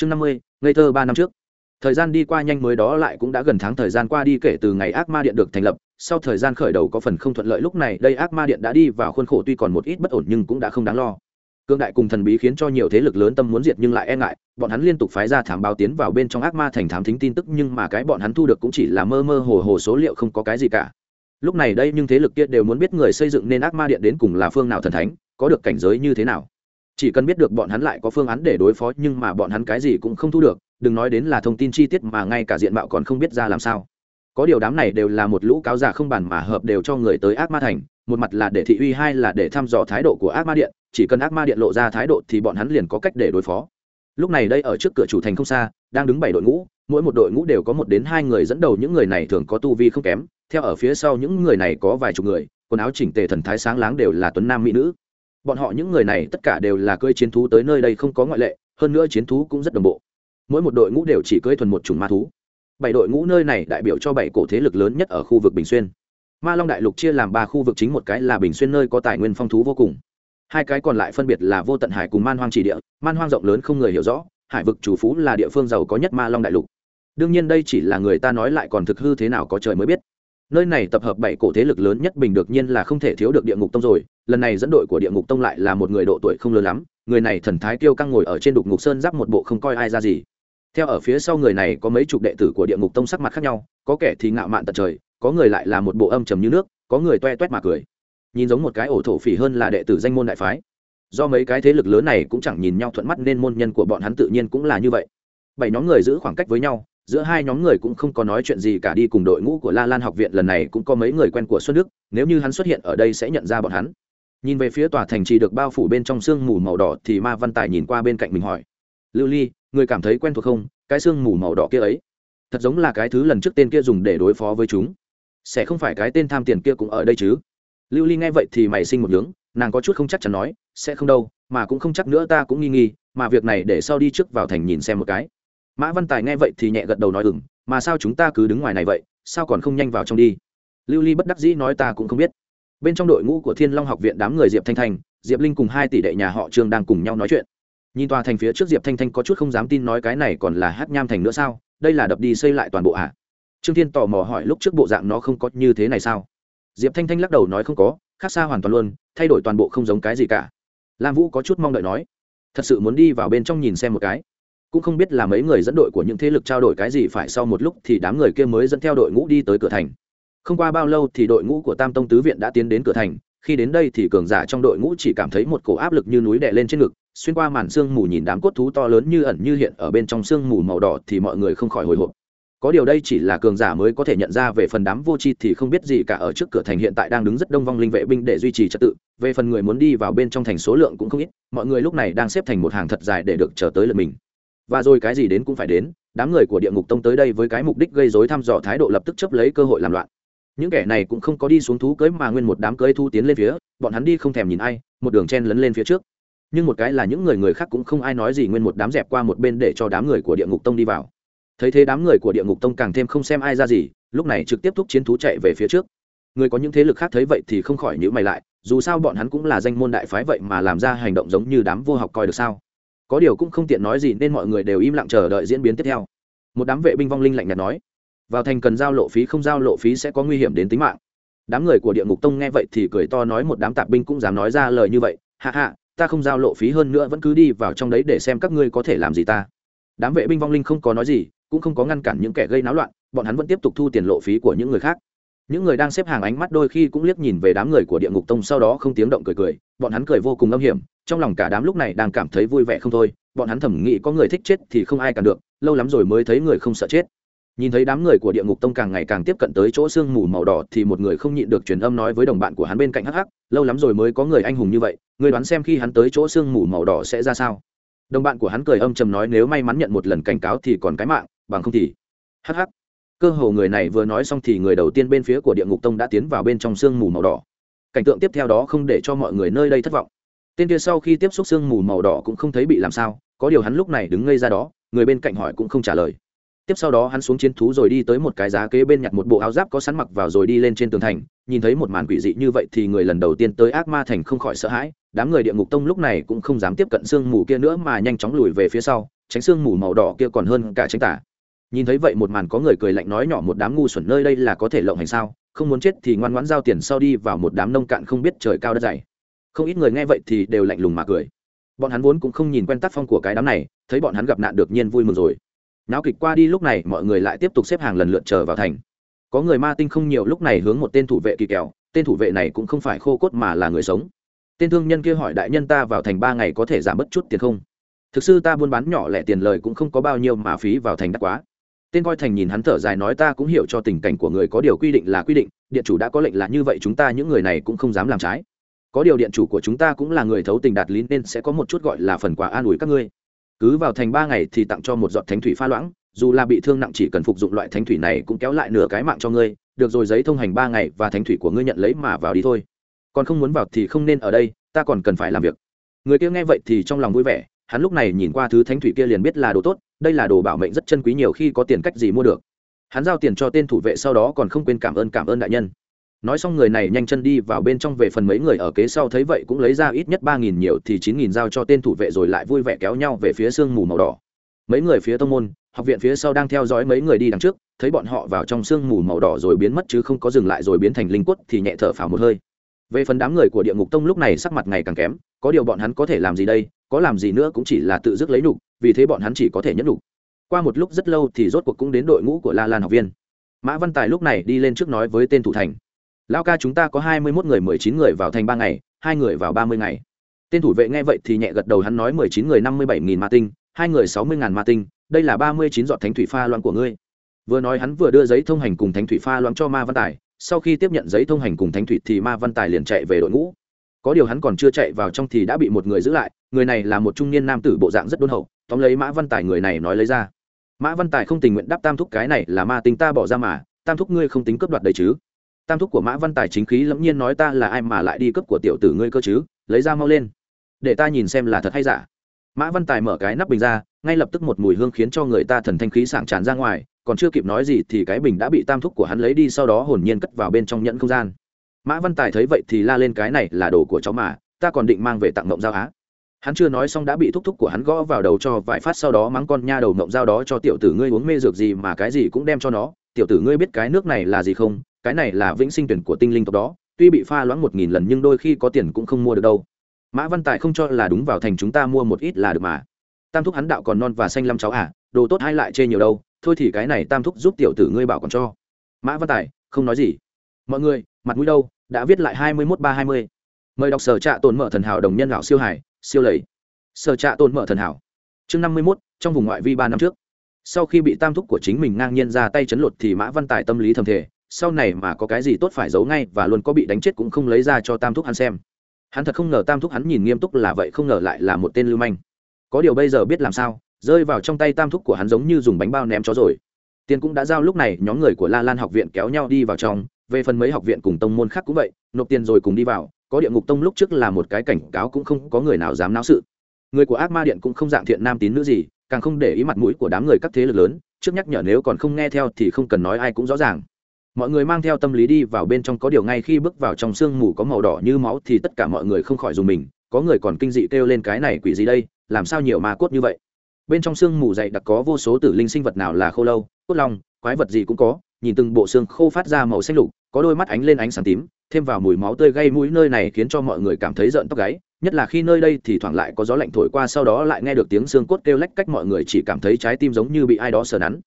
chương năm mươi, ngây thơ ba năm trước. Thời gian đi qua nhanh mới đó lại cũng đã gần tháng thời gian qua đi kể từ ngày ác ma điện được thành lập. Sau thời gian khởi đầu có phần không thuận lợi lúc này, đây ác ma điện đã đi vào khuôn khổ tuy còn một ít bất ổn nhưng cũng đã không đáng lo. Cương đại cùng thần bí khiến cho nhiều thế lực lớn tâm muốn diệt nhưng lại e ngại. Bọn hắn liên tục phái ra thám báo tiến vào bên trong ác ma thành thám thính tin tức nhưng mà cái bọn hắn thu được cũng chỉ là mơ mơ hồ hồ số liệu không có cái gì cả. Lúc này đây nhưng thế lực kia đều muốn biết người xây dựng nên ác ma điện đến cùng là phương nào thần thánh, có được cảnh giới như thế nào chỉ cần biết được bọn hắn lại có phương án để đối phó, nhưng mà bọn hắn cái gì cũng không thu được, đừng nói đến là thông tin chi tiết mà ngay cả diện mạo còn không biết ra làm sao. Có điều đám này đều là một lũ cáo già không bàn mà hợp đều cho người tới ác ma thành, một mặt là để thị uy, hai là để thăm dò thái độ của ác ma điện, chỉ cần ác ma điện lộ ra thái độ thì bọn hắn liền có cách để đối phó. Lúc này đây ở trước cửa chủ thành không xa, đang đứng bảy đội ngũ, mỗi một đội ngũ đều có một đến hai người dẫn đầu, những người này thường có tu vi không kém, theo ở phía sau những người này có vài chục người, quần áo chỉnh tề thần thái sáng láng đều là tuấn nam mỹ nữ bọn họ những người này tất cả đều là cưỡi chiến thú tới nơi đây không có ngoại lệ, hơn nữa chiến thú cũng rất đồng bộ. Mỗi một đội ngũ đều chỉ cưỡi thuần một chủng ma thú. Bảy đội ngũ nơi này đại biểu cho bảy cổ thế lực lớn nhất ở khu vực bình xuyên. Ma long đại lục chia làm ba khu vực chính một cái là bình xuyên nơi có tài nguyên phong thú vô cùng. Hai cái còn lại phân biệt là vô tận hải cùng man hoang chỉ địa. Man hoang rộng lớn không người hiểu rõ, hải vực chủ phú là địa phương giàu có nhất ma long đại lục. Đương nhiên đây chỉ là người ta nói lại còn thực hư thế nào có trời mới biết nơi này tập hợp bảy cổ thế lực lớn nhất bình được nhiên là không thể thiếu được địa ngục tông rồi. Lần này dẫn đội của địa ngục tông lại là một người độ tuổi không lớn lắm, người này thần thái tiêu căng ngồi ở trên đục ngục sơn giáp một bộ không coi ai ra gì. Theo ở phía sau người này có mấy chục đệ tử của địa ngục tông sắc mặt khác nhau, có kẻ thì ngạo mạn tận trời, có người lại là một bộ âm trầm như nước, có người toe toét mà cười. Nhìn giống một cái ổ thổ phỉ hơn là đệ tử danh môn đại phái. Do mấy cái thế lực lớn này cũng chẳng nhìn nhau thuận mắt nên môn nhân của bọn hắn tự nhiên cũng là như vậy. Bảy nhóm người giữ khoảng cách với nhau giữa hai nhóm người cũng không có nói chuyện gì cả, đi cùng đội ngũ của la lan học viện, lần này cũng có mấy người quen của xuân đức, nếu như hắn xuất hiện ở đây sẽ nhận ra bọn hắn. Nhìn về phía tòa thành trì được bao phủ bên trong sương mù màu đỏ thì ma văn tài nhìn qua bên cạnh mình hỏi, lưu ly, người cảm thấy quen thuộc không? Cái sương mù màu đỏ kia ấy, thật giống là cái thứ lần trước tên kia dùng để đối phó với chúng. Sẽ không phải cái tên tham tiền kia cũng ở đây chứ? Lưu ly nghe vậy thì mày sinh một hướng, nàng có chút không chắc chắn nói, sẽ không đâu, mà cũng không chắc nữa, ta cũng nghi nghi, mà việc này để sau đi trước vào thành nhìn xem một cái mã văn tài nghe vậy thì nhẹ gật đầu nói ừng mà sao chúng ta cứ đứng ngoài này vậy, sao còn không nhanh vào trong đi? Lưu ly bất đắc dĩ nói ta cũng không biết. Bên trong đội ngũ của thiên long học viện đám người diệp thanh thanh, diệp linh cùng hai tỷ đệ nhà họ trương đang cùng nhau nói chuyện. Nhìn tòa thành phía trước diệp thanh thanh có chút không dám tin nói cái này còn là hát nham thành nữa sao? Đây là đập đi xây lại toàn bộ ạ à? trương thiên tò mò hỏi lúc trước bộ dạng nó không có như thế này sao? Diệp thanh thanh lắc đầu nói không có, khác xa hoàn toàn luôn, thay đổi toàn bộ không giống cái gì cả. Lam vũ có chút mong đợi nói, thật sự muốn đi vào bên trong nhìn xem một cái cũng không biết là mấy người dẫn đội của những thế lực trao đổi cái gì phải sau một lúc thì đám người kia mới dẫn theo đội ngũ đi tới cửa thành. Không qua bao lâu thì đội ngũ của tam tông tứ viện đã tiến đến cửa thành, khi đến đây thì cường giả trong đội ngũ chỉ cảm thấy một cổ áp lực như núi đè lên trên ngực, xuyên qua màn sương mù nhìn đám cốt thú to lớn như ẩn như hiện ở bên trong sương mù màu đỏ thì mọi người không khỏi hồi hộp. Có điều đây chỉ là cường giả mới có thể nhận ra về phần đám vô tri thì không biết gì cả ở trước cửa thành hiện tại đang đứng rất đông vong linh vệ binh để duy trì trật tự, về phần người muốn đi vào bên trong thành số lượng cũng không ít, mọi người lúc này đang xếp thành một hàng thật dài để được chờ tới lượt mình và rồi cái gì đến cũng phải đến, đám người của địa ngục tông tới đây với cái mục đích gây dối thăm dò thái độ lập tức chấp lấy cơ hội làm loạn. Những kẻ này cũng không có đi xuống thú cưới mà nguyên một đám cưới thu tiến lên phía, bọn hắn đi không thèm nhìn ai, một đường chen lấn lên phía trước. Nhưng một cái là những người người khác cũng không ai nói gì, nguyên một đám dẹp qua một bên để cho đám người của địa ngục tông đi vào. Thấy thế đám người của địa ngục tông càng thêm không xem ai ra gì, lúc này trực tiếp thúc chiến thú chạy về phía trước. Người có những thế lực khác thấy vậy thì không khỏi nhữ mày lại, dù sao bọn hắn cũng là danh môn đại phái vậy mà làm ra hành động giống như đám vô học coi được sao? Có điều cũng không tiện nói gì nên mọi người đều im lặng chờ đợi diễn biến tiếp theo. Một đám vệ binh vong linh lạnh nhạt nói, vào thành cần giao lộ phí không giao lộ phí sẽ có nguy hiểm đến tính mạng. Đám người của địa ngục tông nghe vậy thì cười to nói, một đám tạp binh cũng dám nói ra lời như vậy. Hạ hạ ta không giao lộ phí hơn nữa vẫn cứ đi vào trong đấy để xem các ngươi có thể làm gì ta. Đám vệ binh vong linh không có nói gì, cũng không có ngăn cản những kẻ gây náo loạn, bọn hắn vẫn tiếp tục thu tiền lộ phí của những người khác. Những người đang xếp hàng ánh mắt đôi khi cũng liếc nhìn về đám người của địa ngục tông sau đó không tiếng động cười cười, bọn hắn cười vô cùng âm hiểm trong lòng cả đám lúc này đang cảm thấy vui vẻ không thôi, bọn hắn thẩm nghĩ có người thích chết thì không ai cản được, lâu lắm rồi mới thấy người không sợ chết. Nhìn thấy đám người của địa ngục tông càng ngày càng tiếp cận tới chỗ sương mù màu đỏ thì một người không nhịn được truyền âm nói với đồng bạn của hắn bên cạnh hắc hắc, lâu lắm rồi mới có người anh hùng như vậy người đoán xem khi hắn tới chỗ sương mù màu đỏ sẽ ra sao? Đồng bạn của hắn cười âm trầm nói nếu may mắn nhận một lần cảnh cáo thì còn cái mạng, bằng không thì hắc hắc. Cơ hồ người này vừa nói xong thì người đầu tiên bên phía của địa ngục tông đã tiến vào bên trong sương mù màu đỏ. Cảnh tượng tiếp theo đó không để cho mọi người nơi đây thất vọng tên kia sau khi tiếp xúc sương mù màu đỏ cũng không thấy bị làm sao, có điều hắn lúc này đứng ngây ra đó, người bên cạnh hỏi cũng không trả lời. Tiếp sau đó hắn xuống chiến thú rồi đi tới một cái giá kế bên nhặt một bộ áo giáp có sẵn mặc vào rồi đi lên trên tường thành, nhìn thấy một màn quỷ dị như vậy thì người lần đầu tiên tới ác ma thành không khỏi sợ hãi, đám người địa ngục tông lúc này cũng không dám tiếp cận sương mù kia nữa mà nhanh chóng lùi về phía sau, tránh xương mù màu đỏ kia còn hơn cả tránh tả nhìn thấy vậy một màn có người cười lạnh nói nhỏ một đám ngu xuẩn nơi đây là có thể lộng hành sao, không muốn chết thì ngoan ngoãn giao tiền sau đi vào một đám nông cạn không biết trời cao đất dày không ít người nghe vậy thì đều lạnh lùng mà cười. Bọn hắn vốn cũng không nhìn quen tác phong của cái đám này, thấy bọn hắn gặp nạn được nhiên vui mừng rồi. Náo kịch qua đi lúc này, mọi người lại tiếp tục xếp hàng lần lượt chờ vào thành. Có người ma tinh không nhiều, lúc này hướng một tên thủ vệ kỳ kèo tên thủ vệ này cũng không phải khô cốt mà là người sống. Tên thương nhân kia hỏi, đại nhân ta vào thành ba ngày có thể giảm bớt chút tiền không? Thực sự ta buôn bán nhỏ lẻ tiền lời cũng không có bao nhiêu mà phí vào thành đắt quá. Tên coi thành nhìn hắn thở dài nói, ta cũng hiểu cho tình cảnh của người có điều quy định là quy định điện chủ đã có lệnh là như vậy, chúng ta những người này cũng không dám làm trái có điều điện chủ của chúng ta cũng là người thấu tình đạt lý nên sẽ có một chút gọi là phần quà an ủi các ngươi. Cứ vào thành ba ngày thì tặng cho một giọt thánh thủy pha loãng, dù là bị thương nặng chỉ cần phục dụng loại thánh thủy này cũng kéo lại nửa cái mạng cho ngươi, được rồi giấy thông hành ba ngày và thánh thủy của ngươi nhận lấy mà vào đi thôi. Còn không muốn vào thì không nên ở đây, ta còn cần phải làm việc. Người kia nghe vậy thì trong lòng vui vẻ, hắn lúc này nhìn qua thứ thánh thủy kia liền biết là đồ tốt, đây là đồ bảo mệnh rất chân quý nhiều khi có tiền cách gì mua được. Hắn giao tiền cho tên thủ vệ sau đó còn không quên cảm ơn cảm ơn đại nhân nói xong người này nhanh chân đi vào bên trong về phần mấy người ở kế sau thấy vậy cũng lấy ra ít nhất ba nghìn nhiều thì chín nghìn giao cho tên thủ vệ rồi lại vui vẻ kéo nhau về phía sương mù màu đỏ. Mấy người phía tông môn, học viện phía sau đang theo dõi mấy người đi đằng trước, thấy bọn họ vào trong sương mù màu đỏ rồi biến mất chứ không có dừng lại rồi biến thành linh quất thì nhẹ thở phào một hơi. Về phần đám người của địa ngục tông lúc này sắc mặt ngày càng kém, có điều bọn hắn có thể làm gì đây, có làm gì nữa cũng chỉ là tự dứt lấy nhục, vì thế bọn hắn chỉ có thể nhẫn nhục. Qua một lúc rất lâu thì rốt cuộc cũng đến đội ngũ của la lan học viên. Mã văn tài lúc này đi lên trước nói với tên thủ thành lao ca chúng ta có hai mươi mốt người, mười chín người vào thành ba ngày, hai người vào ba mươi ngày. Tên thủ vệ nghe vậy thì nhẹ gật đầu, hắn nói mười chín người năm mươi bảy nghìn ma tinh, hai người sáu mươi ngàn ma tinh, đây là ba mươi chín giọt thánh thủy pha loãng của ngươi. Vừa nói hắn vừa đưa giấy thông hành cùng thánh thủy pha loãng cho ma văn tài, sau khi tiếp nhận giấy thông hành cùng thánh thủy thì ma văn tài liền chạy về đội ngũ. Có điều hắn còn chưa chạy vào trong thì đã bị một người giữ lại, người này là một trung niên nam tử bộ dạng rất đôn hậu, tóm lấy mã văn tài người này nói lấy ra. Mã văn tài không tình nguyện đáp tam thúc cái này là ma tính ta bỏ ra mà, tam thúc ngươi không tính cướp đoạt đấy chứ? Tam thúc của mã văn tài chính khí lẫm nhiên nói ta là ai mà lại đi cướp của tiểu tử ngươi cơ chứ, lấy ra mau lên. Để ta nhìn xem là thật hay giả. Mã văn tài mở cái nắp bình ra, ngay lập tức một mùi hương khiến cho người ta thần thanh khí sảng tràn ra ngoài, còn chưa kịp nói gì thì cái bình đã bị tam thúc của hắn lấy đi sau đó hồn nhiên cất vào bên trong nhẫn không gian. Mã văn tài thấy vậy thì la lên cái này là đồ của cháu mà, ta còn định mang về tặng mộng giao á. Hắn chưa nói xong đã bị thúc thúc của hắn gõ vào đầu cho vài phát sau đó mắng con nha đầu mộng giao đó cho tiểu tử ngươi uống mê dược gì mà cái gì cũng đem cho nó. Tiểu tử ngươi biết cái nước này là gì không? Cái này là vĩnh sinh tuyển của tinh linh tộc đó, tuy bị pha loãng một nghìn lần nhưng đôi khi có tiền cũng không mua được đâu. Mã văn tài không cho là đúng vào thành chúng ta mua một ít là được mà. Tam thúc hắn đạo còn non và xanh lăm cháu à đồ tốt hay lại chê nhiều đâu, thôi thì cái này tam thúc giúp tiểu tử ngươi bảo còn cho. Mã văn tài, không nói gì. Mọi người, mặt mũi đâu, đã viết lại hai mươi mốt ba hai mươi. Mời đọc sở trạ tồn mở thần hảo đồng nhân lão siêu hải siêu lầy. Sở trạ tồn mở thần hảo. Chương năm mươi mốt, trong vùng ngoại vi ba năm trước. Sau khi bị tam thúc của chính mình ngang nhiên ra tay chấn lột thì mã văn tài tâm lý thầm thể sau này mà có cái gì tốt phải giấu ngay và luôn có bị đánh chết cũng không lấy ra cho tam thúc hắn xem. Hắn thật không ngờ tam thúc hắn nhìn nghiêm túc là vậy, không ngờ lại là một tên lưu manh. Có điều bây giờ biết làm sao, rơi vào trong tay tam thúc của hắn giống như dùng bánh bao ném chó rồi. Tiền cũng đã giao lúc này, nhóm người của la lan học viện kéo nhau đi vào trong. Về phần mấy học viện cùng tông môn khác cũng vậy, nộp tiền rồi cùng đi vào. Có địa ngục tông lúc trước là một cái cảnh cáo cũng không có người nào dám náo sự. Người của ác ma điện cũng không dạng thiện nam tín nữ gì, càng không để ý mặt mũi của đám người các thế lực lớn. Trước nhắc nhở nếu còn không nghe theo thì không cần nói ai cũng rõ ràng mọi người mang theo tâm lý đi vào bên trong, có điều ngay khi bước vào trong sương mù có màu đỏ như máu thì tất cả mọi người không khỏi dùng mình. Có người còn kinh dị kêu lên, cái này quỷ gì đây? Làm sao nhiều ma cốt như vậy? Bên trong sương mù dày đặc có vô số tử linh sinh vật nào là khô lâu, cốt long, quái vật gì cũng có. Nhìn từng bộ xương khô phát ra màu xanh lục, có đôi mắt ánh lên ánh sáng tím, thêm vào mùi máu tươi gây mũi nơi này khiến cho mọi người cảm thấy rợn tóc gáy. Nhất là khi nơi đây thì thoảng lại có gió lạnh thổi qua, sau đó lại nghe được tiếng xương cốt kêu lách cách mọi người chỉ cảm thấy trái tim giống như bị ai đó sờ nắn.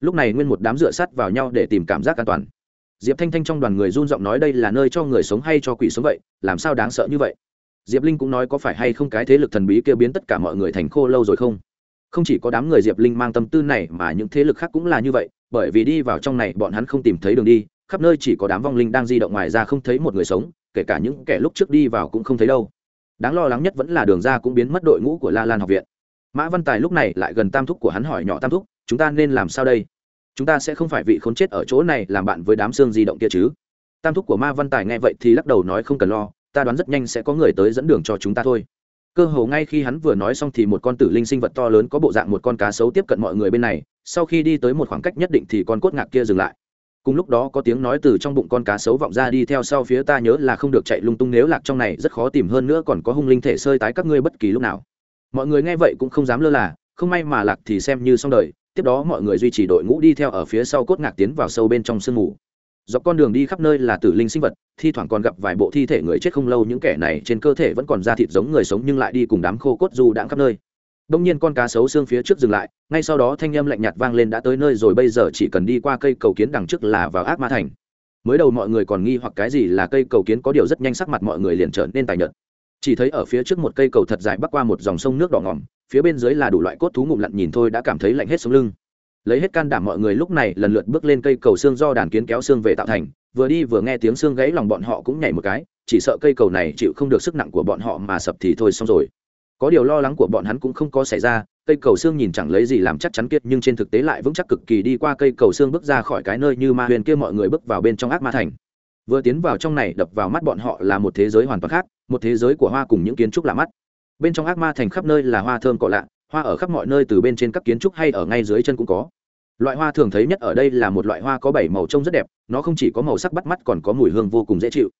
Lúc này nguyên một đám dựa sắt vào nhau để tìm cảm giác an toàn diệp thanh thanh trong đoàn người run giọng nói đây là nơi cho người sống hay cho quỷ sống vậy, làm sao đáng sợ như vậy? Diệp linh cũng nói có phải hay không cái thế lực thần bí kia biến tất cả mọi người thành khô lâu rồi không? Không chỉ có đám người diệp linh mang tâm tư này mà những thế lực khác cũng là như vậy, bởi vì đi vào trong này bọn hắn không tìm thấy đường đi, khắp nơi chỉ có đám vong linh đang di động ngoài ra không thấy một người sống, kể cả những kẻ lúc trước đi vào cũng không thấy đâu. Đáng lo lắng nhất vẫn là đường ra cũng biến mất đội ngũ của la lan học viện. Mã văn tài lúc này lại gần tam thúc của hắn hỏi nhỏ tam thúc, chúng ta nên làm sao đây? Chúng ta sẽ không phải vị khốn chết ở chỗ này làm bạn với đám xương di động kia chứ. Tam thúc của ma văn tài nghe vậy thì lắc đầu nói không cần lo, ta đoán rất nhanh sẽ có người tới dẫn đường cho chúng ta thôi. Cơ hồ ngay khi hắn vừa nói xong thì một con tử linh sinh vật to lớn có bộ dạng một con cá sấu tiếp cận mọi người bên này, sau khi đi tới một khoảng cách nhất định thì con cốt ngạc kia dừng lại. Cùng lúc đó có tiếng nói từ trong bụng con cá sấu vọng ra đi theo sau phía ta nhớ là không được chạy lung tung nếu lạc trong này rất khó tìm hơn nữa còn có hung linh thể sơi tái các ngươi bất kỳ lúc nào. Mọi người nghe vậy cũng không dám lơ là, không may mà lạc thì xem như xong đời tiếp đó mọi người duy trì đội ngũ đi theo ở phía sau cốt ngạc tiến vào sâu bên trong sương mù. Dọc con đường đi khắp nơi là tử linh sinh vật, thi thoảng còn gặp vài bộ thi thể người chết không lâu, những kẻ này trên cơ thể vẫn còn da thịt giống người sống nhưng lại đi cùng đám khô cốt du đãng khắp nơi. Đông nhiên con cá sấu xương phía trước dừng lại, ngay sau đó thanh âm lạnh nhạt vang lên đã tới nơi rồi, bây giờ chỉ cần đi qua cây cầu kiến đằng trước là vào ác ma thành. Mới đầu mọi người còn nghi hoặc cái gì là cây cầu kiến có điều rất nhanh sắc mặt mọi người liền trở nên tài nhợt chỉ thấy ở phía trước một cây cầu thật dài bắc qua một dòng sông nước đỏ ngỏm phía bên dưới là đủ loại cốt thú ngụm lặn nhìn thôi đã cảm thấy lạnh hết sống lưng. Lấy hết can đảm mọi người lúc này lần lượt bước lên cây cầu xương do đàn kiến kéo xương về tạo thành, vừa đi vừa nghe tiếng xương gãy lòng bọn họ cũng nhảy một cái, chỉ sợ cây cầu này chịu không được sức nặng của bọn họ mà sập thì thôi xong rồi. Có điều lo lắng của bọn hắn cũng không có xảy ra, cây cầu xương nhìn chẳng lấy gì làm chắc chắn kiệt nhưng trên thực tế lại vững chắc cực kỳ đi qua cây cầu xương bước ra khỏi cái nơi như ma huyền kia mọi người bước vào bên trong ác ma thành. Vừa tiến vào trong này đập vào mắt bọn họ là một thế giới hoàn toàn khác một thế giới của hoa cùng những kiến trúc lạ mắt. Bên trong ác ma thành khắp nơi là hoa thơm cọ lạ, hoa ở khắp mọi nơi từ bên trên các kiến trúc hay ở ngay dưới chân cũng có. Loại hoa thường thấy nhất ở đây là một loại hoa có bảy màu trông rất đẹp, nó không chỉ có màu sắc bắt mắt còn có mùi hương vô cùng dễ chịu.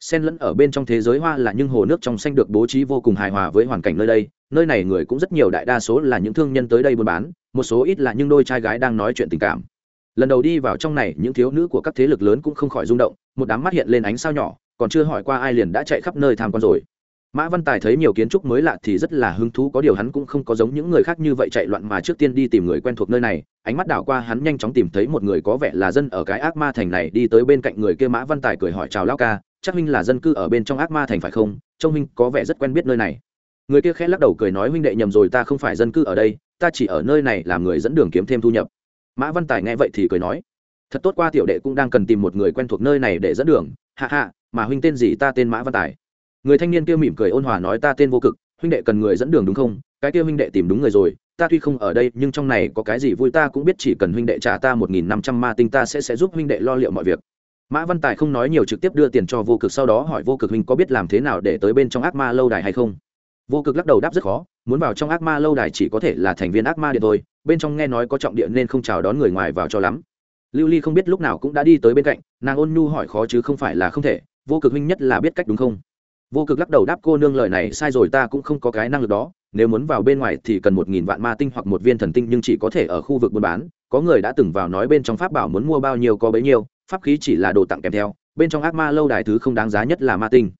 Sen lẫn ở bên trong thế giới hoa là những hồ nước trong xanh được bố trí vô cùng hài hòa với hoàn cảnh nơi đây, nơi này người cũng rất nhiều đại đa số là những thương nhân tới đây buôn bán, một số ít là những đôi trai gái đang nói chuyện tình cảm. Lần đầu đi vào trong này, những thiếu nữ của các thế lực lớn cũng không khỏi rung động, một đám mắt hiện lên ánh sao nhỏ còn chưa hỏi qua ai liền đã chạy khắp nơi tham quan rồi. Mã văn tài thấy nhiều kiến trúc mới lạ thì rất là hứng thú, có điều hắn cũng không có giống những người khác như vậy chạy loạn mà trước tiên đi tìm người quen thuộc nơi này. Ánh mắt đảo qua hắn nhanh chóng tìm thấy một người có vẻ là dân ở cái ác ma thành này, đi tới bên cạnh người kia mã văn tài cười hỏi, chào lao ca, chắc huynh là dân cư ở bên trong ác ma thành phải không? Trông huynh có vẻ rất quen biết nơi này. Người kia khẽ lắc đầu cười nói, huynh đệ nhầm rồi, ta không phải dân cư ở đây, ta chỉ ở nơi này làm người dẫn đường kiếm thêm thu nhập. Mã văn tài nghe vậy thì cười nói, thật tốt, qua tiểu đệ cũng đang cần tìm một người quen thuộc nơi này để dẫn đường. Hạ hạ mà huynh tên gì ta tên mã văn tài. Người thanh niên kia mỉm cười ôn hòa nói ta tên vô cực, huynh đệ cần người dẫn đường đúng không? Cái kia huynh đệ tìm đúng người rồi, ta tuy không ở đây, nhưng trong này có cái gì vui ta cũng biết, chỉ cần huynh đệ trả ta một nghìn năm trăm ma tinh ta sẽ sẽ giúp huynh đệ lo liệu mọi việc. Mã văn tài không nói nhiều trực tiếp đưa tiền cho vô cực, sau đó hỏi vô cực huynh có biết làm thế nào để tới bên trong ác ma lâu đài hay không? Vô cực lắc đầu đáp rất khó, muốn vào trong ác ma lâu đài chỉ có thể là thành viên ác ma điện thôi, bên trong nghe nói có trọng điện nên không chào đón người ngoài vào cho lắm. Lưu ly không biết lúc nào cũng đã đi tới bên cạnh, nàng ôn nhu hỏi khó chứ không phải là không thể vô cực huynh nhất là biết cách đúng không? Vô cực lắc đầu đáp, cô nương, lời này sai rồi, ta cũng không có cái năng lực đó. Nếu muốn vào bên ngoài thì cần một nghìn vạn ma tinh hoặc một viên thần tinh, nhưng chỉ có thể ở khu vực buôn bán. Có người đã từng vào nói bên trong pháp bảo muốn mua bao nhiêu có bấy nhiêu, pháp khí chỉ là đồ tặng kèm theo. Bên trong ác ma lâu đài thứ không đáng giá nhất là ma tinh.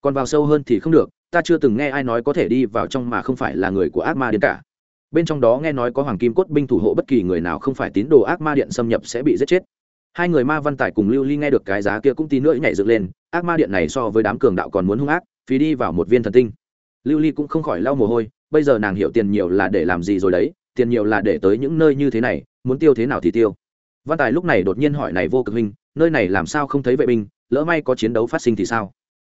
Còn vào sâu hơn thì không được, ta chưa từng nghe ai nói có thể đi vào trong mà không phải là người của ác ma đến cả. Bên trong đó nghe nói có hoàng kim cốt binh thủ hộ bất kỳ người nào không phải tín đồ ác ma điện xâm nhập sẽ bị giết chết hai người ma văn tài cùng lưu ly nghe được cái giá kia cũng tí nữa nhảy dựng lên, ác ma điện này so với đám cường đạo còn muốn hung ác, phí đi vào một viên thần tinh. Lưu ly cũng không khỏi lau mồ hôi, bây giờ nàng hiểu tiền nhiều là để làm gì rồi đấy, tiền nhiều là để tới những nơi như thế này, muốn tiêu thế nào thì tiêu. Văn tài lúc này đột nhiên hỏi này vô cực huynh, nơi này làm sao không thấy vệ binh, lỡ may có chiến đấu phát sinh thì sao?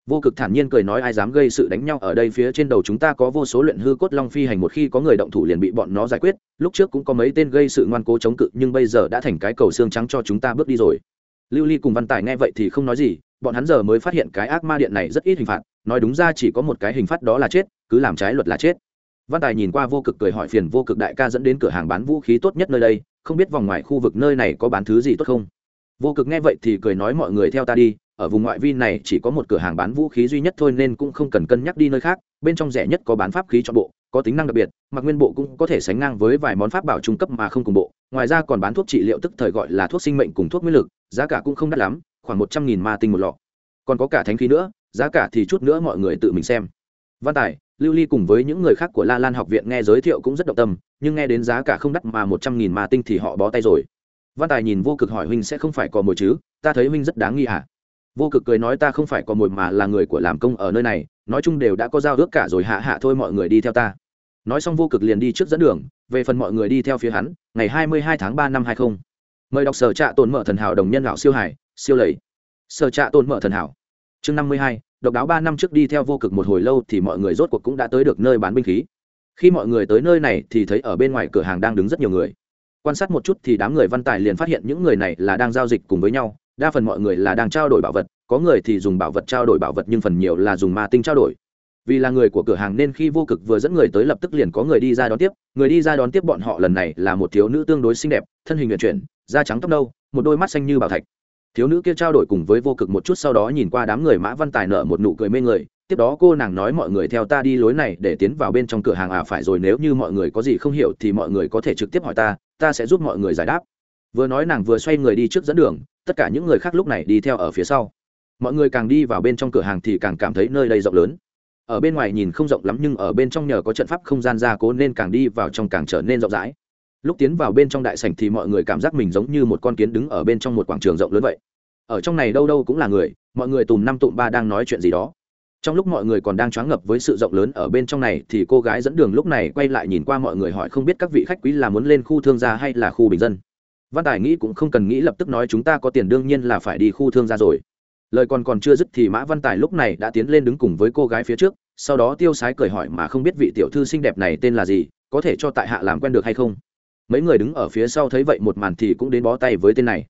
Vô cực thản nhiên cười nói ai dám gây sự đánh nhau ở đây phía trên đầu chúng ta có vô số luyện hư cốt long phi hành một khi có người động thủ liền bị bọn nó giải quyết, lúc trước cũng có mấy tên gây sự ngoan cố chống cự, nhưng bây giờ đã thành cái cầu xương trắng cho chúng ta bước đi rồi. Lưu ly cùng văn tài nghe vậy thì không nói gì, bọn hắn giờ mới phát hiện cái ác ma điện này rất ít hình phạt, nói đúng ra chỉ có một cái hình phạt đó là chết, cứ làm trái luật là chết. Văn tài nhìn qua vô cực cười hỏi phiền vô cực đại ca dẫn đến cửa hàng bán vũ khí tốt nhất nơi đây, không biết vòng ngoài khu vực nơi này có bán thứ gì tốt không? Vô cực nghe vậy thì cười nói mọi người theo ta đi ở vùng ngoại vi này chỉ có một cửa hàng bán vũ khí duy nhất thôi nên cũng không cần cân nhắc đi nơi khác, bên trong rẻ nhất có bán pháp khí cho bộ, có tính năng đặc biệt, mặc nguyên bộ cũng có thể sánh ngang với vài món pháp bảo trung cấp mà không cùng bộ. Ngoài ra còn bán thuốc trị liệu tức thời gọi là thuốc sinh mệnh cùng thuốc nguyên lực, giá cả cũng không đắt lắm, khoảng một trăm nghìn ma tinh một lọ. Còn có cả thánh khí nữa, giá cả thì chút nữa mọi người tự mình xem. Văn tài, lưu ly cùng với những người khác của la lan học viện nghe giới thiệu cũng rất động tâm, nhưng nghe đến giá cả không đắt mà một trăm nghìn ma tinh thì họ bó tay rồi. Văn tài nhìn vô cực hỏi huynh sẽ không phải có mồi chứ, ta thấy huynh rất đáng nghi hả? Vô cực cười nói ta không phải có mồi mà là người của làm công ở nơi này, nói chung đều đã có giao ước cả rồi, hạ hạ thôi mọi người đi theo ta. Nói xong vô cực liền đi trước dẫn đường, về phần mọi người đi theo phía hắn, ngày hai mươi hai tháng ba năm hai không. Mời đọc sở trạ tồn mở thần hảo đồng nhân lão siêu hải siêu lầy. Sở trạ tồn mở thần hảo. Chương năm mươi hai, độc đáo ba năm trước đi theo vô cực một hồi lâu thì mọi người rốt cuộc cũng đã tới được nơi bán binh khí. Khi mọi người tới nơi này thì thấy ở bên ngoài cửa hàng đang đứng rất nhiều người. Quan sát một chút thì đám người văn tài liền phát hiện những người này là đang giao dịch cùng với nhau đa phần mọi người là đang trao đổi bảo vật, có người thì dùng bảo vật trao đổi bảo vật nhưng phần nhiều là dùng ma tinh trao đổi. Vì là người của cửa hàng nên khi vô cực vừa dẫn người tới lập tức liền có người đi ra đón tiếp, người đi ra đón tiếp bọn họ lần này là một thiếu nữ tương đối xinh đẹp, thân hình nguyện chuyển, da trắng tóc nâu, một đôi mắt xanh như bảo thạch. Thiếu nữ kia trao đổi cùng với vô cực một chút sau đó nhìn qua đám người mã văn tài nợ một nụ cười mê người, tiếp đó cô nàng nói mọi người theo ta đi lối này để tiến vào bên trong cửa hàng à phải rồi nếu như mọi người có gì không hiểu thì mọi người có thể trực tiếp hỏi ta ta sẽ giúp mọi người giải đáp. Vừa nói nàng vừa xoay người đi trước dẫn đường tất cả những người khác lúc này đi theo ở phía sau. Mọi người càng đi vào bên trong cửa hàng thì càng cảm thấy nơi đây rộng lớn. Ở bên ngoài nhìn không rộng lắm nhưng ở bên trong nhờ có trận pháp không gian gia cố nên càng đi vào trong càng trở nên rộng rãi. Lúc tiến vào bên trong đại sảnh thì mọi người cảm giác mình giống như một con kiến đứng ở bên trong một quảng trường rộng lớn vậy. Ở trong này đâu đâu cũng là người, mọi người tùm năm tụm ba đang nói chuyện gì đó. Trong lúc mọi người còn đang choáng ngập với sự rộng lớn ở bên trong này thì cô gái dẫn đường lúc này quay lại nhìn qua mọi người hỏi không biết các vị khách quý là muốn lên khu thương gia hay là khu bình dân văn tài nghĩ cũng không cần nghĩ lập tức nói chúng ta có tiền đương nhiên là phải đi khu thương gia rồi. Lời còn còn chưa dứt thì mã văn tài lúc này đã tiến lên đứng cùng với cô gái phía trước, sau đó tiêu sái cười hỏi mà không biết vị tiểu thư xinh đẹp này tên là gì, có thể cho tại hạ làm quen được hay không? Mấy người đứng ở phía sau thấy vậy một màn thì cũng đến bó tay với tên này.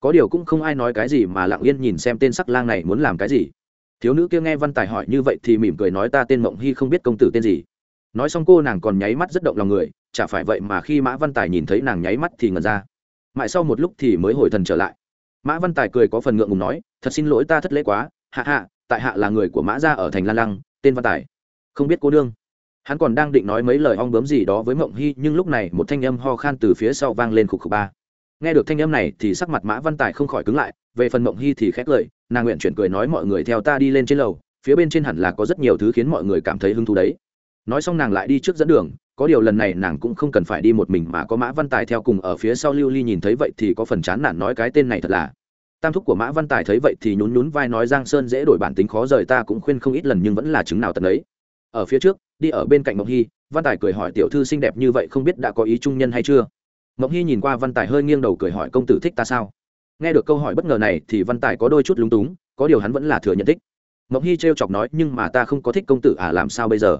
Có điều cũng không ai nói cái gì mà lặng yên nhìn xem tên sắc lang này muốn làm cái gì. Thiếu nữ kia nghe văn tài hỏi như vậy thì mỉm cười nói ta tên mộng hy không biết công tử tên gì. Nói xong cô nàng còn nháy mắt rất động lòng người, chả phải vậy mà khi mã văn tài nhìn thấy nàng nháy mắt thì ngần ra mãi sau một lúc thì mới hồi thần trở lại. Mã văn tài cười có phần ngượng ngùng nói, thật xin lỗi ta thất lễ quá, hạ hạ, tại hạ là người của mã gia ở thành lan lăng, tên văn tài. Không biết cô đương hắn còn đang định nói mấy lời ong bướm gì đó với mộng hy, nhưng lúc này một thanh âm ho khan từ phía sau vang lên khục khục ba. Nghe được thanh âm này thì sắc mặt mã văn tài không khỏi cứng lại, về phần mộng hy thì khét lời, nàng nguyện chuyển cười nói, mọi người theo ta đi lên trên lầu, phía bên trên hẳn là có rất nhiều thứ khiến mọi người cảm thấy hứng thú đấy. Nói xong nàng lại đi trước dẫn đường có điều lần này nàng cũng không cần phải đi một mình mà có mã văn tài theo cùng ở phía sau lưu ly nhìn thấy vậy thì có phần chán nản nói cái tên này thật là. Tam thúc của mã văn tài thấy vậy thì nhún nhún vai nói giang sơn dễ đổi bản tính khó rời ta cũng khuyên không ít lần nhưng vẫn là chứng nào tận ấy. Ở phía trước, đi ở bên cạnh mộng hy, văn tài cười hỏi tiểu thư xinh đẹp như vậy không biết đã có ý trung nhân hay chưa? Mộng hy nhìn qua văn tài hơi nghiêng đầu cười hỏi công tử thích ta sao? Nghe được câu hỏi bất ngờ này thì văn tài có đôi chút lúng túng, có điều hắn vẫn là thừa nhận thích. Mộng hy trêu chọc nói nhưng mà ta không có thích công tử à làm sao bây giờ?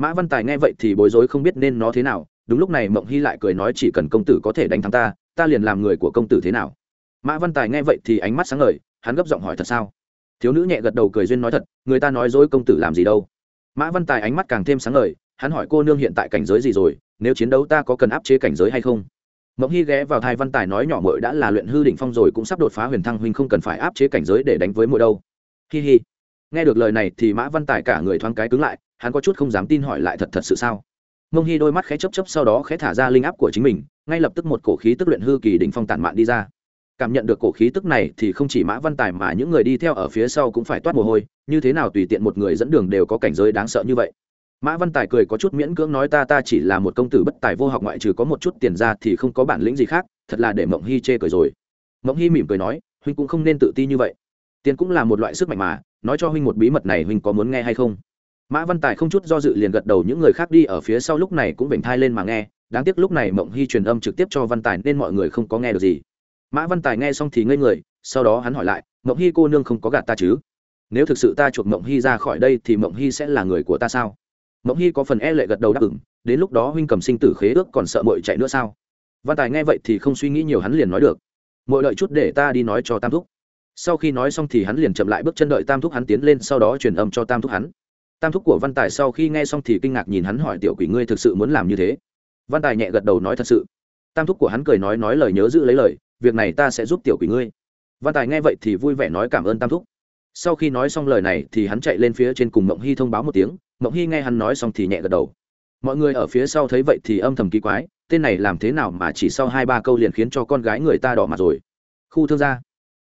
Mã văn tài nghe vậy thì bối rối không biết nên nó thế nào, đúng lúc này mộng hy lại cười nói chỉ cần công tử có thể đánh thắng ta ta liền làm người của công tử thế nào. Mã văn tài nghe vậy thì ánh mắt sáng ngời, hắn gấp giọng hỏi thật sao? Thiếu nữ nhẹ gật đầu cười duyên nói thật, người ta nói dối công tử làm gì đâu. Mã văn tài ánh mắt càng thêm sáng ngời, hắn hỏi cô nương hiện tại cảnh giới gì rồi, nếu chiến đấu ta có cần áp chế cảnh giới hay không? Mộng hy ghé vào thai văn tài nói nhỏ mội đã là luyện hư đỉnh phong rồi cũng sắp đột phá huyền thăng huynh không cần phải áp chế cảnh giới để đánh với mội đâu. Hi hi. Nghe được lời này thì mã văn tài cả người thoáng cái cứng lại hắn có chút không dám tin hỏi lại thật thật sự sao? Mông hy đôi mắt khẽ chấp chấp sau đó khẽ thả ra linh áp của chính mình, ngay lập tức một cổ khí tức luyện hư kỳ đỉnh phong tản mạn đi ra. Cảm nhận được cổ khí tức này thì không chỉ mã văn tài mà những người đi theo ở phía sau cũng phải toát mồ hôi, như thế nào tùy tiện một người dẫn đường đều có cảnh giới đáng sợ như vậy. Mã văn tài cười có chút miễn cưỡng nói ta ta chỉ là một công tử bất tài vô học ngoại trừ có một chút tiền ra thì không có bản lĩnh gì khác, thật là để mộng hy chê cười rồi. Mộng hy mỉm cười nói, huynh cũng không nên tự ti như vậy. Tiền cũng là một loại sức mạnh mà, nói cho huynh một bí mật này huynh có muốn nghe hay không? Mã văn tài không chút do dự liền gật đầu, những người khác đi ở phía sau lúc này cũng bình thai lên mà nghe. Đáng tiếc lúc này mộng hy truyền âm trực tiếp cho văn tài nên mọi người không có nghe được gì. Mã văn tài nghe xong thì ngây người, sau đó hắn hỏi lại, mộng hy cô nương không có gạt ta chứ? Nếu thực sự ta chuộc mộng hy ra khỏi đây thì mộng hy sẽ là người của ta sao? Mộng hy có phần e lệ gật đầu đáp ứng, đến lúc đó huynh cầm sinh tử khế ước còn sợ mội chạy nữa sao? Văn tài nghe vậy thì không suy nghĩ nhiều hắn liền nói được mội đợi chút để ta đi nói cho tam thúc. Sau khi nói xong thì hắn liền chậm lại bước chân đợi tam thúc hắn tiến lên, sau đó truyền âm cho tam thúc hắn tam thúc của văn tài sau khi nghe xong thì kinh ngạc nhìn hắn hỏi, tiểu quỷ ngươi thực sự muốn làm như thế? Văn tài nhẹ gật đầu nói, thật sự. Tam thúc của hắn cười nói nói lời nhớ giữ lấy lời, việc này ta sẽ giúp tiểu quỷ ngươi. Văn tài nghe vậy thì vui vẻ nói, cảm ơn tam thúc. Sau khi nói xong lời này thì hắn chạy lên phía trên cùng mộng hy thông báo một tiếng. Mộng hy nghe hắn nói xong thì nhẹ gật đầu. Mọi người ở phía sau thấy vậy thì âm thầm kỳ quái, tên này làm thế nào mà chỉ sau hai ba câu liền khiến cho con gái người ta đỏ mặt rồi. Khu thương gia.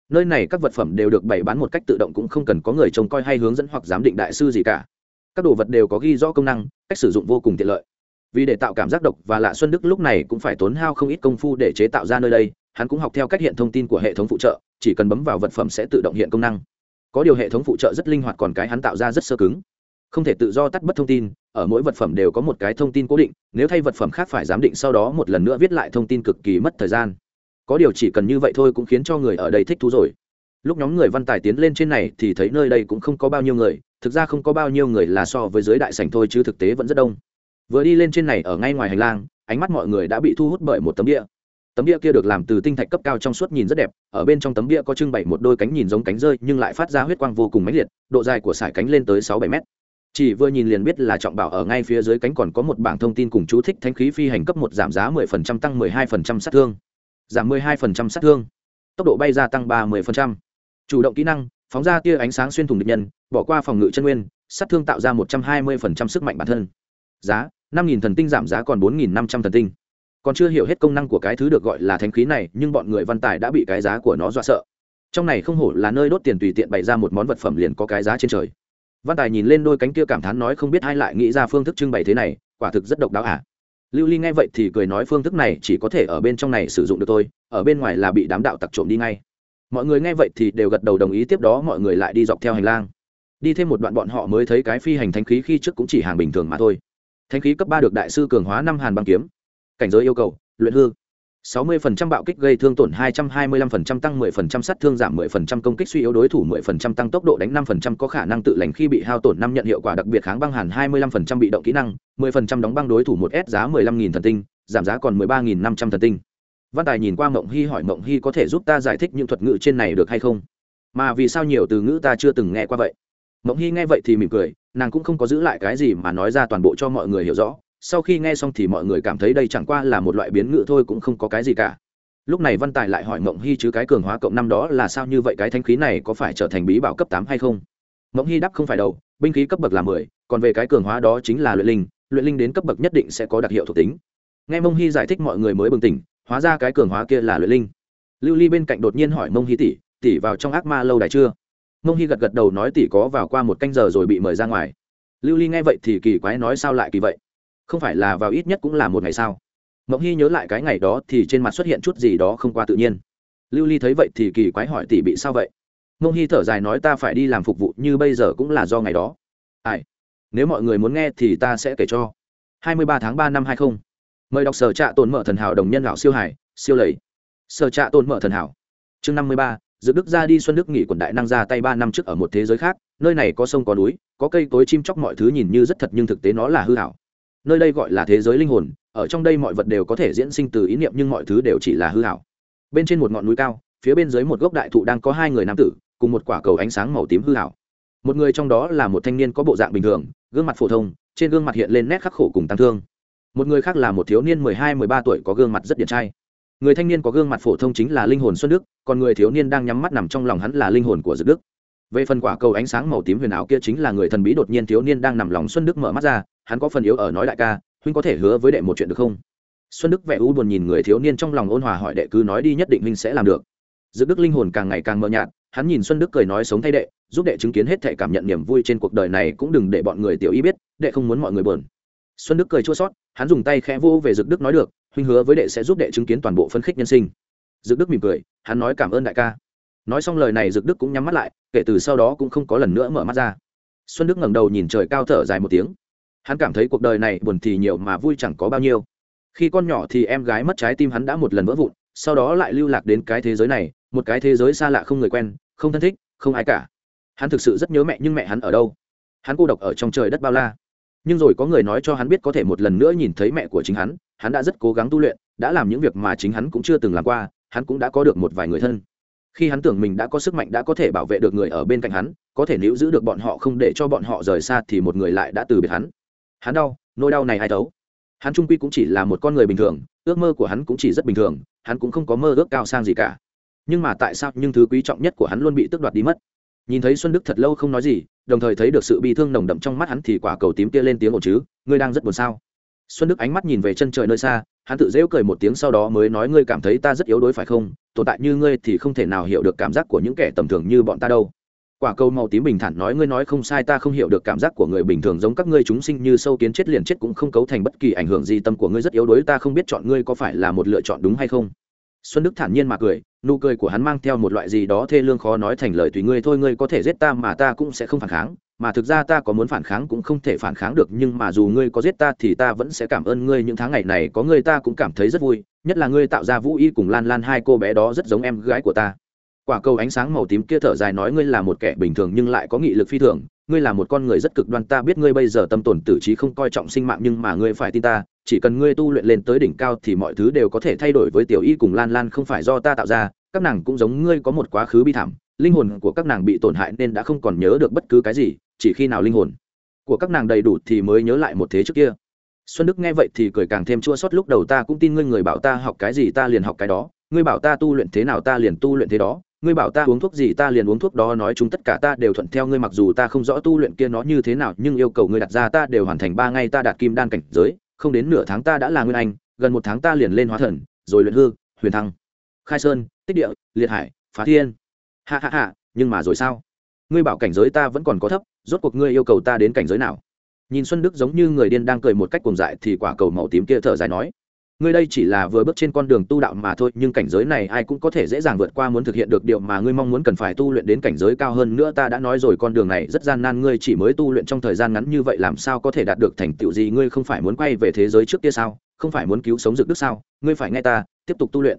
Nơi này các vật phẩm đều được bày bán một cách tự động cũng không cần có người trông coi hay hướng dẫn hoặc giám định đại sư gì cả các đồ vật đều có ghi rõ công năng, cách sử dụng vô cùng tiện lợi. Vì để tạo cảm giác độc và lạ xuân đức lúc này cũng phải tốn hao không ít công phu để chế tạo ra nơi đây, hắn cũng học theo cách hiện thông tin của hệ thống phụ trợ, chỉ cần bấm vào vật phẩm sẽ tự động hiện công năng. Có điều hệ thống phụ trợ rất linh hoạt còn cái hắn tạo ra rất sơ cứng. Không thể tự do tắt bất thông tin, ở mỗi vật phẩm đều có một cái thông tin cố định, nếu thay vật phẩm khác phải giám định sau đó một lần nữa viết lại thông tin cực kỳ mất thời gian. Có điều chỉ cần như vậy thôi cũng khiến cho người ở đây thích thú rồi lúc nhóm người văn tài tiến lên trên này thì thấy nơi đây cũng không có bao nhiêu người, thực ra không có bao nhiêu người là so với giới đại sành thôi chứ thực tế vẫn rất đông. Vừa đi lên trên này ở ngay ngoài hành lang, ánh mắt mọi người đã bị thu hút bởi một tấm địa tấm địa kia được làm từ tinh thạch cấp cao trong suốt nhìn rất đẹp, ở bên trong tấm địa có trưng bày một đôi cánh nhìn giống cánh rơi nhưng lại phát ra huyết quang vô cùng mãnh liệt, độ dài của sải cánh lên tới sáu bảy mét. Chỉ vừa nhìn liền biết là trọng bảo ở ngay phía dưới cánh còn có một bảng thông tin cùng chú thích thanh khí phi hành cấp một giảm giá 10% tăng 12% sát thương. Giảm 12% sát thương. Tốc độ bay gia tăng 30% chủ động kỹ năng, phóng ra tia ánh sáng xuyên thủng địch nhân, bỏ qua phòng ngự chân nguyên, sát thương tạo ra một trăm hai mươi phần trăm sức mạnh bản thân. Giá, năm nghìn thần tinh giảm giá còn bốn nghìn năm trăm thần tinh. Còn chưa hiểu hết công năng của cái thứ được gọi là thanh khí này, nhưng bọn người văn tài đã bị cái giá của nó dọa sợ. Trong này không hổ là nơi đốt tiền tùy tiện bày ra một món vật phẩm liền có cái giá trên trời. Văn tài nhìn lên đôi cánh kia cảm thán nói không biết ai lại nghĩ ra phương thức trưng bày thế này, quả thực rất độc đáo à. Lưu ly nghe vậy thì cười nói phương thức này chỉ có thể ở bên trong này sử dụng được thôi, ở bên ngoài là bị đám đạo tặc trộm đi ngay mọi người nghe vậy thì đều gật đầu đồng ý, tiếp đó mọi người lại đi dọc theo hành lang. Đi thêm một đoạn bọn họ mới thấy cái phi hành thanh khí khi trước cũng chỉ hàng bình thường mà thôi. Thanh khí cấp ba được đại sư cường hóa năm hàn băng kiếm. Cảnh giới yêu cầu, luyện hư. 60% bạo kích gây thương tổn 225% tăng 10% sát thương, giảm 10% công kích suy yếu đối thủ 10% tăng tốc độ đánh 5% có khả năng tự lành khi bị hao tổn năm nhận hiệu quả đặc biệt kháng băng hàn 25% bị động kỹ năng 10% đóng băng đối thủ 1S giá 15.000 thần tinh, giảm giá còn 13.500 thần tinh văn tài nhìn qua mộng hy hỏi, mộng hy có thể giúp ta giải thích những thuật ngữ trên này được hay không? Mà vì sao nhiều từ ngữ ta chưa từng nghe qua vậy? Mộng hy nghe vậy thì mỉm cười, nàng cũng không có giữ lại cái gì mà nói ra toàn bộ cho mọi người hiểu rõ. Sau khi nghe xong thì mọi người cảm thấy đây chẳng qua là một loại biến ngữ thôi, cũng không có cái gì cả. Lúc này văn tài lại hỏi mộng hy, chứ cái cường hóa cộng năm đó là sao như vậy? Cái thanh khí này có phải trở thành bí bảo cấp tám hay không? Mộng hy đáp, không phải đâu, binh khí cấp bậc là mười, còn về cái cường hóa đó chính là luyện linh luyện linh đến cấp bậc nhất định sẽ có đặc hiệu thuộc tính. Nghe mông hy giải thích, mọi người mới bừng tỉnh hóa ra cái cường hóa kia là luyện linh. Lưu ly bên cạnh đột nhiên hỏi mông hy tỷ tỷ vào trong ác ma lâu đài chưa? Mông hy gật gật đầu nói tỷ có vào qua một canh giờ rồi bị mời ra ngoài. Lưu ly nghe vậy thì kỳ quái nói sao lại kỳ vậy? Không phải là vào ít nhất cũng là một ngày sao? Mộng hy nhớ lại cái ngày đó thì trên mặt xuất hiện chút gì đó không qua tự nhiên. Lưu ly thấy vậy thì kỳ quái hỏi tỷ bị sao vậy? Mông hy thở dài nói ta phải đi làm phục vụ như bây giờ cũng là do ngày đó. Ai? Nếu mọi người muốn nghe thì ta sẽ kể cho. 23 tháng 3 năm 20 mời đọc sở trạ tồn mở thần hảo đồng nhân lão siêu hải siêu lầy. Sở trạ tồn mở thần hảo. Chương 53, dự đức ra đi xuân đức nghỉ quần đại năng ra tay ba năm trước ở một thế giới khác nơi này có sông có núi có cây cối chim chóc mọi thứ nhìn như rất thật nhưng thực tế nó là hư hảo. Nơi đây gọi là thế giới linh hồn ở trong đây mọi vật đều có thể diễn sinh từ ý niệm nhưng mọi thứ đều chỉ là hư hảo. Bên trên một ngọn núi cao phía bên dưới một gốc đại thụ đang có hai người nam tử cùng một quả cầu ánh sáng màu tím hư hảo. Một người trong đó là một thanh niên có bộ dạng bình thường gương mặt phổ thông trên gương mặt hiện lên nét khắc khổ cùng tăng thương một người khác là một thiếu niên mười hai, mười ba tuổi có gương mặt rất điển trai. Người thanh niên có gương mặt phổ thông chính là linh hồn xuân đức, còn người thiếu niên đang nhắm mắt nằm trong lòng hắn là linh hồn của dực đức. Về phần quả cầu ánh sáng màu tím huyền ảo kia chính là người thần bí đột nhiên thiếu niên đang nằm lòng xuân đức mở mắt ra, hắn có phần yếu ở nói đại ca, huynh có thể hứa với đệ một chuyện được không? Xuân đức vẻ u buồn nhìn người thiếu niên trong lòng ôn hòa hỏi đệ cứ nói đi nhất định huynh sẽ làm được. Dực đức linh hồn càng ngày càng mờ nhạt, hắn nhìn xuân đức cười nói sống thay đệ, giúp đệ chứng kiến hết thể cảm nhận niềm vui trên cuộc đời này cũng đừng để bọn người tiểu y biết, đệ không muốn mọi người buồn. Xuân đức cười chua sót hắn dùng tay khẽ vô về dực đức nói được, huynh hứa với đệ sẽ giúp đệ chứng kiến toàn bộ phân khích nhân sinh. Dực đức mỉm cười, hắn nói cảm ơn đại ca. Nói xong lời này, dực đức cũng nhắm mắt lại, kể từ sau đó cũng không có lần nữa mở mắt ra. Xuân đức ngẩng đầu nhìn trời cao thở dài một tiếng. Hắn cảm thấy cuộc đời này buồn thì nhiều mà vui chẳng có bao nhiêu. Khi con nhỏ thì em gái mất trái tim hắn đã một lần vỡ vụn, sau đó lại lưu lạc đến cái thế giới này, một cái thế giới xa lạ không người quen, không thân thích, không ai cả. Hắn thực sự rất nhớ mẹ, nhưng mẹ hắn ở đâu? Hắn cô độc ở trong trời đất bao la nhưng rồi có người nói cho hắn biết có thể một lần nữa nhìn thấy mẹ của chính hắn hắn đã rất cố gắng tu luyện, đã làm những việc mà chính hắn cũng chưa từng làm qua, hắn cũng đã có được một vài người thân. Khi hắn tưởng mình đã có sức mạnh đã có thể bảo vệ được người ở bên cạnh hắn, có thể níu giữ được bọn họ không để cho bọn họ rời xa thì một người lại đã từ biệt hắn. Hắn đau, nỗi đau này ai thấu hắn trung quy cũng chỉ là một con người bình thường, ước mơ của hắn cũng chỉ rất bình thường, hắn cũng không có mơ ước cao sang gì cả. Nhưng mà tại sao những thứ quý trọng nhất của hắn luôn bị tước đoạt đi mất? Nhìn thấy xuân đức thật lâu không nói gì đồng thời thấy được sự bi thương nồng đậm trong mắt hắn thì quả cầu tím kia lên tiếng ổn chứ, ngươi đang rất buồn sao? Xuân đức ánh mắt nhìn về chân trời nơi xa, hắn tự dễu cười một tiếng sau đó mới nói ngươi cảm thấy ta rất yếu đuối phải không? Tồn tại như ngươi thì không thể nào hiểu được cảm giác của những kẻ tầm thường như bọn ta đâu. Quả cầu màu tím bình thản nói ngươi nói không sai ta không hiểu được cảm giác của người bình thường giống các ngươi chúng sinh như sâu kiến chết liền chết cũng không cấu thành bất kỳ ảnh hưởng gì, tâm của ngươi rất yếu đuối, ta không biết chọn ngươi có phải là một lựa chọn đúng hay không. Xuân đức thản nhiên mà cười nụ cười của hắn mang theo một loại gì đó thê lương khó nói thành lời tùy ngươi thôi, ngươi có thể giết ta mà ta cũng sẽ không phản kháng, mà thực ra ta có muốn phản kháng cũng không thể phản kháng được, nhưng mà dù ngươi có giết ta thì ta vẫn sẽ cảm ơn ngươi. Những tháng ngày này có ngươi ta cũng cảm thấy rất vui, nhất là ngươi tạo ra vũ y cùng lan lan, hai cô bé đó rất giống em gái của ta. Quả cầu ánh sáng màu tím kia thở dài nói ngươi là một kẻ bình thường nhưng lại có nghị lực phi thường ngươi là một con người rất cực đoan, ta biết ngươi bây giờ tâm tồn tử trí không coi trọng sinh mạng, nhưng mà ngươi phải tin ta, chỉ cần ngươi tu luyện lên tới đỉnh cao thì mọi thứ đều có thể thay đổi với tiểu y cùng lan lan không phải do ta tạo ra, các nàng cũng giống ngươi có một quá khứ bi thảm, linh hồn của các nàng bị tổn hại nên đã không còn nhớ được bất cứ cái gì, chỉ khi nào linh hồn của các nàng đầy đủ thì mới nhớ lại một thế trước kia. Xuân đức nghe vậy thì cười càng thêm chua xót, lúc đầu ta cũng tin ngươi người bảo ta học cái gì ta liền học cái đó ngươi bảo ta tu luyện thế nào ta liền tu luyện thế đó, ngươi bảo ta uống thuốc gì ta liền uống thuốc đó, nói chúng tất cả ta đều thuận theo ngươi, mặc dù ta không rõ tu luyện kia nó như thế nào, nhưng yêu cầu ngươi đặt ra ta đều hoàn thành ba ngày ta đạt kim đan cảnh giới, không đến nửa tháng ta đã là nguyên anh, gần một tháng ta liền lên hóa thần, rồi luyện hư, huyền thăng. Khai sơn, tích địa, liệt hải, phá thiên. Hạ hạ hạ nhưng mà rồi sao? Ngươi bảo cảnh giới ta vẫn còn có thấp, rốt cuộc ngươi yêu cầu ta đến cảnh giới nào? Nhìn xuân đức giống như người điên đang cười một cách cuồng dại thì quả cầu màu tím kia thở dài nói ngươi đây chỉ là vừa bước trên con đường tu đạo mà thôi, nhưng cảnh giới này ai cũng có thể dễ dàng vượt qua muốn thực hiện được điều mà ngươi mong muốn cần phải tu luyện đến cảnh giới cao hơn nữa. Ta đã nói rồi, con đường này rất gian nan, ngươi chỉ mới tu luyện trong thời gian ngắn như vậy làm sao có thể đạt được thành tựu gì? Ngươi không phải muốn quay về thế giới trước kia sao? Không phải muốn cứu sống dược đức sao? Ngươi phải nghe ta, tiếp tục tu luyện.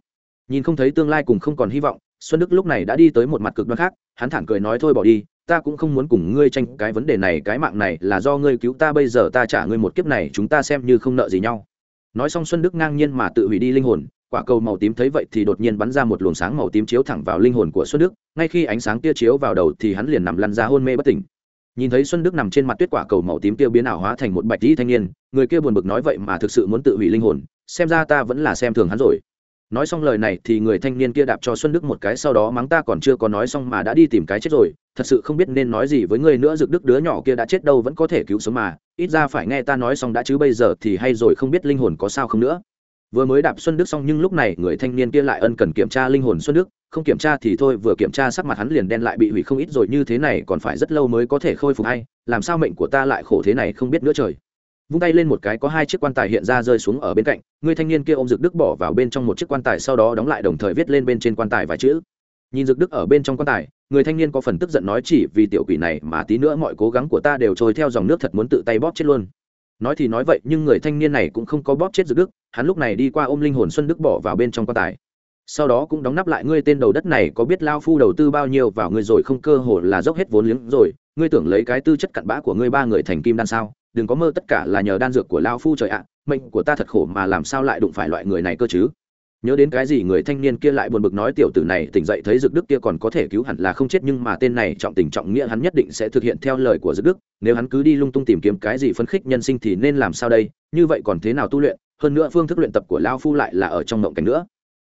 Nhìn không thấy tương lai cùng không còn hy vọng, xuân đức lúc này đã đi tới một mặt cực đoan khác. Hắn thẳng cười nói, thôi bỏ đi, ta cũng không muốn cùng ngươi tranh cái vấn đề này. Cái mạng này là do ngươi cứu ta, bây giờ ta trả ngươi một kiếp này, chúng ta xem như không nợ gì nhau nói xong xuân đức ngang nhiên mà tự hủy đi linh hồn, quả cầu màu tím thấy vậy thì đột nhiên bắn ra một luồng sáng màu tím chiếu thẳng vào linh hồn của xuân đức, ngay khi ánh sáng tia chiếu vào đầu thì hắn liền nằm lăn ra hôn mê bất tỉnh. Nhìn thấy xuân đức nằm trên mặt tuyết quả cầu màu tím tiêu biến ảo hóa thành một bạch dĩ thanh niên, người kia buồn bực nói vậy mà thực sự muốn tự hủy linh hồn, xem ra ta vẫn là xem thường hắn rồi nói xong lời này thì người thanh niên kia đạp cho xuân đức một cái, sau đó mắng ta còn chưa có nói xong mà đã đi tìm cái chết rồi, thật sự không biết nên nói gì với người nữa, dực đức đứa nhỏ kia đã chết đâu vẫn có thể cứu sống mà, ít ra phải nghe ta nói xong đã chứ, bây giờ thì hay rồi, không biết linh hồn có sao không nữa. Vừa mới đạp xuân đức xong nhưng lúc này người thanh niên kia lại ân cần kiểm tra linh hồn xuân đức, không kiểm tra thì thôi, vừa kiểm tra sắc mặt hắn liền đen lại bị hủy không ít rồi, như thế này còn phải rất lâu mới có thể khôi phục hay, làm sao mệnh của ta lại khổ thế này không biết nữa trời vung tay lên một cái có hai chiếc quan tài hiện ra rơi xuống ở bên cạnh, người thanh niên kia ôm dược đức bỏ vào bên trong một chiếc quan tài sau đó đóng lại đồng thời viết lên bên trên quan tài vài chữ. Nhìn dược đức ở bên trong quan tài, người thanh niên có phần tức giận nói chỉ vì tiểu quỷ này mà tí nữa mọi cố gắng của ta đều trôi theo dòng nước thật muốn tự tay bóp chết luôn. Nói thì nói vậy, nhưng người thanh niên này cũng không có bóp chết dược đức, hắn lúc này đi qua ôm linh hồn xuân đức bỏ vào bên trong quan tài. Sau đó cũng đóng nắp lại, ngươi tên đầu đất này có biết lao phu đầu tư bao nhiêu vào ngươi rồi không? Cơ hồ là dốc hết vốn liếng rồi, ngươi tưởng lấy cái tư chất cặn bã của ngươi ba người thành kim đan sao? Đừng có mơ tất cả là nhờ đan dược của lao phu trời ạ, mệnh của ta thật khổ mà làm sao lại đụng phải loại người này cơ chứ? Nhớ đến cái gì người thanh niên kia lại buồn bực nói tiểu tử này tỉnh dậy thấy dược đức kia còn có thể cứu hẳn là không chết nhưng mà tên này trọng tình trọng nghĩa hắn nhất định sẽ thực hiện theo lời của dược đức, nếu hắn cứ đi lung tung tìm kiếm cái gì phấn khích nhân sinh thì nên làm sao đây? Như vậy còn thế nào tu luyện? Hơn nữa phương thức luyện tập của lao phu lại là ở trong mộng cảnh nữa.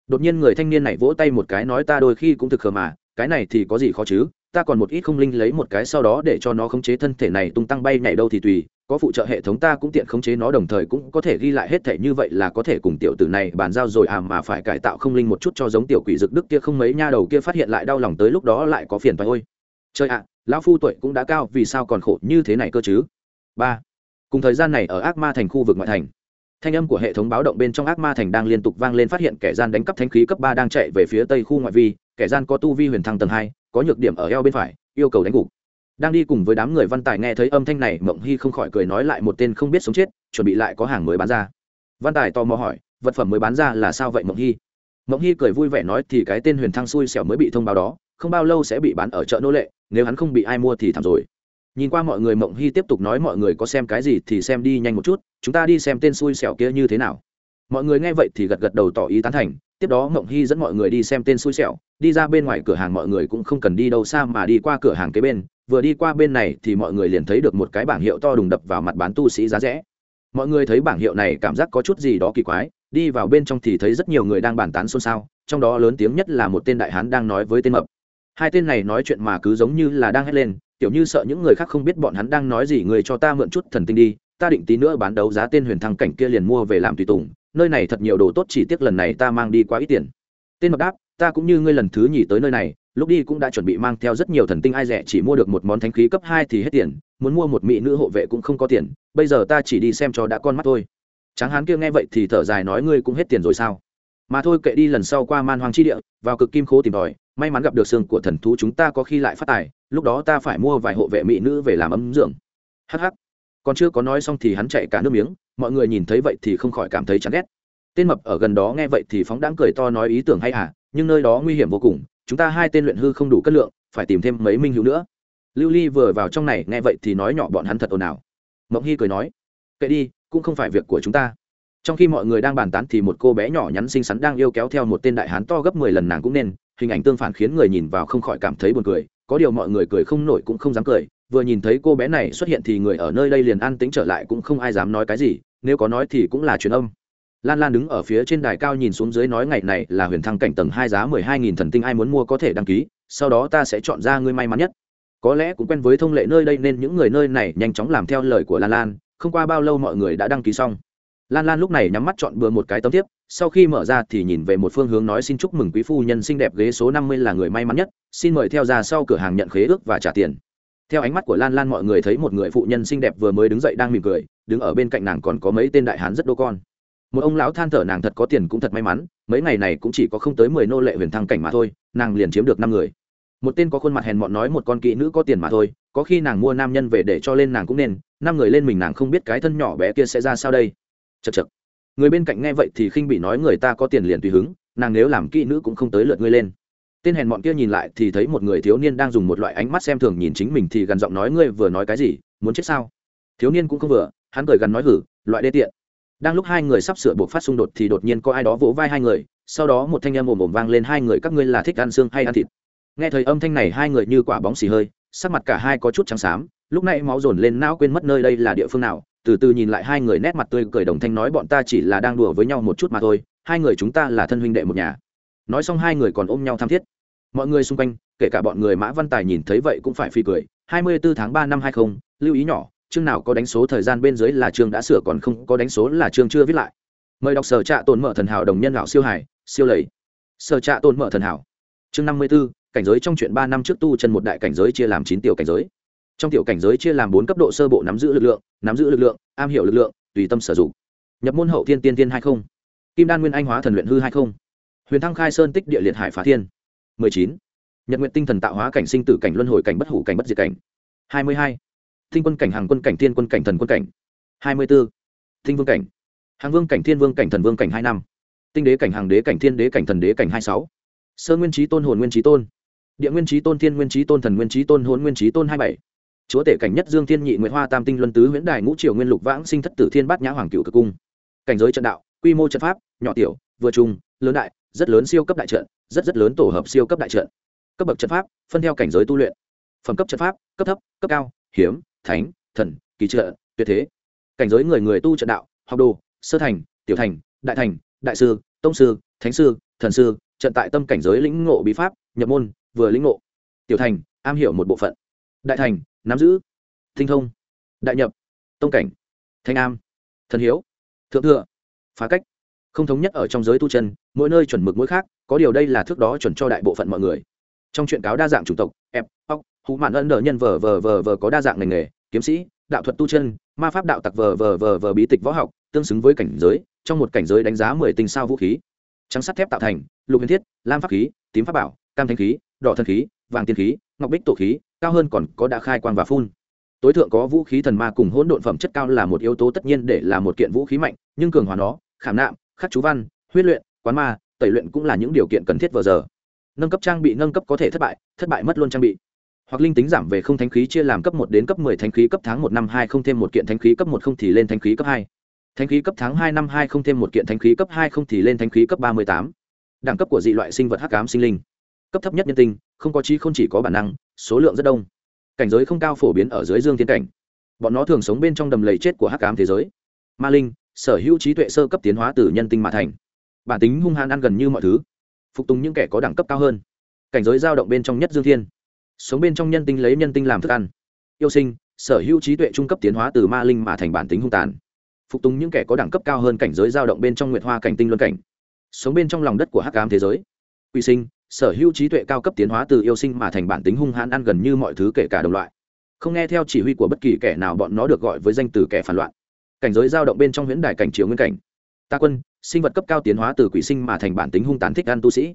Đột nhiên người thanh niên này vỗ tay một cái nói ta đôi khi cũng thực khờ mà, cái này thì có gì khó chứ? Ta còn một ít không linh lấy một cái sau đó để cho nó khống chế thân thể này tung tăng bay nhảy đâu thì tùy, có phụ trợ hệ thống ta cũng tiện khống chế nó đồng thời cũng có thể ghi lại hết thể như vậy là có thể cùng tiểu tử này bàn giao rồi à mà phải cải tạo không linh một chút cho giống tiểu quỷ dực đức kia không mấy nha đầu kia phát hiện lại đau lòng tới lúc đó lại có phiền phải ôi. Trời ạ, lão phu tuổi cũng đã cao, vì sao còn khổ như thế này cơ chứ? Ba. Cùng thời gian này ở ác ma thành khu vực ngoại thành, thanh âm của hệ thống báo động bên trong ác ma thành đang liên tục vang lên phát hiện kẻ gian đánh cắp thanh khí cấp ba đang chạy về phía tây khu ngoại vi, kẻ gian có tu vi huyền thăng tầng hai có nhược điểm ở eo bên phải, yêu cầu đánh gục. Đang đi cùng với đám người văn tài nghe thấy âm thanh này, mộng hy không khỏi cười nói lại một tên không biết sống chết, chuẩn bị lại có hàng mới bán ra. Văn tài tò mò hỏi, vật phẩm mới bán ra là sao vậy mộng hy? Mộng hy cười vui vẻ nói thì cái tên huyền thăng xui xẻo mới bị thông báo đó, không bao lâu sẽ bị bán ở chợ nô lệ, nếu hắn không bị ai mua thì thảm rồi. Nhìn qua mọi người, mộng hy tiếp tục nói mọi người có xem cái gì thì xem đi nhanh một chút, chúng ta đi xem tên xui xẻo kia như thế nào mọi người nghe vậy thì gật gật đầu tỏ ý tán thành, tiếp đó mộng hy dẫn mọi người đi xem tên xui xẻo, đi ra bên ngoài cửa hàng mọi người cũng không cần đi đâu xa mà đi qua cửa hàng kế bên, vừa đi qua bên này thì mọi người liền thấy được một cái bảng hiệu to đùng đập vào mặt bán tu sĩ giá rẻ. Mọi người thấy bảng hiệu này cảm giác có chút gì đó kỳ quái, đi vào bên trong thì thấy rất nhiều người đang bàn tán xôn xao, trong đó lớn tiếng nhất là một tên đại hán đang nói với tên mập. Hai tên này nói chuyện mà cứ giống như là đang hét lên, kiểu như sợ những người khác không biết bọn hắn đang nói gì, người cho ta mượn chút thần tinh đi ta định tí nữa bán đấu giá tên huyền thăng cảnh kia liền mua về làm tùy tùng, nơi này thật nhiều đồ tốt chỉ tiếc lần này ta mang đi quá ít tiền. Tên mập đáp, ta cũng như ngươi lần thứ nhì tới nơi này, lúc đi cũng đã chuẩn bị mang theo rất nhiều thần tinh ai rẻ, chỉ mua được một món thánh khí cấp hai thì hết tiền, muốn mua một mỹ nữ hộ vệ cũng không có tiền, bây giờ ta chỉ đi xem cho đã con mắt thôi. Tráng hán kia nghe vậy thì thở dài nói ngươi cũng hết tiền rồi sao? Mà thôi kệ đi lần sau qua man hoang chi địa, vào cực kim khố tìm tòi may mắn gặp được xương của thần thú chúng ta có khi lại phát tài, lúc đó ta phải mua vài hộ vệ mỹ nữ về làm ấm dưỡng. Hh còn chưa có nói xong thì hắn chạy cả nước miếng, mọi người nhìn thấy vậy thì không khỏi cảm thấy chán ghét. Tên mập ở gần đó nghe vậy thì phóng đáng cười to nói ý tưởng hay à nhưng nơi đó nguy hiểm vô cùng, chúng ta hai tên luyện hư không đủ cân lượng, phải tìm thêm mấy minh hữu nữa. Lưu ly vừa vào trong này nghe vậy thì nói nhỏ bọn hắn thật ồn ào. Mộng hy cười nói, kệ đi, cũng không phải việc của chúng ta. Trong khi mọi người đang bàn tán thì một cô bé nhỏ nhắn xinh xắn đang yêu kéo theo một tên đại hán to gấp mười lần nàng cũng nên, hình ảnh tương phản khiến người nhìn vào không khỏi cảm thấy buồn cười, có điều mọi người cười không nổi cũng không dám cười vừa nhìn thấy cô bé này xuất hiện thì người ở nơi đây liền an tính trở lại cũng không ai dám nói cái gì, nếu có nói thì cũng là truyền âm. Lan lan đứng ở phía trên đài cao nhìn xuống dưới nói ngày này là huyền thăng cảnh tầng hai giá mười hai nghìn thần tinh ai muốn mua có thể đăng ký, sau đó ta sẽ chọn ra người may mắn nhất. Có lẽ cũng quen với thông lệ nơi đây nên những người nơi này nhanh chóng làm theo lời của lan lan, không qua bao lâu mọi người đã đăng ký xong. Lan lan lúc này nhắm mắt chọn bừa một cái tấm tiếp sau khi mở ra thì nhìn về một phương hướng nói xin chúc mừng quý phu nhân xinh đẹp ghế số năm mươi là người may mắn nhất, xin mời theo ra sau cửa hàng nhận khế ước và trả tiền theo ánh mắt của lan lan mọi người thấy một người phụ nhân xinh đẹp vừa mới đứng dậy đang mỉm cười, đứng ở bên cạnh nàng còn có mấy tên đại hán rất đô con. Một ông lão than thở nàng thật có tiền cũng thật may mắn, mấy ngày này cũng chỉ có không tới mười nô lệ huyền thăng cảnh mà thôi, nàng liền chiếm được năm người. Một tên có khuôn mặt hèn mọn nói một con kỹ nữ có tiền mà thôi, có khi nàng mua nam nhân về để cho lên nàng cũng nên, năm người lên mình nàng không biết cái thân nhỏ bé kia sẽ ra sao đây. Chật chật người bên cạnh nghe vậy thì khinh bị nói người ta có tiền liền tùy hứng, nàng nếu làm kỹ nữ cũng không tới lượt ngươi lên tên hèn mọn kia nhìn lại thì thấy một người thiếu niên đang dùng một loại ánh mắt xem thường nhìn chính mình thì gần giọng nói, ngươi vừa nói cái gì? Muốn chết sao? Thiếu niên cũng không vừa, hắn cười gần nói, hử, loại đê tiện. Đang lúc hai người sắp sửa buộc phát xung đột thì đột nhiên có ai đó vỗ vai hai người, sau đó một thanh âm ồm ồm vang lên, hai người các ngươi là thích ăn xương hay ăn thịt? Nghe thời âm thanh này, hai người như quả bóng xì hơi, sắc mặt cả hai có chút trắng xám, lúc này máu dồn lên não quên mất nơi đây là địa phương nào, từ từ nhìn lại hai người nét mặt tươi cười đồng thanh nói, bọn ta chỉ là đang đùa với nhau một chút mà thôi, hai người chúng ta là thân huynh đệ một nhà nói xong hai người còn ôm nhau tham thiết. Mọi người xung quanh kể cả bọn người mã văn tài nhìn thấy vậy cũng phải phi cười. Hai mươi 24 tháng ba năm hai không lưu ý nhỏ chương nào có đánh số thời gian bên dưới là chương đã sửa còn không có đánh số là chương chưa viết lại. Mời đọc sở trạ tồn mở thần hảo đồng nhân lão siêu hải siêu lầy. Sở trạ tồn mở thần hảo. Chương năm mươi 54, cảnh giới trong chuyện ba năm trước tu chân một đại cảnh giới chia làm chín tiểu cảnh giới. Trong tiểu cảnh giới chia làm bốn cấp độ sơ bộ nắm giữ lực lượng nắm giữ lực lượng am hiểu lực lượng tùy tâm sử dụng. Nhập môn hậu thiên tiên tiên hai không. Kim đan nguyên anh hóa thần luyện hư hai không huyền thăng khai sơn tích địa liệt hải phá thiên. mười chín. Nhật nguyện tinh thần tạo hóa cảnh sinh tử cảnh luân hồi cảnh bất hủ cảnh bất diệt cảnh. hai mươi hai. Tinh quân cảnh hàng quân cảnh tiên quân cảnh thần quân cảnh. hai mươi b ố tinh vương cảnh. Hàng vương cảnh thiên vương cảnh thần vương cảnh hai năm. Tinh đế cảnh hàng đế cảnh thiên đế cảnh thần đế cảnh hai sáu. Sơ nguyên trí tôn hồn nguyên trí tôn. Địa nguyên trí tôn thiên nguyên trí tôn thần nguyên trí tôn hồn nguyên trí tôn hai bảy. Chúa tể cảnh nhất dương thiên nhị nguyễn hoa tam tinh luân tứ huyễn đài ngũ triều nguyên lục vãng sinh thất tử thiên bát nhã hoàng cựu cực cung. Cảnh giới trận đạo, quy mô trận pháp, nhỏ tiểu, vừa trung lớn đại rất lớn siêu cấp đại trận, rất rất lớn tổ hợp siêu cấp đại trận. Cấp bậc trận pháp, phân theo cảnh giới tu luyện. Phẩm cấp trận pháp, cấp thấp, cấp cao, hiếm, thánh, thần, kỳ trợ, tuyệt thế. Cảnh giới người người tu trận đạo, học đồ, sơ thành, tiểu thành, đại thành, đại sư, tông sư, thánh sư, thần sư, trận tại tâm cảnh giới lĩnh ngộ bí pháp, nhập môn, vừa lĩnh ngộ. Tiểu thành, am hiểu một bộ phận. Đại thành, nắm giữ. Tinh thông. Đại nhập. Tông cảnh. Thanh am. Thần hiếu. Thượng thừa. Phá cách không thống nhất ở trong giới tu chân, mỗi nơi chuẩn mực mỗi khác, có điều đây là thước đó chuẩn cho đại bộ phận mọi người. Trong chuyện cáo đa dạng chủng tộc ép óc hụ mạn ân đờ nhân vờ vờ vờ vờ có đa dạng ngành nghề, kiếm sĩ, đạo thuật tu chân, ma pháp đạo tặc vờ vờ vờ vờ bí tịch võ học, tương xứng với cảnh giới, trong một cảnh giới đánh giá mười tinh sao vũ khí. Trắng sắt thép tạo thành, lục huyền thiết, lam pháp khí, tím pháp bảo, cam thanh khí, đỏ thần khí, vàng tiên khí, ngọc bích tổ khí, cao hơn còn có đã khai quang và phun. Tối thượng có vũ khí thần ma cùng hỗn độn phẩm chất cao là một yếu tố tất nhiên để là một kiện vũ khí mạnh, nhưng cường hóa nó, khảm nạm khắc chú văn, huyết luyện, quán ma, tẩy luyện cũng là những điều kiện cần thiết vừa giờ. Nâng cấp trang bị nâng cấp có thể thất bại thất bại mất luôn trang bị. Hoặc linh tính giảm về không thánh khí chia làm cấp một đến cấp mười thánh khí cấp tháng một năm hai không thêm một kiện thánh khí cấp một không thì lên thánh khí cấp hai. Thánh khí cấp tháng hai năm hai không thêm một kiện thánh khí cấp hai không thì lên thánh khí cấp ba mươi tám. Đẳng cấp của dị loại sinh vật hắc ám sinh linh. Cấp thấp nhất nhân tinh không có trí không chỉ có bản năng, số lượng rất đông. Cảnh giới không cao phổ biến ở dưới dương thiên cảnh. Bọn nó thường sống bên trong đầm lầy chết của hắc ám thế giới. Ma linh sở hữu trí tuệ sơ cấp tiến hóa từ nhân tinh mà thành. Bản tính hung hãn ăn gần như mọi thứ. Phục tùng những kẻ có đẳng cấp cao hơn. Cảnh giới dao động bên trong nhất dương thiên. Sống bên trong nhân tinh lấy nhân tinh làm thức ăn. Yêu sinh, sở hữu trí tuệ trung cấp tiến hóa từ ma linh mà thành bản tính hung tàn. Phục tùng những kẻ có đẳng cấp cao hơn cảnh giới dao động bên trong nguyệt hoa cảnh tinh luân cảnh. Sống bên trong lòng đất của hắc ám thế giới. Quy sinh, sở hữu trí tuệ cao cấp tiến hóa từ yêu sinh mà thành bản tính hung hãn ăn gần như mọi thứ kể cả đồng loại. Không nghe theo chỉ huy của bất kỳ kẻ nào bọn nó được gọi với danh từ kẻ phản loạn cảnh giới dao động bên trong huyễn đài cảnh chiếu nguyên cảnh. Ta quân, sinh vật cấp cao tiến hóa từ quỷ sinh mà thành bản tính hung tàn thích ăn tu sĩ.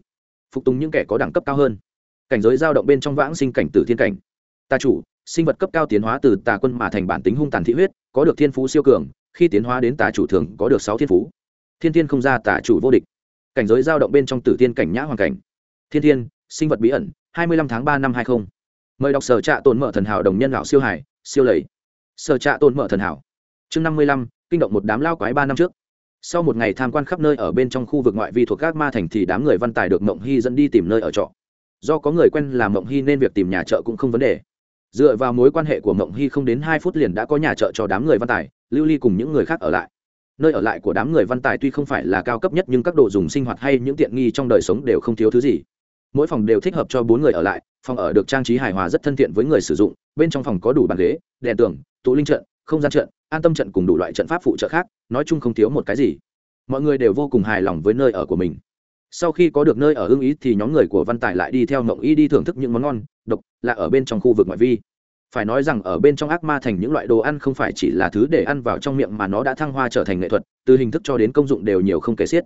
Phục tùng những kẻ có đẳng cấp cao hơn. Cảnh giới dao động bên trong vãng sinh cảnh tử thiên cảnh. Ta chủ, sinh vật cấp cao tiến hóa từ tà quân mà thành bản tính hung tàn thị huyết, có được thiên phú siêu cường, khi tiến hóa đến tà chủ thường có được sáu thiên phú. Thiên thiên không ra tà chủ vô địch. Cảnh giới dao động bên trong tử thiên cảnh nhã hoàn cảnh. Thiên thiên, sinh vật bí ẩn, hai mươi lăm tháng ba năm hai mươi mời đọc sở trạ tồn mở thần hảo đồng nhân lão siêu hải, siêu lầy. Sở trạ tồn mở thần hảo chương năm mươi lăm, kinh động một đám lao quái ba năm trước. Sau một ngày tham quan khắp nơi ở bên trong khu vực ngoại vi thuộc các ma thành thì đám người văn tài được mộng hy dẫn đi tìm nơi ở trọ. Do có người quen làm mộng hy nên việc tìm nhà trọ cũng không vấn đề. Dựa vào mối quan hệ của mộng hy không đến hai phút liền đã có nhà trọ cho đám người văn tài, lưu ly cùng những người khác ở lại. Nơi ở lại của đám người văn tài tuy không phải là cao cấp nhất nhưng các đồ dùng sinh hoạt hay những tiện nghi trong đời sống đều không thiếu thứ gì. Mỗi phòng đều thích hợp cho bốn người ở lại, phòng ở được trang trí hài hòa rất thân thiện với người sử dụng, bên trong phòng có đủ bàn ghế, đèn tường tụ linh trận, không gian trận an tâm trận cùng đủ loại trận pháp phụ trợ khác, nói chung không thiếu một cái gì. Mọi người đều vô cùng hài lòng với nơi ở của mình. Sau khi có được nơi ở ưng ý thì nhóm người của văn tài lại đi theo mộng y đi thưởng thức những món ngon, độc là ở bên trong khu vực ngoại vi. Phải nói rằng ở bên trong ác ma thành những loại đồ ăn không phải chỉ là thứ để ăn vào trong miệng mà nó đã thăng hoa trở thành nghệ thuật, từ hình thức cho đến công dụng đều nhiều không kể xiết.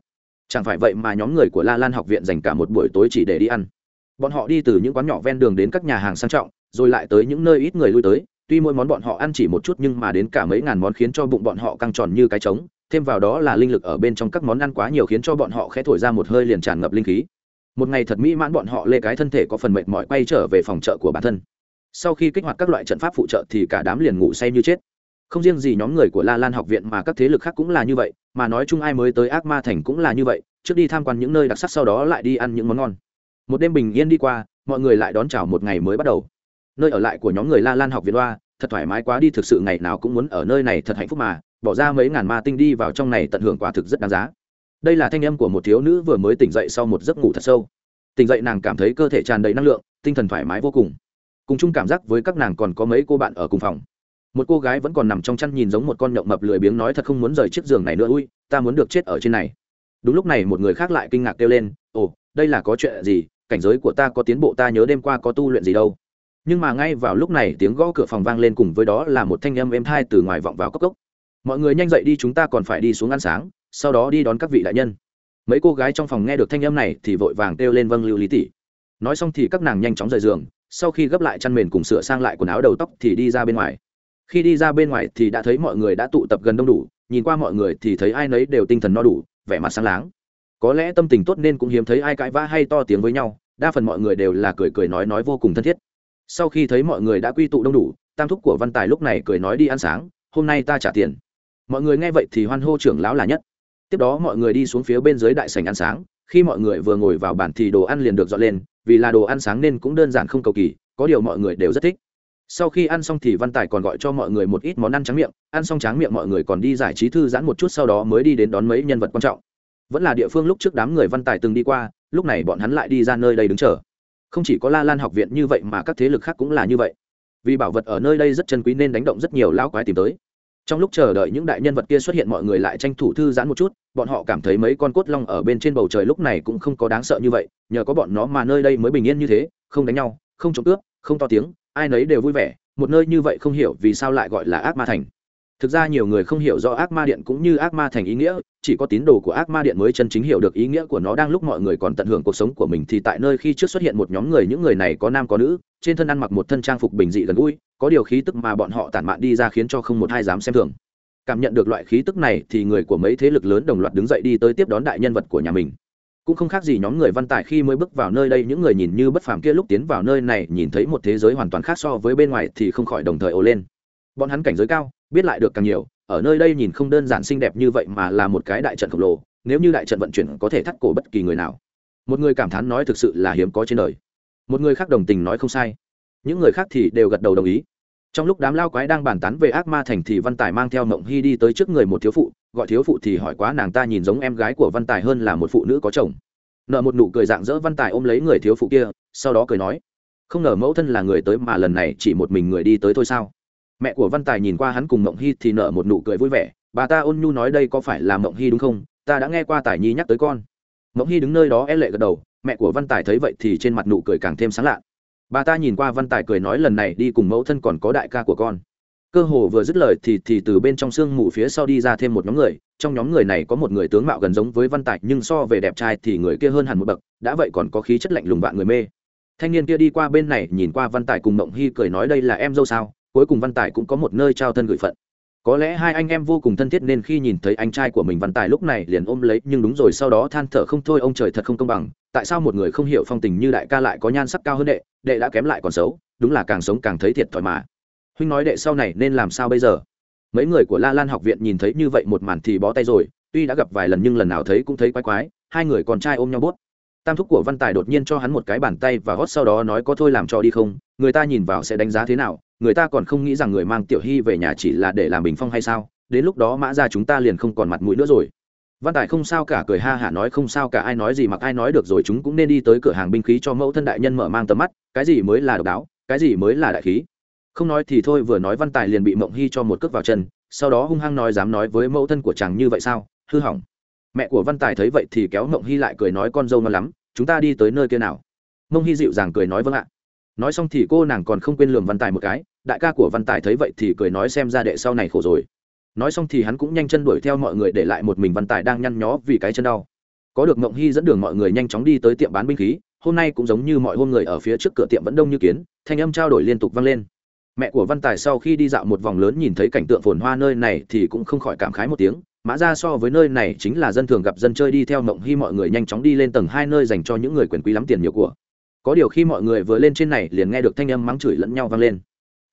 Chẳng phải vậy mà nhóm người của la lan học viện dành cả một buổi tối chỉ để đi ăn. Bọn họ đi từ những quán nhỏ ven đường đến các nhà hàng sang trọng, rồi lại tới những nơi ít người lui tới tuy mỗi món bọn họ ăn chỉ một chút nhưng mà đến cả mấy ngàn món khiến cho bụng bọn họ căng tròn như cái trống, thêm vào đó là linh lực ở bên trong các món ăn quá nhiều khiến cho bọn họ khẽ thổi ra một hơi liền tràn ngập linh khí. Một ngày thật mỹ mãn bọn họ lê cái thân thể có phần mệt mỏi quay trở về phòng chợ của bản thân. Sau khi kích hoạt các loại trận pháp phụ trợ thì cả đám liền ngủ say như chết. Không riêng gì nhóm người của la lan học viện mà các thế lực khác cũng là như vậy, mà nói chung ai mới tới ác ma thành cũng là như vậy, trước đi tham quan những nơi đặc sắc sau đó lại đi ăn những món ngon. Một đêm bình yên đi qua, mọi người lại đón chào một ngày mới bắt đầu nơi ở lại của nhóm người la lan học viện đoa thật thoải mái quá đi, thực sự ngày nào cũng muốn ở nơi này thật hạnh phúc mà, bỏ ra mấy ngàn ma tinh đi vào trong này tận hưởng quả thực rất đáng giá. Đây là thanh âm của một thiếu nữ vừa mới tỉnh dậy sau một giấc ngủ thật sâu. Tỉnh dậy nàng cảm thấy cơ thể tràn đầy năng lượng, tinh thần thoải mái vô cùng. Cùng chung cảm giác với các nàng còn có mấy cô bạn ở cùng phòng. Một cô gái vẫn còn nằm trong chăn nhìn giống một con nhộng mập lười biếng nói thật không muốn rời chiếc giường này nữa ui ta muốn được chết ở trên này. Đúng lúc này một người khác lại kinh ngạc kêu lên, ồ, đây là có chuyện gì? Cảnh giới của ta có tiến bộ, ta nhớ đêm qua có tu luyện gì đâu nhưng mà ngay vào lúc này tiếng gõ cửa phòng vang lên cùng với đó là một thanh âm êm thai từ ngoài vọng vào cốc cốc. Mọi người nhanh dậy đi, chúng ta còn phải đi xuống ăn sáng, sau đó đi đón các vị đại nhân. Mấy cô gái trong phòng nghe được thanh âm này thì vội vàng kêu lên vâng lưu lý tỷ nói xong thì các nàng nhanh chóng rời giường, sau khi gấp lại chăn mền cùng sửa sang lại quần áo đầu tóc thì đi ra bên ngoài. Khi đi ra bên ngoài thì đã thấy mọi người đã tụ tập gần đông đủ, nhìn qua mọi người thì thấy ai nấy đều tinh thần no đủ, vẻ mặt sáng láng. Có lẽ tâm tình tốt nên cũng hiếm thấy ai cãi vã hay to tiếng với nhau, đa phần mọi người đều là cười cười nói nói vô cùng thân thiết sau khi thấy mọi người đã quy tụ đông đủ, tam thúc của văn tài lúc này cười nói đi ăn sáng, hôm nay ta trả tiền. Mọi người nghe vậy thì hoan hô trưởng lão là nhất. Tiếp đó mọi người đi xuống phía bên dưới đại sảnh ăn sáng, khi mọi người vừa ngồi vào bàn thì đồ ăn liền được dọn lên, vì là đồ ăn sáng nên cũng đơn giản không cầu kỳ, có điều mọi người đều rất thích. Sau khi ăn xong thì văn tài còn gọi cho mọi người một ít món ăn tráng miệng, ăn xong tráng miệng mọi người còn đi giải trí thư giãn một chút sau đó mới đi đến đón mấy nhân vật quan trọng. Vẫn là địa phương lúc trước đám người văn tài từng đi qua, lúc này bọn hắn lại đi ra nơi đây đứng chờ không chỉ có la lan học viện như vậy mà các thế lực khác cũng là như vậy. Vì bảo vật ở nơi đây rất chân quý nên đánh động rất nhiều lão quái tìm tới. Trong lúc chờ đợi những đại nhân vật kia xuất hiện mọi người lại tranh thủ thư giãn một chút, bọn họ cảm thấy mấy con cốt long ở bên trên bầu trời lúc này cũng không có đáng sợ như vậy, nhờ có bọn nó mà nơi đây mới bình yên như thế, không đánh nhau, không trộm cướp, không to tiếng, ai nấy đều vui vẻ, một nơi như vậy không hiểu vì sao lại gọi là ác ma thành thực ra nhiều người không hiểu rõ ác ma điện cũng như ác ma thành ý nghĩa, chỉ có tín đồ của ác ma điện mới chân chính hiểu được ý nghĩa của nó. Đang lúc mọi người còn tận hưởng cuộc sống của mình thì tại nơi khi trước xuất hiện một nhóm người, những người này có nam có nữ, trên thân ăn mặc một thân trang phục bình dị gần gũi, có điều khí tức mà bọn họ tản mạn đi ra khiến cho không một ai dám xem thường. Cảm nhận được loại khí tức này thì người của mấy thế lực lớn đồng loạt đứng dậy đi tới tiếp đón đại nhân vật của nhà mình. Cũng không khác gì nhóm người văn tài khi mới bước vào nơi đây, những người nhìn như bất phàm kia lúc tiến vào nơi này nhìn thấy một thế giới hoàn toàn khác so với bên ngoài thì không khỏi đồng thời ồ lên. Bọn hắn cảnh giới cao biết lại được càng nhiều, ở nơi đây nhìn không đơn giản xinh đẹp như vậy mà là một cái đại trận khổng lồ, nếu như đại trận vận chuyển có thể thắt cổ bất kỳ người nào. Một người cảm thán nói thực sự là hiếm có trên đời. Một người khác đồng tình nói không sai. Những người khác thì đều gật đầu đồng ý. Trong lúc đám lao quái đang bàn tán về ác ma thành thì văn tài mang theo mộng hy đi tới trước người một thiếu phụ, gọi thiếu phụ thì hỏi quá nàng ta nhìn giống em gái của văn tài hơn là một phụ nữ có chồng. Nợ một nụ cười dạng dỡ văn tài ôm lấy người thiếu phụ kia, sau đó cười nói, không ngờ mẫu thân là người tới mà lần này chỉ một mình người đi tới thôi sao? Mẹ của văn tài nhìn qua hắn cùng mộng hy thì nở một nụ cười vui vẻ. Bà ta ôn nhu nói đây có phải là mộng hy đúng không? Ta đã nghe qua tài nhi nhắc tới con. Mộng hy đứng nơi đó e lệ gật đầu. Mẹ của văn tài thấy vậy thì trên mặt nụ cười càng thêm sáng lạ. Bà ta nhìn qua văn tài cười nói lần này đi cùng mẫu thân còn có đại ca của con. Cơ hồ vừa dứt lời thì thì từ bên trong sương mù phía sau đi ra thêm một nhóm người. Trong nhóm người này có một người tướng mạo gần giống với văn tài, nhưng so về đẹp trai thì người kia hơn hẳn một bậc. Đã vậy còn có khí chất lạnh lùng vạn người mê. Thanh niên kia đi qua bên này nhìn qua văn tài cùng mộng hy cười nói đây là em dâu sao? Cuối cùng văn tài cũng có một nơi trao thân gửi phận. Có lẽ hai anh em vô cùng thân thiết nên khi nhìn thấy anh trai của mình văn tài lúc này liền ôm lấy, nhưng đúng rồi, sau đó than thở không thôi, ông trời thật không công bằng, tại sao một người không hiểu phong tình như đại ca lại có nhan sắc cao hơn đệ đệ đã kém lại còn xấu, đúng là càng sống càng thấy thiệt thòi mà. Huynh nói đệ sau này nên làm sao bây giờ? Mấy người của la lan học viện nhìn thấy như vậy một màn thì bó tay rồi, tuy đã gặp vài lần nhưng lần nào thấy cũng thấy quái quái, hai người còn trai ôm nhau bút tam thúc của văn tài đột nhiên cho hắn một cái bàn tay và hót sau đó nói có thôi làm cho đi không, người ta nhìn vào sẽ đánh giá thế nào người ta còn không nghĩ rằng người mang tiểu hy về nhà chỉ là để làm bình phong hay sao? Đến lúc đó mã ra chúng ta liền không còn mặt mũi nữa rồi. Văn tài không sao cả cười ha hả nói không sao cả, ai nói gì mặc ai nói được rồi, chúng cũng nên đi tới cửa hàng binh khí cho mẫu thân đại nhân mở mang tầm mắt, cái gì mới là độc đáo, cái gì mới là đại khí. Không nói thì thôi, vừa nói văn tài liền bị mộng hy cho một cước vào chân, sau đó hung hăng nói dám nói với mẫu thân của chàng như vậy sao? Hư hỏng. Mẹ của văn tài thấy vậy thì kéo mộng hy lại cười nói con dâu ngon lắm, chúng ta đi tới nơi kia nào? Mông hy dịu dàng cười nói vâng ạ. Nói xong thì cô nàng còn không quên lường văn tài một cái đại ca của văn tài thấy vậy thì cười nói xem ra đệ sau này khổ rồi. Nói xong thì hắn cũng nhanh chân đuổi theo mọi người để lại một mình văn tài đang nhăn nhó vì cái chân đau. Có được mộng hy dẫn đường mọi người nhanh chóng đi tới tiệm bán binh khí, hôm nay cũng giống như mọi hôm người ở phía trước cửa tiệm vẫn đông như kiến, thanh âm trao đổi liên tục vang lên. Mẹ của văn tài sau khi đi dạo một vòng lớn nhìn thấy cảnh tượng phồn hoa nơi này thì cũng không khỏi cảm khái một tiếng, mã ra so với nơi này chính là dân thường gặp dân chơi đi theo mộng hy mọi người nhanh chóng đi lên tầng hai nơi dành cho những người quyền quý lắm tiền nhiều của. Có điều khi mọi người vừa lên trên này liền nghe được thanh âm mắng chửi lẫn nhau vang lên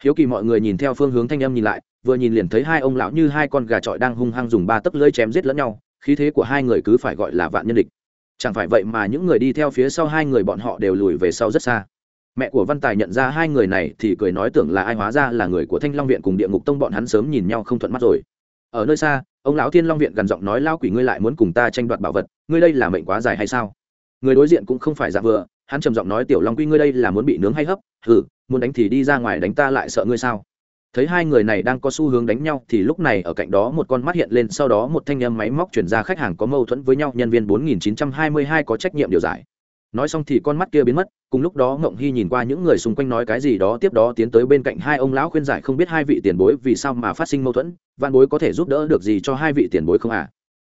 hiếu kỳ mọi người nhìn theo phương hướng thanh âm nhìn lại, vừa nhìn liền thấy hai ông lão như hai con gà trọi đang hung hăng dùng ba tấc lưỡi chém giết lẫn nhau, khí thế của hai người cứ phải gọi là vạn nhân địch. Chẳng phải vậy mà những người đi theo phía sau hai người bọn họ đều lùi về sau rất xa. Mẹ của văn tài nhận ra hai người này thì cười nói tưởng là ai hóa ra là người của thanh long viện cùng địa ngục tông bọn hắn sớm nhìn nhau không thuận mắt rồi. Ở nơi xa, ông lão thiên long viện gần giọng nói lao quỷ ngươi lại muốn cùng ta tranh đoạt bảo vật, ngươi đây là mệnh quá dài hay sao? Người đối diện cũng không phải giả vừa hắn trầm giọng nói, tiểu long quy ngươi đây là muốn bị nướng hay hấp? Hừ muốn đánh thì đi ra ngoài đánh ta lại sợ ngươi sao? Thấy hai người này đang có xu hướng đánh nhau thì lúc này ở cạnh đó một con mắt hiện lên, sau đó một thanh âm máy móc chuyển ra khách hàng có mâu thuẫn với nhau, nhân viên 4922 có trách nhiệm điều giải. Nói xong thì con mắt kia biến mất, cùng lúc đó ngộng hy nhìn qua những người xung quanh nói cái gì đó, tiếp đó tiến tới bên cạnh hai ông lão khuyên giải không biết hai vị tiền bối vì sao mà phát sinh mâu thuẫn văn bối có thể giúp đỡ được gì cho hai vị tiền bối không à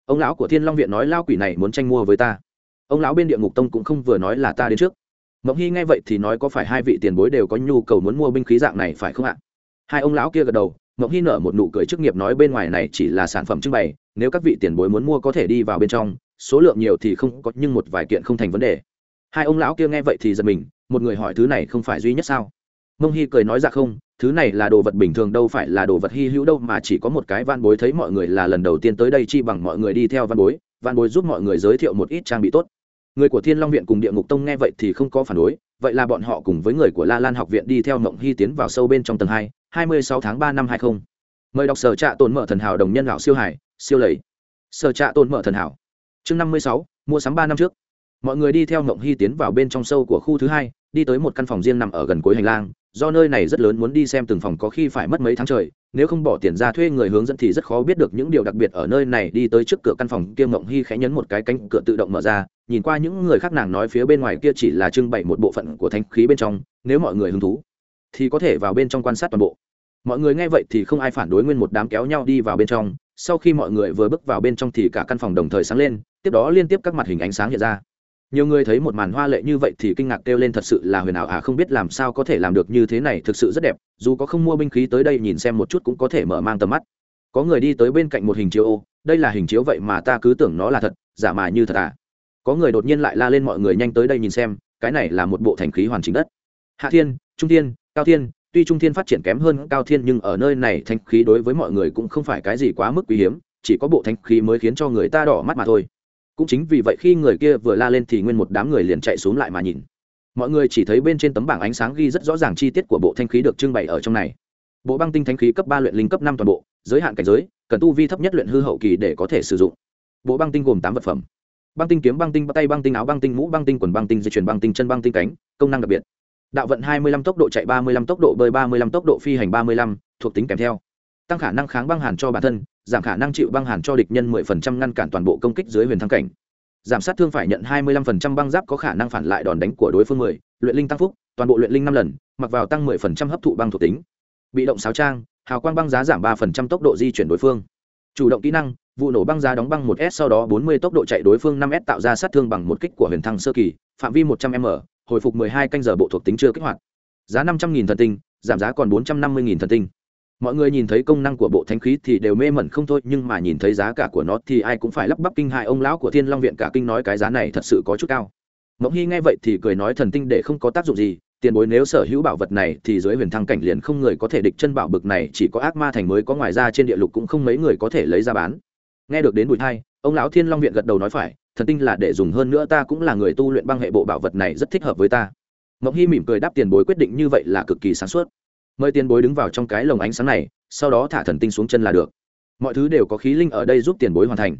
ông lão của thiên long viện nói lao quỷ này muốn tranh mua với ta. Ông lão bên địa ngục tông cũng không vừa nói là ta đến trước mộng hy nghe vậy thì nói có phải hai vị tiền bối đều có nhu cầu muốn mua binh khí dạng này phải không ạ? Hai ông lão kia gật đầu, mộng hy nở một nụ cười chức nghiệp nói bên ngoài này chỉ là sản phẩm trưng bày, nếu các vị tiền bối muốn mua có thể đi vào bên trong, số lượng nhiều thì không có, nhưng một vài kiện không thành vấn đề. Hai ông lão kia nghe vậy thì giật mình, một người hỏi thứ này không phải duy nhất sao? Mông hy cười nói ra không, thứ này là đồ vật bình thường đâu phải là đồ vật hy hữu đâu mà chỉ có một cái van bối thấy mọi người là lần đầu tiên tới đây chi bằng mọi người đi theo van bối van bối giúp mọi người giới thiệu một ít trang bị tốt người của thiên long viện cùng địa ngục tông nghe vậy thì không có phản đối, vậy là bọn họ cùng với người của la lan học viện đi theo mộng hy tiến vào sâu bên trong tầng hai hai mươi sáu tháng ba năm hai mươi mời đọc sở trạ tồn mở thần hảo đồng nhân lão siêu hải, siêu lầy. Sở trạ tồn mở thần hảo. Chương năm mươi sáu, mua sắm ba năm trước. Mọi người đi theo mộng hy tiến vào bên trong sâu của khu thứ hai, đi tới một căn phòng riêng nằm ở gần cuối hành lang do nơi này rất lớn muốn đi xem từng phòng có khi phải mất mấy tháng trời, nếu không bỏ tiền ra thuê người hướng dẫn thì rất khó biết được những điều đặc biệt ở nơi này. Đi tới trước cửa căn phòng kia, mộng hy khẽ nhấn một cái cánh cửa tự động mở ra, nhìn qua những người khác nàng nói phía bên ngoài kia chỉ là trưng bày một bộ phận của thanh khí bên trong, nếu mọi người hứng thú, thì có thể vào bên trong quan sát toàn bộ. Mọi người nghe vậy thì không ai phản đối nguyên một đám kéo nhau đi vào bên trong, sau khi mọi người vừa bước vào bên trong thì cả căn phòng đồng thời sáng lên, tiếp đó liên tiếp các mặt hình ánh sáng hiện ra nhiều người thấy một màn hoa lệ như vậy thì kinh ngạc kêu lên thật sự là huyền ảo à không biết làm sao có thể làm được như thế này, thực sự rất đẹp, dù có không mua binh khí tới đây nhìn xem một chút cũng có thể mở mang tầm mắt. Có người đi tới bên cạnh một hình chiếu, ô, đây là hình chiếu vậy mà ta cứ tưởng nó là thật, giả mà như thật à. Có người đột nhiên lại la lên mọi người nhanh tới đây nhìn xem, cái này là một bộ thành khí hoàn chỉnh đất. Hạ thiên, trung thiên, cao thiên, tuy trung thiên phát triển kém hơn cao thiên nhưng ở nơi này thanh khí đối với mọi người cũng không phải cái gì quá mức quý hiếm, chỉ có bộ thanh khí mới khiến cho người ta đỏ mắt mà thôi cũng chính vì vậy khi người kia vừa la lên thì nguyên một đám người liền chạy xuống lại mà nhìn. Mọi người chỉ thấy bên trên tấm bảng ánh sáng ghi rất rõ ràng chi tiết của bộ thanh khí được trưng bày ở trong này. Bộ băng tinh thanh khí cấp ba luyện linh cấp năm toàn bộ giới hạn cảnh giới cần tu vi thấp nhất luyện hư hậu kỳ để có thể sử dụng. Bộ băng tinh gồm tám vật phẩm. Băng tinh kiếm băng tinh tay băng tinh áo băng tinh mũ băng tinh quần băng tinh di chuyển băng tinh chân băng tinh cánh công năng đặc biệt. Đạo vận 25 tốc độ chạy 35 tốc độ bơi 35 tốc độ phi hành 35, thuộc tính kèm theo tăng khả năng kháng băng hàn cho bản thân giảm khả năng chịu băng hàn cho địch nhân 10% ngăn cản toàn bộ công kích dưới huyền thăng cảnh. Giảm sát thương phải nhận 25% băng giáp có khả năng phản lại đòn đánh của đối phương 10, luyện linh tăng phúc toàn bộ luyện linh năm lần mặc vào tăng 10% hấp thụ băng thuộc tính. Bị động sáo trang hào quang băng giá giảm 3% tốc độ di chuyển đối phương. Chủ động kỹ năng vụ nổ băng giá đóng băng một s sau đó 40 tốc độ chạy đối phương 5 s tạo ra sát thương bằng một kích của huyền thăng sơ kỳ phạm vi 100 m hồi phục 12 canh giờ bộ thuộc tính chưa kích hoạt. Giá 500.000 thần tinh giảm giá còn 450.000 thần tinh mọi người nhìn thấy công năng của bộ thánh khí thì đều mê mẩn không thôi, nhưng mà nhìn thấy giá cả của nó thì ai cũng phải lắp bắp kinh hại ông lão của thiên long viện cả kinh nói cái giá này thật sự có chút cao. Mộng hy nghe vậy thì cười nói thần tinh để không có tác dụng gì, tiền bối nếu sở hữu bảo vật này thì dưới huyền thăng cảnh liền không người có thể địch chân bảo bực này, chỉ có ác ma thành mới có ngoài ra trên địa lục cũng không mấy người có thể lấy ra bán. Nghe được đến bụi thai, ông lão thiên long viện gật đầu nói phải, thần tinh là để dùng hơn nữa, ta cũng là người tu luyện băng hệ bộ bảo vật này rất thích hợp với ta. Mộng hy mỉm cười đáp tiền bối quyết định như vậy là cực kỳ sáng suốt mời tiền bối đứng vào trong cái lồng ánh sáng này, sau đó thả thần tinh xuống chân là được. Mọi thứ đều có khí linh ở đây giúp tiền bối hoàn thành.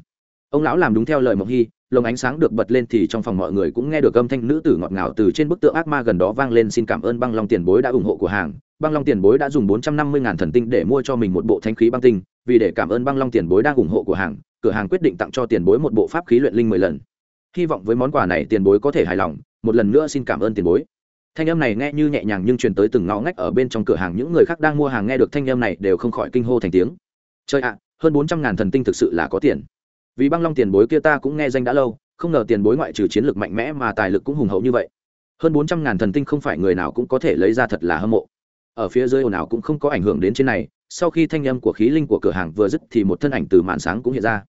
Ông lão làm đúng theo lời mộng hy, lồng ánh sáng được bật lên thì trong phòng mọi người cũng nghe được âm thanh nữ tử ngọt ngào từ trên bức tượng ác ma gần đó vang lên xin cảm ơn băng long tiền bối đã ủng hộ của hàng. Băng long tiền bối đã dùng bốn trăm năm mươi ngàn thần tinh để mua cho mình một bộ thanh khí băng tinh, vì để cảm ơn băng long tiền bối đang ủng hộ của hàng, cửa hàng quyết định tặng cho tiền bối một bộ pháp khí luyện linh mười lần. Hy vọng với món quà này tiền bối có thể hài lòng. Một lần nữa xin cảm ơn tiền bối thanh âm này nghe như nhẹ nhàng nhưng truyền tới từng ngõ ngách ở bên trong cửa hàng, những người khác đang mua hàng nghe được thanh âm này đều không khỏi kinh hô thành tiếng. Chơi ạ, hơn bốn trăm ngàn thần tinh thực sự là có tiền. Vì băng long tiền bối kia ta cũng nghe danh đã lâu, không ngờ tiền bối ngoại trừ chiến lược mạnh mẽ mà tài lực cũng hùng hậu như vậy. Hơn bốn trăm ngàn thần tinh không phải người nào cũng có thể lấy ra thật là hâm mộ. Ở phía dưới ồn ào cũng không có ảnh hưởng đến trên này, sau khi thanh âm của khí linh của cửa hàng vừa dứt thì một thân ảnh từ màn sáng cũng hiện ra.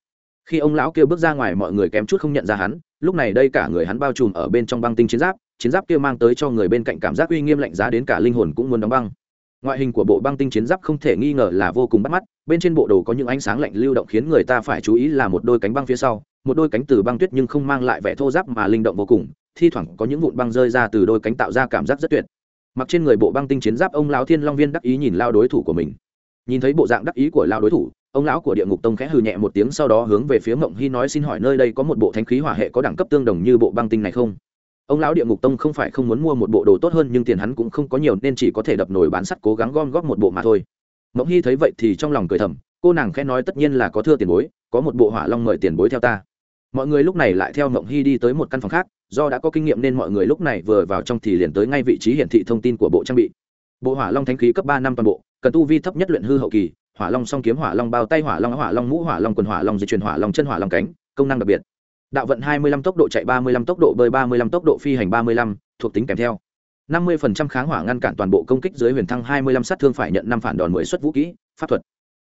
Khi ông lão kia bước ra ngoài, mọi người kém chút không nhận ra hắn, lúc này đây cả người hắn bao trùm ở bên trong băng tinh chiến giáp chiến giáp kia mang tới cho người bên cạnh cảm giác uy nghiêm lạnh giá đến cả linh hồn cũng muốn đóng băng. Ngoại hình của bộ băng tinh chiến giáp không thể nghi ngờ là vô cùng bắt mắt, bên trên bộ đồ có những ánh sáng lạnh lưu động khiến người ta phải chú ý là một đôi cánh băng phía sau, một đôi cánh từ băng tuyết nhưng không mang lại vẻ thô giáp mà linh động vô cùng, thi thoảng có những vụn băng rơi ra từ đôi cánh tạo ra cảm giác rất tuyệt. Mặc trên người bộ băng tinh chiến giáp, ông lão thiên long viên đắc ý nhìn lao đối thủ của mình. Nhìn thấy bộ dạng đắc ý của lao đối thủ, ông lão của địa ngục tông khẽ hừ nhẹ một tiếng sau đó hướng về phía mộng hy nói xin hỏi nơi đây có một bộ thanh khí hỏa hệ có đẳng cấp tương đồng như bộ băng tinh này không? Ông lão địa ngục tông không phải không muốn mua một bộ đồ tốt hơn, nhưng tiền hắn cũng không có nhiều nên chỉ có thể đập nồi bán sắt cố gắng gom góp một bộ mà thôi. Mộng hy thấy vậy thì trong lòng cười thầm, cô nàng khẽ nói tất nhiên là có thưa tiền bối, có một bộ hỏa long mời tiền bối theo ta. Mọi người lúc này lại theo mộng hy đi tới một căn phòng khác, do đã có kinh nghiệm nên mọi người lúc này vừa vào trong thì liền tới ngay vị trí hiển thị thông tin của bộ trang bị. Bộ hỏa long thánh khí cấp ba năm toàn bộ, cần tu vi thấp nhất luyện hư hậu kỳ, hỏa long song kiếm, hỏa long bao tay, hỏa long hỏa long mũ, hỏa long quần, hỏa long di chuyển hỏa long chân, hỏa long cánh, công năng đặc biệt đạo vận 25 tốc độ chạy 35 tốc độ bơi 35 tốc độ phi hành 35, thuộc tính kèm theo. 50% kháng hỏa ngăn cản toàn bộ công kích dưới huyền thăng 25 sát thương phải nhận năm phản đòn 10 xuất vũ kỹ pháp thuật.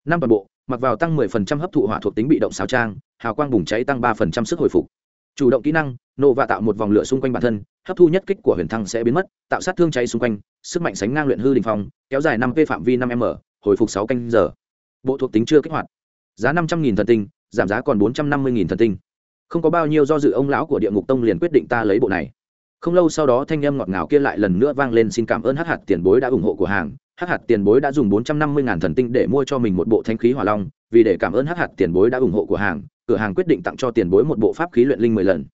Năm toàn bộ mặc vào tăng 10% hấp thụ hỏa thuộc tính bị động xáo trang hào quang bùng cháy tăng 3% sức hồi phục. Chủ động kỹ năng nổ và tạo một vòng lửa xung quanh bản thân hấp thu nhất kích của huyền thăng sẽ biến mất tạo sát thương cháy xung quanh sức mạnh sánh ngang luyện hư đình phong kéo dài 5 p phạm vi 5 m hồi phục 6 canh giờ. Bộ thuộc tính chưa kích hoạt. Giá 500.000 thần tinh giảm giá còn 450.000 thần tinh không có bao nhiêu do dự, ông lão của địa ngục tông liền quyết định ta lấy bộ này. Không lâu sau đó, thanh âm ngọt ngào kia lại lần nữa vang lên, xin cảm ơn hắc hạt tiền bối đã ủng hộ của hàng. Hắc hạt tiền bối đã dùng bốn trăm năm mươi ngàn thần tinh để mua cho mình một bộ thanh khí hỏa long. Vì để cảm ơn hắc hạt tiền bối đã ủng hộ của hàng, cửa hàng quyết định tặng cho tiền bối một bộ pháp khí luyện linh mười lần.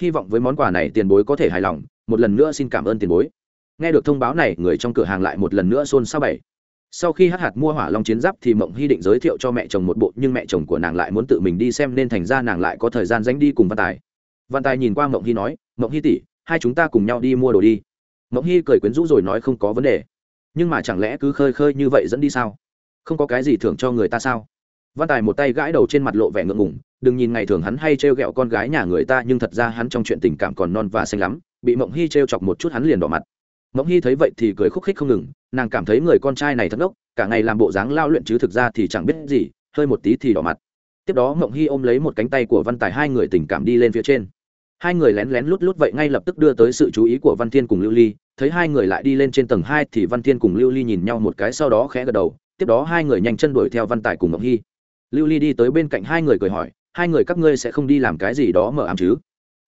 Hy vọng với món quà này, tiền bối có thể hài lòng. Một lần nữa xin cảm ơn tiền bối. Nghe được thông báo này, người trong cửa hàng lại một lần nữa xôn xao bảy sau khi hát hạt mua hỏa long chiến giáp thì mộng hy định giới thiệu cho mẹ chồng một bộ, nhưng mẹ chồng của nàng lại muốn tự mình đi xem nên thành ra nàng lại có thời gian dánh đi cùng văn tài. Văn tài nhìn qua mộng hy nói, mộng hy tỉ hai chúng ta cùng nhau đi mua đồ đi. Mộng hy cười quyến rũ rồi nói, không có vấn đề. Nhưng mà chẳng lẽ cứ khơi khơi như vậy dẫn đi sao? Không có cái gì thưởng cho người ta sao? Văn tài một tay gãi đầu trên mặt lộ vẻ ngượng ngùng, đừng nhìn ngày thường hắn hay trêu ghẹo con gái nhà người ta, nhưng thật ra hắn trong chuyện tình cảm còn non và xanh lắm. Bị mộng hy trêu chọc một chút hắn liền đỏ mặt mộng hy thấy vậy thì cười khúc khích không ngừng, nàng cảm thấy người con trai này thật ngốc, cả ngày làm bộ dáng lao luyện chứ thực ra thì chẳng biết gì, hơi một tí thì đỏ mặt. Tiếp đó mộng hy ôm lấy một cánh tay của văn tài hai người tình cảm đi lên phía trên. Hai người lén lén lút lút vậy ngay lập tức đưa tới sự chú ý của văn thiên cùng lưu ly, thấy hai người lại đi lên trên tầng hai thì văn thiên cùng lưu ly nhìn nhau một cái sau đó khẽ gật đầu, tiếp đó hai người nhanh chân đuổi theo văn tài cùng mộng hy. Lưu ly đi tới bên cạnh hai người cười hỏi, hai người các ngươi sẽ không đi làm cái gì đó mở ám chứ?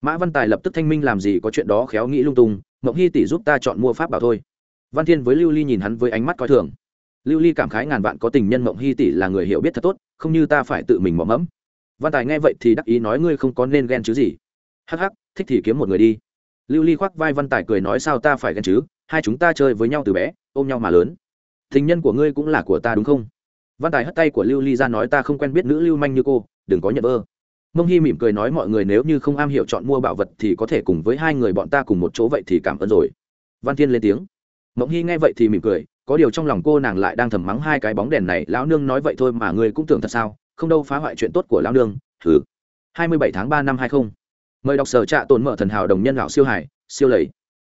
Mã văn tài lập tức thanh minh làm gì có chuyện đó khéo nghĩ lung tung mộng hy tỷ giúp ta chọn mua pháp bảo thôi. Văn thiên với lưu ly nhìn hắn với ánh mắt coi thường. Lưu ly cảm khái ngàn vạn có tình nhân mộng hy tỷ là người hiểu biết thật tốt, không như ta phải tự mình mỏ mẫm. Văn tài nghe vậy thì đắc ý nói ngươi không có nên ghen chứ gì. Hắc hắc, thích thì kiếm một người đi. Lưu ly khoác vai văn tài cười nói sao ta phải ghen chứ, hai chúng ta chơi với nhau từ bé, ôm nhau mà lớn. Tình nhân của ngươi cũng là của ta đúng không? Văn tài hất tay của lưu ly ra nói ta không quen biết nữ lưu manh như cô, đừng có nhận ơ mông hy mỉm cười nói mọi người nếu như không am hiểu chọn mua bảo vật thì có thể cùng với hai người bọn ta cùng một chỗ vậy thì cảm ơn rồi. Văn thiên lên tiếng. Mộng hy nghe vậy thì mỉm cười, có điều trong lòng cô nàng lại đang thầm mắng hai cái bóng đèn này, lão nương nói vậy thôi mà người cũng tưởng thật sao, không đâu phá hoại chuyện tốt của lão nương Thứ. hai mươi bảy tháng ba năm hai không. Mời đọc sở trạ tồn mở thần hảo đồng nhân lão siêu hải, siêu lầy.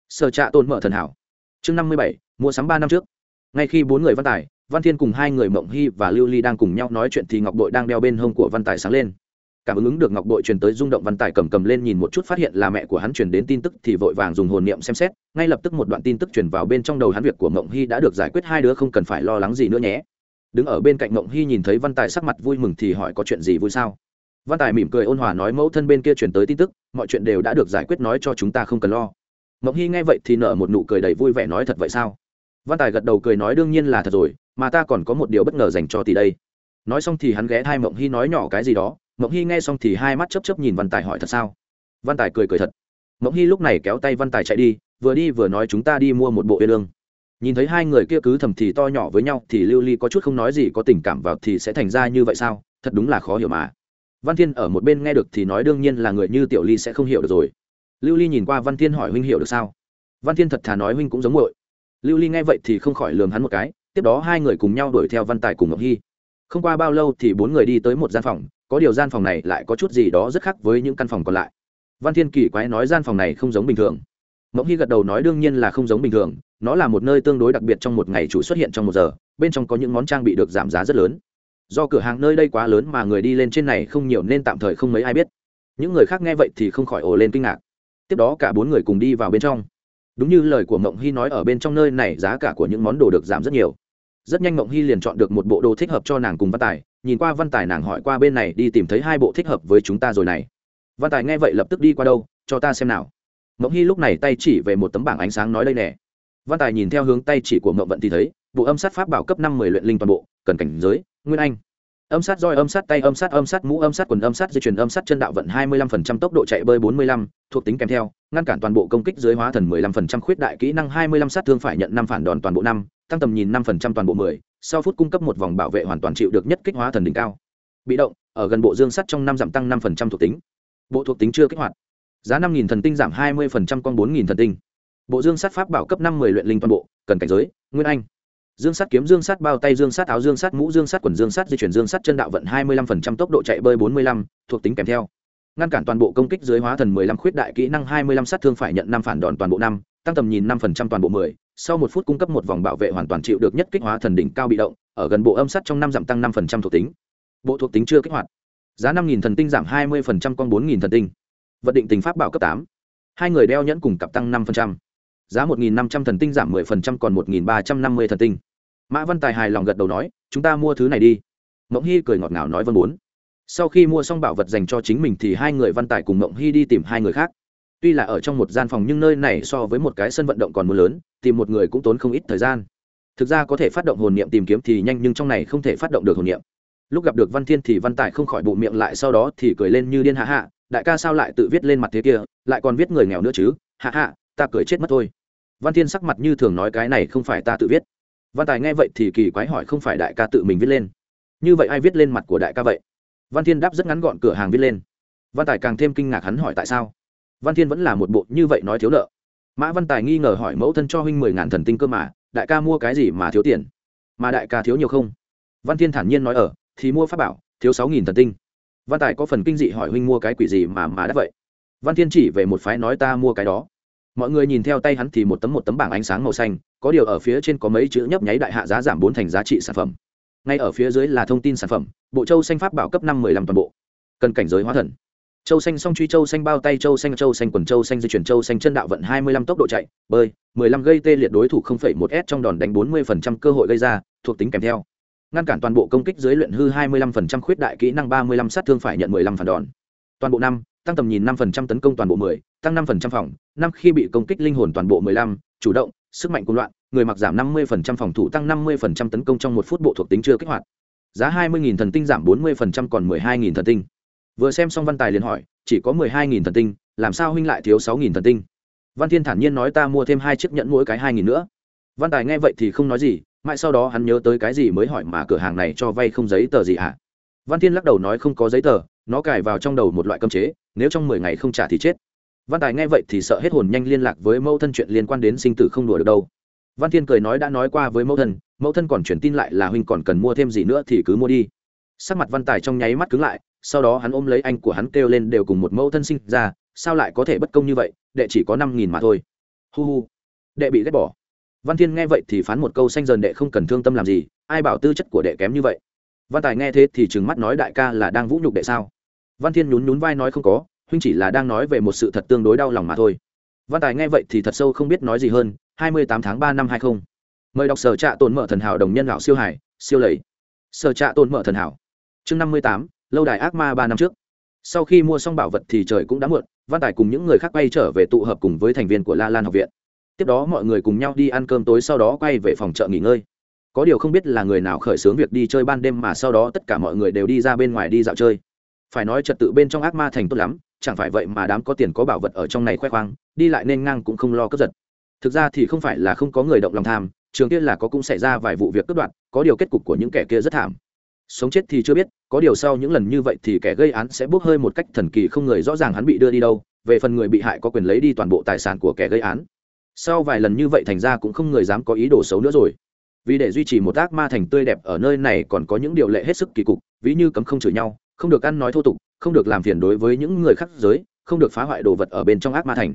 Sở trạ tồn mở thần hảo. Chương năm mươi bảy, mua sắm ba năm trước. Ngay khi bốn người văn tài, văn thiên cùng hai người mộng hy và lưu ly đang cùng nhau nói chuyện thì ngọc Đội đang đeo bên hông của văn tài sáng lên cảm ứng được ngọc bội truyền tới rung động văn tài cầm cầm lên nhìn một chút phát hiện là mẹ của hắn truyền đến tin tức thì vội vàng dùng hồn niệm xem xét, ngay lập tức một đoạn tin tức truyền vào bên trong đầu hắn việc của mộng hy đã được giải quyết, hai đứa không cần phải lo lắng gì nữa nhé. Đứng ở bên cạnh mộng hy nhìn thấy văn tài sắc mặt vui mừng thì hỏi có chuyện gì vui sao? Văn tài mỉm cười ôn hòa nói mẫu thân bên kia truyền tới tin tức, mọi chuyện đều đã được giải quyết nói cho chúng ta không cần lo. Mộng hy nghe vậy thì nở một nụ cười đầy vui vẻ nói thật vậy sao? Văn tài gật đầu cười nói đương nhiên là thật rồi, mà ta còn có một điều bất ngờ dành cho tỷ đây. Nói xong thì hắn ghé hai mộng hy nói nhỏ cái gì đó mộng hy nghe xong thì hai mắt chấp chấp nhìn văn tài hỏi thật sao? Văn tài cười cười thật. Mộng hy lúc này kéo tay văn tài chạy đi, vừa đi vừa nói chúng ta đi mua một bộ yên lương nhìn thấy hai người kia cứ thầm thì to nhỏ với nhau thì lưu ly có chút không nói gì, có tình cảm vào thì sẽ thành ra như vậy sao? Thật đúng là khó hiểu mà. Văn thiên ở một bên nghe được thì nói đương nhiên là người như tiểu ly sẽ không hiểu được rồi. Lưu ly nhìn qua văn thiên hỏi huynh hiểu được sao? Văn thiên thật thà nói huynh cũng giống muội. Lưu ly nghe vậy thì không khỏi lường hắn một cái, tiếp đó hai người cùng nhau đuổi theo văn tài cùng ngọc hy. Không qua bao lâu thì bốn người đi tới một gian phòng có điều gian phòng này lại có chút gì đó rất khác với những căn phòng còn lại. Văn thiên kỳ quái nói gian phòng này không giống bình thường. Mộng hy gật đầu nói đương nhiên là không giống bình thường, nó là một nơi tương đối đặc biệt trong một ngày chủ xuất hiện trong một giờ, bên trong có những món trang bị được giảm giá rất lớn. Do cửa hàng nơi đây quá lớn mà người đi lên trên này không nhiều nên tạm thời không mấy ai biết. Những người khác nghe vậy thì không khỏi ồ lên kinh ngạc. Tiếp đó cả bốn người cùng đi vào bên trong. Đúng như lời của mộng hy nói ở bên trong nơi này giá cả của những món đồ được giảm rất nhiều. Rất nhanh mộng hy liền chọn được một bộ đồ thích hợp cho nàng cùng văn tài nhìn qua văn tài nàng hỏi qua bên này đi tìm thấy hai bộ thích hợp với chúng ta rồi này. Văn tài nghe vậy lập tức đi qua đâu, cho ta xem nào. Mộng hy lúc này tay chỉ về một tấm bảng ánh sáng nói đây nè. Văn tài nhìn theo hướng tay chỉ của mộng vận thì thấy, bộ âm sát pháp bảo cấp năm mười luyện linh toàn bộ, cần cảnh giới, nguyên anh. Âm sát roi, âm sát tay, âm sát âm sát mũ, âm sát quần, âm sát dây chuyền, âm sát chân đạo vận hai mươi lăm phần trăm, tốc độ chạy bơi bốn mươi lăm, thuộc tính kèm theo, ngăn cản toàn bộ công kích dưới hóa thần mười lăm phần trăm, khuyết đại kỹ năng hai mươi lăm sát thương phải nhận năm phản đòn toàn bộ năm tăng tầm nhìn năm phần trăm toàn bộ mười sau phút cung cấp một vòng bảo vệ hoàn toàn chịu được nhất kích hóa thần đỉnh cao. Bị động, ở gần bộ dương sắt trong năm giảm tăng năm phần trăm thuộc tính. Bộ thuộc tính chưa kích hoạt. Giá năm nghìn thần tinh giảm hai mươi phần trăm con bốn nghìn thần tinh. Bộ dương sắt pháp bảo cấp năm mười luyện linh toàn bộ, cần cảnh giới, nguyên anh. Dương sắt kiếm dương sắt bao tay dương sắt áo dương sắt mũ dương sắt quần dương sắt di chuyển dương sắt chân đạo vận hai mươi lăm phần trăm tốc độ chạy bơi bốn mươi lăm, thuộc tính kèm theo. Ngăn cản toàn bộ công kích dưới hóa thần mười lăm khuyết đại kỹ năng hai mươi lăm sát thương phải nhận năm phản đòn toàn bộ năm, tăng tầm nhìn năm phần trăm toàn bộ mười sau một phút cung cấp một vòng bảo vệ hoàn toàn chịu được nhất kích hóa thần đỉnh cao bị động, ở gần bộ âm sắt trong năm giảm tăng năm phần trăm thuộc tính. Bộ thuộc tính chưa kích hoạt. Giá năm nghìn thần tinh giảm hai mươi phần trăm con bốn nghìn thần tinh. Vật định tình pháp bảo cấp tám. Hai người đeo nhẫn cùng cặp tăng năm phần trăm. Giá một nghìn năm trăm thần tinh giảm mười phần trăm còn một nghìn ba trăm năm mươi thần tinh. Mã văn tài hài lòng gật đầu nói, chúng ta mua thứ này đi. Mộng hy cười ngọt ngào nói vân bốn. Sau khi mua xong bảo vật dành cho chính mình thì hai người văn tài cùng mộng hy đi tìm hai người khác tuy là ở trong một gian phòng nhưng nơi này so với một cái sân vận động còn mưa lớn, tìm một người cũng tốn không ít thời gian. Thực ra có thể phát động hồn niệm tìm kiếm thì nhanh nhưng trong này không thể phát động được hồn niệm. Lúc gặp được văn thiên thì văn tài không khỏi bụng miệng lại sau đó thì cười lên như điên hạ hạ, đại ca sao lại tự viết lên mặt thế kia, lại còn viết người nghèo nữa chứ? Hạ hạ, ta cười chết mất thôi. Văn thiên sắc mặt như thường nói, cái này không phải ta tự viết. Văn tài nghe vậy thì kỳ quái hỏi, không phải đại ca tự mình viết lên? Như vậy ai viết lên mặt của đại ca vậy? Văn thiên đáp rất ngắn gọn, cửa hàng viết lên. Văn tài càng thêm kinh ngạc, hắn hỏi, tại sao? Văn thiên vẫn là một bộ như vậy nói thiếu nợ. Mã văn tài nghi ngờ hỏi mẫu thân cho huynh mười ngàn thần tinh cơ mà, đại ca mua cái gì mà thiếu tiền? Mà đại ca thiếu nhiều không? Văn thiên thản nhiên nói ở, thì mua pháp bảo, thiếu sáu nghìn thần tinh. Văn tài có phần kinh dị hỏi huynh mua cái quỷ gì mà mà đã vậy? Văn thiên chỉ về một phái nói ta mua cái đó. Mọi người nhìn theo tay hắn thì một tấm một tấm bảng ánh sáng màu xanh, có điều ở phía trên có mấy chữ nhấp nháy đại hạ giá giảm bốn thành giá trị sản phẩm. Ngay ở phía dưới là thông tin sản phẩm, bộ châu xanh pháp bảo cấp năm mười lăm toàn bộ. Cần cảnh giới hóa thần châu xanh song truy, châu xanh bao tay, châu xanh châu xanh quần, châu xanh di chuyển, châu xanh chân đạo vận hai mươi lăm tốc độ chạy, bơi. mười lăm gây tê liệt đối thủ không phẩy một s trong đòn đánh bốn mươi phần trăm cơ hội gây ra, thuộc tính kèm theo. Ngăn cản toàn bộ công kích dưới luyện hư hai mươi lăm phần trăm khuyết đại kỹ năng, ba mươi lăm sát thương phải nhận mười lăm phản đòn. Toàn bộ năm, tăng tầm nhìn năm phần trăm tấn công toàn bộ mười, tăng năm phần trăm phòng. Năm khi bị công kích linh hồn toàn bộ mười lăm, chủ động, sức mạnh cuồng loạn, người mặc giảm năm mươi phần trăm phòng thủ, tăng năm mươi phần trăm tấn công trong một phút bộ thuộc tính chưa kích hoạt. Giá hai mươi nghìn thần tinh giảm bốn mươi phần trăm còn mười hai nghìn thần tinh vừa xem xong văn tài liền hỏi, chỉ có mười hai nghìn thần tinh, làm sao huynh lại thiếu sáu nghìn thần tinh? Văn thiên thản nhiên nói ta mua thêm hai chiếc nhẫn mỗi cái hai nghìn nữa. Văn tài nghe vậy thì không nói gì, mãi sau đó hắn nhớ tới cái gì mới hỏi mà cửa hàng này cho vay không giấy tờ gì hả? Văn thiên lắc đầu nói không có giấy tờ, nó cài vào trong đầu một loại cơm chế, nếu trong mười ngày không trả thì chết. Văn tài nghe vậy thì sợ hết hồn nhanh liên lạc với mẫu thân chuyện liên quan đến sinh tử không đùa được đâu. Văn thiên cười nói đã nói qua với mẫu thân mẫu thân còn chuyển tin lại là huynh còn cần mua thêm gì nữa thì cứ mua đi. Sắc mặt văn tài trong nháy mắt cứng lại sau đó hắn ôm lấy anh của hắn kêu lên đều cùng một mẫu thân sinh ra, sao lại có thể bất công như vậy, đệ chỉ có năm nghìn mà thôi. Hu hu, đệ bị ghét bỏ. Văn thiên nghe vậy thì phán một câu xanh dần đệ không cần thương tâm làm gì, ai bảo tư chất của đệ kém như vậy? Văn tài nghe thế thì trừng mắt nói đại ca là đang vũ nhục đệ sao? Văn thiên nhún nhún vai nói không có, huynh chỉ là đang nói về một sự thật tương đối đau lòng mà thôi. Văn tài nghe vậy thì thật sâu không biết nói gì hơn, hai mươi tám tháng ba năm hai không. Mời đọc sở trạ tồn mở thần hảo đồng nhân lão siêu hải, siêu lầy. Sở trạ tồn mở thần hảo. Chương năm mươi tám lâu đài ác ma ba năm trước. Sau khi mua xong bảo vật thì trời cũng đã muộn, văn tài cùng những người khác quay trở về tụ hợp cùng với thành viên của la lan học viện. Tiếp đó mọi người cùng nhau đi ăn cơm tối sau đó quay về phòng chợ nghỉ ngơi. Có điều không biết là người nào khởi xướng việc đi chơi ban đêm mà sau đó tất cả mọi người đều đi ra bên ngoài đi dạo chơi. Phải nói trật tự bên trong ác ma thành tốt lắm, chẳng phải vậy mà đám có tiền có bảo vật ở trong này khoe khoang, đi lại nên ngang cũng không lo cướp giật. Thực ra thì không phải là không có người động lòng tham, trường kia là có cũng xảy ra vài vụ việc cướp đoạt, có điều kết cục của những kẻ kia rất thảm sống chết thì chưa biết, có điều sau những lần như vậy thì kẻ gây án sẽ bốc hơi một cách thần kỳ không người rõ ràng hắn bị đưa đi đâu, về phần người bị hại có quyền lấy đi toàn bộ tài sản của kẻ gây án. Sau vài lần như vậy thành ra cũng không người dám có ý đồ xấu nữa rồi. Vì để duy trì một ác ma thành tươi đẹp ở nơi này còn có những điều lệ hết sức kỳ cục, ví như cấm không chửi nhau, không được ăn nói thô tục, không được làm phiền đối với những người khác giới, không được phá hoại đồ vật ở bên trong ác ma thành.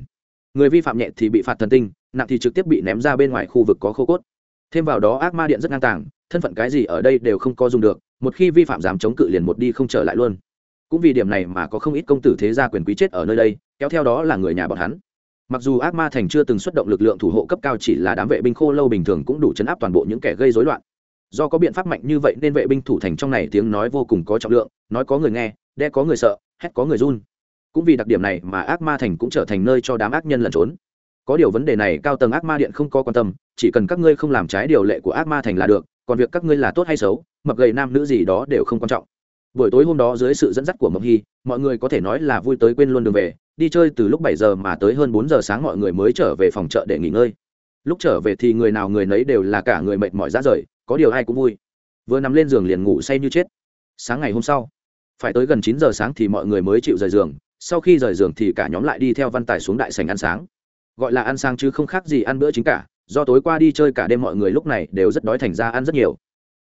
Người vi phạm nhẹ thì bị phạt thần tinh, nặng thì trực tiếp bị ném ra bên ngoài khu vực có khô cốt. Thêm vào đó ác ma điện rất ngang tàng, thân phận cái gì ở đây đều không có dùng được một khi vi phạm dám chống cự liền một đi không trở lại luôn. Cũng vì điểm này mà có không ít công tử thế gia quyền quý chết ở nơi đây, kéo theo đó là người nhà bọn hắn. Mặc dù ác ma thành chưa từng xuất động lực lượng thủ hộ cấp cao chỉ là đám vệ binh khô lâu bình thường cũng đủ chấn áp toàn bộ những kẻ gây rối loạn. Do có biện pháp mạnh như vậy nên vệ binh thủ thành trong này tiếng nói vô cùng có trọng lượng, nói có người nghe, đe có người sợ, hét có người run. Cũng vì đặc điểm này mà ác ma thành cũng trở thành nơi cho đám ác nhân lẩn trốn. Có điều vấn đề này cao tầng ác ma điện không có quan tâm, chỉ cần các ngươi không làm trái điều lệ của ác ma thành là được, còn việc các ngươi là tốt hay xấu mập gầy nam nữ gì đó đều không quan trọng. Buổi tối hôm đó dưới sự dẫn dắt của mộc hy, mọi người có thể nói là vui tới quên luôn đường về, đi chơi từ lúc bảy giờ mà tới hơn bốn giờ sáng mọi người mới trở về phòng chợ để nghỉ ngơi. Lúc trở về thì người nào người nấy đều là cả người mệt mỏi ra rời, có điều ai cũng vui. Vừa nằm lên giường liền ngủ say như chết. Sáng ngày hôm sau, phải tới gần chín giờ sáng thì mọi người mới chịu rời giường, sau khi rời giường thì cả nhóm lại đi theo văn tài xuống đại sành ăn sáng. Gọi là ăn sáng chứ không khác gì ăn bữa chính cả, do tối qua đi chơi cả đêm mọi người lúc này đều rất đói thành ra ăn rất nhiều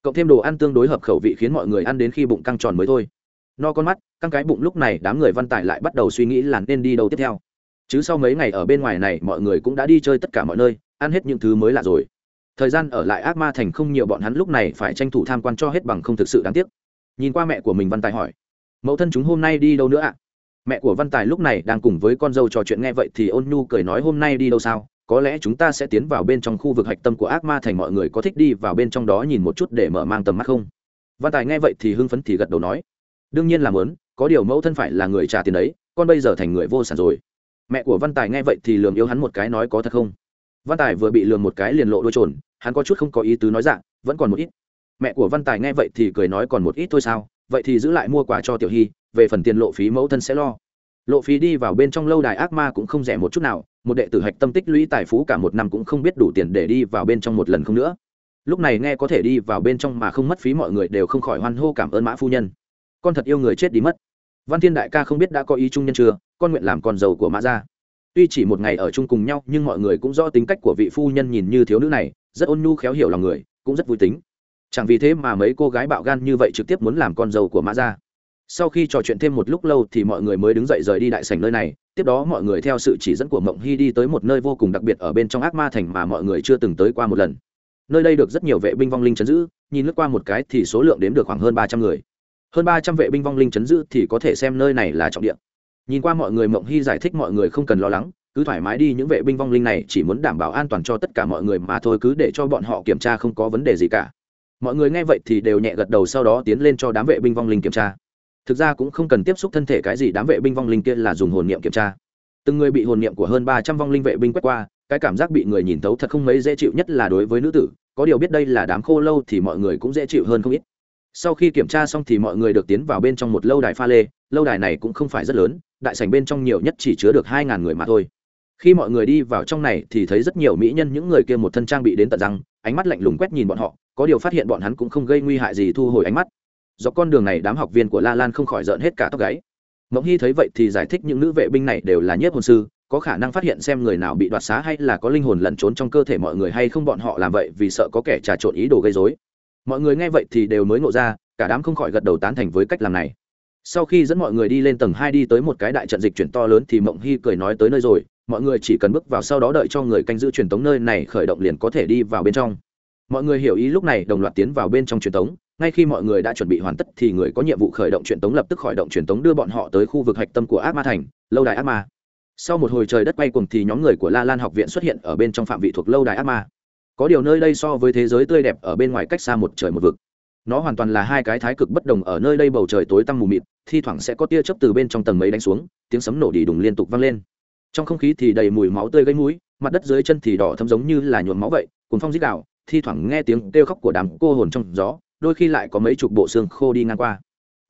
cộng thêm đồ ăn tương đối hợp khẩu vị khiến mọi người ăn đến khi bụng căng tròn mới thôi. No con mắt, căng cái bụng lúc này đám người văn tài lại bắt đầu suy nghĩ là nên đi đâu tiếp theo. Chứ sau mấy ngày ở bên ngoài này mọi người cũng đã đi chơi tất cả mọi nơi, ăn hết những thứ mới lạ rồi. Thời gian ở lại ác ma thành không nhiều bọn hắn lúc này phải tranh thủ tham quan cho hết bằng không thực sự đáng tiếc. Nhìn qua mẹ của mình văn tài hỏi, mẫu thân chúng hôm nay đi đâu nữa ạ? Mẹ của văn tài lúc này đang cùng với con dâu trò chuyện nghe vậy thì ôn nhu cười nói, hôm nay đi đâu sao? Có lẽ chúng ta sẽ tiến vào bên trong khu vực hạch tâm của ác ma thành mọi người có thích đi vào bên trong đó nhìn một chút để mở mang tầm mắt không? Văn tài nghe vậy thì hưng phấn thì gật đầu nói, đương nhiên là muốn, có điều mẫu thân phải là người trả tiền đấy, con bây giờ thành người vô sản rồi. Mẹ của văn tài nghe vậy thì lường yếu hắn một cái nói, có thật không? Văn tài vừa bị lường một cái liền lộ đôi trồn, hắn có chút không có ý tứ nói dạ vẫn còn một ít. Mẹ của văn tài nghe vậy thì cười nói, còn một ít thôi sao? Vậy thì giữ lại mua quà cho tiểu hy, về phần tiền lộ phí mẫu thân sẽ lo. Lộ phí đi vào bên trong lâu đài ác ma cũng không rẻ một chút nào một đệ tử hạch tâm tích lũy tài phú cả một năm cũng không biết đủ tiền để đi vào bên trong một lần không nữa. Lúc này nghe có thể đi vào bên trong mà không mất phí mọi người đều không khỏi hoan hô cảm ơn mã phu nhân. Con thật yêu người chết đi mất. Văn thiên đại ca không biết đã có ý chung nhân chưa, con nguyện làm con dâu của mã gia. Tuy chỉ một ngày ở chung cùng nhau, nhưng mọi người cũng rõ tính cách của vị phu nhân nhìn như thiếu nữ này, rất ôn nhu khéo hiểu lòng người, cũng rất vui tính. Chẳng vì thế mà mấy cô gái bạo gan như vậy trực tiếp muốn làm con dâu của mã gia sau khi trò chuyện thêm một lúc lâu thì mọi người mới đứng dậy rời đi đại sảnh nơi này. Tiếp đó mọi người theo sự chỉ dẫn của mộng hy đi tới một nơi vô cùng đặc biệt ở bên trong ác ma thành mà mọi người chưa từng tới qua một lần. Nơi đây được rất nhiều vệ binh vong linh chấn giữ, nhìn lướt qua một cái thì số lượng đếm được khoảng hơn ba trăm người. Hơn ba trăm vệ binh vong linh chấn giữ thì có thể xem nơi này là trọng điểm. nhìn qua mọi người, mộng hy giải thích mọi người không cần lo lắng, cứ thoải mái đi, những vệ binh vong linh này chỉ muốn đảm bảo an toàn cho tất cả mọi người mà thôi, cứ để cho bọn họ kiểm tra không có vấn đề gì cả. Mọi người nghe vậy thì đều nhẹ gật đầu, sau đó tiến lên cho đám vệ binh vong linh kiểm tra thực ra cũng không cần tiếp xúc thân thể cái gì đám vệ binh vong linh kia là dùng hồn niệm kiểm tra. Từng người bị hồn niệm của hơn ba trăm vong linh vệ binh quét qua, cái cảm giác bị người nhìn thấu thật không mấy dễ chịu nhất là đối với nữ tử. Có điều biết đây là đám khô lâu thì mọi người cũng dễ chịu hơn không ít. Sau khi kiểm tra xong thì mọi người được tiến vào bên trong một lâu đài pha lê. Lâu đài này cũng không phải rất lớn, đại sảnh bên trong nhiều nhất chỉ chứa được hai ngàn người mà thôi. Khi mọi người đi vào trong này thì thấy rất nhiều mỹ nhân, những người kia một thân trang bị đến tận răng, ánh mắt lạnh lùng quét nhìn bọn họ. Có điều phát hiện bọn hắn cũng không gây nguy hại gì thu hồi ánh mắt do con đường này đám học viên của la lan không khỏi rợn hết cả tóc gáy. Mộng hy thấy vậy thì giải thích những nữ vệ binh này đều là nhiếp hồn sư, có khả năng phát hiện xem người nào bị đoạt xá hay là có linh hồn lẩn trốn trong cơ thể mọi người hay không bọn họ làm vậy vì sợ có kẻ trà trộn ý đồ gây dối mọi người nghe vậy thì đều mới ngộ ra, cả đám không khỏi gật đầu tán thành với cách làm này. Sau khi dẫn mọi người đi lên tầng hai đi tới một cái đại trận dịch chuyển to lớn thì mộng hy cười nói tới nơi rồi, mọi người chỉ cần bước vào sau đó đợi cho người canh giữ truyền tống nơi này khởi động liền có thể đi vào bên trong. Mọi người hiểu ý lúc này đồng loạt tiến vào bên trong truyền tống ngay khi mọi người đã chuẩn bị hoàn tất thì người có nhiệm vụ khởi động truyền tống lập tức khởi động truyền tống đưa bọn họ tới khu vực hạch tâm của ác ma thành, lâu đài ác ma. Sau một hồi trời đất quay cùng thì nhóm người của la lan học viện xuất hiện ở bên trong phạm vị thuộc lâu đài ác ma. Có điều nơi đây so với thế giới tươi đẹp ở bên ngoài cách xa một trời một vực. Nó hoàn toàn là hai cái thái cực bất đồng ở nơi đây bầu trời tối tăm mù mịt, thi thoảng sẽ có tia chớp từ bên trong tầng mấy đánh xuống, tiếng sấm nổ đi đùng liên tục vang lên. Trong không khí thì đầy mùi máu tươi gây mũi, mặt đất dưới chân thì đỏ thấm giống như là nhuộm máu vậy cùng phong dít đạo thi thoảng nghe tiếng kêu khóc của đám cô hồn trong gió đôi khi lại có mấy chục bộ xương khô đi ngang qua.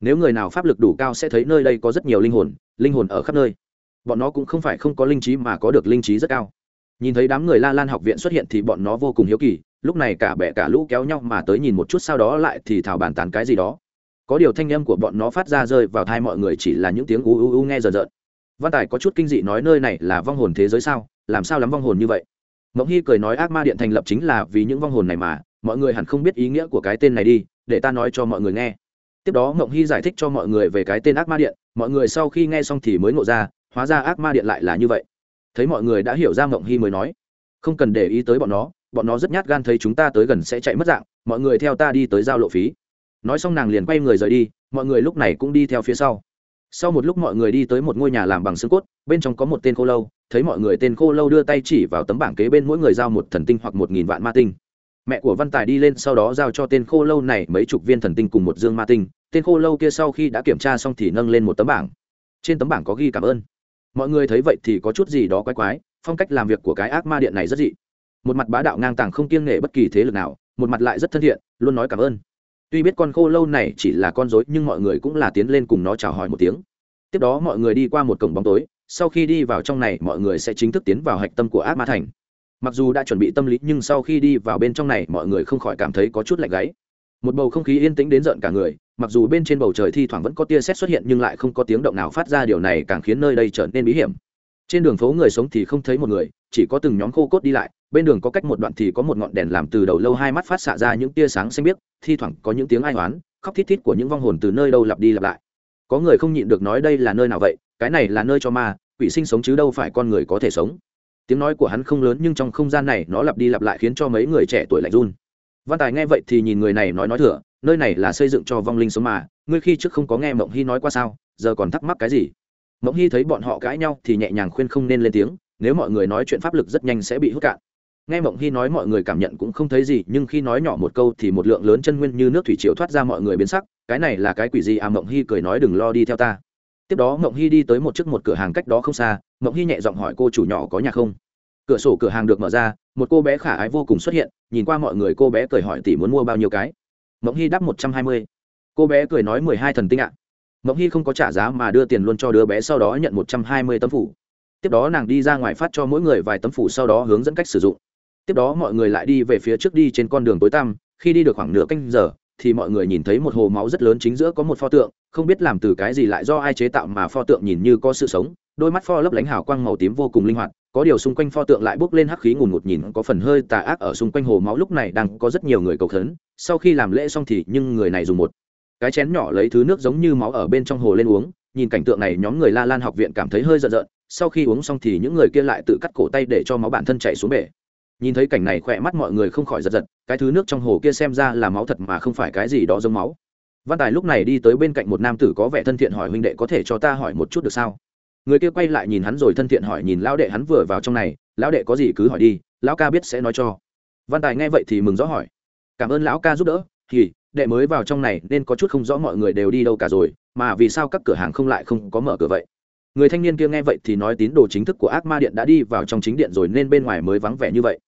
Nếu người nào pháp lực đủ cao sẽ thấy nơi đây có rất nhiều linh hồn linh hồn ở khắp nơi. Bọn nó cũng không phải không có linh trí mà có được linh trí rất cao. Nhìn thấy đám người la lan học viện xuất hiện thì bọn nó vô cùng hiếu kỳ, lúc này cả bẹ cả lũ kéo nhau mà tới nhìn một chút sau đó lại thì thảo bàn tán cái gì đó. Có điều thanh âm của bọn nó phát ra rơi vào thai mọi người chỉ là những tiếng u u u nghe rợn rợn. Văn tài có chút kinh dị nói nơi này là vong hồn thế giới sao? Làm sao lắm vong hồn như vậy? Mộng hy cười nói ác ma điện thành lập chính là vì những vong hồn này mà mọi người hẳn không biết ý nghĩa của cái tên này đi, để ta nói cho mọi người nghe. Tiếp đó mộng hy giải thích cho mọi người về cái tên ác ma điện. Mọi người sau khi nghe xong thì mới ngộ ra, hóa ra ác ma điện lại là như vậy. Thấy mọi người đã hiểu ra mộng hy mới nói, không cần để ý tới bọn nó bọn nó rất nhát gan thấy chúng ta tới gần sẽ chạy mất dạng, mọi người theo ta đi tới giao lộ phí. Nói xong nàng liền quay người rời đi, mọi người lúc này cũng đi theo phía sau. Sau một lúc mọi người đi tới một ngôi nhà làm bằng xương cốt, bên trong có một tên khô lâu, thấy mọi người tên khô lâu đưa tay chỉ vào tấm bảng kế bên mỗi người giao một thần tinh hoặc một nghìn vạn ma tinh mẹ của văn tài đi lên sau đó giao cho tên khô lâu này mấy chục viên thần tinh cùng một dương ma tinh. Tên khô lâu kia sau khi đã kiểm tra xong thì nâng lên một tấm bảng. Trên tấm bảng có ghi cảm ơn. Mọi người thấy vậy thì có chút gì đó quái quái, phong cách làm việc của cái ác ma điện này rất dị. Một mặt bá đạo ngang tàng không kiêng nghệ bất kỳ thế lực nào, một mặt lại rất thân thiện, luôn nói cảm ơn. Tuy biết con khô lâu này chỉ là con dối nhưng mọi người cũng là tiến lên cùng nó chào hỏi một tiếng. Tiếp đó mọi người đi qua một cổng bóng tối, sau khi đi vào trong này mọi người sẽ chính thức tiến vào hạch tâm của ác ma thành mặc dù đã chuẩn bị tâm lý, nhưng sau khi đi vào bên trong này, mọi người không khỏi cảm thấy có chút lạnh gáy. Một bầu không khí yên tĩnh đến rợn cả người, mặc dù bên trên bầu trời thi thoảng vẫn có tia sét xuất hiện, nhưng lại không có tiếng động nào phát ra, điều này càng khiến nơi đây trở nên bí hiểm. Trên đường phố người sống thì không thấy một người, chỉ có từng nhóm khô cốt đi lại, bên đường có cách một đoạn thì có một ngọn đèn làm từ đầu lâu hai mắt phát xạ ra những tia sáng xanh biếc, thi thoảng có những tiếng ai oán, khóc thít thít của những vong hồn từ nơi đâu lặp đi lặp lại. Có người không nhịn được nói đây là nơi nào vậy? Cái này là nơi cho ma, quỷ sinh sống chứ đâu phải con người có thể sống tiếng nói của hắn không lớn nhưng trong không gian này nó lặp đi lặp lại khiến cho mấy người trẻ tuổi lạnh run. Văn tài nghe vậy thì nhìn người này nói nói thừa, nơi này là xây dựng cho vong linh sống mà, ngươi khi trước không có nghe mộng hy nói qua sao, giờ còn thắc mắc cái gì? Mộng hy thấy bọn họ cãi nhau thì nhẹ nhàng khuyên không nên lên tiếng, nếu mọi người nói chuyện pháp lực rất nhanh sẽ bị hút cạn. Nghe mộng hy nói mọi người cảm nhận cũng không thấy gì, nhưng khi nói nhỏ một câu thì một lượng lớn chân nguyên như nước thủy chiều thoát ra mọi người biến sắc, cái này là cái quỷ gì à? Mộng hy cười nói đừng lo đi theo ta tiếp đó mộng hy đi tới một chiếc một cửa hàng cách đó không xa, mộng hy nhẹ giọng hỏi cô chủ nhỏ có nhà không? Cửa sổ cửa hàng được mở ra, một cô bé khả ái vô cùng xuất hiện, nhìn qua mọi người cô bé cười hỏi tỷ muốn mua bao nhiêu cái. Mộng hy đáp một trăm hai mươi. Cô bé cười nói mười hai thần tinh ạ. Mộng hy không có trả giá mà đưa tiền luôn cho đứa bé sau đó nhận một trăm hai mươi tấm phủ. Tiếp đó nàng đi ra ngoài phát cho mỗi người vài tấm phủ sau đó hướng dẫn cách sử dụng. Tiếp đó mọi người lại đi về phía trước đi trên con đường tối tăm, khi đi được khoảng nửa canh giờ thì mọi người nhìn thấy một hồ máu rất lớn chính giữa có một pho tượng, không biết làm từ cái gì lại do ai chế tạo mà pho tượng nhìn như có sự sống. Đôi mắt pho lấp lánh hào quang màu tím vô cùng linh hoạt, có điều xung quanh pho tượng lại bốc lên hắc khí ngùn ngụt nhìn có phần hơi tà ác ở xung quanh hồ máu lúc này đang có rất nhiều người cầu khấn. Sau khi làm lễ xong thì nhưng người này dùng một cái chén nhỏ lấy thứ nước giống như máu ở bên trong hồ lên uống. Nhìn cảnh tượng này, nhóm người la lan học viện cảm thấy hơi giận giận. Sau khi uống xong thì những người kia lại tự cắt cổ tay để cho máu bản thân chạy xuống bể nhìn thấy cảnh này khỏe mắt mọi người không khỏi giật giật, cái thứ nước trong hồ kia xem ra là máu thật mà không phải cái gì đó giống máu. Văn tài lúc này đi tới bên cạnh một nam tử có vẻ thân thiện hỏi huynh đệ có thể cho ta hỏi một chút được sao? Người kia quay lại nhìn hắn rồi thân thiện hỏi nhìn lão đệ hắn vừa vào trong này, lão đệ có gì cứ hỏi đi, lão ca biết sẽ nói cho. Văn tài nghe vậy thì mừng rõ hỏi, cảm ơn lão ca giúp đỡ, thì đệ mới vào trong này nên có chút không rõ mọi người đều đi đâu cả rồi, mà vì sao các cửa hàng không lại không có mở cửa vậy? Người thanh niên kia nghe vậy thì nói tín đồ chính thức của ác ma điện đã đi vào trong chính điện rồi nên bên ngoài mới vắng vẻ như vậy.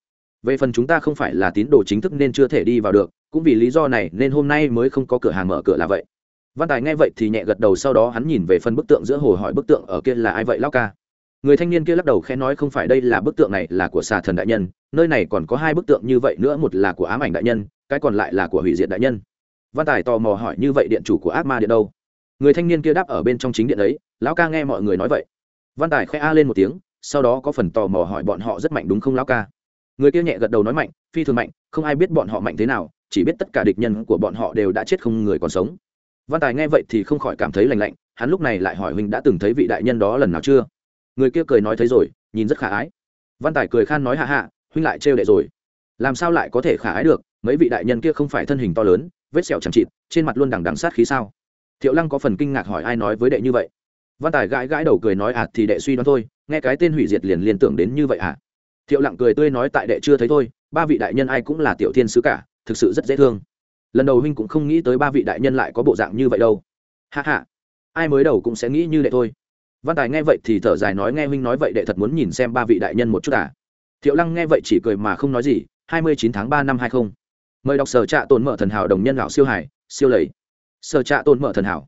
Về phần chúng ta không phải là tín đồ chính thức nên chưa thể đi vào được, cũng vì lý do này nên hôm nay mới không có cửa hàng mở cửa là vậy. Văn tài nghe vậy thì nhẹ gật đầu sau đó hắn nhìn về phần bức tượng giữa hồ hỏi bức tượng ở kia là ai vậy lao ca? Người thanh niên kia lắc đầu khẽ nói không phải đây là bức tượng này là của xà thần đại nhân, nơi này còn có hai bức tượng như vậy nữa, một là của ám ảnh đại nhân, cái còn lại là của hủy diệt đại nhân. Văn tài tò mò hỏi như vậy điện chủ của ác ma điện đâu? Người thanh niên kia đáp ở bên trong chính điện ấy lão ca nghe mọi người nói vậy. Văn tài khoe a lên một tiếng, sau đó có phần tò mò hỏi bọn họ rất mạnh đúng không lão ca? Người kia nhẹ gật đầu nói mạnh, phi thường mạnh, không ai biết bọn họ mạnh thế nào, chỉ biết tất cả địch nhân của bọn họ đều đã chết không người còn sống. Văn tài nghe vậy thì không khỏi cảm thấy lành lạnh, hắn lúc này lại hỏi huynh đã từng thấy vị đại nhân đó lần nào chưa? Người kia cười nói thấy rồi, nhìn rất khả ái. Văn tài cười khan nói hạ hạ, huynh lại trêu đệ rồi. Làm sao lại có thể khả ái được, mấy vị đại nhân kia không phải thân hình to lớn, vết sẹo chẳng chịt, trên mặt luôn đằng đằng sát khí sao? Thiệu lăng có phần kinh ngạc hỏi ai nói với đệ như vậy? Văn tài gãi gãi đầu cười nói à thì đệ suy đoán thôi, nghe cái tên hủy diệt liền liên tưởng đến như vậy à? Thiệu lặng cười tươi nói, tại đệ chưa thấy thôi, ba vị đại nhân ai cũng là tiểu thiên sứ cả, thực sự rất dễ thương. Lần đầu huynh cũng không nghĩ tới ba vị đại nhân lại có bộ dạng như vậy đâu. Hạ hạ ai mới đầu cũng sẽ nghĩ như đệ thôi. Văn tài nghe vậy thì thở dài nói, nghe huynh nói vậy đệ thật muốn nhìn xem ba vị đại nhân một chút à? Thiệu lăng nghe vậy chỉ cười mà không nói gì, hai mươi chín tháng ba năm hai không. Mời đọc sở trạ tồn mở thần hảo đồng nhân lão siêu hải, siêu lầy. Sở trạ tồn mở thần hảo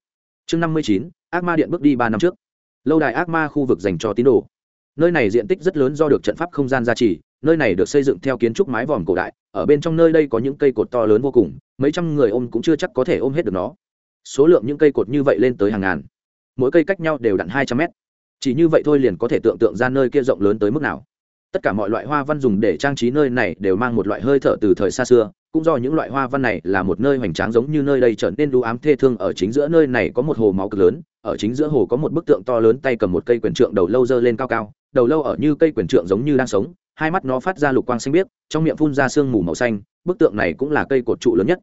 chương năm mươi chín, ác ma điện bước đi ba năm trước. Lâu đài ác ma khu vực dành cho tín đồ. Nơi này diện tích rất lớn do được trận pháp không gian gia trì, nơi này được xây dựng theo kiến trúc mái vòm cổ đại, ở bên trong nơi đây có những cây cột to lớn vô cùng, mấy trăm người ôm cũng chưa chắc có thể ôm hết được nó. Số lượng những cây cột như vậy lên tới hàng ngàn. Mỗi cây cách nhau đều đặn hai trăm mét. Chỉ như vậy thôi liền có thể tưởng tượng ra nơi kia rộng lớn tới mức nào. Tất cả mọi loại hoa văn dùng để trang trí nơi này đều mang một loại hơi thở từ thời xa xưa cũng do những loại hoa văn này là một nơi hoành tráng giống như nơi đây trở nên đu ám thê thương. Ở chính giữa nơi này có một hồ máu cực lớn, ở chính giữa hồ có một bức tượng to lớn tay cầm một cây quyền trượng đầu lâu dơ lên cao cao, đầu lâu ở như cây quyền trượng giống như đang sống, hai mắt nó phát ra lục quang xanh biếc, trong miệng phun ra sương mù màu xanh, bức tượng này cũng là cây cột trụ lớn nhất.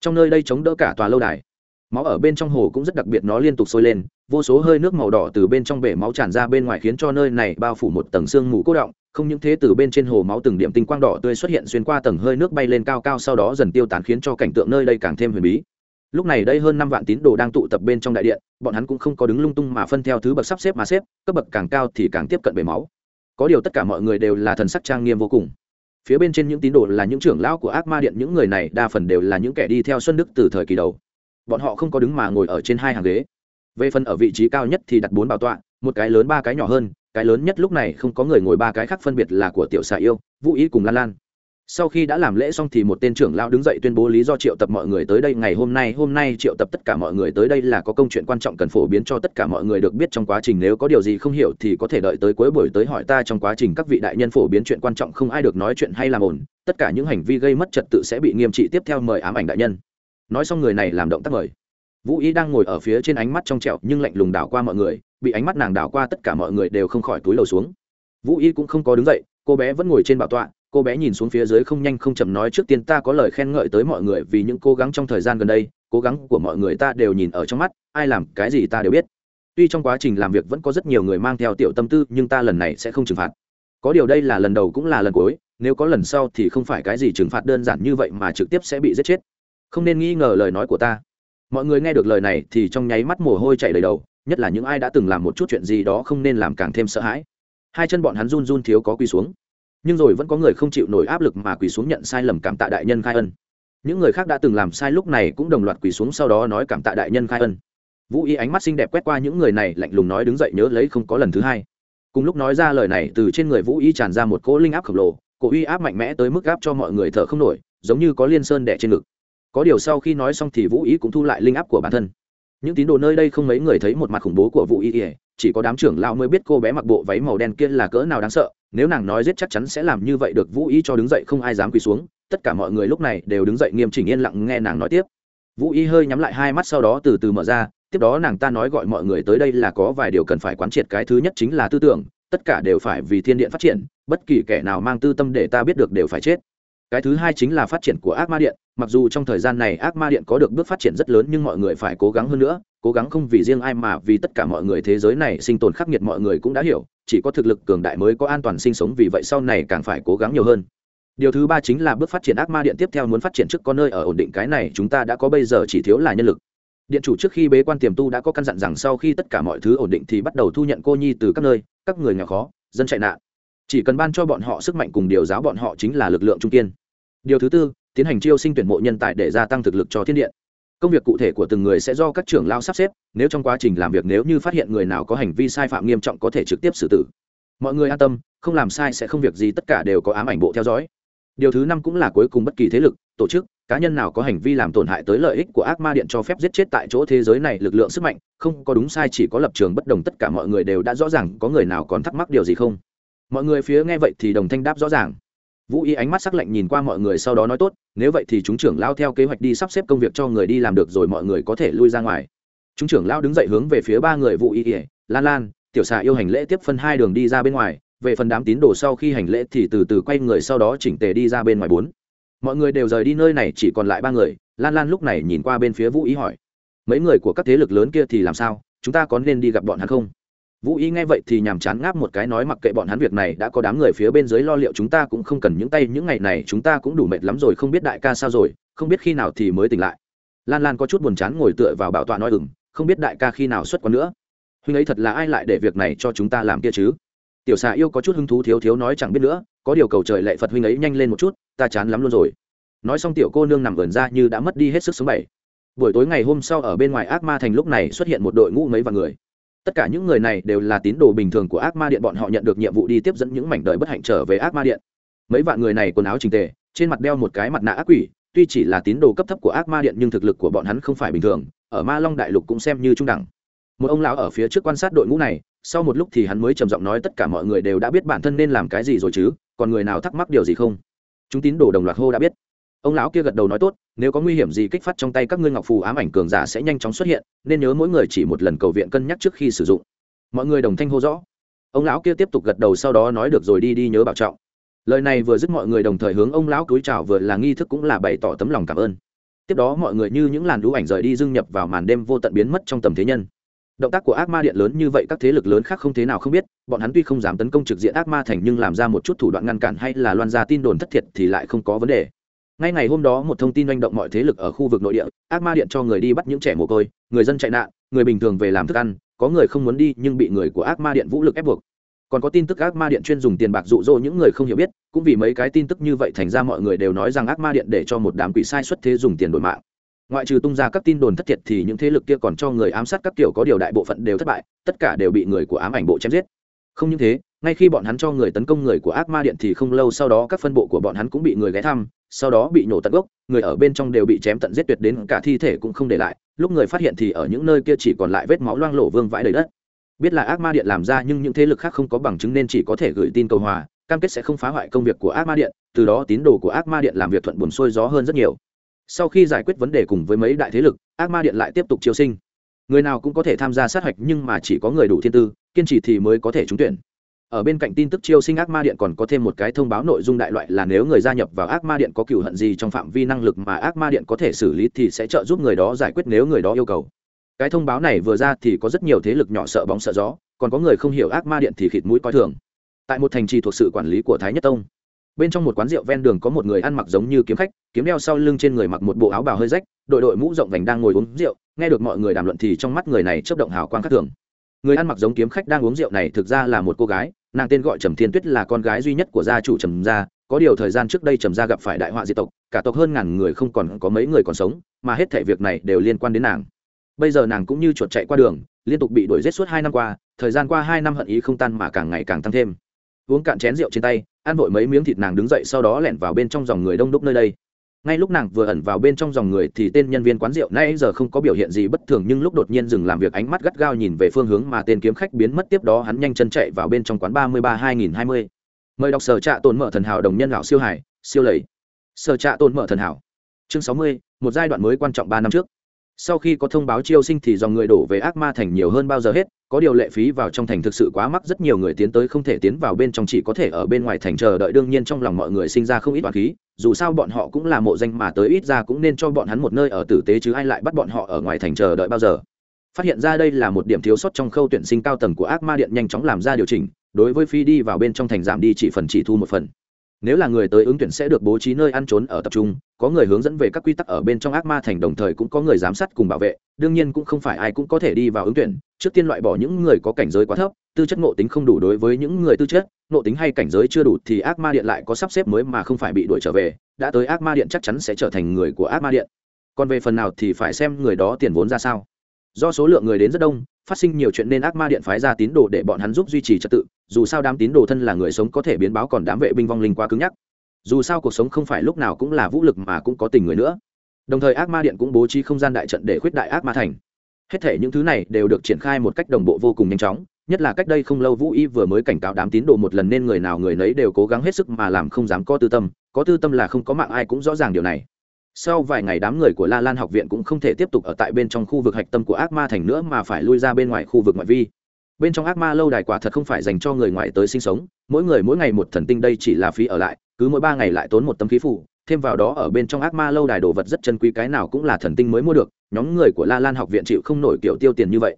Trong nơi đây chống đỡ cả tòa lâu đài máu ở bên trong hồ cũng rất đặc biệt, nó liên tục sôi lên, vô số hơi nước màu đỏ từ bên trong bể máu tràn ra bên ngoài khiến cho nơi này bao phủ một tầng sương mù cố động, không những thế, từ bên trên hồ máu từng điểm tinh quang đỏ tươi xuất hiện xuyên qua tầng hơi nước bay lên cao cao, sau đó dần tiêu tán khiến cho cảnh tượng nơi đây càng thêm huyền bí. Lúc này đây hơn năm vạn tín đồ đang tụ tập bên trong đại điện, bọn hắn cũng không có đứng lung tung mà phân theo thứ bậc sắp xếp mà xếp, cấp bậc càng cao thì càng tiếp cận bể máu. Có điều tất cả mọi người đều là thần sắc trang nghiêm vô cùng. Phía bên trên những tín đồ là những trưởng lão của ác ma điện, những người này đa phần đều là những kẻ đi theo xuân đức từ thời kỳ đầu bọn họ không có đứng mà ngồi ở trên hai hàng ghế. Về phần ở vị trí cao nhất thì đặt bốn bảo tọa, một cái lớn ba cái nhỏ hơn, cái lớn nhất lúc này không có người ngồi, ba cái khác phân biệt là của tiểu xà yêu, vũ ý cùng lan lan. Sau khi đã làm lễ xong thì một tên trưởng lão đứng dậy tuyên bố lý do triệu tập mọi người tới đây. Ngày hôm nay hôm nay triệu tập tất cả mọi người tới đây là có công chuyện quan trọng cần phổ biến cho tất cả mọi người được biết trong quá trình. Nếu có điều gì không hiểu thì có thể đợi tới cuối buổi tới hỏi ta trong quá trình. Các vị đại nhân phổ biến chuyện quan trọng không ai được nói chuyện hay làm ổn tất cả những hành vi gây mất trật tự sẽ bị nghiêm trị. Tiếp theo mời ám ảnh đại nhân nói xong người này làm động tác mời. Vũ ý đang ngồi ở phía trên ánh mắt trong trẹo nhưng lạnh lùng đảo qua mọi người, bị ánh mắt nàng đảo qua tất cả mọi người đều không khỏi túi lầu xuống. Vũ y cũng không có đứng dậy, cô bé vẫn ngồi trên bảo tọa, cô bé nhìn xuống phía dưới không nhanh không chậm nói trước tiên ta có lời khen ngợi tới mọi người vì những cố gắng trong thời gian gần đây, cố gắng của mọi người ta đều nhìn ở trong mắt, ai làm cái gì ta đều biết. Tuy trong quá trình làm việc vẫn có rất nhiều người mang theo tiểu tâm tư, nhưng ta lần này sẽ không trừng phạt. Có điều đây là lần đầu cũng là lần cuối, nếu có lần sau thì không phải cái gì trừng phạt đơn giản như vậy mà trực tiếp sẽ bị giết chết không nên nghi ngờ lời nói của ta. Mọi người nghe được lời này thì trong nháy mắt mồ hôi chảy đầy đầu, nhất là những ai đã từng làm một chút chuyện gì đó không nên làm càng thêm sợ hãi. Hai chân bọn hắn run run thiếu có quỳ xuống. Nhưng rồi vẫn có người không chịu nổi áp lực mà quỳ xuống nhận sai lầm cảm tạ đại nhân khai ân. Những người khác đã từng làm sai lúc này cũng đồng loạt quỳ xuống sau đó nói cảm tạ đại nhân khai ân. Vũ y ánh mắt xinh đẹp quét qua những người này, lạnh lùng nói đứng dậy nhớ lấy không có lần thứ hai. Cùng lúc nói ra lời này, từ trên người vũ y tràn ra một cỗ linh áp khổng lồ cỗ uy áp mạnh mẽ tới mức áp cho mọi người thở không nổi, giống như có liên sơn đẻ trên ngực có điều sau khi nói xong thì vũ ý cũng thu lại linh áp của bản thân. Những tín đồ nơi đây không mấy người thấy một mặt khủng bố của vũ ý ỉa chỉ có đám trưởng lão mới biết cô bé mặc bộ váy màu đen kia là cỡ nào đáng sợ. Nếu nàng nói giết chắc chắn sẽ làm như vậy được, vũ ý cho đứng dậy không ai dám quỳ xuống. Tất cả mọi người lúc này đều đứng dậy nghiêm chỉnh yên lặng nghe nàng nói tiếp. Vũ ý hơi nhắm lại hai mắt sau đó từ từ mở ra, tiếp đó nàng ta nói gọi mọi người tới đây là có vài điều cần phải quán triệt, cái thứ nhất chính là tư tưởng, tất cả đều phải vì thiên điện phát triển, bất kỳ kẻ nào mang tư tâm để ta biết được đều phải chết cái thứ hai chính là phát triển của ác ma điện, mặc dù trong thời gian này ác ma điện có được bước phát triển rất lớn nhưng mọi người phải cố gắng hơn nữa, cố gắng không vì riêng ai mà vì tất cả mọi người thế giới này sinh tồn khắc nghiệt mọi người cũng đã hiểu, chỉ có thực lực cường đại mới có an toàn sinh sống vì vậy sau này càng phải cố gắng nhiều hơn. Điều thứ ba chính là bước phát triển ác ma điện tiếp theo muốn phát triển trước có nơi ở ổn định cái này chúng ta đã có bây giờ chỉ thiếu là nhân lực. Điện chủ trước khi bế quan tiềm tu đã có căn dặn rằng sau khi tất cả mọi thứ ổn định thì bắt đầu thu nhận cô nhi từ các nơi, các người nghèo khó, dân chạy nạn. Chỉ cần ban cho bọn họ sức mạnh cùng điều giáo bọn họ chính là lực lượng trung kiên điều thứ tư, tiến hành chiêu sinh tuyển mộ nhân tài để gia tăng thực lực cho thiên điện. Công việc cụ thể của từng người sẽ do các trưởng lao sắp xếp, nếu trong quá trình làm việc nếu như phát hiện người nào có hành vi sai phạm nghiêm trọng có thể trực tiếp xử tử. Mọi người an tâm, không làm sai sẽ không việc gì, tất cả đều có ám ảnh bộ theo dõi. Điều thứ năm cũng là cuối cùng bất kỳ thế lực, tổ chức, cá nhân nào có hành vi làm tổn hại tới lợi ích của ác ma điện cho phép giết chết tại chỗ thế giới này, lực lượng sức mạnh, không có đúng sai, chỉ có lập trường bất đồng, tất cả mọi người đều đã rõ ràng có người nào còn thắc mắc điều gì không. Mọi người phía nghe vậy thì đồng thanh đáp rõ ràng vũ y ánh mắt sắc lạnh nhìn qua mọi người sau đó nói tốt, nếu vậy thì chúng trưởng lao theo kế hoạch đi sắp xếp công việc cho người đi làm được rồi mọi người có thể lui ra ngoài. Chúng trưởng lao đứng dậy hướng về phía ba người vũ y ỉa lan lan, tiểu xà yêu hành lễ tiếp phân hai đường đi ra bên ngoài, về phần đám tín đồ sau khi hành lễ thì từ từ quay người sau đó chỉnh tề đi ra bên ngoài bốn. Mọi người đều rời đi nơi này, chỉ còn lại ba người, lan lan lúc này nhìn qua bên phía vũ ý hỏi, mấy người của các thế lực lớn kia thì làm sao? Chúng ta có nên đi gặp bọn hắn không? Vũ y nghe vậy thì nhàm chán ngáp một cái nói mặc kệ bọn hắn việc này đã có đám người phía bên dưới lo liệu chúng ta cũng không cần những tay những ngày này chúng ta cũng đủ mệt lắm rồi không biết đại ca sao rồi, không biết khi nào thì mới tỉnh lại. Lan lan có chút buồn chán ngồi tựa vào bảo tọa nói ừng không biết đại ca khi nào xuất quan nữa. Huynh ấy thật là ai lại để việc này cho chúng ta làm kia chứ? Tiểu xà yêu có chút hứng thú thiếu thiếu nói chẳng biết nữa, có điều cầu trời lệ phật huynh ấy nhanh lên một chút, ta chán lắm luôn rồi. Nói xong tiểu cô nương nằm vườn ra như đã mất đi hết sức sống bảy. Buổi tối ngày hôm sau ở bên ngoài ác ma thành lúc này xuất hiện một đội ngũ mấy vạn người tất cả những người này đều là tín đồ bình thường của ác ma điện, bọn họ nhận được nhiệm vụ đi tiếp dẫn những mảnh đời bất hạnh trở về ác ma điện. Mấy vạn người này quần áo trình tề, trên mặt đeo một cái mặt nạ ác quỷ, tuy chỉ là tín đồ cấp thấp của ác ma điện nhưng thực lực của bọn hắn không phải bình thường, ở ma long đại lục cũng xem như trung đẳng. Một ông lão ở phía trước quan sát đội ngũ này, sau một lúc thì hắn mới trầm giọng nói, tất cả mọi người đều đã biết bản thân nên làm cái gì rồi chứ, còn người nào thắc mắc điều gì không? Chúng tín đồ đồng loạt hô đã biết ông lão kia gật đầu nói tốt, nếu có nguy hiểm gì kích phát trong tay các ngươi ngọc phù ám ảnh cường giả sẽ nhanh chóng xuất hiện, nên nhớ mỗi người chỉ một lần cầu viện cân nhắc trước khi sử dụng. Mọi người đồng thanh hô rõ. Ông lão kia tiếp tục gật đầu sau đó nói được rồi đi đi nhớ bảo trọng. Lời này vừa dứt mọi người đồng thời hướng ông lão cúi chào vừa là nghi thức cũng là bày tỏ tấm lòng cảm ơn. Tiếp đó mọi người như những làn lũ ảnh rời đi dưng nhập vào màn đêm vô tận biến mất trong tầm thế nhân. Động tác của ác ma điện lớn như vậy các thế lực lớn khác không thế nào không biết, bọn hắn tuy không dám tấn công trực diện ác ma thành nhưng làm ra một chút thủ đoạn ngăn cản hay là loan ra tin đồn thất thiệt thì lại không có vấn đề ngay ngày hôm đó một thông tin manh động mọi thế lực ở khu vực nội địa, ác ma điện cho người đi bắt những trẻ mồ côi, người dân chạy nạn, người bình thường về làm thức ăn, có người không muốn đi nhưng bị người của ác ma điện vũ lực ép buộc. Còn có tin tức ác ma điện chuyên dùng tiền bạc dụ dỗ những người không hiểu biết, cũng vì mấy cái tin tức như vậy thành ra mọi người đều nói rằng ác ma điện để cho một đám quỷ sai xuất thế dùng tiền đổi mạng. Ngoại trừ tung ra các tin đồn thất thiệt thì những thế lực kia còn cho người ám sát các kiểu có điều đại bộ phận đều thất bại, tất cả đều bị người của ám ảnh bộ chém giết. Không những thế, ngay khi bọn hắn cho người tấn công người của ác ma điện thì không lâu sau đó các phân bộ của bọn hắn cũng bị người ghé thăm sau đó bị nổ tận gốc, người ở bên trong đều bị chém tận giết tuyệt đến cả thi thể cũng không để lại, lúc người phát hiện thì ở những nơi kia chỉ còn lại vết máu loang lổ vương vãi đầy đất. Biết là ác ma điện làm ra nhưng những thế lực khác không có bằng chứng nên chỉ có thể gửi tin cầu hòa, cam kết sẽ không phá hoại công việc của ác ma điện, từ đó tín đồ của ác ma điện làm việc thuận buồn xuôi gió hơn rất nhiều. Sau khi giải quyết vấn đề cùng với mấy đại thế lực, ác ma điện lại tiếp tục chiêu sinh. Người nào cũng có thể tham gia sát hạch nhưng mà chỉ có người đủ thiên tư, kiên trì thì mới có thể trúng tuyển ở bên cạnh tin tức chiêu sinh ác ma điện còn có thêm một cái thông báo nội dung đại loại là nếu người gia nhập vào ác ma điện có cựu hận gì trong phạm vi năng lực mà ác ma điện có thể xử lý thì sẽ trợ giúp người đó giải quyết nếu người đó yêu cầu. Cái thông báo này vừa ra thì có rất nhiều thế lực nhỏ sợ bóng sợ gió, còn có người không hiểu ác ma điện thì khịt mũi coi thường. Tại một thành trì thuộc sự quản lý của thái nhất tông, bên trong một quán rượu ven đường có một người ăn mặc giống như kiếm khách, kiếm đeo sau lưng trên người mặc một bộ áo bào hơi rách, đội đội mũ rộng vành đang ngồi uống rượu, nghe được mọi người đàm luận thì trong mắt người này chớp động hào quang khác thường. Người ăn mặc giống kiếm khách đang uống rượu này thực ra là một cô gái nàng tên gọi trầm thiên tuyết là con gái duy nhất của gia chủ trầm gia, có điều thời gian trước đây trầm gia gặp phải đại họa diệt tộc, cả tộc hơn ngàn người không còn có mấy người còn sống, mà hết thể việc này đều liên quan đến nàng. Bây giờ nàng cũng như chuột chạy qua đường, liên tục bị đuổi giết suốt hai năm qua, thời gian qua hai năm hận ý không tan mà càng ngày càng tăng thêm. Uống cạn chén rượu trên tay, ăn vội mấy miếng thịt nàng đứng dậy sau đó lẻn vào bên trong dòng người đông đúc nơi đây ngay lúc nàng vừa ẩn vào bên trong dòng người thì tên nhân viên quán rượu nay giờ không có biểu hiện gì bất thường nhưng lúc đột nhiên dừng làm việc ánh mắt gắt gao nhìn về phương hướng mà tên kiếm khách biến mất tiếp đó hắn nhanh chân chạy vào bên trong quán ba mươi ba hai nghìn hai mươi. Mời đọc sở trạ tồn mở thần hảo đồng nhân lão siêu hải, siêu lầy. Sở trạ tồn mở thần hảo. Chương sáu mươi, một giai đoạn mới quan trọng ba năm trước sau khi có thông báo chiêu sinh thì dòng người đổ về ác ma thành nhiều hơn bao giờ hết, có điều lệ phí vào trong thành thực sự quá mắc, rất nhiều người tiến tới không thể tiến vào bên trong, chỉ có thể ở bên ngoài thành chờ đợi, đương nhiên trong lòng mọi người sinh ra không ít đoàn khí, dù sao bọn họ cũng là mộ danh mà tới ít ra cũng nên cho bọn hắn một nơi ở tử tế chứ ai lại bắt bọn họ ở ngoài thành chờ đợi bao giờ. Phát hiện ra đây là một điểm thiếu sót trong khâu tuyển sinh cao tầng của ác ma điện, nhanh chóng làm ra điều chỉnh, đối với phi đi vào bên trong thành giảm đi chỉ phần chỉ thu một phần nếu là người tới ứng tuyển sẽ được bố trí nơi ăn trốn ở tập trung, có người hướng dẫn về các quy tắc ở bên trong ác ma thành đồng thời cũng có người giám sát cùng bảo vệ, đương nhiên cũng không phải ai cũng có thể đi vào ứng tuyển. Trước tiên loại bỏ những người có cảnh giới quá thấp, tư chất ngộ tính không đủ đối với những người tư chất, ngộ tính hay cảnh giới chưa đủ thì ác ma điện lại có sắp xếp mới mà không phải bị đuổi trở về, đã tới ác ma điện chắc chắn sẽ trở thành người của ác ma điện. Còn về phần nào thì phải xem người đó tiền vốn ra sao. Do số lượng người đến rất đông, phát sinh nhiều chuyện nên ác ma điện phái ra tín đồ để bọn hắn giúp duy trì trật tự dù sao đám tín đồ thân là người sống có thể biến báo còn đám vệ binh vong linh quá cứng nhắc. Dù sao cuộc sống không phải lúc nào cũng là vũ lực mà cũng có tình người nữa. Đồng thời ác ma điện cũng bố trí không gian đại trận để khuyết đại ác ma thành. Hết thể những thứ này đều được triển khai một cách đồng bộ vô cùng nhanh chóng, nhất là cách đây không lâu vũ y vừa mới cảnh cáo đám tín đồ một lần nên người nào người nấy đều cố gắng hết sức mà làm không dám có tư tâm, có tư tâm là không có mạng ai cũng rõ ràng điều này. Sau vài ngày đám người của la lan học viện cũng không thể tiếp tục ở tại bên trong khu vực hạch tâm của ác ma thành nữa mà phải lui ra bên ngoài khu vực ngoại vi bên trong ác ma lâu đài quả thật không phải dành cho người ngoài tới sinh sống, mỗi người mỗi ngày một thần tinh đây chỉ là phí ở lại, cứ mỗi ba ngày lại tốn một tấm khí phủ, thêm vào đó ở bên trong ác ma lâu đài đồ vật rất chân quý cái nào cũng là thần tinh mới mua được, nhóm người của la lan học viện chịu không nổi kiểu tiêu tiền như vậy.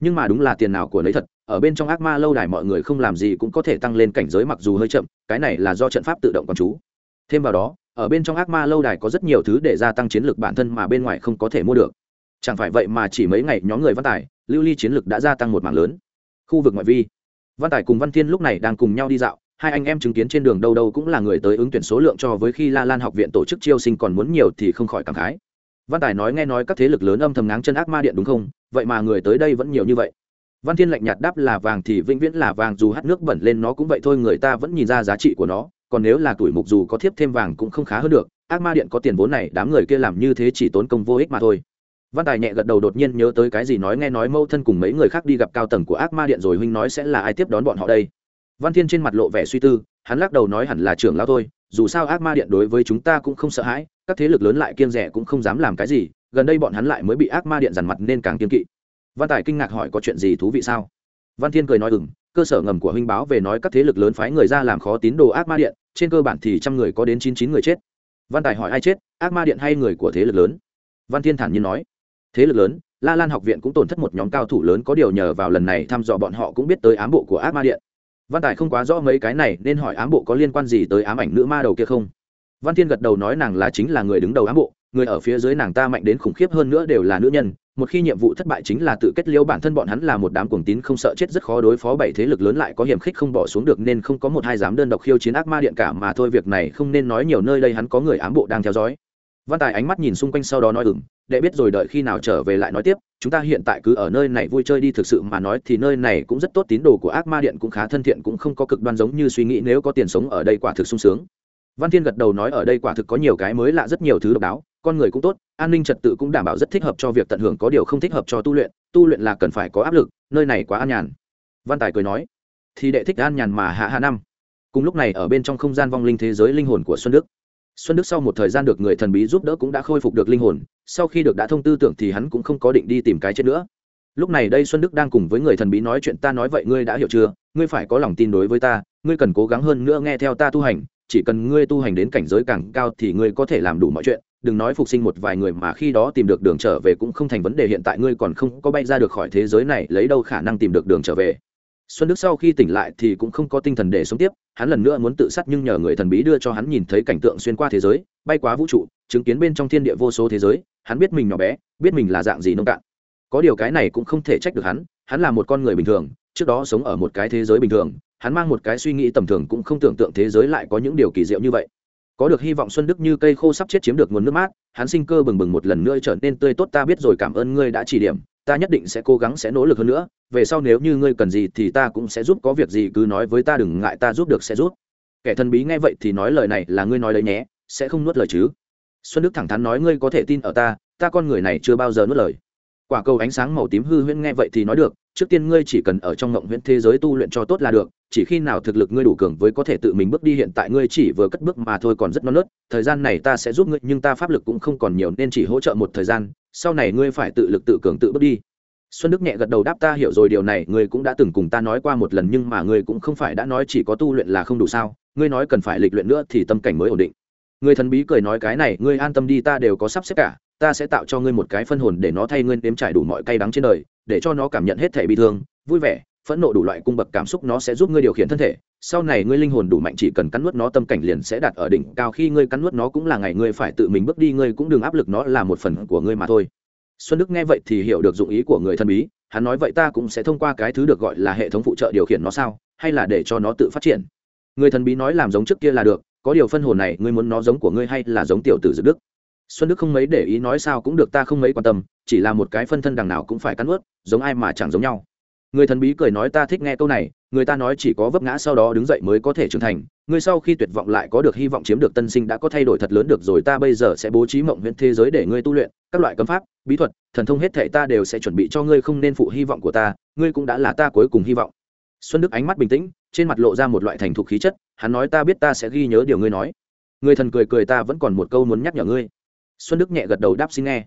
Nhưng mà đúng là tiền nào của lấy thật, ở bên trong ác ma lâu đài mọi người không làm gì cũng có thể tăng lên cảnh giới mặc dù hơi chậm, cái này là do trận pháp tự động con chú. Thêm vào đó, ở bên trong ác ma lâu đài có rất nhiều thứ để gia tăng chiến lược bản thân mà bên ngoài không có thể mua được. Chẳng phải vậy mà chỉ mấy ngày nhóm người văn tài, lưu ly chiến lược đã gia tăng một mảng lớn khu vực ngoại vi. Văn tài cùng văn thiên lúc này đang cùng nhau đi dạo. Hai anh em chứng kiến trên đường đâu đâu cũng là người tới ứng tuyển số lượng cho với khi la lan học viện tổ chức chiêu sinh còn muốn nhiều thì không khỏi cảm khái. Văn tài nói nghe nói các thế lực lớn âm thầm ngáng chân ác ma điện đúng không? Vậy mà người tới đây vẫn nhiều như vậy. Văn thiên lạnh nhạt đáp là vàng thì vĩnh viễn là vàng, dù hát nước bẩn lên nó cũng vậy thôi, người ta vẫn nhìn ra giá trị của nó. Còn nếu là tuổi mục dù có thiếp thêm vàng cũng không khá hơn được. Ác ma điện có tiền vốn này, đám người kia làm như thế chỉ tốn công vô ích mà thôi văn tài nhẹ gật đầu đột nhiên nhớ tới cái gì nói nghe nói mâu thân cùng mấy người khác đi gặp cao tầng của ác ma điện rồi huynh nói sẽ là ai tiếp đón bọn họ đây. Văn thiên trên mặt lộ vẻ suy tư, hắn lắc đầu nói hẳn là trưởng lão thôi, dù sao ác ma điện đối với chúng ta cũng không sợ hãi, các thế lực lớn lại kiên rẻ cũng không dám làm cái gì, gần đây bọn hắn lại mới bị ác ma điện dằn mặt nên càng kiên kỵ. Văn tài kinh ngạc hỏi có chuyện gì thú vị sao? Văn thiên cười nói ừng cơ sở ngầm của huynh báo về nói các thế lực lớn phái người ra làm khó tín đồ ác ma điện, trên cơ bản thì trăm người có đến chín chín người chết. Văn tài hỏi ai chết, ác ma điện hay người của thế lực lớn? Văn thiên thản nhiên nói thế lực lớn, la lan học viện cũng tổn thất một nhóm cao thủ lớn có điều nhờ vào lần này thăm dò bọn họ cũng biết tới ám bộ của ác ma điện. Văn tài không quá rõ mấy cái này nên hỏi ám bộ có liên quan gì tới ám ảnh nữ ma đầu kia không. Văn thiên gật đầu nói nàng là chính là người đứng đầu ám bộ, người ở phía dưới nàng ta mạnh đến khủng khiếp hơn nữa đều là nữ nhân, một khi nhiệm vụ thất bại chính là tự kết liễu bản thân bọn hắn là một đám cuồng tín không sợ chết rất khó đối phó, bảy thế lực lớn lại có hiểm khích không bỏ xuống được nên không có một hai dám đơn độc khiêu chiến ác ma điện cả mà thôi, việc này không nên nói nhiều nơi đây hắn có người ám bộ đang theo dõi văn tài ánh mắt nhìn xung quanh sau đó nói ừng để biết rồi, đợi khi nào trở về lại nói tiếp. Chúng ta hiện tại cứ ở nơi này vui chơi đi, thực sự mà nói thì nơi này cũng rất tốt, tín đồ của ác ma điện cũng khá thân thiện, cũng không có cực đoan giống như suy nghĩ nếu có tiền sống ở đây quả thực sung sướng. Văn thiên gật đầu nói, ở đây quả thực có nhiều cái mới lạ, rất nhiều thứ độc đáo, con người cũng tốt, an ninh trật tự cũng đảm bảo rất thích hợp cho việc tận hưởng, có điều không thích hợp cho tu luyện tu luyện là cần phải có áp lực, nơi này quá an nhàn. Văn tài cười nói, thì đệ thích an nhàn mà hạ hạ năm. Cùng lúc này ở bên trong không gian vong linh thế giới linh hồn của xuân đức xuân đức sau một thời gian được người thần bí giúp đỡ cũng đã khôi phục được linh hồn, sau khi được đã thông tư tưởng thì hắn cũng không có định đi tìm cái chết nữa. Lúc này đây xuân đức đang cùng với người thần bí nói chuyện, ta nói vậy ngươi đã hiểu chưa? Ngươi phải có lòng tin đối với ta, ngươi cần cố gắng hơn nữa nghe theo ta tu hành, chỉ cần ngươi tu hành đến cảnh giới càng cao thì ngươi có thể làm đủ mọi chuyện. Đừng nói phục sinh một vài người mà khi đó tìm được đường trở về cũng không thành vấn đề, hiện tại ngươi còn không có bay ra được khỏi thế giới này, lấy đâu khả năng tìm được đường trở về? Xuân đức sau khi tỉnh lại thì cũng không có tinh thần để sống tiếp, hắn lần nữa muốn tự sát nhưng nhờ người thần bí đưa cho hắn nhìn thấy cảnh tượng xuyên qua thế giới, bay qua vũ trụ, chứng kiến bên trong thiên địa vô số thế giới, hắn biết mình nhỏ bé, biết mình là dạng gì nông cạn. Có điều cái này cũng không thể trách được hắn hắn là một con người bình thường, trước đó sống ở một cái thế giới bình thường, hắn mang một cái suy nghĩ tầm thường cũng không tưởng tượng thế giới lại có những điều kỳ diệu như vậy. Có được hy vọng xuân đức như cây khô sắp chết chiếm được nguồn nước mát, hắn sinh cơ bừng bừng một lần nữa trở nên tươi tốt, ta biết rồi, cảm ơn ngươi đã chỉ điểm ta nhất định sẽ cố gắng sẽ nỗ lực hơn nữa, về sau nếu như ngươi cần gì thì ta cũng sẽ giúp, có việc gì cứ nói với ta, đừng ngại, ta giúp được sẽ giúp. Kẻ thần bí nghe vậy thì nói lời này là ngươi nói đấy nhé, sẽ không nuốt lời chứ. Xuân đức thẳng thắn nói, ngươi có thể tin ở ta ta con người này chưa bao giờ nuốt lời. Quả cầu ánh sáng màu tím hư huyễn nghe vậy thì nói được trước tiên ngươi chỉ cần ở trong ngộng huyễn thế giới tu luyện cho tốt là được, chỉ khi nào thực lực ngươi đủ cường với có thể tự mình bước đi hiện tại ngươi chỉ vừa cất bước mà thôi còn rất non nớt, thời gian này ta sẽ giúp ngươi nhưng ta pháp lực cũng không còn nhiều nên chỉ hỗ trợ một thời gian, sau này ngươi phải tự lực tự cường tự bước đi. Xuân đức nhẹ gật đầu đáp, ta hiểu rồi, điều này ngươi cũng đã từng cùng ta nói qua một lần nhưng mà ngươi cũng không phải đã nói chỉ có tu luyện là không đủ sao, ngươi nói cần phải lịch luyện nữa thì tâm cảnh mới ổn định. Người thần bí cười nói, cái này, ngươi an tâm đi, ta đều có sắp xếp cả, ta sẽ tạo cho ngươi một cái phân hồn để nó thay ngươi nếm trải đủ mọi cay đắng trên đời để cho nó cảm nhận hết thể bị thương, vui vẻ, phẫn nộ đủ loại cung bậc cảm xúc nó sẽ giúp ngươi điều khiển thân thể. Sau này ngươi linh hồn đủ mạnh chỉ cần cắn nuốt nó tâm cảnh liền sẽ đạt ở đỉnh cao. Khi ngươi cắn nuốt nó cũng là ngày ngươi phải tự mình bước đi, ngươi cũng đừng áp lực nó là một phần của ngươi mà thôi. Xuân đức nghe vậy thì hiểu được dụng ý của người thần bí. Hắn nói, vậy ta cũng sẽ thông qua cái thứ được gọi là hệ thống phụ trợ điều khiển nó sao? Hay là để cho nó tự phát triển? Người thần bí nói, làm giống trước kia là được. Có điều phân hồn này, ngươi muốn nó giống của ngươi hay là giống tiểu tử dự đức? Xuân đức không mấy để ý nói sao cũng được ta không mấy quan tâm, chỉ là một cái phân thân đằng nào cũng phải cắn ướt giống ai mà chẳng giống nhau. Người thần bí cười nói ta thích nghe câu này, người ta nói chỉ có vấp ngã sau đó đứng dậy mới có thể trưởng thành, người sau khi tuyệt vọng lại có được hy vọng chiếm được tân sinh đã có thay đổi thật lớn được rồi, ta bây giờ sẽ bố trí mộng huyện thế giới để ngươi tu luyện, các loại cấm pháp, bí thuật, thần thông hết thể ta đều sẽ chuẩn bị cho ngươi không nên phụ hy vọng của ta, ngươi cũng đã là ta cuối cùng hy vọng. Xuân đức ánh mắt bình tĩnh, trên mặt lộ ra một loại thành thục khí chất, hắn nói ta biết ta sẽ ghi nhớ điều ngươi nói. Người thần cười cười ta vẫn còn một câu muốn nhắc nhở ngươi xuân đức nhẹ gật đầu đáp xin nghe.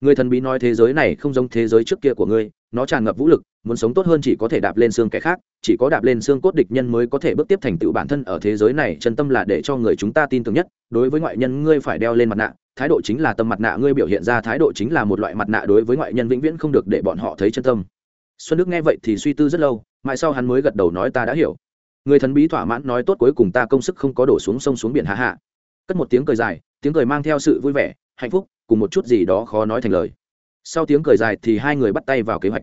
Người thần bí nói thế giới này không giống thế giới trước kia của ngươi, nó tràn ngập vũ lực, muốn sống tốt hơn chỉ có thể đạp lên xương kẻ khác, chỉ có đạp lên xương cốt địch nhân mới có thể bước tiếp thành tựu bản thân ở thế giới này, chân tâm là để cho người chúng ta tin tưởng nhất. Đối với ngoại nhân ngươi phải đeo lên mặt nạ, thái độ chính là tâm mặt nạ ngươi biểu hiện ra thái độ chính là một loại mặt nạ đối với ngoại nhân vĩnh viễn không được để bọn họ thấy chân tâm. Xuân đức nghe vậy thì suy tư rất lâu, mãi sau hắn mới gật đầu nói ta đã hiểu. Người thần bí thỏa mãn nói tốt cuối cùng ta công sức không có đổ xuống sông xuống biển hạ hạ cất một tiếng cười dài, tiếng cười mang theo sự vui vẻ hạnh phúc, cùng một chút gì đó khó nói thành lời. Sau tiếng cười dài thì hai người bắt tay vào kế hoạch.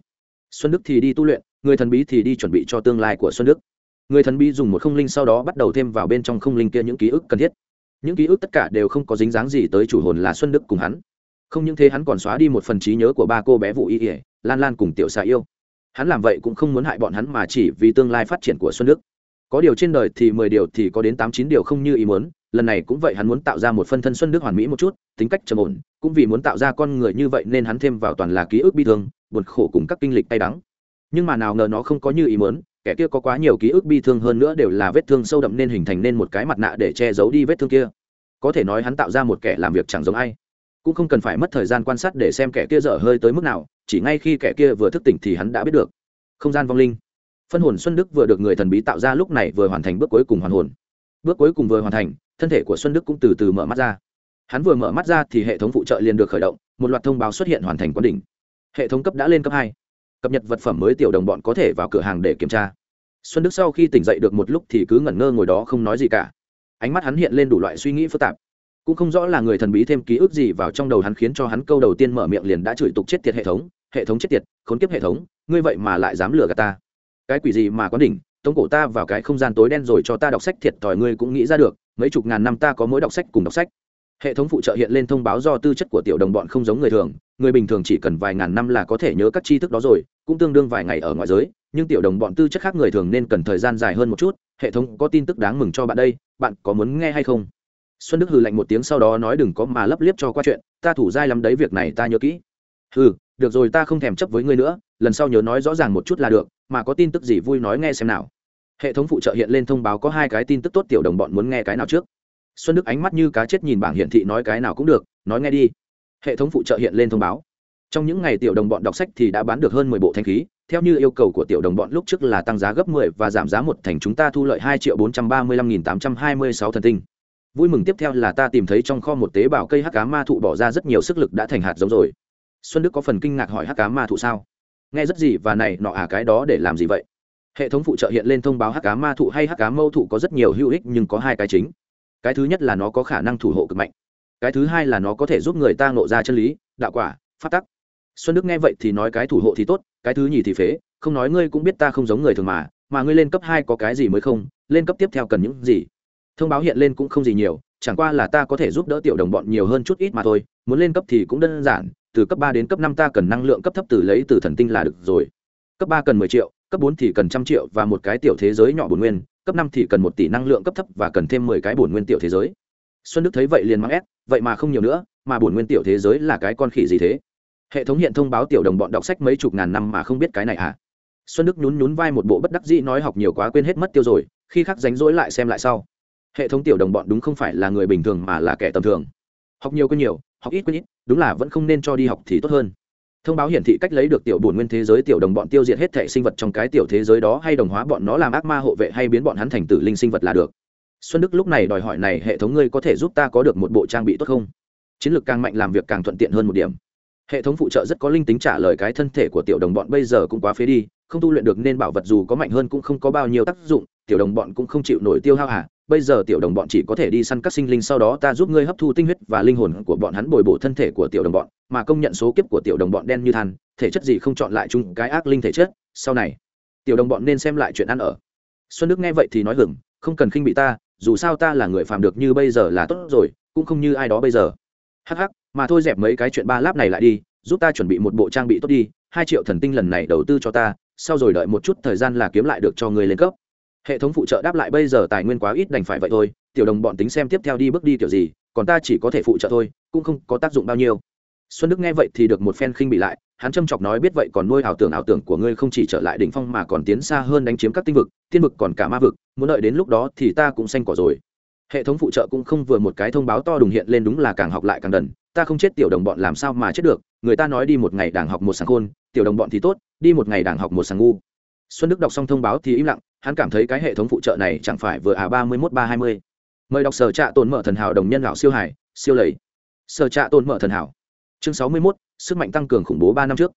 Xuân đức thì đi tu luyện, người thần bí thì đi chuẩn bị cho tương lai của xuân đức. Người thần bí dùng một không linh sau đó bắt đầu thêm vào bên trong không linh kia những ký ức cần thiết. Những ký ức tất cả đều không có dính dáng gì tới chủ hồn là xuân đức cùng hắn. Không những thế hắn còn xóa đi một phần trí nhớ của ba cô bé vụ y ỉa lan lan cùng tiểu xà yêu. Hắn làm vậy cũng không muốn hại bọn hắn mà chỉ vì tương lai phát triển của xuân đức. Có điều trên đời thì mười điều thì có đến tám chín điều không như ý muốn lần này cũng vậy hắn muốn tạo ra một phân thân xuân đức hoàn mỹ một chút, tính cách trầm ổn, cũng vì muốn tạo ra con người như vậy nên hắn thêm vào toàn là ký ức bi thương, buồn khổ cùng các kinh lịch tay đắng. Nhưng mà nào ngờ nó không có như ý muốn, kẻ kia có quá nhiều ký ức bi thương hơn nữa đều là vết thương sâu đậm nên hình thành nên một cái mặt nạ để che giấu đi vết thương kia. Có thể nói hắn tạo ra một kẻ làm việc chẳng giống ai. Cũng không cần phải mất thời gian quan sát để xem kẻ kia dở hơi tới mức nào, chỉ ngay khi kẻ kia vừa thức tỉnh thì hắn đã biết được. Không gian vong linh. Phân hồn xuân đức vừa được người thần bí tạo ra lúc này vừa hoàn thành bước cuối cùng hoàn hồn. Bước cuối cùng vừa hoàn thành thân thể của xuân đức cũng từ từ mở mắt ra. Hắn vừa mở mắt ra thì hệ thống phụ trợ liền được khởi động, một loạt thông báo xuất hiện hoàn thành quán đỉnh. Hệ thống cấp đã lên cấp hai. Cập nhật vật phẩm mới tiểu đồng bọn có thể vào cửa hàng để kiểm tra. Xuân đức sau khi tỉnh dậy được một lúc thì cứ ngẩn ngơ ngồi đó không nói gì cả. Ánh mắt hắn hiện lên đủ loại suy nghĩ phức tạp. Cũng không rõ là người thần bí thêm ký ức gì vào trong đầu hắn khiến cho hắn câu đầu tiên mở miệng liền đã chửi tục chết tiệt hệ thống. Hệ thống chết tiệt, khốn kiếp hệ thống, ngươi vậy mà lại dám lừa gạt ta. Cái quỷ gì mà quán đỉnh tống cổ ta vào cái không gian tối đen rồi cho ta đọc sách thiệt thòi ngươi cũng nghĩ ra được, mấy chục ngàn năm ta có mỗi đọc sách cùng đọc sách. Hệ thống phụ trợ hiện lên thông báo do tư chất của tiểu đồng bọn không giống người thường, người bình thường chỉ cần vài ngàn năm là có thể nhớ các tri thức đó rồi, cũng tương đương vài ngày ở ngoại giới, nhưng tiểu đồng bọn tư chất khác người thường nên cần thời gian dài hơn một chút, hệ thống có tin tức đáng mừng cho bạn đây, bạn có muốn nghe hay không? Xuân đức hừ lạnh một tiếng sau đó nói đừng có mà lấp liếp cho qua chuyện, ta thủ dai lắm đấy việc này ta nhớ kỹ. Ừ được rồi ta không thèm chấp với ngươi nữa, lần sau nhớ nói rõ ràng một chút là được, mà có tin tức gì vui nói nghe xem nào hệ thống phụ trợ hiện lên thông báo có hai cái tin tức tốt tiểu đồng bọn muốn nghe cái nào trước. Xuân đức ánh mắt như cá chết nhìn bảng hiển thị nói cái nào cũng được, nói nghe đi. Hệ thống phụ trợ hiện lên thông báo. Trong những ngày tiểu đồng bọn đọc sách thì đã bán được hơn mười bộ thanh khí, theo như yêu cầu của tiểu đồng bọn lúc trước là tăng giá gấp mười và giảm giá một thành chúng ta thu lợi hai triệu bốn trăm ba mươi lăm nghìn tám trăm hai mươi sáu thần tinh. Vui mừng tiếp theo là ta tìm thấy trong kho một tế bào cây hắc cá ma thụ bỏ ra rất nhiều sức lực đã thành hạt giống rồi. Xuân đức có phần kinh ngạc hỏi hắc cá ma thụ sao? Nghe rất gì và này, nọ à cái đó để làm gì vậy? Hệ thống phụ trợ hiện lên thông báo hắc cá ma thụ hay hắc cá mâu thụ có rất nhiều hữu ích nhưng có hai cái chính. Cái thứ nhất là nó có khả năng thủ hộ cực mạnh. Cái thứ hai là nó có thể giúp người ta ngộ ra chân lý, đạo quả phát tắc. Xuân đức nghe vậy thì nói cái thủ hộ thì tốt, cái thứ nhì thì phế. Không nói ngươi cũng biết ta không giống người thường mà mà ngươi lên cấp hai có cái gì mới không? Lên cấp tiếp theo cần những gì? Thông báo hiện lên cũng không gì nhiều, chẳng qua là ta có thể giúp đỡ tiểu đồng bọn nhiều hơn chút ít mà thôi. Muốn lên cấp thì cũng đơn giản, từ cấp ba đến cấp năm ta cần năng lượng cấp thấp từ lấy từ thần tinh là được rồi. Cấp ba cần mười triệu cấp bốn thì cần trăm triệu và một cái tiểu thế giới nhỏ bổn nguyên, cấp năm thì cần một tỷ năng lượng cấp thấp và cần thêm mười cái bổn nguyên tiểu thế giới. Xuân đức thấy vậy liền mắng ép, vậy mà không nhiều nữa, mà bổn nguyên tiểu thế giới là cái con khỉ gì thế? Hệ thống hiện thông báo tiểu đồng bọn đọc sách mấy chục ngàn năm mà không biết cái này à? Xuân đức nhún nhún vai một bộ bất đắc dĩ nói học nhiều quá quên hết mất tiêu rồi, khi khắc ránh rỗi lại xem lại sau. Hệ thống tiểu đồng bọn đúng không phải là người bình thường mà là kẻ tầm thường. Học nhiều quên nhiều, học ít quên ít, đúng là vẫn không nên cho đi học thì tốt hơn thông báo hiển thị cách lấy được tiểu bổn nguyên thế giới tiểu đồng bọn tiêu diệt hết thể sinh vật trong cái tiểu thế giới đó hay đồng hóa bọn nó làm ác ma hộ vệ hay biến bọn hắn thành tử linh sinh vật là được. Xuân đức lúc này đòi hỏi này, hệ thống ngươi có thể giúp ta có được một bộ trang bị tốt không? Chiến lược càng mạnh làm việc càng thuận tiện hơn một điểm. Hệ thống phụ trợ rất có linh tính trả lời cái thân thể của tiểu đồng bọn bây giờ cũng quá phế đi, không tu luyện được nên bảo vật dù có mạnh hơn cũng không có bao nhiêu tác dụng, tiểu đồng bọn cũng không chịu nổi tiêu hao hả? Bây giờ tiểu đồng bọn chỉ có thể đi săn các sinh linh, sau đó ta giúp ngươi hấp thu tinh huyết và linh hồn của bọn hắn bồi bổ thân thể của tiểu đồng bọn, mà công nhận số kiếp của tiểu đồng bọn đen như than, thể chất gì không chọn lại chung cái ác linh thể chất, sau này, tiểu đồng bọn nên xem lại chuyện ăn ở. Xuân đức nghe vậy thì nói hưởng không cần khinh bị ta, dù sao ta là người phàm được như bây giờ là tốt rồi, cũng không như ai đó bây giờ. Hắc hắc, mà thôi dẹp mấy cái chuyện ba láp này lại đi, giúp ta chuẩn bị một bộ trang bị tốt đi, hai triệu thần tinh lần này đầu tư cho ta, sau rồi đợi một chút thời gian là kiếm lại được cho người lên cấp hệ thống phụ trợ đáp lại bây giờ tài nguyên quá ít đành phải vậy thôi, tiểu đồng bọn tính xem tiếp theo đi bước đi kiểu gì, còn ta chỉ có thể phụ trợ thôi, cũng không có tác dụng bao nhiêu. Xuân đức nghe vậy thì được một phen khinh bị lại, hắn châm chọc nói biết vậy còn nuôi ảo tưởng ảo tưởng của ngươi không chỉ trở lại đỉnh phong mà còn tiến xa hơn đánh chiếm các tinh vực, tiên vực còn cả ma vực, muốn đợi đến lúc đó thì ta cũng xanh cỏ rồi. Hệ thống phụ trợ cũng không vừa một cái thông báo to đùng hiện lên đúng là càng học lại càng đần, ta không chết tiểu đồng bọn làm sao mà chết được, người ta nói đi một ngày đảng học một sáng khôn, tiểu đồng bọn thì tốt, đi một ngày đảng học một sáng ngu. Xuân đức đọc xong thông báo thì im lặng hắn cảm thấy cái hệ thống phụ trợ này chẳng phải vừa à ba mươi mốt, ba hai mươi. Mời đọc sở trạ tồn mở thần hảo đồng nhân lão siêu hải, siêu lầy. Sở trạ tồn mở thần hảo. Chương sáu mươi mốt, sức mạnh tăng cường khủng bố ba năm trước.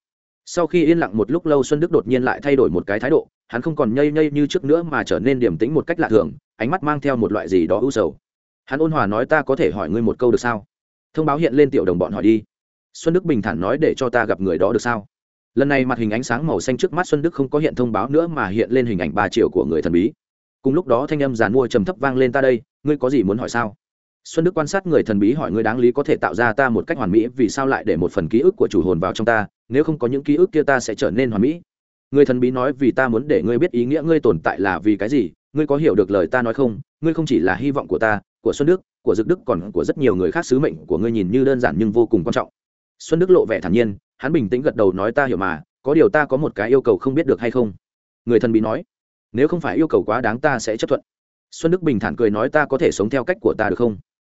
Sau khi yên lặng một lúc lâu xuân đức đột nhiên lại thay đổi một cái thái độ, hắn không còn nhây nhây như trước nữa mà trở nên điềm tĩnh một cách lạ thường, ánh mắt mang theo một loại gì đó ưu sầu. Hắn ôn hòa nói ta có thể hỏi ngươi một câu được sao? Thông báo hiện lên tiểu đồng bọn hỏi đi. Xuân đức bình thản nói để cho ta gặp người đó được sao? Lần này mặt hình ánh sáng màu xanh trước mắt xuân đức không có hiện thông báo nữa mà hiện lên hình ảnh ba triệu của người thần bí. Cùng lúc đó thanh âm giàn mua trầm thấp vang lên ta đây, ngươi có gì muốn hỏi sao? Xuân đức quan sát người thần bí hỏi ngươi đáng lý có thể tạo ra ta một cách hoàn mỹ, vì sao lại để một phần ký ức của chủ hồn vào trong ta? Nếu không có những ký ức kia ta sẽ trở nên hoàn mỹ. Người thần bí nói vì ta muốn để ngươi biết ý nghĩa ngươi tồn tại là vì cái gì, ngươi có hiểu được lời ta nói không? Ngươi không chỉ là hy vọng của ta, của xuân đức, của dực đức còn của rất nhiều người khác sứ mệnh của ngươi nhìn như đơn giản nhưng vô cùng quan trọng. Xuân đức lộ vẻ thản nhiên hắn bình tĩnh gật đầu nói ta hiểu mà, có điều ta có một cái yêu cầu không biết được hay không. Người thần bí nói, nếu không phải yêu cầu quá đáng ta sẽ chấp thuận. Xuân đức bình thản cười nói ta có thể sống theo cách của ta được không?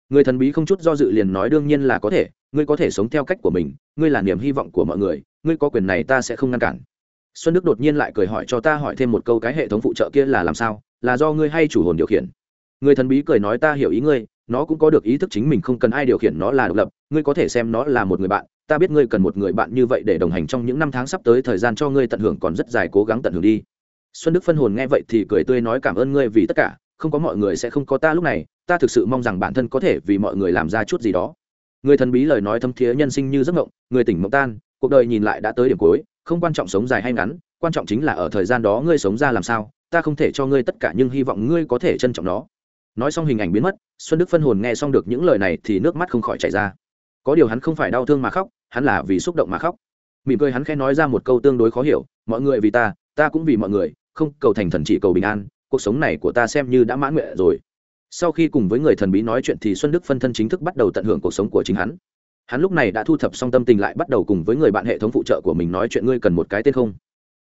Người thần bí không chút do dự liền nói đương nhiên là có thể, ngươi có thể sống theo cách của mình, ngươi là niềm hy vọng của mọi người, ngươi có quyền này ta sẽ không ngăn cản. Xuân đức đột nhiên lại cười hỏi cho ta hỏi thêm một câu cái hệ thống phụ trợ kia là làm sao, là do ngươi hay chủ hồn điều khiển? Người thần bí cười nói ta hiểu ý ngươi, nó cũng có được ý thức chính mình không cần ai điều khiển nó là độc lập, ngươi có thể xem nó là một người bạn ta biết ngươi cần một người bạn như vậy để đồng hành trong những năm tháng sắp tới, thời gian cho ngươi tận hưởng còn rất dài, cố gắng tận hưởng đi. Xuân đức phân hồn nghe vậy thì cười tươi nói cảm ơn ngươi vì tất cả, không có mọi người sẽ không có ta lúc này, ta thực sự mong rằng bản thân có thể vì mọi người làm ra chút gì đó. Người thần bí lời nói thâm thiế nhân sinh như giấc mộng, người tỉnh mộng tan, cuộc đời nhìn lại đã tới điểm cuối, không quan trọng sống dài hay ngắn, quan trọng chính là ở thời gian đó ngươi sống ra làm sao, ta không thể cho ngươi tất cả nhưng hy vọng ngươi có thể trân trọng nó. Nói xong hình ảnh biến mất, xuân đức phân hồn nghe xong được những lời này thì nước mắt không khỏi chảy ra. Có điều hắn không phải đau thương mà khóc hắn là vì xúc động mà khóc. Mỉm cười hắn khẽ nói ra một câu tương đối khó hiểu, mọi người vì ta ta cũng vì mọi người, không cầu thành thần chỉ cầu bình an, cuộc sống này của ta xem như đã mãn nguyện rồi. Sau khi cùng với người thần bí nói chuyện thì xuân đức phân thân chính thức bắt đầu tận hưởng cuộc sống của chính hắn. Hắn lúc này đã thu thập xong tâm tình lại bắt đầu cùng với người bạn hệ thống phụ trợ của mình nói chuyện, ngươi cần một cái tên không?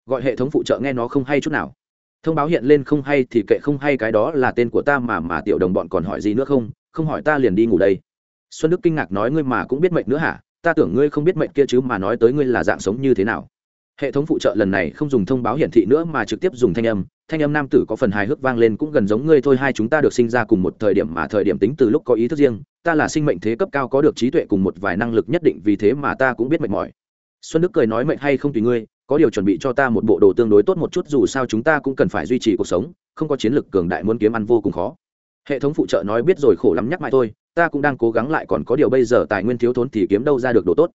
Gọi hệ thống phụ trợ nghe nó không hay chút nào. Thông báo hiện lên không hay thì kệ không hay cái đó là tên của ta mà mà tiểu đồng bọn còn hỏi gì nữa không? Không hỏi ta liền đi ngủ đây. Xuân đức kinh ngạc nói, ngươi mà cũng biết mệnh nữa hả? Ta tưởng ngươi không biết mệnh kia chứ mà nói tới ngươi là dạng sống như thế nào. Hệ thống phụ trợ lần này không dùng thông báo hiển thị nữa mà trực tiếp dùng thanh âm. Thanh âm nam tử có phần hài hước vang lên cũng gần giống ngươi thôi, hai chúng ta được sinh ra cùng một thời điểm mà thời điểm tính từ lúc có ý thức riêng. Ta là sinh mệnh thế cấp cao có được trí tuệ cùng một vài năng lực nhất định, vì thế mà ta cũng biết mệt mỏi. Xuân đức cười nói mệnh hay không tùy ngươi, có điều chuẩn bị cho ta một bộ đồ tương đối tốt một chút, dù sao chúng ta cũng cần phải duy trì cuộc sống, không có chiến lược cường đại muốn kiếm ăn vô cùng khó. Hệ thống phụ trợ nói biết rồi khổ lắm nhắc mãi thôi ta cũng đang cố gắng lại còn có điều bây giờ tài nguyên thiếu thốn thì kiếm đâu ra được đồ tốt.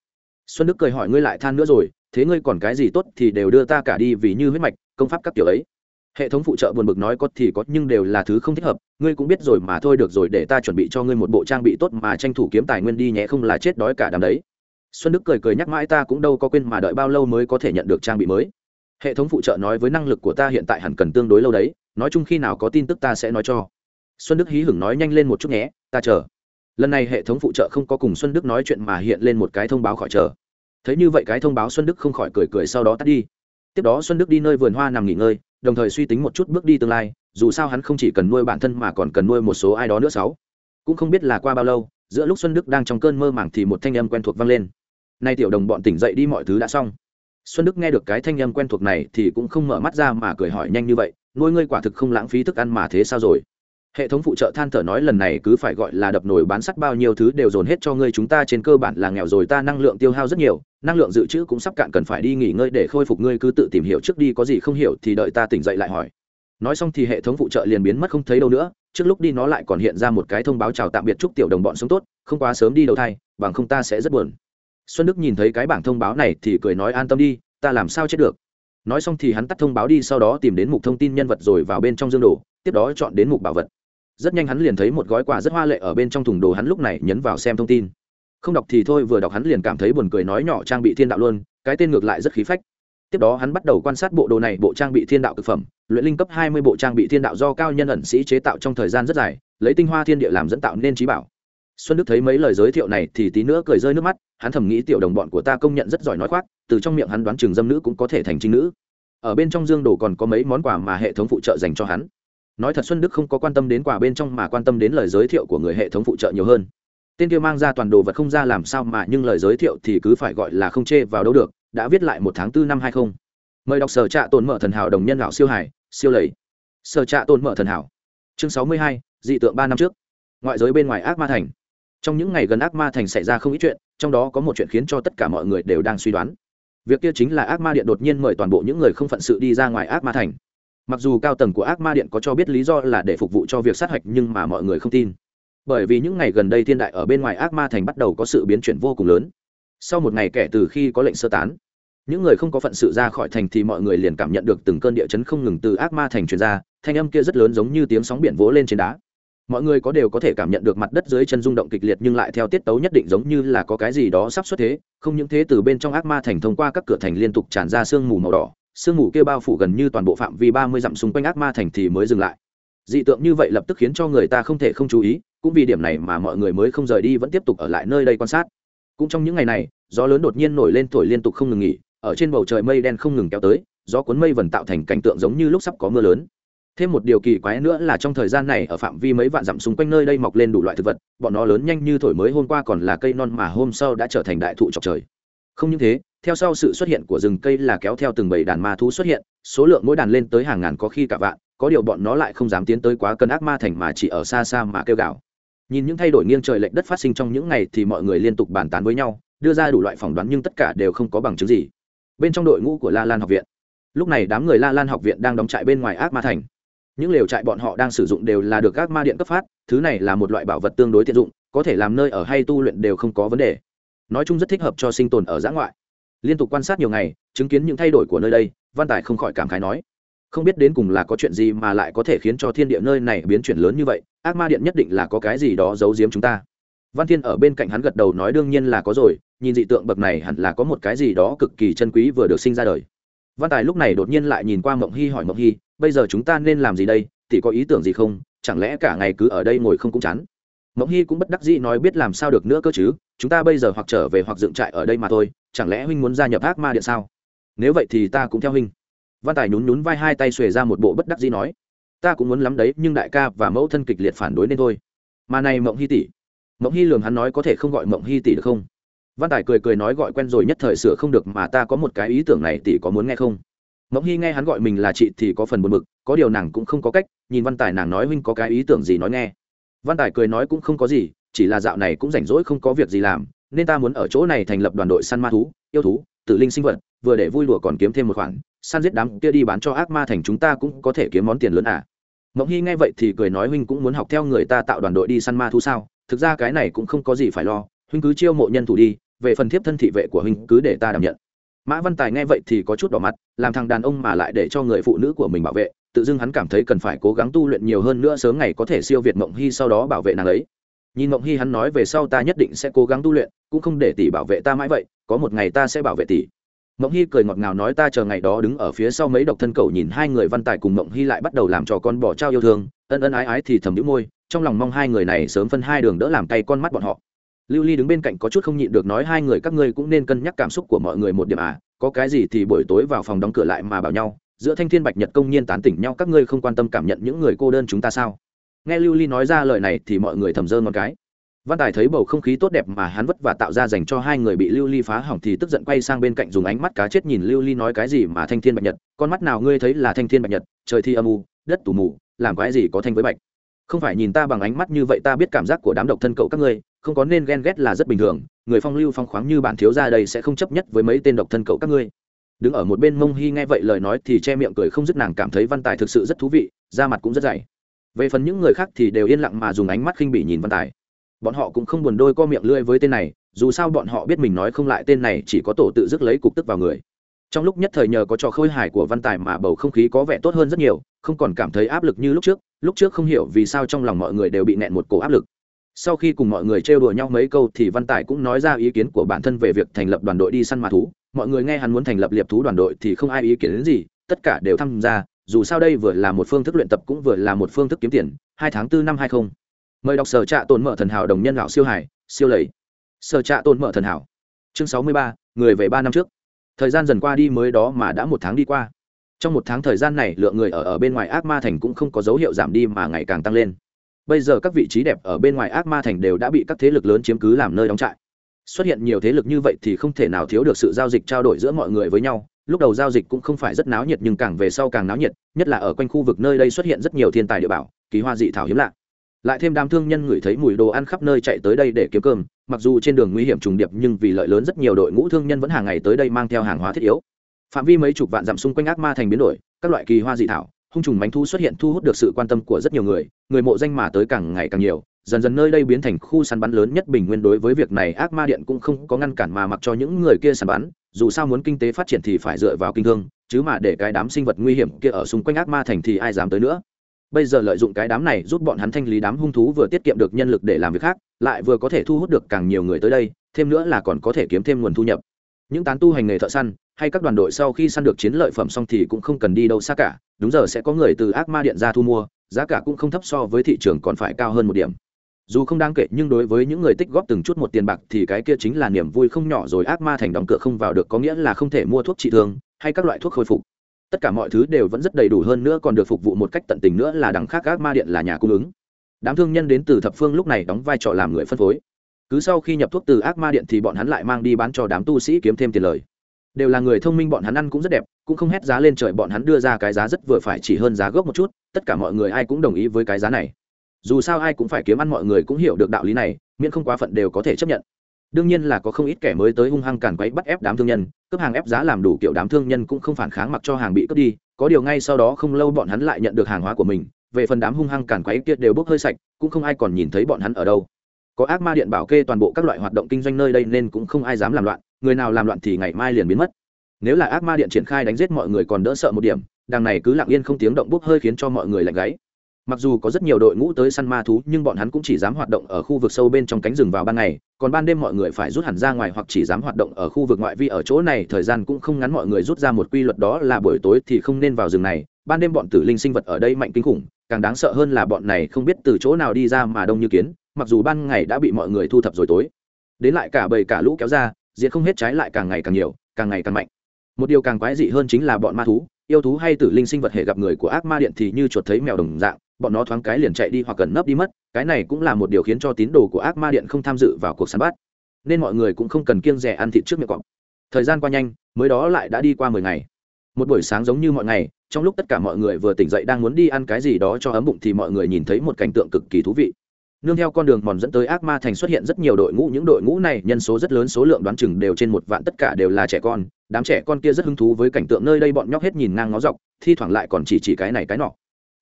Xuân đức cười hỏi ngươi lại than nữa rồi, thế ngươi còn cái gì tốt thì đều đưa ta cả đi vì như huyết mạch, công pháp các kiểu ấy. Hệ thống phụ trợ buồn bực nói có thì có, nhưng đều là thứ không thích hợp, ngươi cũng biết rồi mà thôi được rồi, để ta chuẩn bị cho ngươi một bộ trang bị tốt mà tranh thủ kiếm tài nguyên đi nhé, không là chết đói cả đám đấy. Xuân đức cười cười nhắc mãi ta cũng đâu có quên mà đợi bao lâu mới có thể nhận được trang bị mới. Hệ thống phụ trợ nói với năng lực của ta hiện tại hẳn cần tương đối lâu đấy, nói chung khi nào có tin tức ta sẽ nói cho. Xuân đức hí hửng nói nhanh lên một chút nhé, ta chờ lần này hệ thống phụ trợ không có cùng xuân đức nói chuyện mà hiện lên một cái thông báo khỏi chờ. Thấy như vậy cái thông báo xuân đức không khỏi cười cười sau đó tắt đi. Tiếp đó xuân đức đi nơi vườn hoa nằm nghỉ ngơi, đồng thời suy tính một chút bước đi tương lai, dù sao hắn không chỉ cần nuôi bản thân mà còn cần nuôi một số ai đó nữa sáu. Cũng không biết là qua bao lâu, giữa lúc xuân đức đang trong cơn mơ màng thì một thanh âm quen thuộc vang lên. Nay tiểu đồng bọn tỉnh dậy đi mọi thứ đã xong. Xuân đức nghe được cái thanh âm quen thuộc này thì cũng không mở mắt ra mà cười hỏi nhanh như vậy, nuôi ngươi quả thực không lãng phí thức ăn mà thế sao rồi? Hệ thống phụ trợ than thở nói lần này cứ phải gọi là đập nồi bán sắt bao nhiêu thứ đều dồn hết cho ngươi, chúng ta trên cơ bản là nghèo rồi, ta năng lượng tiêu hao rất nhiều, năng lượng dự trữ cũng sắp cạn, cần phải đi nghỉ ngơi để khôi phục, ngươi cứ tự tìm hiểu trước đi, có gì không hiểu thì đợi ta tỉnh dậy lại hỏi. Nói xong thì hệ thống phụ trợ liền biến mất không thấy đâu nữa, trước lúc đi nó lại còn hiện ra một cái thông báo chào tạm biệt chúc tiểu đồng bọn sống tốt, không quá sớm đi đầu thai, bằng không ta sẽ rất buồn. Xuân đức nhìn thấy cái bảng thông báo này thì cười nói, an tâm đi, ta làm sao chết được. Nói xong thì hắn tắt thông báo đi, sau đó tìm đến mục thông tin nhân vật rồi vào bên trong dương đồ, tiếp đó chọn đến mục bảo vật rất nhanh hắn liền thấy một gói quà rất hoa lệ ở bên trong thùng đồ hắn lúc này nhấn vào xem thông tin. Không đọc thì thôi, vừa đọc hắn liền cảm thấy buồn cười nói nhỏ trang bị thiên đạo luôn, cái tên ngược lại rất khí phách. Tiếp đó hắn bắt đầu quan sát bộ đồ này, bộ trang bị thiên đạo thực phẩm, luyện linh cấp hai mươi bộ trang bị thiên đạo do cao nhân ẩn sĩ chế tạo trong thời gian rất dài, lấy tinh hoa thiên địa làm dẫn tạo nên trí bảo. Xuân đức thấy mấy lời giới thiệu này thì tí nữa cười rơi nước mắt, hắn thầm nghĩ tiểu đồng bọn của ta công nhận rất giỏi nói khoác, từ trong miệng hắn đoán trường dâm nữ cũng có thể thành trinh nữ. Ở bên trong dương đồ còn có mấy món quà mà hệ thống phụ trợ dành cho hắn nói thật xuân đức không có quan tâm đến quà bên trong mà quan tâm đến lời giới thiệu của người hệ thống phụ trợ nhiều hơn. Tên kia mang ra toàn đồ vật không ra làm sao mà nhưng lời giới thiệu thì cứ phải gọi là không chê vào đâu được, đã viết lại một tháng tư năm hai không. Mời đọc sở trạ tồn mở thần hảo đồng nhân lão siêu hải, siêu lầy. Sở trạ tồn mở thần hảo. Chương sáu mươi hai, dị tượng ba năm trước. Ngoại giới bên ngoài ác ma thành. Trong những ngày gần ác ma thành xảy ra không ít chuyện, trong đó có một chuyện khiến cho tất cả mọi người đều đang suy đoán. Việc kia chính là ác ma điện đột nhiên mời toàn bộ những người không phận sự đi ra ngoài ác ma thành mặc dù cao tầng của ác ma điện có cho biết lý do là để phục vụ cho việc sát hạch nhưng mà mọi người không tin. Bởi vì những ngày gần đây thiên đại ở bên ngoài ác ma thành bắt đầu có sự biến chuyển vô cùng lớn. Sau một ngày kể từ khi có lệnh sơ tán, những người không có phận sự ra khỏi thành thì mọi người liền cảm nhận được từng cơn địa chấn không ngừng từ ác ma thành truyền ra, thanh âm kia rất lớn giống như tiếng sóng biển vỗ lên trên đá. Mọi người có đều có thể cảm nhận được mặt đất dưới chân rung động kịch liệt nhưng lại theo tiết tấu nhất định giống như là có cái gì đó sắp xuất thế, không những thế, từ bên trong ác ma thành thông qua các cửa thành liên tục tràn ra sương mù màu đỏ sương mù kia bao phủ gần như toàn bộ phạm vi ba mươi dặm xung quanh ác ma thành thì mới dừng lại. Dị tượng như vậy lập tức khiến cho người ta không thể không chú ý, cũng vì điểm này mà mọi người mới không rời đi vẫn tiếp tục ở lại nơi đây quan sát. Cũng trong những ngày này, gió lớn đột nhiên nổi lên thổi liên tục không ngừng nghỉ, ở trên bầu trời mây đen không ngừng kéo tới, gió cuốn mây vần tạo thành cảnh tượng giống như lúc sắp có mưa lớn. Thêm một điều kỳ quái nữa là trong thời gian này ở phạm vi mấy vạn dặm xung quanh nơi đây mọc lên đủ loại thực vật, bọn nó lớn nhanh như thổi mới hôm qua còn là cây non mà hôm sau đã trở thành đại thụ chọc trời. Không những thế theo sau sự xuất hiện của rừng cây là kéo theo từng bầy đàn ma thú xuất hiện, số lượng mỗi đàn lên tới hàng ngàn có khi cả vạn, có điều bọn nó lại không dám tiến tới quá cân ác ma thành mà chỉ ở xa xa mà kêu gào. Nhìn những thay đổi nghiêng trời lệch đất phát sinh trong những ngày thì mọi người liên tục bàn tán với nhau, đưa ra đủ loại phỏng đoán nhưng tất cả đều không có bằng chứng gì. Bên trong đội ngũ của la lan học viện, lúc này đám người la lan học viện đang đóng trại bên ngoài ác ma thành. Những lều trại bọn họ đang sử dụng đều là được ác ma điện cấp phát, thứ này là một loại bảo vật tương đối tiện dụng, có thể làm nơi ở hay tu luyện đều không có vấn đề. Nói chung rất thích hợp cho sinh tồn ở giã ngoại liên tục quan sát nhiều ngày, chứng kiến những thay đổi của nơi đây, văn tài không khỏi cảm khái nói. Không biết đến cùng là có chuyện gì mà lại có thể khiến cho thiên địa nơi này biến chuyển lớn như vậy, ác ma điện nhất định là có cái gì đó giấu giếm chúng ta. Văn thiên ở bên cạnh hắn gật đầu nói đương nhiên là có rồi, nhìn dị tượng bậc này hẳn là có một cái gì đó cực kỳ chân quý vừa được sinh ra đời. Văn tài lúc này đột nhiên lại nhìn qua mộng hy hỏi mộng hy, bây giờ chúng ta nên làm gì đây? Thì có ý tưởng gì không? Chẳng lẽ cả ngày cứ ở đây ngồi không cũng chán? Mộng hy cũng bất đắc dĩ nói biết làm sao được nữa cơ chứ, chúng ta bây giờ hoặc trở về hoặc dựng trại ở đây mà thôi, chẳng lẽ huynh muốn gia nhập ác ma điện sao? Nếu vậy thì ta cũng theo huynh. Văn tài nhún nhún vai hai tay xuề ra một bộ bất đắc dĩ nói, ta cũng muốn lắm đấy, nhưng đại ca và mẫu thân kịch liệt phản đối nên thôi. Mà này mộng hy tỷ. Mộng hy lường hắn nói có thể không gọi mộng hy tỷ được không? Văn tài cười cười nói gọi quen rồi nhất thời sửa không được mà ta có một cái ý tưởng này tỷ có muốn nghe không? Mộng hy nghe hắn gọi mình là chị thì có phần buồn bực, có điều nàng cũng không có cách, nhìn văn tài nàng nói huynh có cái ý tưởng gì nói nghe văn tài cười nói cũng không có gì, chỉ là dạo này cũng rảnh rỗi không có việc gì làm, nên ta muốn ở chỗ này thành lập đoàn đội săn ma thú, yêu thú tự linh sinh vật, vừa để vui đùa còn kiếm thêm một khoản, săn giết đám kia đi bán cho ác ma thành chúng ta cũng có thể kiếm món tiền lớn à. Mộng hy nghe vậy thì cười nói huynh cũng muốn học theo người ta tạo đoàn đội đi săn ma thú sao, thực ra cái này cũng không có gì phải lo, huynh cứ chiêu mộ nhân thủ đi, về phần thiếp thân thị vệ của huynh cứ để ta đảm nhận mã văn tài nghe vậy thì có chút đỏ mặt, làm thằng đàn ông mà lại để cho người phụ nữ của mình bảo vệ, tự dưng hắn cảm thấy cần phải cố gắng tu luyện nhiều hơn nữa sớm ngày có thể siêu việt mộng hy sau đó bảo vệ nàng ấy. Nhìn mộng hy hắn nói về sau ta nhất định sẽ cố gắng tu luyện, cũng không để tỷ bảo vệ ta mãi vậy, có một ngày ta sẽ bảo vệ tỷ. Mộng hy cười ngọt ngào nói ta chờ ngày đó đứng ở phía sau mấy độc thân cầu nhìn hai người văn tài cùng mộng hy lại bắt đầu làm trò con bỏ trao yêu thương, ân ân ái ái thì thầm nhũ môi, trong lòng mong hai người này sớm phân hai đường đỡ làm tay con mắt bọn họ lưu ly đứng bên cạnh có chút không nhịn được nói hai người các ngươi cũng nên cân nhắc cảm xúc của mọi người một điểm à có cái gì thì buổi tối vào phòng đóng cửa lại mà bảo nhau, giữa thanh thiên bạch nhật công nhiên tán tỉnh nhau, các ngươi không quan tâm cảm nhận những người cô đơn chúng ta sao? Nghe lưu ly nói ra lời này thì mọi người thầm dơ một cái. Văn tài thấy bầu không khí tốt đẹp mà hắn vất và tạo ra dành cho hai người bị lưu ly phá hỏng thì tức giận quay sang bên cạnh dùng ánh mắt cá chết nhìn lưu ly nói cái gì mà thanh thiên bạch nhật, con mắt nào ngươi thấy là thanh thiên bạch nhật, trời thi âm u, đất tù mù, làm cái gì có thanh với bạch? Không phải nhìn ta bằng ánh mắt như vậy ta biết cảm giác của đám độc thân cậu các ngươi không có nên ghen ghét là rất bình thường, người phong lưu phong khoáng như bạn thiếu ra đây sẽ không chấp nhất với mấy tên độc thân cậu các ngươi. Đứng ở một bên mông hy nghe vậy lời nói thì che miệng cười không dứt nàng cảm thấy văn tài thực sự rất thú vị, da mặt cũng rất dày. Về phần những người khác thì đều yên lặng mà dùng ánh mắt khinh bỉ nhìn văn tài. Bọn họ cũng không buồn đôi co miệng lưỡi với tên này, dù sao bọn họ biết mình nói không lại tên này chỉ có tổ tự dứt lấy cục tức vào người. Trong lúc nhất thời nhờ có trò khôi hài của văn tài mà bầu không khí có vẻ tốt hơn rất nhiều, không còn cảm thấy áp lực như lúc trước lúc trước không hiểu vì sao trong lòng mọi người đều bị nẹn một cổ áp lực sau khi cùng mọi người trêu đùa nhau mấy câu thì văn tài cũng nói ra ý kiến của bản thân về việc thành lập đoàn đội đi săn ma thú. Mọi người nghe hắn muốn thành lập liệp thú đoàn đội thì không ai ý kiến đến gì, tất cả đều tham gia, dù sao đây vừa là một phương thức luyện tập cũng vừa là một phương thức kiếm tiền. Hai tháng tư năm hai không. Mời đọc sở trạ tồn mở thần hảo đồng nhân lão siêu hải, siêu lầy. Sở trạ tồn mở thần hảo. Chương sáu mươi ba, người về ba năm trước. Thời gian dần qua đi mới đó mà đã một tháng đi qua. Trong một tháng thời gian này, lượng người ở ở bên ngoài ác ma thành cũng không có dấu hiệu giảm đi mà ngày càng tăng lên bây giờ các vị trí đẹp ở bên ngoài ác ma thành đều đã bị các thế lực lớn chiếm cứ làm nơi đóng trại. Xuất hiện nhiều thế lực như vậy thì không thể nào thiếu được sự giao dịch trao đổi giữa mọi người với nhau. Lúc đầu giao dịch cũng không phải rất náo nhiệt nhưng càng về sau càng náo nhiệt, nhất là ở quanh khu vực nơi đây xuất hiện rất nhiều thiên tài địa bảo, kỳ hoa dị thảo hiếm lạ. Lại thêm đám thương nhân ngửi thấy mùi đồ ăn khắp nơi chạy tới đây để kiếm cơm, mặc dù trên đường nguy hiểm trùng điệp nhưng vì lợi lớn rất nhiều đội ngũ thương nhân vẫn hàng ngày tới đây mang theo hàng hóa thiết yếu. Phạm vi mấy chục vạn dặm xung quanh ác ma thành biến đổi, các loại kỳ hoa dị thảo hung trùng mánh thu xuất hiện thu hút được sự quan tâm của rất nhiều người người mộ danh mà tới càng ngày càng nhiều, dần dần nơi đây biến thành khu săn bắn lớn nhất bình nguyên đối với việc này ác ma điện cũng không có ngăn cản mà mặc cho những người kia săn bắn, dù sao muốn kinh tế phát triển thì phải dựa vào kinh thương, chứ mà để cái đám sinh vật nguy hiểm kia ở xung quanh ác ma thành thì ai dám tới nữa. Bây giờ lợi dụng cái đám này giúp bọn hắn thanh lý đám hung thú vừa tiết kiệm được nhân lực để làm việc khác, lại vừa có thể thu hút được càng nhiều người tới đây, thêm nữa là còn có thể kiếm thêm nguồn thu nhập những tán tu hành nghề thợ săn, hay các đoàn đội sau khi săn được chiến lợi phẩm xong thì cũng không cần đi đâu xa cả, đúng giờ sẽ có người từ ác ma điện ra thu mua, giá cả cũng không thấp so với thị trường còn phải cao hơn một điểm. Dù không đáng kể nhưng đối với những người tích góp từng chút một tiền bạc thì cái kia chính là niềm vui không nhỏ rồi ác ma thành đóng cửa không vào được có nghĩa là không thể mua thuốc trị thương, hay các loại thuốc khôi phục. Tất cả mọi thứ đều vẫn rất đầy đủ hơn nữa còn được phục vụ một cách tận tình nữa là đằng khác ác ma điện là nhà cung ứng. Đám thương nhân đến từ thập phương lúc này đóng vai trò làm người phân phối cứ sau khi nhập thuốc từ ác ma điện thì bọn hắn lại mang đi bán cho đám tu sĩ kiếm thêm tiền lời. Đều là người thông minh, bọn hắn ăn cũng rất đẹp, cũng không hét giá lên trời, bọn hắn đưa ra cái giá rất vừa phải, chỉ hơn giá gốc một chút, tất cả mọi người ai cũng đồng ý với cái giá này. Dù sao ai cũng phải kiếm ăn, mọi người cũng hiểu được đạo lý này, miễn không quá phận đều có thể chấp nhận. Đương nhiên là có không ít kẻ mới tới hung hăng càn quấy bắt ép đám thương nhân, cướp hàng ép giá làm đủ kiểu đám thương nhân cũng không phản kháng mặc cho hàng bị cướp đi, có điều ngay sau đó không lâu bọn hắn lại nhận được hàng hóa của mình, về phần đám hung hăng càn quấy kia đều bốc hơi sạch, cũng không ai còn nhìn thấy bọn hắn ở đâu có ác ma điện bảo kê toàn bộ các loại hoạt động kinh doanh nơi đây nên cũng không ai dám làm loạn, người nào làm loạn thì ngày mai liền biến mất. Nếu là ác ma điện triển khai đánh giết mọi người còn đỡ sợ một điểm, đằng này cứ lặng yên không tiếng động bốc hơi khiến cho mọi người lạnh gáy. Mặc dù có rất nhiều đội ngũ tới săn ma thú, nhưng bọn hắn cũng chỉ dám hoạt động ở khu vực sâu bên trong cánh rừng vào ban ngày, còn ban đêm mọi người phải rút hẳn ra ngoài hoặc chỉ dám hoạt động ở khu vực ngoại vi ở chỗ này, thời gian cũng không ngắn mọi người rút ra một quy luật đó là buổi tối thì không nên vào rừng này, ban đêm bọn tử linh sinh vật ở đây mạnh kinh khủng, càng đáng sợ hơn là bọn này không biết từ chỗ nào đi ra mà đông như kiến mặc dù ban ngày đã bị mọi người thu thập rồi tối, đến lại cả bầy cả lũ kéo ra diện không hết trái lại càng ngày càng nhiều, càng ngày càng mạnh. Một điều càng quái dị hơn chính là bọn ma thú, yêu thú hay tử linh sinh vật hệ gặp người của ác ma điện thì như chuột thấy mèo đồng dạng, bọn nó thoáng cái liền chạy đi hoặc gần nấp đi mất, cái này cũng là một điều khiến cho tín đồ của ác ma điện không tham dự vào cuộc săn bắt. Nên mọi người cũng không cần kiêng rẻ ăn thịt trước miệng cọp. Thời gian qua nhanh, mới đó lại đã đi qua mười ngày. Một buổi sáng giống như mọi ngày, trong lúc tất cả mọi người vừa tỉnh dậy đang muốn đi ăn cái gì đó cho ấm bụng thì mọi người nhìn thấy một cảnh tượng cực kỳ thú vị nương theo con đường mòn dẫn tới ác ma thành xuất hiện rất nhiều đội ngũ, những đội ngũ này, nhân số rất lớn, số lượng đoán chừng đều trên một vạn, tất cả đều là trẻ con. Đám trẻ con kia rất hứng thú với cảnh tượng nơi đây, bọn nhóc hết nhìn ngang ngó dọc, thi thoảng lại còn chỉ chỉ cái này cái nọ.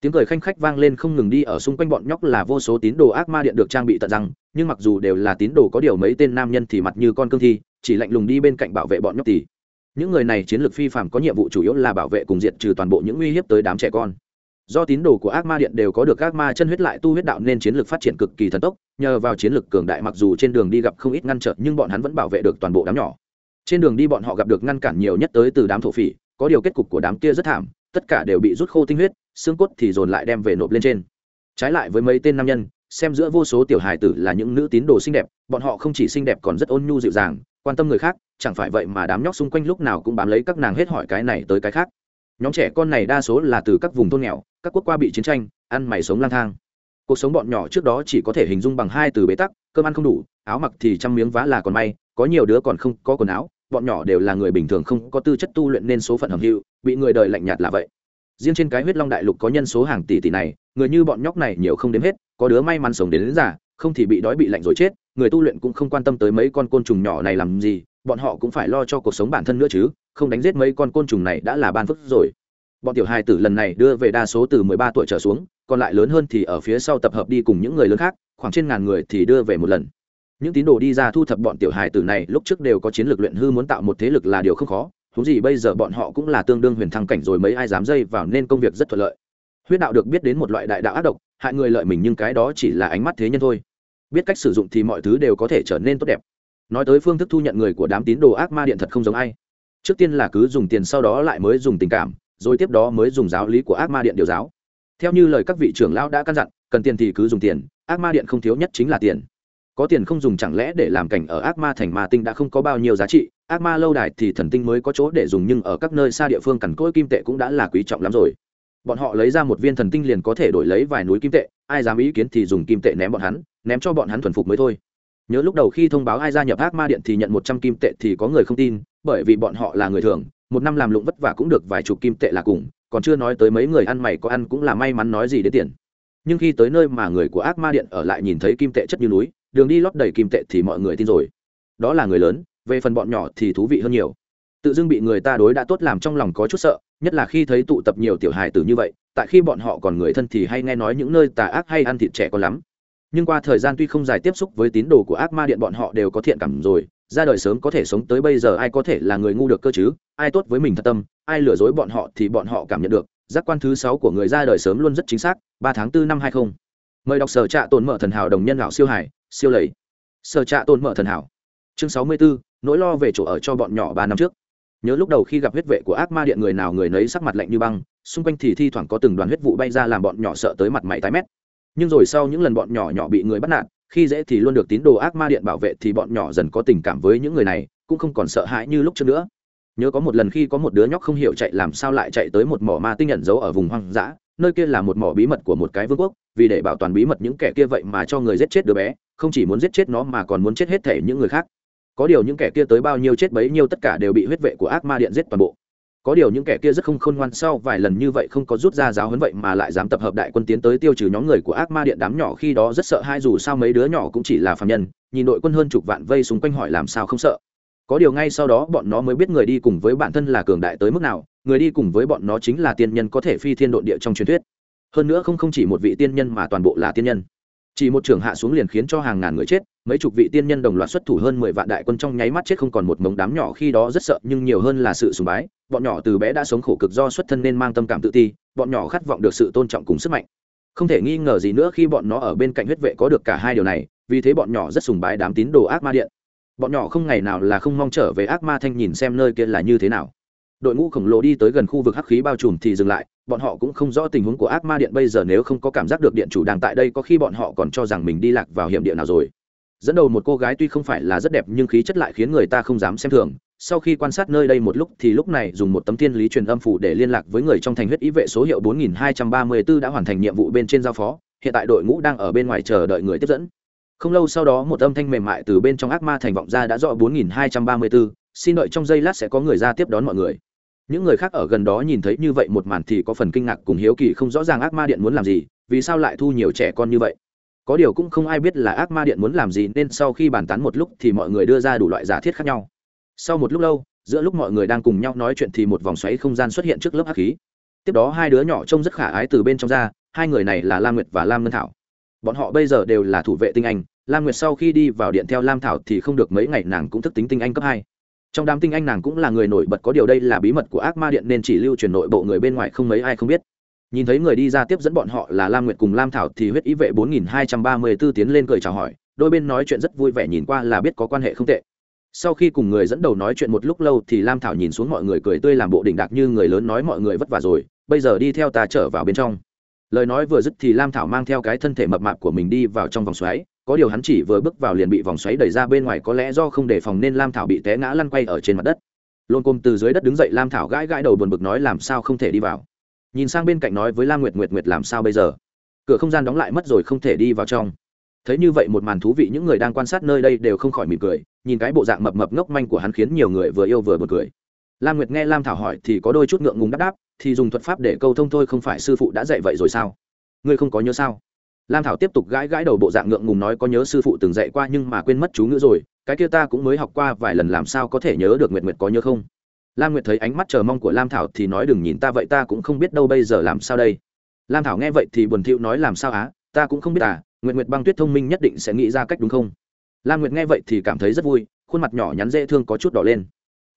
Tiếng cười khanh khách vang lên không ngừng đi ở xung quanh bọn nhóc là vô số tín đồ ác ma điện được trang bị tận răng, nhưng mặc dù đều là tín đồ, có điều mấy tên nam nhân thì mặt như con cương thi, chỉ lạnh lùng đi bên cạnh bảo vệ bọn nhóc thì những người này chiến lược phi phạm có nhiệm vụ chủ yếu là bảo vệ cùng diệt trừ toàn bộ những uy hiếp tới đám trẻ con do tín đồ của ác ma điện đều có được ác ma chân huyết lại tu huyết đạo nên chiến lược phát triển cực kỳ thần tốc, nhờ vào chiến lược cường đại mặc dù trên đường đi gặp không ít ngăn trở, nhưng bọn hắn vẫn bảo vệ được toàn bộ đám nhỏ. Trên đường đi bọn họ gặp được ngăn cản nhiều nhất tới từ đám thổ phỉ, có điều kết cục của đám kia rất thảm, tất cả đều bị rút khô tinh huyết, xương cốt thì dồn lại đem về nộp lên trên. Trái lại với mấy tên nam nhân, xem giữa vô số tiểu hài tử là những nữ tín đồ xinh đẹp, bọn họ không chỉ xinh đẹp còn rất ôn nhu dịu dàng, quan tâm người khác, chẳng phải vậy mà đám nhóc xung quanh lúc nào cũng bám lấy các nàng hết hỏi cái này tới cái khác nhóm trẻ con này đa số là từ các vùng thôn nghèo các quốc qua bị chiến tranh ăn mày sống lang thang. Cuộc sống bọn nhỏ trước đó chỉ có thể hình dung bằng hai từ bế tắc cơm ăn không đủ áo mặc thì trăm miếng vá là còn may có nhiều đứa còn không có quần áo bọn nhỏ đều là người bình thường không có tư chất tu luyện nên số phận hầm hiu, bị người đời lạnh nhạt là vậy. Riêng trên cái huyết long đại lục có nhân số hàng tỷ tỷ này người như bọn nhóc này nhiều không đếm hết có đứa may mắn sống đến, đến giả, không thì bị đói bị lạnh rồi chết người tu luyện cũng không quan tâm tới mấy con côn trùng nhỏ này làm gì bọn họ cũng phải lo cho cuộc sống bản thân nữa chứ, không đánh giết mấy con côn trùng này đã là ban phước rồi. Bọn tiểu hài tử lần này đưa về đa số từ mười ba tuổi trở xuống, còn lại lớn hơn thì ở phía sau tập hợp đi cùng những người lớn khác, khoảng trên ngàn người thì đưa về một lần. Những tín đồ đi ra thu thập bọn tiểu hài tử này lúc trước đều có chiến lược luyện hư muốn tạo một thế lực là điều không khó thú gì bây giờ bọn họ cũng là tương đương huyền thăng cảnh rồi mấy ai dám dây vào nên công việc rất thuận lợi. Huyết đạo được biết đến một loại đại đạo ác độc, hại người lợi mình nhưng cái đó chỉ là ánh mắt thế nhân thôi. Biết cách sử dụng thì mọi thứ đều có thể trở nên tốt đẹp nói tới phương thức thu nhận người của đám tín đồ ác ma điện thật không giống ai. Trước tiên là cứ dùng tiền sau đó lại mới dùng tình cảm, rồi tiếp đó mới dùng giáo lý của ác ma điện điều giáo. Theo như lời các vị trưởng lão đã căn dặn, cần tiền thì cứ dùng tiền, ác ma điện không thiếu nhất chính là tiền. Có tiền không dùng chẳng lẽ để làm cảnh ở ác ma thành ma tinh đã không có bao nhiêu giá trị, ác ma lâu đài thì thần tinh mới có chỗ để dùng nhưng ở các nơi xa địa phương cằn cỗi kim tệ cũng đã là quý trọng lắm rồi. Bọn họ lấy ra một viên thần tinh liền có thể đổi lấy vài núi kim tệ, ai dám ý kiến thì dùng kim tệ ném bọn hắn, ném cho bọn hắn thuần phục mới thôi nhớ lúc đầu khi thông báo ai gia nhập ác ma điện thì nhận một trăm kim tệ thì có người không tin, bởi vì bọn họ là người thường, một năm làm lụng vất vả cũng được vài chục kim tệ là cùng, còn chưa nói tới mấy người ăn mày có ăn cũng là may mắn nói gì đến tiền. Nhưng khi tới nơi mà người của ác ma điện ở lại nhìn thấy kim tệ chất như núi, đường đi lót đầy kim tệ thì mọi người tin rồi. Đó là người lớn, về phần bọn nhỏ thì thú vị hơn nhiều. Tự dưng bị người ta đối đã tốt làm trong lòng có chút sợ, nhất là khi thấy tụ tập nhiều tiểu hài tử như vậy, tại khi bọn họ còn người thân thì hay nghe nói những nơi tà ác hay ăn thịt trẻ con lắm nhưng qua thời gian tuy không dài tiếp xúc với tín đồ của ác ma điện bọn họ đều có thiện cảm rồi. Ra đời sớm có thể sống tới bây giờ ai có thể là người ngu được cơ chứ? Ai tốt với mình thật tâm ai lừa dối bọn họ thì bọn họ cảm nhận được. Giác quan thứ sáu của người ra đời sớm luôn rất chính xác. ba tháng 4 năm hai không. Mời đọc sở trạ tồn mở thần hảo đồng nhân lão siêu hải siêu lầy. Sở trạ tồn mở thần hảo. Chương sáu mươi 64, nỗi lo về chỗ ở cho bọn nhỏ ba năm trước. Nhớ lúc đầu khi gặp huyết vệ của ác ma điện người nào người nấy sắc mặt lạnh như băng xung quanh thì thi thoảng có từng đoàn huyết vụ bay ra làm bọn nhỏ sợ tới mặt mày tái mét nhưng rồi sau những lần bọn nhỏ nhỏ bị người bắt nạt, khi dễ thì luôn được tín đồ ác ma điện bảo vệ thì bọn nhỏ dần có tình cảm với những người này, cũng không còn sợ hãi như lúc trước nữa. Nhớ có một lần khi có một đứa nhóc không hiểu chạy làm sao lại chạy tới một mỏ ma tinh nhận giấu ở vùng hoang dã, nơi kia là một mỏ bí mật của một cái vương quốc, vì để bảo toàn bí mật những kẻ kia vậy mà cho người giết chết đứa bé, không chỉ muốn giết chết nó mà còn muốn chết hết thể những người khác. Có điều những kẻ kia tới bao nhiêu chết bấy nhiêu tất cả đều bị huyết vệ của ác ma điện giết toàn bộ có điều những kẻ kia rất không khôn ngoan sau vài lần như vậy không có rút ra giáo huấn vậy mà lại dám tập hợp đại quân tiến tới tiêu trừ nhóm người của ác ma điện đám nhỏ khi đó rất sợ hai dù sao mấy đứa nhỏ cũng chỉ là phạm nhân, nhìn đội quân hơn chục vạn vây xung quanh hỏi làm sao không sợ. Có điều ngay sau đó bọn nó mới biết người đi cùng với bản thân là cường đại tới mức nào, người đi cùng với bọn nó chính là tiên nhân có thể phi thiên độn địa trong truyền thuyết. Hơn nữa không không chỉ một vị tiên nhân mà toàn bộ là tiên nhân chỉ một trưởng hạ xuống liền khiến cho hàng ngàn người chết, mấy chục vị tiên nhân đồng loạt xuất thủ hơn mười vạn đại quân trong nháy mắt chết không còn một mống đám nhỏ khi đó rất sợ, nhưng nhiều hơn là sự sùng bái, bọn nhỏ từ bé đã sống khổ cực do xuất thân nên mang tâm cảm tự ti, bọn nhỏ khát vọng được sự tôn trọng cùng sức mạnh. Không thể nghi ngờ gì nữa khi bọn nó ở bên cạnh huyết vệ có được cả hai điều này, vì thế bọn nhỏ rất sùng bái đám tín đồ ác ma điện. Bọn nhỏ không ngày nào là không mong trở về ác ma thanh nhìn xem nơi kia là như thế nào đội ngũ khổng lồ đi tới gần khu vực hắc khí bao trùm thì dừng lại bọn họ cũng không rõ tình huống của ác ma điện bây giờ nếu không có cảm giác được điện chủ đang tại đây có khi bọn họ còn cho rằng mình đi lạc vào hiểm địa nào rồi. Dẫn đầu một cô gái tuy không phải là rất đẹp nhưng khí chất lại khiến người ta không dám xem thường sau khi quan sát nơi đây một lúc thì lúc này dùng một tấm thiên lý truyền âm phủ để liên lạc với người trong thành huyết ý vệ số hiệu 4234 đã hoàn thành nhiệm vụ bên trên giao phó hiện tại đội ngũ đang ở bên ngoài chờ đợi người tiếp dẫn. Không lâu sau đó một âm thanh mềm mại từ bên trong ác ma thành vọng ra đã rõ 4234, xin đợi trong giây lát sẽ có người ra tiếp đón mọi người những người khác ở gần đó nhìn thấy như vậy một màn thì có phần kinh ngạc cùng hiếu kỳ không rõ ràng ác ma điện muốn làm gì, vì sao lại thu nhiều trẻ con như vậy. Có điều cũng không ai biết là ác ma điện muốn làm gì nên sau khi bàn tán một lúc thì mọi người đưa ra đủ loại giả thiết khác nhau. Sau một lúc lâu, giữa lúc mọi người đang cùng nhau nói chuyện thì một vòng xoáy không gian xuất hiện trước lớp hắc khí. Tiếp đó hai đứa nhỏ trông rất khả ái từ bên trong ra, hai người này là lam nguyệt và lam ngân thảo. Bọn họ bây giờ đều là thủ vệ tinh anh, lam nguyệt sau khi đi vào điện theo lam thảo thì không được mấy ngày nàng cũng thức tính tinh anh cấp hai trong đám tinh anh nàng cũng là người nổi bật có điều đây là bí mật của ác ma điện nên chỉ lưu truyền nội bộ người bên ngoài không mấy ai không biết. Nhìn thấy người đi ra tiếp dẫn bọn họ là lam nguyệt cùng lam thảo thì huyết ý vệ bốn nghìn hai trăm ba mươi 4234 tiến lên cười chào hỏi, đôi bên nói chuyện rất vui vẻ nhìn qua là biết có quan hệ không tệ. Sau khi cùng người dẫn đầu nói chuyện một lúc lâu thì lam thảo nhìn xuống mọi người cười tươi làm bộ đỉnh đạc như người lớn nói mọi người vất vả rồi, bây giờ đi theo ta trở vào bên trong. Lời nói vừa dứt thì lam thảo mang theo cái thân thể mập mạp của mình đi vào trong vòng xoáy có điều hắn chỉ vừa bước vào liền bị vòng xoáy đẩy ra bên ngoài, có lẽ do không đề phòng nên lam thảo bị té ngã lăn quay ở trên mặt đất. Lôn côm từ dưới đất đứng dậy, lam thảo gãi gãi đầu buồn bực nói, làm sao không thể đi vào? Nhìn sang bên cạnh nói với lam nguyệt nguyệt nguyệt làm sao bây giờ? Cửa không gian đóng lại mất rồi, không thể đi vào trong. Thấy như vậy một màn thú vị, những người đang quan sát nơi đây đều không khỏi mỉm cười, nhìn cái bộ dạng mập mập ngốc manh của hắn khiến nhiều người vừa yêu vừa buồn cười. Lam nguyệt nghe lam thảo hỏi thì có đôi chút ngượng ngùng đáp đáp, thì dùng thuật pháp để câu thông thôi, không phải sư phụ đã dạy vậy rồi sao? Ngươi không có nhớ sao? Lam thảo tiếp tục gãi gãi đầu bộ dạng ngượng ngùng nói có nhớ sư phụ từng dạy qua nhưng mà quên mất chú ngữ rồi, cái kia ta cũng mới học qua vài lần làm sao có thể nhớ được nguyệt nguyệt có nhớ không? Lam nguyệt thấy ánh mắt chờ mong của lam thảo thì nói đừng nhìn ta vậy ta cũng không biết đâu bây giờ làm sao đây. Lam thảo nghe vậy thì buồn thiu nói làm sao á, ta cũng không biết à nguyệt nguyệt băng tuyết thông minh nhất định sẽ nghĩ ra cách đúng không? Lam nguyệt nghe vậy thì cảm thấy rất vui, khuôn mặt nhỏ nhắn dễ thương có chút đỏ lên.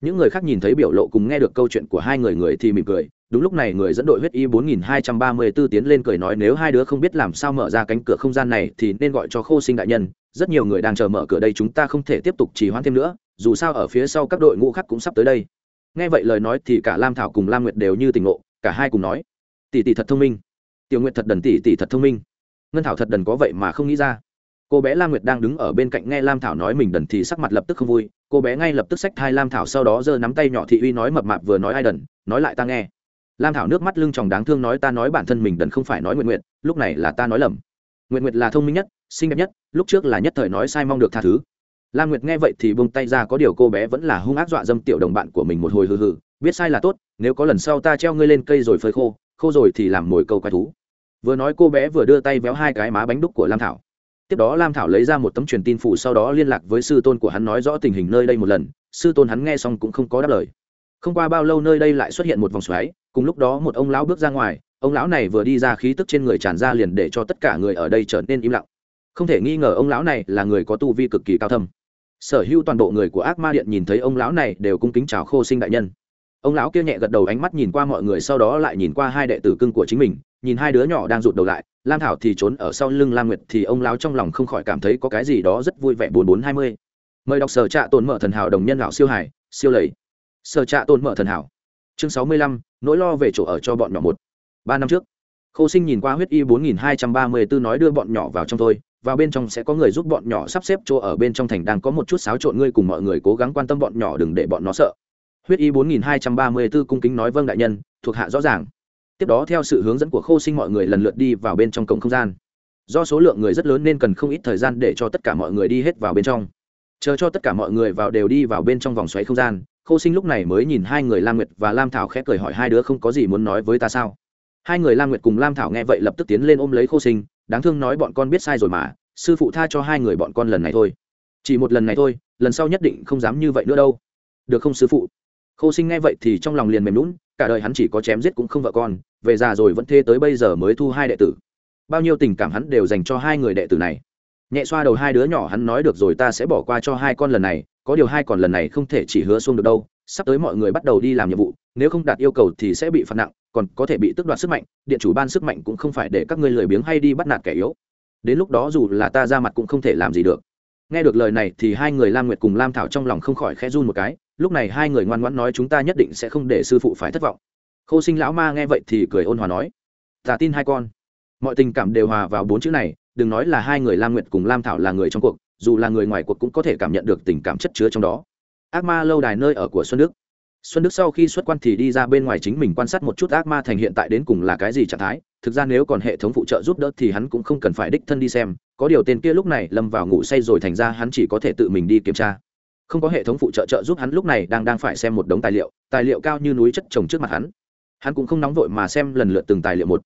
Những người khác nhìn thấy biểu lộ cùng nghe được câu chuyện của hai người người thì mỉm cười đúng lúc này người dẫn đội huyết y 4234 tiến lên cười nói, nếu hai đứa không biết làm sao mở ra cánh cửa không gian này thì nên gọi cho khô sinh đại nhân. Rất nhiều người đang chờ mở cửa đây chúng ta không thể tiếp tục trì hoãn thêm nữa, dù sao ở phía sau các đội ngũ khác cũng sắp tới đây. Nghe vậy lời nói thì cả lam thảo cùng lam nguyệt đều như tình ngộ, cả hai cùng nói, tỷ tỷ thật thông minh. Tiểu nguyệt thật đần tỷ tỷ thật thông minh. Ngân thảo thật đần có vậy mà không nghĩ ra. Cô bé lam nguyệt đang đứng ở bên cạnh nghe lam thảo nói mình đần thì sắc mặt lập tức không vui. Cô bé ngay lập tức xách thai lam thảo sau đó giơ nắm tay nhỏ thị uy nói mập mạp vừa nói ai đần, nói lại ta nghe lam thảo nước mắt lưng tròng đáng thương nói ta nói bản thân mình đần không phải nói nguyện nguyện lúc này là ta nói lầm. Nguyện nguyện là thông minh nhất, xinh đẹp nhất, lúc trước là nhất thời nói sai mong được tha thứ. Lam nguyệt nghe vậy thì buông tay ra, có điều cô bé vẫn là hung ác dọa dâm tiểu đồng bạn của mình một hồi hừ hừ, biết sai là tốt, nếu có lần sau ta treo ngươi lên cây rồi phơi khô khô rồi thì làm mồi câu quái thú. Vừa nói cô bé vừa đưa tay véo hai cái má bánh đúc của lam thảo. Tiếp đó lam thảo lấy ra một tấm truyền tin phủ, sau đó liên lạc với sư tôn của hắn nói rõ tình hình nơi đây một lần. Sư tôn hắn nghe xong cũng không có đáp lời. Không qua bao lâu nơi đây lại xuất hiện một vòng xoáy cùng lúc đó một ông lão bước ra ngoài, ông lão này vừa đi ra khí tức trên người tràn ra liền để cho tất cả người ở đây trở nên im lặng. Không thể nghi ngờ ông lão này là người có tu vi cực kỳ cao thâm. Sở hữu toàn bộ người của ác ma điện nhìn thấy ông lão này đều cung kính chào khô sinh đại nhân. Ông lão kia nhẹ gật đầu ánh mắt nhìn qua mọi người, sau đó lại nhìn qua hai đệ tử cưng của chính mình, nhìn hai đứa nhỏ đang rụt đầu lại. Lam thảo thì trốn ở sau lưng lam nguyệt thì ông lão trong lòng không khỏi cảm thấy có cái gì đó rất vui vẻ. Bốn bốn hai mươi. Mời đọc sở trạ tồn mở thần hảo đồng nhân lão siêu hải siêu lầy. Sở trạ tồn mở thần hảo chương sáu mươi lăm, nỗi lo về chỗ ở cho bọn nhỏ một. Ba năm trước, khô sinh nhìn qua huyết y bốn nghìn hai trăm ba mươi bốn nói đưa bọn nhỏ vào trong thôi, vào bên trong sẽ có người giúp bọn nhỏ sắp xếp chỗ ở bên trong thành đang có một chút xáo trộn ngươi cùng mọi người cố gắng quan tâm bọn nhỏ đừng để bọn nó sợ. Huyết y bốn nghìn hai trăm ba mươi b ố cung kính nói vâng đại nhân, thuộc hạ rõ ràng. Tiếp đó theo sự hướng dẫn của khô sinh mọi người lần lượt đi vào bên trong cổng không gian. Do số lượng người rất lớn nên cần không ít thời gian để cho tất cả mọi người đi hết vào bên trong. Chờ cho tất cả mọi người vào đều đi vào bên trong vòng xoáy không gian khô sinh lúc này mới nhìn hai người lam nguyệt và lam thảo khẽ cười hỏi hai đứa không có gì muốn nói với ta sao? Hai người lam nguyệt cùng lam thảo nghe vậy lập tức tiến lên ôm lấy khô sinh, đáng thương nói bọn con biết sai rồi mà, sư phụ tha cho hai người bọn con lần này thôi. Chỉ một lần này thôi, lần sau nhất định không dám như vậy nữa đâu. Được không sư phụ? Khô sinh nghe vậy thì trong lòng liền mềm lún cả đời hắn chỉ có chém giết cũng không vợ con, về già rồi vẫn thê tới bây giờ mới thu hai đệ tử. Bao nhiêu tình cảm hắn đều dành cho hai người đệ tử này. Nhẹ xoa đầu hai đứa nhỏ hắn nói được rồi ta sẽ bỏ qua cho hai con lần này có điều hai còn lần này không thể chỉ hứa xuông được đâu, sắp tới mọi người bắt đầu đi làm nhiệm vụ, nếu không đạt yêu cầu thì sẽ bị phạt nặng, còn có thể bị tước đoạt sức mạnh, điện chủ ban sức mạnh cũng không phải để các ngươi lười biếng hay đi bắt nạt kẻ yếu. Đến lúc đó dù là ta ra mặt cũng không thể làm gì được. Nghe được lời này thì hai người lam nguyệt cùng lam thảo trong lòng không khỏi khẽ run một cái, lúc này hai người ngoan ngoãn nói chúng ta nhất định sẽ không để sư phụ phải thất vọng. Khô sinh lão ma nghe vậy thì cười ôn hòa nói, ta tin hai con. Mọi tình cảm đều hòa vào bốn chữ này đừng nói là hai người lam nguyệt cùng lam thảo là người trong cuộc, dù là người ngoài cuộc cũng có thể cảm nhận được tình cảm chất chứa trong đó. Ác ma lâu đài nơi ở của xuân đức. Xuân đức sau khi xuất quan thì đi ra bên ngoài chính mình quan sát một chút ác ma thành hiện tại đến cùng là cái gì trạng thái. Thực ra nếu còn hệ thống phụ trợ giúp đỡ thì hắn cũng không cần phải đích thân đi xem. Có điều tên kia lúc này lâm vào ngủ say rồi thành ra hắn chỉ có thể tự mình đi kiểm tra. Không có hệ thống phụ trợ trợ giúp hắn lúc này đang đang phải xem một đống tài liệu tài liệu cao như núi chất trồng trước mặt hắn. Hắn cũng không nóng vội mà xem lần lượt từng tài liệu một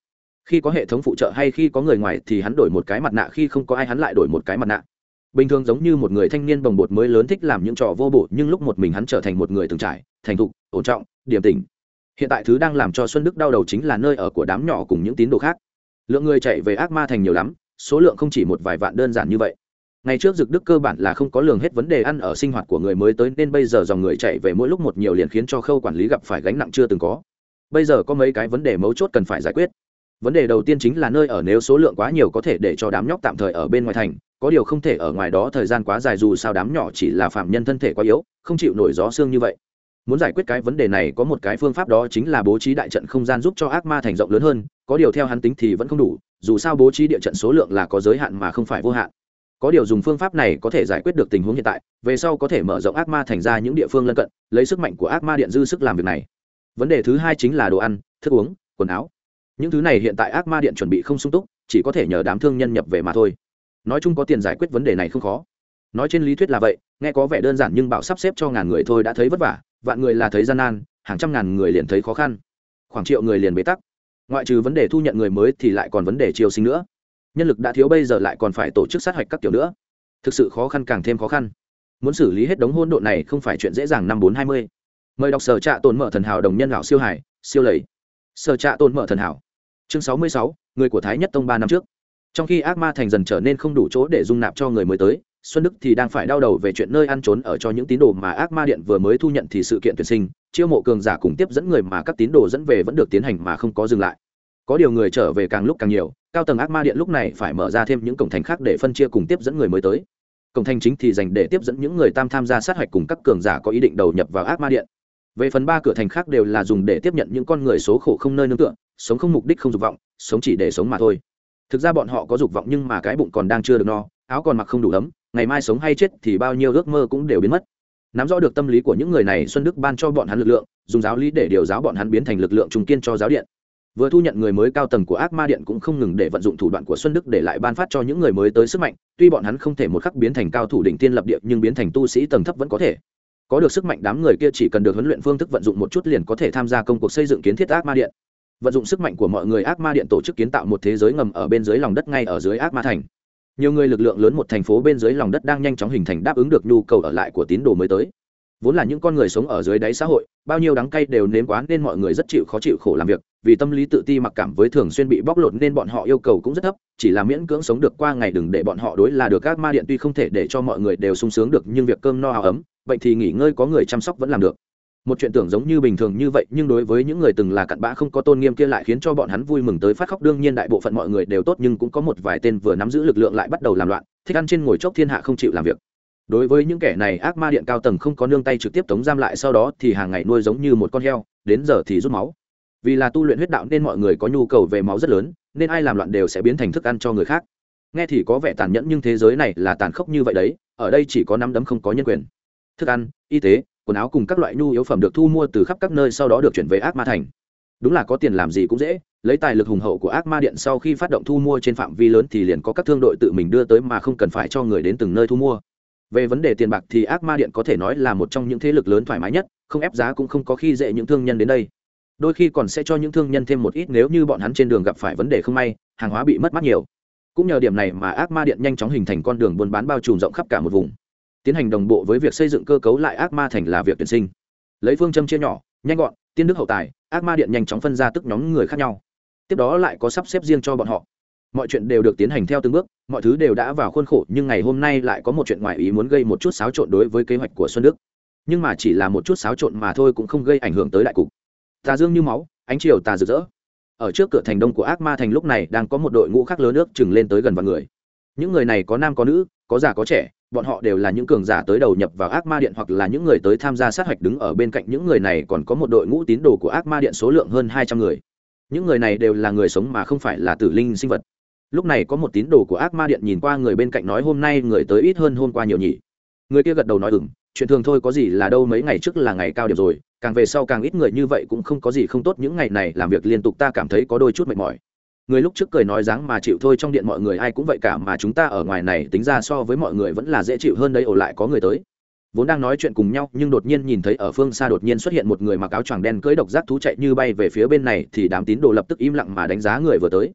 khi có hệ thống phụ trợ hay khi có người ngoài thì hắn đổi một cái mặt nạ, khi không có ai hắn lại đổi một cái mặt nạ. Bình thường giống như một người thanh niên bồng bột mới lớn thích làm những trò vô bổ, nhưng lúc một mình hắn trở thành một người từng trải, thành thục, ổn trọng, điềm tình hiện tại thứ đang làm cho xuân đức đau đầu chính là nơi ở của đám nhỏ cùng những tín đồ khác. Lượng người chạy về ác ma thành nhiều lắm, số lượng không chỉ một vài vạn đơn giản như vậy. Ngày trước dực đức cơ bản là không có lường hết vấn đề ăn ở sinh hoạt của người mới tới, nên bây giờ dòng người chạy về mỗi lúc một nhiều liền khiến cho khâu quản lý gặp phải gánh nặng chưa từng có. Bây giờ có mấy cái vấn đề mấu chốt cần phải giải quyết vấn đề đầu tiên chính là nơi ở nếu số lượng quá nhiều có thể để cho đám nhóc tạm thời ở bên ngoài thành, có điều không thể ở ngoài đó thời gian quá dài dù sao đám nhỏ chỉ là phạm nhân thân thể quá yếu, không chịu nổi gió xương như vậy. Muốn giải quyết cái vấn đề này có một cái phương pháp đó chính là bố trí đại trận không gian giúp cho ác ma thành rộng lớn hơn, có điều theo hắn tính thì vẫn không đủ, dù sao bố trí địa trận số lượng là có giới hạn mà không phải vô hạn. Có điều dùng phương pháp này có thể giải quyết được tình huống hiện tại, về sau có thể mở rộng ác ma thành ra những địa phương lân cận, lấy sức mạnh của ác ma điện dư sức làm việc này. Vấn đề thứ hai chính là đồ ăn, thức uống, quần áo những thứ này hiện tại ác ma điện chuẩn bị không sung túc, chỉ có thể nhờ đám thương nhân nhập về mà thôi. Nói chung có tiền giải quyết vấn đề này không khó. Nói trên lý thuyết là vậy, nghe có vẻ đơn giản nhưng bảo sắp xếp cho ngàn người thôi đã thấy vất vả, vạn người là thấy gian nan, hàng trăm ngàn người liền thấy khó khăn. Khoảng triệu người liền bế tắc. Ngoại trừ vấn đề thu nhận người mới thì lại còn vấn đề chiêu sinh nữa. Nhân lực đã thiếu bây giờ lại còn phải tổ chức sát hạch các kiểu nữa. Thực sự khó khăn càng thêm khó khăn. Muốn xử lý hết đống hôn độn này không phải chuyện dễ dàng năm bốn hai mươi. Mời đọc sở trạ tồn mở thần hảo đồng nhân lão siêu hải, siêu lầy. Sở trạ tồn mở thần hảo chương sáu mươi sáu, người của thái nhất tông ba năm trước. Trong khi ác ma thành dần trở nên không đủ chỗ để dung nạp cho người mới tới, xuân đức thì đang phải đau đầu về chuyện nơi ăn trốn ở cho những tín đồ mà ác ma điện vừa mới thu nhận thì sự kiện tuyển sinh, chiêu mộ cường giả cùng tiếp dẫn người mà các tín đồ dẫn về vẫn được tiến hành mà không có dừng lại. Có điều người trở về càng lúc càng nhiều, cao tầng ác ma điện lúc này phải mở ra thêm những cổng thành khác để phân chia cùng tiếp dẫn người mới tới. Cổng thành chính thì dành để tiếp dẫn những người tam tham gia sát hạch cùng các cường giả có ý định đầu nhập vào ác ma điện. Về phần ba cửa thành khác đều là dùng để tiếp nhận những con người số khổ không nơi nương tựa sống không mục đích không dục vọng, sống chỉ để sống mà thôi. Thực ra bọn họ có dục vọng nhưng mà cái bụng còn đang chưa được no, áo còn mặc không đủ ấm, ngày mai sống hay chết thì bao nhiêu ước mơ cũng đều biến mất. Nắm rõ được tâm lý của những người này, xuân đức ban cho bọn hắn lực lượng, dùng giáo lý để điều giáo bọn hắn biến thành lực lượng trung kiên cho giáo điện. Vừa thu nhận người mới cao tầng của ác ma điện cũng không ngừng để vận dụng thủ đoạn của xuân đức để lại ban phát cho những người mới tới sức mạnh, tuy bọn hắn không thể một khắc biến thành cao thủ đỉnh tiên lập địa nhưng biến thành tu sĩ tầng thấp vẫn có thể. Có được sức mạnh đám người kia chỉ cần được huấn luyện phương thức vận dụng một chút liền có thể tham gia công cuộc xây dựng kiến thiết ác ma điện vận dụng sức mạnh của mọi người ác ma điện tổ chức kiến tạo một thế giới ngầm ở bên dưới lòng đất ngay ở dưới ác ma thành. Nhiều người lực lượng lớn một thành phố bên dưới lòng đất đang nhanh chóng hình thành đáp ứng được nhu cầu ở lại của tín đồ mới tới. Vốn là những con người sống ở dưới đáy xã hội, bao nhiêu đắng cay đều nếm quá nên mọi người rất chịu khó chịu khổ làm việc, vì tâm lý tự ti mặc cảm với thường xuyên bị bóc lột nên bọn họ yêu cầu cũng rất thấp, chỉ là miễn cưỡng sống được qua ngày đừng để bọn họ đối là được các ma điện tuy không thể để cho mọi người đều sung sướng được nhưng việc cơm no áo ấm vậy thì nghỉ ngơi có người chăm sóc vẫn làm được một chuyện tưởng giống như bình thường như vậy, nhưng đối với những người từng là cặn bã không có tôn nghiêm kia lại khiến cho bọn hắn vui mừng tới phát khóc. Đương nhiên đại bộ phận mọi người đều tốt, nhưng cũng có một vài tên vừa nắm giữ lực lượng lại bắt đầu làm loạn, thích ăn trên ngồi chốc thiên hạ không chịu làm việc. Đối với những kẻ này, ác ma điện cao tầng không có nương tay trực tiếp tống giam lại, sau đó thì hàng ngày nuôi giống như một con heo, đến giờ thì rút máu. Vì là tu luyện huyết đạo nên mọi người có nhu cầu về máu rất lớn, nên ai làm loạn đều sẽ biến thành thức ăn cho người khác. Nghe thì có vẻ tàn nhẫn, nhưng thế giới này là tàn khốc như vậy đấy, ở đây chỉ có nắm đấm không có nhân quyền. Thức ăn, y tế quần áo cùng các loại nhu yếu phẩm được thu mua từ khắp các nơi sau đó được chuyển về ác ma thành. Đúng là có tiền làm gì cũng dễ, lấy tài lực hùng hậu của ác ma điện sau khi phát động thu mua trên phạm vi lớn thì liền có các thương đội tự mình đưa tới mà không cần phải cho người đến từng nơi thu mua. Về vấn đề tiền bạc thì ác ma điện có thể nói là một trong những thế lực lớn thoải mái nhất, không ép giá cũng không có khi dễ những thương nhân đến đây. Đôi khi còn sẽ cho những thương nhân thêm một ít nếu như bọn hắn trên đường gặp phải vấn đề không may, hàng hóa bị mất mát nhiều. Cũng nhờ điểm này mà ác ma điện nhanh chóng hình thành con đường buôn bán bao trùm rộng khắp cả một vùng tiến hành đồng bộ với việc xây dựng cơ cấu lại ác ma thành là việc tuyển sinh. Lấy phương châm chia nhỏ, nhanh gọn, tiên đức hậu tài, ác ma điện nhanh chóng phân ra tức nhóm người khác nhau. Tiếp đó lại có sắp xếp riêng cho bọn họ. Mọi chuyện đều được tiến hành theo từng bước, mọi thứ đều đã vào khuôn khổ, nhưng ngày hôm nay lại có một chuyện ngoài ý muốn gây một chút xáo trộn đối với kế hoạch của xuân đức. Nhưng mà chỉ là một chút xáo trộn mà thôi cũng không gây ảnh hưởng tới đại cục. Tà dương như máu, ánh chiều tà rực rỡ. Ở trước cửa thành đông của ác ma thành lúc này đang có một đội ngũ khác lớn nước chừng lên tới gần vạn người. Những người này có nam có nữ, có già có trẻ bọn họ đều là những cường giả tới đầu nhập vào ác ma điện hoặc là những người tới tham gia sát hạch đứng ở bên cạnh những người này còn có một đội ngũ tín đồ của ác ma điện số lượng hơn hai trăm người. Những người này đều là người sống mà không phải là tử linh sinh vật. Lúc này có một tín đồ của ác ma điện nhìn qua người bên cạnh nói hôm nay người tới ít hơn hôm qua nhiều nhỉ. Người kia gật đầu nói ừng chuyện thường thôi có gì là đâu mấy ngày trước là ngày cao điểm rồi, càng về sau càng ít người như vậy cũng không có gì không tốt, những ngày này làm việc liên tục ta cảm thấy có đôi chút mệt mỏi người lúc trước cười nói dáng mà chịu thôi trong điện mọi người ai cũng vậy cả mà chúng ta ở ngoài này tính ra so với mọi người vẫn là dễ chịu hơn đây, ổ lại có người tới. Vốn đang nói chuyện cùng nhau, nhưng đột nhiên nhìn thấy ở phương xa đột nhiên xuất hiện một người mặc áo choàng đen cưỡi độc giác thú chạy như bay về phía bên này, thì đám tín đồ lập tức im lặng mà đánh giá người vừa tới.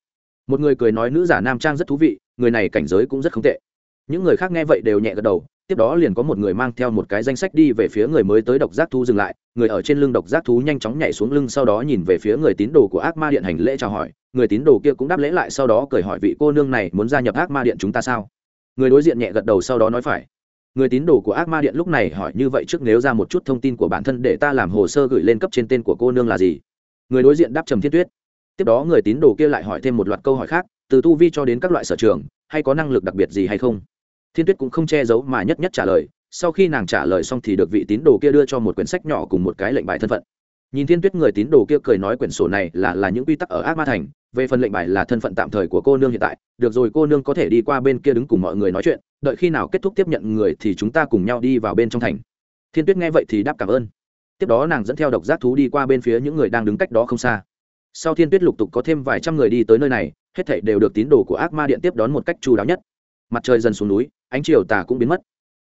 Một người cười nói nữ giả nam trang rất thú vị, người này cảnh giới cũng rất không tệ. Những người khác nghe vậy đều nhẹ gật đầu tiếp đó liền có một người mang theo một cái danh sách đi về phía người mới tới độc giác thú dừng lại, người ở trên lưng độc giác thú nhanh chóng nhảy xuống lưng sau đó nhìn về phía người tín đồ của ác ma điện hành lễ chào hỏi, người tín đồ kia cũng đáp lễ lại sau đó cười hỏi vị cô nương này muốn gia nhập ác ma điện chúng ta sao? Người đối diện nhẹ gật đầu sau đó nói phải. Người tín đồ của ác ma điện lúc này hỏi như vậy trước nếu ra một chút thông tin của bản thân để ta làm hồ sơ gửi lên cấp trên tên của cô nương là gì? Người đối diện đáp trầm thiên tuyết. Tiếp đó người tín đồ kia lại hỏi thêm một loạt câu hỏi khác, từ tu vi cho đến các loại sở trường, hay có năng lực đặc biệt gì hay không? Thiên tuyết cũng không che giấu mà nhất nhất trả lời. Sau khi nàng trả lời xong thì được vị tín đồ kia đưa cho một quyển sách nhỏ cùng một cái lệnh bài thân phận. Nhìn thiên tuyết người tín đồ kia cười nói quyển sổ này là là những quy tắc ở ác ma thành. Về phần lệnh bài là thân phận tạm thời của cô nương hiện tại. Được rồi, cô nương có thể đi qua bên kia đứng cùng mọi người nói chuyện. Đợi khi nào kết thúc tiếp nhận người thì chúng ta cùng nhau đi vào bên trong thành. Thiên tuyết nghe vậy thì đáp cảm ơn. Tiếp đó nàng dẫn theo độc giác thú đi qua bên phía những người đang đứng cách đó không xa. Sau thiên tuyết lục tục có thêm vài trăm người đi tới nơi này, hết thảy đều được tín đồ của ác ma điện tiếp đón một cách chu đáo nhất. Mặt trời dần xuống núi ánh chiều tà cũng biến mất.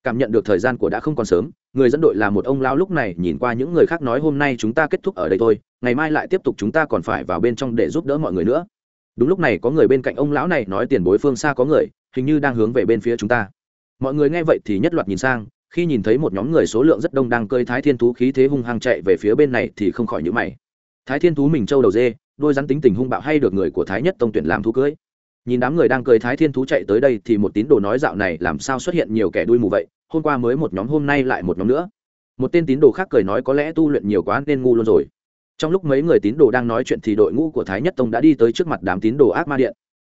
Cảm nhận được thời gian của đã không còn sớm, người dẫn đội là một ông lao lúc này nhìn qua những người khác nói hôm nay chúng ta kết thúc ở đây thôi, ngày mai lại tiếp tục chúng ta còn phải vào bên trong để giúp đỡ mọi người nữa. Đúng lúc này có người bên cạnh ông lão này nói tiền bối phương xa có người, hình như đang hướng về bên phía chúng ta. Mọi người nghe vậy thì nhất loạt nhìn sang, khi nhìn thấy một nhóm người số lượng rất đông đang cơi thái thiên thú khí thế hung hăng chạy về phía bên này thì không khỏi nhữ mày. Thái thiên thú mình trâu đầu dê, đôi rắn tính tình hung bạo hay được người của thái nhất tông tuyển làm thú cưới nhìn đám người đang cười thái thiên thú chạy tới đây thì một tín đồ nói dạo này làm sao xuất hiện nhiều kẻ đuôi mù vậy, hôm qua mới một nhóm, hôm nay lại một nhóm nữa. Một tên tín đồ khác cười nói có lẽ tu luyện nhiều quá nên ngu luôn rồi. Trong lúc mấy người tín đồ đang nói chuyện thì đội ngũ của thái nhất tông đã đi tới trước mặt đám tín đồ ác ma điện.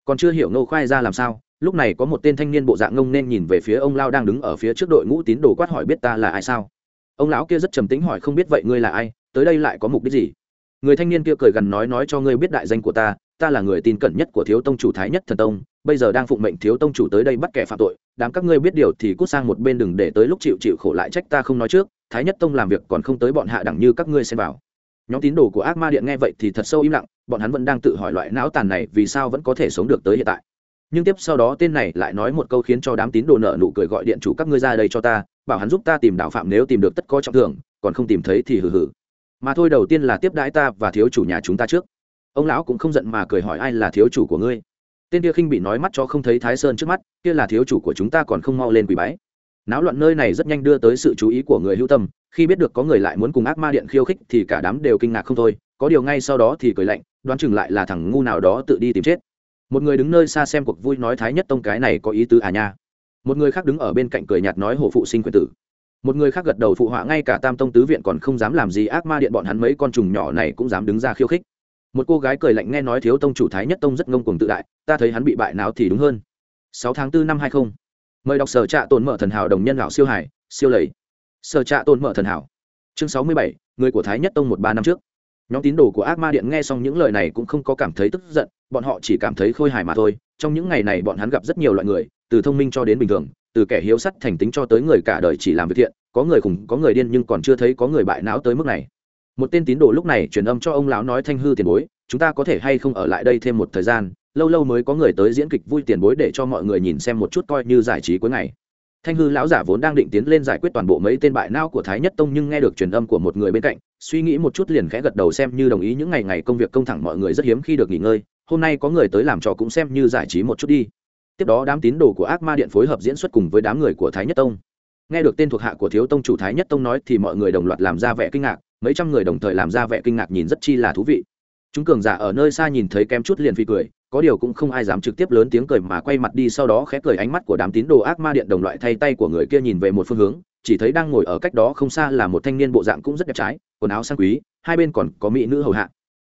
Còn chưa hiểu ngô khoai ra làm sao, lúc này có một tên thanh niên bộ dạng ngông nên nhìn về phía ông lao đang đứng ở phía trước đội ngũ tín đồ quát hỏi biết ta là ai sao? Ông lão kia rất trầm tính hỏi không biết vậy ngươi là ai, tới đây lại có mục đích gì? Người thanh niên kia cười gần nói nói cho ngươi biết đại danh của ta ta là người tin cẩn nhất của thiếu tông chủ thái nhất thần tông, bây giờ đang phụng mệnh thiếu tông chủ tới đây bắt kẻ phạm tội, đám các ngươi biết điều thì cút sang một bên đừng để tới lúc chịu chịu khổ lại trách ta không nói trước, thái nhất tông làm việc còn không tới bọn hạ đẳng như các ngươi xem vào. Nhóm tín đồ của ác ma điện nghe vậy thì thật sâu im lặng, bọn hắn vẫn đang tự hỏi loại não tàn này vì sao vẫn có thể sống được tới hiện tại. Nhưng tiếp sau đó tên này lại nói một câu khiến cho đám tín đồ nợ nụ cười gọi điện chủ các ngươi ra đây cho ta, bảo hắn giúp ta tìm đạo phạm nếu tìm được tất có trọng thưởng, còn không tìm thấy thì hừ hừ. Mà thôi đầu tiên là tiếp đãi ta và thiếu chủ nhà chúng ta trước ông lão cũng không giận mà cười hỏi ai là thiếu chủ của ngươi. Tên kia khinh bị nói mắt cho không thấy thái sơn trước mắt, kia là thiếu chủ của chúng ta còn không mau lên quỷ bái. Náo loạn nơi này rất nhanh đưa tới sự chú ý của người hữu tâm, khi biết được có người lại muốn cùng ác ma điện khiêu khích thì cả đám đều kinh ngạc không thôi, có điều ngay sau đó thì cười lạnh, đoán chừng lại là thằng ngu nào đó tự đi tìm chết. Một người đứng nơi xa xem cuộc vui nói thái nhất tông cái này có ý tứ à nha. Một người khác đứng ở bên cạnh cười nhạt nói hộ phụ sinh quyền tử. Một người khác gật đầu phụ họa ngay cả tam tông tứ viện còn không dám làm gì, ác ma điện bọn hắn mấy con trùng nhỏ này cũng dám đứng ra khiêu khích một cô gái cười lạnh nghe nói thiếu tông chủ thái nhất tông rất ngông cuồng tự đại, ta thấy hắn bị bại nào thì đúng hơn. Sáu tháng 4 năm hai không. Mời đọc sở trạ tồn mở thần hảo đồng nhân lão siêu hải, siêu lầy. Sở trạ tồn mở thần hảo. Chương sáu mươi bảy, người của thái nhất tông một ba năm trước. Nhóm tín đồ của ác ma điện nghe xong những lời này cũng không có cảm thấy tức giận, bọn họ chỉ cảm thấy khôi hài mà thôi. Trong những ngày này bọn hắn gặp rất nhiều loại người, từ thông minh cho đến bình thường, từ kẻ hiếu sắt thành tính cho tới người cả đời chỉ làm việc thiện, có người khủng, có người điên nhưng còn chưa thấy có người bại não tới mức này một tên tín đồ lúc này truyền âm cho ông lão nói thanh hư tiền bối, chúng ta có thể hay không ở lại đây thêm một thời gian, lâu lâu mới có người tới diễn kịch vui tiền bối để cho mọi người nhìn xem một chút coi như giải trí cuối ngày. Thanh hư lão giả vốn đang định tiến lên giải quyết toàn bộ mấy tên bại não của thái nhất tông nhưng nghe được truyền âm của một người bên cạnh, suy nghĩ một chút liền khẽ gật đầu xem như đồng ý những ngày ngày công việc công thẳng mọi người rất hiếm khi được nghỉ ngơi, hôm nay có người tới làm trò cũng xem như giải trí một chút đi. Tiếp đó đám tín đồ của ác ma điện phối hợp diễn xuất cùng với đám người của thái nhất tông. Nghe được tên thuộc hạ của thiếu tông chủ thái nhất tông nói thì mọi người đồng loạt làm ra vẻ kinh ngạc mấy trăm người đồng thời làm ra vẻ kinh ngạc nhìn rất chi là thú vị. Chúng cường giả ở nơi xa nhìn thấy kem chút liền phi cười, có điều cũng không ai dám trực tiếp lớn tiếng cười mà quay mặt đi sau đó khẽ cười ánh mắt của đám tín đồ ác ma điện đồng loại thay tay của người kia nhìn về một phương hướng, chỉ thấy đang ngồi ở cách đó không xa là một thanh niên bộ dạng cũng rất đẹp trái quần áo sang quý, hai bên còn có mỹ nữ hầu hạ.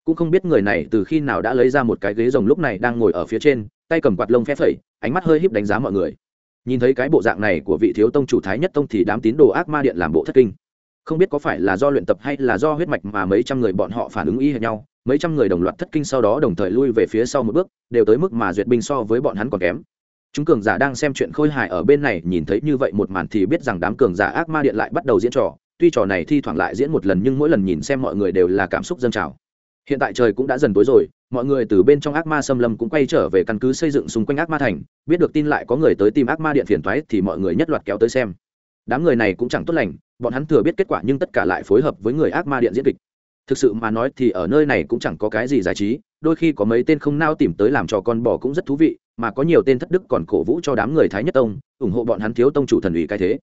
Cũng không biết người này từ khi nào đã lấy ra một cái ghế rồng lúc này đang ngồi ở phía trên, tay cầm quạt lông phe phẩy, ánh mắt hơi híp đánh giá mọi người. Nhìn thấy cái bộ dạng này của vị thiếu tông chủ thái nhất tông thì đám tín đồ ác ma điện làm bộ thất kinh không biết có phải là do luyện tập hay là do huyết mạch mà mấy trăm người bọn họ phản ứng y hệt nhau, mấy trăm người đồng loạt thất kinh sau đó đồng thời lui về phía sau một bước, đều tới mức mà duyệt binh so với bọn hắn còn kém. Chúng cường giả đang xem chuyện khôi hài ở bên này, nhìn thấy như vậy một màn thì biết rằng đám cường giả ác ma điện lại bắt đầu diễn trò. Tuy trò này thi thoảng lại diễn một lần nhưng mỗi lần nhìn xem mọi người đều là cảm xúc dâng trào. Hiện tại trời cũng đã dần tối rồi, mọi người từ bên trong ác ma xâm lâm cũng quay trở về căn cứ xây dựng xung quanh ác ma thành, biết được tin lại có người tới tìm ác ma điện phiền thoái thì mọi người nhất loạt kéo tới xem. Đám người này cũng chẳng tốt lành bọn hắn thừa biết kết quả nhưng tất cả lại phối hợp với người ác ma điện diễn kịch. Thực sự mà nói thì ở nơi này cũng chẳng có cái gì giải trí, đôi khi có mấy tên không nao tìm tới làm trò con bò cũng rất thú vị, mà có nhiều tên thất đức còn cổ vũ cho đám người thái nhất tông, ủng hộ bọn hắn thiếu tông chủ thần ủy cái thế.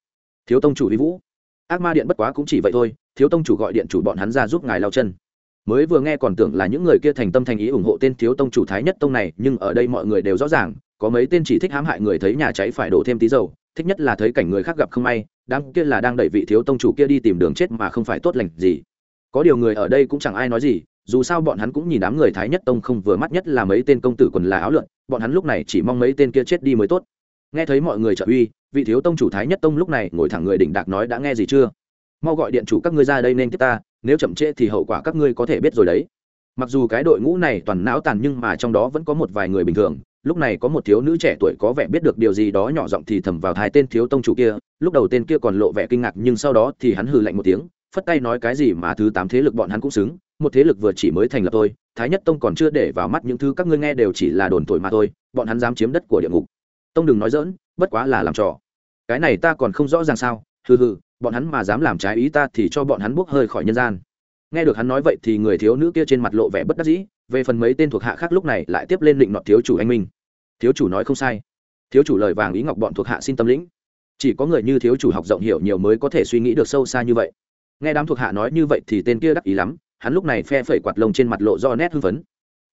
Thiếu tông chủ vi vũ. Ác ma điện bất quá cũng chỉ vậy thôi, thiếu tông chủ gọi điện chủ bọn hắn ra giúp ngài lao chân. Mới vừa nghe còn tưởng là những người kia thành tâm thành ý ủng hộ tên thiếu tông chủ thái nhất tông này, nhưng ở đây mọi người đều rõ ràng, có mấy tên chỉ thích hãm hại người thấy nhà cháy phải đổ thêm tí dầu, thích nhất là thấy cảnh người khác gặp không may đám kia là đang đẩy vị thiếu tông chủ kia đi tìm đường chết mà không phải tốt lành gì. Có điều người ở đây cũng chẳng ai nói gì, dù sao bọn hắn cũng nhìn đám người thái nhất tông không vừa mắt nhất là mấy tên công tử quần là áo lượn, bọn hắn lúc này chỉ mong mấy tên kia chết đi mới tốt. Nghe thấy mọi người trợ uy, vị thiếu tông chủ thái nhất tông lúc này ngồi thẳng người đỉnh đạc nói đã nghe gì chưa? Mau gọi điện chủ các ngươi ra đây nên tiếp ta, nếu chậm trễ thì hậu quả các ngươi có thể biết rồi đấy. Mặc dù cái đội ngũ này toàn não tàn nhưng mà trong đó vẫn có một vài người bình thường lúc này có một thiếu nữ trẻ tuổi có vẻ biết được điều gì đó nhỏ giọng thì thầm vào thái tên thiếu tông chủ kia, lúc đầu tên kia còn lộ vẻ kinh ngạc nhưng sau đó thì hắn hừ lạnh một tiếng, phất tay nói cái gì mà thứ tám thế lực bọn hắn cũng xứng, một thế lực vừa chỉ mới thành lập thôi, thái nhất tông còn chưa để vào mắt những thứ các ngươi nghe đều chỉ là đồn thổi mà thôi, bọn hắn dám chiếm đất của địa ngục. Tông đừng nói dỡn bất quá là làm trò. Cái này ta còn không rõ ràng sao, hừ hừ, bọn hắn mà dám làm trái ý ta thì cho bọn hắn bốc hơi khỏi nhân gian. Nghe được hắn nói vậy thì người thiếu nữ kia trên mặt lộ vẻ bất đắc dĩ về phần mấy tên thuộc hạ khác lúc này lại tiếp lên định nọ thiếu chủ anh minh. Thiếu chủ nói không sai. Thiếu chủ lời vàng ý ngọc bọn thuộc hạ xin tâm lĩnh. Chỉ có người như thiếu chủ học rộng hiểu nhiều mới có thể suy nghĩ được sâu xa như vậy. Nghe đám thuộc hạ nói như vậy thì tên kia đắc ý lắm, hắn lúc này phe phẩy quạt lông trên mặt lộ do nét hưng phấn.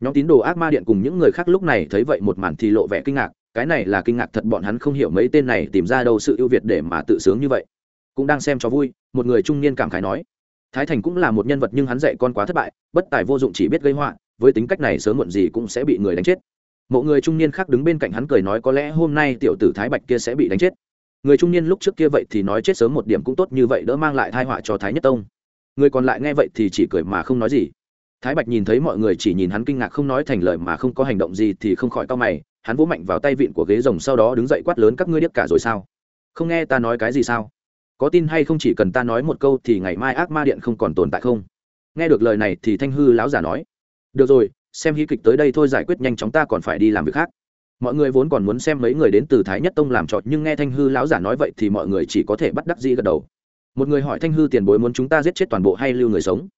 Nhóm tín đồ ác ma điện cùng những người khác lúc này thấy vậy một màn thì lộ vẻ kinh ngạc, cái này là kinh ngạc thật bọn hắn không hiểu mấy tên này tìm ra đâu sự ưu việt để mà tự sướng như vậy. Cũng đang xem cho vui, một người trung niên cảm khái nói, thái thành cũng là một nhân vật nhưng hắn dạy con quá thất bại, bất tài vô dụng chỉ biết gây họa với tính cách này sớm muộn gì cũng sẽ bị người đánh chết. Một người trung niên khác đứng bên cạnh hắn cười nói có lẽ hôm nay tiểu tử thái bạch kia sẽ bị đánh chết. Người trung niên lúc trước kia vậy thì nói chết sớm một điểm cũng tốt như vậy đỡ mang lại thai họa cho thái nhất tông. Người còn lại nghe vậy thì chỉ cười mà không nói gì. Thái bạch nhìn thấy mọi người chỉ nhìn hắn kinh ngạc không nói thành lời mà không có hành động gì thì không khỏi cau mày, hắn vỗ mạnh vào tay vịn của ghế rồng sau đó đứng dậy quát lớn, các ngươi điếc cả rồi sao? Không nghe ta nói cái gì sao? Có tin hay không chỉ cần ta nói một câu thì ngày mai ác ma điện không còn tồn tại không? Nghe được lời này thì thanh hư lão giả nói được rồi, xem hí kịch tới đây thôi giải quyết nhanh chóng ta còn phải đi làm việc khác. Mọi người vốn còn muốn xem mấy người đến từ thái nhất tông làm trọt nhưng nghe thanh hư lão giả nói vậy thì mọi người chỉ có thể bắt đắc dĩ gật đầu. Một người hỏi thanh hư tiền bối muốn chúng ta giết chết toàn bộ hay lưu người sống?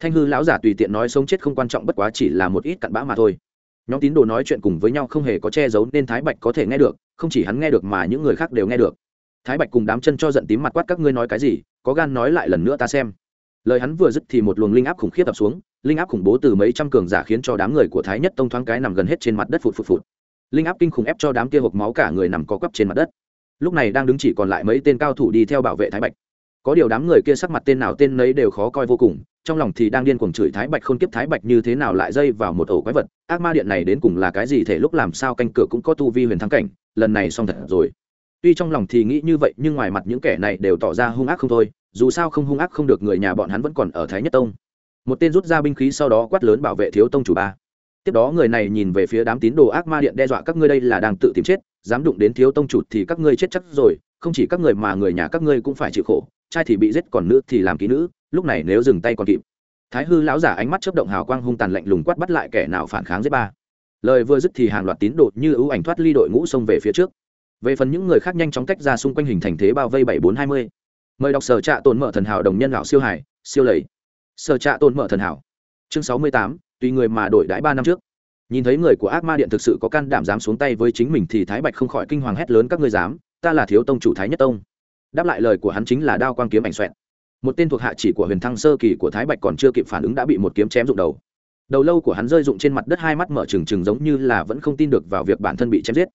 Thanh hư lão giả tùy tiện nói sống chết không quan trọng, bất quá chỉ là một ít cặn bã mà thôi. Nhóm tín đồ nói chuyện cùng với nhau không hề có che giấu nên thái bạch có thể nghe được, không chỉ hắn nghe được mà những người khác đều nghe được. Thái bạch cùng đám chân cho giận tím mặt quát các ngươi nói cái gì, có gan nói lại lần nữa ta xem. Lời hắn vừa dứt thì một luồng linh áp khủng khiếp tập xuống linh áp khủng bố từ mấy trăm cường giả khiến cho đám người của thái nhất tông thoáng cái nằm gần hết trên mặt đất phụt phụt phụt. Linh áp kinh khủng ép cho đám kia hộp máu cả người nằm có quắp trên mặt đất. Lúc này đang đứng chỉ còn lại mấy tên cao thủ đi theo bảo vệ thái bạch. Có điều đám người kia sắc mặt tên nào tên nấy đều khó coi vô cùng, trong lòng thì đang điên cuồng chửi thái bạch không kiếp thái bạch như thế nào lại dây vào một ổ quái vật. Ác ma điện này đến cùng là cái gì thể lúc làm sao canh cửa cũng có tu vi huyền thắng cảnh, lần này xong thật rồi. Tuy trong lòng thì nghĩ như vậy nhưng ngoài mặt những kẻ này đều tỏ ra hung ác không thôi, dù sao không hung ác không được người nhà bọn hắn vẫn còn ở thái nhất tông một tên rút ra binh khí sau đó quát lớn bảo vệ thiếu tông chủ ba. Tiếp đó người này nhìn về phía đám tín đồ ác ma điện đe dọa, các ngươi đây là đang tự tìm chết, dám đụng đến thiếu tông chủ thì các ngươi chết chắc rồi, không chỉ các người mà người nhà các ngươi cũng phải chịu khổ, trai thì bị giết, còn nữ thì làm ký nữ, lúc này nếu dừng tay còn kịp. Thái hư lão giả ánh mắt chớp động hào quang hung tàn lạnh lùng quát bắt lại kẻ nào phản kháng giết ba. Lời vừa dứt thì hàng loạt tín đồ như ưu ảnh thoát ly đội ngũ xông về phía trước. Về phần những người khác nhanh chóng tách ra xung quanh hình thành thế bao vây bảy bốn hai mươi. Mời đọc sở trạ tồn mở thần hảo đồng nhân lão siêu hải, siêu lầy sở trạ tôn mở thần hảo. Chương sáu mươi tám, tùy người mà đổi đãi ba năm trước. Nhìn thấy người của ác ma điện thực sự có can đảm dám xuống tay với chính mình thì thái bạch không khỏi kinh hoàng hét lớn, các ngươi dám, ta là thiếu tông chủ thái nhất tông. Đáp lại lời của hắn chính là đao quang kiếm ảnh xoẹn một tên thuộc hạ chỉ của huyền thăng sơ kỳ của thái bạch còn chưa kịp phản ứng đã bị một kiếm chém rụng đầu. Đầu lâu của hắn rơi rụng trên mặt đất, hai mắt mở trừng trừng giống như là vẫn không tin được vào việc bản thân bị chém giết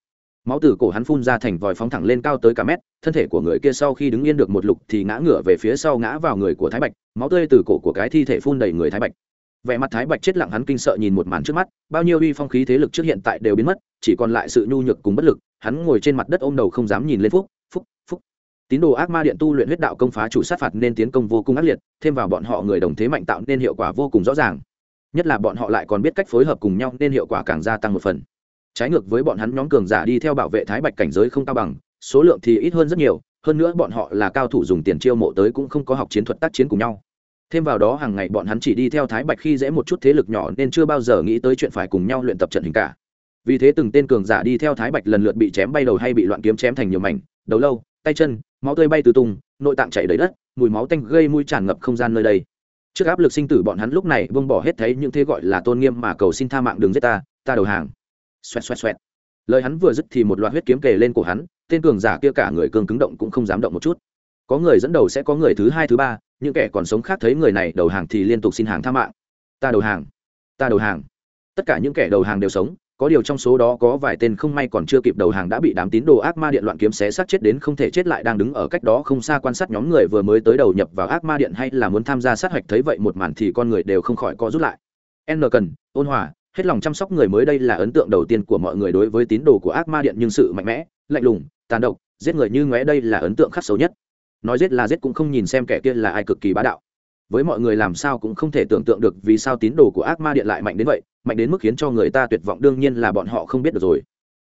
máu từ cổ hắn phun ra thành vòi phóng thẳng lên cao tới cả mét, thân thể của người kia sau khi đứng yên được một lục thì ngã ngửa về phía sau ngã vào người của thái bạch, máu tươi từ cổ của cái thi thể phun đầy người thái bạch. Vẻ mặt thái bạch chết lặng hắn kinh sợ nhìn một màn trước mắt, bao nhiêu uy phong khí thế lực trước hiện tại đều biến mất, chỉ còn lại sự nhu nhược cùng bất lực, hắn ngồi trên mặt đất ôm đầu không dám nhìn lên phúc phúc phúc. Tín đồ ác ma điện tu luyện huyết đạo công phá chủ sát phạt nên tiến công vô cùng ác liệt, thêm vào bọn họ người đồng thế mạnh tạo nên hiệu quả vô cùng rõ ràng. Nhất là bọn họ lại còn biết cách phối hợp cùng nhau nên hiệu quả càng gia tăng một phần trái ngược với bọn hắn nhóm cường giả đi theo bảo vệ thái bạch cảnh giới không cao bằng, số lượng thì ít hơn rất nhiều, hơn nữa bọn họ là cao thủ dùng tiền chiêu mộ tới cũng không có học chiến thuật tác chiến cùng nhau. Thêm vào đó hàng ngày bọn hắn chỉ đi theo thái bạch khi dễ một chút thế lực nhỏ nên chưa bao giờ nghĩ tới chuyện phải cùng nhau luyện tập trận hình cả. Vì thế từng tên cường giả đi theo thái bạch lần lượt bị chém bay đầu hay bị loạn kiếm chém thành nhiều mảnh, đầu lâu, tay chân, máu tươi bay từ tung, nội tạng chảy đầy đất, mùi máu tanh gây mùi tràn ngập không gian nơi đây. Trước áp lực sinh tử bọn hắn lúc này buông bỏ hết thấy những thế gọi là tôn nghiêm mà cầu xin tha mạng đường giết ta ta đầu hàng xoẹt xoẹt xoẹt. Lời hắn vừa dứt thì một loạt huyết kiếm kề lên cổ hắn, tên cường giả kia cả người cương cứng động cũng không dám động một chút. Có người dẫn đầu sẽ có người thứ hai, thứ ba, những kẻ còn sống khác thấy người này đầu hàng thì liên tục xin hàng tha mạng. Ta đầu hàng, ta đầu hàng. Tất cả những kẻ đầu hàng đều sống, có điều trong số đó có vài tên không may còn chưa kịp đầu hàng đã bị đám tín đồ ác ma điện loạn kiếm xé xác chết đến không thể chết lại đang đứng ở cách đó không xa quan sát nhóm người vừa mới tới đầu nhập vào ác ma điện hay là muốn tham gia sát hạch thấy vậy một màn thì con người đều không khỏi co rút lại. N cần, ôn hòa hết lòng chăm sóc người mới đây là ấn tượng đầu tiên của mọi người đối với tín đồ của ác ma điện nhưng sự mạnh mẽ, lạnh lùng, tàn độc, giết người như ngóe đây là ấn tượng khắc xấu nhất. Nói giết là giết cũng không nhìn xem kẻ kia là ai cực kỳ bá đạo. Với mọi người làm sao cũng không thể tưởng tượng được vì sao tín đồ của ác ma điện lại mạnh đến vậy, mạnh đến mức khiến cho người ta tuyệt vọng, đương nhiên là bọn họ không biết được rồi.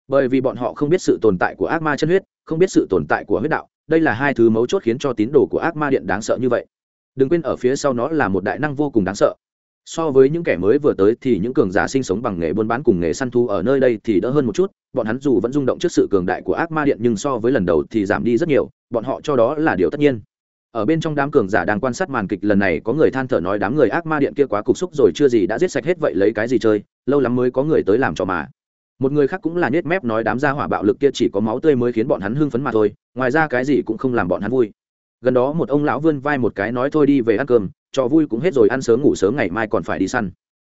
Bởi vì bọn họ không biết sự tồn tại của ác ma chân huyết, không biết sự tồn tại của huyết đạo, đây là hai thứ mấu chốt khiến cho tín đồ của ác ma điện đáng sợ như vậy. Đừng quên ở phía sau nó là một đại năng vô cùng đáng sợ so với những kẻ mới vừa tới thì những cường giả sinh sống bằng nghề buôn bán cùng nghề săn thu ở nơi đây thì đỡ hơn một chút. Bọn hắn dù vẫn rung động trước sự cường đại của ác ma điện nhưng so với lần đầu thì giảm đi rất nhiều. Bọn họ cho đó là điều tất nhiên. Ở bên trong đám cường giả đang quan sát màn kịch, lần này có người than thở nói đám người ác ma điện kia quá cục xúc rồi chưa gì đã giết sạch hết vậy lấy cái gì chơi? Lâu lắm mới có người tới làm trò mà. Một người khác cũng là nhét mép nói đám gia hỏa bạo lực kia chỉ có máu tươi mới khiến bọn hắn hưng phấn mà thôi. Ngoài ra cái gì cũng không làm bọn hắn vui. Gần đó một ông lão vươn vai một cái nói thôi đi về ăn cơm trò vui cũng hết rồi, ăn sớm, ngủ sớm, ngày mai còn phải đi săn.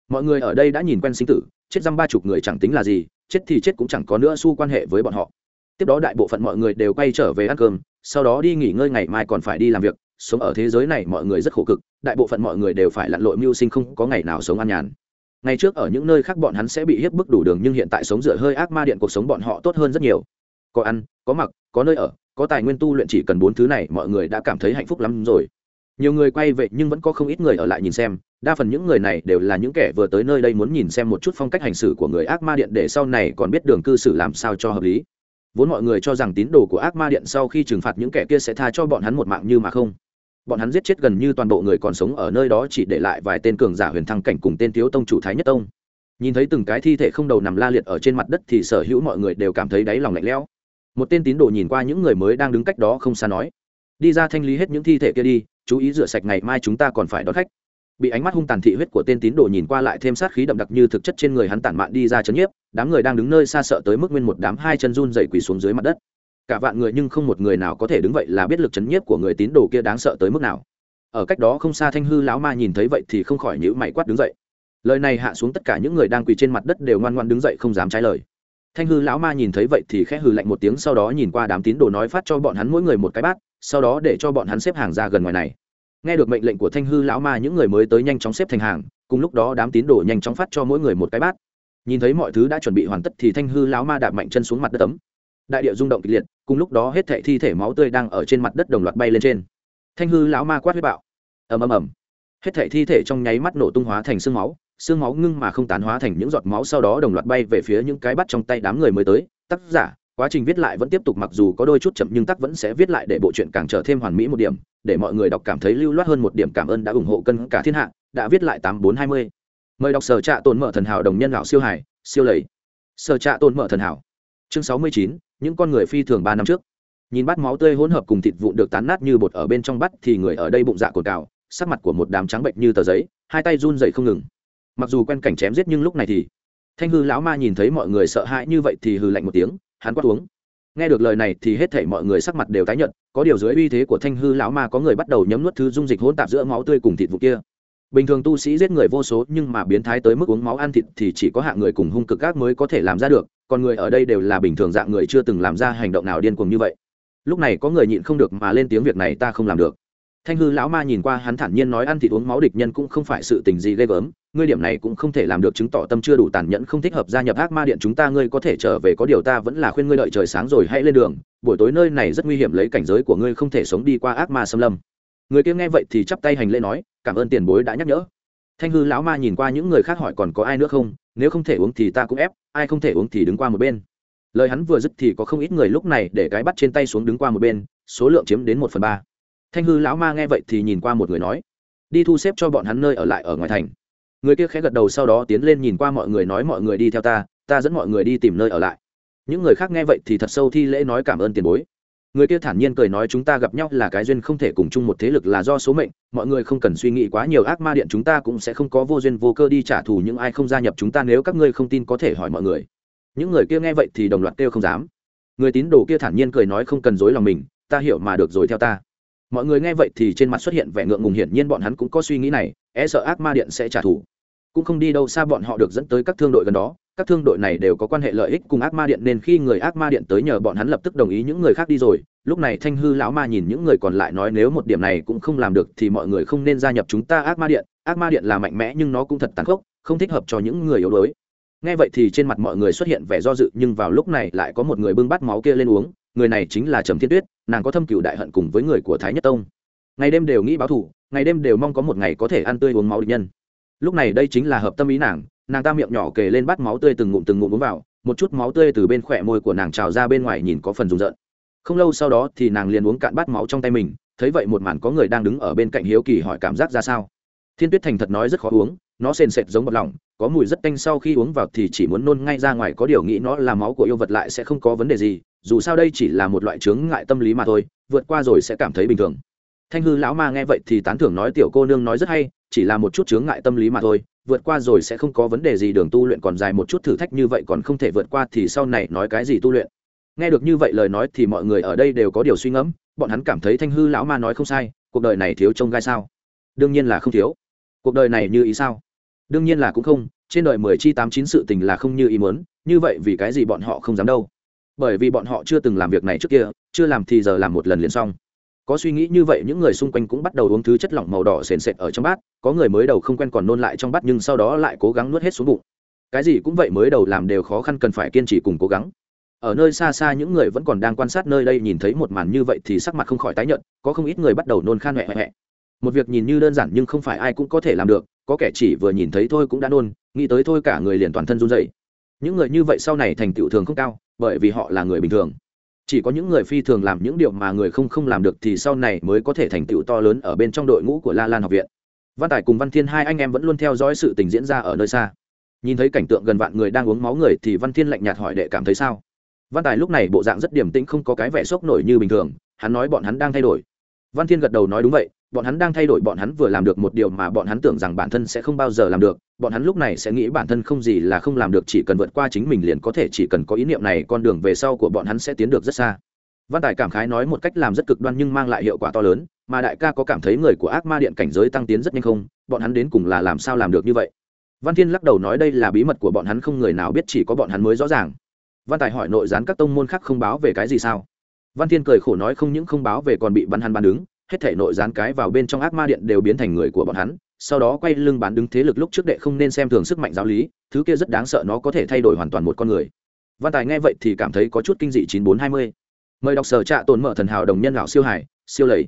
Mọi người ở đây đã nhìn quen sinh tử, chết dăm ba chục người chẳng tính là gì, chết thì chết cũng chẳng có nữa xu quan hệ với bọn họ. Tiếp đó đại bộ phận mọi người đều quay trở về ăn cơm, sau đó đi nghỉ ngơi, ngày mai còn phải đi làm việc. Sống ở thế giới này mọi người rất khổ cực, đại bộ phận mọi người đều phải lặn lội mưu sinh không có ngày nào sống an nhàn. Ngày trước ở những nơi khác bọn hắn sẽ bị hiếp bức đủ đường, nhưng hiện tại sống dựa hơi ác ma điện cuộc sống bọn họ tốt hơn rất nhiều. Có ăn, có mặc, có nơi ở, có tài nguyên tu luyện chỉ cần bốn thứ này, mọi người đã cảm thấy hạnh phúc lắm rồi nhiều người quay về nhưng vẫn có không ít người ở lại nhìn xem, đa phần những người này đều là những kẻ vừa tới nơi đây muốn nhìn xem một chút phong cách hành xử của người ác ma điện để sau này còn biết đường cư xử làm sao cho hợp lý. Vốn mọi người cho rằng tín đồ của ác ma điện sau khi trừng phạt những kẻ kia sẽ tha cho bọn hắn một mạng như mà không. Bọn hắn giết chết gần như toàn bộ người còn sống ở nơi đó chỉ để lại vài tên cường giả huyền thăng cảnh cùng tên thiếu tông chủ thái nhất tông. Nhìn thấy từng cái thi thể không đầu nằm la liệt ở trên mặt đất thì sở hữu mọi người đều cảm thấy đáy lòng lạnh lẽo. Một tên tín đồ nhìn qua những người mới đang đứng cách đó không xa nói đi ra thanh lý hết những thi thể kia đi, chú ý rửa sạch ngày mai chúng ta còn phải đón khách. Bị ánh mắt hung tàn thị huyết của tên tín đồ nhìn qua lại thêm sát khí đậm đặc như thực chất trên người hắn tản mạn đi ra chấn nhiếp, đám người đang đứng nơi xa sợ tới mức nguyên một đám hai chân run dậy quỳ xuống dưới mặt đất. Cả vạn người nhưng không một người nào có thể đứng vậy là biết lực chấn nhiếp của người tín đồ kia đáng sợ tới mức nào. Ở cách đó không xa thanh hư lão ma nhìn thấy vậy thì không khỏi nhữ mày quát đứng dậy. Lời này hạ xuống tất cả những người đang quỳ trên mặt đất đều ngoan ngoan đứng dậy không dám trái lời. Thanh hư lão ma nhìn thấy vậy thì khẽ hư lạnh một tiếng sau đó nhìn qua đám tín đồ nói phát cho bọn hắn mỗi người một cái bát sau đó để cho bọn hắn xếp hàng ra gần ngoài này. Nghe được mệnh lệnh của thanh hư lão ma, những người mới tới nhanh chóng xếp thành hàng, cùng lúc đó đám tín đồ nhanh chóng phát cho mỗi người một cái bát. Nhìn thấy mọi thứ đã chuẩn bị hoàn tất thì thanh hư lão ma đạp mạnh chân xuống mặt đất tấm. Đại địa rung động kịch liệt, cùng lúc đó hết thệ thi thể máu tươi đang ở trên mặt đất đồng loạt bay lên trên. Thanh hư lão ma quát huyết bạo. Ầm ầm ầm. Hết thệ thi thể trong nháy mắt nổ tung hóa thành xương máu xương máu ngưng mà không tán hóa thành những giọt máu sau đó đồng loạt bay về phía những cái bắt trong tay đám người mới tới, tác giả quá trình viết lại vẫn tiếp tục mặc dù có đôi chút chậm nhưng tắc vẫn sẽ viết lại để bộ truyện càng trở thêm hoàn mỹ một điểm, để mọi người đọc cảm thấy lưu loát hơn một điểm cảm ơn đã ủng hộ cân cả thiên hạ, đã viết lại tám bốn hai mươi. Mời đọc sở trạ tồn mở thần hảo đồng nhân lão siêu hải, siêu lầy. Sở trạ tồn mở thần hảo. Chương sáu mươi chín, những con người phi thường ba năm trước. Nhìn bát máu tươi hỗn hợp cùng thịt vụn được tán nát như bột ở bên trong bát thì người ở đây bụng dạ cồn cào, sắc mặt của một đám trắng bệnh như tờ giấy, hai tay run dậy không ngừng. Mặc dù quen cảnh chém giết nhưng lúc này thì thanh hư lão ma nhìn thấy mọi người sợ hãi như vậy thì hư lạnh một tiếng hắn quát uống. Nghe được lời này thì hết thảy mọi người sắc mặt đều tái nhợt, có điều dưới uy thế của thanh hư lão ma có người bắt đầu nhấm nuốt thứ dung dịch hỗn tạp giữa máu tươi cùng thịt vụ kia. Bình thường tu sĩ giết người vô số nhưng mà biến thái tới mức uống máu ăn thịt thì chỉ có hạng người cùng hung cực các mới có thể làm ra được, còn người ở đây đều là bình thường dạng người chưa từng làm ra hành động nào điên cuồng như vậy. Lúc này có người nhịn không được mà lên tiếng việc này ta không làm được thanh hư lão ma nhìn qua hắn thản nhiên nói ăn thịt uống máu địch nhân cũng không phải sự tình gì ghê gớm, ngươi điểm này cũng không thể làm được chứng tỏ tâm chưa đủ tàn nhẫn không thích hợp gia nhập ác ma điện chúng ta, ngươi có thể trở về có điều ta vẫn là khuyên ngươi đợi trời sáng rồi hãy lên đường, buổi tối nơi này rất nguy hiểm lấy cảnh giới của ngươi không thể sống đi qua ác ma xâm lâm. Người kia nghe vậy thì chắp tay hành lễ nói, cảm ơn tiền bối đã nhắc nhở. Thanh hư lão ma nhìn qua những người khác hỏi còn có ai nữa không, nếu không thể uống thì ta cũng ép, ai không thể uống thì đứng qua một bên. Lời hắn vừa dứt thì có không ít người lúc này để cái bắt trên tay xuống đứng qua một bên, số lượng chiếm đến một phần ba thanh hư lão ma nghe vậy thì nhìn qua một người nói, đi thu xếp cho bọn hắn nơi ở lại ở ngoài thành. Người kia khẽ gật đầu sau đó tiến lên nhìn qua mọi người nói, mọi người đi theo ta ta dẫn mọi người đi tìm nơi ở lại. Những người khác nghe vậy thì thật sâu thi lễ nói cảm ơn tiền bối. Người kia thản nhiên cười nói, chúng ta gặp nhau là cái duyên không thể cùng chung một thế lực là do số mệnh, mọi người không cần suy nghĩ quá nhiều, ác ma điện chúng ta cũng sẽ không có vô duyên vô cơ đi trả thù những ai không gia nhập chúng ta nếu các ngươi không tin có thể hỏi mọi người. Những người kia nghe vậy thì đồng loạt kêu không dám. Người tín đồ kia thản nhiên cười nói, không cần dối lòng mình, ta hiểu mà được rồi, theo ta mọi người nghe vậy thì trên mặt xuất hiện vẻ ngượng ngùng, hiển nhiên bọn hắn cũng có suy nghĩ này e sợ ác ma điện sẽ trả thù. Cũng không đi đâu xa bọn họ được dẫn tới các thương đội gần đó, các thương đội này đều có quan hệ lợi ích cùng ác ma điện nên khi người ác ma điện tới nhờ bọn hắn lập tức đồng ý những người khác đi rồi. Lúc này thanh hư lão ma nhìn những người còn lại nói nếu một điểm này cũng không làm được thì mọi người không nên gia nhập chúng ta ác ma điện. Ác ma điện là mạnh mẽ nhưng nó cũng thật tàn khốc, không thích hợp cho những người yếu đuối. Nghe vậy thì trên mặt mọi người xuất hiện vẻ do dự, nhưng vào lúc này lại có một người bưng bát máu kia lên uống người này chính là trầm thiên tuyết, nàng có thâm cựu đại hận cùng với người của thái nhất tông. Ngày đêm đều nghĩ báo thù, ngày đêm đều mong có một ngày có thể ăn tươi uống máu địch nhân. Lúc này đây chính là hợp tâm ý nàng nàng ta miệng nhỏ kề lên bát máu tươi từng ngụm từng ngụm uống vào, một chút máu tươi từ bên khỏe môi của nàng trào ra bên ngoài nhìn có phần rùng rợn. Không lâu sau đó thì nàng liền uống cạn bát máu trong tay mình, thấy vậy một màn có người đang đứng ở bên cạnh hiếu kỳ hỏi cảm giác ra sao. Thiên tuyết thành thật nói rất khó uống, nó sền sệt giống bọt lỏng, có mùi rất tanh sau khi uống vào thì chỉ muốn nôn ngay ra ngoài, có điều nghĩ nó là máu của yêu vật lại sẽ không có vấn đề gì dù sao đây chỉ là một loại chướng ngại tâm lý mà thôi, vượt qua rồi sẽ cảm thấy bình thường. Thanh hư lão ma nghe vậy thì tán thưởng nói tiểu cô nương nói rất hay, chỉ là một chút chướng ngại tâm lý mà thôi, vượt qua rồi sẽ không có vấn đề gì, đường tu luyện còn dài một chút thử thách như vậy còn không thể vượt qua thì sau này nói cái gì tu luyện. Nghe được như vậy lời nói thì mọi người ở đây đều có điều suy ngẫm, bọn hắn cảm thấy thanh hư lão ma nói không sai, cuộc đời này thiếu trông gai sao? Đương nhiên là không thiếu. Cuộc đời này như ý sao? Đương nhiên là cũng không, trên đời mười chi tám chín sự tình là không như ý muốn, như vậy vì cái gì bọn họ không dám đâu? Bởi vì bọn họ chưa từng làm việc này trước kia, chưa làm thì giờ làm một lần liền xong. Có suy nghĩ như vậy, những người xung quanh cũng bắt đầu uống thứ chất lỏng màu đỏ sền sệt ở trong bát, có người mới đầu không quen còn nôn lại trong bát nhưng sau đó lại cố gắng nuốt hết xuống bụng. Cái gì cũng vậy, mới đầu làm đều khó khăn cần phải kiên trì cùng cố gắng. Ở nơi xa xa những người vẫn còn đang quan sát nơi đây nhìn thấy một màn như vậy thì sắc mặt không khỏi tái nhợt, có không ít người bắt đầu nôn khan huệ huệ một việc nhìn như đơn giản nhưng không phải ai cũng có thể làm được, có kẻ chỉ vừa nhìn thấy thôi cũng đã nôn, nghĩ tới thôi cả người liền toàn thân run rẩy những người như vậy sau này thành tựu thường không cao, bởi vì họ là người bình thường. Chỉ có những người phi thường làm những điều mà người không không làm được thì sau này mới có thể thành tựu to lớn ở bên trong đội ngũ của la lan học viện. Văn tài cùng văn thiên hai anh em vẫn luôn theo dõi sự tình diễn ra ở nơi xa. Nhìn thấy cảnh tượng gần vạn người đang uống máu người thì văn thiên lạnh nhạt hỏi đệ cảm thấy sao? Văn tài lúc này bộ dạng rất điềm tĩnh không có cái vẻ sốc nổi như bình thường, hắn nói bọn hắn đang thay đổi. Văn thiên gật đầu nói đúng vậy, bọn hắn đang thay đổi, bọn hắn vừa làm được một điều mà bọn hắn tưởng rằng bản thân sẽ không bao giờ làm được bọn hắn lúc này sẽ nghĩ bản thân không gì là không làm được, chỉ cần vượt qua chính mình liền có thể, chỉ cần có ý niệm này, con đường về sau của bọn hắn sẽ tiến được rất xa. Văn tài cảm khái nói một cách làm rất cực đoan nhưng mang lại hiệu quả to lớn, mà đại ca có cảm thấy người của ác ma điện cảnh giới tăng tiến rất nhanh không? Bọn hắn đến cùng là làm sao làm được như vậy? Văn thiên lắc đầu nói đây là bí mật của bọn hắn, không người nào biết, chỉ có bọn hắn mới rõ ràng. Văn tài hỏi nội gián các tông môn khác không báo về cái gì sao? Văn thiên cười khổ nói không, những không báo về còn bị bắn hắn bắn đứng hết thể nội gián cái vào bên trong ác ma điện đều biến thành người của bọn hắn, sau đó quay lưng bán đứng thế lực lúc trước đệ không nên xem thường sức mạnh giáo lý, thứ kia rất đáng sợ nó có thể thay đổi hoàn toàn một con người. Văn tài nghe vậy thì cảm thấy có chút kinh dị chín bốn hai mươi. Mời đọc sở trạ tồn mở thần hảo đồng nhân lão siêu hải, siêu lầy.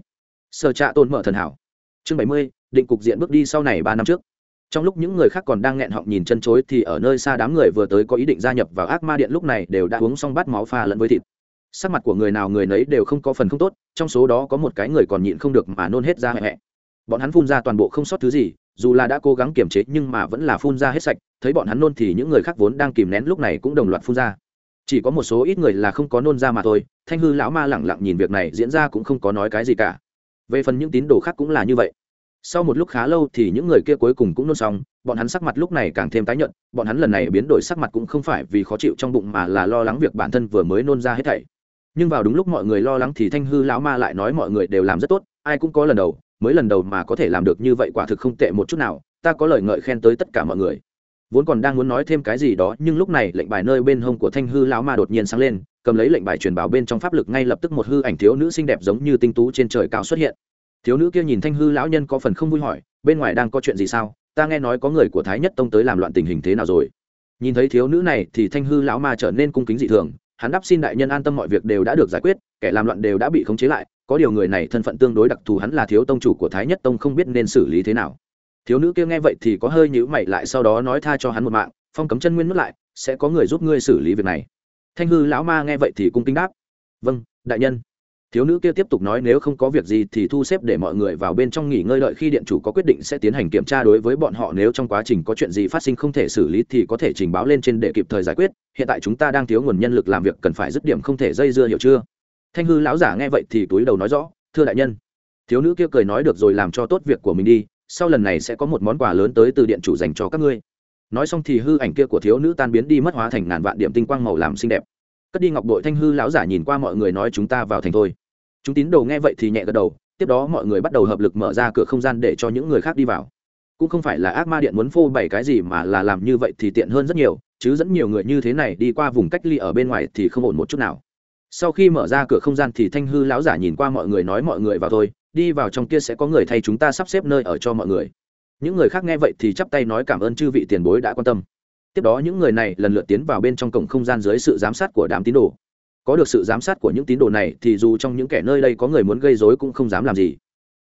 Sở trạ tồn mở thần hảo. Chương bảy mươi, định cục diện bước đi sau này ba năm trước. Trong lúc những người khác còn đang nghẹn họng nhìn chân chối thì ở nơi xa đám người vừa tới có ý định gia nhập vào ác ma điện lúc này đều đã uống xong bát máu pha lẫn với thịt sắc mặt của người nào người nấy đều không có phần không tốt, trong số đó có một cái người còn nhịn không được mà nôn hết ra hẹ bọn hắn phun ra toàn bộ không sót thứ gì, dù là đã cố gắng kiềm chế nhưng mà vẫn là phun ra hết sạch, thấy bọn hắn nôn thì những người khác vốn đang kìm nén lúc này cũng đồng loạt phun ra. Chỉ có một số ít người là không có nôn ra mà thôi, thanh hư lão ma lẳng lặng nhìn việc này, diễn ra cũng không có nói cái gì cả. Về phần những tín đồ khác cũng là như vậy. Sau một lúc khá lâu thì những người kia cuối cùng cũng nôn xong, bọn hắn sắc mặt lúc này càng thêm tái nhợt, bọn hắn lần này biến đổi sắc mặt cũng không phải vì khó chịu trong bụng mà là lo lắng việc bản thân vừa mới nôn ra hết thảy nhưng vào đúng lúc mọi người lo lắng thì thanh hư lão ma lại nói mọi người đều làm rất tốt, ai cũng có lần đầu, mới lần đầu mà có thể làm được như vậy quả thực không tệ một chút nào, ta có lời ngợi khen tới tất cả mọi người. Vốn còn đang muốn nói thêm cái gì đó, nhưng lúc này lệnh bài nơi bên hông của thanh hư lão ma đột nhiên sáng lên, cầm lấy lệnh bài truyền bảo bên trong pháp lực ngay lập tức một hư ảnh thiếu nữ xinh đẹp giống như tinh tú trên trời cao xuất hiện. Thiếu nữ kia nhìn thanh hư lão nhân có phần không vui hỏi, bên ngoài đang có chuyện gì sao? Ta nghe nói có người của thái nhất tông tới làm loạn tình hình thế nào rồi? Nhìn thấy thiếu nữ này thì thanh hư lão ma trở nên cung kính dị thường hắn đáp xin đại nhân an tâm mọi việc đều đã được giải quyết, kẻ làm loạn đều đã bị khống chế lại, có điều người này thân phận tương đối đặc thù, hắn là thiếu tông chủ của thái nhất tông không biết nên xử lý thế nào. Thiếu nữ kia nghe vậy thì có hơi nhữ mày lại sau đó nói tha cho hắn một mạng, phong cấm chân nguyên mất lại, sẽ có người giúp ngươi xử lý việc này. Thanh hư lão ma nghe vậy thì cung kính đáp. Vâng đại nhân thiếu nữ kia tiếp tục nói nếu không có việc gì thì thu xếp để mọi người vào bên trong nghỉ ngơi đợi khi điện chủ có quyết định sẽ tiến hành kiểm tra đối với bọn họ. Nếu trong quá trình có chuyện gì phát sinh không thể xử lý thì có thể trình báo lên trên để kịp thời giải quyết. Hiện tại chúng ta đang thiếu nguồn nhân lực làm việc cần phải dứt điểm không thể dây dưa, hiểu chưa? Thanh hư lão giả nghe vậy thì túi đầu nói rõ, thưa đại nhân. Thiếu nữ kia cười nói, được rồi, làm cho tốt việc của mình đi, sau lần này sẽ có một món quà lớn tới từ điện chủ dành cho các ngươi. Nói xong thì hư ảnh kia của thiếu nữ tan biến đi, mất hóa thành ngàn vạn điểm tinh quang màu làm xinh đẹp. Cất đi ngọc đội thanh hư lão giả nhìn qua mọi người nói, chúng ta vào thành thôi chúng tín đồ nghe vậy thì nhẹ gật đầu, tiếp đó mọi người bắt đầu hợp lực mở ra cửa không gian để cho những người khác đi vào. Cũng không phải là ác ma điện muốn phô bày cái gì mà là làm như vậy thì tiện hơn rất nhiều, chứ dẫn nhiều người như thế này đi qua vùng cách ly ở bên ngoài thì không ổn một chút nào. Sau khi mở ra cửa không gian thì thanh hư lão giả nhìn qua mọi người nói mọi người vào thôi, đi vào trong kia sẽ có người thay chúng ta sắp xếp nơi ở cho mọi người. Những người khác nghe vậy thì chắp tay nói cảm ơn chư vị tiền bối đã quan tâm. Tiếp đó những người này lần lượt tiến vào bên trong cổng không gian dưới sự giám sát của đám tín đồ có được sự giám sát của những tín đồ này thì dù trong những kẻ nơi đây có người muốn gây dối cũng không dám làm gì.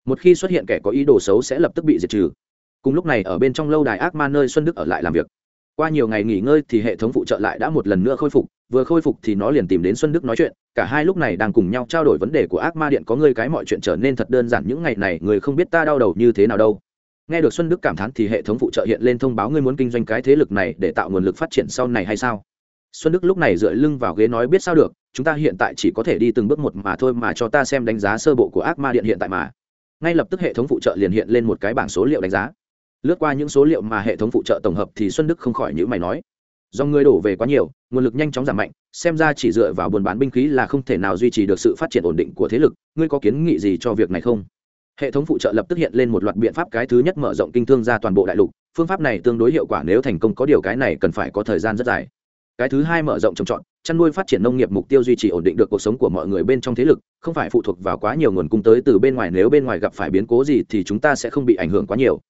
Một khi xuất hiện kẻ có ý đồ xấu sẽ lập tức bị diệt trừ. Cùng lúc này, ở bên trong lâu đài ác ma nơi xuân đức ở lại làm việc. Qua nhiều ngày nghỉ ngơi thì hệ thống phụ trợ lại đã một lần nữa khôi phục, vừa khôi phục thì nó liền tìm đến xuân đức nói chuyện. Cả hai lúc này đang cùng nhau trao đổi vấn đề của ác ma điện, có ngươi cái mọi chuyện trở nên thật đơn giản, những ngày này người không biết ta đau đầu như thế nào đâu. Nghe được xuân đức cảm thán thì hệ thống phụ trợ hiện lên thông báo ngươi muốn kinh doanh cái thế lực này để tạo nguồn lực phát triển sau này hay sao? Xuân đức lúc này dựa lưng vào ghế nói biết sao được, chúng ta hiện tại chỉ có thể đi từng bước một mà thôi mà cho ta xem đánh giá sơ bộ của ác ma điện hiện tại mà. Ngay lập tức hệ thống phụ trợ liền hiện lên một cái bảng số liệu đánh giá. Lướt qua những số liệu mà hệ thống phụ trợ tổng hợp thì xuân đức không khỏi nhữ mày nói, do người đổ về quá nhiều, nguồn lực nhanh chóng giảm mạnh, xem ra chỉ dựa vào buôn bán binh khí là không thể nào duy trì được sự phát triển ổn định của thế lực, ngươi có kiến nghị gì cho việc này không? Hệ thống phụ trợ lập tức hiện lên một loạt biện pháp cái thứ nhất mở rộng kinh thương ra toàn bộ đại lục, phương pháp này tương đối hiệu quả nếu thành công, có điều cái này cần phải có thời gian rất dài cái thứ hai mở rộng trồng trọt, chăn nuôi phát triển nông nghiệp mục tiêu duy trì ổn định được cuộc sống của mọi người bên trong thế lực, không phải phụ thuộc vào quá nhiều nguồn cung tới từ bên ngoài, nếu bên ngoài gặp phải biến cố gì thì chúng ta sẽ không bị ảnh hưởng quá nhiều.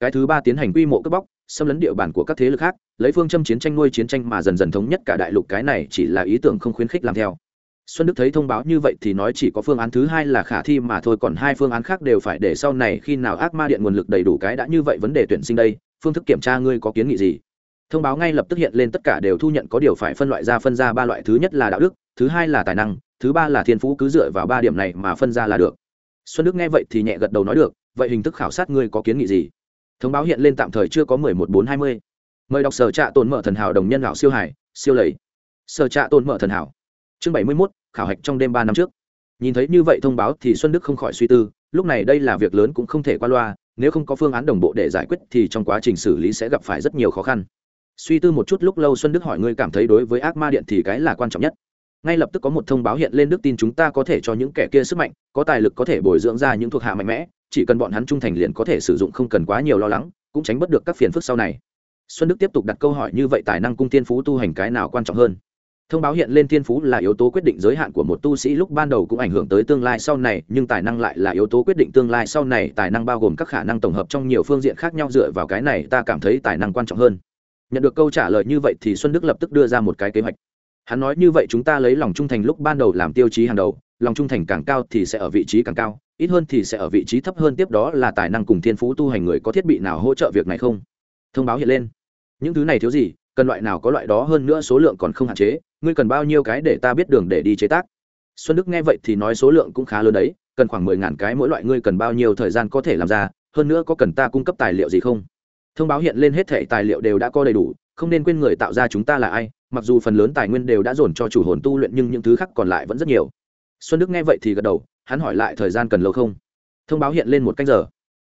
Cái thứ ba tiến hành quy mô cướp bóc, xâm lấn địa bàn của các thế lực khác, lấy phương châm chiến tranh nuôi chiến tranh mà dần dần thống nhất cả đại lục, cái này chỉ là ý tưởng không khuyến khích làm theo. Xuân đức thấy thông báo như vậy thì nói chỉ có phương án thứ hai là khả thi mà thôi, còn hai phương án khác đều phải để sau này khi nào ác ma điện nguồn lực đầy đủ cái đã như vậy vấn đề tuyển sinh đây, phương thức kiểm tra ngươi có kiến nghị gì? Thông báo ngay lập tức hiện lên tất cả đều thu nhận có điều phải phân loại ra phân ra ba loại. Thứ nhất là đạo đức, thứ hai là tài năng, thứ ba là thiên phú, cứ dựa vào ba điểm này mà phân ra là được. Xuân đức nghe vậy thì nhẹ gật đầu nói được, vậy hình thức khảo sát ngươi có kiến nghị gì? Thông báo hiện lên tạm thời chưa có mười một bốn hai mươi. Mời đọc sở trạ tồn mở thần hảo đồng nhân lão siêu hải siêu lầy. Sở trạ tồn mở thần hảo. Chương bảy mươi mốt, khảo hạch trong đêm ba năm trước. Nhìn thấy như vậy thông báo thì xuân đức không khỏi suy tư, lúc này đây là việc lớn cũng không thể qua loa, nếu không có phương án đồng bộ để giải quyết thì trong quá trình xử lý sẽ gặp phải rất nhiều khó khăn suy tư một chút lúc lâu xuân đức hỏi ngươi cảm thấy đối với ác ma điện thì cái là quan trọng nhất. Ngay lập tức có một thông báo hiện lên đức tin chúng ta có thể cho những kẻ kia sức mạnh, có tài lực có thể bồi dưỡng ra những thuộc hạ mạnh mẽ, chỉ cần bọn hắn trung thành liền có thể sử dụng không cần quá nhiều lo lắng, cũng tránh bất được các phiền phức sau này. Xuân đức tiếp tục đặt câu hỏi như vậy tài năng cung tiên phú tu hành cái nào quan trọng hơn? Thông báo hiện lên thiên phú là yếu tố quyết định giới hạn của một tu sĩ lúc ban đầu cũng ảnh hưởng tới tương lai sau này, nhưng tài năng lại là yếu tố quyết định tương lai sau này, tài năng bao gồm các khả năng tổng hợp trong nhiều phương diện khác nhau dựa vào cái này, ta cảm thấy tài năng quan trọng hơn nhận được câu trả lời như vậy thì xuân đức lập tức đưa ra một cái kế hoạch. Hắn nói như vậy chúng ta lấy lòng trung thành lúc ban đầu làm tiêu chí hàng đầu, lòng trung thành càng cao thì sẽ ở vị trí càng cao, ít hơn thì sẽ ở vị trí thấp hơn tiếp đó là tài năng cùng thiên phú tu hành người có thiết bị nào hỗ trợ việc này không? Thông báo hiện lên. Những thứ này thiếu gì, cần loại nào có loại đó hơn nữa số lượng còn không hạn chế, ngươi cần bao nhiêu cái để ta biết đường để đi chế tác? Xuân đức nghe vậy thì nói số lượng cũng khá lớn đấy, cần khoảng mười ngàn cái mỗi loại, ngươi cần bao nhiêu thời gian có thể làm ra, hơn nữa có cần ta cung cấp tài liệu gì không? Thông báo hiện lên hết thẻ tài liệu đều đã có đầy đủ, không nên quên người tạo ra chúng ta là ai, mặc dù phần lớn tài nguyên đều đã dồn cho chủ hồn tu luyện nhưng những thứ khác còn lại vẫn rất nhiều. Xuân đức nghe vậy thì gật đầu, hắn hỏi lại thời gian cần lâu không? Thông báo hiện lên một canh giờ.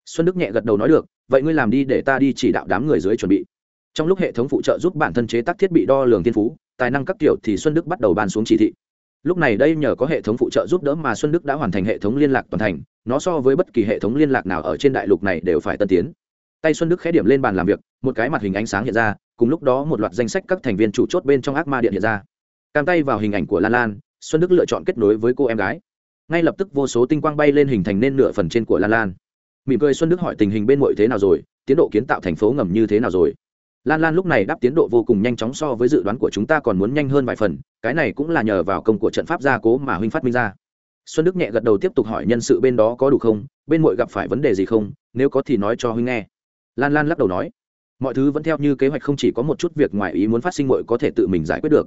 Xuân đức nhẹ gật đầu nói được, vậy ngươi làm đi để ta đi chỉ đạo đám người dưới chuẩn bị. Trong lúc hệ thống phụ trợ giúp bản thân chế tác thiết bị đo lường thiên phú, tài năng các kiểu thì xuân đức bắt đầu ban xuống chỉ thị. Lúc này đây nhờ có hệ thống phụ trợ giúp đỡ mà xuân đức đã hoàn thành hệ thống liên lạc toàn thành, nó so với bất kỳ hệ thống liên lạc nào ở trên đại lục này đều phải tân tiến tay xuân đức khẽ điểm lên bàn làm việc, một cái mặt hình ánh sáng hiện ra, cùng lúc đó một loạt danh sách các thành viên chủ chốt bên trong ác ma điện hiện ra. Cam tay vào hình ảnh của lan lan, xuân đức lựa chọn kết nối với cô em gái. Ngay lập tức vô số tinh quang bay lên hình thành nên nửa phần trên của lan lan. Mỉm cười xuân đức hỏi tình hình bên mọi thế nào rồi, tiến độ kiến tạo thành phố ngầm như thế nào rồi? Lan lan lúc này đáp tiến độ vô cùng nhanh chóng so với dự đoán của chúng ta còn muốn nhanh hơn vài phần, cái này cũng là nhờ vào công của trận pháp gia cố mà huynh phát minh ra. Xuân đức nhẹ gật đầu tiếp tục hỏi nhân sự bên đó có đủ không, bên mội gặp phải vấn đề gì không, nếu có thì nói cho huynh nghe lan lan lắc đầu nói, mọi thứ vẫn theo như kế hoạch không chỉ có một chút việc ngoài ý muốn phát sinh mội có thể tự mình giải quyết được.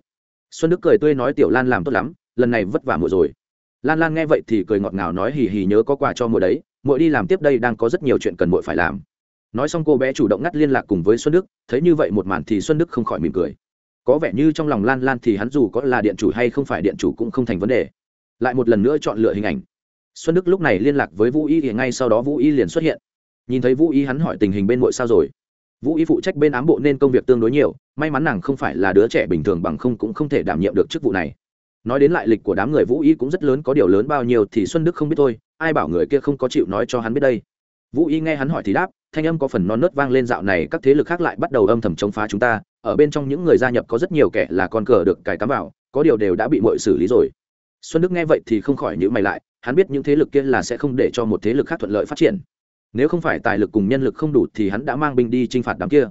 Xuân đức cười tươi nói tiểu lan làm tốt lắm, lần này vất vả mội rồi. Lan lan nghe vậy thì cười ngọt ngào nói hì hì nhớ có quà cho mội đấy mội đi làm tiếp đây đang có rất nhiều chuyện cần mội phải làm. Nói xong cô bé chủ động ngắt liên lạc cùng với xuân đức, thấy như vậy một màn thì xuân đức không khỏi mỉm cười. Có vẻ như trong lòng lan lan thì hắn dù có là điện chủ hay không phải điện chủ cũng không thành vấn đề. Lại một lần nữa chọn lựa hình ảnh. Xuân đức lúc này liên lạc với vũ y thì ngay sau đó vũ y liền xuất hiện nhìn thấy vũ y hắn hỏi tình hình bên mội sao rồi? Vũ y phụ trách bên ám bộ nên công việc tương đối nhiều, may mắn nàng không phải là đứa trẻ bình thường bằng không cũng không thể đảm nhiệm được chức vụ này. Nói đến lại lịch của đám người, vũ y cũng rất lớn, có điều lớn bao nhiêu thì xuân đức không biết thôi, ai bảo người kia không có chịu nói cho hắn biết đây. Vũ y nghe hắn hỏi thì đáp, thanh âm có phần non nớt vang lên dạo này, các thế lực khác lại bắt đầu âm thầm chống phá chúng ta, ở bên trong những người gia nhập có rất nhiều kẻ là con cờ được cài cắm vào, có điều đều đã bị mội xử lý rồi. Xuân đức nghe vậy thì không khỏi nhữ mày lại, hắn biết những thế lực kia là sẽ không để cho một thế lực khác thuận lợi phát triển nếu không phải tài lực cùng nhân lực không đủ thì hắn đã mang binh đi t r i n h phạt đám kia.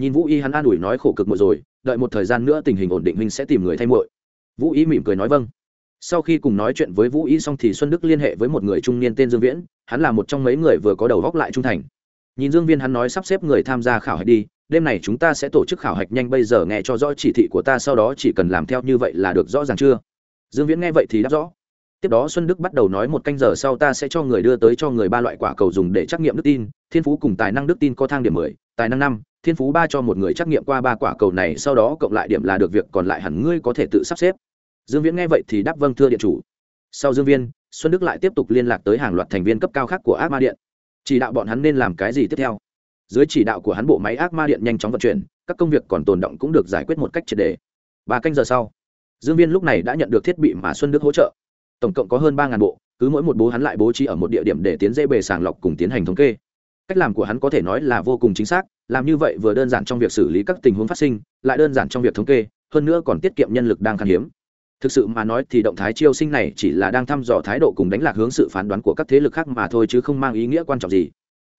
Nhìn vũ y hắn an ủi nói khổ cực muội rồi, đợi một thời gian nữa tình hình ổn định huynh sẽ tìm người thay muội. Vũ y mỉm cười nói vâng. Sau khi cùng nói chuyện với vũ y xong thì xuân đức liên hệ với một người trung niên tên dương viễn, hắn là một trong mấy người vừa có đầu góc lại trung thành. Nhìn dương viên hắn nói sắp xếp người tham gia khảo hạch đi, đêm này chúng ta sẽ tổ chức khảo hạch nhanh bây giờ nghe cho rõ chỉ thị của ta, sau đó chỉ cần làm theo như vậy là được rõ ràng chưa? Dương viễn nghe vậy thì đáp rõ tiếp đó xuân đức bắt đầu nói một canh giờ sau ta sẽ cho người đưa tới cho người ba loại quả cầu dùng để trắc nghiệm đức tin, thiên phú cùng tài năng đức tin có thang điểm mười, tài năng năm, thiên phú ba cho một người trắc nghiệm qua ba quả cầu này, sau đó cộng lại điểm là được việc, còn lại hẳn ngươi có thể tự sắp xếp. Dương viễn nghe vậy thì đáp vâng thưa điện chủ. Sau dương viên xuân đức lại tiếp tục liên lạc tới hàng loạt thành viên cấp cao khác của ác ma điện. Chỉ đạo bọn hắn nên làm cái gì tiếp theo? Dưới chỉ đạo của hắn, bộ máy ác ma điện nhanh chóng vận chuyển, các công việc còn tồn động cũng được giải quyết một cách triệt đề ba canh giờ sau, dương viên lúc này đã nhận được thiết bị mà xuân đức hỗ trợ tổng cộng có hơn ba bộ, cứ mỗi một bố hắn lại bố trí ở một địa điểm để tiến dễ bề sàng lọc cùng tiến hành thống kê. Cách làm của hắn có thể nói là vô cùng chính xác, làm như vậy vừa đơn giản trong việc xử lý các tình huống phát sinh, lại đơn giản trong việc thống kê, hơn nữa còn tiết kiệm nhân lực đang khan hiếm. Thực sự mà nói thì động thái chiêu sinh này chỉ là đang thăm dò thái độ cùng đánh lạc hướng sự phán đoán của các thế lực khác mà thôi chứ không mang ý nghĩa quan trọng gì.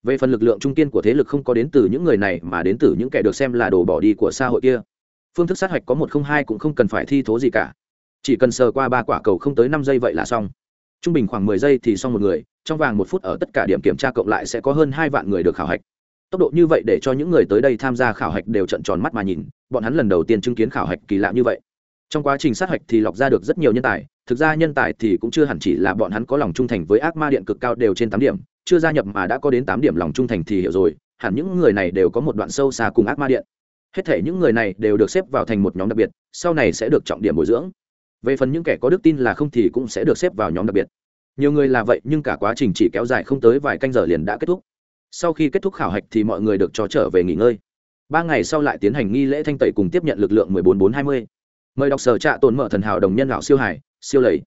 Về phần lực lượng trung kiên của thế lực không có đến từ những người này mà đến từ những kẻ được xem là đồ bỏ đi của xã hội kia. Phương thức sát hạch có một không hai cũng không cần phải thi thố gì cả chỉ cần sờ qua ba quả cầu không tới năm giây vậy là xong. Trung bình khoảng mười giây thì xong một người, trong vàng một phút ở tất cả điểm kiểm tra cộng lại sẽ có hơn hai vạn người được khảo hạch. Tốc độ như vậy để cho những người tới đây tham gia khảo hạch đều trận tròn mắt mà nhìn, bọn hắn lần đầu tiên chứng kiến khảo hạch kỳ lạ như vậy. Trong quá trình sát hạch thì lọc ra được rất nhiều nhân tài, thực ra nhân tài thì cũng chưa hẳn chỉ là bọn hắn có lòng trung thành với ác ma điện cực cao đều trên tám điểm, chưa gia nhập mà đã có đến tám điểm lòng trung thành thì hiểu rồi, hẳn những người này đều có một đoạn sâu xa cùng ác ma điện. Hết thể những người này đều được xếp vào thành một nhóm đặc biệt, sau này sẽ được trọng điểm bồi dưỡng về phần những kẻ có đức tin là không thì cũng sẽ được xếp vào nhóm đặc biệt. Nhiều người là vậy nhưng cả quá trình chỉ kéo dài không tới vài canh giờ liền đã kết thúc. Sau khi kết thúc khảo hạch thì mọi người được cho trở về nghỉ ngơi. Ba ngày sau lại tiến hành nghi lễ thanh tẩy cùng tiếp nhận lực lượng 14420. mời đọc sở trạ tồn mở thần hảo đồng nhân lão siêu hải siêu lầy.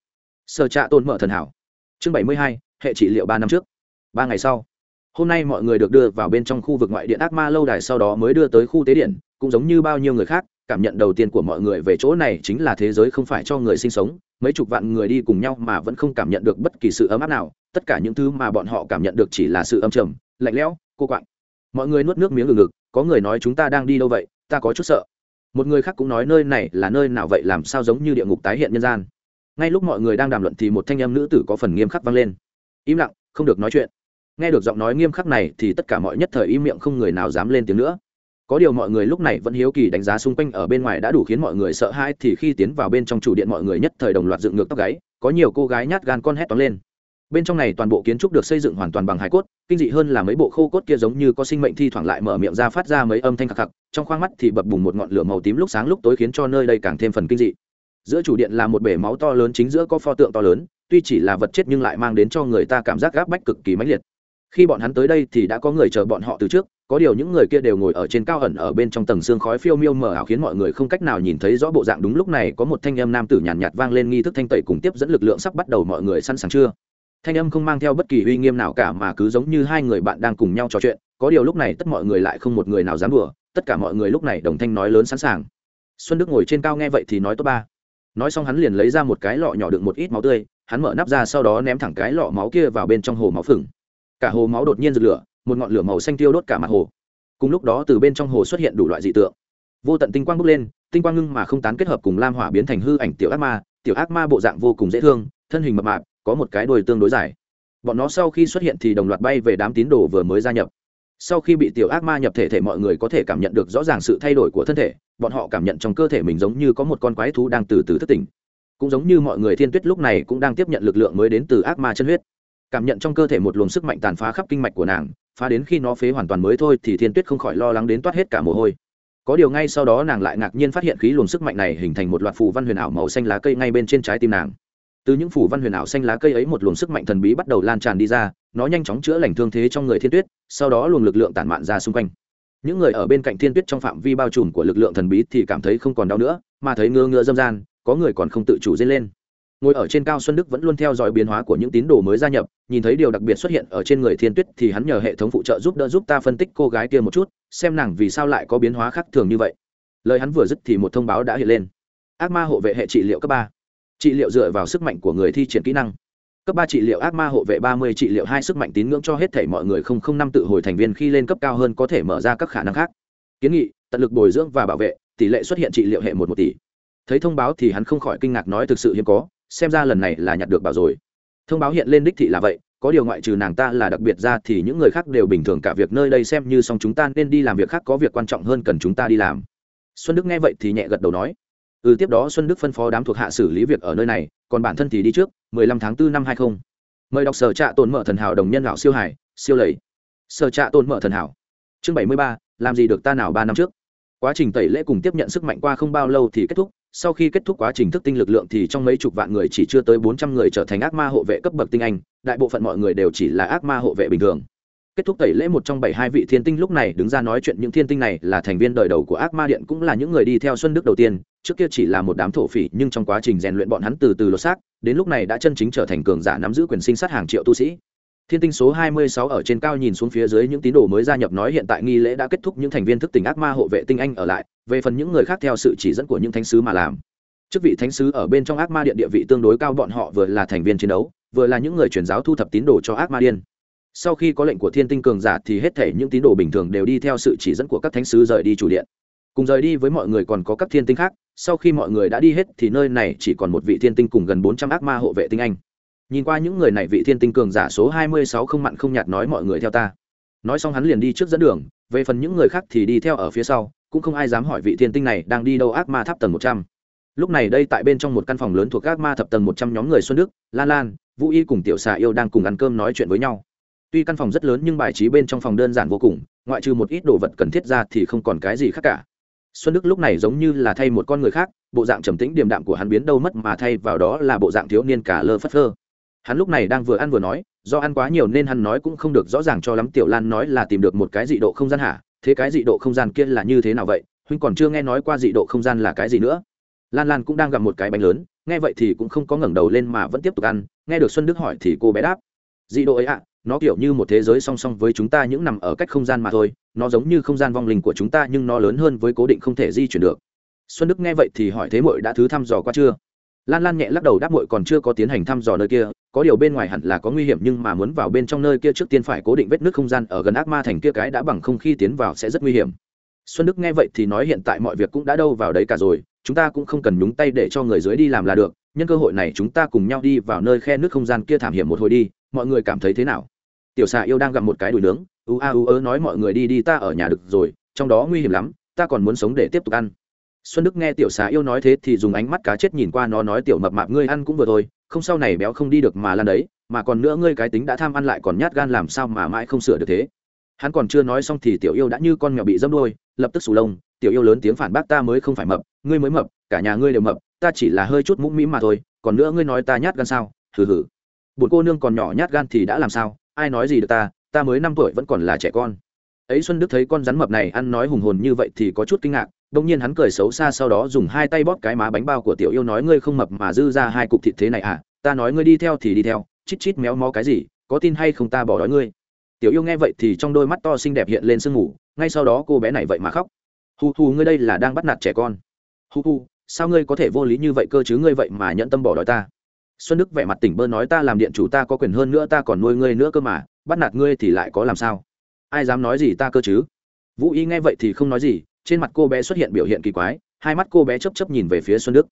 Sở trạ tồn mở thần hảo chương 72, hệ trị liệu ba năm trước. Ba ngày sau hôm nay mọi người được đưa vào bên trong khu vực ngoại điện ác ma lâu đài sau đó mới đưa tới khu tế điện cũng giống như bao nhiêu người khác cảm nhận đầu tiên của mọi người về chỗ này chính là thế giới không phải cho người sinh sống. Mấy chục vạn người đi cùng nhau mà vẫn không cảm nhận được bất kỳ sự ấm áp nào. Tất cả những thứ mà bọn họ cảm nhận được chỉ là sự âm trầm, lạnh lẽo, cô quạnh mọi người nuốt nước miếng ngừng ngực, có người nói chúng ta đang đi đâu vậy? Ta có chút sợ. Một người khác cũng nói nơi này là nơi nào vậy? Làm sao giống như địa ngục tái hiện nhân gian? Ngay lúc mọi người đang đàm luận thì một thanh em nữ tử có phần nghiêm khắc vang lên. Im lặng, không được nói chuyện. Nghe được giọng nói nghiêm khắc này thì tất cả mọi nhất thời im miệng không người nào dám lên tiếng nữa có điều mọi người lúc này vẫn hiếu kỳ đánh giá xung quanh ở bên ngoài đã đủ khiến mọi người sợ hãi thì khi tiến vào bên trong chủ điện mọi người nhất thời đồng loạt dựng ngược tóc gáy, có nhiều cô gái nhát gan con hét toán lên. Bên trong này toàn bộ kiến trúc được xây dựng hoàn toàn bằng hải cốt, kinh dị hơn là mấy bộ khô cốt kia giống như có sinh mệnh thi thoảng lại mở miệng ra phát ra mấy âm thanh khạc khạc trong khoang mắt thì bập bùng một ngọn lửa màu tím lúc sáng lúc tối khiến cho nơi đây càng thêm phần kinh dị. Giữa chủ điện là một bể máu to lớn chính giữa có pho tượng to lớn, tuy chỉ là vật chết nhưng lại mang đến cho người ta cảm giác gáp bách cực kỳ mãnh liệt khi bọn hắn tới đây thì đã có người chờ bọn họ từ trước có điều những người kia đều ngồi ở trên cao ẩn ở bên trong tầng xương khói phiêu miêu mờ ảo khiến mọi người không cách nào nhìn thấy rõ bộ dạng đúng lúc này có một thanh âm nam tử nhàn nhạt, nhạt vang lên nghi thức thanh tẩy cùng tiếp dẫn lực lượng sắp bắt đầu mọi người sẵn sàng chưa? Thanh âm không mang theo bất kỳ uy nghiêm nào cả mà cứ giống như hai người bạn đang cùng nhau trò chuyện có điều lúc này tất mọi người lại không một người nào dám đùa tất cả mọi người lúc này đồng thanh nói lớn sẵn sàng. Xuân đức ngồi trên cao nghe vậy thì nói tốt ba. Nói xong hắn liền lấy ra một cái lọ nhỏ đựng một ít máu tươi hắn mở nắp ra sau đó ném thẳng cái lọ máu kia vào bên trong hồ máu phừng cả hồ máu đột nhiên rực lửa, một ngọn lửa màu xanh tiêu đốt cả mặt hồ. Cùng lúc đó từ bên trong hồ xuất hiện đủ loại dị tượng. Vô tận tinh quang bốc lên, tinh quang ngưng mà không tán kết hợp cùng lam hỏa biến thành hư ảnh tiểu ác ma, tiểu ác ma bộ dạng vô cùng dễ thương, thân hình mập mạp, có một cái đuôi tương đối dài. Bọn nó sau khi xuất hiện thì đồng loạt bay về đám tín đồ vừa mới gia nhập. Sau khi bị tiểu ác ma nhập thể thể mọi người có thể cảm nhận được rõ ràng sự thay đổi của thân thể, bọn họ cảm nhận trong cơ thể mình giống như có một con quái thú đang từ từ thức tỉnh. Cũng giống như mọi người thiên tuyết lúc này cũng đang tiếp nhận lực lượng mới đến từ ác ma chân huyết cảm nhận trong cơ thể một luồng sức mạnh tàn phá khắp kinh mạch của nàng, phá đến khi nó phế hoàn toàn mới thôi thì thiên tuyết không khỏi lo lắng đến toát hết cả mồ hôi. Có điều ngay sau đó nàng lại ngạc nhiên phát hiện khí luồng sức mạnh này hình thành một loạt phù văn huyền ảo màu xanh lá cây ngay bên trên trái tim nàng. Từ những phủ văn huyền ảo xanh lá cây ấy một luồng sức mạnh thần bí bắt đầu lan tràn đi ra, nó nhanh chóng chữa lành thương thế trong người thiên tuyết, sau đó luồng lực lượng tản mạn ra xung quanh. Những người ở bên cạnh thiên tuyết trong phạm vi bao trùm của lực lượng thần bí thì cảm thấy không còn đau nữa, mà thấy ngơ ngơ dâm gian, có người còn không tự chủ dây lên ngồi ở trên cao xuân đức vẫn luôn theo dõi biến hóa của những tín đồ mới gia nhập, nhìn thấy điều đặc biệt xuất hiện ở trên người thiên tuyết thì hắn nhờ hệ thống phụ trợ giúp đỡ giúp ta phân tích cô gái kia một chút, xem nàng vì sao lại có biến hóa khác thường như vậy. Lời hắn vừa dứt thì một thông báo đã hiện lên. Ác ma hộ vệ hệ trị liệu cấp ba. Trị liệu dựa vào sức mạnh của người thi triển kỹ năng. Cấp ba trị liệu ác ma hộ vệ ba mươi, trị liệu hai sức mạnh tín ngưỡng cho hết thể mọi người không không năm tự hồi thành viên khi lên cấp cao hơn có thể mở ra các khả năng khác. Kiến nghị, tận lực bồi dưỡng và bảo vệ, tỷ lệ xuất hiện trị liệu hệ một một tỷ. Thấy thông báo thì hắn không khỏi kinh ngạc nói thực sự hiếm có xem ra lần này là nhặt được bảo rồi. Thông báo hiện lên đích thị là vậy có điều ngoại trừ nàng ta là đặc biệt ra thì những người khác đều bình thường cả việc nơi đây xem như xong chúng ta nên đi làm việc khác có việc quan trọng hơn cần chúng ta đi làm. Xuân đức nghe vậy thì nhẹ gật đầu nói. Ừ tiếp đó xuân đức phân phó đám thuộc hạ xử lý việc ở nơi này còn bản thân thì đi trước 15 tháng 4 năm 20. mời đọc sở trạ tồn mở thần hảo đồng nhân lão siêu hải siêu lầy. Sở trạ tồn mở thần hảo. Chương 73, làm gì được ta nào ba năm trước? Quá trình tẩy lễ cùng tiếp nhận sức mạnh qua không bao lâu thì kết thúc sau khi kết thúc quá trình thức tinh lực lượng thì trong mấy chục vạn người chỉ chưa tới bốn trăm người trở thành ác ma hộ vệ cấp bậc tinh anh, đại bộ phận mọi người đều chỉ là ác ma hộ vệ bình thường. Kết thúc tẩy lễ một trong bảy hai vị thiên tinh lúc này đứng ra nói chuyện những thiên tinh này là thành viên đời đầu của ác ma điện cũng là những người đi theo xuân đức đầu tiên, trước kia chỉ là một đám thổ phỉ nhưng trong quá trình rèn luyện bọn hắn từ từ lột xác, đến lúc này đã chân chính trở thành cường giả nắm giữ quyền sinh sát hàng triệu tu sĩ thiên tinh số 26 ở trên cao nhìn xuống phía dưới những tín đồ mới gia nhập nói hiện tại nghi lễ đã kết thúc những thành viên thức tỉnh ác ma hộ vệ tinh anh ở lại, về phần những người khác theo sự chỉ dẫn của những thánh sứ mà làm. Chức vị thánh sứ ở bên trong ác ma điện địa vị tương đối cao bọn họ vừa là thành viên chiến đấu, vừa là những người truyền giáo thu thập tín đồ cho ác ma điên. Sau khi có lệnh của thiên tinh cường giả thì hết thể những tín đồ bình thường đều đi theo sự chỉ dẫn của các thánh sứ rời đi chủ điện. Cùng rời đi với mọi người còn có các thiên tinh khác, sau khi mọi người đã đi hết thì nơi này chỉ còn một vị thiên tinh cùng gần bốn trăm ác ma hộ vệ tinh anh nhìn qua những người này vị thiên tinh cường giả số hai mươi sáu không mặn không nhạt nói mọi người theo ta. Nói xong hắn liền đi trước dẫn đường, về phần những người khác thì đi theo ở phía sau, cũng không ai dám hỏi vị thiên tinh này đang đi đâu ác ma tháp tầng một trăm. Lúc này đây tại bên trong một căn phòng lớn thuộc ác ma thập tầng một trăm nhóm người xuân đức, lan lan, vũ y cùng tiểu xà yêu đang cùng ăn cơm nói chuyện với nhau. Tuy căn phòng rất lớn nhưng bài trí bên trong phòng đơn giản vô cùng, ngoại trừ một ít đồ vật cần thiết ra thì không còn cái gì khác cả. Xuân đức lúc này giống như là thay một con người khác, bộ dạng trầm tĩnh điềm đạm của hắn biến đâu mất mà thay vào đó là bộ dạng thiếu niên cả lơ phất phơ hắn lúc này đang vừa ăn vừa nói, do ăn quá nhiều nên hắn nói cũng không được rõ ràng cho lắm, tiểu lan nói là tìm được một cái dị độ không gian hả? Thế cái dị độ không gian kia là như thế nào vậy? Huynh còn chưa nghe nói qua dị độ không gian là cái gì nữa. Lan lan cũng đang gặp một cái bánh lớn, nghe vậy thì cũng không có ngẩng đầu lên mà vẫn tiếp tục ăn, nghe được xuân đức hỏi thì cô bé đáp. Dị độ ấy ạ, nó kiểu như một thế giới song song với chúng ta, những nằm ở cách không gian mà thôi, nó giống như không gian vong linh của chúng ta, nhưng nó lớn hơn với cố định không thể di chuyển được. Xuân đức nghe vậy thì hỏi thế mội đã thứ thăm dò qua chưa? Lan lan nhẹ lắc đầu đáp mội còn chưa có tiến hành thăm dò nơi kia có điều bên ngoài hẳn là có nguy hiểm nhưng mà muốn vào bên trong nơi kia trước tiên phải cố định vết nước không gian ở gần ác ma thành kia cái đã bằng không khi tiến vào sẽ rất nguy hiểm. Xuân đức nghe vậy thì nói hiện tại mọi việc cũng đã đâu vào đấy cả rồi, chúng ta cũng không cần nhúng tay để cho người dưới đi làm là được, nhân cơ hội này chúng ta cùng nhau đi vào nơi khe nước không gian kia thảm hiểm một hồi đi, mọi người cảm thấy thế nào? Tiểu xà yêu đang gặm một cái đùi nướng u a u ớ nói mọi người đi đi ta ở nhà được rồi, trong đó nguy hiểm lắm, ta còn muốn sống để tiếp tục ăn. Xuân đức nghe tiểu xà yêu nói thế thì dùng ánh mắt cá chết nhìn qua nó nói tiểu mập mạp ngươi ăn cũng vừa thôi không sau này béo không đi được mà lan đấy, mà còn nữa ngươi cái tính đã tham ăn lại còn nhát gan làm sao mà mãi không sửa được thế? Hắn còn chưa nói xong thì tiểu yêu đã như con mèo bị dâm đôi lập tức sù lông, tiểu yêu lớn tiếng phản bác ta mới không phải mập, ngươi mới mập, cả nhà ngươi đều mập, ta chỉ là hơi chút mũm mĩm mà thôi, còn nữa ngươi nói ta nhát gan sao? Hừ hừ. Bụt cô nương còn nhỏ nhát gan thì đã làm sao? Ai nói gì được ta ta mới năm tuổi vẫn còn là trẻ con. Ấy xuân đức thấy con rắn mập này ăn nói hùng hồn như vậy thì có chút kinh ngạc đông nhiên hắn cười xấu xa sau đó dùng hai tay bóp cái má bánh bao của tiểu yêu nói, ngươi không mập mà dư ra hai cục thịt thế này à? Ta nói ngươi đi theo thì đi theo, chít chít méo mó cái gì, có tin hay không ta bỏ đói ngươi? Tiểu yêu nghe vậy thì trong đôi mắt to xinh đẹp hiện lên sương ngủ ngay sau đó cô bé này vậy mà khóc. Hu hu ngươi đây là đang bắt nạt trẻ con. Hu hu sao ngươi có thể vô lý như vậy cơ chứ? Ngươi vậy mà nhận tâm bỏ đói ta. Xuân đức vẻ mặt tỉnh bơ nói, ta làm điện chủ ta có quyền hơn nữa, ta còn nuôi ngươi nữa cơ mà, bắt nạt ngươi thì lại có làm sao? Ai dám nói gì ta cơ chứ? Vũ y nghe vậy thì không nói gì trên mặt cô bé xuất hiện biểu hiện kỳ quái, hai mắt cô bé chấp chấp nhìn về phía xuân đức.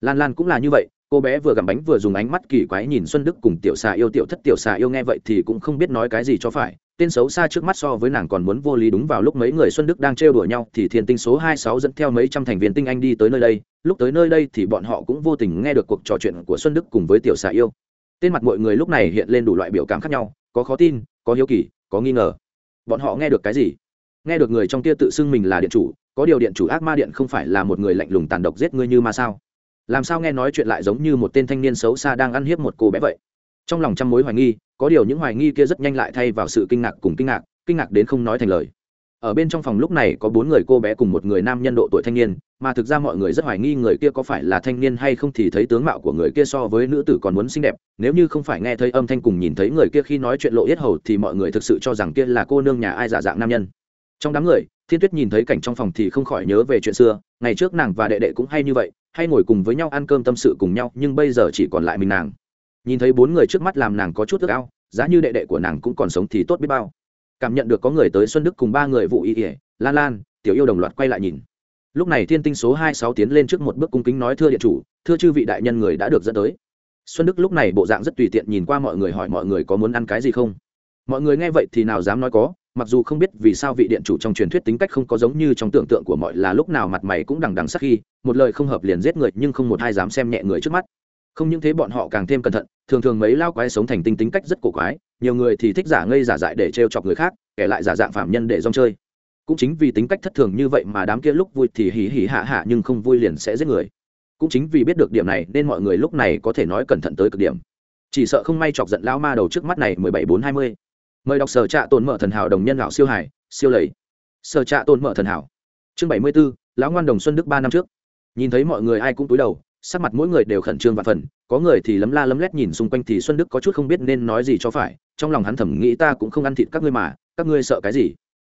Lan lan cũng là như vậy, cô bé vừa gặm bánh vừa dùng ánh mắt kỳ quái nhìn xuân đức cùng tiểu xà yêu, tiểu thất tiểu xà yêu nghe vậy thì cũng không biết nói cái gì cho phải. Tên xấu xa trước mắt so với nàng còn muốn vô lý đúng vào lúc mấy người xuân đức đang trêu đùa nhau thì thiên tinh số hai sáu dẫn theo mấy trăm thành viên tinh anh đi tới nơi đây. Lúc tới nơi đây thì bọn họ cũng vô tình nghe được cuộc trò chuyện của xuân đức cùng với tiểu xà yêu. Tên mặt mọi người lúc này hiện lên đủ loại biểu cảm khác nhau, có khó tin, có hiếu kỳ, có nghi ngờ. Bọn họ nghe được cái gì? Nghe được người trong kia tự xưng mình là điện chủ, có điều điện chủ ác ma điện không phải là một người lạnh lùng tàn độc giết ngươi như ma sao? Làm sao nghe nói chuyện lại giống như một tên thanh niên xấu xa đang ăn hiếp một cô bé vậy? Trong lòng trăm mối hoài nghi, có điều những hoài nghi kia rất nhanh lại thay vào sự kinh ngạc cùng kinh ngạc kinh ngạc đến không nói thành lời. Ở bên trong phòng lúc này có bốn người cô bé cùng một người nam nhân độ tuổi thanh niên, mà thực ra mọi người rất hoài nghi người kia có phải là thanh niên hay không thì thấy tướng mạo của người kia so với nữ tử còn muốn xinh đẹp, nếu như không phải nghe thấy âm thanh cùng nhìn thấy người kia khi nói chuyện lộ yết hầu thì mọi người thực sự cho rằng kia là cô nương nhà ai giả dạng nam nhân trong đám người, thiên tuyết nhìn thấy cảnh trong phòng thì không khỏi nhớ về chuyện xưa, ngày trước nàng và đệ đệ cũng hay như vậy, hay ngồi cùng với nhau ăn cơm tâm sự cùng nhau, nhưng bây giờ chỉ còn lại mình nàng. Nhìn thấy bốn người trước mắt làm nàng có chút ước ao, giá như đệ đệ của nàng cũng còn sống thì tốt biết bao. Cảm nhận được có người tới xuân đức cùng ba người vụ y ỉa lan lan, tiểu yêu đồng loạt quay lại nhìn. Lúc này thiên tinh số hai sáu tiến lên trước một bước cung kính nói thưa điện chủ, thưa chư vị đại nhân người đã được dẫn tới. Xuân đức lúc này bộ dạng rất tùy tiện nhìn qua mọi người hỏi mọi người có muốn ăn cái gì không. Mọi người nghe vậy thì nào dám nói có mặc dù không biết vì sao vị điện chủ trong truyền thuyết tính cách không có giống như trong tưởng tượng của mọi là lúc nào mặt mày cũng đằng đằng sắc khi, một lời không hợp liền giết người nhưng không một ai dám xem nhẹ người trước mắt. Không những thế bọn họ càng thêm cẩn thận, thường thường mấy lao quái sống thành tinh tính cách rất cổ quái, nhiều người thì thích giả ngây giả dại để trêu chọc người khác, kẻ lại giả dạng phạm nhân để rong chơi. Cũng chính vì tính cách thất thường như vậy mà đám kia lúc vui thì hỉ hỉ hạ hạ nhưng không vui liền sẽ giết người. Cũng chính vì biết được điểm này nên mọi người lúc này có thể nói cẩn thận tới cực điểm. Chỉ sợ không may chọc giận lao ma đầu trước mắt này mười bảy bốn hai mươi mời đọc sở trạ tồn mở thần hảo đồng nhân lão siêu hải siêu lầy. Sở trạ tồn mở thần hảo. Chương bảy mươi b ố lão ngoan đồng xuân đức ba năm trước. Nhìn thấy mọi người ai cũng túi đầu, sắc mặt mỗi người đều khẩn trương và phần, có người thì lấm la lấm lét nhìn xung quanh thì xuân đức có chút không biết nên nói gì cho phải, trong lòng hắn thầm nghĩ ta cũng không ăn thịt các ngươi mà, các ngươi sợ cái gì?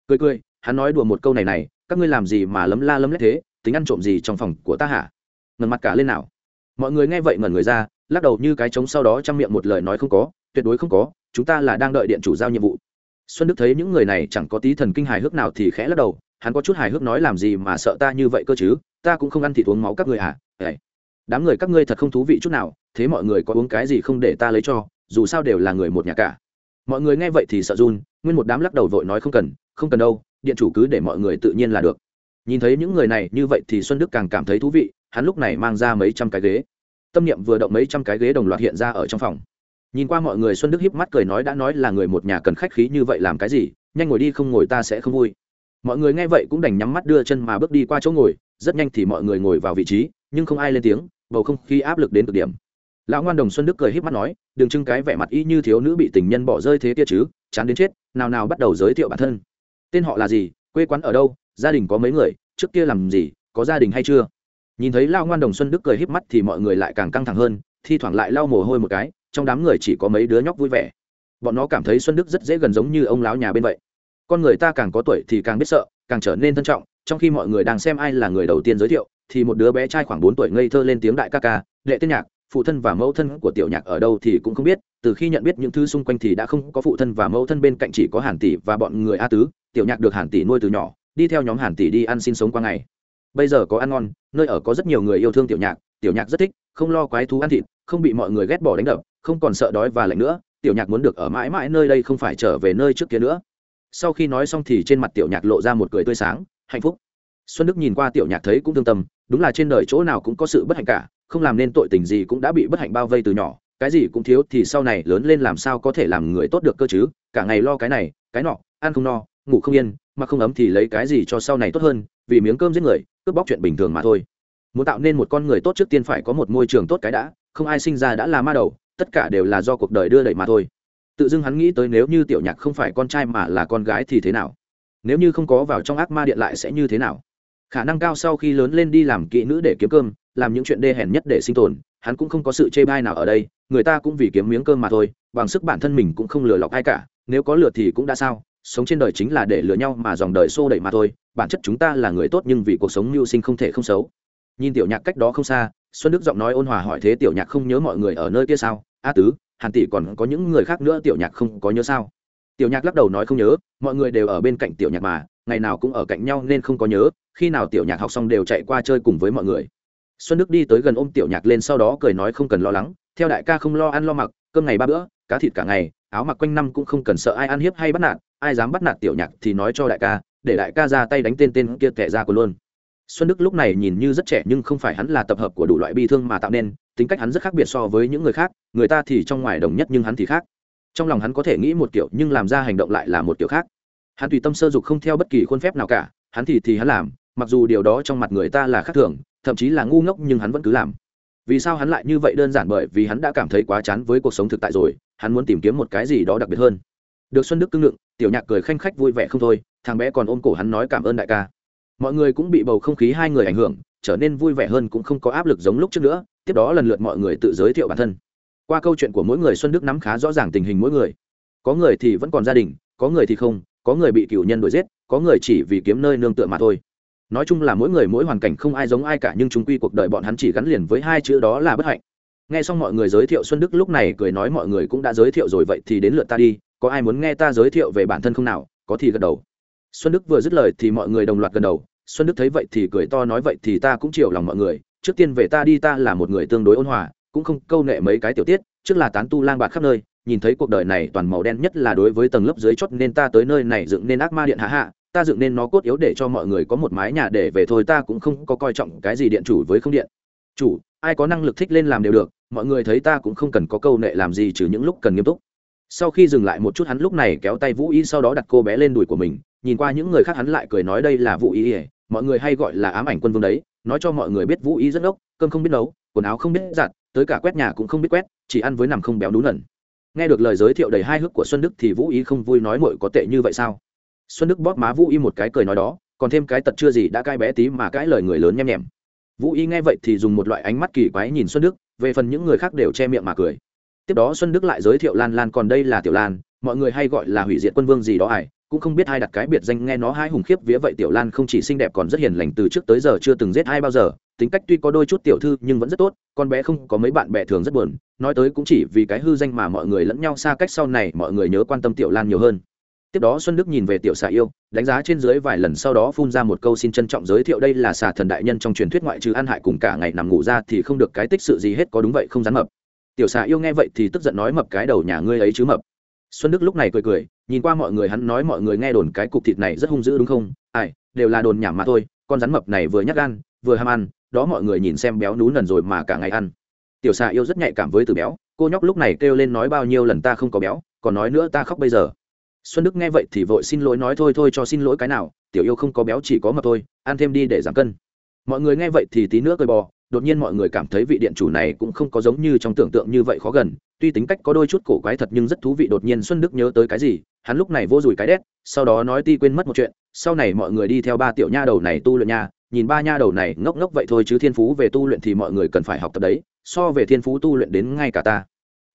Cười cười, hắn nói đùa một câu này này, các ngươi làm gì mà lấm la lấm lét thế, tính ăn trộm gì trong phòng của ta hả? Ngần mặt cả lên nào. Mọi người nghe vậy ngẩn người ra, lắc đầu như cái trống sau đó chăm miệng một lời nói không có, tuyệt đối không có chúng ta là đang đợi điện chủ giao nhiệm vụ. Xuân đức thấy những người này chẳng có tí thần kinh hài hước nào thì khẽ lắc đầu, hắn có chút hài hước nói làm gì mà sợ ta như vậy cơ chứ, ta cũng không ăn thịt uống máu các người à Đấy. đám người các ngươi thật không thú vị chút nào, thế mọi người có uống cái gì không để ta lấy cho, dù sao đều là người một nhà cả. Mọi người nghe vậy thì sợ run, nguyên một đám lắc đầu vội nói không cần không cần đâu, điện chủ cứ để mọi người tự nhiên là được. Nhìn thấy những người này như vậy thì xuân đức càng cảm thấy thú vị, hắn lúc này mang ra mấy trăm cái ghế. Tâm niệm vừa động mấy trăm cái ghế đồng loạt hiện ra ở trong phòng nhìn qua mọi người xuân đức híp mắt cười nói đã nói là người một nhà cần khách khí như vậy làm cái gì, nhanh ngồi đi không ngồi ta sẽ không vui. Mọi người nghe vậy cũng đành nhắm mắt đưa chân mà bước đi qua chỗ ngồi, rất nhanh thì mọi người ngồi vào vị trí, nhưng không ai lên tiếng, bầu không khí áp lực đến cực điểm. Lão ngoan đồng xuân đức cười híp mắt nói đừng trưng cái vẻ mặt y như thiếu nữ bị tình nhân bỏ rơi thế kia chứ, chán đến chết, nào nào bắt đầu giới thiệu bản thân. Tên họ là gì, quê quán ở đâu, gia đình có mấy người, trước kia làm gì, có gia đình hay chưa? Nhìn thấy lao ngoan đồng xuân đức cười híp mắt thì mọi người lại càng căng thẳng hơn, thi thoảng lại lau mồ hôi một cái trong đám người chỉ có mấy đứa nhóc vui vẻ. Bọn nó cảm thấy xuân đức rất dễ gần giống như ông lão nhà bên vậy. Con người ta càng có tuổi thì càng biết sợ, càng trở nên thân trọng, trong khi mọi người đang xem ai là người đầu tiên giới thiệu, thì một đứa bé trai khoảng bốn tuổi ngây thơ lên tiếng đại ca ca, lệ tiên nhạc, phụ thân và mẫu thân của tiểu nhạc ở đâu thì cũng không biết, từ khi nhận biết những thứ xung quanh thì đã không có phụ thân và mẫu thân bên cạnh chỉ có hàn tỷ và bọn người a tứ, tiểu nhạc được hàn tỷ nuôi từ nhỏ, đi theo nhóm hàn tỷ đi ăn xin sống qua ngày. Bây giờ có ăn ngon, nơi ở có rất nhiều người yêu thương tiểu nhạc tiểu nhạc rất thích, không lo quái thú ăn thịt không bị mọi người ghét bỏ đánh đập, không còn sợ đói và lạnh nữa, tiểu nhạc muốn được ở mãi mãi nơi đây không phải trở về nơi trước kia nữa. Sau khi nói xong thì trên mặt tiểu nhạc lộ ra một cười tươi sáng, hạnh phúc. Xuân đức nhìn qua tiểu nhạc thấy cũng thương tâm, đúng là trên đời chỗ nào cũng có sự bất hạnh cả, không làm nên tội tình gì cũng đã bị bất hạnh bao vây từ nhỏ, cái gì cũng thiếu thì sau này lớn lên làm sao có thể làm người tốt được cơ chứ, cả ngày lo cái này, cái nọ, ăn không no, ngủ không yên, mà không ấm thì lấy cái gì cho sau này tốt hơn, vì miếng cơm giết người, cướp bóc chuyện bình thường mà thôi. Muốn tạo nên một con người tốt trước tiên phải có một môi trường tốt cái đã không ai sinh ra đã là ma đầu, tất cả đều là do cuộc đời đưa đẩy mà thôi. Tự dưng hắn nghĩ tới nếu như tiểu nhạc không phải con trai mà là con gái thì thế nào? Nếu như không có vào trong ác ma điện lại sẽ như thế nào? Khả năng cao sau khi lớn lên đi làm kỹ nữ để kiếm cơm, làm những chuyện đê hèn nhất để sinh tồn, hắn cũng không có sự chê bai nào ở đây, người ta cũng vì kiếm miếng cơm mà thôi, bằng sức bản thân mình cũng không lừa lọc ai cả, nếu có lừa thì cũng đã sao, sống trên đời chính là để lừa nhau mà dòng đời xô đẩy mà thôi, bản chất chúng ta là người tốt nhưng vì cuộc sống mưu sinh không thể không xấu. Nhìn tiểu nhạc cách đó không xa xuân đức giọng nói ôn hòa hỏi thế tiểu nhạc không nhớ mọi người ở nơi kia sao? A tứ, hàn tỷ còn có những người khác nữa tiểu nhạc không có nhớ sao? Tiểu nhạc lắc đầu nói không nhớ, mọi người đều ở bên cạnh tiểu nhạc mà, ngày nào cũng ở cạnh nhau nên không có nhớ, khi nào tiểu nhạc học xong đều chạy qua chơi cùng với mọi người. Xuân đức đi tới gần ôm tiểu nhạc lên sau đó cười nói không cần lo lắng, theo đại ca không lo ăn lo mặc, cơm ngày ba bữa, cá thịt cả ngày, áo mặc quanh năm cũng không cần sợ ai ăn hiếp hay bắt nạt, ai dám bắt nạt tiểu nhạc thì nói cho đại ca, để đại ca ra tay đánh tên tên kia tệ ra của luôn xuân đức lúc này nhìn như rất trẻ nhưng không phải hắn là tập hợp của đủ loại bi thương mà tạo nên, tính cách hắn rất khác biệt so với những người khác, người ta thì trong ngoài đồng nhất nhưng hắn thì khác. Trong lòng hắn có thể nghĩ một kiểu nhưng làm ra hành động lại là một kiểu khác. Hắn tùy tâm sơ dục không theo bất kỳ khuôn phép nào cả, hắn thì thì hắn làm, mặc dù điều đó trong mặt người ta là khác thường, thậm chí là ngu ngốc nhưng hắn vẫn cứ làm. Vì sao hắn lại như vậy đơn giản bởi vì hắn đã cảm thấy quá chán với cuộc sống thực tại rồi, hắn muốn tìm kiếm một cái gì đó đặc biệt hơn. Được xuân đức cưng ngựng tiểu nhạc cười khanh khách vui vẻ không thôi, thằng bé còn ôm cổ hắn nói cảm ơn đại ca mọi người cũng bị bầu không khí hai người ảnh hưởng, trở nên vui vẻ hơn cũng không có áp lực giống lúc trước nữa, tiếp đó lần lượt mọi người tự giới thiệu bản thân. Qua câu chuyện của mỗi người xuân đức nắm khá rõ ràng tình hình mỗi người. Có người thì vẫn còn gia đình, có người thì không, có người bị cựu nhân đuổi giết, có người chỉ vì kiếm nơi nương tựa mà thôi. Nói chung là mỗi người mỗi hoàn cảnh không ai giống ai cả, nhưng chúng quy cuộc đời bọn hắn chỉ gắn liền với hai chữ đó là bất hạnh. Nghe xong mọi người giới thiệu xuân đức, lúc này cười nói mọi người cũng đã giới thiệu rồi, vậy thì đến lượt ta đi, có ai muốn nghe ta giới thiệu về bản thân không nào? Có thì gật đầu xuân đức vừa dứt lời thì mọi người đồng loạt gần đầu, xuân đức thấy vậy thì cười to nói vậy thì ta cũng chiều lòng mọi người, trước tiên về ta đi, ta là một người tương đối ôn hòa, cũng không câu nệ mấy cái tiểu tiết, trước là tán tu lang bạc khắp nơi, nhìn thấy cuộc đời này toàn màu đen nhất là đối với tầng lớp dưới chót nên ta tới nơi này dựng nên ác ma điện hạ hạ, ta dựng nên nó cốt yếu để cho mọi người có một mái nhà để về thôi, ta cũng không có coi trọng cái gì điện chủ với không điện. Chủ, ai có năng lực thích lên làm đều được, mọi người thấy ta cũng không cần có câu nệ làm gì trừ những lúc cần nghiêm túc. Sau khi dừng lại một chút hắn lúc này kéo tay vũ y, sau đó đặt cô bé lên đùi của mình nhìn qua những người khác hắn lại cười nói đây là vũ ý ỉa mọi người hay gọi là ám ảnh quân vương đấy, nói cho mọi người biết vũ ý rất ốc cơm không biết nấu, quần áo không biết giặt, tới cả quét nhà cũng không biết quét, chỉ ăn với nằm không béo đú lần nghe được lời giới thiệu đầy hai hức của xuân đức thì vũ ý không vui nói mội có tệ như vậy sao? Xuân đức bóp má vũ y một cái cười nói đó, còn thêm cái tật chưa gì đã cai bé tí mà cãi lời người lớn nhem nhèm vũ y nghe vậy thì dùng một loại ánh mắt kỳ quái nhìn xuân đức, về phần những người khác đều che miệng mà cười. Tiếp đó xuân đức lại giới thiệu lan lan còn đây là tiểu lan, mọi người hay gọi là hủy diệt quân vương gì đó ải cũng không biết ai đặt cái biệt danh nghe nó hai hùng khiếp vía vậy tiểu lan không chỉ xinh đẹp còn rất hiền lành từ trước tới giờ chưa từng giết ai bao giờ, tính cách tuy có đôi chút tiểu thư nhưng vẫn rất tốt, con bé không có mấy bạn bè thường rất buồn, nói tới cũng chỉ vì cái hư danh mà mọi người lẫn nhau xa cách sau này mọi người nhớ quan tâm tiểu lan nhiều hơn. Tiếp đó xuân đức nhìn về tiểu xà yêu, đánh giá trên dưới vài lần sau đó phun ra một câu xin trân trọng giới thiệu đây là xà thần đại nhân trong truyền thuyết ngoại trừ ăn hại cùng cả ngày nằm ngủ ra thì không được cái tích sự gì hết có đúng vậy không dám mập. Tiểu xà yêu nghe vậy thì tức giận nói mập cái đầu nhà ngươi ấy chứ mập. Xuân đức lúc này cười cười nhìn qua mọi người hắn nói mọi người nghe đồn cái cục thịt này rất hung dữ đúng không? Ai, đều là đồn nhảm mà thôi, con rắn mập này vừa nhắc gan, vừa ham ăn, đó mọi người nhìn xem béo nú nần rồi mà cả ngày ăn. Tiểu xà yêu rất nhạy cảm với từ béo, cô nhóc lúc này kêu lên nói bao nhiêu lần ta không có béo, còn nói nữa ta khóc bây giờ. Xuân đức nghe vậy thì vội xin lỗi nói thôi thôi cho xin lỗi cái nào, tiểu yêu không có béo chỉ có mập thôi, ăn thêm đi để giảm cân. Mọi người nghe vậy thì tí nữa cười bò đột nhiên mọi người cảm thấy vị điện chủ này cũng không có giống như trong tưởng tượng như vậy khó gần, tuy tính cách có đôi chút cổ quái thật nhưng rất thú vị đột nhiên xuân đức nhớ tới cái gì, hắn lúc này vô dùi cái đét, sau đó nói ti quên mất một chuyện, sau này mọi người đi theo ba tiểu nha đầu này tu luyện nha, nhìn ba nha đầu này ngốc ngốc vậy thôi chứ thiên phú về tu luyện thì mọi người cần phải học tập đấy, so về thiên phú tu luyện đến ngay cả ta.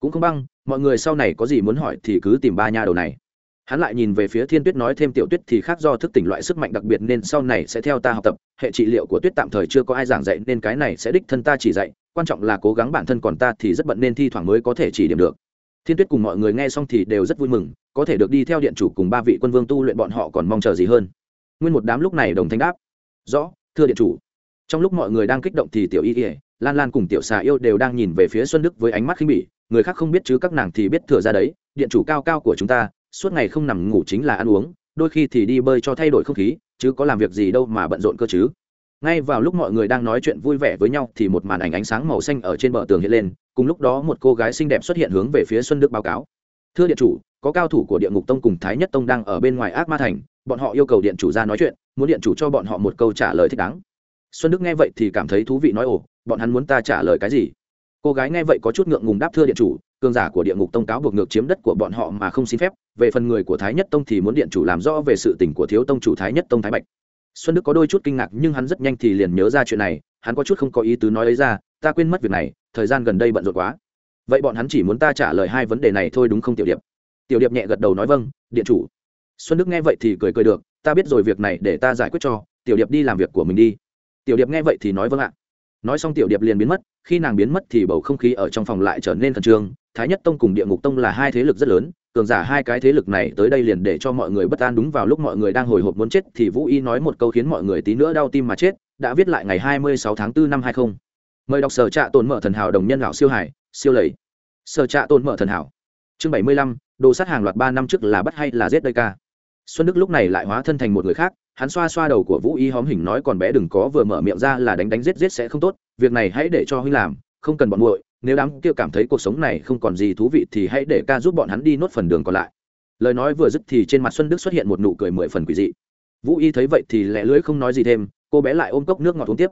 Cũng không băng, mọi người sau này có gì muốn hỏi thì cứ tìm ba nha đầu này hắn lại nhìn về phía thiên tuyết nói thêm tiểu tuyết thì khác do thức tỉnh loại sức mạnh đặc biệt nên sau này sẽ theo ta học tập, hệ trị liệu của tuyết tạm thời chưa có ai giảng dạy nên cái này sẽ đích thân ta chỉ dạy, quan trọng là cố gắng bản thân còn ta thì rất bận nên thi thoảng mới có thể chỉ điểm được. Thiên tuyết cùng mọi người nghe xong thì đều rất vui mừng, có thể được đi theo điện chủ cùng ba vị quân vương tu luyện bọn họ còn mong chờ gì hơn. Nguyên một đám lúc này đồng thanh đáp, rõ, thưa điện chủ. Trong lúc mọi người đang kích động thì tiểu y ỉa lan lan cùng tiểu xà yêu đều đang nhìn về phía xuân đức với ánh mắt khinh bỉ, người khác không biết chứ các nàng thì biết thừa ra đấy, điện chủ cao cao của chúng ta suốt ngày không nằm ngủ chính là ăn uống, đôi khi thì đi bơi cho thay đổi không khí, chứ có làm việc gì đâu mà bận rộn cơ chứ. Ngay vào lúc mọi người đang nói chuyện vui vẻ với nhau thì một màn ảnh ánh sáng màu xanh ở trên bờ tường hiện lên, cùng lúc đó một cô gái xinh đẹp xuất hiện hướng về phía xuân đức báo cáo. Thưa điện chủ, có cao thủ của địa ngục tông cùng thái nhất tông đang ở bên ngoài ác ma thành, bọn họ yêu cầu điện chủ ra nói chuyện, muốn điện chủ cho bọn họ một câu trả lời thích đáng. Xuân đức nghe vậy thì cảm thấy thú vị nói, ồ, bọn hắn muốn ta trả lời cái gì? Cô gái nghe vậy có chút ngượng ngùng đáp, thưa điện chủ cường giả của địa ngục tông cáo buộc ngược chiếm đất của bọn họ mà không xin phép, về phần người của thái nhất tông thì muốn điện chủ làm rõ về sự tình của thiếu tông chủ thái nhất tông thái bạch. Xuân đức có đôi chút kinh ngạc nhưng hắn rất nhanh thì liền nhớ ra chuyện này, hắn có chút không có ý tứ nói ấy ra, ta quên mất việc này, thời gian gần đây bận rộn quá. Vậy bọn hắn chỉ muốn ta trả lời hai vấn đề này thôi đúng không, tiểu điệp? Tiểu điệp nhẹ gật đầu nói vâng điện chủ. Xuân đức nghe vậy thì cười cười được, ta biết rồi, việc này để ta giải quyết cho, tiểu điệp đi làm việc của mình đi. Tiểu điệp nghe vậy thì nói vâng ạ nói xong tiểu điệp liền biến mất, khi nàng biến mất thì bầu không khí ở trong phòng lại trở nên khẩn trương. Thái nhất tông cùng địa ngục tông là hai thế lực rất lớn, cường giả hai cái thế lực này tới đây liền để cho mọi người bất an. Đúng vào lúc mọi người đang hồi hộp muốn chết thì vũ y nói một câu khiến mọi người tí nữa đau tim mà chết, đã viết lại ngày hai mươi sáu tháng 4 năm hai không. Mời đọc sở trạ tồn mở thần hảo đồng nhân lão siêu hải, siêu lầy. Sở trạ tồn mở thần hảo. Chương bảy mươi lăm, đồ sát hàng loạt ba năm trước là bắt hay là giết đây ca. Xuân đức lúc này lại hóa thân thành một người khác hắn xoa xoa đầu của vũ y hóm hình nói còn bé đừng có vừa mở miệng ra là đánh đánh giết giết sẽ không tốt, việc này hãy để cho huynh làm, không cần bọn muội, nếu đám kia cảm thấy cuộc sống này không còn gì thú vị thì hãy để ca giúp bọn hắn đi nốt phần đường còn lại. Lời nói vừa dứt thì trên mặt xuân đức xuất hiện một nụ cười mười phần quỷ dị. Vũ y thấy vậy thì lẹ lưỡi không nói gì thêm, cô bé lại ôm cốc nước ngọt uống tiếp.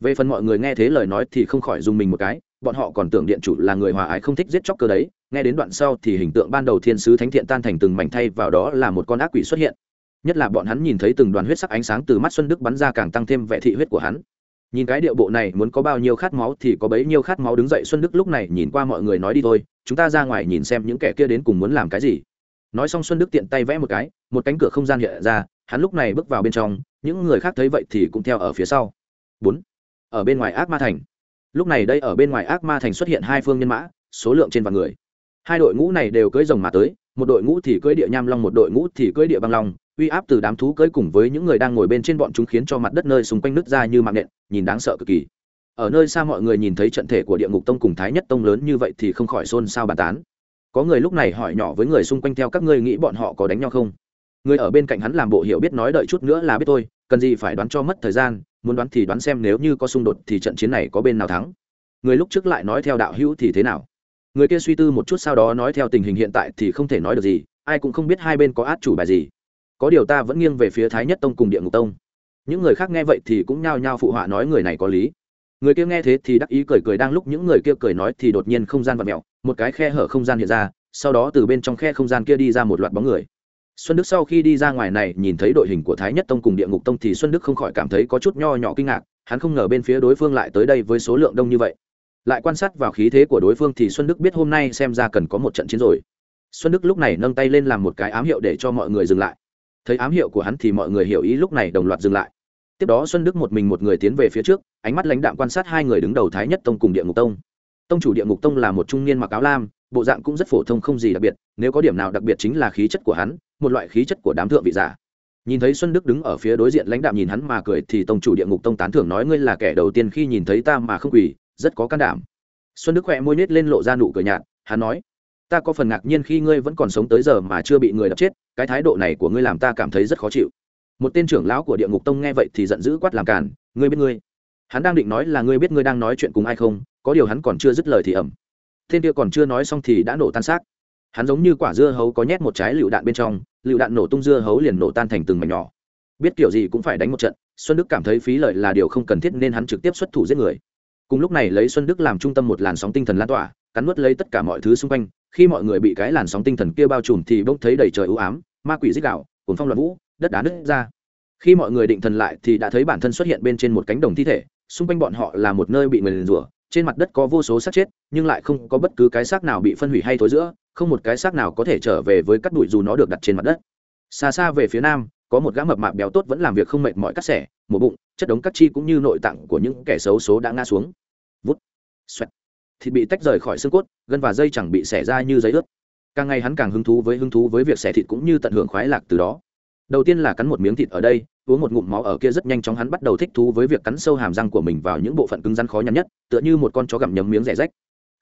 Về phần mọi người nghe thế lời nói thì không khỏi dùng mình một cái, bọn họ còn tưởng điện chủ là người hòa ái không thích giết chóc cơ đấy, nghe đến đoạn sau thì hình tượng ban đầu thiên sứ thánh thiện tan thành từng mảnh thay vào đó là một con ác quỷ xuất hiện nhất là bọn hắn nhìn thấy từng đoàn huyết sắc ánh sáng từ mắt xuân đức bắn ra càng tăng thêm vẻ thị huyết của hắn. Nhìn cái điệu bộ này muốn có bao nhiêu khát máu thì có bấy nhiêu khát máu đứng dậy xuân đức lúc này nhìn qua mọi người nói đi thôi, chúng ta ra ngoài nhìn xem những kẻ kia đến cùng muốn làm cái gì. Nói xong xuân đức tiện tay vẽ một cái, một cánh cửa không gian hiện ra, hắn lúc này bước vào bên trong, những người khác thấy vậy thì cũng theo ở phía sau. Bốn. Ở bên ngoài ác ma thành. Lúc này đây ở bên ngoài ác ma thành xuất hiện hai phương nhân mã, số lượng trên vạn người. Hai đội ngũ này đều cưỡi rồng mà tới, một đội ngũ thì cưỡi địa nham long, một đội ngũ thì cưỡi địa băng long uy áp từ đám thú cưỡi cùng với những người đang ngồi bên trên bọn chúng khiến cho mặt đất nơi xung quanh nứt ra như mạng nện, nhìn đáng sợ cực kỳ. Ở nơi xa mọi người nhìn thấy trận thể của địa ngục tông cùng thái nhất tông lớn như vậy thì không khỏi xôn xao bàn tán. Có người lúc này hỏi nhỏ với người xung quanh theo các ngươi nghĩ bọn họ có đánh nhau không? Người ở bên cạnh hắn làm bộ hiểu biết nói đợi chút nữa là biết tôi cần gì phải đoán cho mất thời gian, muốn đoán thì đoán xem nếu như có xung đột thì trận chiến này có bên nào thắng. Người lúc trước lại nói theo đạo hữu thì thế nào? Người kia suy tư một chút sau đó nói theo tình hình hiện tại thì không thể nói được gì, ai cũng không biết hai bên có át chủ bài gì có điều ta vẫn nghiêng về phía thái nhất tông cùng địa ngục tông. Những người khác nghe vậy thì cũng nhao nhao phụ họa nói người này có lý. Người kia nghe thế thì đắc ý cười cười, đang lúc những người kia cười nói thì đột nhiên không gian vặn mẹo một cái khe hở không gian hiện ra, sau đó từ bên trong khe không gian kia đi ra một loạt bóng người. Xuân đức sau khi đi ra ngoài này, nhìn thấy đội hình của thái nhất tông cùng địa ngục tông thì xuân đức không khỏi cảm thấy có chút nho nhỏ kinh ngạc, hắn không ngờ bên phía đối phương lại tới đây với số lượng đông như vậy. Lại quan sát vào khí thế của đối phương thì xuân đức biết hôm nay xem ra cần có một trận chiến rồi. Xuân đức lúc này nâng tay lên làm một cái ám hiệu để cho mọi người dừng lại thấy ám hiệu của hắn thì mọi người hiểu ý lúc này đồng loạt dừng lại. Tiếp đó xuân đức một mình một người tiến về phía trước, ánh mắt lãnh đạm quan sát hai người đứng đầu thái nhất tông cùng địa ngục tông. Tông chủ địa ngục tông là một trung niên mặc áo lam, bộ dạng cũng rất phổ thông không gì đặc biệt, nếu có điểm nào đặc biệt chính là khí chất của hắn, một loại khí chất của đám thượng vị giả. Nhìn thấy xuân đức đứng ở phía đối diện lãnh đạm nhìn hắn mà cười thì tông chủ địa ngục tông tán thưởng nói ngươi là kẻ đầu tiên khi nhìn thấy ta mà không quỳ, rất có can đảm. Xuân đức khỏe môi nết lên lộ ra nụ cười nhạt, hắn nói ta có phần ngạc nhiên khi ngươi vẫn còn sống tới giờ mà chưa bị người đập chết, cái thái độ này của ngươi làm ta cảm thấy rất khó chịu. Một tên trưởng lão của địa ngục tông nghe vậy thì giận dữ quát làm cản ngươi biết ngươi. Hắn đang định nói là ngươi biết ngươi đang nói chuyện cùng ai không, có điều hắn còn chưa dứt lời thì ẩm tên kia còn chưa nói xong thì đã nổ tan xác. Hắn giống như quả dưa hấu có nhét một trái lựu đạn bên trong, lựu đạn nổ tung dưa hấu liền nổ tan thành từng mảnh nhỏ. Biết kiểu gì cũng phải đánh một trận, xuân đức cảm thấy phí lợi là điều không cần thiết nên hắn trực tiếp xuất thủ giết người. Cùng lúc này lấy xuân đức làm trung tâm một làn sóng tinh thần lan tỏa cắn nuốt lấy tất cả mọi thứ xung quanh, khi mọi người bị cái làn sóng tinh thần kia bao trùm thì bỗng thấy đầy trời ưu ám, ma quỷ dích đạo cuồng phong loạn vũ, đất đá nứt ra. Khi mọi người định thần lại thì đã thấy bản thân xuất hiện bên trên một cánh đồng thi thể, xung quanh bọn họ là một nơi bị người liền rủa, trên mặt đất có vô số xác chết, nhưng lại không có bất cứ cái xác nào bị phân hủy hay thối giữa, không một cái xác nào có thể trở về với cắt đùi dù nó được đặt trên mặt đất. Xa xa về phía nam, có một gã mập mạp béo tốt vẫn làm việc không mệt mỏi cắt xẻ, mổ bụng, chất đống cắt chi cũng như nội tạng của những kẻ xấu số đã ngã xuống. Vút. Xoẹt thịt bị tách rời khỏi xương cốt, gân và dây chẳng bị xẻ ra như giấy ướt. Càng ngày hắn càng hứng thú với hứng thú với việc xẻ thịt cũng như tận hưởng khoái lạc từ đó. Đầu tiên là cắn một miếng thịt ở đây, uống một ngụm máu ở kia rất nhanh chóng hắn bắt đầu thích thú với việc cắn sâu hàm răng của mình vào những bộ phận cứng rắn khó nhằn nhất, tựa như một con chó gặm nhấm miếng rẻ rách.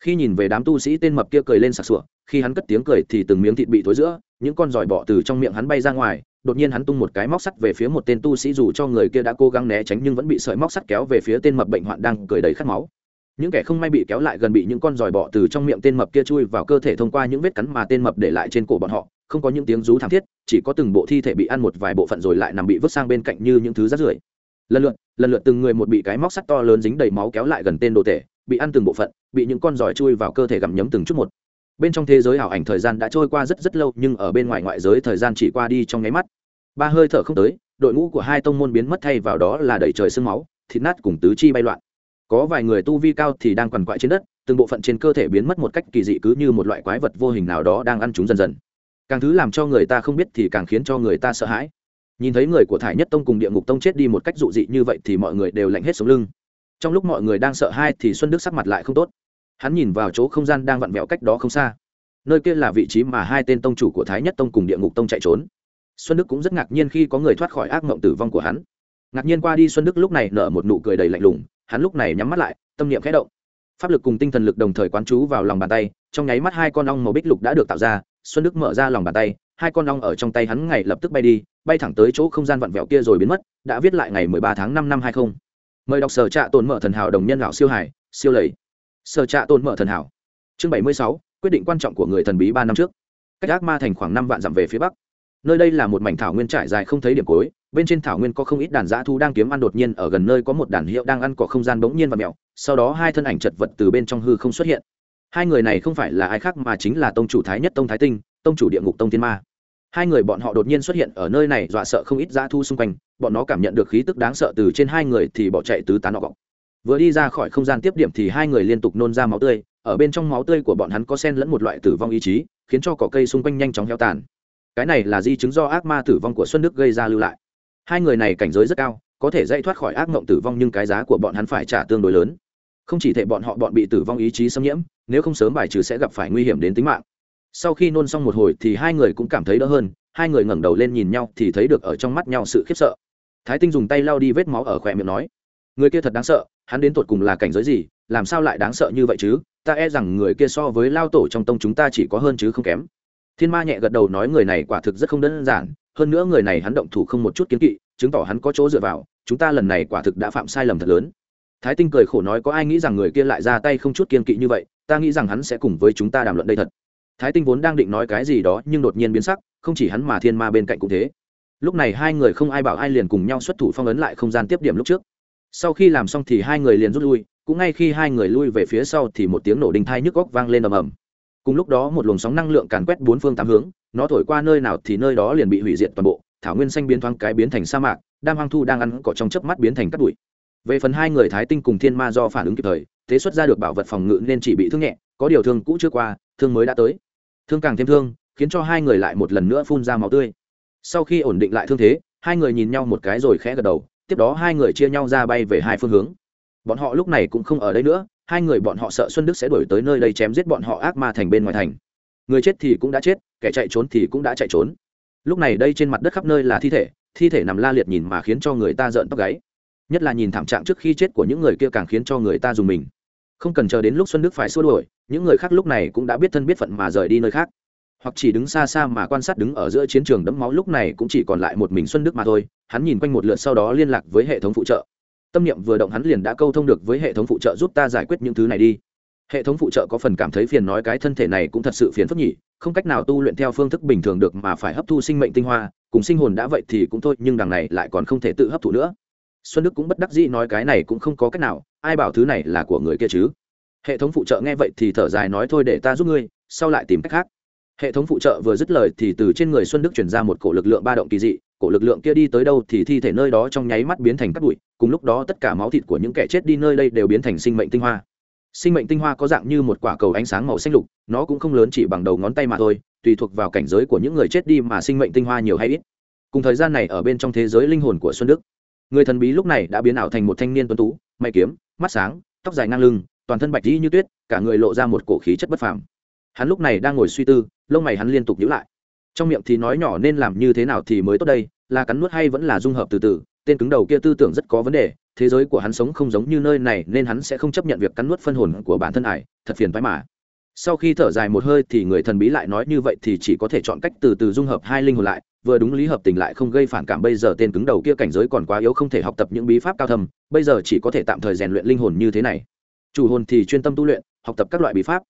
Khi nhìn về đám tu sĩ tên mập kia cười lên sặc sụa, khi hắn cất tiếng cười thì từng miếng thịt bị thối giữa, những con giỏi bọ từ trong miệng hắn bay ra ngoài, đột nhiên hắn tung một cái móc sắt về phía một tên tu sĩ dù cho người kia đã cố gắng né tránh nhưng vẫn bị sợi móc sắt kéo về phía tên mập bệnh hoạn đang cười đầy khát máu những kẻ không may bị kéo lại gần bị những con giòi bọ từ trong miệng tên mập kia chui vào cơ thể thông qua những vết cắn mà tên mập để lại trên cổ bọn họ, không có những tiếng rú thảm thiết, chỉ có từng bộ thi thể bị ăn một vài bộ phận rồi lại nằm bị vứt sang bên cạnh như những thứ rác rưởi. Lần lượt lần lượt từng người một bị cái móc sắt to lớn dính đầy máu kéo lại gần tên đồ tể, bị ăn từng bộ phận, bị những con giòi chui vào cơ thể gặm nhấm từng chút một. Bên trong thế giới ảo ảnh thời gian đã trôi qua rất rất lâu, nhưng ở bên ngoài ngoại giới thời gian chỉ qua đi trong nháy mắt. Ba hơi thở không tới, đội ngũ của hai tông môn biến mất thay vào đó là đầy trời sương máu, thịt nát cùng tứ chi bay loạn có vài người tu vi cao thì đang quằn quại trên đất, từng bộ phận trên cơ thể biến mất một cách kỳ dị cứ như một loại quái vật vô hình nào đó đang ăn chúng dần dần. Càng thứ làm cho người ta không biết thì càng khiến cho người ta sợ hãi. Nhìn thấy người của thải nhất tông cùng địa ngục tông chết đi một cách dụ dị như vậy thì mọi người đều lạnh hết sống lưng. Trong lúc mọi người đang sợ hãi thì xuân đức sắc mặt lại không tốt. Hắn nhìn vào chỗ không gian đang vặn vẹo cách đó không xa. Nơi kia là vị trí mà hai tên tông chủ của thái nhất tông cùng địa ngục tông chạy trốn. Xuân đức cũng rất ngạc nhiên khi có người thoát khỏi ác mộng tử vong của hắn. Ngạc nhiên qua đi, xuân đức lúc này nở một nụ cười đầy lạnh lùng hắn lúc này nhắm mắt lại, tâm niệm khẽ động. Pháp lực cùng tinh thần lực đồng thời quán chú vào lòng bàn tay, trong nháy mắt hai con ong màu bích lục đã được tạo ra, xuân đức mở ra lòng bàn tay, hai con ong ở trong tay hắn ngày lập tức bay đi, bay thẳng tới chỗ không gian vặn vẹo kia rồi biến mất, đã viết lại ngày mười ba tháng năm năm hai không. Mời đọc sở trạ tồn mở thần hảo đồng nhân lão siêu hải siêu lầy. Sở trạ tồn mở thần hảo. Chương bảy mươi sáu, quyết định quan trọng của người thần bí ba năm trước. Cách ác ma thành khoảng năm vạn dặm về phía bắc. Nơi đây là một mảnh thảo nguyên trải dài không thấy điểm cuối bên trên thảo nguyên có không ít đàn dã thu đang kiếm ăn đột nhiên ở gần nơi có một đàn hiệu đang ăn cỏ không gian bỗng nhiên và mèo, sau đó hai thân ảnh chật vật từ bên trong hư không xuất hiện. Hai người này không phải là ai khác mà chính là tông chủ thái nhất tông thái tinh, tông chủ địa ngục tông thiên ma. Hai người bọn họ đột nhiên xuất hiện ở nơi này, dọa sợ không ít dã thu xung quanh, bọn nó cảm nhận được khí tức đáng sợ từ trên hai người thì bỏ chạy tứ tán họ gọc vừa đi ra khỏi không gian tiếp điểm thì hai người liên tục nôn ra máu tươi, ở bên trong máu tươi của bọn hắn có sen lẫn một loại tử vong ý chí, khiến cho cỏ cây xung quanh nhanh chóng heo tàn. Cái này là di chứng do ác ma tử vong của xuân đức gây ra lưu lại hai người này cảnh giới rất cao, có thể dây thoát khỏi ác mộng tử vong nhưng cái giá của bọn hắn phải trả tương đối lớn. Không chỉ thể bọn họ bọn bị tử vong ý chí xâm nhiễm, nếu không sớm bài trừ sẽ gặp phải nguy hiểm đến tính mạng. Sau khi nôn xong một hồi thì hai người cũng cảm thấy đỡ hơn, hai người ngẩng đầu lên nhìn nhau thì thấy được ở trong mắt nhau sự khiếp sợ. Thái tinh dùng tay lau đi vết máu ở khỏe miệng nói, người kia thật đáng sợ, hắn đến tột cùng là cảnh giới gì, làm sao lại đáng sợ như vậy chứ? Ta e rằng người kia so với lao tổ trong tông chúng ta chỉ có hơn chứ không kém. Thiên ma nhẹ gật đầu nói, người này quả thực rất không đơn giản hơn nữa người này hắn động thủ không một chút kiến kỵ, chứng tỏ hắn có chỗ dựa vào, chúng ta lần này quả thực đã phạm sai lầm thật lớn. Thái tinh cười khổ nói có ai nghĩ rằng người kia lại ra tay không chút kiên kỵ như vậy, ta nghĩ rằng hắn sẽ cùng với chúng ta đàm luận đây thật. Thái tinh vốn đang định nói cái gì đó nhưng đột nhiên biến sắc, không chỉ hắn mà thiên ma bên cạnh cũng thế. Lúc này hai người không ai bảo ai liền cùng nhau xuất thủ phong ấn lại không gian tiếp điểm lúc trước. Sau khi làm xong thì hai người liền rút lui, cũng ngay khi hai người lui về phía sau thì một tiếng nổ đinh thai nhức góc vang lên ầm ầm. Cùng lúc đó một luồng sóng năng lượng càn quét bốn phương tám hướng nó thổi qua nơi nào thì nơi đó liền bị hủy diệt toàn bộ, thảo nguyên xanh biến thoáng cái biến thành sa mạc, đam hoang thu đang ăn cỏ trong chớp mắt biến thành cát bụi. Về phần hai người thái tinh cùng thiên ma do phản ứng kịp thời, thế xuất ra được bảo vật phòng ngự nên chỉ bị thương nhẹ, có điều thương cũ chưa qua, thương mới đã tới. Thương càng thêm thương, khiến cho hai người lại một lần nữa phun ra máu tươi. Sau khi ổn định lại thương thế, hai người nhìn nhau một cái rồi khẽ gật đầu, tiếp đó hai người chia nhau ra bay về hai phương hướng. Bọn họ lúc này cũng không ở đây nữa, hai người bọn họ sợ xuân đức sẽ đổi tới nơi đây chém giết bọn họ ác ma thành bên ngoài thành người chết thì cũng đã chết, kẻ chạy trốn thì cũng đã chạy trốn. Lúc này đây trên mặt đất khắp nơi là thi thể thi thể nằm la liệt nhìn mà khiến cho người ta rợn tóc gáy. Nhất là nhìn thảm trạng trước khi chết của những người kia càng khiến cho người ta dùng mình. Không cần chờ đến lúc xuân đức phải xua đuổi, những người khác lúc này cũng đã biết thân biết phận mà rời đi nơi khác. Hoặc chỉ đứng xa xa mà quan sát đứng ở giữa chiến trường đẫm máu lúc này cũng chỉ còn lại một mình xuân đức mà thôi, hắn nhìn quanh một lượt sau đó liên lạc với hệ thống phụ trợ. Tâm niệm vừa động hắn liền đã câu thông được với hệ thống phụ trợ giúp ta giải quyết những thứ này đi hệ thống phụ trợ có phần cảm thấy phiền nói cái thân thể này cũng thật sự phiền phức nhỉ, không cách nào tu luyện theo phương thức bình thường được mà phải hấp thu sinh mệnh tinh hoa, cùng sinh hồn đã vậy thì cũng thôi, nhưng đằng này lại còn không thể tự hấp thụ nữa. Xuân đức cũng bất đắc dĩ nói cái này cũng không có cách nào, ai bảo thứ này là của người kia chứ? Hệ thống phụ trợ nghe vậy thì thở dài nói thôi để ta giúp ngươi, sau lại tìm cách khác. Hệ thống phụ trợ vừa dứt lời thì từ trên người xuân đức chuyển ra một cổ lực lượng ba động kỳ dị, cổ lực lượng kia đi tới đâu thì thi thể nơi đó trong nháy mắt biến thành cát bụi, cùng lúc đó tất cả máu thịt của những kẻ chết đi nơi đây đều biến thành sinh mệnh tinh hoa sinh mệnh tinh hoa có dạng như một quả cầu ánh sáng màu xanh lục, nó cũng không lớn chỉ bằng đầu ngón tay mà thôi, tùy thuộc vào cảnh giới của những người chết đi mà sinh mệnh tinh hoa nhiều hay ít. Cùng thời gian này ở bên trong thế giới linh hồn của xuân đức, người thần bí lúc này đã biến ảo thành một thanh niên tuấn tú, mày kiếm, mắt sáng, tóc dài ngang lưng, toàn thân bạch dĩ như tuyết, cả người lộ ra một cổ khí chất bất phàm. Hắn lúc này đang ngồi suy tư, lông mày hắn liên tục nhữ lại. Trong miệng thì nói nhỏ nên làm như thế nào thì mới tốt đây, là cắn nuốt hay vẫn là dung hợp từ từ, tên cứng đầu kia tư tưởng rất có vấn đề thế giới của hắn sống không giống như nơi này nên hắn sẽ không chấp nhận việc cắn nuốt phân hồn của bản thân ải, thật phiền phái mà. Sau khi thở dài một hơi thì người thần bí lại nói như vậy thì chỉ có thể chọn cách từ từ dung hợp hai linh hồn lại, vừa đúng lý hợp tình lại không gây phản cảm bây giờ tên cứng đầu kia cảnh giới còn quá yếu không thể học tập những bí pháp cao thâm, bây giờ chỉ có thể tạm thời rèn luyện linh hồn như thế này. Chủ hồn thì chuyên tâm tu luyện, học tập các loại bí pháp.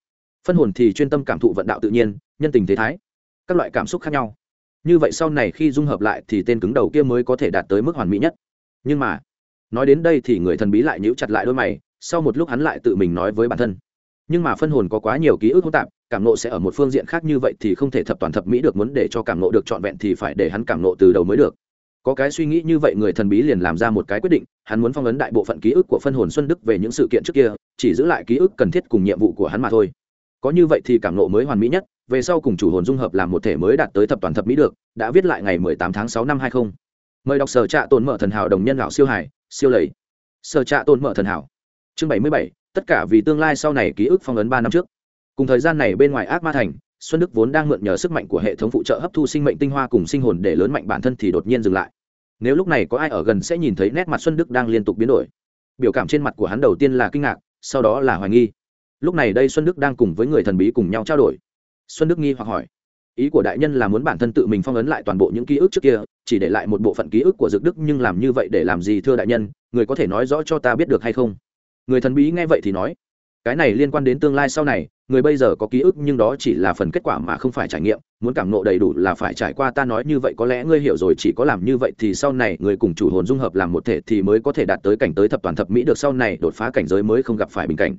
Phân hồn thì chuyên tâm cảm thụ vận đạo tự nhiên, nhân tình thế thái, các loại cảm xúc khác nhau. Như vậy sau này khi dung hợp lại thì tên cứng đầu kia mới có thể đạt tới mức hoàn mỹ nhất. Nhưng mà nói đến đây thì người thần bí lại nhíu chặt lại đôi mày, sau một lúc hắn lại tự mình nói với bản thân. Nhưng mà phân hồn có quá nhiều ký ức hỗn tạp, cảm nộ sẽ ở một phương diện khác như vậy thì không thể thập toàn thập mỹ được, muốn để cho cảm nộ được trọn vẹn thì phải để hắn cảm nộ từ đầu mới được. Có cái suy nghĩ như vậy người thần bí liền làm ra một cái quyết định, hắn muốn phong ấn đại bộ phận ký ức của phân hồn xuân đức về những sự kiện trước kia, chỉ giữ lại ký ức cần thiết cùng nhiệm vụ của hắn mà thôi. Có như vậy thì cảm nộ mới hoàn mỹ nhất, về sau cùng chủ hồn dung hợp làm một thể mới đạt tới thập toàn thập mỹ được, đã viết lại ngày 18 tháng 6 năm 20. mời đọc sở trạ tồn mở thần hảo đồng nhân lão siêu hải siêu lầy. Sở trạ tồn mở thần hảo. Chương 77, tất cả vì tương lai sau này ký ức phong ấn ba năm trước. Cùng thời gian này bên ngoài ác ma thành xuân đức vốn đang mượn nhờ sức mạnh của hệ thống phụ trợ hấp thu sinh mệnh tinh hoa cùng sinh hồn để lớn mạnh bản thân thì đột nhiên dừng lại. Nếu lúc này có ai ở gần sẽ nhìn thấy nét mặt xuân đức đang liên tục biến đổi. Biểu cảm trên mặt của hắn đầu tiên là kinh ngạc sau đó là hoài nghi. Lúc này đây xuân đức đang cùng với người thần bí cùng nhau trao đổi. Xuân đức nghi hoặc hỏi ý của đại nhân là muốn bản thân tự mình phong ấn lại toàn bộ những ký ức trước kia chỉ để lại một bộ phận ký ức của dược đức, nhưng làm như vậy để làm gì, thưa đại nhân? Người có thể nói rõ cho ta biết được hay không? Người thần bí nghe vậy thì nói, cái này liên quan đến tương lai sau này, người bây giờ có ký ức nhưng đó chỉ là phần kết quả mà không phải trải nghiệm. Muốn cảm nộ đầy đủ là phải trải qua ta nói như vậy, có lẽ ngươi hiểu rồi, chỉ có làm như vậy thì sau này người cùng chủ hồn dung hợp làm một thể thì mới có thể đạt tới cảnh tới thập toàn thập mỹ được, sau này đột phá cảnh giới mới không gặp phải bình cảnh.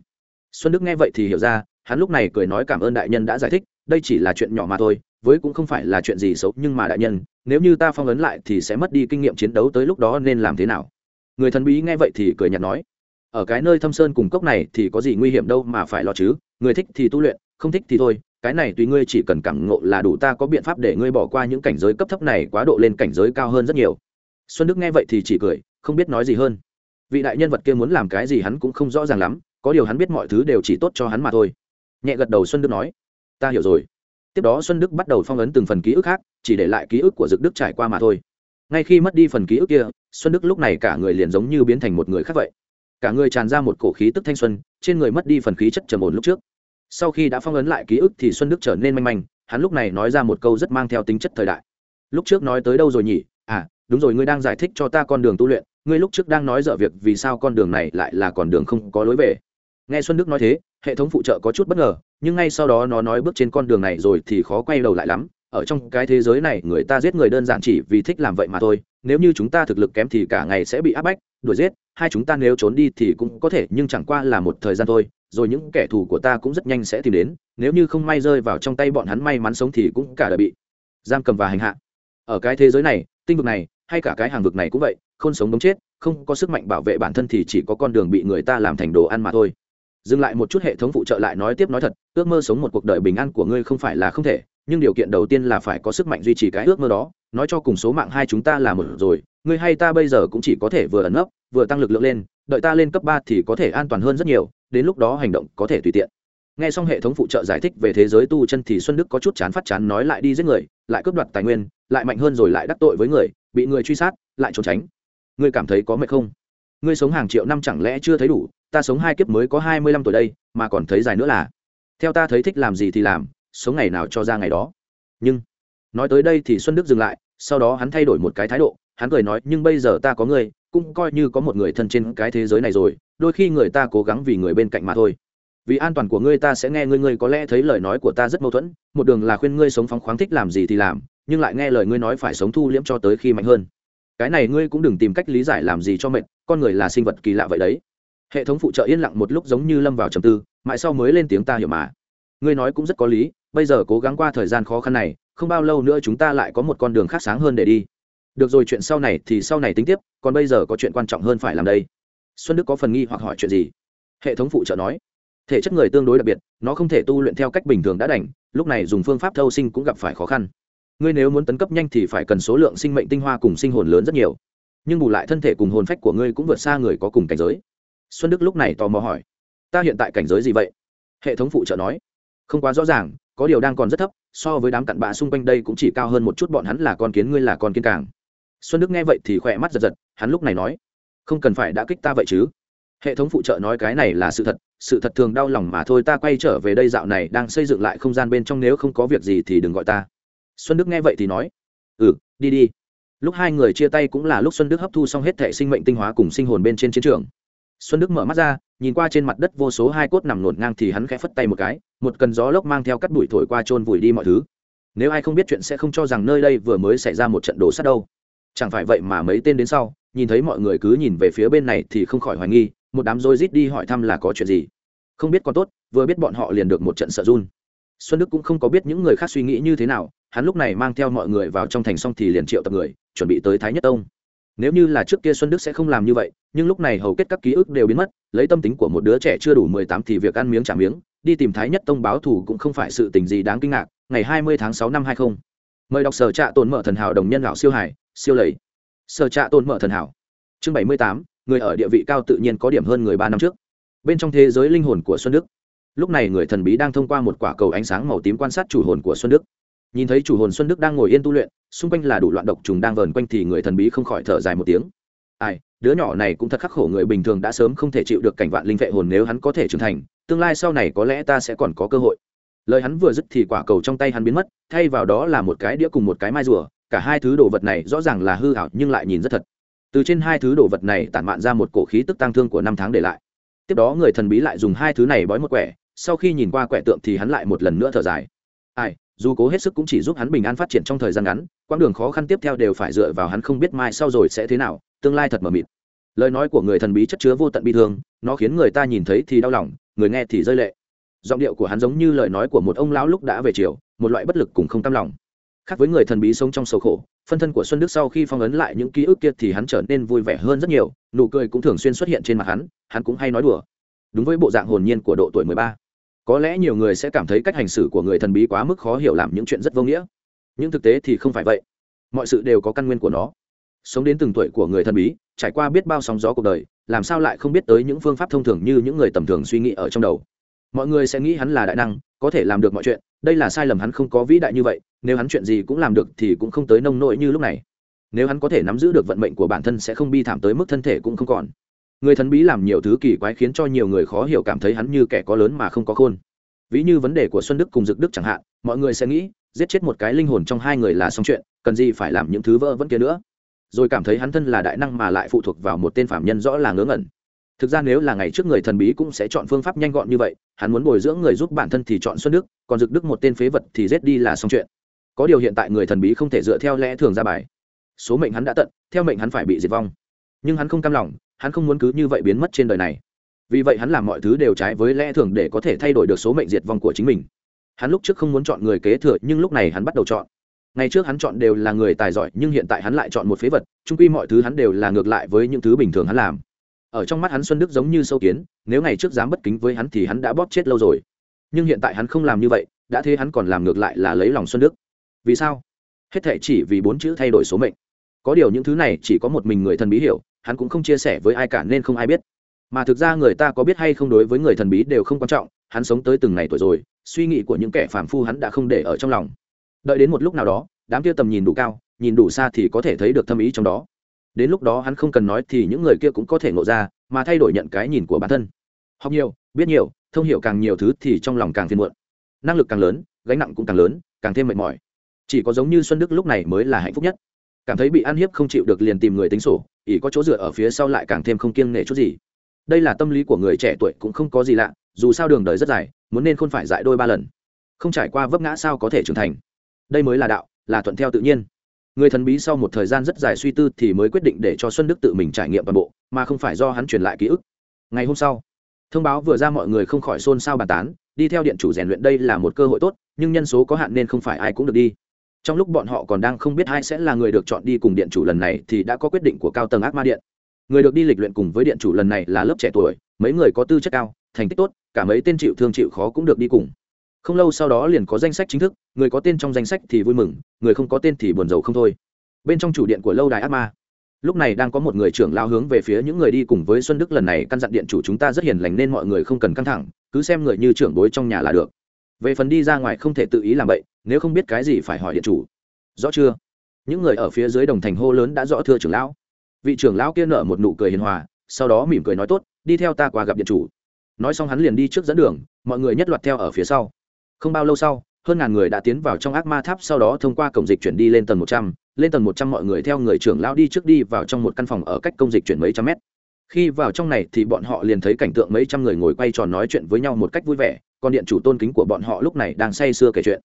Xuân đức nghe vậy thì hiểu ra, hắn lúc này cười nói cảm ơn đại nhân đã giải thích, đây chỉ là chuyện nhỏ mà thôi, với cũng không phải là chuyện gì xấu, nhưng mà đại nhân nếu như ta phong ấn lại thì sẽ mất đi kinh nghiệm chiến đấu tới lúc đó nên làm thế nào? Người thần bí nghe vậy thì cười nhạt nói, ở cái nơi thâm sơn cùng cốc này thì có gì nguy hiểm đâu mà phải lo chứ? Người thích thì tu luyện, không thích thì thôi. Cái này tùy ngươi chỉ cần cảm ngộ là đủ, ta có biện pháp để ngươi bỏ qua những cảnh giới cấp thấp này quá độ lên cảnh giới cao hơn rất nhiều. Xuân đức nghe vậy thì chỉ cười, không biết nói gì hơn. Vị đại nhân vật kia muốn làm cái gì hắn cũng không rõ ràng lắm, có điều hắn biết mọi thứ đều chỉ tốt cho hắn mà thôi. Nhẹ gật đầu xuân đức nói, ta hiểu rồi tiếp đó xuân đức bắt đầu phong ấn từng phần ký ức khác, chỉ để lại ký ức của dực đức trải qua mà thôi. Ngay khi mất đi phần ký ức kia, xuân đức lúc này cả người liền giống như biến thành một người khác vậy. Cả người tràn ra một cổ khí tức thanh xuân, trên người mất đi phần khí chất trầm ổn lúc trước. Sau khi đã phong ấn lại ký ức thì xuân đức trở nên manh manh, hắn lúc này nói ra một câu rất mang theo tính chất thời đại. Lúc trước nói tới đâu rồi nhỉ? À đúng rồi, ngươi đang giải thích cho ta con đường tu luyện, ngươi lúc trước đang nói dở việc vì sao con đường này lại là con đường không có lối về. Nghe xuân đức nói thế, hệ thống phụ trợ có chút bất ngờ nhưng ngay sau đó nó nói bước trên con đường này rồi thì khó quay đầu lại lắm. Ở trong cái thế giới này, người ta giết người đơn giản chỉ vì thích làm vậy mà thôi. Nếu như chúng ta thực lực kém thì cả ngày sẽ bị áp bách, đuổi giết. Hai chúng ta nếu trốn đi thì cũng có thể, nhưng chẳng qua là một thời gian thôi. Rồi những kẻ thù của ta cũng rất nhanh sẽ tìm đến. Nếu như không may rơi vào trong tay bọn hắn, may mắn sống thì cũng cả đời bị giam cầm và hành hạ. Ở cái thế giới này, tinh vực này, hay cả cái hàng vực này cũng vậy không sống đống chết, không có sức mạnh bảo vệ bản thân thì chỉ có con đường bị người ta làm thành đồ ăn mà thôi dừng lại một chút hệ thống phụ trợ lại nói tiếp nói thật, ước mơ sống một cuộc đời bình an của ngươi không phải là không thể, nhưng điều kiện đầu tiên là phải có sức mạnh duy trì cái ước mơ đó. Nói cho cùng số mạng hai chúng ta là một rồi, ngươi hay ta bây giờ cũng chỉ có thể vừa ẩn nấp, vừa tăng lực lượng lên, đợi ta lên cấp ba thì có thể an toàn hơn rất nhiều, đến lúc đó hành động có thể tùy tiện. Nghe xong hệ thống phụ trợ giải thích về thế giới tu chân thì xuân đức có chút chán phát chán nói lại đi giết người, lại cướp đoạt tài nguyên, lại mạnh hơn rồi lại đắc tội với người, bị người truy sát, lại trốn tránh. Ngươi cảm thấy có mệt không? Ngươi sống hàng triệu năm chẳng lẽ chưa thấy đủ ta sống hai kiếp mới có hai mươi lăm tuổi đây, mà còn thấy dài nữa là. Theo ta thấy thích làm gì thì làm, sống ngày nào cho ra ngày đó. Nhưng, nói tới đây thì xuân đức dừng lại, sau đó hắn thay đổi một cái thái độ, hắn cười nói, nhưng bây giờ ta có người, cũng coi như có một người thân trên cái thế giới này rồi, đôi khi người ta cố gắng vì người bên cạnh mà thôi. Vì an toàn của ngươi ta sẽ nghe ngươi ngươi có lẽ thấy lời nói của ta rất mâu thuẫn, một đường là khuyên ngươi sống phóng khoáng thích làm gì thì làm, nhưng lại nghe lời ngươi nói phải sống thu liễm cho tới khi mạnh hơn. Cái này ngươi cũng đừng tìm cách lý giải làm gì cho mệt, con người là sinh vật kỳ lạ vậy đấy hệ thống phụ trợ yên lặng một lúc giống như lâm vào trầm tư, mãi sau mới lên tiếng ta hiểu mà. Ngươi nói cũng rất có lý, bây giờ cố gắng qua thời gian khó khăn này, không bao lâu nữa chúng ta lại có một con đường khác sáng hơn để đi. Được rồi, chuyện sau này thì sau này tính tiếp, còn bây giờ có chuyện quan trọng hơn phải làm đây. Xuân đức có phần nghi hoặc hỏi chuyện gì? Hệ thống phụ trợ nói. Thể chất người tương đối đặc biệt, nó không thể tu luyện theo cách bình thường đã đành, lúc này dùng phương pháp thâu sinh cũng gặp phải khó khăn. Ngươi nếu muốn tấn cấp nhanh thì phải cần số lượng sinh mệnh tinh hoa cùng sinh hồn lớn rất nhiều. Nhưng bù lại thân thể cùng hồn phách của ngươi cũng vượt xa người có cùng cảnh giới xuân đức lúc này tò mò hỏi, ta hiện tại cảnh giới gì vậy? Hệ thống phụ trợ nói, không quá rõ ràng, có điều đang còn rất thấp, so với đám cặn bạ xung quanh đây cũng chỉ cao hơn một chút bọn hắn là con kiến ngươi là con kiến càng. Xuân đức nghe vậy thì khỏe mắt giật giật, hắn lúc này nói, không cần phải đã kích ta vậy chứ? Hệ thống phụ trợ nói, cái này là sự thật sự thật thường đau lòng mà thôi, ta quay trở về đây dạo này đang xây dựng lại không gian bên trong, nếu không có việc gì thì đừng gọi ta. Xuân đức nghe vậy thì nói ừ đi đi. Lúc hai người chia tay cũng là lúc xuân đức hấp thu xong hết thể sinh mệnh tinh hóa cùng sinh hồn bên trên chiến trường xuân đức mở mắt ra, nhìn qua trên mặt đất vô số hai cốt nằm nổn ngang thì hắn khẽ phất tay một cái, một cần gió lốc mang theo cắt bụi thổi qua trôn vùi đi mọi thứ. Nếu ai không biết chuyện sẽ không cho rằng nơi đây vừa mới xảy ra một trận đổ sắt đâu. Chẳng phải vậy mà mấy tên đến sau, nhìn thấy mọi người cứ nhìn về phía bên này thì không khỏi hoài nghi, một đám rối rít đi hỏi thăm là có chuyện gì. Không biết còn tốt, vừa biết bọn họ liền được một trận sợ run. Xuân đức cũng không có biết những người khác suy nghĩ như thế nào, hắn lúc này mang theo mọi người vào trong thành xong thì liền triệu tập người, chuẩn bị tới thái nhất tông nếu như là trước kia xuân đức sẽ không làm như vậy, nhưng lúc này hầu kết các ký ức đều biến mất, lấy tâm tính của một đứa trẻ chưa đủ mười tám thì việc ăn miếng trả miếng, đi tìm thái nhất tông báo thù cũng không phải sự tình gì đáng kinh ngạc, ngày hai mươi tháng sáu năm hai không. Mời đọc sở trạ tồn mở thần hảo đồng nhân lão siêu hải, siêu lầy. Sở trạ tồn mở thần hảo, chương bảy mươi tám, người ở địa vị cao tự nhiên có điểm hơn người ba năm trước. Bên trong thế giới linh hồn của xuân đức. Lúc này người thần bí đang thông qua một quả cầu ánh sáng màu tím quan sát chủ hồn của xuân đức nhìn thấy chủ hồn xuân đức đang ngồi yên tu luyện, xung quanh là đủ loạn độc trùng đang vờn quanh thì người thần bí không khỏi thở dài một tiếng. Ai, đứa nhỏ này cũng thật khắc khổ, người bình thường đã sớm không thể chịu được cảnh vạn linh vệ hồn nếu hắn có thể trưởng thành, tương lai sau này có lẽ ta sẽ còn có cơ hội. Lời hắn vừa dứt thì quả cầu trong tay hắn biến mất, thay vào đó là một cái đĩa cùng một cái mai rùa, cả hai thứ đồ vật này rõ ràng là hư hảo nhưng lại nhìn rất thật. Từ trên hai thứ đồ vật này tản mạn ra một cổ khí tức tăng thương của năm tháng để lại. Tiếp đó người thần bí lại dùng hai thứ này bói một quẻ, sau khi nhìn qua quẻ tượng thì hắn lại một lần nữa thở dài. Ai dù cố hết sức cũng chỉ giúp hắn bình an phát triển trong thời gian ngắn, quãng đường khó khăn tiếp theo đều phải dựa vào hắn không biết mai sau rồi sẽ thế nào, tương lai thật mờ mịt. Lời nói của người thần bí chất chứa vô tận bi thương, nó khiến người ta nhìn thấy thì đau lòng, người nghe thì rơi lệ. Giọng điệu của hắn giống như lời nói của một ông lão lúc đã về chiều, một loại bất lực cùng không tâm lòng. Khác với người thần bí sống trong sầu khổ, phân thân của xuân đức sau khi phong ấn lại những ký ức kia thì hắn trở nên vui vẻ hơn rất nhiều, nụ cười cũng thường xuyên xuất hiện trên mặt hắn hắn cũng hay nói đùa. Đúng với bộ dạng hồn nhiên của độ tuổi mười ba có lẽ nhiều người sẽ cảm thấy cách hành xử của người thần bí quá mức khó hiểu làm những chuyện rất vô nghĩa. Nhưng thực tế thì không phải vậy. Mọi sự đều có căn nguyên của nó. Sống đến từng tuổi của người thần bí, trải qua biết bao sóng gió cuộc đời, làm sao lại không biết tới những phương pháp thông thường như những người tầm thường suy nghĩ ở trong đầu? Mọi người sẽ nghĩ hắn là đại năng, có thể làm được mọi chuyện, đây là sai lầm hắn không có vĩ đại như vậy, nếu hắn chuyện gì cũng làm được thì cũng không tới nông nỗi như lúc này. Nếu hắn có thể nắm giữ được vận mệnh của bản thân sẽ không bi thảm tới mức thân thể cũng không còn người thần bí làm nhiều thứ kỳ quái khiến cho nhiều người khó hiểu cảm thấy hắn như kẻ có lớn mà không có khôn. Ví như vấn đề của xuân đức cùng dực đức chẳng hạn, mọi người sẽ nghĩ, giết chết một cái linh hồn trong hai người là xong chuyện, cần gì phải làm những thứ vỡ vẫn kia nữa. Rồi cảm thấy hắn thân là đại năng mà lại phụ thuộc vào một tên phạm nhân rõ là ngớ ngẩn. Thực ra nếu là ngày trước người thần bí cũng sẽ chọn phương pháp nhanh gọn như vậy, hắn muốn bồi dưỡng người giúp bản thân thì chọn xuân đức, còn dực đức một tên phế vật thì giết đi là xong chuyện. Có điều hiện tại người thần bí không thể dựa theo lẽ thường ra bài. Số mệnh hắn đã tận, theo mệnh hắn phải bị diệt vong. Nhưng hắn không cam lòng hắn không muốn cứ như vậy biến mất trên đời này. Vì vậy hắn làm mọi thứ đều trái với lẽ thường để có thể thay đổi được số mệnh diệt vong của chính mình. Hắn lúc trước không muốn chọn người kế thừa, nhưng lúc này hắn bắt đầu chọn. Ngày trước hắn chọn đều là người tài giỏi, nhưng hiện tại hắn lại chọn một phế vật trung quy mọi thứ hắn đều là ngược lại với những thứ bình thường hắn làm. Ở trong mắt hắn xuân đức giống như sâu kiến, nếu ngày trước dám bất kính với hắn thì hắn đã bóp chết lâu rồi. Nhưng hiện tại hắn không làm như vậy, đã thế hắn còn làm ngược lại là lấy lòng xuân đức. Vì sao? Hết thể chỉ vì bốn chữ thay đổi số mệnh. Có điều những thứ này chỉ có một mình người thân bí hiểu hắn cũng không chia sẻ với ai cả nên không ai biết. Mà thực ra người ta có biết hay không đối với người thần bí đều không quan trọng, hắn sống tới từng ngày tuổi rồi, suy nghĩ của những kẻ phàm phu hắn đã không để ở trong lòng. Đợi đến một lúc nào đó, đám kia tầm nhìn đủ cao, nhìn đủ xa thì có thể thấy được thâm ý trong đó. Đến lúc đó hắn không cần nói thì những người kia cũng có thể ngộ ra, mà thay đổi nhận cái nhìn của bản thân. Học nhiều, biết nhiều, thông hiểu càng nhiều thứ thì trong lòng càng phiền muộn. Năng lực càng lớn, gánh nặng cũng càng lớn, càng thêm mệt mỏi. Chỉ có giống như xuân đức lúc này mới là hạnh phúc nhất cảm thấy bị ăn hiếp không chịu được liền tìm người tính sổ ỉ có chỗ dựa ở phía sau lại càng thêm không kiêng nể chút gì. Đây là tâm lý của người trẻ tuổi cũng không có gì lạ, dù sao đường đời rất dài, muốn nên không phải dại đôi ba lần. Không trải qua vấp ngã sao có thể trưởng thành? Đây mới là đạo, là thuận theo tự nhiên. Người thần bí sau một thời gian rất dài suy tư thì mới quyết định để cho xuân đức tự mình trải nghiệm toàn bộ, mà không phải do hắn truyền lại ký ức. Ngày hôm sau, thông báo vừa ra mọi người không khỏi xôn xao bàn tán, đi theo điện chủ rèn luyện đây là một cơ hội tốt, nhưng nhân số có hạn nên không phải ai cũng được đi trong lúc bọn họ còn đang không biết ai sẽ là người được chọn đi cùng điện chủ lần này thì đã có quyết định của cao tầng ác ma điện. Người được đi lịch luyện cùng với điện chủ lần này là lớp trẻ tuổi, mấy người có tư chất cao, thành tích tốt, cả mấy tên chịu thương chịu khó cũng được đi cùng. Không lâu sau đó liền có danh sách chính thức, người có tên trong danh sách thì vui mừng, người không có tên thì buồn rầu không thôi. Bên trong chủ điện của lâu đài ác ma. Lúc này đang có một người trưởng lao hướng về phía những người đi cùng với xuân đức lần này căn dặn điện chủ chúng ta rất hiền lành nên mọi người không cần căng thẳng, cứ xem người như trưởng bối trong nhà là được về phần đi ra ngoài không thể tự ý làm vậy, nếu không biết cái gì phải hỏi điện chủ. Rõ chưa? Những người ở phía dưới đồng thành hô lớn đã rõ thưa trưởng lão. Vị trưởng lão kia nở một nụ cười hiền hòa, sau đó mỉm cười nói tốt, đi theo ta qua gặp điện chủ. Nói xong hắn liền đi trước dẫn đường, mọi người nhất loạt theo ở phía sau. Không bao lâu sau, hơn ngàn người đã tiến vào trong ác ma tháp, sau đó thông qua cổng dịch chuyển đi lên tầng một trăm, lên tầng một trăm mọi người theo người trưởng lão đi trước đi vào trong một căn phòng ở cách công dịch chuyển mấy trăm mét. Khi vào trong này thì bọn họ liền thấy cảnh tượng mấy trăm người ngồi quay tròn nói chuyện với nhau một cách vui vẻ còn điện chủ tôn kính của bọn họ lúc này đang say sưa kể chuyện.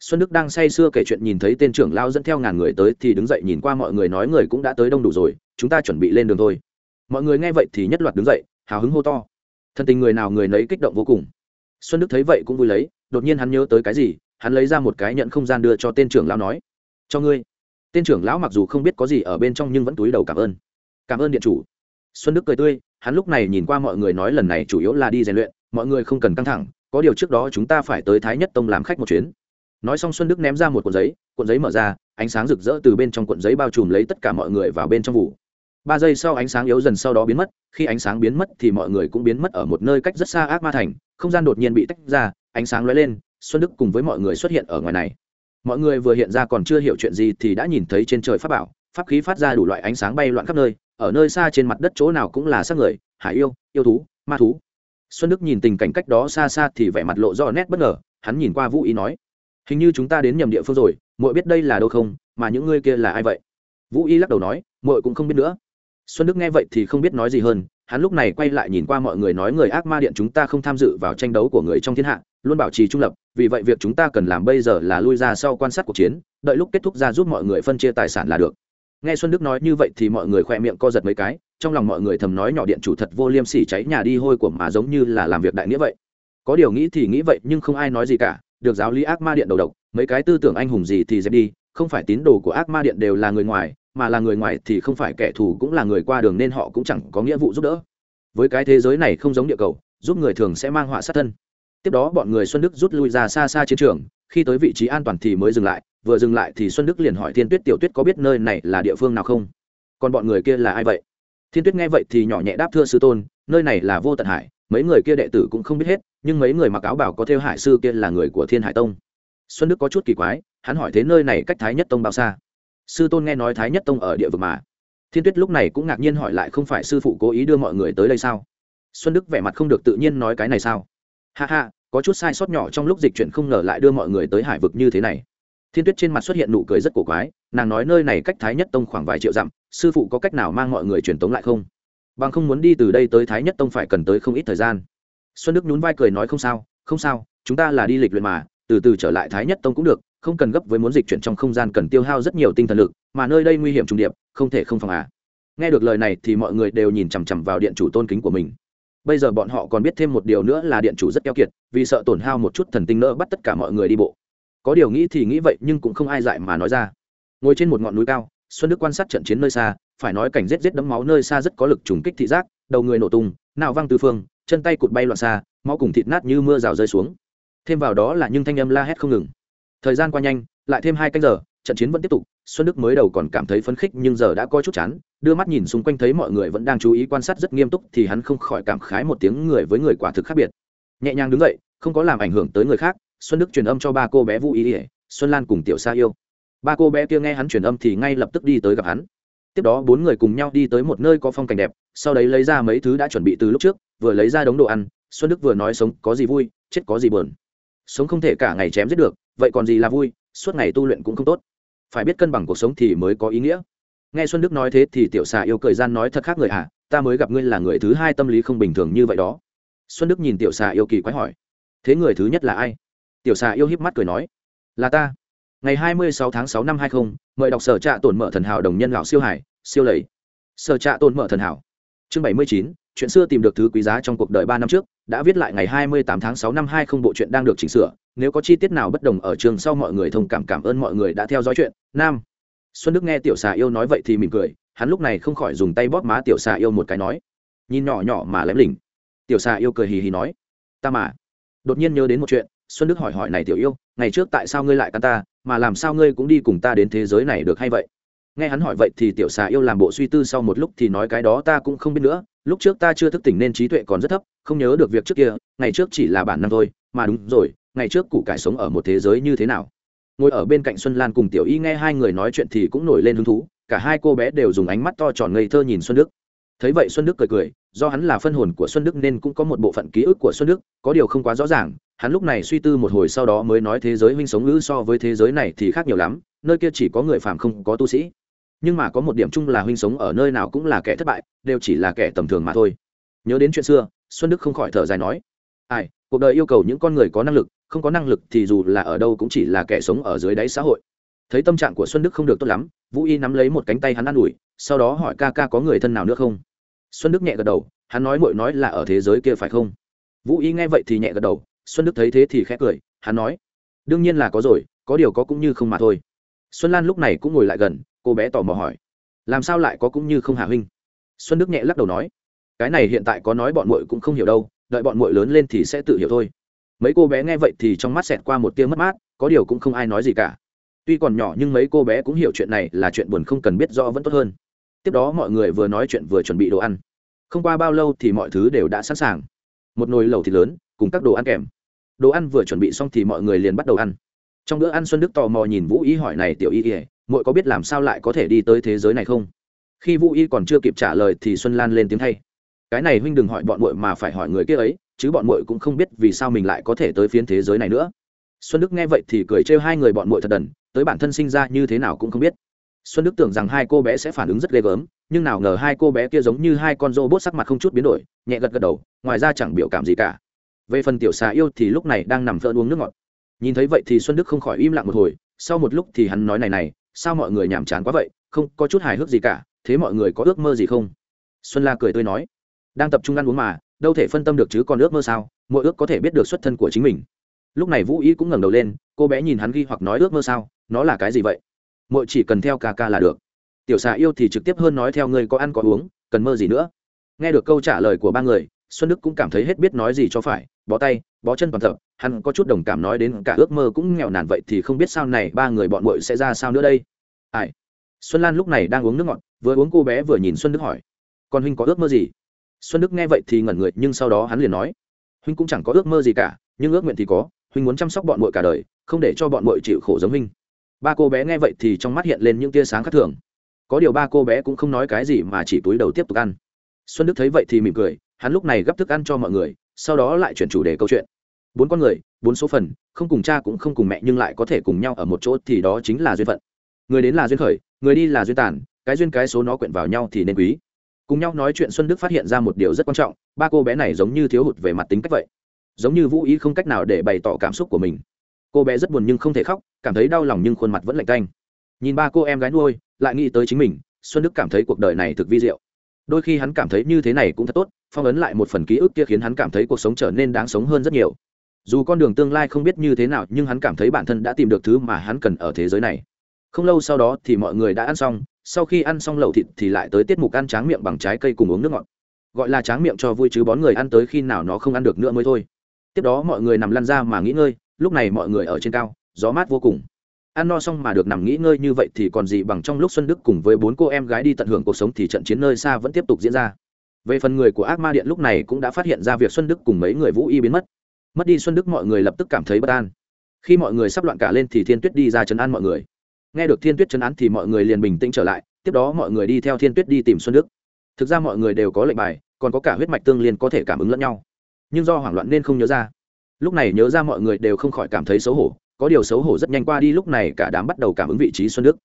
Xuân đức đang say sưa kể chuyện nhìn thấy tên trưởng lao dẫn theo ngàn người tới thì đứng dậy nhìn qua mọi người nói người cũng đã tới đông đủ rồi, chúng ta chuẩn bị lên đường thôi. Mọi người nghe vậy thì nhất loạt đứng dậy, hào hứng hô to. Thân tình người nào người nấy kích động vô cùng. Xuân đức thấy vậy cũng vui lấy, đột nhiên hắn nhớ tới cái gì, hắn lấy ra một cái nhận không gian đưa cho tên trưởng lão nói, cho ngươi. Tên trưởng lão mặc dù không biết có gì ở bên trong nhưng vẫn túi đầu cảm ơn. Cảm ơn điện chủ. Xuân đức cười tươi, hắn lúc này nhìn qua mọi người nói lần này chủ yếu là đi rèn luyện, mọi người không cần căng thẳng có điều trước đó chúng ta phải tới thái nhất tông làm khách một chuyến. Nói xong xuân đức ném ra một cuộn giấy cuộn giấy mở ra, ánh sáng rực rỡ từ bên trong cuộn giấy bao trùm lấy tất cả mọi người vào bên trong vụ. Ba giây sau ánh sáng yếu dần sau đó biến mất, khi ánh sáng biến mất thì mọi người cũng biến mất ở một nơi cách rất xa ác ma thành, không gian đột nhiên bị tách ra, ánh sáng lóe lên, xuân đức cùng với mọi người xuất hiện ở ngoài này. Mọi người vừa hiện ra còn chưa hiểu chuyện gì thì đã nhìn thấy trên trời pháp bảo, pháp khí phát ra đủ loại ánh sáng bay loạn khắp nơi, ở nơi xa trên mặt đất chỗ nào cũng là xác người, hải yêu yêu thú, ma thú xuân đức nhìn tình cảnh cách đó xa xa thì vẻ mặt lộ rõ nét bất ngờ, hắn nhìn qua vũ ý nói, hình như chúng ta đến nhầm địa phương rồi, muội biết đây là đâu không, mà những ngươi kia là ai vậy? Vũ y lắc đầu nói, muội cũng không biết nữa. Xuân đức nghe vậy thì không biết nói gì hơn, hắn lúc này quay lại nhìn qua mọi người nói, người ác ma điện chúng ta không tham dự vào tranh đấu của người trong thiên hạ, luôn bảo trì trung lập, vì vậy việc chúng ta cần làm bây giờ là lui ra sau quan sát cuộc chiến, đợi lúc kết thúc ra giúp mọi người phân chia tài sản là được. Nghe xuân đức nói như vậy thì mọi người khoe miệng co giật mấy cái trong lòng mọi người thầm nói nhỏ điện chủ thật vô liêm sỉ cháy nhà đi hôi của mà giống như là làm việc đại nghĩa vậy. Có điều nghĩ thì nghĩ vậy, nhưng không ai nói gì cả. Được giáo lý ác ma điện đầu độc, mấy cái tư tưởng anh hùng gì thì dẹp đi, không phải tín đồ của ác ma điện đều là người ngoài, mà là người ngoài thì không phải kẻ thù cũng là người qua đường nên họ cũng chẳng có nghĩa vụ giúp đỡ. Với cái thế giới này không giống địa cầu, giúp người thường sẽ mang họa sát thân. Tiếp đó bọn người xuân đức rút lui ra xa xa chiến trường, khi tới vị trí an toàn thì mới dừng lại, vừa dừng lại thì xuân đức liền hỏi thiên tuyết tiểu tuyết có biết nơi này là địa phương nào không? Còn bọn người kia là ai vậy? Thiên tuyết nghe vậy thì nhỏ nhẹ đáp thưa sư tôn, nơi này là vô tận hải, mấy người kia đệ tử cũng không biết hết, nhưng mấy người mặc áo bảo có theo hải sư kia là người của thiên hải tông. Xuân đức có chút kỳ quái, hắn hỏi thế nơi này cách thái nhất tông bao xa? Sư tôn nghe nói thái nhất tông ở địa vực mà. Thiên tuyết lúc này cũng ngạc nhiên hỏi lại không phải sư phụ cố ý đưa mọi người tới đây sao? Xuân đức vẻ mặt không được tự nhiên nói cái này sao? Ha ha, có chút sai sót nhỏ trong lúc dịch chuyển không ngờ lại đưa mọi người tới hải vực như thế này. Thiên tuyết trên mặt xuất hiện nụ cười rất cổ quái nàng nói nơi này cách thái nhất tông khoảng vài triệu dặm, sư phụ có cách nào mang mọi người truyền tống lại không? Bằng không muốn đi từ đây tới thái nhất tông phải cần tới không ít thời gian. Xuân đức nhún vai cười nói không sao không sao, chúng ta là đi lịch luyện mà, từ từ trở lại thái nhất tông cũng được, không cần gấp với muốn dịch chuyển trong không gian cần tiêu hao rất nhiều tinh thần lực, mà nơi đây nguy hiểm trùng điệp, không thể không phòng à. Nghe được lời này thì mọi người đều nhìn chằm chằm vào điện chủ tôn kính của mình. Bây giờ bọn họ còn biết thêm một điều nữa là điện chủ rất keo kiệt, vì sợ tổn hao một chút thần tinh nỡ bắt tất cả mọi người đi bộ. Có điều nghĩ thì nghĩ vậy nhưng cũng không ai dại mà nói ra ngồi trên một ngọn núi cao, xuân đức quan sát trận chiến nơi xa, phải nói cảnh rết rết đấm máu nơi xa rất có lực trùng kích thị giác, đầu người nổ tung, nào văng tư phương, chân tay cụt bay loạn xa, máu cùng thịt nát như mưa rào rơi xuống. Thêm vào đó là những thanh âm la hét không ngừng. Thời gian qua nhanh, lại thêm hai canh giờ, trận chiến vẫn tiếp tục, xuân đức mới đầu còn cảm thấy phấn khích nhưng giờ đã coi chút chán, đưa mắt nhìn xung quanh thấy mọi người vẫn đang chú ý quan sát rất nghiêm túc thì hắn không khỏi cảm khái một tiếng người với người quả thực khác biệt. Nhẹ nhàng đứng dậy, không có làm ảnh hưởng tới người khác, xuân đức truyền âm cho ba cô bé vũ ý ỉa xuân lan cùng tiểu sa yêu ba cô bé kia nghe hắn truyền âm thì ngay lập tức đi tới gặp hắn. Tiếp đó bốn người cùng nhau đi tới một nơi có phong cảnh đẹp, sau đấy lấy ra mấy thứ đã chuẩn bị từ lúc trước, vừa lấy ra đống đồ ăn, xuân đức vừa nói sống có gì vui, chết có gì buồn. Sống không thể cả ngày chém giết được, vậy còn gì là vui, suốt ngày tu luyện cũng không tốt. Phải biết cân bằng cuộc sống thì mới có ý nghĩa. Nghe xuân đức nói thế thì tiểu xà yêu cười gian nói thật khác người à ta mới gặp ngươi là người thứ hai tâm lý không bình thường như vậy đó. Xuân đức nhìn tiểu xà yêu kỳ quái hỏi, thế người thứ nhất là ai? Tiểu xà yêu híp mắt cười nói, là ta ngày hai mươi sáu tháng 6 năm hai nghìn mời đọc sở trạ tổn mở thần hảo đồng nhân lão siêu hải siêu lầy. Sở trạ tổn mở thần hảo. Chương bảy mươi chín, chuyện xưa tìm được thứ quý giá trong cuộc đời ba năm trước, đã viết lại ngày hai mươi tám tháng 6 năm hai không bộ truyện đang được chỉnh sửa. Nếu có chi tiết nào bất đồng ở trường sau mọi người thông cảm cảm ơn mọi người đã theo dõi chuyện. Nam. Xuân đức nghe tiểu xà yêu nói vậy thì mỉm cười, hắn lúc này không khỏi dùng tay bóp má tiểu xà yêu một cái nói. Nhìn nhỏ nhỏ mà lém lỉnh. Tiểu xà yêu cười hì hì nói. Ta mà. Đột nhiên nhớ đến một chuyện, xuân đức hỏi hỏi này tiểu yêu, ngày trước tại sao ngươi lại căn ta? Mà làm sao ngươi cũng đi cùng ta đến thế giới này được hay vậy? Nghe hắn hỏi vậy thì tiểu xà yêu làm bộ suy tư sau một lúc thì nói cái đó ta cũng không biết nữa. Lúc trước ta chưa thức tỉnh nên trí tuệ còn rất thấp, không nhớ được việc trước kia, ngày trước chỉ là bản năng thôi, mà đúng rồi, ngày trước củ cải sống ở một thế giới như thế nào? Ngồi ở bên cạnh xuân lan cùng tiểu y nghe hai người nói chuyện thì cũng nổi lên hứng thú, cả hai cô bé đều dùng ánh mắt to tròn ngây thơ nhìn xuân đức. Thấy vậy xuân đức cười cười, do hắn là phân hồn của xuân đức nên cũng có một bộ phận ký ức của xuân đức, có điều không quá rõ ràng hắn lúc này suy tư một hồi sau đó mới nói thế giới huynh sống ngữ so với thế giới này thì khác nhiều lắm, nơi kia chỉ có người phàm không có tu sĩ. Nhưng mà có một điểm chung là huynh sống ở nơi nào cũng là kẻ thất bại, đều chỉ là kẻ tầm thường mà thôi. Nhớ đến chuyện xưa, xuân đức không khỏi thở dài nói, ai, cuộc đời yêu cầu những con người có năng lực, không có năng lực thì dù là ở đâu cũng chỉ là kẻ sống ở dưới đáy xã hội. Thấy tâm trạng của xuân đức không được tốt lắm, vũ y nắm lấy một cánh tay hắn ă n ủi, sau đó hỏi, ca ca có người thân nào nữa không? Xuân đức nhẹ gật đầu, hắn nói mội nói là ở thế giới kia phải không? Vũ y nghe vậy thì nhẹ gật đầu xuân đức thấy thế thì khẽ cười, hắn nói, đương nhiên là có rồi, có điều có cũng như không mà thôi. Xuân lan lúc này cũng ngồi lại gần, cô bé tò mò hỏi, làm sao lại có cũng như không hạ huynh? Xuân đức nhẹ lắc đầu nói, cái này hiện tại có nói bọn muội cũng không hiểu đâu, đợi bọn muội lớn lên thì sẽ tự hiểu thôi. Mấy cô bé nghe vậy thì trong mắt xẹt qua một tia mất mát, có điều cũng không ai nói gì cả. Tuy còn nhỏ nhưng mấy cô bé cũng hiểu chuyện này là chuyện buồn không cần biết rõ vẫn tốt hơn. Tiếp đó mọi người vừa nói chuyện vừa chuẩn bị đồ ăn. Không qua bao lâu thì mọi thứ đều đã sẵn sàng. Một nồi lẩu thịt lớn, cùng các đồ ăn kèm đồ ăn vừa chuẩn bị xong thì mọi người liền bắt đầu ăn. Trong bữa ăn xuân đức tò mò nhìn vũ Y hỏi này, tiểu y ỉa mỗi có biết làm sao lại có thể đi tới thế giới này không? Khi vũ y còn chưa kịp trả lời thì xuân lan lên tiếng thay. Cái này huynh đừng hỏi bọn muội mà phải hỏi người kia ấy, chứ bọn muội cũng không biết vì sao mình lại có thể tới phiến thế giới này nữa. Xuân đức nghe vậy thì cười trêu hai người bọn muội thật đần, tới bản thân sinh ra như thế nào cũng không biết. Xuân đức tưởng rằng hai cô bé sẽ phản ứng rất ghê gớm, nhưng nào ngờ hai cô bé kia giống như hai con rô bốt sắc mặt không chút biến đổi, nhẹ gật gật đầu, ngoài ra chẳng biểu cảm gì cả về phần tiểu xà yêu thì lúc này đang nằm phơn uống nước ngọt. Nhìn thấy vậy thì xuân đức không khỏi im lặng một hồi, sau một lúc thì hắn nói này này, sao mọi người nhàm chán quá vậy, không có chút hài hước gì cả, thế mọi người có ước mơ gì không? Xuân la cười tươi nói, đang tập trung ăn uống mà, đâu thể phân tâm được chứ còn ước mơ sao, mỗi ước có thể biết được xuất thân của chính mình. Lúc này vũ ý cũng ngẩng đầu lên, cô bé nhìn hắn ghi hoặc nói ước mơ sao, nó là cái gì vậy? Mỗi chỉ cần theo ca ca là được. Tiểu xà yêu thì trực tiếp hơn nói theo ngươi có ăn có uống, cần mơ gì nữa? Nghe được câu trả lời của ba người xuân đức cũng cảm thấy hết biết nói gì cho phải, bó tay, bó chân toàn tập hắn có chút đồng cảm nói đến cả ước mơ cũng nghèo nàn vậy thì không biết sao này ba người bọn muội sẽ ra sao nữa đây. Ai? Xuân lan lúc này đang uống nước ngọt, vừa uống cô bé vừa nhìn xuân đức hỏi. Con huynh có ước mơ gì? Xuân đức nghe vậy thì ngẩn người, nhưng sau đó hắn liền nói. Huynh cũng chẳng có ước mơ gì cả, nhưng ước nguyện thì có, huynh muốn chăm sóc bọn muội cả đời, không để cho bọn muội chịu khổ giống huynh. Ba cô bé nghe vậy thì trong mắt hiện lên những tia sáng khác thường. Có điều ba cô bé cũng không nói cái gì mà chỉ túi đầu tiếp tục ăn. Xuân đức thấy vậy thì mỉm cười hắn lúc này gấp thức ăn cho mọi người, sau đó lại chuyển chủ đề câu chuyện. Bốn con người, bốn số phần, không cùng cha cũng không cùng mẹ nhưng lại có thể cùng nhau ở một chỗ thì đó chính là duyên phận. Người đến là duyên khởi, người đi là duyên tàn, cái duyên cái số nó quyện vào nhau thì nên quý. Cùng nhau nói chuyện xuân đức phát hiện ra một điều rất quan trọng, ba cô bé này giống như thiếu hụt về mặt tính cách vậy. Giống như vũ ý không cách nào để bày tỏ cảm xúc của mình. Cô bé rất buồn nhưng không thể khóc, cảm thấy đau lòng nhưng khuôn mặt vẫn lạnh tanh. Nhìn ba cô em gái nuôi, lại nghĩ tới chính mình, xuân đức cảm thấy cuộc đời này thực vi diệu đôi khi hắn cảm thấy như thế này cũng thật tốt, phong ấn lại một phần ký ức kia khiến hắn cảm thấy cuộc sống trở nên đáng sống hơn rất nhiều. Dù con đường tương lai không biết như thế nào, nhưng hắn cảm thấy bản thân đã tìm được thứ mà hắn cần ở thế giới này. Không lâu sau đó thì mọi người đã ăn xong, sau khi ăn xong lẩu thịt thì lại tới tiết mục ăn tráng miệng bằng trái cây cùng uống nước ngọt. Gọi là tráng miệng cho vui chứ bón người ăn tới khi nào nó không ăn được nữa mới thôi. Tiếp đó mọi người nằm lăn ra mà nghỉ ngơi, lúc này mọi người ở trên cao, gió mát vô cùng ăn no xong mà được nằm nghỉ ngơi như vậy thì còn gì bằng trong lúc xuân đức cùng với bốn cô em gái đi tận hưởng cuộc sống thì trận chiến nơi xa vẫn tiếp tục diễn ra. Về phần người của ác ma điện lúc này cũng đã phát hiện ra việc xuân đức cùng mấy người vũ y biến mất. Mất đi xuân đức mọi người lập tức cảm thấy bất an. Khi mọi người sắp loạn cả lên thì thiên tuyết đi ra chấn an mọi người. Nghe được thiên tuyết chấn an thì mọi người liền bình tĩnh trở lại, tiếp đó mọi người đi theo thiên tuyết đi tìm xuân đức. Thực ra mọi người đều có lệnh bài, còn có cả huyết mạch tương liên có thể cảm ứng lẫn nhau. Nhưng do hoảng loạn nên không nhớ ra. Lúc này nhớ ra mọi người đều không khỏi cảm thấy xấu hổ có điều xấu hổ rất nhanh qua đi, lúc này cả đám bắt đầu cảm ứng vị trí xuân đức.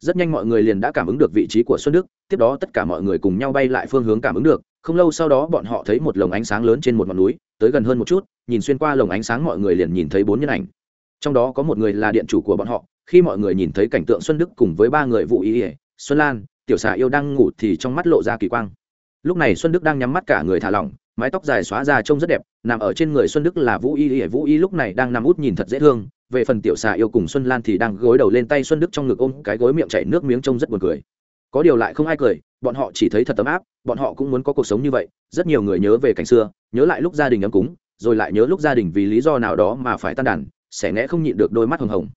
Rất nhanh mọi người liền đã cảm ứng được vị trí của xuân đức, tiếp đó tất cả mọi người cùng nhau bay lại phương hướng cảm ứng được. Không lâu sau đó bọn họ thấy một lồng ánh sáng lớn trên một ngọn núi, tới gần hơn một chút, nhìn xuyên qua lồng ánh sáng mọi người liền nhìn thấy bốn nhân ảnh. Trong đó có một người là điện chủ của bọn họ, khi mọi người nhìn thấy cảnh tượng xuân đức cùng với ba người vụ ý ỉa xuân lan, tiểu xà yêu đang ngủ thì trong mắt lộ ra kỳ quang. Lúc này xuân đức đang nhắm mắt cả người thả lỏng, mái tóc dài xóa ra trông rất đẹp, nằm ở trên người xuân đức là vũ y ỉa vũ y lúc này đang nằm út nhìn thật dễ thương về phần tiểu xà yêu cùng xuân lan thì đang gối đầu lên tay xuân đức trong ngực ôm cái gối miệng chảy nước miếng trông rất buồn cười. Có điều lại không ai cười, bọn họ chỉ thấy thật tấm áp, bọn họ cũng muốn có cuộc sống như vậy, rất nhiều người nhớ về cảnh xưa, nhớ lại lúc gia đình ấm cúng, rồi lại nhớ lúc gia đình vì lý do nào đó mà phải tan đàn, sẽ ngẽ không nhịn được đôi mắt hồng hồng.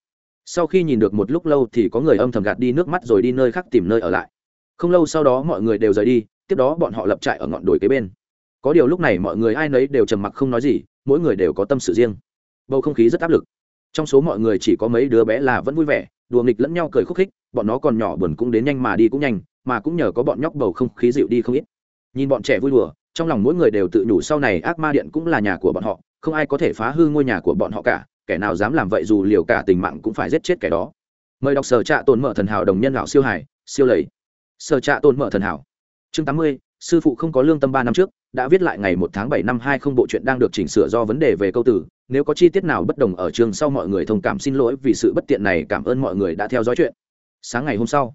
Sau khi nhìn được một lúc lâu thì có người âm thầm gạt đi nước mắt rồi đi nơi khác tìm nơi ở lại. Không lâu sau đó mọi người đều rời đi, tiếp đó bọn họ lập trại ở ngọn đồi kế bên. Có điều lúc này mọi người ai nấy đều trầm mặc không nói gì, mỗi người đều có tâm sự riêng. Bầu không khí rất áp lực trong số mọi người chỉ có mấy đứa bé là vẫn vui vẻ, đùa nghịch lẫn nhau cười khúc khích, bọn nó còn nhỏ buồn cũng đến nhanh mà đi cũng nhanh, mà cũng nhờ có bọn nhóc bầu không khí dịu đi không ít. Nhìn bọn trẻ vui đùa, trong lòng mỗi người đều tự nhủ sau này ác ma điện cũng là nhà của bọn họ, không ai có thể phá hư ngôi nhà của bọn họ cả, kẻ nào dám làm vậy dù liều cả tình mạng cũng phải giết chết kẻ đó. Mời đọc sở trạ tồn mở thần hảo đồng nhân lão siêu hải siêu lầy. Sở trạ tồn mở thần hảo. Chương tám mươi, sư phụ không có lương tâm ba năm trước đã viết lại ngày một tháng bảy năm hai không bộ truyện đang được chỉnh sửa do vấn đề về câu từ. Nếu có chi tiết nào bất đồng ở chương sau mọi người thông cảm xin lỗi vì sự bất tiện này, cảm ơn mọi người đã theo dõi chuyện. Sáng ngày hôm sau,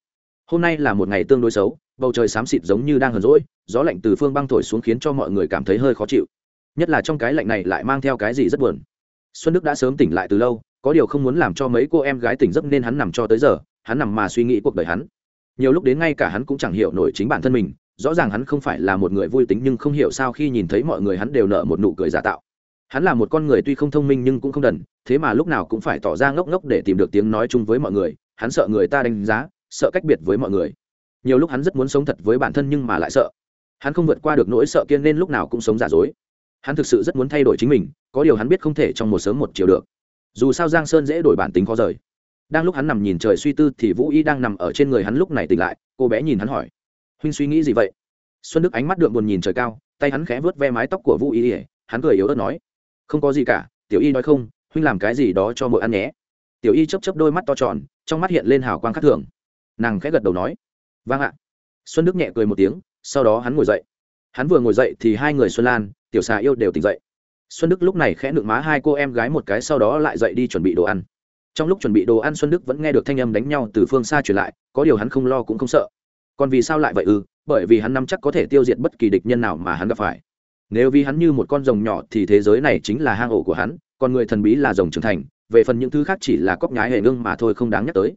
hôm nay là một ngày tương đối xấu, bầu trời xám xịt giống như đang hờn rỗi gió lạnh từ phương băng thổi xuống khiến cho mọi người cảm thấy hơi khó chịu. Nhất là trong cái lạnh này lại mang theo cái gì rất buồn. Xuân đức đã sớm tỉnh lại từ lâu, có điều không muốn làm cho mấy cô em gái tỉnh giấc nên hắn nằm cho tới giờ, hắn nằm mà suy nghĩ cuộc đời hắn. Nhiều lúc đến ngay cả hắn cũng chẳng hiểu nổi chính bản thân mình rõ ràng hắn không phải là một người vui tính nhưng không hiểu sao khi nhìn thấy mọi người hắn đều nở một nụ cười giả tạo. Hắn là một con người tuy không thông minh nhưng cũng không đần, thế mà lúc nào cũng phải tỏ ra ngốc ngốc để tìm được tiếng nói chung với mọi người, hắn sợ người ta đánh giá, sợ cách biệt với mọi người. Nhiều lúc hắn rất muốn sống thật với bản thân nhưng mà lại sợ. Hắn không vượt qua được nỗi sợ kiên nên lúc nào cũng sống giả dối. Hắn thực sự rất muốn thay đổi chính mình, có điều hắn biết không thể trong một sớm một chiều được. Dù sao giang sơn dễ đổi bản tính khó rời. Đang lúc hắn nằm nhìn trời suy tư thì vũ y đang nằm ở trên người hắn lúc này tỉnh lại, cô bé nhìn hắn hỏi huynh suy nghĩ gì vậy? Xuân đức ánh mắt đượm buồn nhìn trời cao, tay hắn khẽ vớt ve mái tóc của vũ y hắn cười yếu ớt nói, không có gì cả, tiểu y nói không, huynh làm cái gì đó cho mỗi ăn nhé. Tiểu y chấp chấp đôi mắt to tròn, trong mắt hiện lên hào quang khắc thường. Nàng khẽ gật đầu nói vâng ạ. Xuân đức nhẹ cười một tiếng, sau đó hắn ngồi dậy. Hắn vừa ngồi dậy thì hai người xuân lan, tiểu xà yêu đều tỉnh dậy. Xuân đức lúc này khẽ nựng má hai cô em gái một cái sau đó lại dậy đi chuẩn bị đồ ăn. Trong lúc chuẩn bị đồ ăn, xuân đức vẫn nghe được thanh âm đánh nhau từ phương xa truyền lại, có điều hắn không lo cũng không sợ còn vì sao lại vậy ư? Bởi vì hắn nắm chắc có thể tiêu diệt bất kỳ địch nhân nào mà hắn gặp phải. Nếu vì hắn như một con rồng nhỏ thì thế giới này chính là hang ổ của hắn, còn người thần bí là rồng trưởng thành, về phần những thứ khác chỉ là cóc nhái hề ngưng mà thôi không đáng nhắc tới.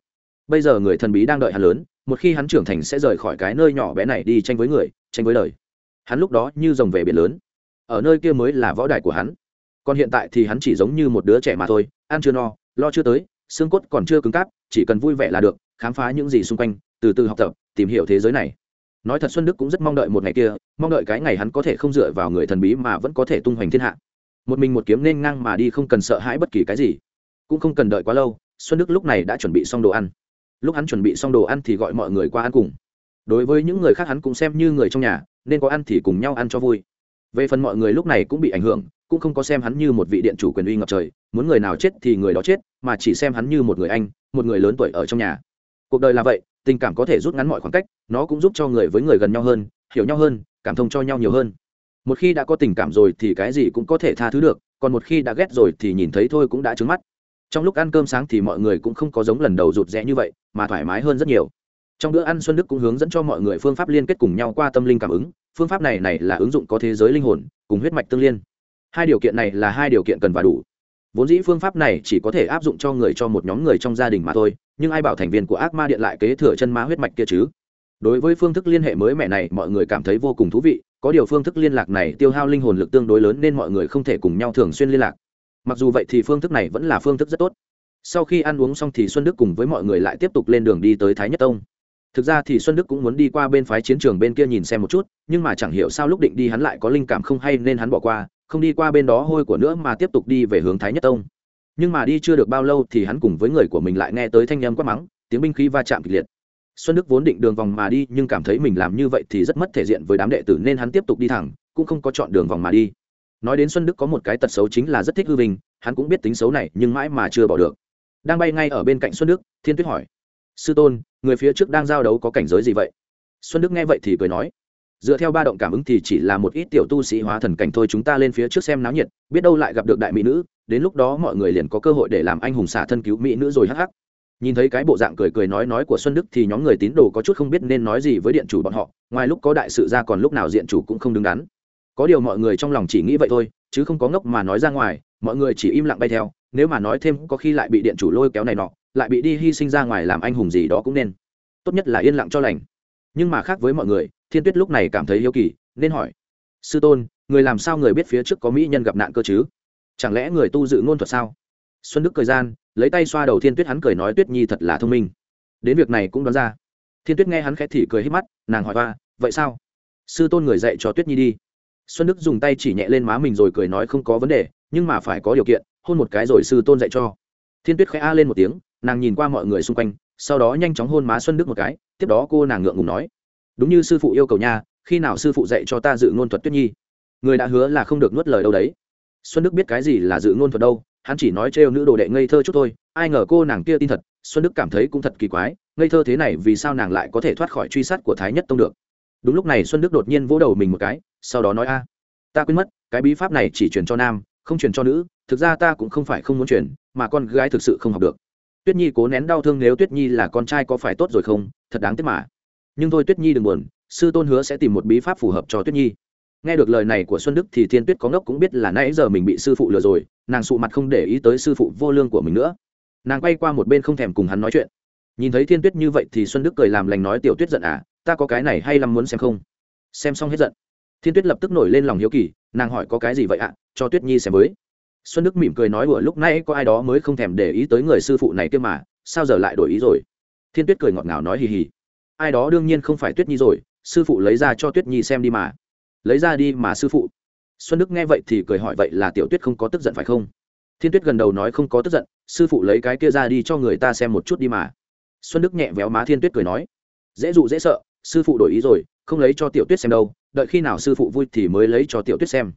Bây giờ người thần bí đang đợi hắn lớn, một khi hắn trưởng thành sẽ rời khỏi cái nơi nhỏ bé này đi tranh với người, tranh với đời. Hắn lúc đó như rồng về biển lớn. Ở nơi kia mới là võ đài của hắn. Còn hiện tại thì hắn chỉ giống như một đứa trẻ mà thôi, ăn chưa no, lo chưa tới, xương cốt còn chưa cứng cáp, chỉ cần vui vẻ là được, khám phá những gì xung quanh, từ từ học tập tìm hiểu thế giới này. Nói thật xuân đức cũng rất mong đợi một ngày kia, mong đợi cái ngày hắn có thể không dựa vào người thần bí mà vẫn có thể tung hoành thiên hạ. Một mình một kiếm nên ngang mà đi không cần sợ hãi bất kỳ cái gì. Cũng không cần đợi quá lâu, xuân đức lúc này đã chuẩn bị xong đồ ăn. Lúc hắn chuẩn bị xong đồ ăn thì gọi mọi người qua ăn cùng. Đối với những người khác hắn cũng xem như người trong nhà, nên có ăn thì cùng nhau ăn cho vui. Về phần mọi người lúc này cũng bị ảnh hưởng, cũng không có xem hắn như một vị điện chủ quyền uy ngập trời, muốn người nào chết thì người đó chết, mà chỉ xem hắn như một người anh, một người lớn tuổi ở trong nhà. Cuộc đời là vậy tình cảm có thể rút ngắn mọi khoảng cách, nó cũng giúp cho người với người gần nhau hơn, hiểu nhau hơn, cảm thông cho nhau nhiều hơn. Một khi đã có tình cảm rồi thì cái gì cũng có thể tha thứ được, còn một khi đã ghét rồi thì nhìn thấy thôi cũng đã trứng mắt. Trong lúc ăn cơm sáng thì mọi người cũng không có giống lần đầu rụt rẽ như vậy, mà thoải mái hơn rất nhiều. Trong bữa ăn xuân đức cũng hướng dẫn cho mọi người phương pháp liên kết cùng nhau qua tâm linh cảm ứng, phương pháp này này là ứng dụng có thế giới linh hồn, cùng huyết mạch tương liên. Hai điều kiện này là hai điều kiện cần và đủ vốn dĩ phương pháp này chỉ có thể áp dụng cho người cho một nhóm người trong gia đình mà thôi, nhưng ai bảo thành viên của ác ma điện lại kế thừa chân ma huyết mạch kia chứ? Đối với phương thức liên hệ mới mẻ này, mọi người cảm thấy vô cùng thú vị, có điều phương thức liên lạc này tiêu hao linh hồn lực tương đối lớn nên mọi người không thể cùng nhau thường xuyên liên lạc. Mặc dù vậy thì phương thức này vẫn là phương thức rất tốt. Sau khi ăn uống xong thì xuân đức cùng với mọi người lại tiếp tục lên đường đi tới thái nhất tông. Thực ra thì xuân đức cũng muốn đi qua bên phái chiến trường bên kia nhìn xem một chút, nhưng mà chẳng hiểu sao lúc định đi hắn lại có linh cảm không hay nên hắn bỏ qua không đi qua bên đó hôi của nữa mà tiếp tục đi về hướng thái nhất tông. Nhưng mà đi chưa được bao lâu thì hắn cùng với người của mình lại nghe tới thanh âm quát mắng, tiếng binh khí va chạm kịch liệt. Xuân đức vốn định đường vòng mà đi, nhưng cảm thấy mình làm như vậy thì rất mất thể diện với đám đệ tử nên hắn tiếp tục đi thẳng, cũng không có chọn đường vòng mà đi. Nói đến xuân đức có một cái tật xấu chính là rất thích hư vinh, hắn cũng biết tính xấu này nhưng mãi mà chưa bỏ được. Đang bay ngay ở bên cạnh xuân đức, thiên tuyết hỏi, sư tôn, người phía trước đang giao đấu có cảnh giới gì vậy? Xuân đức nghe vậy thì cười nói dựa theo ba động cảm ứng thì chỉ là một ít tiểu tu sĩ hóa thần cảnh thôi, chúng ta lên phía trước xem náo nhiệt, biết đâu lại gặp được đại mỹ nữ, đến lúc đó mọi người liền có cơ hội để làm anh hùng xả thân cứu mỹ nữ rồi hắc hắc. Nhìn thấy cái bộ dạng cười cười nói nói của xuân đức thì nhóm người tín đồ có chút không biết nên nói gì với điện chủ bọn họ, ngoài lúc có đại sự ra còn lúc nào diện chủ cũng không đứng đắn. Có điều mọi người trong lòng chỉ nghĩ vậy thôi, chứ không có ngốc mà nói ra ngoài, mọi người chỉ im lặng bay theo, nếu mà nói thêm có khi lại bị điện chủ lôi kéo này nọ, lại bị đi hy sinh ra ngoài làm anh hùng gì đó cũng nên. Tốt nhất là yên lặng cho lành. Nhưng mà khác với mọi người thiên tuyết lúc này cảm thấy yêu kỳ, nên hỏi, sư tôn, người làm sao người biết phía trước có mỹ nhân gặp nạn cơ chứ? Chẳng lẽ người tu dự ngôn thuật sao? Xuân đức cười gian, lấy tay xoa đầu thiên tuyết hắn cười nói, tuyết nhi thật là thông minh. Đến việc này cũng đoán ra. Thiên tuyết nghe hắn khẽ thì cười hết mắt, nàng hỏi va vậy sao? Sư tôn người dạy cho tuyết nhi đi. Xuân đức dùng tay chỉ nhẹ lên má mình rồi cười nói, không có vấn đề, nhưng mà phải có điều kiện, hôn một cái rồi sư tôn dạy cho. Thiên tuyết khẽ a lên một tiếng, nàng nhìn qua mọi người xung quanh, sau đó nhanh chóng hôn má xuân đức một cái, tiếp đó cô nàng ngượng ngùng nói đúng như sư phụ yêu cầu nha, khi nào sư phụ dạy cho ta dự ngôn thuật tuyết nhi? Người đã hứa là không được nuốt lời đâu đấy. Xuân đức biết cái gì là dự ngôn thuật đâu, hắn chỉ nói trêu nữ đồ đệ ngây thơ chút thôi, ai ngờ cô nàng kia tin thật, xuân đức cảm thấy cũng thật kỳ quái, ngây thơ thế này vì sao nàng lại có thể thoát khỏi truy sát của thái nhất tông được? Đúng lúc này xuân đức đột nhiên vỗ đầu mình một cái, sau đó nói, a, ta quên mất, cái bí pháp này chỉ truyền cho nam, không truyền cho nữ, thực ra ta cũng không phải không muốn truyền, mà con gái thực sự không học được. Tuyết nhi cố nén đau thương, nếu tuyết nhi là con trai có phải tốt rồi không? Thật đáng tiếc mà nhưng thôi tuyết nhi đừng buồn, sư tôn hứa sẽ tìm một bí pháp phù hợp cho tuyết nhi. Nghe được lời này của xuân đức thì thiên tuyết có ngốc cũng biết là nãy giờ mình bị sư phụ lừa rồi, nàng sụ mặt không để ý tới sư phụ vô lương của mình nữa. Nàng quay qua một bên không thèm cùng hắn nói chuyện. Nhìn thấy thiên tuyết như vậy thì xuân đức cười làm lành nói, tiểu tuyết giận à ta có cái này hay lắm muốn xem không? Xem xong hết giận, thiên tuyết lập tức nổi lên lòng hiếu kỳ, nàng hỏi, có cái gì vậy ạ? Cho tuyết nhi xem với. Xuân đức mỉm cười nói vừa lúc nãy có ai đó mới không thèm để ý tới người sư phụ này kia mà, sao giờ lại đổi ý rồi? Thiên tuyết cười ngọt ngào nói, hì hì ai đó đương nhiên không phải tuyết nhi rồi, sư phụ lấy ra cho tuyết nhi xem đi mà. Lấy ra đi mà sư phụ. Xuân đức nghe vậy thì cười hỏi vậy là tiểu tuyết không có tức giận phải không? Thiên tuyết gần đầu nói không có tức giận, sư phụ lấy cái kia ra đi cho người ta xem một chút đi mà. Xuân đức nhẹ véo má thiên tuyết cười nói, dễ dụ dễ sợ, sư phụ đổi ý rồi, không lấy cho tiểu tuyết xem đâu, đợi khi nào sư phụ vui thì mới lấy cho tiểu tuyết xem.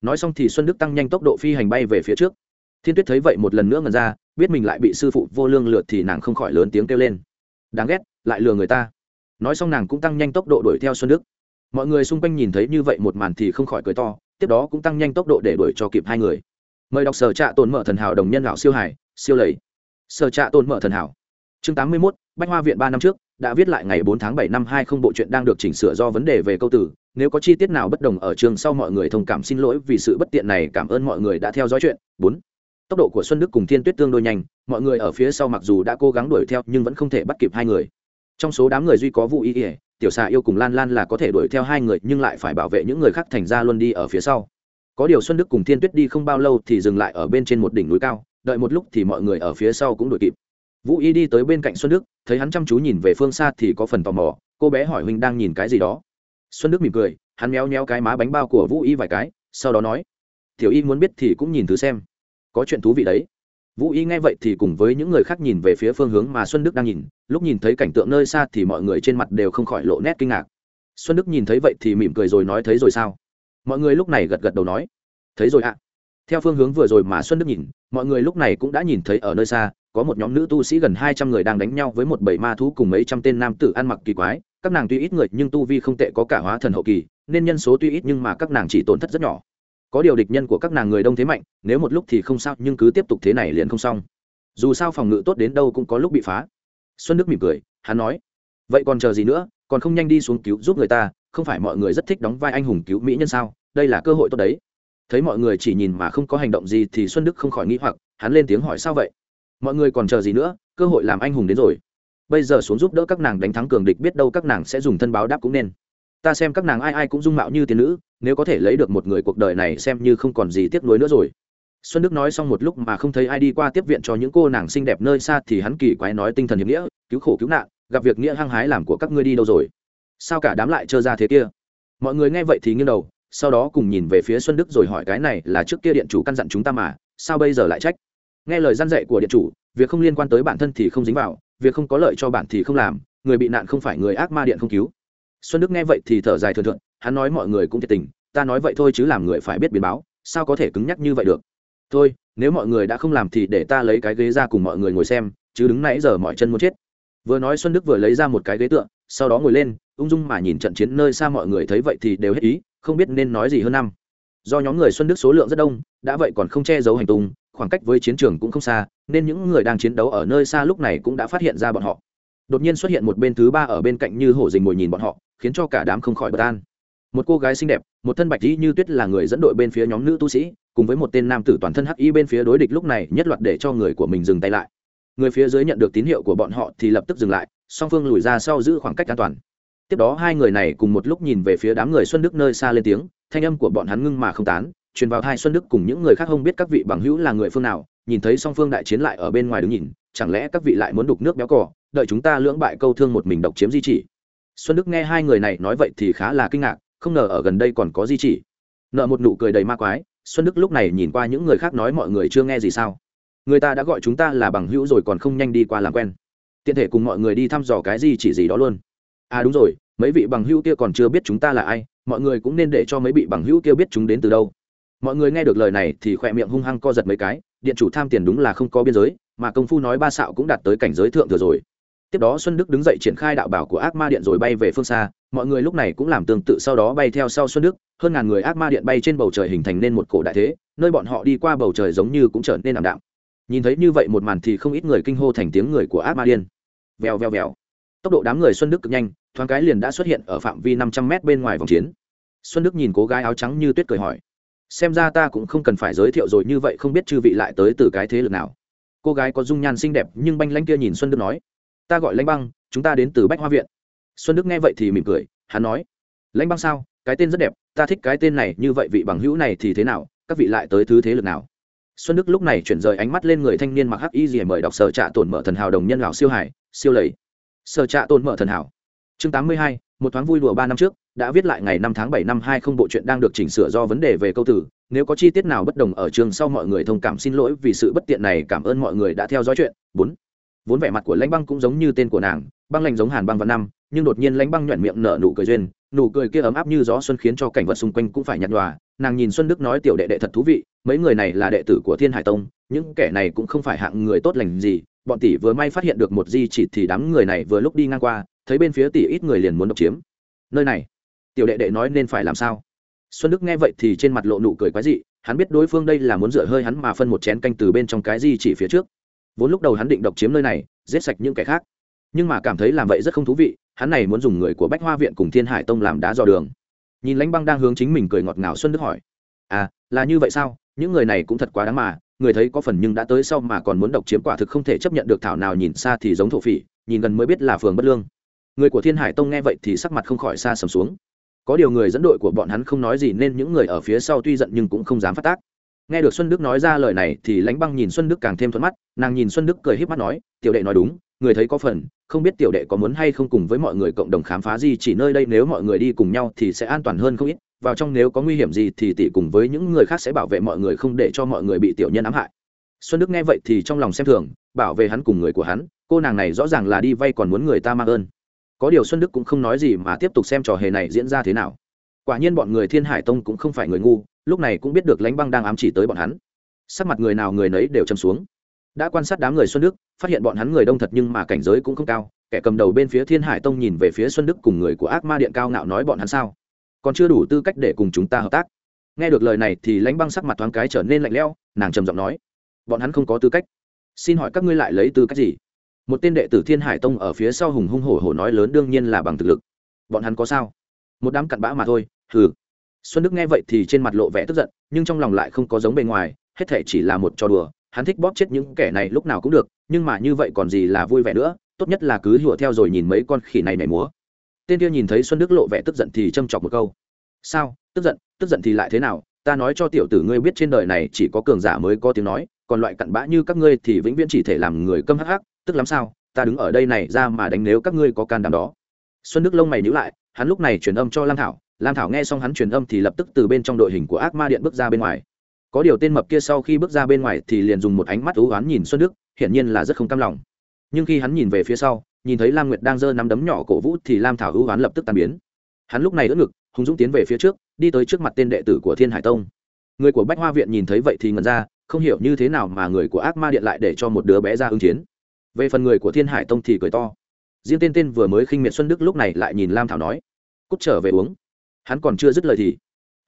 Nói xong thì xuân đức tăng nhanh tốc độ phi hành bay về phía trước. Thiên tuyết thấy vậy một lần nữa ngần ra, biết mình lại bị sư phụ vô lương lượt thì nàng không khỏi lớn tiếng kêu lên. Đáng ghét, lại lừa người ta nói xong nàng cũng tăng nhanh tốc độ đuổi theo xuân đức. Mọi người xung quanh nhìn thấy như vậy một màn thì không khỏi cười to tiếp đó cũng tăng nhanh tốc độ để đuổi cho kịp hai người. Mời đọc sở trạ tồn mở thần hảo đồng nhân lão siêu hải siêu lầy. Sở trạ tồn mở thần hảo. Chương tám mươi 81, bách hoa viện ba năm trước đã viết lại ngày bốn tháng bảy năm hai không bộ truyện đang được chỉnh sửa do vấn đề về câu từ. Nếu có chi tiết nào bất đồng ở chương sau mọi người thông cảm xin lỗi vì sự bất tiện này cảm ơn mọi người đã theo dõi chuyện. Bốn tốc độ của xuân đức cùng thiên tuyết tương đối nhanh. Mọi người ở phía sau mặc dù đã cố gắng đuổi theo nhưng vẫn không thể bắt kịp hai người trong số đám người duy có Vũ Y ỉa tiểu xà yêu cùng lan lan là có thể đuổi theo hai người, nhưng lại phải bảo vệ những người khác thành ra luôn đi ở phía sau. Có điều xuân đức cùng thiên tuyết đi không bao lâu thì dừng lại ở bên trên một đỉnh núi cao, đợi một lúc thì mọi người ở phía sau cũng đuổi kịp. Vũ y đi tới bên cạnh xuân đức, thấy hắn chăm chú nhìn về phương xa thì có phần tò mò, cô bé hỏi huynh đang nhìn cái gì đó? Xuân đức mỉm cười, hắn méo méo cái má bánh bao của vũ y vài cái, sau đó nói, tiểu y muốn biết thì cũng nhìn thứ xem. Có chuyện thú vị đấy vũ y nghe vậy thì cùng với những người khác nhìn về phía phương hướng mà xuân đức đang nhìn, lúc nhìn thấy cảnh tượng nơi xa thì mọi người trên mặt đều không khỏi lộ nét kinh ngạc. Xuân đức nhìn thấy vậy thì mỉm cười rồi nói, thấy rồi sao? Mọi người lúc này gật gật đầu nói, thấy rồi ạ. Theo phương hướng vừa rồi mà xuân đức nhìn, mọi người lúc này cũng đã nhìn thấy ở nơi xa, có một nhóm nữ tu sĩ gần hai trăm người đang đánh nhau với một bầy ma thú cùng mấy trăm tên nam tử ăn mặc kỳ quái. Các nàng tuy ít người nhưng tu vi không tệ, có cả hóa thần hậu kỳ, nên nhân số tuy ít nhưng mà các nàng chỉ tổn thất rất nhỏ có điều địch nhân của các nàng người đông thế mạnh, nếu một lúc thì không sao, nhưng cứ tiếp tục thế này liền không xong. Dù sao phòng ngự tốt đến đâu cũng có lúc bị phá. Xuân đức mỉm cười, hắn nói, vậy còn chờ gì nữa? Còn không nhanh đi xuống cứu giúp người ta, không phải mọi người rất thích đóng vai anh hùng cứu mỹ nhân sao? Đây là cơ hội tốt đấy. Thấy mọi người chỉ nhìn mà không có hành động gì thì xuân đức không khỏi nghĩ hoặc, hắn lên tiếng hỏi, sao vậy? Mọi người còn chờ gì nữa? Cơ hội làm anh hùng đến rồi. Bây giờ xuống giúp đỡ các nàng đánh thắng cường địch, biết đâu các nàng sẽ dùng thân báo đáp cũng nên. Ta xem các nàng ai ai cũng dung mạo như tiên nữ nếu có thể lấy được một người cuộc đời này xem như không còn gì tiếc nuối nữa rồi. Xuân đức nói xong một lúc mà không thấy ai đi qua tiếp viện cho những cô nàng xinh đẹp nơi xa thì hắn kỳ quái nói tinh thần hiệp nghĩa, cứu khổ cứu nạn, gặp việc nghĩa hăng hái làm của các ngươi đi đâu rồi? Sao cả đám lại trơ ra thế kia? Mọi người nghe vậy thì nghiêng đầu, sau đó cùng nhìn về phía xuân đức rồi hỏi cái này là trước kia điện chủ căn dặn chúng ta mà, sao bây giờ lại trách? Nghe lời gian dạy của điện chủ, việc không liên quan tới bản thân thì không dính vào, việc không có lợi cho bản thì không làm, người bị nạn không phải người ác ma điện không cứu. Xuân đức nghe vậy thì thở dài thường thượng hắn nói mọi người cũng thiệt tình, ta nói vậy thôi chứ làm người phải biết biến báo, sao có thể cứng nhắc như vậy được? Thôi, nếu mọi người đã không làm thì để ta lấy cái ghế ra cùng mọi người ngồi xem, chứ đứng nãy giờ mọi chân muốn chết. Vừa nói xuân đức vừa lấy ra một cái ghế tựa, sau đó ngồi lên, ung dung mà nhìn trận chiến nơi xa mọi người thấy vậy thì đều hết ý, không biết nên nói gì hơn năm. Do nhóm người xuân đức số lượng rất đông, đã vậy còn không che giấu hành tung, khoảng cách với chiến trường cũng không xa, nên những người đang chiến đấu ở nơi xa lúc này cũng đã phát hiện ra bọn họ. Đột nhiên xuất hiện một bên thứ ba ở bên cạnh như hổ dình ngồi nhìn bọn họ, khiến cho cả đám không khỏi bất an một cô gái xinh đẹp, một thân bạch dĩ như tuyết là người dẫn đội bên phía nhóm nữ tu sĩ, cùng với một tên nam tử toàn thân hắc y bên phía đối địch lúc này nhất loạt để cho người của mình dừng tay lại. Người phía dưới nhận được tín hiệu của bọn họ thì lập tức dừng lại, song phương lùi ra sau giữ khoảng cách an toàn. Tiếp đó hai người này cùng một lúc nhìn về phía đám người xuân đức nơi xa lên tiếng, thanh âm của bọn hắn ngưng mà không tán, truyền vào hai xuân đức cùng những người khác không biết các vị bằng hữu là người phương nào, nhìn thấy song phương đại chiến lại ở bên ngoài đứng nhìn, chẳng lẽ các vị lại muốn đục nước béo cỏ đợi chúng ta lưỡng bại câu thương một mình độc chiếm di chỉ. Xuân đức nghe hai người này nói vậy thì khá là kinh ngạc không ngờ ở gần đây còn có di chỉ. Nợ một nụ cười đầy ma quái, xuân đức lúc này nhìn qua những người khác nói mọi người chưa nghe gì sao? Người ta đã gọi chúng ta là bằng hữu rồi còn không nhanh đi qua làm quen. Tiện thể cùng mọi người đi thăm dò cái gì chỉ gì đó luôn. À đúng rồi, mấy vị bằng hữu kia còn chưa biết chúng ta là ai, mọi người cũng nên để cho mấy vị bằng hữu kia biết chúng đến từ đâu. Mọi người nghe được lời này thì khỏe miệng hung hăng co giật mấy cái, điện chủ tham tiền đúng là không có biên giới, mà công phu nói ba xạo cũng đạt tới cảnh giới thượng thừa rồi tiếp đó xuân đức đứng dậy triển khai đạo bảo của ác ma điện rồi bay về phương xa. Mọi người lúc này cũng làm tương tự, sau đó bay theo sau xuân đức. Hơn ngàn người ác ma điện bay trên bầu trời hình thành nên một cổ đại thế, nơi bọn họ đi qua bầu trời giống như cũng trở nên ảm đạm. Nhìn thấy như vậy một màn thì không ít người kinh hô thành tiếng người của ác ma điên. Vèo vèo vèo. Tốc độ đám người xuân đức cực nhanh, thoáng cái liền đã xuất hiện ở phạm vi năm trăm mét bên ngoài vòng chiến. Xuân đức nhìn cô gái áo trắng như tuyết cười hỏi, xem ra ta cũng không cần phải giới thiệu rồi, như vậy không biết chư vị lại tới từ cái thế lực nào? Cô gái có dung nhan xinh đẹp, nhưng banh lanh kia nhìn xuân đức nói ta gọi lãnh băng, chúng ta đến từ bách hoa viện. Xuân đức nghe vậy thì mỉm cười, hắn nói, lãnh băng sao? Cái tên rất đẹp, ta thích cái tên này, như vậy vị bằng hữu này thì thế nào? Các vị lại tới thứ thế lực nào? Xuân đức lúc này chuyển rời ánh mắt lên người thanh niên mặc hắc y gì mời đọc sở trạ tổn mở thần hào đồng nhân lào siêu hải, siêu lầy. Sở trạ tổn mở thần hào. Chương tám mươi hai, một thoáng vui đùa ba năm trước, đã viết lại ngày năm tháng bảy năm hai không bộ truyện đang được chỉnh sửa do vấn đề về câu từ nếu có chi tiết nào bất đồng ở chương sau mọi người thông cảm xin lỗi vì sự bất tiện này, cảm ơn mọi người đã theo dõi chuyện. Bốn vốn vẻ mặt của lãnh băng cũng giống như tên của nàng, băng lạnh giống hàn băng vạn năm, nhưng đột nhiên lãnh băng nhuận miệng nở nụ cười duyên, nụ cười kia ấm áp như gió xuân khiến cho cảnh vật xung quanh cũng phải nhạt nhòa. Nàng nhìn xuân đức nói tiểu đệ đệ thật thú vị, mấy người này là đệ tử của thiên hải tông, những kẻ này cũng không phải hạng người tốt lành gì. Bọn tỷ vừa may phát hiện được một di chỉ thì đám người này vừa lúc đi ngang qua, thấy bên phía tỷ ít người liền muốn độc chiếm. Nơi này, tiểu đệ đệ nói nên phải làm sao? Xuân đức nghe vậy thì trên mặt lộ nụ cười quái dị, hắn biết đối phương đây là muốn rửa hơi hắn mà phân một chén canh từ bên trong cái di chỉ phía trước vốn lúc đầu hắn định độc chiếm nơi này, giết sạch những kẻ khác. Nhưng mà cảm thấy làm vậy rất không thú vị, hắn này muốn dùng người của bách hoa viện cùng thiên hải tông làm đá dò đường. Nhìn lãnh băng đang hướng chính mình cười ngọt ngào xuân đức hỏi à là như vậy sao? Những người này cũng thật quá đáng mà, người thấy có phần nhưng đã tới sau mà còn muốn độc chiếm quả thực không thể chấp nhận được thảo nào nhìn xa thì giống thổ phỉ, nhìn gần mới biết là phường bất lương. Người của thiên hải tông nghe vậy thì sắc mặt không khỏi xa sầm xuống. Có điều người dẫn đội của bọn hắn không nói gì nên những người ở phía sau tuy giận nhưng cũng không dám phát tác nghe được xuân đức nói ra lời này thì lãnh băng nhìn xuân đức càng thêm thuận mắt, nàng nhìn xuân đức cười h í p mắt nói, tiểu đệ nói đúng, người thấy có phần, không biết tiểu đệ có muốn hay không cùng với mọi người cộng đồng khám phá gì, chỉ nơi đây nếu mọi người đi cùng nhau thì sẽ an toàn hơn không ít, vào trong nếu có nguy hiểm gì thì tỷ cùng với những người khác sẽ bảo vệ mọi người không để cho mọi người bị tiểu nhân ám hại. Xuân đức nghe vậy thì trong lòng xem thường, bảo vệ hắn cùng người của hắn, cô nàng này rõ ràng là đi vay còn muốn người ta mang ơn. Có điều xuân đức cũng không nói gì mà tiếp tục xem trò hề này diễn ra thế nào quả nhiên bọn người thiên hải tông cũng không phải người ngu, lúc này cũng biết được lánh băng đang ám chỉ tới bọn hắn. Sắc mặt người nào người nấy đều châm xuống. Đã quan sát đám người xuân đức, phát hiện bọn hắn người đông thật nhưng mà cảnh giới cũng không cao, kẻ cầm đầu bên phía thiên hải tông nhìn về phía xuân đức cùng người của ác ma điện cao ngạo nói bọn hắn sao? Còn chưa đủ tư cách để cùng chúng ta hợp tác. Nghe được lời này thì lãnh băng sắc mặt thoáng cái trở nên lạnh lẽo, nàng trầm giọng nói. Bọn hắn không có tư cách. Xin hỏi các ngươi lại lấy tư cách gì? Một tên đệ tử thiên hải tông ở phía sau hùng hung hổ hổ nói lớn đương nhiên là bằng thực lực. Bọn hắn có sao? Một đám cặn bã mà thôi hừ. Xuân đức nghe vậy thì trên mặt lộ vẻ tức giận, nhưng trong lòng lại không có giống bề ngoài, hết thể chỉ là một trò đùa. Hắn thích bóp chết những kẻ này lúc nào cũng được, nhưng mà như vậy còn gì là vui vẻ nữa, tốt nhất là cứ hùa theo rồi nhìn mấy con khỉ này nhảy múa. Tên kia nhìn thấy xuân đức lộ vẻ tức giận thì châm chọc một câu. Sao? Tức giận? Tức giận thì lại thế nào? Ta nói cho tiểu tử ngươi biết trên đời này chỉ có cường giả mới có tiếng nói, còn loại cặn bã như các ngươi thì vĩnh viễn chỉ thể làm người câm hắc hắc, tức lắm sao? Ta đứng ở đây này ra mà đánh nếu các ngươi có can đảm đó. Xuân đức lông mày nhíu lại, hắn lúc này truyền âm cho lam thảo lam thảo nghe xong hắn truyền âm thì lập tức từ bên trong đội hình của ác ma điện bước ra bên ngoài. Có điều tên mập kia sau khi bước ra bên ngoài thì liền dùng một ánh mắt thú oán nhìn xuân đức, hiển nhiên là rất không cam lòng. Nhưng khi hắn nhìn về phía sau, nhìn thấy lam nguyệt đang giơ nắm đấm nhỏ cổ vũ thì lam thảo ưu oán lập tức tan biến. Hắn lúc này ưỡn ngực, hùng dũng tiến về phía trước, đi tới trước mặt tên đệ tử của thiên hải tông. Người của bách hoa viện nhìn thấy vậy thì ngần ra, không hiểu như thế nào mà người của ác ma điện lại để cho một đứa bé ra ứng chiến. Về phần người của thiên hải tông thì cười to. Riêng tên tên vừa mới khinh miệt xuân đức lúc này lại nhìn lam thảo nói, cút trở về uống hắn còn chưa dứt lời thì,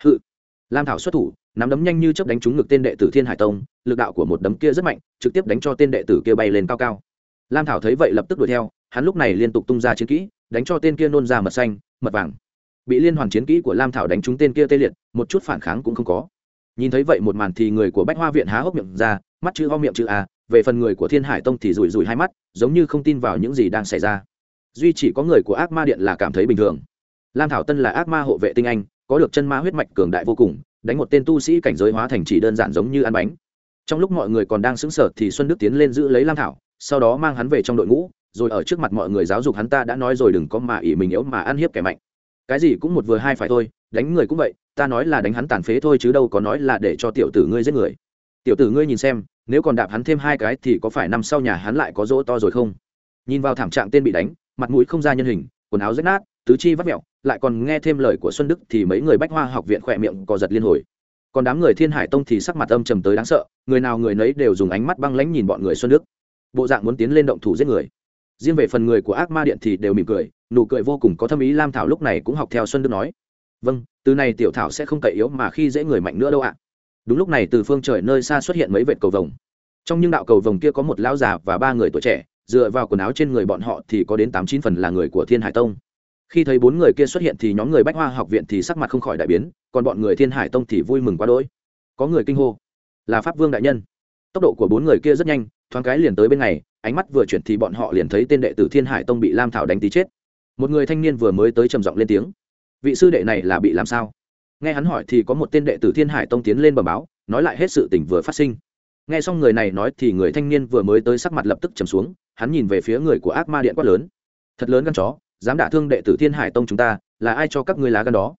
hự, lam thảo xuất thủ, nắm đấm nhanh như chớp đánh trúng ngực tên đệ tử thiên hải tông, lực đạo của một đấm kia rất mạnh, trực tiếp đánh cho tên đệ tử kia bay lên cao cao. Lam thảo thấy vậy lập tức đuổi theo, hắn lúc này liên tục tung ra chiến kỹ, đánh cho tên kia nôn ra mật xanh, mật vàng. Bị liên hoàn chiến kỹ của lam thảo đánh trúng tên kia tê liệt, một chút phản kháng cũng không có. Nhìn thấy vậy một màn thì người của bách hoa viện há hốc miệng ra, mắt chữ ho miệng chữ a, về phần người của thiên hải tông thì rủi rủi hai mắt, giống như không tin vào những gì đang xảy ra. Duy chỉ có người của ác ma điện là cảm thấy bình thường lam thảo tân là ác ma hộ vệ tinh anh, có được chân ma huyết mạch cường đại vô cùng, đánh một tên tu sĩ cảnh giới hóa thành chỉ đơn giản giống như ăn bánh. Trong lúc mọi người còn đang sững sờ thì xuân đức tiến lên giữ lấy lam thảo, sau đó mang hắn về trong đội ngũ, rồi ở trước mặt mọi người giáo dục hắn ta đã nói rồi đừng có mà ỉ mình yếu mà ăn hiếp kẻ mạnh. Cái gì cũng một vừa hai phải thôi, đánh người cũng vậy, ta nói là đánh hắn tàn phế thôi chứ đâu có nói là để cho tiểu tử ngươi giết người. Tiểu tử ngươi nhìn xem, nếu còn đạp hắn thêm hai cái thì có phải năm sau nhà hắn lại có rỗ to rồi không? Nhìn vào thảm trạng tên bị đánh, mặt mũi không ra nhân hình, quần áo rách nát tứ chi vắt mẹo, lại còn nghe thêm lời của xuân đức thì mấy người bách hoa học viện khỏe miệng co giật liên hồi. Còn đám người thiên hải tông thì sắc mặt âm trầm tới đáng sợ, người nào người nấy đều dùng ánh mắt băng lãnh nhìn bọn người xuân đức. Bộ dạng muốn tiến lên động thủ giết người. Riêng về phần người của ác ma điện thì đều mỉm cười, nụ cười vô cùng có thâm ý lam thảo lúc này cũng học theo xuân đức nói. Vâng từ này tiểu thảo sẽ không cậy yếu mà khi dễ người mạnh nữa đâu ạ. Đúng lúc này từ phương trời nơi xa xuất hiện mấy vệt cầu vồng. Trong những đạo cầu vồng kia có một lão già và ba người tuổi trẻ, dựa vào quần áo trên người bọn họ thì có đến tám chín phần là người của thiên hải tông khi thấy bốn người kia xuất hiện thì nhóm người bách hoa học viện thì sắc mặt không khỏi đại biến, còn bọn người thiên hải tông thì vui mừng quá đỗi. Có người kinh hô, là pháp vương đại nhân. Tốc độ của bốn người kia rất nhanh, thoáng cái liền tới bên này, ánh mắt vừa chuyển thì bọn họ liền thấy tên đệ tử thiên hải tông bị lam thảo đánh tí chết. Một người thanh niên vừa mới tới trầm giọng lên tiếng, vị sư đệ này là bị làm sao? Nghe hắn hỏi thì có một tên đệ tử thiên hải tông tiến lên bờ báo, nói lại hết sự tình vừa phát sinh. Nghe xong người này nói thì người thanh niên vừa mới tới sắc mặt lập tức trầm xuống, hắn nhìn về phía người của ác ma điện quát lớn, thật lớn gan chó dám đả thương đệ tử thiên hải tông chúng ta, là ai cho các ngươi lá gan đó?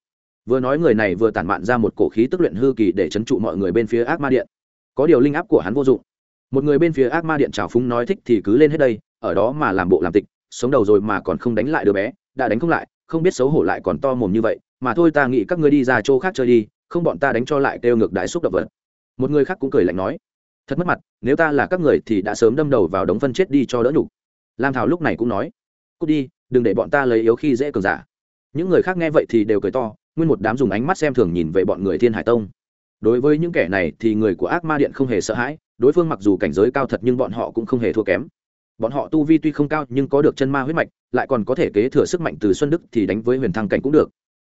Vừa nói người này vừa tản mạn ra một cổ khí tức luyện hư kỳ để trấn trụ mọi người bên phía ác ma điện. Có điều linh áp của hắn vô dụng. Một người bên phía ác ma điện trào phúng nói thích thì cứ lên hết đây, ở đó mà làm bộ làm tịch, sống đầu rồi mà còn không đánh lại đứa bé, đã đánh không lại, không biết xấu hổ lại còn to mồm như vậy, mà thôi ta nghĩ các ngươi đi ra chỗ khác chơi đi, không bọn ta đánh cho lại kêu ngược đại xúc động vật. Một người khác cũng cười lạnh nói, thật mất mặt, nếu ta là các người thì đã sớm đâm đầu vào đống phân chết đi cho đỡ nhục. Lam thảo lúc này cũng nói, cút đi đừng để bọn ta lấy yếu khi dễ cường giả. Những người khác nghe vậy thì đều cười to, nguyên một đám dùng ánh mắt xem thường nhìn về bọn người thiên hải tông. Đối với những kẻ này thì người của ác ma điện không hề sợ hãi, đối phương mặc dù cảnh giới cao thật nhưng bọn họ cũng không hề thua kém. Bọn họ tu vi tuy không cao nhưng có được chân ma huyết mạch, lại còn có thể kế thừa sức mạnh từ xuân đức thì đánh với huyền thăng cảnh cũng được.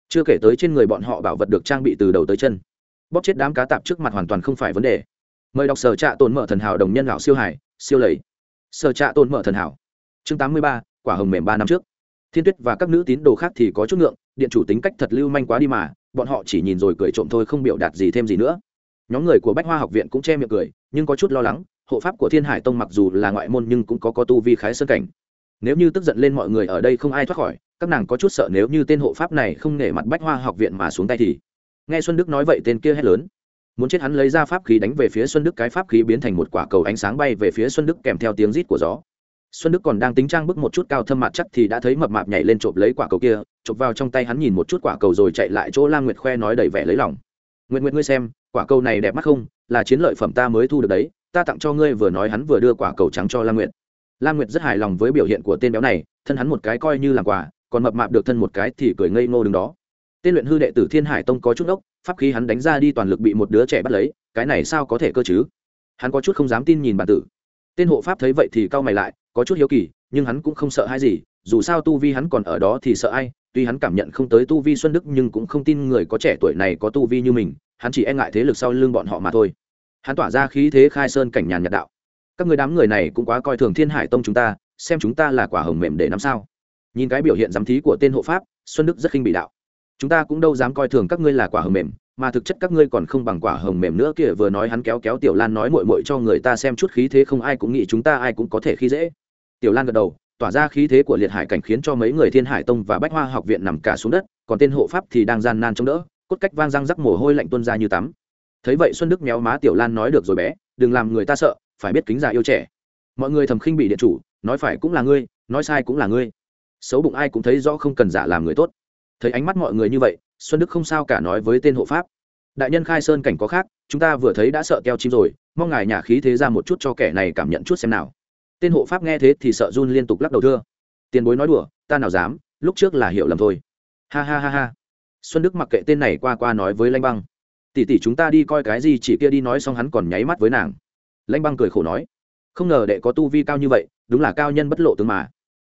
Chưa kể tới trên người bọn họ bảo vật được trang bị từ đầu tới chân. Bóp chết đám cá tạp trước mặt hoàn toàn không phải vấn đề. Mời đọc sở trạ tồn mở thần hảo đồng nhân lão siêu hải, siêu lầy. Sở trạ tồn mở thần hảo. Chương tám mươi ba, quả hồng mềm ba năm trước thiên tuyết và các nữ tín đồ khác thì có chút ngượng, điện chủ tính cách thật lưu manh quá đi mà, bọn họ chỉ nhìn rồi cười trộm thôi không biểu đạt gì thêm gì nữa. Nhóm người của bách hoa học viện cũng che miệng cười, nhưng có chút lo lắng, hộ pháp của thiên hải tông mặc dù là ngoại môn nhưng cũng có có tu vi khái sơn cảnh. Nếu như tức giận lên mọi người ở đây không ai thoát khỏi, các nàng có chút sợ nếu như tên hộ pháp này không nể mặt bách hoa học viện mà xuống tay thì. Nghe xuân đức nói vậy tên kia hét lớn. Muốn chết hắn lấy ra pháp khí đánh về phía xuân đức, cái pháp khí biến thành một quả cầu ánh sáng bay về phía xuân đức kèm theo tiếng rít của gió xuân đức còn đang tính trang bức một chút cao thâm mặt chắc thì đã thấy mập mạp nhảy lên trộm lấy quả cầu kia, chộp vào trong tay hắn nhìn một chút quả cầu rồi chạy lại chỗ lam nguyệt khoe nói đầy vẻ lấy lòng. Nguyệt nguyệt ngươi xem, quả cầu này đẹp mắt không? Là chiến lợi phẩm ta mới thu được đấy, ta tặng cho ngươi vừa nói hắn vừa đưa quả cầu trắng cho lam nguyệt. Lam nguyệt rất hài lòng với biểu hiện của tên béo này, thân hắn một cái coi như làm quà, còn mập mạp được thân một cái thì cười ngây ngô đứng đó. Tên luyện hư đệ tử thiên hải tông có chút ốc pháp khí hắn đánh ra đi toàn lực bị một đứa trẻ bắt lấy, cái này sao có thể cơ chứ? Hắn có chút không dám tin nhìn bản tử tên hộ pháp thấy vậy thì cau mày lại, có chút hiếu kỳ, nhưng hắn cũng không sợ hãi gì, dù sao tu vi hắn còn ở đó thì sợ ai, tuy hắn cảm nhận không tới tu vi xuân đức nhưng cũng không tin người có trẻ tuổi này có tu vi như mình, hắn chỉ e ngại thế lực sau lưng bọn họ mà thôi. Hắn tỏa ra khí thế khai sơn cảnh nhàn nhạt đạo. Các người đám người này cũng quá coi thường thiên hải tông chúng ta, xem chúng ta là quả hồng mềm để nắm sao. Nhìn cái biểu hiện giám thí của tên hộ pháp, xuân đức rất khinh bị đạo. Chúng ta cũng đâu dám coi thường các ngươi là quả hồng mềm mà thực chất các ngươi còn không bằng quả hồng mềm nữa kìa, vừa nói hắn kéo kéo tiểu lan nói mội mội cho người ta xem chút khí thế không ai cũng nghĩ chúng ta ai cũng có thể khi dễ. Tiểu lan gật đầu, tỏa ra khí thế của liệt hải cảnh khiến cho mấy người thiên hải tông và bách hoa học viện nằm cả xuống đất, còn tên hộ pháp thì đang gian nan chống đỡ, cốt cách vang răng rắc mồ hôi lạnh tuôn ra như tắm. Thấy vậy xuân đức méo má tiểu lan nói được rồi bé, đừng làm người ta sợ, phải biết kính già yêu trẻ. Mọi người thầm khinh bị điện chủ, nói phải cũng là ngươi, nói sai cũng là ngươi. Xấu bụng ai cũng thấy rõ không cần giả làm người tốt. Thấy ánh mắt mọi người như vậy xuân đức không sao cả nói với tên hộ pháp. Đại nhân khai sơn cảnh có khác, chúng ta vừa thấy đã sợ keo chim rồi, mong ngài nhà khí thế ra một chút cho kẻ này cảm nhận chút xem nào. Tên hộ pháp nghe thế thì sợ run liên tục lắc đầu thưa. Tiền bối nói đùa, ta nào dám, lúc trước là hiểu lầm thôi. Ha ha ha ha. Xuân đức mặc kệ tên này qua qua nói với lanh băng. Tỷ tỷ chúng ta đi coi cái gì chỉ kia đi nói xong hắn còn nháy mắt với nàng. Lanh băng cười khổ nói. Không ngờ đệ có tu vi cao như vậy, đúng là cao nhân bất lộ tướng mà.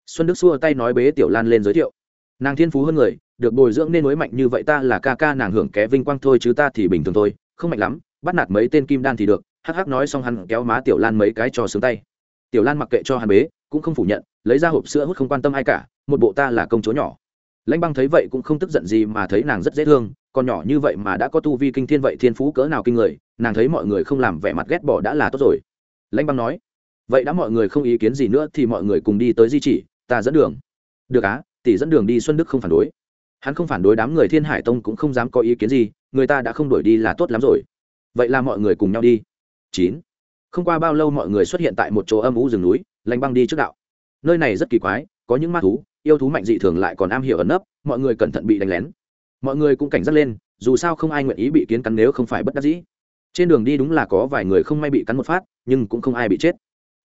Xuân đức xua tay nói bế tiểu lan lên giới thiệu. Nàng thiên phú hơn người được bồi dưỡng nên mới mạnh như vậy ta là ca ca nàng hưởng ké vinh quang thôi chứ ta thì bình thường thôi, không mạnh lắm, bắt nạt mấy tên kim đan thì được, hắc hắc nói xong hắn kéo má tiểu lan mấy cái cho sướng tay. Tiểu lan mặc kệ cho hắn bế, cũng không phủ nhận, lấy ra hộp sữa hút không quan tâm ai cả, một bộ ta là công chúa nhỏ. Lãnh băng thấy vậy cũng không tức giận gì mà thấy nàng rất dễ thương, còn nhỏ như vậy mà đã có tu vi kinh thiên vậy thiên phú cỡ nào kinh người, nàng thấy mọi người không làm vẻ mặt ghét bỏ đã là tốt rồi. Lãnh băng nói, vậy đã mọi người không ý kiến gì nữa thì mọi người cùng đi tới di chỉ, ta dẫn đường. Được á, tỷ dẫn đường đi xuân đức không phản đối hắn không phản đối đám người thiên hải tông cũng không dám có ý kiến gì, người ta đã không đuổi đi là tốt lắm rồi. Vậy là mọi người cùng nhau đi. Chín. Không qua bao lâu mọi người xuất hiện tại một chỗ âm ú rừng núi lanh băng đi trước đạo. Nơi này rất kỳ quái, có những ma thú, yêu thú mạnh dị thường lại còn am hiểu ẩn nấp, mọi người cẩn thận bị đánh lén. Mọi người cũng cảnh giác lên, dù sao không ai nguyện ý bị kiến cắn nếu không phải bất đắc dĩ. Trên đường đi đúng là có vài người không may bị cắn một phát, nhưng cũng không ai bị chết.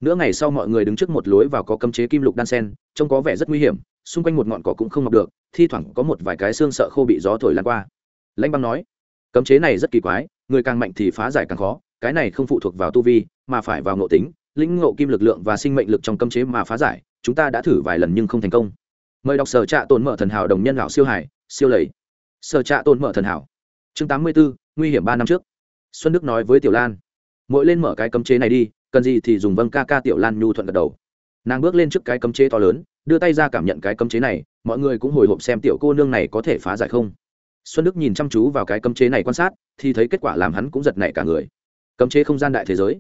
Nửa ngày sau mọi người đứng trước một lối vào có cấm chế kim lục đan sen, trông có vẻ rất nguy hiểm, xung quanh một ngọn cỏ cũng không mọc được thi thoảng có một vài cái xương sợ khô bị gió thổi lan qua. Lãnh băng nói cấm chế này rất kỳ quái người càng mạnh thì phá giải càng khó cái này không phụ thuộc vào tu vi mà phải vào ngộ tính lĩnh ngộ kim lực lượng và sinh mệnh lực trong cấm chế mà phá giải chúng ta đã thử vài lần nhưng không thành công. Mời đọc sở trạ tồn mở thần hảo đồng nhân lão siêu hải siêu lầy. Sở trạ tồn mở thần hảo chương tám mươi 84, nguy hiểm ba năm trước. Xuân đức nói với tiểu lan mỗi lên mở cái cấm chế này đi cần gì thì dùng vâng ca ca tiểu lan nhu thuận gật đầu. Nàng bước lên trước cái cấm chế to lớn đưa tay ra cảm nhận cái cấm chế này mọi người cũng hồi hộp xem tiểu cô nương này có thể phá giải không. Xuân đức nhìn chăm chú vào cái cấm chế này quan sát, thì thấy kết quả làm hắn cũng giật nảy cả người. Cấm chế không gian đại thế giới.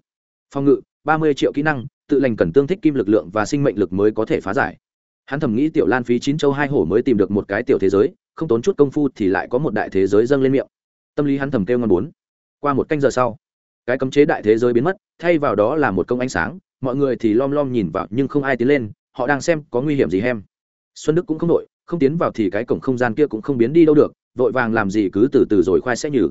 Phòng ngự, ba mươi triệu kỹ năng, tự lành cần tương thích kim lực lượng và sinh mệnh lực mới có thể phá giải. Hắn thầm nghĩ tiểu lan phí chín châu hai hổ mới tìm được một cái tiểu thế giới, không tốn chút công phu thì lại có một đại thế giới dâng lên miệng. Tâm lý hắn thầm kêu ngon bốn. Qua một canh giờ sau, cái cấm chế đại thế giới biến mất, thay vào đó là một công ánh sáng, mọi người thì lom lom nhìn vào nhưng không ai tiến lên, họ đang xem có nguy hiểm gì hem xuân đức cũng không đội không tiến vào thì cái cổng không gian kia cũng không biến đi đâu được, vội vàng làm gì cứ từ từ rồi khoai sẽ nhử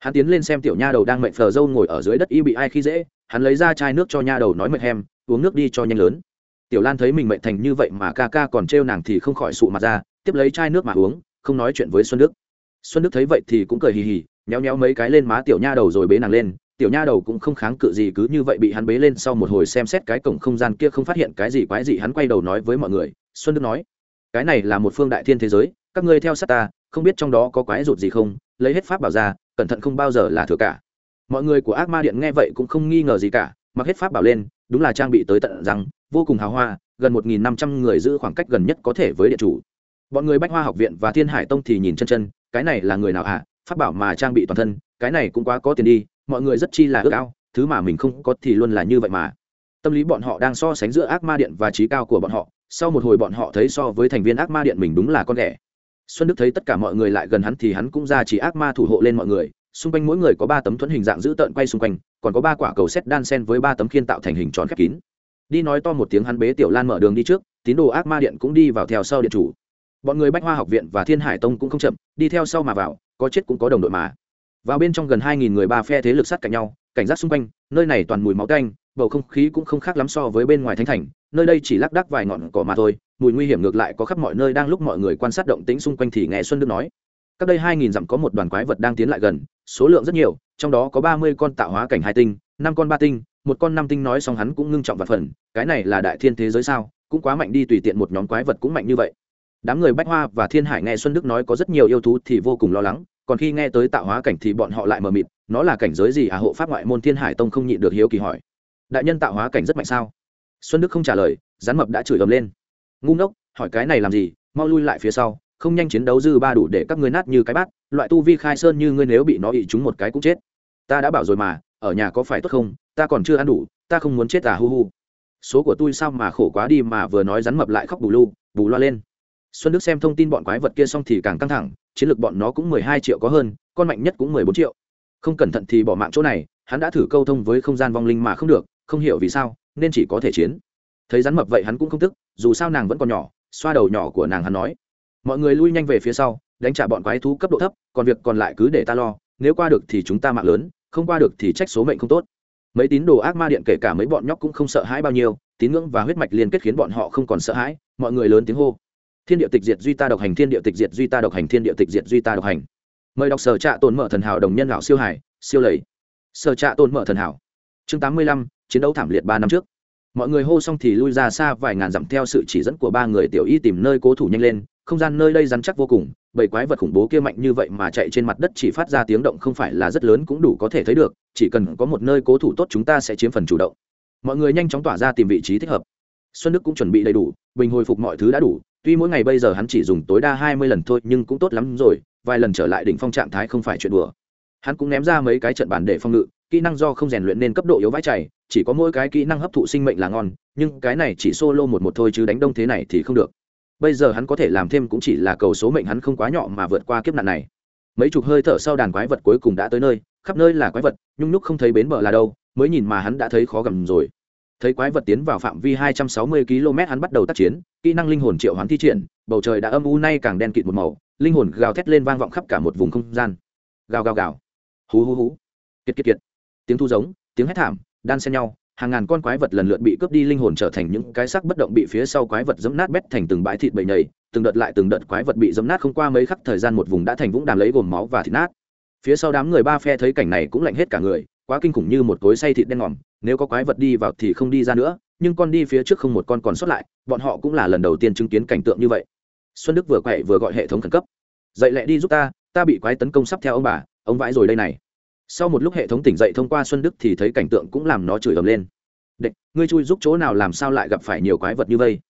hắn tiến lên xem tiểu nha đầu đang mệnh phờ dâu ngồi ở dưới đất y bị ai khi dễ, hắn lấy ra chai nước cho nha đầu nói mệt hem, uống nước đi cho nhanh lớn. Tiểu lan thấy mình mệnh thành như vậy mà ca ca còn trêu nàng thì không khỏi sụ mặt ra, tiếp lấy chai nước mà uống, không nói chuyện với xuân đức. Xuân đức thấy vậy thì cũng cười hì hì nhéo nhéo mấy cái lên má tiểu nha đầu rồi bế nàng lên, tiểu nha đầu cũng không kháng cự gì cứ như vậy bị hắn bế lên sau một hồi xem xét cái cổng không gian kia không phát hiện cái gì quái gì hắn quay đầu nói với mọi người, xuân đức nói cái này là một phương đại thiên thế giới, các ngươi theo sát ta, không biết trong đó có quái rụt gì không, lấy hết pháp bảo ra, cẩn thận không bao giờ là thừa cả. Mọi người của ác ma điện nghe vậy cũng không nghi ngờ gì cả, mặc hết pháp bảo lên, đúng là trang bị tới tận rằng vô cùng hào hoa, gần một nghìn năm trăm người giữ khoảng cách gần nhất có thể với điện chủ. Bọn người bách hoa học viện và thiên hải tông thì nhìn chân chân, cái này là người nào ạ à? pháp bảo mà trang bị toàn thân, cái này cũng quá có tiền đi, mọi người rất chi là ước ao, thứ mà mình không có thì luôn là như vậy mà tâm lý bọn họ đang so sánh giữa ác ma điện và trí cao của bọn họ, sau một hồi bọn họ thấy so với thành viên ác ma điện mình đúng là con ghẻ. Xuân đức thấy tất cả mọi người lại gần hắn thì hắn cũng ra chỉ ác ma thủ hộ lên mọi người, xung quanh mỗi người có ba tấm thuẫn hình dạng dữ tợn quay xung quanh, còn có ba quả cầu xét đan sen với ba tấm khiên tạo thành hình tròn khép kín. Đi nói to một tiếng hắn bế tiểu lan mở đường đi trước, tín đồ ác ma điện cũng đi vào theo sau điện chủ. Bọn người bách hoa học viện và thiên hải tông cũng không chậm, đi theo sau mà vào, có chết cũng có đồng đội mà. Vào bên trong gần hai nghìn người ba phe thế lực sát cạnh nhau, cảnh giác xung quanh, nơi này toàn mùi máu canh bầu không khí cũng không khác lắm so với bên ngoài thánh thành, nơi đây chỉ lác đác vài ngọn cỏ mà thôi, mùi nguy hiểm ngược lại có khắp mọi nơi đang lúc mọi người quan sát động tĩnh xung quanh thì nghe xuân đức nói. Các đây hai nghìn dặm có một đoàn quái vật đang tiến lại gần, số lượng rất nhiều, trong đó có ba mươi con tạo hóa cảnh hai tinh, năm con ba tinh, một con năm tinh nói xong hắn cũng ngưng trọng và phần, cái này là đại thiên thế giới sao, cũng quá mạnh đi tùy tiện một nhóm quái vật cũng mạnh như vậy. Đám người bách hoa và thiên hải nghe xuân đức nói có rất nhiều yêu thú thì vô cùng lo lắng, còn khi nghe tới tạo hóa cảnh thì bọn họ lại mờ mịt, nó là cảnh giới gì à hộ pháp ngoại môn thiên hải tông không nhịn được hiếu kỳ hỏi đại nhân tạo hóa cảnh rất mạnh sao? Xuân đức không trả lời, rắn mập đã chửi ầm lên. Ngu ngốc, hỏi cái này làm gì? Mau lui lại phía sau, không nhanh chiến đấu dư ba đủ để các ngươi nát như cái bát, loại tu vi khai sơn như ngươi nếu bị nó ị chúng một cái cũng chết. Ta đã bảo rồi mà, ở nhà có phải tốt không? Ta còn chưa ăn đủ, ta không muốn chết à hu hu. Số của tôi sao mà khổ quá đi mà vừa nói rắn mập lại khóc bù lu, bù loa lên. Xuân đức xem thông tin bọn quái vật kia xong thì càng căng thẳng, chiến lược bọn nó cũng mười hai triệu có hơn, con mạnh nhất cũng mười bốn triệu. Không cẩn thận thì bỏ mạng chỗ này, hắn đã thử câu thông với không gian vong linh mà không được không hiểu vì sao, nên chỉ có thể chiến. Thấy rắn mập vậy hắn cũng không tức, dù sao nàng vẫn còn nhỏ, xoa đầu nhỏ của nàng hắn nói. Mọi người lui nhanh về phía sau, đánh trả bọn quái thú cấp độ thấp, còn việc còn lại cứ để ta lo, nếu qua được thì chúng ta mạng lớn, không qua được thì trách số mệnh không tốt. Mấy tín đồ ác ma điện kể cả mấy bọn nhóc cũng không sợ hãi bao nhiêu, tín ngưỡng và huyết mạch liên kết khiến bọn họ không còn sợ hãi, mọi người lớn tiếng hô. Thiên địa tịch diệt duy ta độc hành, thiên địa tịch diệt duy ta độc hành, thiên địa tịch diệt duy ta độc hành. Mời đọc sở trạ tồn mở thần hảo đồng nhân lão siêu hải, siêu lầy. Sở trạ tồn mở thần hảo. Chương tám mươi lăm chiến đấu thảm liệt ba năm trước. Mọi người hô xong thì lui ra xa vài ngàn dặm theo sự chỉ dẫn của ba người tiểu y tìm nơi cố thủ nhanh lên. Không gian nơi đây rắn chắc vô cùng, bảy quái vật khủng bố kia mạnh như vậy mà chạy trên mặt đất chỉ phát ra tiếng động không phải là rất lớn cũng đủ có thể thấy được, chỉ cần có một nơi cố thủ tốt chúng ta sẽ chiếm phần chủ động. Mọi người nhanh chóng tỏa ra tìm vị trí thích hợp. Xuân đức cũng chuẩn bị đầy đủ, bình hồi phục mọi thứ đã đủ, tuy mỗi ngày bây giờ hắn chỉ dùng tối đa hai mươi lần thôi nhưng cũng tốt lắm rồi, vài lần trở lại đỉnh phong trạng thái không phải chuyện đùa. Hắn cũng ném ra mấy cái trận bản để phong ngự kỹ năng do không rèn luyện nên cấp độ yếu vãi chảy chỉ có mỗi cái kỹ năng hấp thụ sinh mệnh là ngon, nhưng cái này chỉ solo một một thôi chứ đánh đông thế này thì không được. Bây giờ hắn có thể làm thêm cũng chỉ là cầu số mệnh hắn không quá nhỏ mà vượt qua kiếp nạn này. Mấy chục hơi thở sau đàn quái vật cuối cùng đã tới nơi, khắp nơi là quái vật, nhung nhúc không thấy bến bờ là đâu, mới nhìn mà hắn đã thấy khó gầm rồi. Thấy quái vật tiến vào phạm vi 260 km hắn bắt đầu tác chiến, kỹ năng linh hồn triệu hoán thi triển, bầu trời đã âm u nay càng đen kịt một màu, linh hồn gào thét lên vang vọng khắp cả một vùng không gian. Gào gào gào. Hú hú hú. Kiệt kiệt kiệt tiếng thu giống, tiếng hét thảm, đan xen nhau, hàng ngàn con quái vật lần lượt bị cướp đi linh hồn trở thành những cái xác bất động bị phía sau quái vật dẫm nát bét thành từng bãi thịt bầy nhầy, từng đợt lại từng đợt quái vật bị dẫm nát không qua mấy khắc thời gian một vùng đã thành vũng đàm lấy gồm máu và thịt nát. Phía sau đám người ba phe thấy cảnh này cũng lạnh hết cả người, quá kinh khủng như một cối say thịt đen ngòm, nếu có quái vật đi vào thì không đi ra nữa, nhưng con đi phía trước không một con còn sót lại, bọn họ cũng là lần đầu tiên chứng kiến cảnh tượng như vậy. Xuân đức vừa quậy vừa gọi hệ thống khẩn cấp. Dậy lẹ đi giúp ta ta bị quái tấn công sắp theo ông bà, ông vãi rồi đây này sau một lúc hệ thống tỉnh dậy thông qua xuân đức thì thấy cảnh tượng cũng làm nó chửi ầm lên. Đệ ngươi chui giúp chỗ nào làm sao lại gặp phải nhiều quái vật như vây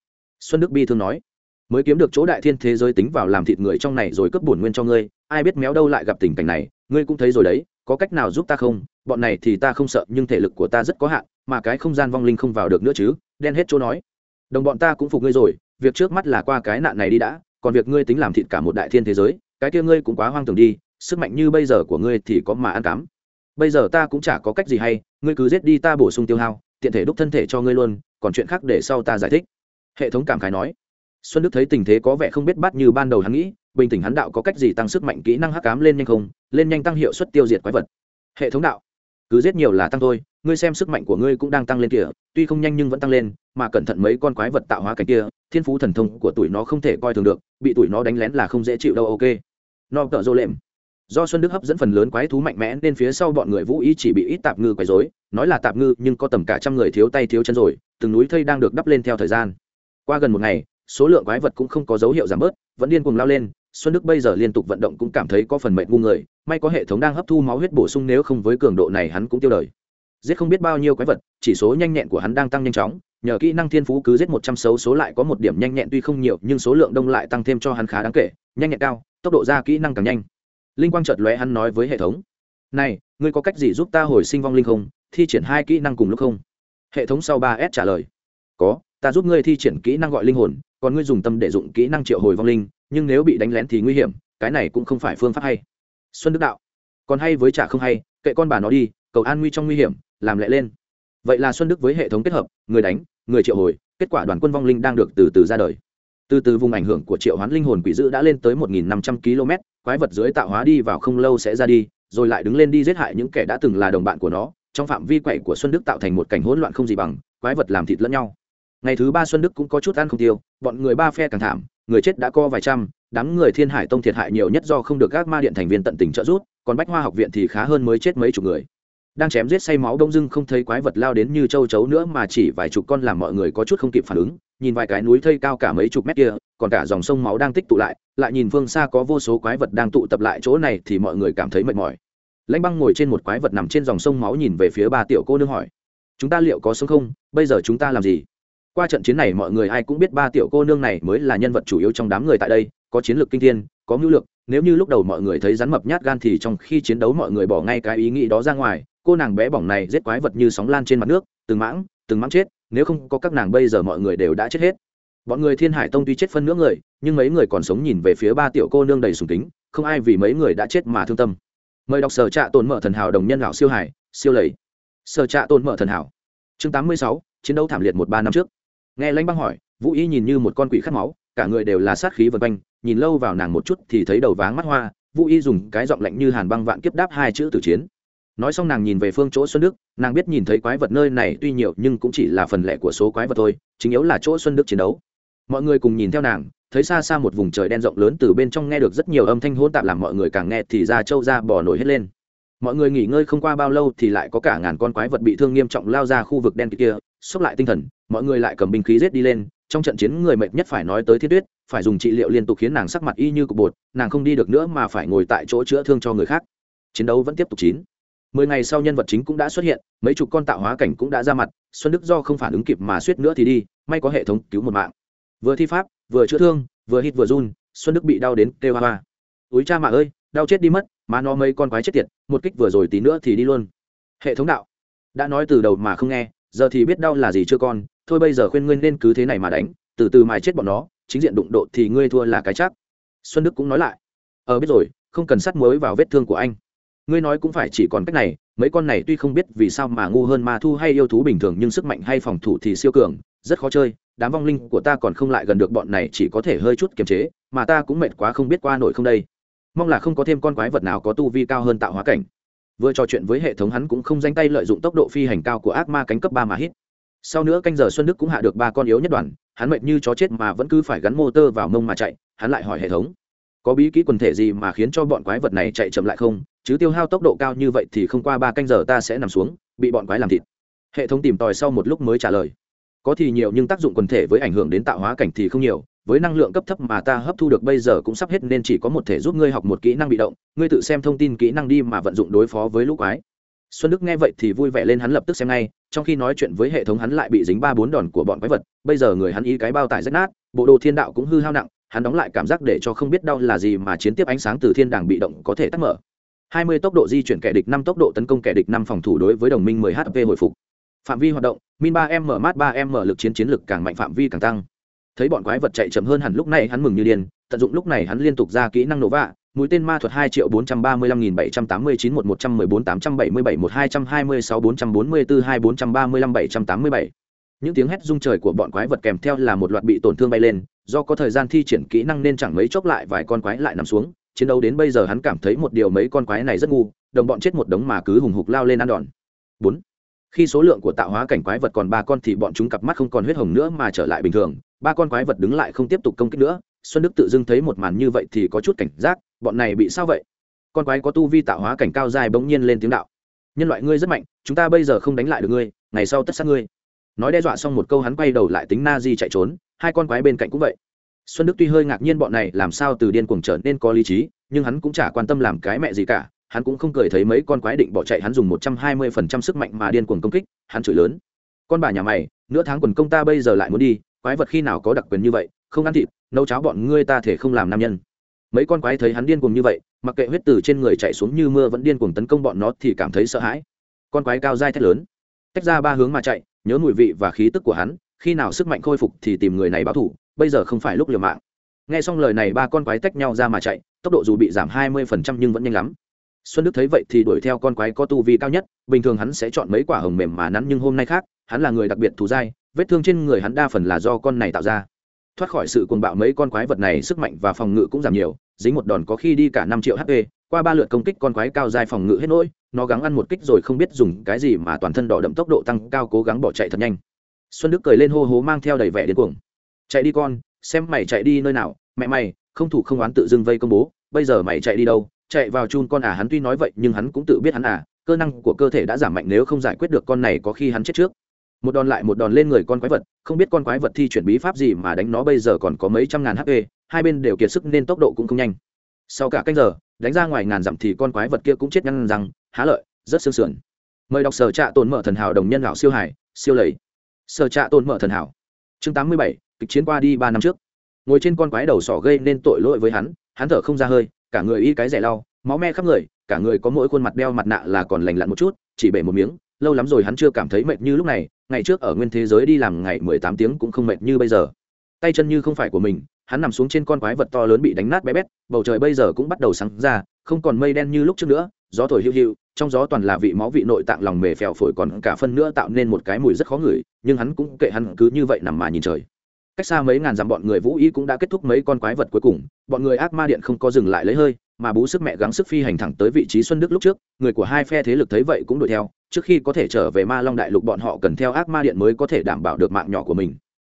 xuân đức bi thương nói. Mới kiếm được chỗ đại thiên thế giới tính vào làm thịt người trong này rồi cướp bổn nguyên cho ngươi, ai biết méo đâu lại gặp tình cảnh này, ngươi cũng thấy rồi đấy, có cách nào giúp ta không? Bọn này thì ta không sợ, nhưng thể lực của ta rất có hạn, mà cái không gian vong linh không vào được nữa chứ, đen hết chỗ nói. Đồng bọn ta cũng phục ngươi rồi, việc trước mắt là qua cái nạn này đi đã, còn việc ngươi tính làm thịt cả một đại thiên thế giới, cái kia ngươi cũng quá hoang tưởng đi sức mạnh như bây giờ của ngươi thì có mà ăn cám. Bây giờ ta cũng chả có cách gì hay, ngươi cứ giết đi ta bổ sung tiêu hao, tiện thể đúc thân thể cho ngươi luôn, còn chuyện khác để sau ta giải thích. Hệ thống cảm khái nói. Xuân đức thấy tình thế có vẻ không biết bắt như ban đầu hắn nghĩ, bình tĩnh hắn đạo có cách gì tăng sức mạnh kỹ năng hắc cám lên nhanh không, lên nhanh tăng hiệu suất tiêu diệt quái vật. Hệ thống đạo, cứ giết nhiều là tăng thôi, ngươi xem sức mạnh của ngươi cũng đang tăng lên kìa, tuy không nhanh nhưng vẫn tăng lên, mà cẩn thận mấy con quái vật tạo hóa cảnh kia, thiên phú thần thông của tuổi nó không thể coi thường được, bị tuổi nó đánh lén là không dễ chịu đâu, ok. No tợ dô lệm do xuân đức hấp dẫn phần lớn quái thú mạnh mẽ nên phía sau bọn người vũ y chỉ bị ít tạp ngư quấy dối nói là tạp ngư nhưng có tầm cả trăm người thiếu tay thiếu chân rồi, từng núi thây đang được đắp lên theo thời gian. Qua gần một ngày, số lượng quái vật cũng không có dấu hiệu giảm bớt, vẫn điên cuồng lao lên, xuân đức bây giờ liên tục vận động cũng cảm thấy có phần mệt ngu người, may có hệ thống đang hấp thu máu huyết bổ sung nếu không với cường độ này hắn cũng tiêu đời. Giết không biết bao nhiêu quái vật, chỉ số nhanh nhẹn của hắn đang tăng nhanh chóng, nhờ kỹ năng thiên phú cứ giết một trăm xấu số lại có một điểm nhanh nhẹn tuy không nhiều nhưng số lượng đông lại tăng thêm cho hắn khá đáng kể, nhanh nhẹn cao, tốc độ ra kỹ năng càng nhanh linh quang chợt lóe hắn nói với hệ thống. Này, ngươi có cách gì giúp ta hồi sinh vong linh không? Thi triển hai kỹ năng cùng lúc không? Hệ thống sau ba s trả lời. Có, ta giúp ngươi thi triển kỹ năng gọi linh hồn, còn ngươi dùng tâm để dụng kỹ năng triệu hồi vong linh, nhưng nếu bị đánh lén thì nguy hiểm, cái này cũng không phải phương pháp hay. Xuân đức đạo. Còn hay với trả không hay, kệ con bà nó đi, cầu an nguy trong nguy hiểm, làm lẹ lên. Vậy là xuân đức với hệ thống kết hợp, người đánh, người triệu hồi, kết quả đoàn quân vong linh đang được từ từ ra đời. Từ từ vùng ảnh hưởng của triệu hoán linh hồn quỷ dữ đã lên tới một nghìn năm trăm km quái vật dưới tạo hóa đi vào không lâu sẽ ra đi, rồi lại đứng lên đi giết hại những kẻ đã từng là đồng bạn của nó. Trong phạm vi quậy của xuân đức tạo thành một cảnh hỗn loạn không gì bằng, quái vật làm thịt lẫn nhau. Ngày thứ ba xuân đức cũng có chút ăn không tiêu, bọn người ba phe càng thảm, người chết đã co vài trăm, đám người thiên hải tông thiệt hại nhiều nhất do không được các ma điện thành viên tận tình trợ giúp, còn bách hoa học viện thì khá hơn mới chết mấy chục người. Đang chém giết say máu đông dưng không thấy quái vật lao đến như châu chấu nữa mà chỉ vài chục con làm mọi người có chút không kịp phản ứng, nhìn vài cái núi thây cao cả mấy chục mét kia, còn cả dòng sông máu đang tích tụ lại lại nhìn phương xa có vô số quái vật đang tụ tập lại chỗ này thì mọi người cảm thấy mệt mỏi. Lãnh băng ngồi trên một quái vật nằm trên dòng sông máu nhìn về phía ba tiểu cô nương hỏi, chúng ta liệu có sống không? Bây giờ chúng ta làm gì? Qua trận chiến này mọi người ai cũng biết ba tiểu cô nương này mới là nhân vật chủ yếu trong đám người tại đây, có chiến lược kinh thiên, có ngữ lược. Nếu như lúc đầu mọi người thấy rắn mập nhát gan thì trong khi chiến đấu mọi người bỏ ngay cái ý nghĩ đó ra ngoài. Cô nàng bé bỏng này giết quái vật như sóng lan trên mặt nước, từng mãng từng mãng chết. Nếu không có các nàng bây giờ mọi người đều đã chết hết bọn người thiên hải tông tuy chết phân nữa người, nhưng mấy người còn sống nhìn về phía ba tiểu cô nương đầy sùng kính, không ai vì mấy người đã chết mà thương tâm. Mời đọc sở trạ tồn mở thần hảo đồng nhân lão siêu hải, siêu lầy. Sở trạ tồn mở thần hảo. Chương tám mươi sáu, chiến đấu thảm liệt một ba năm trước. Nghe lãnh băng hỏi, vũ y nhìn như một con quỷ khát máu, cả người đều là sát khí vân quanh, nhìn lâu vào nàng một chút thì thấy đầu váng mắt hoa, vũ y dùng cái giọng lạnh như hàn băng vạn kiếp đáp hai chữ tử chiến. Nói xong nàng nhìn về phương chỗ xuân đức, nàng biết nhìn thấy quái vật nơi này tuy nhiều nhưng cũng chỉ là phần lẻ của số quái vật thôi, chính yếu là chỗ xuân đức chiến đấu mọi người cùng nhìn theo nàng, thấy xa xa một vùng trời đen rộng lớn từ bên trong nghe được rất nhiều âm thanh hỗn tạp làm mọi người càng nghe thì ra châu ra bò nổi hết lên. Mọi người nghỉ ngơi không qua bao lâu thì lại có cả ngàn con quái vật bị thương nghiêm trọng lao ra khu vực đen kia, xốc lại tinh thần, mọi người lại cầm binh khí giết đi lên. Trong trận chiến người mệt nhất phải nói tới thiết tuyết, phải dùng trị liệu liên tục khiến nàng sắc mặt y như cục bột, nàng không đi được nữa mà phải ngồi tại chỗ chữa thương cho người khác. Chiến đấu vẫn tiếp tục chín. Mười ngày sau nhân vật chính cũng đã xuất hiện, mấy chục con tạo hóa cảnh cũng đã ra mặt, xuân đức do không phản ứng kịp mà suýt nữa thì đi, may có hệ thống cứu một mạng vừa thi pháp, vừa chữa thương, vừa hít vừa run, xuân đức bị đau đến kêu hoa hoa. Túi cha mạ ơi, đau chết đi mất mà nó mấy con quái chết tiệt, một kích vừa rồi tí nữa thì đi luôn. Hệ thống đạo. Đã nói từ đầu mà không nghe, giờ thì biết đau là gì chưa con, thôi bây giờ khuyên ngươi nên cứ thế này mà đánh, từ từ mài chết bọn nó, chính diện đụng độ thì ngươi thua là cái chắc. Xuân đức cũng nói lại. Ờ biết rồi, không cần sắt muối vào vết thương của anh. Ngươi nói cũng phải chỉ còn cách này, mấy con này tuy không biết vì sao mà ngu hơn ma thu hay yêu thú bình thường nhưng sức mạnh hay phòng thủ thì siêu cường, rất khó chơi đám vong linh của ta còn không lại gần được bọn này chỉ có thể hơi chút kiềm chế, mà ta cũng mệt quá không biết qua nổi không đây. Mong là không có thêm con quái vật nào có tu vi cao hơn tạo hóa cảnh. Vừa trò chuyện với hệ thống hắn cũng không danh tay lợi dụng tốc độ phi hành cao của ác ma cánh cấp ba mà hít. Sau nữa canh giờ xuân đức cũng hạ được ba con yếu nhất đoàn, hắn mệt như chó chết mà vẫn cứ phải gắn motor vào mông mà chạy, hắn lại hỏi hệ thống, có bí kỹ quần thể gì mà khiến cho bọn quái vật này chạy chậm lại không? Chứ tiêu hao tốc độ cao như vậy thì không qua ba canh giờ ta sẽ nằm xuống, bị bọn quái làm thịt. Hệ thống tìm tòi sau một lúc mới trả lời có thì nhiều nhưng tác dụng quần thể với ảnh hưởng đến tạo hóa cảnh thì không nhiều, với năng lượng cấp thấp mà ta hấp thu được bây giờ cũng sắp hết nên chỉ có một thể giúp ngươi học một kỹ năng bị động, ngươi tự xem thông tin kỹ năng đi mà vận dụng đối phó với lũ quái. Xuân đức nghe vậy thì vui vẻ lên hắn lập tức xem ngay, trong khi nói chuyện với hệ thống hắn lại bị dính ba bốn đòn của bọn quái vật, bây giờ người hắn y cái bao tải rách nát, bộ đồ thiên đạo cũng hư hao nặng, hắn đóng lại cảm giác để cho không biết đau là gì mà chiến tiếp ánh sáng từ thiên đàng bị động có thể tắt mở. 20 tốc độ di chuyển kẻ địch năm tốc độ tấn công kẻ địch năm phòng thủ đối với đồng minh 10 hp hồi phục phạm vi hoạt động, min ba m mát ba m lực chiến chiến lực càng mạnh, phạm vi càng tăng. Thấy bọn quái vật chạy chậm hơn hẳn lúc này hắn mừng như điên, tận dụng lúc này hắn liên tục ra kỹ năng nổ vạ, mũi tên ma thuật hai triệu bốn trăm ba mươi lăm nghìn bảy trăm tám mươi chín một một trăm mười bốn tám trăm bảy mươi bảy một hai trăm hai mươi sáu bốn trăm bốn mươi bốn hai bốn trăm ba mươi lăm bảy trăm tám mươi bảy. Những tiếng hét rung trời của bọn quái vật kèm theo là một loạt bị tổn thương bay lên, do có thời gian thi triển kỹ năng nên chẳng mấy chốc lại vài con quái lại nằm xuống. Chiến đấu đến bây giờ hắn cảm thấy một điều mấy con quái này rất ngu, đồng bọn chết một đống mà cứ hùng hục lao lên ăn đòn. Bốn khi số lượng của tạo hóa cảnh quái vật còn ba con thì bọn chúng cặp mắt không còn huyết hồng nữa mà trở lại bình thường. Ba con quái vật đứng lại không tiếp tục công kích nữa. Xuân đức tự dưng thấy một màn như vậy thì có chút cảnh giác. Bọn này bị sao vậy? Con quái có tu vi tạo hóa cảnh cao dài bỗng nhiên lên tiếng đạo. Nhân loại ngươi rất mạnh, chúng ta bây giờ không đánh lại được ngươi, ngày sau tất sát ngươi. Nói đe dọa xong một câu hắn quay đầu lại tính na di chạy trốn, hai con quái bên cạnh cũng vậy. Xuân đức tuy hơi ngạc nhiên bọn này làm sao từ điên cuồng trở nên có lý trí, nhưng hắn cũng chả quan tâm làm cái mẹ gì cả hắn cũng không cười thấy mấy con quái định bỏ chạy hắn dùng một trăm hai mươi phần trăm sức mạnh mà điên cuồng công kích, hắn chửi lớn. Con bà nhà mày, nửa tháng quần công ta bây giờ lại muốn đi, quái vật khi nào có đặc quyền như vậy, không ăn thịt, nấu cháo bọn ngươi ta thể không làm nam nhân. Mấy con quái thấy hắn điên cuồng như vậy, mặc kệ huyết từ trên người chạy xuống như mưa vẫn điên cuồng tấn công bọn nó thì cảm thấy sợ hãi. Con quái cao dai thét lớn, tách ra ba hướng mà chạy, nhớ mùi vị và khí tức của hắn, khi nào sức mạnh khôi phục thì tìm người này báo thủ bây giờ không phải lúc liều mạng. Nghe xong lời này ba con quái tách nhau ra mà chạy, tốc độ dù bị giảm hai mươi phần trăm nhưng vẫn nhanh lắm xuân đức thấy vậy thì đuổi theo con quái có tu vi cao nhất, bình thường hắn sẽ chọn mấy quả hồng mềm mà nắn nhưng hôm nay khác, hắn là người đặc biệt thù dai, vết thương trên người hắn đa phần là do con này tạo ra. Thoát khỏi sự cuồng bạo mấy con quái vật này, sức mạnh và phòng ngự cũng giảm nhiều, dính một đòn có khi đi cả năm triệu hp, qua ba lượt công kích con quái cao dài phòng ngự hết nỗi, nó gắng ăn một kích rồi không biết dùng cái gì mà toàn thân đỏ đậm tốc độ tăng cao cố gắng bỏ chạy thật nhanh. Xuân đức cười lên hô hố mang theo đầy vẻ điên cuồng. Chạy đi con, xem mày chạy đi nơi nào, mẹ mày, không thủ không oán tự dưng vây công bố, bây giờ mày chạy đi đâu chạy vào chun con à hắn tuy nói vậy, nhưng hắn cũng tự biết hắn à cơ năng của cơ thể đã giảm mạnh nếu không giải quyết được con này có khi hắn chết trước. Một đòn lại một đòn lên người con quái vật, không biết con quái vật thi chuyển bí pháp gì mà đánh nó bây giờ còn có mấy trăm ngàn hp hai bên đều kiệt sức nên tốc độ cũng không nhanh. Sau cả canh giờ, đánh ra ngoài ngàn dặm thì con quái vật kia cũng chết nhăn răng, há lợi, rất sương sườn. Mời đọc sở trạ tồn mở thần hảo đồng nhân lão siêu hải siêu lầy. Sở trạ tồn mở thần hảo. Chương tám mươi bảy, kịch chiến qua đi ba năm trước. Ngồi trên con quái đầu sỏ gây nên tội lỗi với hắn hắn thở không ra hơi cả người y cái rẻ lau, máu me khắp người, cả người có mỗi khuôn mặt đeo mặt nạ là còn lành lặn một chút, chỉ bể một miếng, lâu lắm rồi hắn chưa cảm thấy mệt như lúc này, ngày trước ở nguyên thế giới đi làm ngày mười tám tiếng cũng không mệt như bây giờ. Tay chân như không phải của mình, hắn nằm xuống trên con quái vật to lớn bị đánh nát bé bét, bầu trời bây giờ cũng bắt đầu sáng ra, không còn mây đen như lúc trước nữa, gió thổi hiu hiu, trong gió toàn là vị máu vị nội tạng lòng mề phèo phổi còn cả phân nữa tạo nên một cái mùi rất khó ngửi, nhưng hắn cũng kệ hắn cứ như vậy nằm mà nhìn trời cách xa mấy ngàn dặm bọn người vũ y cũng đã kết thúc mấy con quái vật cuối cùng, bọn người ác ma điện không có dừng lại lấy hơi, mà bú sức mẹ gắng sức phi hành thẳng tới vị trí xuân đức lúc trước, người của hai phe thế lực thấy vậy cũng đuổi theo, trước khi có thể trở về ma long đại lục bọn họ cần theo ác ma điện mới có thể đảm bảo được mạng nhỏ của mình.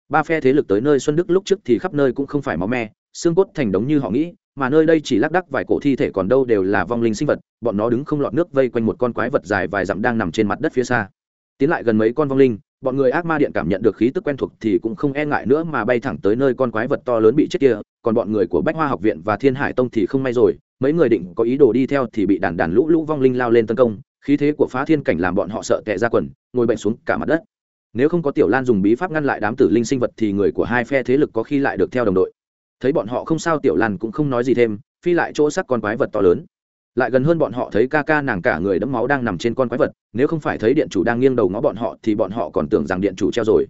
Ba phe thế lực tới nơi xuân đức lúc trước thì khắp nơi cũng không phải máu me, xương cốt thành đống như họ nghĩ, mà nơi đây chỉ lác đắc vài cổ thi thể còn đâu đều là vong linh sinh vật, bọn nó đứng không lọt nước vây quanh một con quái vật dài vài dặm đang nằm trên mặt đất phía xa. Tiến lại gần mấy con vong linh bọn người ác ma điện cảm nhận được khí tức quen thuộc thì cũng không e ngại nữa mà bay thẳng tới nơi con quái vật to lớn bị chết kia, còn bọn người của bách hoa học viện và thiên hải tông thì không may rồi, mấy người định có ý đồ đi theo thì bị đàn đàn lũ lũ vong linh lao lên tấn công, khí thế của phá thiên cảnh làm bọn họ sợ tệ ra quần, ngồi bệnh xuống cả mặt đất. Nếu không có tiểu lan dùng bí pháp ngăn lại đám tử linh sinh vật thì người của hai phe thế lực có khi lại được theo đồng đội. Thấy bọn họ không sao, tiểu lan cũng không nói gì thêm, phi lại chỗ sắc con quái vật to lớn lại gần hơn bọn họ thấy ca ca nàng cả người đẫm máu đang nằm trên con quái vật, nếu không phải thấy điện chủ đang nghiêng đầu ngó bọn họ thì bọn họ còn tưởng rằng điện chủ treo rồi.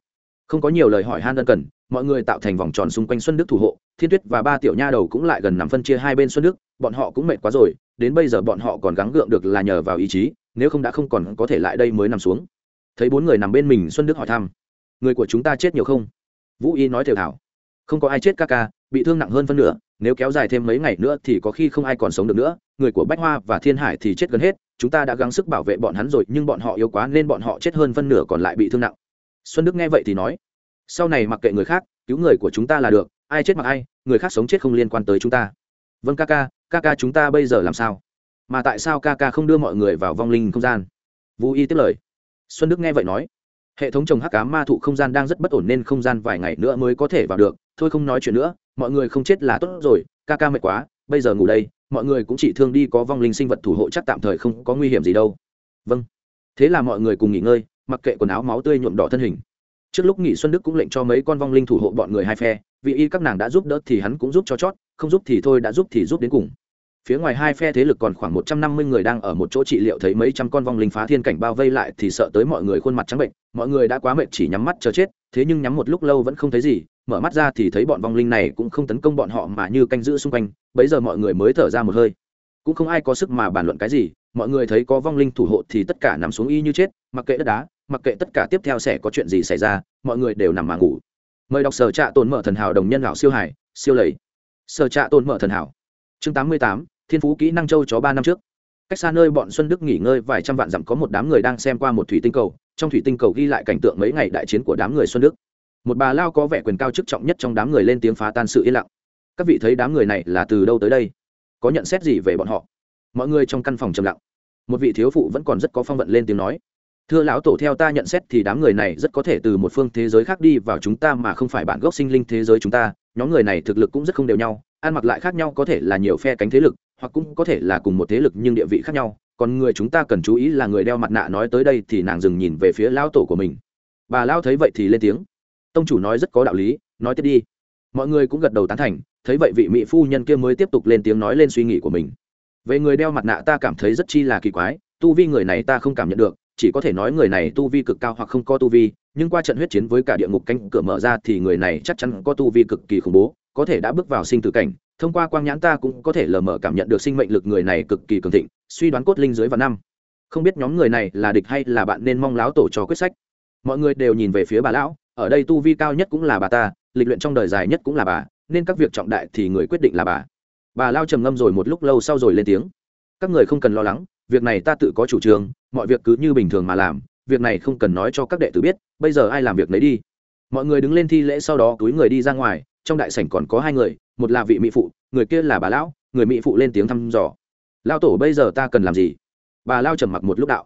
Không có nhiều lời hỏi han ân cần, mọi người tạo thành vòng tròn xung quanh xuân đức thủ hộ, thiên tuyết và ba tiểu nha đầu cũng lại gần nằm phân chia hai bên xuân đức, bọn họ cũng mệt quá rồi, đến bây giờ bọn họ còn gắng gượng được là nhờ vào ý chí, nếu không đã không còn có thể lại đây mới nằm xuống. Thấy bốn người nằm bên mình xuân đức hỏi thăm, người của chúng ta chết nhiều không? Vũ y nói thều thảo không có ai chết ca ca, bị thương nặng hơn phân nửa, nếu kéo dài thêm mấy ngày nữa thì có khi không ai còn sống được nữa, người của bách hoa và thiên hải thì chết gần hết, chúng ta đã gắng sức bảo vệ bọn hắn rồi, nhưng bọn họ yếu quá nên bọn họ chết hơn phân nửa còn lại bị thương nặng. Xuân đức nghe vậy thì nói, sau này mặc kệ người khác, cứu người của chúng ta là được, ai chết mặc ai, người khác sống chết không liên quan tới chúng ta. Vâng ca ca ca ca chúng ta bây giờ làm sao? Mà tại sao ca ca không đưa mọi người vào vong linh không gian? Vũ y tiếp lời. Xuân đức nghe vậy nói hệ thống trồng hắc cá ma thụ không gian đang rất bất ổn nên không gian vài ngày nữa mới có thể vào được. Thôi không nói chuyện nữa, mọi người không chết là tốt rồi, ca ca mệt quá, bây giờ ngủ đây, mọi người cũng chỉ thương đi có vong linh sinh vật thủ hộ chắc tạm thời không có nguy hiểm gì đâu. Vâng. Thế là mọi người cùng nghỉ ngơi, mặc kệ quần áo máu tươi nhuộm đỏ thân hình. Trước lúc nghỉ xuân đức cũng lệnh cho mấy con vong linh thủ hộ bọn người hai phe, vì y các nàng đã giúp đỡ thì hắn cũng giúp cho chót, không giúp thì thôi, đã giúp thì giúp đến cùng phía ngoài hai phe thế lực còn khoảng một trăm năm mươi người đang ở một chỗ trị liệu thấy mấy trăm con vong linh phá thiên cảnh bao vây lại thì sợ tới mọi người khuôn mặt trắng bệnh, mọi người đã quá mệt chỉ nhắm mắt chờ chết, thế nhưng nhắm một lúc lâu vẫn không thấy gì, mở mắt ra thì thấy bọn vong linh này cũng không tấn công bọn họ mà như canh giữ xung quanh, bấy giờ mọi người mới thở ra một hơi. Cũng không ai có sức mà bàn luận cái gì, mọi người thấy có vong linh thủ hộ thì tất cả nằm xuống y như chết, mặc kệ đất đá, mặc kệ tất cả tiếp theo sẽ có chuyện gì xảy ra, mọi người đều nằm mà ngủ. Mời đọc sở trạ tồn mở thần hảo đồng nhân lão siêu hải, siêu lầy. Sở trạ tồn mở thần hảo. Chương tám mươi tám thiên phú kỹ năng châu chó ba năm trước. Cách xa nơi bọn xuân đức nghỉ ngơi vài trăm vạn dặm có một đám người đang xem qua một thủy tinh cầu, trong thủy tinh cầu ghi lại cảnh tượng mấy ngày đại chiến của đám người xuân đức. Một bà lao có vẻ quyền cao chức trọng nhất trong đám người lên tiếng phá tan sự yên lặng. Các vị thấy đám người này là từ đâu tới đây? Có nhận xét gì về bọn họ? Mọi người trong căn phòng trầm lặng. Một vị thiếu phụ vẫn còn rất có phong vận lên tiếng nói. Thưa lão tổ, theo ta nhận xét thì đám người này rất có thể từ một phương thế giới khác đi vào chúng ta mà không phải bản gốc sinh linh thế giới chúng ta. Nhóm người này thực lực cũng rất không đều nhau, ăn mặc lại khác nhau có thể là nhiều phe cánh thế lực hoặc cũng có thể là cùng một thế lực nhưng địa vị khác nhau, còn người chúng ta cần chú ý là người đeo mặt nạ nói tới đây thì nàng dừng nhìn về phía lão tổ của mình. Bà lão thấy vậy thì lên tiếng. Tông chủ nói rất có đạo lý, nói tiếp đi. Mọi người cũng gật đầu tán thành, thấy vậy vị mỹ phu nhân kia mới tiếp tục lên tiếng nói lên suy nghĩ của mình. Về người đeo mặt nạ ta cảm thấy rất chi là kỳ quái, tu vi người này ta không cảm nhận được, chỉ có thể nói người này tu vi cực cao hoặc không có tu vi, nhưng qua trận huyết chiến với cả địa ngục cánh cửa mở ra thì người này chắc chắn có tu vi cực kỳ khủng bố, có thể đã bước vào sinh tử cảnh thông qua quang nhãn ta cũng có thể lờ mờ cảm nhận được sinh mệnh lực người này cực kỳ cường thịnh, suy đoán cốt linh dưới và năm. Không biết nhóm người này là địch hay là bạn nên mong láo tổ cho quyết sách. Mọi người đều nhìn về phía bà lão, ở đây tu vi cao nhất cũng là bà ta, lịch luyện trong đời dài nhất cũng là bà, nên các việc trọng đại thì người quyết định là bà. Bà lao trầm ngâm rồi một lúc lâu sau rồi lên tiếng. Các người không cần lo lắng, việc này ta tự có chủ trương, mọi việc cứ như bình thường mà làm, việc này không cần nói cho các đệ tử biết, bây giờ ai làm việc lấy đi. Mọi người đứng lên thi lễ sau đó túi người đi ra ngoài, trong đại sảnh còn có hai người một là vị mỹ phụ, người kia là bà lão, người mỹ phụ lên tiếng thăm dò. Lao tổ bây giờ ta cần làm gì? Bà lao trầm mặc một lúc đạo.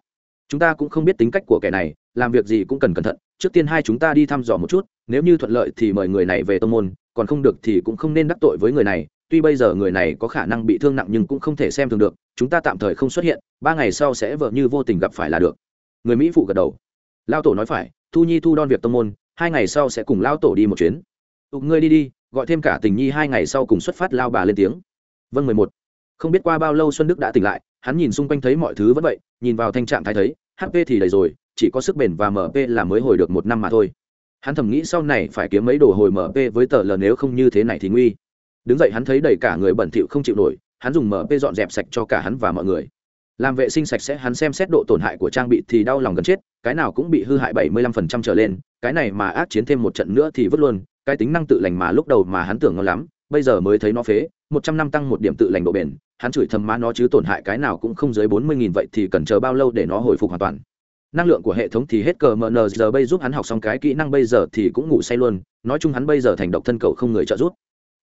Chúng ta cũng không biết tính cách của kẻ này, làm việc gì cũng cần cẩn thận, trước tiên hai chúng ta đi thăm dò một chút, nếu như thuận lợi thì mời người này về tô môn, còn không được thì cũng không nên đắc tội với người này, tuy bây giờ người này có khả năng bị thương nặng nhưng cũng không thể xem thường được, chúng ta tạm thời không xuất hiện, ba ngày sau sẽ vợ như vô tình gặp phải là được. Người mỹ phụ gật đầu. Lao tổ nói phải, thu nhi thu đon việc tô môn, hai ngày sau sẽ cùng lao tổ đi một chuyến. Tục ngươi đi đi gọi thêm cả tình nhi hai ngày sau cùng xuất phát lao bà lên tiếng. Vâng mười một. Không biết qua bao lâu xuân đức đã tỉnh lại, hắn nhìn xung quanh thấy mọi thứ vẫn vậy, nhìn vào thanh trạng thái thấy hp thì đầy rồi, chỉ có sức bền và mp là mới hồi được một năm mà thôi. Hắn thầm nghĩ sau này phải kiếm mấy đồ hồi mp với tờ l nếu không như thế này thì nguy. Đứng dậy hắn thấy đầy cả người bẩn thỉu không chịu nổi, hắn dùng mp dọn dẹp sạch cho cả hắn và mọi người. Làm vệ sinh sạch sẽ, hắn xem xét độ tổn hại của trang bị thì đau lòng gần chết, cái nào cũng bị hư hại bảy mươi lăm phần trăm trở lên, cái này mà ác chiến thêm một trận nữa thì vứt luôn cái tính năng tự lành mà lúc đầu mà hắn tưởng ngon lắm, bây giờ mới thấy nó phế, một trăm năm tăng một điểm tự lành độ bền, hắn chửi thầm má nó chứ tổn hại cái nào cũng không dưới bốn mươi nghìn vậy thì cần chờ bao lâu để nó hồi phục hoàn toàn. Năng lượng của hệ thống thì hết cờ mờ nờ, giờ bây giúp hắn học xong cái kỹ năng bây giờ thì cũng ngủ say luôn, nói chung hắn bây giờ thành độc thân cậu không người trợ giúp.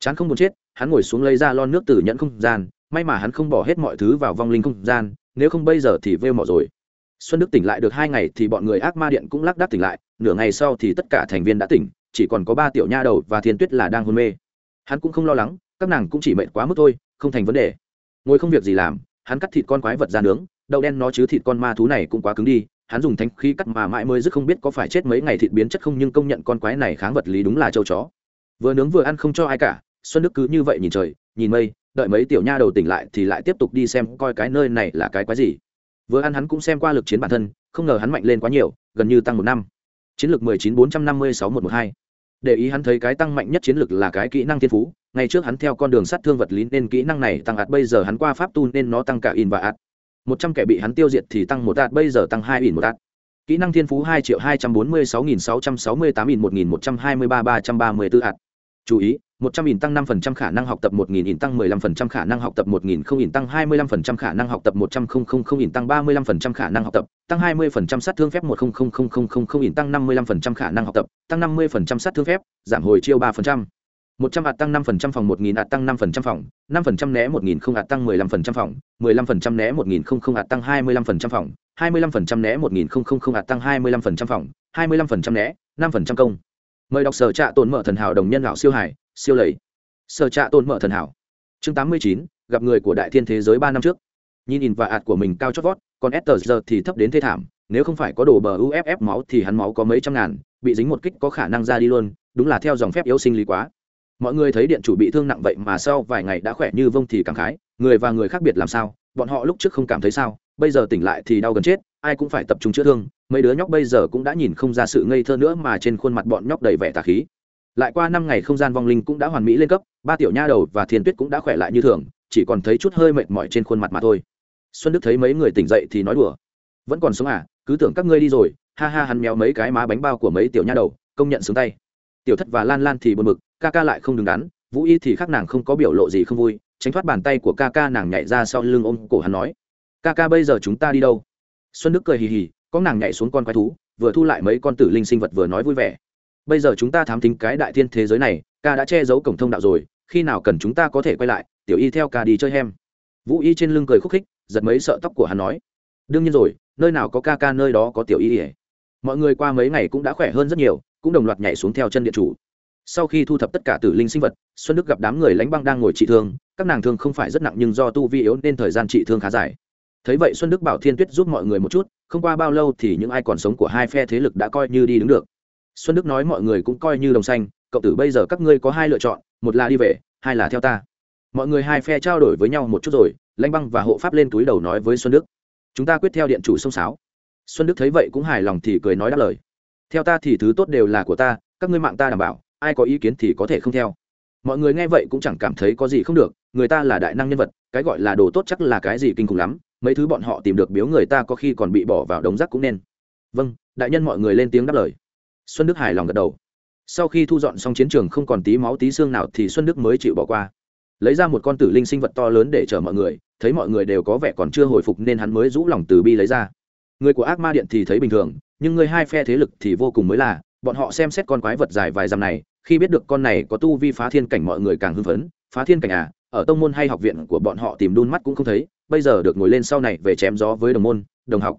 Chán không muốn chết, hắn ngồi xuống lấy ra lon nước từ nhận không gian, may mà hắn không bỏ hết mọi thứ vào vong linh không gian, nếu không bây giờ thì vêu mỏ rồi. Xuân đức tỉnh lại được hai ngày thì bọn người ác ma điện cũng lắc đắc tỉnh lại, nửa ngày sau thì tất cả thành viên đã tỉnh chỉ còn có ba tiểu nha đầu và thiên tuyết là đang hôn mê. Hắn cũng không lo lắng, các nàng cũng chỉ mệt quá mức thôi, không thành vấn đề. Ngồi không việc gì làm, hắn cắt thịt con quái vật ra nướng, đậu đen nó chứ thịt con ma thú này cũng quá cứng đi, hắn dùng thánh khí cắt mà mãi mới dứt không biết có phải chết mấy ngày thịt biến chất không nhưng công nhận con quái này kháng vật lý đúng là châu chó. Vừa nướng vừa ăn không cho ai cả, xuân đức cứ như vậy nhìn trời, nhìn mây, đợi mấy tiểu nha đầu tỉnh lại thì lại tiếp tục đi xem coi cái nơi này là cái quái gì. Vừa ăn hắn cũng xem qua lực chiến bản thân, không ngờ hắn mạnh lên quá nhiều, gần như tăng một năm chiến lược mười chín bốn trăm năm mươi sáu một một hai. Để ý hắn thấy cái tăng mạnh nhất chiến lược là cái kỹ năng thiên phú, ngày trước hắn theo con đường sát thương vật lý nên kỹ năng này tăng ạt, bây giờ hắn qua pháp tu nên nó tăng cả in và ạt. Một trăm kẻ bị hắn tiêu diệt thì tăng một ạt, bây giờ tăng hai in một ạt. Kỹ năng thiên phú hai triệu hai trăm bốn mươi sáu nghìn sáu trăm sáu mươi tám in một nghìn một trăm hai mươi ba ba trăm ba mươi b ố ạt. Chú ý một trăm nghìn tăng năm phần trăm khả năng học tập một nghìn in tăng mười lăm phần trăm khả năng học tập một nghìn không in tăng hai mươi lăm phần trăm khả năng học tập một trăm không không không in tăng ba mươi lăm phần trăm khả năng học tập tăng hai mươi phần trăm sát thương phép một không không không không không không in tăng năm mươi lăm phần trăm khả năng học tập tăng năm mươi phần trăm sát thương phép giảm hồi chiêu ba phần trăm một trăm ạt tăng năm phần trăm phòng một nghìn ạt tăng năm phần trăm phòng năm phần trăm né một nghìn không ạt tăng mười lăm phần trăm phòng mười lăm phần trăm né một nghìn không không ạt tăng hai mươi lăm phần trăm phòng hai mươi lăm phần trăm né một nghìn không không không ạt tăng hai mươi lăm phần trăm phòng hai mươi lăm phần trăm né năm phần trăm công mời đọc sở trạ tồn mở thần hảo đồng nhân lão siêu hải siêu lầy. Sở trạ tôn mở thần hảo. Chương tám mươi chín, gặp người của đại thiên thế giới ba năm trước. Nhìn in và ạt của mình cao chót vót, còn s giờ thì thấp đến thế thảm, nếu không phải có đồ bờ uff máu thì hắn máu có mấy trăm ngàn, bị dính một kích có khả năng ra đi luôn, đúng là theo dòng phép yếu sinh lý quá. Mọi người thấy điện chủ bị thương nặng vậy mà sau vài ngày đã khỏe như vông thì cảm khái, người và người khác biệt làm sao, bọn họ lúc trước không cảm thấy sao, bây giờ tỉnh lại thì đau gần chết, ai cũng phải tập trung chữa thương, mấy đứa nhóc bây giờ cũng đã nhìn không ra sự ngây thơ nữa mà trên khuôn mặt bọn nhóc đầy vẻ tà khí lại qua năm ngày không gian vong linh cũng đã hoàn mỹ lên cấp, ba tiểu nha đầu và thiên tuyết cũng đã khỏe lại như thường, chỉ còn thấy chút hơi mệt mỏi trên khuôn mặt mà thôi. Xuân đức thấy mấy người tỉnh dậy thì nói đùa. Vẫn còn sống à? Cứ tưởng các ngươi đi rồi. Ha ha, hắn méo mấy cái má bánh bao của mấy tiểu nha đầu, công nhận sướng tay. Tiểu thất và lan lan thì buồn mực ca ca lại không đứng đắn, vũ y thì khác nàng không có biểu lộ gì không vui, tránh thoát bàn tay của ca ca nàng nhảy ra sau lưng ôm cổ hắn nói, ca ca bây giờ chúng ta đi đâu? Xuân đức cười hì hì, có nàng nhảy xuống con quái thú, vừa thu lại mấy con tử linh sinh vật vừa nói vui vẻ bây giờ chúng ta thám tính cái đại thiên thế giới này, ca đã che giấu cổng thông đạo rồi, khi nào cần chúng ta có thể quay lại, tiểu y theo ca đi chơi hem. Vũ y trên lưng cười khúc khích, giật mấy sợ tóc của hắn nói. Đương nhiên rồi, nơi nào có ca ca nơi đó có tiểu y ỉa mọi người qua mấy ngày cũng đã khỏe hơn rất nhiều, cũng đồng loạt nhảy xuống theo chân điện chủ. Sau khi thu thập tất cả tử linh sinh vật, xuân đức gặp đám người lánh băng đang ngồi trị thương, các nàng thương không phải rất nặng nhưng do tu vi yếu nên thời gian trị thương khá dài. Thấy vậy xuân đức bảo thiên tuyết giúp mọi người một chút, không qua bao lâu thì những ai còn sống của hai phe thế lực đã coi như đi đứng được xuân đức nói mọi người cũng coi như đồng xanh, cậu tử bây giờ các ngươi có hai lựa chọn, một là đi về, hai là theo ta. Mọi người hai phe trao đổi với nhau một chút rồi lanh băng và hộ pháp lên túi đầu nói với xuân đức. Chúng ta quyết theo điện chủ sông sáo. Xuân đức thấy vậy cũng hài lòng thì cười nói đáp lời. Theo ta thì thứ tốt đều là của ta, các ngươi mạng ta đảm bảo, ai có ý kiến thì có thể không theo. Mọi người nghe vậy cũng chẳng cảm thấy có gì không được, người ta là đại năng nhân vật, cái gọi là đồ tốt chắc là cái gì kinh khủng lắm, mấy thứ bọn họ tìm được biếu người ta có khi còn bị bỏ vào đống rác cũng nên. Vâng đại nhân mọi người lên tiếng đáp lời xuân đức hài lòng gật đầu. Sau khi thu dọn xong chiến trường không còn tí máu tí xương nào thì xuân đức mới chịu bỏ qua. Lấy ra một con tử linh sinh vật to lớn để chở mọi người, thấy mọi người đều có vẻ còn chưa hồi phục nên hắn mới rũ lòng từ bi lấy ra. Người của ác ma điện thì thấy bình thường, nhưng người hai phe thế lực thì vô cùng mới là bọn họ xem xét con quái vật dài vài dặm này, khi biết được con này có tu vi phá thiên cảnh mọi người càng hưng phấn, phá thiên cảnh à ở tông môn hay học viện của bọn họ tìm đun mắt cũng không thấy, bây giờ được ngồi lên sau này về chém gió với đồng môn, đồng học.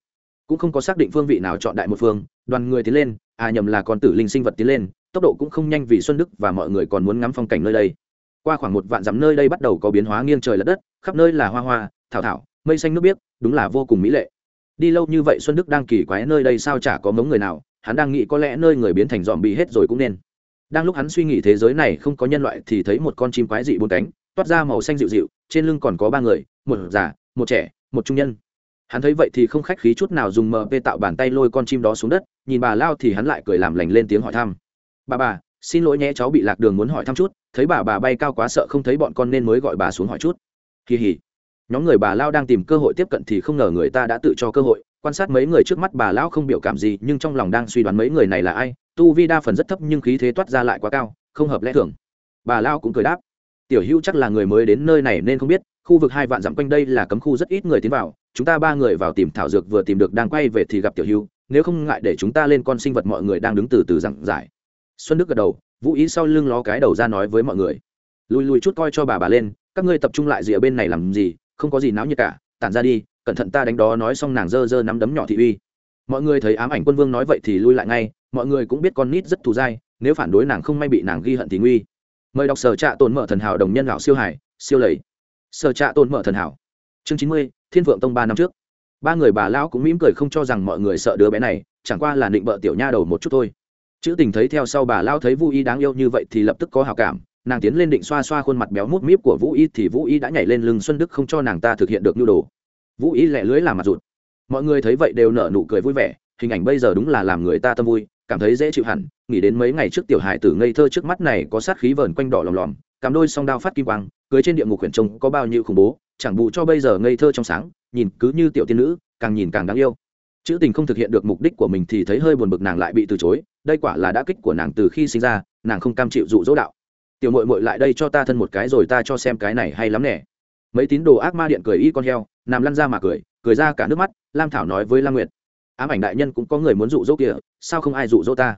Cũng không có xác định phương vị nào chọn đại một phương đoàn người tiến lên à nhầm là con tử linh sinh vật tiến lên, tốc độ cũng không nhanh vì xuân đức và mọi người còn muốn ngắm phong cảnh nơi đây. Qua khoảng một vạn dặm nơi đây bắt đầu có biến hóa nghiêng trời lật đất, khắp nơi là hoa hoa, thảo thảo, mây xanh nước biếc, đúng là vô cùng mỹ lệ. Đi lâu như vậy xuân đức đang kỳ quái nơi đây sao chả có mống người nào, hắn đang nghĩ có lẽ nơi người biến thành dòm bị hết rồi cũng nên. Đang lúc hắn suy nghĩ thế giới này không có nhân loại thì thấy một con chim quái dị bốn cánh, toát ra màu xanh dịu dịu, trên lưng còn có ba người, một già, một trẻ, một trung nhân hắn thấy vậy thì không khách khí chút nào dùng mp tạo bàn tay lôi con chim đó xuống đất, nhìn bà lao thì hắn lại cười làm lành lên tiếng hỏi thăm. Bà bà, xin lỗi nhé, cháu bị lạc đường muốn hỏi thăm chút, thấy bà bà bay cao quá sợ không thấy bọn con nên mới gọi bà xuống hỏi chút. Kỳ hỉ. Nhóm người bà lao đang tìm cơ hội tiếp cận thì không ngờ người ta đã tự cho cơ hội, quan sát mấy người trước mắt bà lão không biểu cảm gì, nhưng trong lòng đang suy đoán mấy người này là ai, tu vi đa phần rất thấp nhưng khí thế toát ra lại quá cao, không hợp lẽ thường. Bà lao cũng cười đáp. Tiểu hữu chắc là người mới đến nơi này nên không biết, khu vực hai vạn dặm quanh đây là cấm khu rất ít người tiến vào chúng ta ba người vào tìm thảo dược vừa tìm được đang quay về thì gặp tiểu hưu, nếu không ngại để chúng ta lên con sinh vật mọi người đang đứng từ từ giảng giải. Xuân đức gật đầu, vũ ý sau lưng ló cái đầu ra nói với mọi người. Lùi lùi chút coi cho bà bà lên, các ngươi tập trung lại rìa bên này làm gì, không có gì náo nhiệt cả, tản ra đi, cẩn thận ta đánh đó nói xong nàng dơ dơ nắm đấm nhỏ thị uy. Mọi người thấy ám ảnh quân vương nói vậy thì lui lại ngay, mọi người cũng biết con nít rất thù dai, nếu phản đối nàng không may bị nàng ghi hận thì nguy. Mời đọc sở trạ tồn mở thần hảo đồng nhân lão siêu hải siêu lầy. Sở trạ tồn mở thần hảo. Chương chín mươi thiên vượng tông ba năm trước. Ba người bà lão cũng mỉm cười không cho rằng mọi người sợ đứa bé này, chẳng qua là định bợ tiểu nha đầu một chút thôi. Chữ tình thấy theo sau bà lão thấy vũ y đáng yêu như vậy thì lập tức có hào cảm, nàng tiến lên định xoa xoa khuôn mặt béo mút míp của vũ y thì vũ y đã nhảy lên lưng xuân đức không cho nàng ta thực hiện được nhu đồ. Vũ y lẹ lưới làm mặt rụt. Mọi người thấy vậy đều nở nụ cười vui vẻ, hình ảnh bây giờ đúng là làm người ta tâm vui, cảm thấy dễ chịu hẳn, nghĩ đến mấy ngày trước tiểu hải tử ngây thơ trước mắt này có sát khí vờn quanh đỏ lòm lòm cắm đôi song đao phát kim quang cưới trên địa ngục quyển trông có bao nhiêu khủng bố, chẳng bù cho bây giờ ngây thơ trong sáng, nhìn cứ như tiểu tiên nữ, càng nhìn càng đáng yêu. Chữ tình không thực hiện được mục đích của mình thì thấy hơi buồn bực nàng lại bị từ chối, đây quả là đã kích của nàng từ khi sinh ra, nàng không cam chịu dụ dỗ đạo. Tiểu mội mội lại đây cho ta thân một cái rồi ta cho xem cái này hay lắm nè. Mấy tín đồ ác ma điện cười y con heo, nằm lăn ra mà cười cười ra cả nước mắt, lam thảo nói với lam nguyệt. Ám ảnh đại nhân cũng có người muốn dụ dỗ kìa, sao không ai dụ dỗ ta?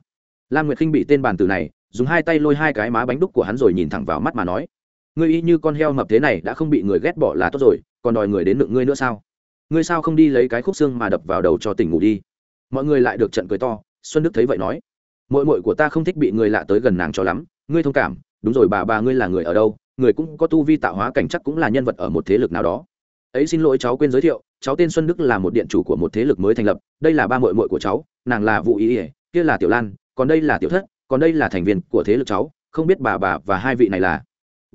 Lam nguyệt khinh bị tên bàn từ này, dùng hai tay lôi hai cái má bánh đúc của hắn rồi nhìn thẳng vào mắt mà nói ngươi y như con heo mập thế này đã không bị người ghét bỏ là tốt rồi, còn đòi người đến nựng ngươi nữa sao? Ngươi sao không đi lấy cái khúc xương mà đập vào đầu cho tỉnh ngủ đi? Mọi người lại được trận cười to, xuân đức thấy vậy nói mội mội của ta không thích bị người lạ tới gần nàng cho lắm, ngươi thông cảm, đúng rồi bà bà ngươi là người ở đâu, người cũng có tu vi tạo hóa cảnh chắc cũng là nhân vật ở một thế lực nào đó. Ấy xin lỗi cháu quên giới thiệu, cháu tên xuân đức là một điện chủ của một thế lực mới thành lập, đây là ba mội mội của cháu, nàng là vũ ý ỉa kia là tiểu lan, còn đây là tiểu thất, còn đây là thành viên của thế lực cháu, không biết bà bà và hai vị này là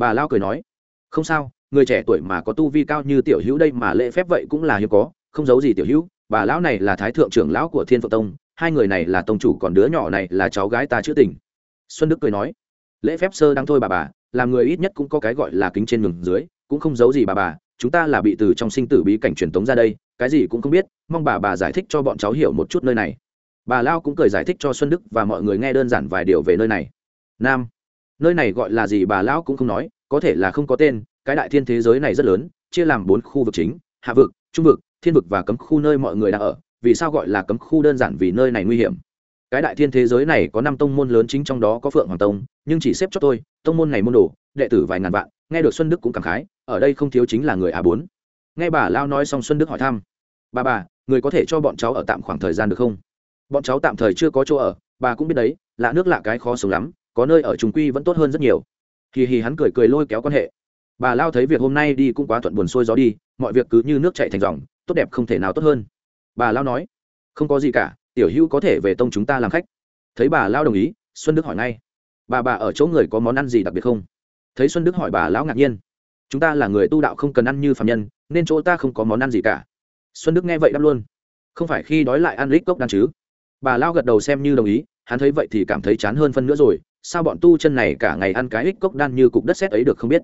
bà lao cười nói, không sao, người trẻ tuổi mà có tu vi cao như tiểu hữu đây mà lễ phép vậy cũng là hiếm có, không giấu gì tiểu hữu, bà lão này là thái thượng trưởng lão của thiên phượng tông, hai người này là tông chủ còn đứa nhỏ này là cháu gái ta chữ tình. Xuân đức cười nói, lễ phép sơ đang thôi bà bà, làm người ít nhất cũng có cái gọi là kính trên mừng dưới, cũng không giấu gì bà bà, chúng ta là bị từ trong sinh tử bí cảnh truyền tống ra đây, cái gì cũng không biết, mong bà bà giải thích cho bọn cháu hiểu một chút nơi này. Bà lao cũng cười giải thích cho xuân đức và mọi người nghe đơn giản vài điều về nơi này. Nam nơi này gọi là gì bà lão cũng không nói, có thể là không có tên, cái đại thiên thế giới này rất lớn, chia làm bốn khu vực chính, hạ vực, trung vực, thiên vực và cấm khu nơi mọi người đang ở, vì sao gọi là cấm khu đơn giản vì nơi này nguy hiểm? Cái đại thiên thế giới này có năm tông môn lớn chính trong đó có phượng hoàng tông, nhưng chỉ xếp cho tôi, tông môn này môn đồ, đệ tử vài ngàn vạn, nghe được xuân đức cũng cảm khái, ở đây không thiếu chính là người a bốn. Nghe bà lao nói xong xuân đức hỏi thăm, bà bà, người có thể cho bọn cháu ở tạm khoảng thời gian được không? Bọn cháu tạm thời chưa có chỗ ở, bà cũng biết đấy, lạ nước lạ cái khó sống lắm có nơi ở trung quy vẫn tốt hơn rất nhiều. Hì hì hắn cười cười lôi kéo quan hệ. Bà lao thấy việc hôm nay đi cũng quá thuận buồn xuôi gió đi, mọi việc cứ như nước chạy thành dòng, tốt đẹp không thể nào tốt hơn. Bà lao nói, không có gì cả, tiểu hữu có thể về tông chúng ta làm khách. Thấy bà lao đồng ý, xuân đức hỏi ngay, bà bà ở chỗ người có món ăn gì đặc biệt không? Thấy xuân đức hỏi bà lão ngạc nhiên, chúng ta là người tu đạo không cần ăn như phạm nhân, nên chỗ ta không có món ăn gì cả. Xuân đức nghe vậy đáp luôn, không phải khi đói lại ăn lít cốc đan chứ? Bà lao gật đầu xem như đồng ý, hắn thấy vậy thì cảm thấy chán hơn phân nữa rồi sao bọn tu chân này cả ngày ăn cái ích cốc đan như cục đất sét ấy được không biết?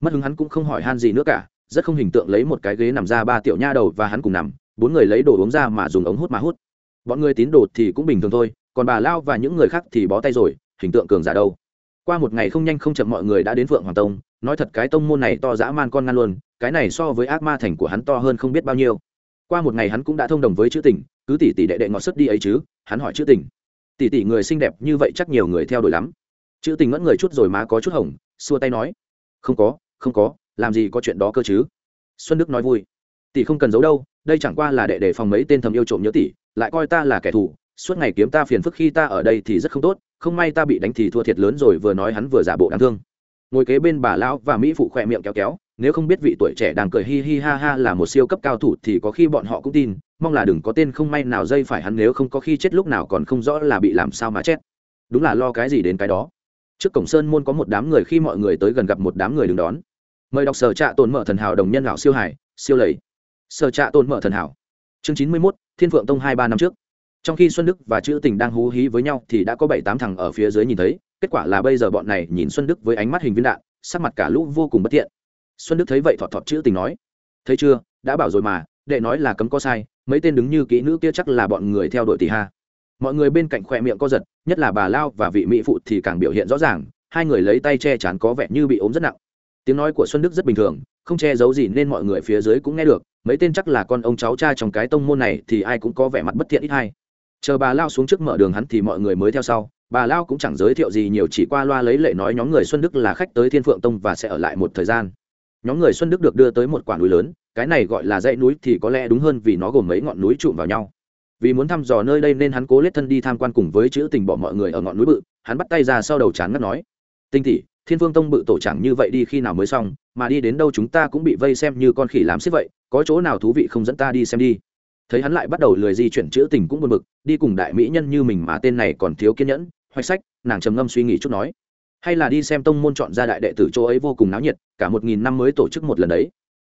Mất hứng hắn cũng không hỏi han gì nữa cả, rất không hình tượng lấy một cái ghế nằm ra ba tiểu nha đầu và hắn cùng nằm, bốn người lấy đồ uống ra mà dùng ống hút mà hút. Bọn người tín đồ thì cũng bình thường thôi, còn bà lao và những người khác thì bó tay rồi, hình tượng cường giả đâu? Qua một ngày không nhanh không chậm mọi người đã đến phượng hoàng tông, nói thật cái tông môn này to dã man con ngăn luôn, cái này so với ác ma thành của hắn to hơn không biết bao nhiêu. Qua một ngày hắn cũng đã thông đồng với chữ tình, cứ tỷ tỷ đệ đệ ngọt sức đi ấy chứ, hắn hỏi chữ tình tỷ tỷ người xinh đẹp như vậy chắc nhiều người theo đuổi lắm. Chữ tình ngẫn người chút rồi má có chút hồng, xua tay nói. Không có không có, làm gì có chuyện đó cơ chứ? Xuân đức nói vui. Tỷ không cần giấu đâu, đây chẳng qua là để đề phòng mấy tên thầm yêu trộm nhớ tỷ, lại coi ta là kẻ thù. Suốt ngày kiếm ta phiền phức khi ta ở đây thì rất không tốt, không may ta bị đánh thì thua thiệt lớn rồi vừa nói hắn vừa giả bộ đáng thương. Ngồi kế bên bà lão và mỹ phụ khỏe miệng kéo kéo, nếu không biết vị tuổi trẻ đang cười hi hi ha ha là một siêu cấp cao thủ thì có khi bọn họ cũng tin mong là đừng có tên không may nào dây phải hắn nếu không có khi chết lúc nào còn không rõ là bị làm sao mà chết. Đúng là lo cái gì đến cái đó. Trước cổng sơn môn có một đám người khi mọi người tới gần gặp một đám người đứng đón. Mời đọc sở trạ tồn mở thần hảo đồng nhân lão siêu hải, siêu lầy. Sở trạ tồn mở thần hảo. Chương chín mươi mốt, thiên phượng tông hai ba năm trước. Trong khi xuân đức và chữ tình đang hú hí với nhau thì đã có bảy tám thằng ở phía dưới nhìn thấy, kết quả là bây giờ bọn này nhìn xuân đức với ánh mắt hình viên đạn, sắc mặt cả lũ vô cùng bất thiện. Xuân đức thấy vậy thọt thọt chữ tình nói, thấy chưa, đã bảo rồi mà đệ nói là cấm có sai, mấy tên đứng như kỹ nữ kia chắc là bọn người theo đội tỷ ha. Mọi người bên cạnh khoe miệng co giật, nhất là bà lao và vị mỹ phụ thì càng biểu hiện rõ ràng, hai người lấy tay che chắn có vẻ như bị ốm rất nặng. Tiếng nói của xuân đức rất bình thường, không che giấu gì nên mọi người phía dưới cũng nghe được, mấy tên chắc là con ông cháu cha trong cái tông môn này thì ai cũng có vẻ mặt bất thiện ít hay. Chờ bà lao xuống trước mở đường hắn thì mọi người mới theo sau, bà lao cũng chẳng giới thiệu gì nhiều chỉ qua loa lấy lệ nói nhóm người xuân đức là khách tới thiên phượng tông và sẽ ở lại một thời gian. Nhóm người xuân đức được đưa tới một quả núi lớn cái này gọi là dãy núi thì có lẽ đúng hơn vì nó gồm mấy ngọn núi trụm vào nhau. Vì muốn thăm dò nơi đây nên hắn cố lết thân đi tham quan cùng với chữ tình bỏ mọi người ở ngọn núi bự, hắn bắt tay ra sau đầu chán ngắt nói, tinh tỷ, thiên phương tông bự tổ chẳng như vậy đi khi nào mới xong, mà đi đến đâu chúng ta cũng bị vây xem như con khỉ làm xếp vậy, có chỗ nào thú vị không dẫn ta đi xem đi. Thấy hắn lại bắt đầu lười di chuyển chữ tình cũng buồn bực, đi cùng đại mỹ nhân như mình mà tên này còn thiếu kiên nhẫn, hoạch sách, nàng trầm ngâm suy nghĩ chút nói, hay là đi xem tông môn chọn ra đại đệ tử chỗ ấy vô cùng náo nhiệt, cả một nghìn năm mới tổ chức một lần đấy.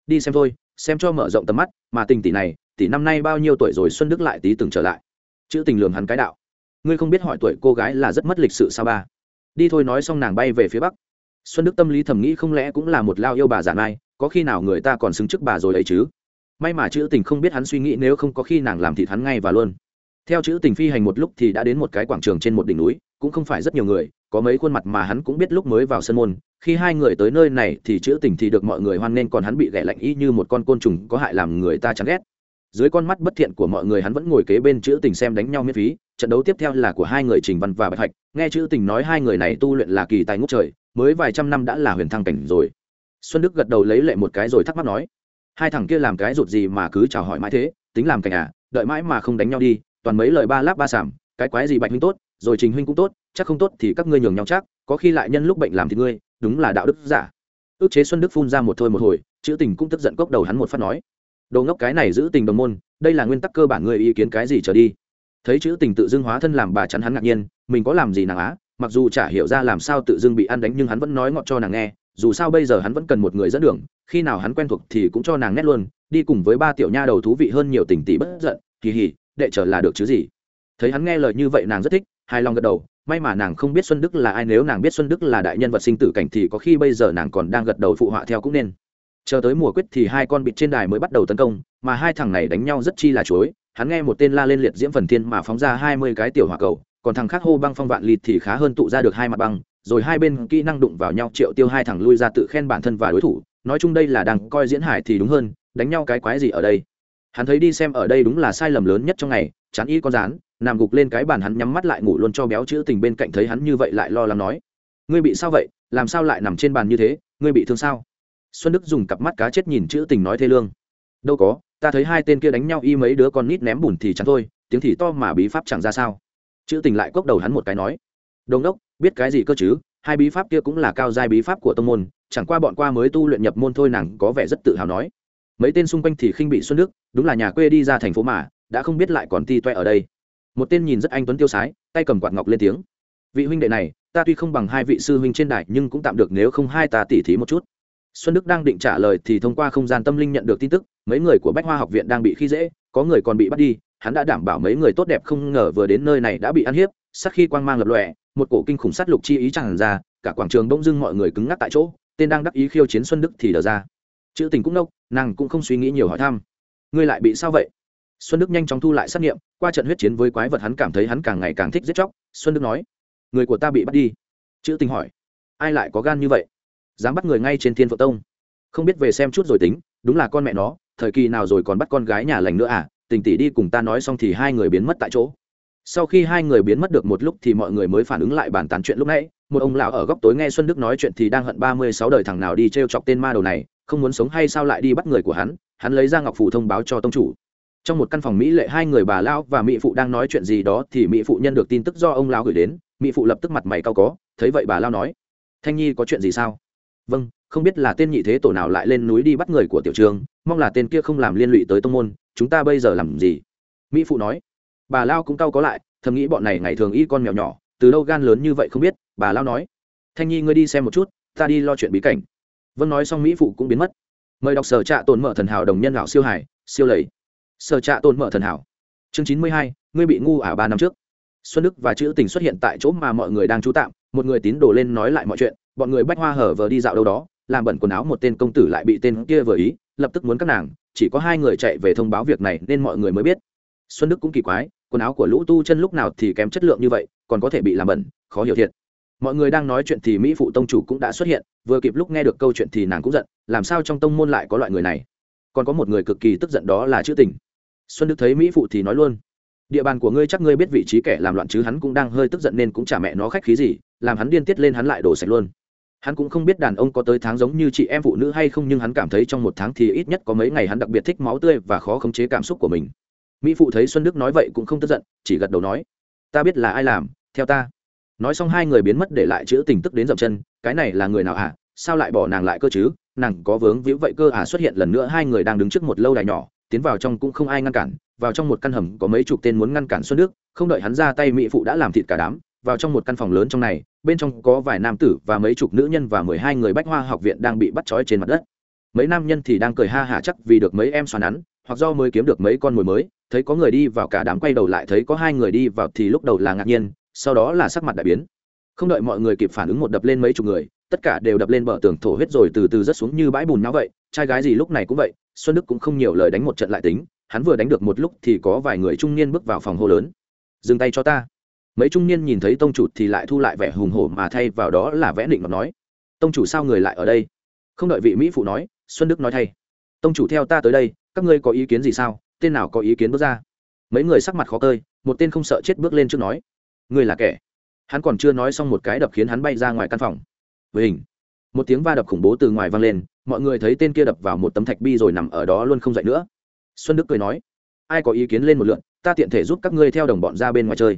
Đi xem thôi xem cho mở rộng tầm mắt, mà tình tỷ này, tỷ năm nay bao nhiêu tuổi rồi xuân đức lại tí từng trở lại. Chữ tình lường hắn cái đạo. Ngươi không biết hỏi tuổi cô gái là rất mất lịch sự sao ba. Đi thôi nói xong nàng bay về phía bắc. Xuân đức tâm lý thầm nghĩ không lẽ cũng là một lao yêu bà giả mai, có khi nào người ta còn xứng trước bà rồi ấy chứ? May mà chữ tình không biết hắn suy nghĩ nếu không có khi nàng làm thịt hắn ngay và luôn. Theo chữ tình phi hành một lúc thì đã đến một cái quảng trường trên một đỉnh núi, cũng không phải rất nhiều người, có mấy khuôn mặt mà hắn cũng biết lúc mới vào sân môn khi hai người tới nơi này thì chữ tình thì được mọi người hoan nghênh, còn hắn bị ghẻ lạnh y như một con côn trùng có hại làm người ta chán ghét. Dưới con mắt bất thiện của mọi người hắn vẫn ngồi kế bên chữ tình xem đánh nhau miễn phí. Trận đấu tiếp theo là của hai người trình văn và bạch hạch. Nghe chữ tình nói hai người này tu luyện là kỳ tài ngút trời, mới vài trăm năm đã là huyền thăng cảnh rồi. Xuân đức gật đầu lấy lệ một cái rồi thắc mắc nói, hai thằng kia làm cái rụt gì mà cứ chào hỏi mãi thế? Tính làm cảnh à? Đợi mãi mà không đánh nhau đi, toàn mấy lời ba láp ba sảm. Cái quái gì bạch huynh tốt, rồi trình huynh cũng tốt, chắc không tốt thì các ngươi nhường nhau chắc. Có khi lại nhân lúc bệnh làm thì ngươi đúng là đạo đức giả. Ước chế xuân đức phun ra một thôi một hồi, chữ tình cũng tức giận cốc đầu hắn một phát nói. Đồ ngốc cái này giữ tình đồng môn, đây là nguyên tắc cơ bản người ý kiến cái gì trở đi. Thấy chữ tình tự dưng hóa thân làm bà chắn hắn ngạc nhiên, mình có làm gì nàng á? Mặc dù chả hiểu ra làm sao tự dưng bị ăn đánh nhưng hắn vẫn nói ngọt cho nàng nghe, dù sao bây giờ hắn vẫn cần một người dẫn đường, khi nào hắn quen thuộc thì cũng cho nàng nét luôn, đi cùng với ba tiểu nha đầu thú vị hơn nhiều tình tỷ bất giận, kỳ hỉ, đệ trở là được chứ gì. Thấy hắn nghe lời như vậy nàng rất thích, hài lòng gật đầu may mà nàng không biết xuân đức là ai, nếu nàng biết xuân đức là đại nhân vật sinh tử cảnh thì có khi bây giờ nàng còn đang gật đầu phụ họa theo cũng nên. Chờ tới mùa quyết thì hai con bịt trên đài mới bắt đầu tấn công, mà hai thằng này đánh nhau rất chi là chối hắn nghe một tên la lên liệt diễm phần thiên mà phóng ra hai mươi cái tiểu hỏa cầu, còn thằng khác hô băng phong vạn lịt thì khá hơn tụ ra được hai mặt băng, rồi hai bên kỹ năng đụng vào nhau triệu tiêu hai thằng lui ra tự khen bản thân và đối thủ. Nói chung đây là đang coi diễn hải thì đúng hơn, đánh nhau cái quái gì ở đây? Hắn thấy đi xem ở đây đúng là sai lầm lớn nhất trong ngày chán y con rán, nằm gục lên cái bàn hắn nhắm mắt lại ngủ luôn cho béo chữ tình bên cạnh thấy hắn như vậy lại lo lắng nói. Ngươi bị sao vậy? Làm sao lại nằm trên bàn như thế? Ngươi bị thương sao? Xuân đức dùng cặp mắt cá chết nhìn chữ tình nói thê lương. Đâu có, ta thấy hai tên kia đánh nhau y mấy đứa con nít ném bùn thì chẳng thôi, tiếng thì to mà bí pháp chẳng ra sao. Chữ tình lại cốc đầu hắn một cái nói. Đồn đốc, biết cái gì cơ chứ? Hai bí pháp kia cũng là cao giai bí pháp của tông môn, chẳng qua bọn qua mới tu luyện nhập môn thôi nàng có vẻ rất tự hào nói. Mấy tên xung quanh thì khinh bị xuân đức, đúng là nhà quê đi ra thành phố mà đã không biết lại còn ti toe ở đây. Một tên nhìn rất anh tuấn tiêu sái, tay cầm quạt ngọc lên tiếng. Vị huynh đệ này, ta tuy không bằng hai vị sư huynh trên đài, nhưng cũng tạm được nếu không hai ta tỉ thí một chút. Xuân đức đang định trả lời thì thông qua không gian tâm linh nhận được tin tức, mấy người của bách hoa học viện đang bị khi dễ, có người còn bị bắt đi, hắn đã đảm bảo mấy người tốt đẹp không ngờ vừa đến nơi này đã bị ăn hiếp, sắc khi quang mang lập lòe, một cổ kinh khủng sát lục chi ý tràn ra, cả quảng trường bỗng dưng mọi người cứng ngắc tại chỗ, tên đang đắc ý khiêu chiến xuân đức thì đờ ra. Chữ tình cũng nốc, nàng cũng không suy nghĩ nhiều hỏi thăm. Ngươi lại bị sao vậy? Xuân đức nhanh chóng thu lại xét nghiệm, qua trận huyết chiến với quái vật hắn cảm thấy hắn càng ngày càng thích giết chóc. Xuân đức nói, người của ta bị bắt đi. Chữ tình hỏi, ai lại có gan như vậy? Dám bắt người ngay trên thiên phượng tông? Không biết về xem chút rồi tính, đúng là con mẹ nó, thời kỳ nào rồi còn bắt con gái nhà lành nữa à? Tình tỷ đi cùng ta nói xong thì hai người biến mất tại chỗ. Sau khi hai người biến mất được một lúc thì mọi người mới phản ứng lại bàn tán chuyện lúc nãy. Một ông lão ở góc tối nghe xuân đức nói chuyện thì đang hận ba mươi sáu đời thằng nào đi t r e o chọc tên ma đầu này, không muốn sống hay sao lại đi bắt người của hắn? Hắn lấy ra ngọc phủ thông báo cho tông chủ trong một căn phòng mỹ lệ, hai người bà lão và mỹ phụ đang nói chuyện gì đó thì mỹ phụ nhân được tin tức do ông lão gửi đến mỹ phụ lập tức mặt mày cao có, thấy vậy bà lao nói, thanh nhi có chuyện gì sao? Vâng không biết là tên nhị thế tổ nào lại lên núi đi bắt người của tiểu trường, mong là tên kia không làm liên lụy tới tông môn, chúng ta bây giờ làm gì? Mỹ phụ nói. Bà lao cũng cau có lại, thầm nghĩ bọn này ngày thường y con mèo nhỏ, từ đâu gan lớn như vậy không biết, bà lao nói. Thanh nhi ngươi đi xem một chút, ta đi lo chuyện bí cảnh. Vâng nói xong mỹ phụ cũng biến mất. Mời đọc sở trạ tồn mở thần hảo đồng nhân lão siêu hải, siêu lầy sở trạ tôn mở thần hảo. Chương chín mươi hai, ngươi bị ngu ả ba năm trước. Xuân đức và chữ tình xuất hiện tại chỗ mà mọi người đang trú tạm, một người tín đồ lên nói lại mọi chuyện, bọn người bách hoa hở vờ đi dạo đâu đó, làm bẩn quần áo một tên công tử lại bị tên kia vừa ý, lập tức muốn các nàng, chỉ có hai người chạy về thông báo việc này nên mọi người mới biết. Xuân đức cũng kỳ quái, quần áo của lũ tu chân lúc nào thì kém chất lượng như vậy, còn có thể bị làm bẩn, khó hiểu thiệt. Mọi người đang nói chuyện thì mỹ phụ tông chủ cũng đã xuất hiện, vừa kịp lúc nghe được câu chuyện thì nàng cũng giận, làm sao trong tông môn lại có loại người này? Còn có một người cực kỳ tức giận đó là chữ tình xuân đức thấy mỹ phụ thì nói luôn. Địa bàn của ngươi chắc ngươi biết vị trí kẻ làm loạn chứ, hắn cũng đang hơi tức giận nên cũng chả mẹ nó khách khí gì, làm hắn điên tiết lên hắn lại đổ sạch luôn. Hắn cũng không biết đàn ông có tới tháng giống như chị em phụ nữ hay không, nhưng hắn cảm thấy trong một tháng thì ít nhất có mấy ngày hắn đặc biệt thích máu tươi và khó khống chế cảm xúc của mình. Mỹ phụ thấy xuân đức nói vậy cũng không tức giận, chỉ gật đầu nói, ta biết là ai làm, theo ta. Nói xong hai người biến mất để lại chữ tình tức đến dậm chân, cái này là người nào hả? À? sao lại bỏ nàng lại cơ chứ? Nàng có vướng víu vậy cơ à? Xuất hiện lần nữa hai người đang đứng trước một lâu đài nhỏ tiến vào trong cũng không ai ngăn cản, vào trong một căn hầm có mấy chục tên muốn ngăn cản xuân đức, không đợi hắn ra tay mỹ phụ đã làm thịt cả đám, vào trong một căn phòng lớn trong này, bên trong có vài nam tử và mấy chục nữ nhân và mười hai người bách hoa học viện đang bị bắt trói trên mặt đất. Mấy nam nhân thì đang cười ha hả chắc vì được mấy em xoắn nắn, hoặc do mới kiếm được mấy con mồi mới, thấy có người đi vào cả đám quay đầu lại thấy có hai người đi vào thì lúc đầu là ngạc nhiên, sau đó là sắc mặt đại biến. Không đợi mọi người kịp phản ứng một đập lên mấy chục người tất cả đều đập lên bờ tường thổ huyết rồi từ từ rớt xuống như bãi bùn nhau vậy, trai gái gì lúc này cũng vậy, xuân đức cũng không nhiều lời đánh một trận lại tính, hắn vừa đánh được một lúc thì có vài người trung niên bước vào phòng hô lớn. Dừng tay cho ta. Mấy trung niên nhìn thấy tông chủ thì lại thu lại vẻ hùng hổ mà thay vào đó là vẽ định mà nói, tông chủ sao người lại ở đây? Không đợi vị mỹ phụ nói, xuân đức nói thay, tông chủ theo ta tới đây, các ngươi có ý kiến gì sao? Tên nào có ý kiến bước ra? Mấy người sắc mặt khó cơi một tên không sợ chết bước lên trước nói, ngươi là kẻ. Hắn còn chưa nói xong một cái đập khiến hắn bay ra ngoài căn phòng với hình. Một tiếng va đập khủng bố từ ngoài vang lên, mọi người thấy tên kia đập vào một tấm thạch bi rồi nằm ở đó luôn không dậy nữa. Xuân đức cười nói, ai có ý kiến lên một lượn ta tiện thể giúp các ngươi theo đồng bọn ra bên ngoài chơi.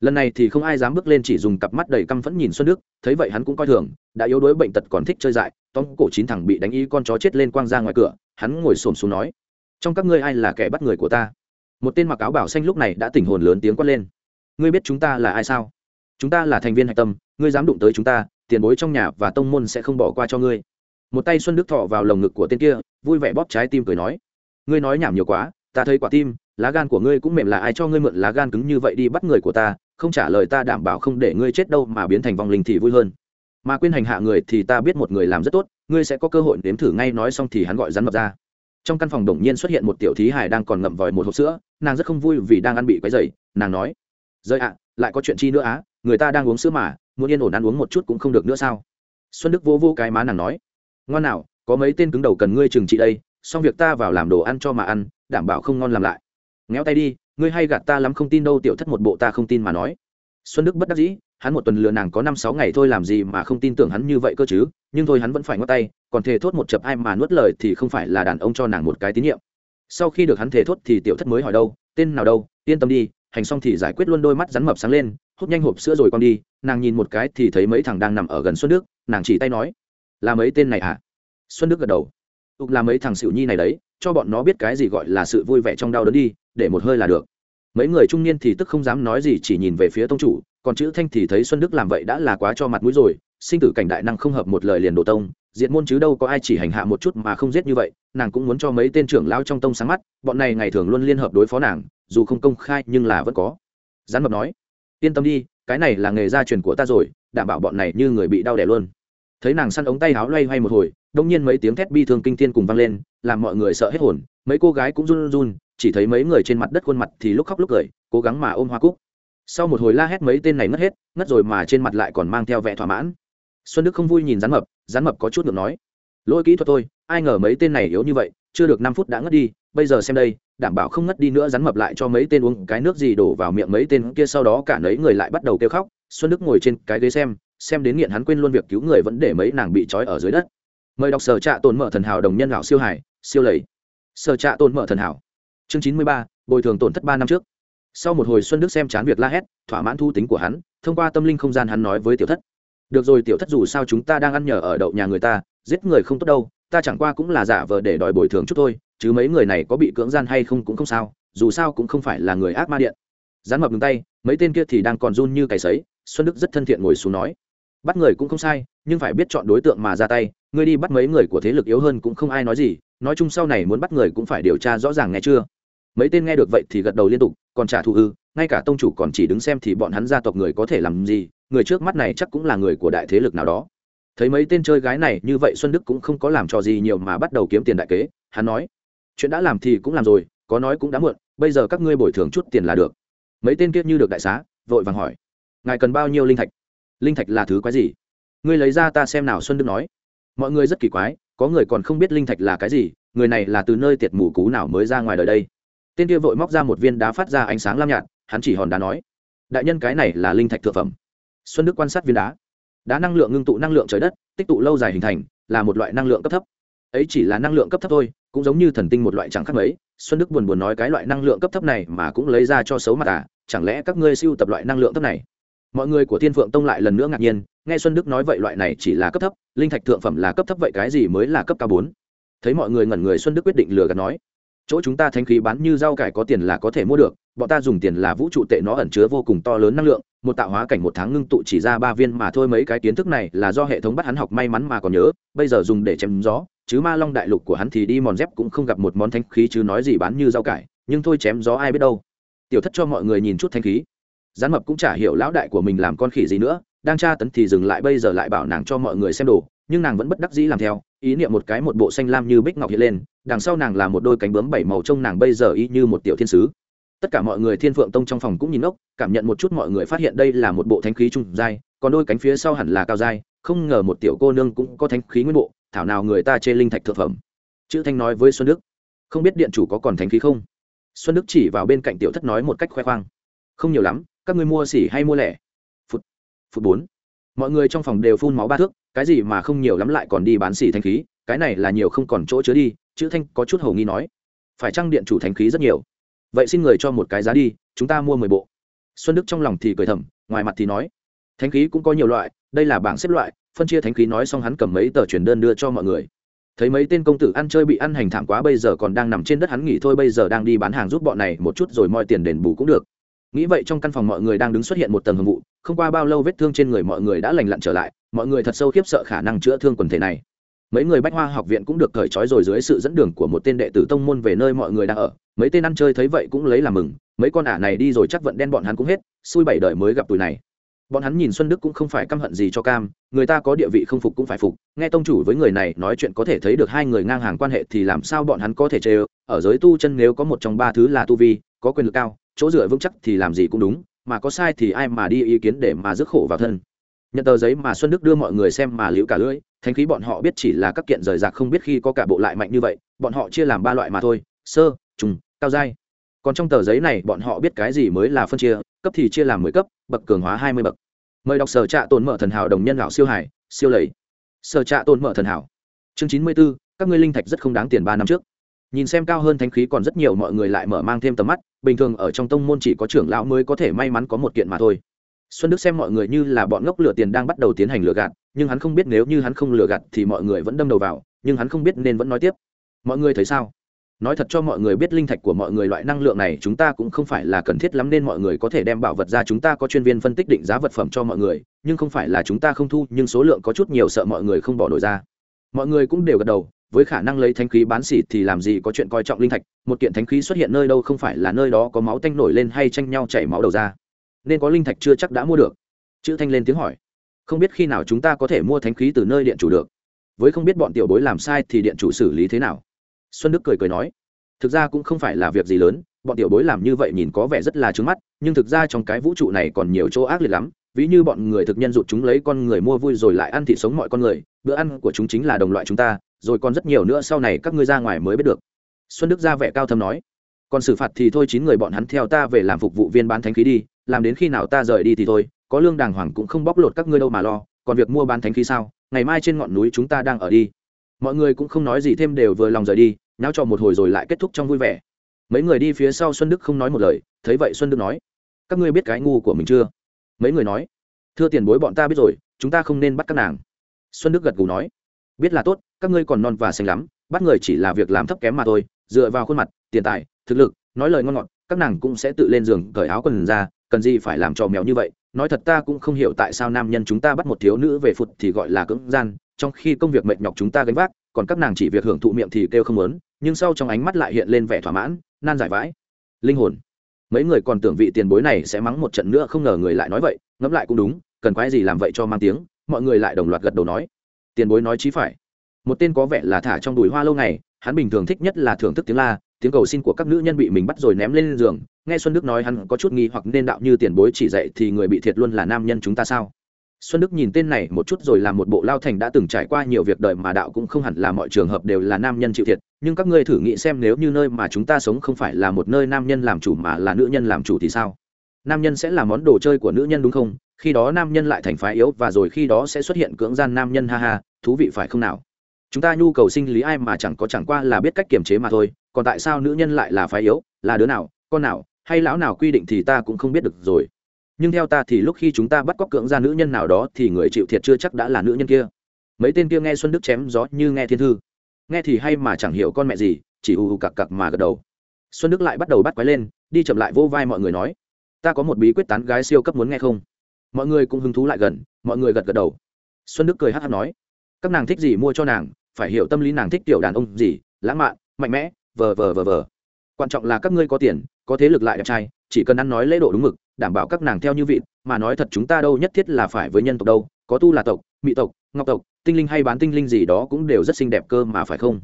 Lần này thì không ai dám bước lên chỉ dùng cặp mắt đầy căm phẫn nhìn xuân đức, thấy vậy hắn cũng coi thường, đã yếu đuối bệnh tật còn thích chơi dại, tóm cổ chín thằng bị đánh y con chó chết lên quang ra ngoài cửa, hắn ngồi xổm xuống nói, trong các ngươi ai là kẻ bắt người của ta? Một tên mặc áo bảo xanh lúc này đã tỉnh hồn lớn tiếng quát lên, ngươi biết chúng ta là ai sao? Chúng ta là thành viên hạch tâm, ngươi dám đụng tới chúng ta tiền bối trong nhà và tông môn sẽ không bỏ qua cho ngươi. Một tay xuân đức thọ vào lồng ngực của tên kia, vui vẻ bóp trái tim cười nói, ngươi nói nhảm nhiều quá, ta thấy quả tim, lá gan của ngươi cũng mềm là ai cho ngươi mượn lá gan cứng như vậy đi bắt người của ta, không trả lời ta đảm bảo không để ngươi chết đâu mà biến thành vong linh thì vui hơn. Mà quên hành hạ người thì ta biết một người làm rất tốt, ngươi sẽ có cơ hội nếm thử ngay nói xong thì hắn gọi rắn mập ra. Trong căn phòng đột nhiên xuất hiện một tiểu thí hài đang còn ngậm vòi một hộp sữa, nàng rất không vui vì đang ăn bị quấy dày nàng nói rơi ạ, lại có chuyện chi nữa á, người ta đang uống sữa mà muốn yên ổn ăn uống một chút cũng không được nữa sao? Xuân đức vô vô cái má nàng nói, ngoan nào, có mấy tên cứng đầu cần ngươi trừng trị đây, xong việc ta vào làm đồ ăn cho mà ăn, đảm bảo không ngon làm lại. Ngéo tay đi, ngươi hay gạt ta lắm không tin đâu, tiểu thất một bộ ta không tin mà nói. Xuân đức bất đắc dĩ, hắn một tuần lừa nàng có năm sáu ngày thôi làm gì mà không tin tưởng hắn như vậy cơ chứ, nhưng thôi hắn vẫn phải ngót tay, còn thề thốt một chập ai mà nuốt lời thì không phải là đàn ông cho nàng một cái tín nhiệm. Sau khi được hắn thề thốt thì tiểu thất mới hỏi đâu, tên nào đâu, yên tâm đi, hành xong thì giải quyết luôn đôi mắt rắn mập sáng lên hút nhanh hộp sữa rồi con đi, nàng nhìn một cái thì thấy mấy thằng đang nằm ở gần xuân đức, nàng chỉ tay nói, là mấy tên này à xuân đức gật đầu ục là mấy thằng xỉu nhi này đấy, cho bọn nó biết cái gì gọi là sự vui vẻ trong đau đớn đi, để một hơi là được. Mấy người trung niên thì tức không dám nói gì, chỉ nhìn về phía tông chủ, còn chữ thanh thì thấy xuân đức làm vậy đã là quá cho mặt mũi rồi, sinh tử cảnh đại năng không hợp một lời liền đổ tông, diệt môn chứ đâu có ai chỉ hành hạ một chút mà không giết như vậy, nàng cũng muốn cho mấy tên trưởng lao trong tông sáng mắt, bọn này ngày thường luôn liên hợp đối phó nàng, dù không công khai nhưng là vẫn có. Gián mập nói yên tâm đi, cái này là nghề gia truyền của ta rồi, đảm bảo bọn này như người bị đau đẻ luôn. Thấy nàng săn ống tay áo loay hoay một hồi, đông nhiên mấy tiếng thét bi thương kinh thiên cùng vang lên, làm mọi người sợ hết hồn, mấy cô gái cũng run run chỉ thấy mấy người trên mặt đất khuôn mặt thì lúc khóc lúc cười, cố gắng mà ôm hoa cúc. Sau một hồi la hét mấy tên này mất hết, ngất rồi mà trên mặt lại còn mang theo vẻ thỏa mãn. Xuân đức không vui nhìn rắn mập rắn mập có chút ngược nói, lỗi kỹ thuật thôi, ai ngờ mấy tên này yếu như vậy, chưa được năm phút đã ngất đi, bây giờ xem đây đảm bảo không ngất đi nữa rắn mập lại cho mấy tên uống cái nước gì đổ vào miệng mấy tên kia sau đó cả nấy người lại bắt đầu kêu khóc. Xuân đức ngồi trên cái ghế xem xem đến nghiện hắn quên luôn việc cứu người vẫn để mấy nàng bị trói ở dưới đất. Mời đọc sở trạ tồn mở thần hảo đồng nhân lão siêu hải, siêu lầy. Sở trạ tồn mở thần hảo. Chương chín mươi ba, bồi thường tổn thất ba năm trước. Sau một hồi xuân đức xem chán việc la hét, thỏa mãn thu tính của hắn, thông qua tâm linh không gian hắn nói với tiểu thất. Được rồi tiểu thất dù sao chúng ta đang ăn nhờ ở đậu nhà người ta, giết người không tốt đâu, ta chẳng qua cũng là giả vờ để đòi bồi thường chút thôi chứ mấy người này có bị cưỡng gian hay không cũng không sao, dù sao cũng không phải là người ác ma điện. Dán mập ngừng tay, mấy tên kia thì đang còn run như cày sấy, xuân đức rất thân thiện ngồi xuống nói. Bắt người cũng không sai, nhưng phải biết chọn đối tượng mà ra tay, ngươi đi bắt mấy người của thế lực yếu hơn cũng không ai nói gì, nói chung sau này muốn bắt người cũng phải điều tra rõ ràng nghe chưa. Mấy tên nghe được vậy thì gật đầu liên tục, còn trả thù ư, ngay cả tông chủ còn chỉ đứng xem thì bọn hắn gia tộc người có thể làm gì, người trước mắt này chắc cũng là người của đại thế lực nào đó. Thấy mấy tên chơi gái này như vậy xuân đức cũng không có làm trò gì nhiều mà bắt đầu kiếm tiền đại kế, hắn nói chuyện đã làm thì cũng làm rồi, có nói cũng đã muộn, bây giờ các ngươi bồi thường chút tiền là được. Mấy tên kia như được đại xá, vội vàng hỏi, ngài cần bao nhiêu linh thạch? Linh thạch là thứ quái gì? Ngươi lấy ra ta xem nào, xuân đức nói. Mọi người rất kỳ quái, có người còn không biết linh thạch là cái gì, người này là từ nơi tiệt mù cú nào mới ra ngoài đời đây? Tên kia vội móc ra một viên đá phát ra ánh sáng lam nhạt, hắn chỉ hòn đá nói, đại nhân cái này là linh thạch thượng phẩm. Xuân đức quan sát viên đá. Đá năng lượng ngưng tụ năng lượng trời đất, tích tụ lâu dài hình thành, là một loại năng lượng cấp thấp. Ấy chỉ là năng lượng cấp thấp thôi cũng giống như thần tinh một loại chẳng khác mấy, xuân đức buồn buồn nói cái loại năng lượng cấp thấp này mà cũng lấy ra cho xấu mặt à chẳng lẽ các ngươi siêu tập loại năng lượng thấp này? Mọi người của thiên phượng tông lại lần nữa ngạc nhiên, nghe xuân đức nói vậy loại này chỉ là cấp thấp, linh thạch thượng phẩm là cấp thấp vậy cái gì mới là cấp cao bốn? Thấy mọi người ngẩn người, xuân đức quyết định lừa gạt nói, chỗ chúng ta thanh khí bán như rau cải có tiền là có thể mua được, bọn ta dùng tiền là vũ trụ tệ nó ẩn chứa vô cùng to lớn năng lượng, một tạo hóa cảnh một tháng ngưng tụ chỉ ra ba viên mà thôi, mấy cái kiến thức này là do hệ thống bắt hắn học may mắn mà còn nhớ, bây giờ dùng để chém gió chứ ma long đại lục của hắn thì đi mòn dép cũng không gặp một món thanh khí chứ nói gì bán như rau cải, nhưng thôi chém gió ai biết đâu. Tiểu thất cho mọi người nhìn chút thanh khí. Gián mập cũng chả hiểu lão đại của mình làm con khỉ gì nữa, đang tra tấn thì dừng lại bây giờ lại bảo nàng cho mọi người xem đồ, nhưng nàng vẫn bất đắc dĩ làm theo, ý niệm một cái một bộ xanh lam như bích ngọc hiện lên, đằng sau nàng là một đôi cánh bướm bảy màu trông nàng bây giờ y như một tiểu thiên sứ. Tất cả mọi người thiên phượng tông trong phòng cũng nhìn ốc cảm nhận một chút mọi người phát hiện đây là một bộ thanh khí trung giai, còn đôi cánh phía sau hẳn là cao giai, không ngờ một tiểu cô nương cũng có thanh khí nguyên bộ thảo nào người ta chê linh thạch thượng phẩm. Chữ thanh nói với xuân đức, không biết điện chủ có còn thánh khí không? Xuân đức chỉ vào bên cạnh tiểu thất nói một cách khoe khoang, không nhiều lắm, các ngươi mua xỉ hay mua lẻ? Phút phút bốn. Mọi người trong phòng đều phun máu ba thước, cái gì mà không nhiều lắm lại còn đi bán xỉ thanh khí, cái này là nhiều không còn chỗ chứa đi, chữ thanh có chút hầu nghi nói, phải trang điện chủ thanh khí rất nhiều? Vậy xin người cho một cái giá đi, chúng ta mua mười bộ. Xuân đức trong lòng thì cười thầm, ngoài mặt thì nói thanh khí cũng có nhiều loại, đây là bảng xếp loại phân chia Thánh khí nói xong hắn cầm mấy tờ chuyển đơn đưa cho mọi người. Thấy mấy tên công tử ăn chơi bị ăn hành thảm quá, bây giờ còn đang nằm trên đất hắn nghỉ thôi, bây giờ đang đi bán hàng giúp bọn này một chút rồi moi tiền đền bù cũng được. Nghĩ vậy trong căn phòng mọi người đang đứng xuất hiện một tầng hồng vụ, không qua bao lâu vết thương trên người mọi người đã lành lặn trở lại, mọi người thật sâu khiếp sợ khả năng chữa thương quần thể này. Mấy người bách hoa học viện cũng được cởi trói rồi dưới sự dẫn đường của một tên đệ tử tông môn về nơi mọi người đang ở. Mấy tên ăn chơi thấy vậy cũng lấy làm mừng, mấy con ả này đi rồi chắc vận đen bọn hắn cũng hết, xui bảy đời mới gặp tụi này bọn hắn nhìn xuân đức cũng không phải căm hận gì cho cam, người ta có địa vị không phục cũng phải phục. Nghe tông chủ với người này nói chuyện có thể thấy được hai người ngang hàng quan hệ thì làm sao bọn hắn có thể chê ở giới tu chân nếu có một trong ba thứ là tu vi, có quyền lực cao, chỗ dựa vững chắc thì làm gì cũng đúng, mà có sai thì ai mà đi ý kiến để mà rước khổ vào thân. Nhận tờ giấy mà xuân đức đưa mọi người xem mà liễu cả lưỡi thanh khí bọn họ biết chỉ là các kiện rời rạc không biết khi có cả bộ lại mạnh như vậy, bọn họ chia làm ba loại mà thôi, sơ, trùng, cao giai. Còn trong tờ giấy này bọn họ biết cái gì mới là phân chia cấp thì chia làm mười cấp, bậc cường hóa hai mươi bậc. Mời đọc sở trạ tồn mở thần hảo đồng nhân lão siêu hải, siêu lầy. Sở trạ tồn mở thần hảo. Chương chín mươi b ố các ngươi linh thạch rất không đáng tiền ba năm trước. Nhìn xem cao hơn thanh khí còn rất nhiều mọi người lại mở mang thêm tầm mắt, bình thường ở trong tông môn chỉ có trưởng lão mới có thể may mắn có một kiện mà thôi. Xuân đức xem mọi người như là bọn ngốc lừa tiền đang bắt đầu tiến hành lừa gạt, nhưng hắn không biết nếu như hắn không lừa gạt thì mọi người vẫn đâm đầu vào, nhưng hắn không biết nên vẫn nói tiếp. Mọi người thấy sao? Nói thật cho mọi người biết linh thạch của mọi người loại năng lượng này chúng ta cũng không phải là cần thiết lắm nên mọi người có thể đem bảo vật ra chúng ta có chuyên viên phân tích định giá vật phẩm cho mọi người, nhưng không phải là chúng ta không thu, nhưng số lượng có chút nhiều sợ mọi người không bỏ nổi ra. Mọi người cũng đều gật đầu, với khả năng lấy thánh khí bán xỉ thì làm gì có chuyện coi trọng linh thạch, một kiện thánh khí xuất hiện nơi đâu không phải là nơi đó có máu tanh nổi lên hay tranh nhau chảy máu đầu ra. Nên có linh thạch chưa chắc đã mua được. Chữ thanh lên tiếng hỏi. Không biết khi nào chúng ta có thể mua thánh khí từ nơi điện chủ được. Với không biết bọn tiểu bối làm sai thì điện chủ xử lý thế nào? Xuân đức cười cười nói, thực ra cũng không phải là việc gì lớn, bọn tiểu bối làm như vậy nhìn có vẻ rất là trứng mắt, nhưng thực ra trong cái vũ trụ này còn nhiều chỗ ác liệt lắm, ví như bọn người thực nhân rụt chúng lấy con người mua vui rồi lại ăn thịt sống mọi con người, bữa ăn của chúng chính là đồng loại chúng ta, rồi còn rất nhiều nữa sau này các ngươi ra ngoài mới biết được. Xuân đức ra vẻ cao thâm nói, còn xử phạt thì thôi, chín người bọn hắn theo ta về làm phục vụ viên bán thánh khí đi, làm đến khi nào ta rời đi thì thôi, có lương đàng hoàng cũng không bóc lột các ngươi đâu mà lo, còn việc mua bán thánh khí sao? Ngày mai trên ngọn núi chúng ta đang ở đi mọi người cũng không nói gì thêm đều vừa lòng rời đi náo trò một hồi rồi lại kết thúc trong vui vẻ. Mấy người đi phía sau xuân đức không nói một lời, thấy vậy xuân đức nói, các ngươi biết cái ngu của mình chưa? Mấy người nói, thưa tiền bối bọn ta biết rồi, chúng ta không nên bắt các nàng. Xuân đức gật gù nói, biết là tốt, các ngươi còn non và xanh lắm, bắt người chỉ là việc làm thấp kém mà thôi, dựa vào khuôn mặt, tiền tài, thực lực, nói lời ngon ngọt, các nàng cũng sẽ tự lên giường cởi áo quần ra, cần gì phải làm trò mèo như vậy nói thật ta cũng không hiểu tại sao nam nhân chúng ta bắt một thiếu nữ về phụt thì gọi là cưỡng gian, trong khi công việc mệt nhọc chúng ta gánh vác, còn các nàng chỉ việc hưởng thụ miệng thì kêu không lớn nhưng sau trong ánh mắt lại hiện lên vẻ thỏa mãn, nan giải vãi. Linh hồn. Mấy người còn tưởng vị tiền bối này sẽ mắng một trận nữa không ngờ người lại nói vậy, ngẫm lại cũng đúng, cần quái gì làm vậy cho mang tiếng, mọi người lại đồng loạt gật đầu nói. Tiền bối nói chí phải. Một tên có vẻ là thả trong đùi hoa lâu ngày, hắn bình thường thích nhất là thưởng thức tiếng la, tiếng cầu xin của các nữ nhân bị mình bắt rồi ném lên giường nghe xuân đức nói hắn có chút nghi hoặc nên đạo như tiền bối chỉ dạy thì người bị thiệt luôn là nam nhân chúng ta sao? Xuân đức nhìn tên này một chút rồi làm một bộ lao thành đã từng trải qua nhiều việc đời mà đạo cũng không hẳn là mọi trường hợp đều là nam nhân chịu thiệt, nhưng các ngươi thử nghĩ xem nếu như nơi mà chúng ta sống không phải là một nơi nam nhân làm chủ mà là nữ nhân làm chủ thì sao? Nam nhân sẽ là món đồ chơi của nữ nhân đúng không? Khi đó nam nhân lại thành phái yếu và rồi khi đó sẽ xuất hiện cưỡng gian nam nhân, ha ha, thú vị phải không nào? Chúng ta nhu cầu sinh lý ai mà chẳng có chẳng qua là biết cách kiềm chế mà thôi, còn tại sao nữ nhân lại là phái yếu, là đứa nào, con nào hay lão nào quy định thì ta cũng không biết được rồi. Nhưng theo ta thì lúc khi chúng ta bắt cóc cưỡng ra nữ nhân nào đó thì người chịu thiệt chưa chắc đã là nữ nhân kia. Mấy tên kia nghe xuân đức chém gió như nghe thiên thư. Nghe thì hay mà chẳng hiểu con mẹ gì, chỉ ù ù cặc cặc mà gật đầu. Xuân đức lại bắt đầu bắt quái lên, đi chậm lại vô vai mọi người nói, ta có một bí quyết tán gái siêu cấp muốn nghe không? Mọi người cũng hứng thú lại gần, mọi người gật gật đầu. Xuân đức cười hát hát nói, các nàng thích gì mua cho nàng, phải hiểu tâm lý nàng thích tiểu đàn ông gì, lãng mạn, mạnh mẽ, vờ vờ vờ vờ. Quan trọng là các ngươi có tiền có thế lực lại đẹp trai, chỉ cần ăn nói lễ độ đúng mực, đảm bảo các nàng theo như vị, mà nói thật chúng ta đâu nhất thiết là phải với nhân tộc đâu, có tu là tộc mỹ tộc, ngọc tộc, tinh linh hay bán tinh linh gì đó cũng đều rất xinh đẹp cơ mà phải không?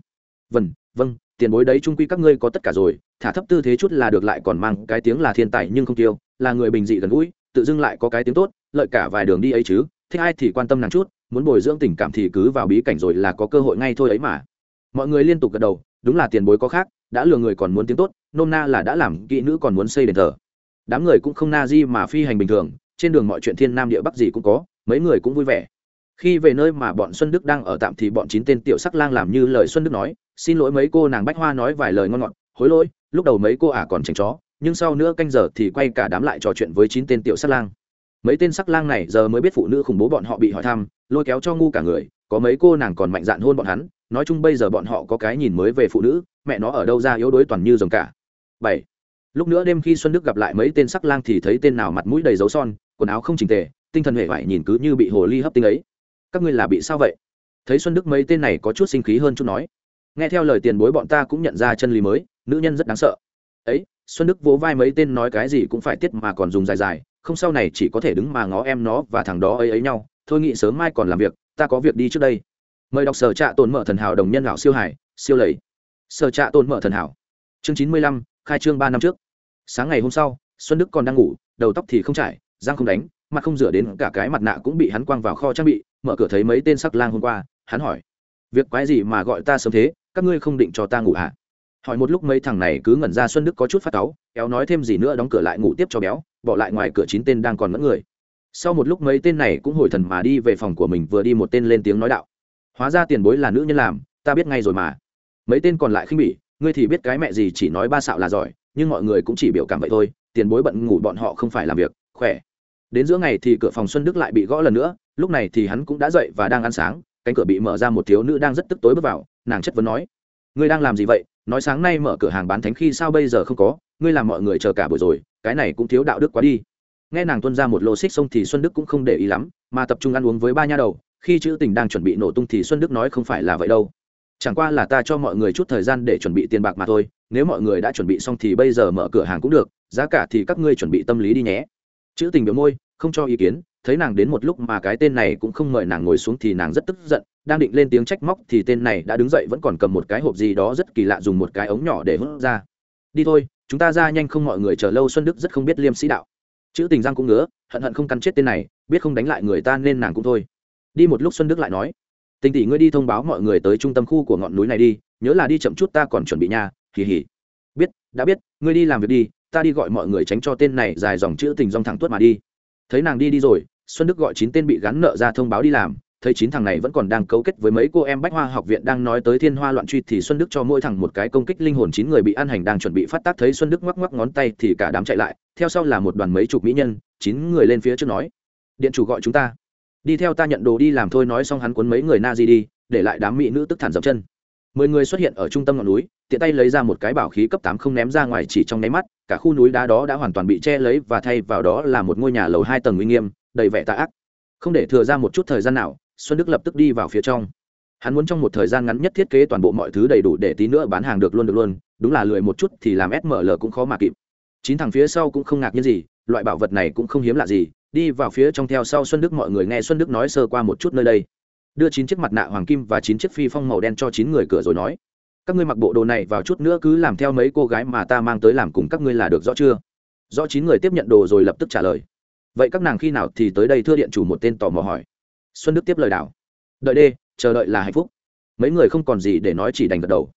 Vâng vâng tiền bối đấy trung quy các ngươi có tất cả rồi, thả thấp tư thế chút là được lại còn mang cái tiếng là thiên tài nhưng không tiêu, là người bình dị gần gũi, tự dưng lại có cái tiếng tốt, lợi cả vài đường đi ấy chứ thích ai thì quan tâm nàng chút, muốn bồi dưỡng tình cảm thì cứ vào bí cảnh rồi là có cơ hội ngay thôi ấy mà. Mọi người liên tục gật đầu, đúng là tiền bối có khác đã lừa người còn muốn tiếng tốt, nôm na là đã làm kỹ nữ còn muốn xây đền thờ. Đám người cũng không na di mà phi hành bình thường, trên đường mọi chuyện thiên nam địa bắc gì cũng có, mấy người cũng vui vẻ. Khi về nơi mà bọn xuân đức đang ở tạm thì bọn chín tên tiểu sắc lang làm như lời xuân đức nói, xin lỗi mấy cô, nàng bách hoa nói vài lời ngon ngọt, hối lỗi, lúc đầu mấy cô ả à còn tránh chó, nhưng sau nữa canh giờ thì quay cả đám lại trò chuyện với chín tên tiểu sắc lang. Mấy tên sắc lang này giờ mới biết phụ nữ khủng bố bọn họ bị hỏi thăm, lôi kéo cho ngu cả người, có mấy cô nàng còn mạnh dạn hôn bọn hắn nói chung bây giờ bọn họ có cái nhìn mới về phụ nữ, mẹ nó ở đâu ra yếu đuối toàn như dòng cả. Bảy, lúc nữa đêm khi xuân đức gặp lại mấy tên sắc lang thì thấy tên nào mặt mũi đầy dấu son, quần áo không chỉnh tề, tinh thần hệ vải nhìn cứ như bị hồ ly hấp tinh ấy. Các ngươi là bị sao vậy? Thấy xuân đức mấy tên này có chút sinh khí hơn chút nói. Nghe theo lời tiền bối bọn ta cũng nhận ra chân lý mới, nữ nhân rất đáng sợ. Ấy, xuân đức vỗ vai mấy tên nói cái gì cũng phải tiết mà còn dùng dài dài, không sau này chỉ có thể đứng mà ngó em nó và thằng đó ấy ấy nhau. Thôi nghĩ sớm mai còn làm việc, ta có việc đi trước đây mời đọc sở trạ tồn mở thần hảo đồng nhân lão siêu hải, siêu lầy. Sở trạ tồn mở thần hảo. Chương chín mươi lăm, khai trương ba năm trước. Sáng ngày hôm sau, xuân đức còn đang ngủ, đầu tóc thì không trải, răng không đánh, mặt không rửa đến cả cái mặt nạ cũng bị hắn quăng vào kho trang bị, mở cửa thấy mấy tên sắc lang hôm qua, hắn hỏi, việc quái gì mà gọi ta sớm thế, các ngươi không định cho ta ngủ hả à? hỏi một lúc mấy thằng này cứ ngẩn ra xuân đức có chút phát cáu, kéo nói thêm gì nữa đóng cửa lại ngủ tiếp cho béo, bỏ lại ngoài cửa chín tên đang còn mẫn người. Sau một lúc mấy tên này cũng hồi thần mà đi về phòng của mình, vừa đi một tên lên tiếng nói đạo hóa ra tiền bối là nữ nhân làm, ta biết ngay rồi mà. Mấy tên còn lại khinh bỉ, ngươi thì biết cái mẹ gì chỉ nói ba xạo là giỏi, nhưng mọi người cũng chỉ biểu cảm vậy thôi, tiền bối bận ngủ bọn họ không phải làm việc, khỏe. Đến giữa ngày thì cửa phòng xuân đức lại bị gõ lần nữa, lúc này thì hắn cũng đã dậy và đang ăn sáng, cánh cửa bị mở ra một thiếu nữ đang rất tức tối bước vào, nàng chất vấn nói, ngươi đang làm gì vậy? Nói sáng nay mở cửa hàng bán thánh khi sao bây giờ không có? Ngươi làm mọi người chờ cả buổi rồi, cái này cũng thiếu đạo đức quá đi. Nghe nàng tuân ra một lô xích xong thì xuân đức cũng không để ý lắm, mà tập trung ăn uống với ba nha đầu khi chữ tình đang chuẩn bị nổ tung thì xuân đức nói không phải là vậy đâu. Chẳng qua là ta cho mọi người chút thời gian để chuẩn bị tiền bạc mà thôi, nếu mọi người đã chuẩn bị xong thì bây giờ mở cửa hàng cũng được, giá cả thì các ngươi chuẩn bị tâm lý đi nhé. Chữ tình biểu môi, không cho ý kiến, thấy nàng đến một lúc mà cái tên này cũng không mời nàng ngồi xuống thì nàng rất tức giận, đang định lên tiếng trách móc thì tên này đã đứng dậy vẫn còn cầm một cái hộp gì đó rất kỳ lạ dùng một cái ống nhỏ để hút ra. Đi thôi, chúng ta ra nhanh không mọi người chờ lâu. Xuân đức rất không biết liêm sĩ đạo. Chữ tình giang cũng ngứa, hận hận không căn chết tên này, biết không đánh lại người ta nên nàng cũng thôi đi một lúc xuân đức lại nói, tình tỷ ngươi đi thông báo mọi người tới trung tâm khu của ngọn núi này đi, nhớ là đi chậm chút ta còn chuẩn bị nhà kỳ hỉ biết, đã biết, ngươi đi làm việc đi, ta đi gọi mọi người tránh cho tên này dài dòng chữ tình dòng thẳng tuốt mà đi. Thấy nàng đi đi rồi, xuân đức gọi chín tên bị gắn nợ ra thông báo đi làm, thấy chín thằng này vẫn còn đang cấu kết với mấy cô em bách hoa học viện đang nói tới thiên hoa loạn truy thì xuân đức cho mỗi thằng một cái công kích linh hồn chín người bị ăn hành đang chuẩn bị phát tác thấy xuân đức ngoắc ngoắc ngón tay thì cả đám chạy lại, theo sau là một đoàn mấy chục mỹ nhân, chín người lên phía trước nói, điện chủ gọi chúng ta đi theo ta nhận đồ đi làm thôi, nói xong hắn cuốn mấy người na di đi, để lại đám mỹ nữ tức thản dập chân. Mười người xuất hiện ở trung tâm ngọn núi, tiện tay lấy ra một cái bảo khí cấp tám không ném ra ngoài chỉ trong nháy mắt, cả khu núi đá đó đã hoàn toàn bị che lấy và thay vào đó là một ngôi nhà lầu hai tầng uy nghiêm, đầy vẻ tạ ác. Không để thừa ra một chút thời gian nào, xuân đức lập tức đi vào phía trong. Hắn muốn trong một thời gian ngắn nhất thiết kế toàn bộ mọi thứ đầy đủ để tí nữa bán hàng được luôn được luôn, đúng là lười một chút thì làm sml cũng khó mà kịp. Chín thằng phía sau cũng không ngạc nhiên gì, loại bảo vật này cũng không hiếm lạ gì đi vào phía trong theo sau xuân đức, mọi người nghe xuân đức nói sơ qua một chút nơi đây. Đưa chín chiếc mặt nạ hoàng kim và chín chiếc phi phong màu đen cho chín người cửa rồi nói, các ngươi mặc bộ đồ này vào chút nữa cứ làm theo mấy cô gái mà ta mang tới làm cùng các ngươi là được rõ chưa? Rõ chín người tiếp nhận đồ rồi lập tức trả lời, vậy các nàng khi nào thì tới đây? Thưa điện chủ một tên tò mò hỏi. Xuân đức tiếp lời đảo, đợi đê, chờ đợi là hạnh phúc. Mấy người không còn gì để nói chỉ đành gật đầu.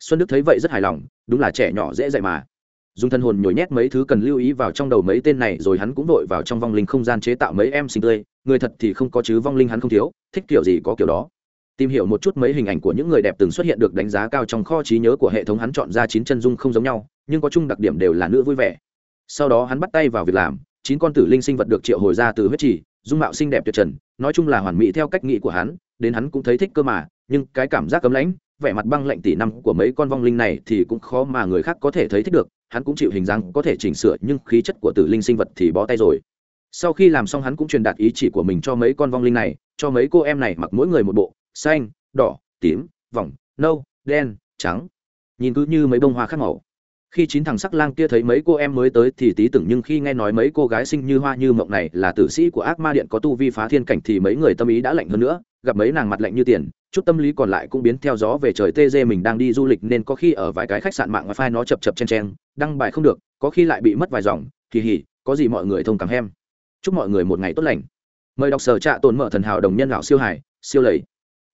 Xuân đức thấy vậy rất hài lòng, đúng là trẻ nhỏ dễ dạy mà dùng thân hồn nhồi nhét mấy thứ cần lưu ý vào trong đầu mấy tên này rồi hắn cũng vội vào trong vong linh không gian chế tạo mấy em sinh tươi. Người thật thì không có chứ, vong linh hắn không thiếu, thích kiểu gì có kiểu đó. Tìm hiểu một chút mấy hình ảnh của những người đẹp từng xuất hiện được đánh giá cao trong kho trí nhớ của hệ thống hắn chọn ra chín chân dung không giống nhau, nhưng có chung đặc điểm đều là nữ vui vẻ. Sau đó hắn bắt tay vào việc làm, chín con tử linh sinh vật được triệu hồi ra từ huyết trì, dung mạo xinh đẹp tuyệt trần, nói chung là hoàn mỹ theo cách nghĩ của hắn, đến hắn cũng thấy thích cơ mà, nhưng cái cảm giác cấm lãnh, vẻ mặt băng lạnh tỷ năm của mấy con vong linh này thì cũng khó mà người khác có thể thấy thích được hắn cũng chịu hình dáng có thể chỉnh sửa, nhưng khí chất của tử linh sinh vật thì bó tay rồi. Sau khi làm xong hắn cũng truyền đạt ý chỉ của mình cho mấy con vong linh này, cho mấy cô em này mặc mỗi người một bộ, xanh, đỏ, tím, vòng, nâu, đen, trắng. Nhìn cứ như mấy bông hoa khác màu. Khi chín thằng sắc lang kia thấy mấy cô em mới tới thì tí tưởng nhưng khi nghe nói mấy cô gái xinh như hoa như mộng này là tử sĩ của ác ma điện có tu vi phá thiên cảnh thì mấy người tâm ý đã lạnh hơn nữa gặp mấy nàng mặt lạnh như tiền, chút tâm lý còn lại cũng biến theo gió về trời tê dê mình đang đi du lịch nên có khi ở vài cái khách sạn mạng wifi nó chập chập chen chen, đăng bài không được, có khi lại bị mất vài dòng, kỳ hỉ, có gì mọi người thông cảm hem. Chúc mọi người một ngày tốt lành. Mời đọc sở trạ tồn mở thần hảo đồng nhân lão siêu hải siêu lầy.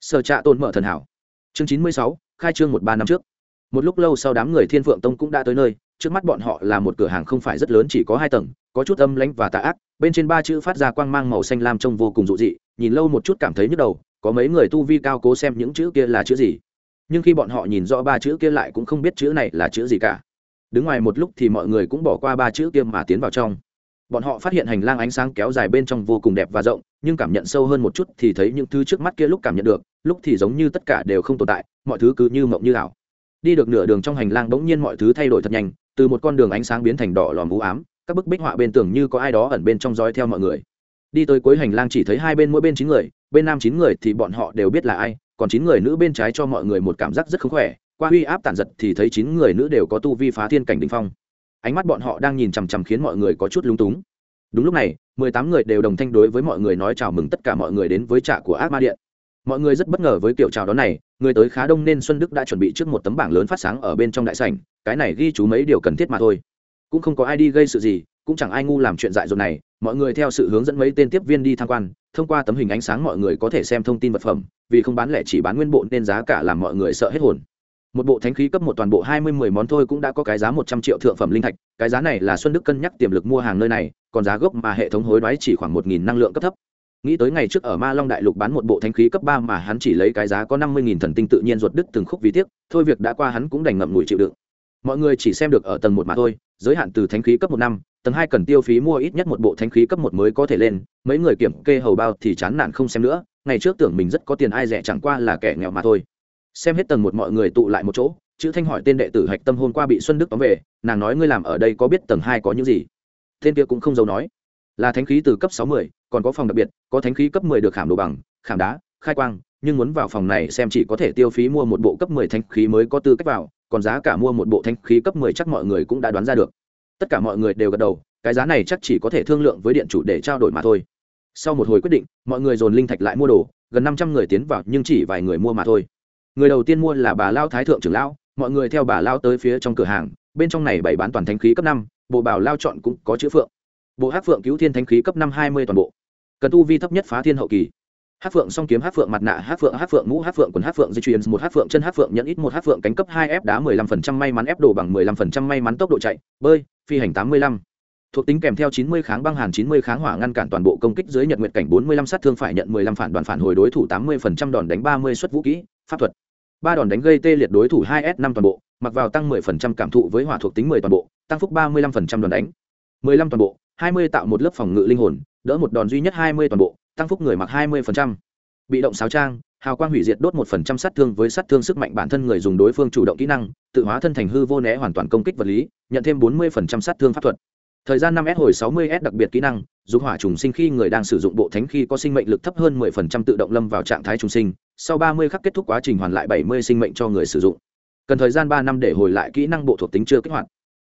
Sở trạ tồn mở thần hảo. Chương chín mươi sáu, khai trương một ba năm trước. Một lúc lâu sau đám người thiên phượng tông cũng đã tới nơi, trước mắt bọn họ là một cửa hàng không phải rất lớn chỉ có hai tầng, có chút âm lãnh và tà ác, bên trên ba chữ phát ra quang mang màu xanh lam trông vô cùng dụ dị nhìn lâu một chút cảm thấy nhức đầu, có mấy người tu vi cao cố xem những chữ kia là chữ gì. Nhưng khi bọn họ nhìn rõ ba chữ kia lại cũng không biết chữ này là chữ gì cả. Đứng ngoài một lúc thì mọi người cũng bỏ qua ba chữ kia mà tiến vào trong. Bọn họ phát hiện hành lang ánh sáng kéo dài bên trong vô cùng đẹp và rộng, nhưng cảm nhận sâu hơn một chút thì thấy những thứ trước mắt kia lúc cảm nhận được, lúc thì giống như tất cả đều không tồn tại, mọi thứ cứ như mộng như ảo. Đi được nửa đường trong hành lang bỗng nhiên mọi thứ thay đổi thật nhanh, từ một con đường ánh sáng biến thành đỏ lòm u ám, các bức bích họa bên tường như có ai đó ẩn bên trong dõi theo mọi người đi tới cuối hành lang chỉ thấy hai bên mỗi bên chín người, bên nam chín người thì bọn họ đều biết là ai, còn chín người nữ bên trái cho mọi người một cảm giác rất không khỏe. Qua uy áp tản giật thì thấy chín người nữ đều có tu vi phá thiên cảnh đình phong. Ánh mắt bọn họ đang nhìn chằm chằm khiến mọi người có chút lung túng. Đúng lúc này, mười tám người đều đồng thanh đối với mọi người nói chào mừng tất cả mọi người đến với trạ của ác ma điện. Mọi người rất bất ngờ với kiểu chào đón này, người tới khá đông nên xuân đức đã chuẩn bị trước một tấm bảng lớn phát sáng ở bên trong đại sảnh, cái này ghi chú mấy điều cần thiết mà thôi. Cũng không có ai đi gây sự gì cũng chẳng ai ngu làm chuyện dại dột này, mọi người theo sự hướng dẫn mấy tên tiếp viên đi tham quan, thông qua tấm hình ánh sáng mọi người có thể xem thông tin vật phẩm, vì không bán lẻ chỉ bán nguyên bộ nên giá cả làm mọi người sợ hết hồn. Một bộ thánh khí cấp một toàn bộ hai mươi mười món thôi cũng đã có cái giá một trăm triệu thượng phẩm linh thạch, cái giá này là xuân đức cân nhắc tiềm lực mua hàng nơi này, còn giá gốc mà hệ thống hối đoái chỉ khoảng một nghìn năng lượng cấp thấp. Nghĩ tới ngày trước ở ma long đại lục bán một bộ thánh khí cấp ba mà hắn chỉ lấy cái giá có năm mươi nghìn thần tinh tự nhiên ruột đứt từng khúc vì tiếc, thôi việc đã qua hắn cũng đành ngậm ngùi chịu đựng mọi người chỉ xem được ở tầng một mà thôi, giới hạn từ thánh khí cấp một năm, tầng hai cần tiêu phí mua ít nhất một bộ thánh khí cấp một mới có thể lên, mấy người kiểm kê hầu bao thì chán nản không xem nữa, ngày trước tưởng mình rất có tiền ai rẻ chẳng qua là kẻ nghèo mà thôi. Xem hết tầng một mọi người tụ lại một chỗ, chữ thanh hỏi tên đệ tử hạch tâm hôm qua bị xuân đức tóm về, nàng nói ngươi làm ở đây có biết tầng hai có những gì? Tên kia cũng không giấu nói. Là thánh khí từ cấp sáu mươi còn có phòng đặc biệt, có thánh khí cấp mười được khảm đồ bằng, khảm đá, khai quang, nhưng muốn vào phòng này xem chỉ có thể tiêu phí mua một bộ cấp mười thánh khí mới có tư cách vào còn giá cả mua một bộ thanh khí cấp mười chắc mọi người cũng đã đoán ra được. Tất cả mọi người đều gật đầu, cái giá này chắc chỉ có thể thương lượng với điện chủ để trao đổi mà thôi. Sau một hồi quyết định, mọi người dồn linh thạch lại mua đồ, gần năm trăm người tiến vào nhưng chỉ vài người mua mà thôi. Người đầu tiên mua là bà lao thái thượng trưởng lão, mọi người theo bà lao tới phía trong cửa hàng, bên trong này bày bán toàn thánh khí cấp năm, bộ bảo lao chọn cũng có chữ phượng. Bộ hắc phượng cứu thiên thánh khí cấp năm hai mươi toàn bộ. Cần tu vi thấp nhất phá thiên hậu kỳ hát phượng song kiếm hát phượng mặt nạ hát phượng hát phượng mũ hát phượng quần hát phượng di chuyển một hát phượng chân hát phượng nhẫn ít một hát phượng cánh cấp 2 f đá 15% may mắn f đồ bằng 15% may mắn tốc độ chạy bơi phi hành 85 thuộc tính kèm theo 90 kháng băng hàn 90 kháng hỏa ngăn cản toàn bộ công kích dưới nhật nguyệt cảnh 45 sát thương phải nhận 15 phản đoàn phản hồi đối thủ 80% đòn đánh 30 xuất vũ khí, pháp thuật. ba đòn đánh gây tê liệt đối thủ 2S5 toàn bộ, mặc vào tăng 10% cảm thụ với hỏa thuộc tính 10 toàn bộ, tăng phúc 35% đòn đánh. 15 toàn bộ, 20 tạo một lớp phòng ngự linh hồn, đỡ một đòn duy nhất 20 toàn bộ, tăng phúc người mặc hai mươi phần trăm. Bị động sáo trang, hào quang hủy diệt đốt 1% sát thương với sát thương sức mạnh bản thân người dùng đối phương chủ động kỹ năng, tự hóa thân thành hư vô né hoàn toàn công kích vật lý, nhận thêm bốn mươi phần trăm sát thương pháp thuật. Thời gian 5s hồi sáu mươi s đặc biệt kỹ năng dùng hỏa trùng sinh khi người đang sử dụng bộ thánh khi có sinh mệnh lực thấp hơn mười phần trăm tự động lâm vào trạng thái trùng sinh, sau ba mươi khắc kết thúc quá trình hoàn lại bảy mươi sinh mệnh cho người sử dụng. Cần thời gian 3 năm để hồi lại kỹ năng bộ thuộc tính chưa kích hoạt.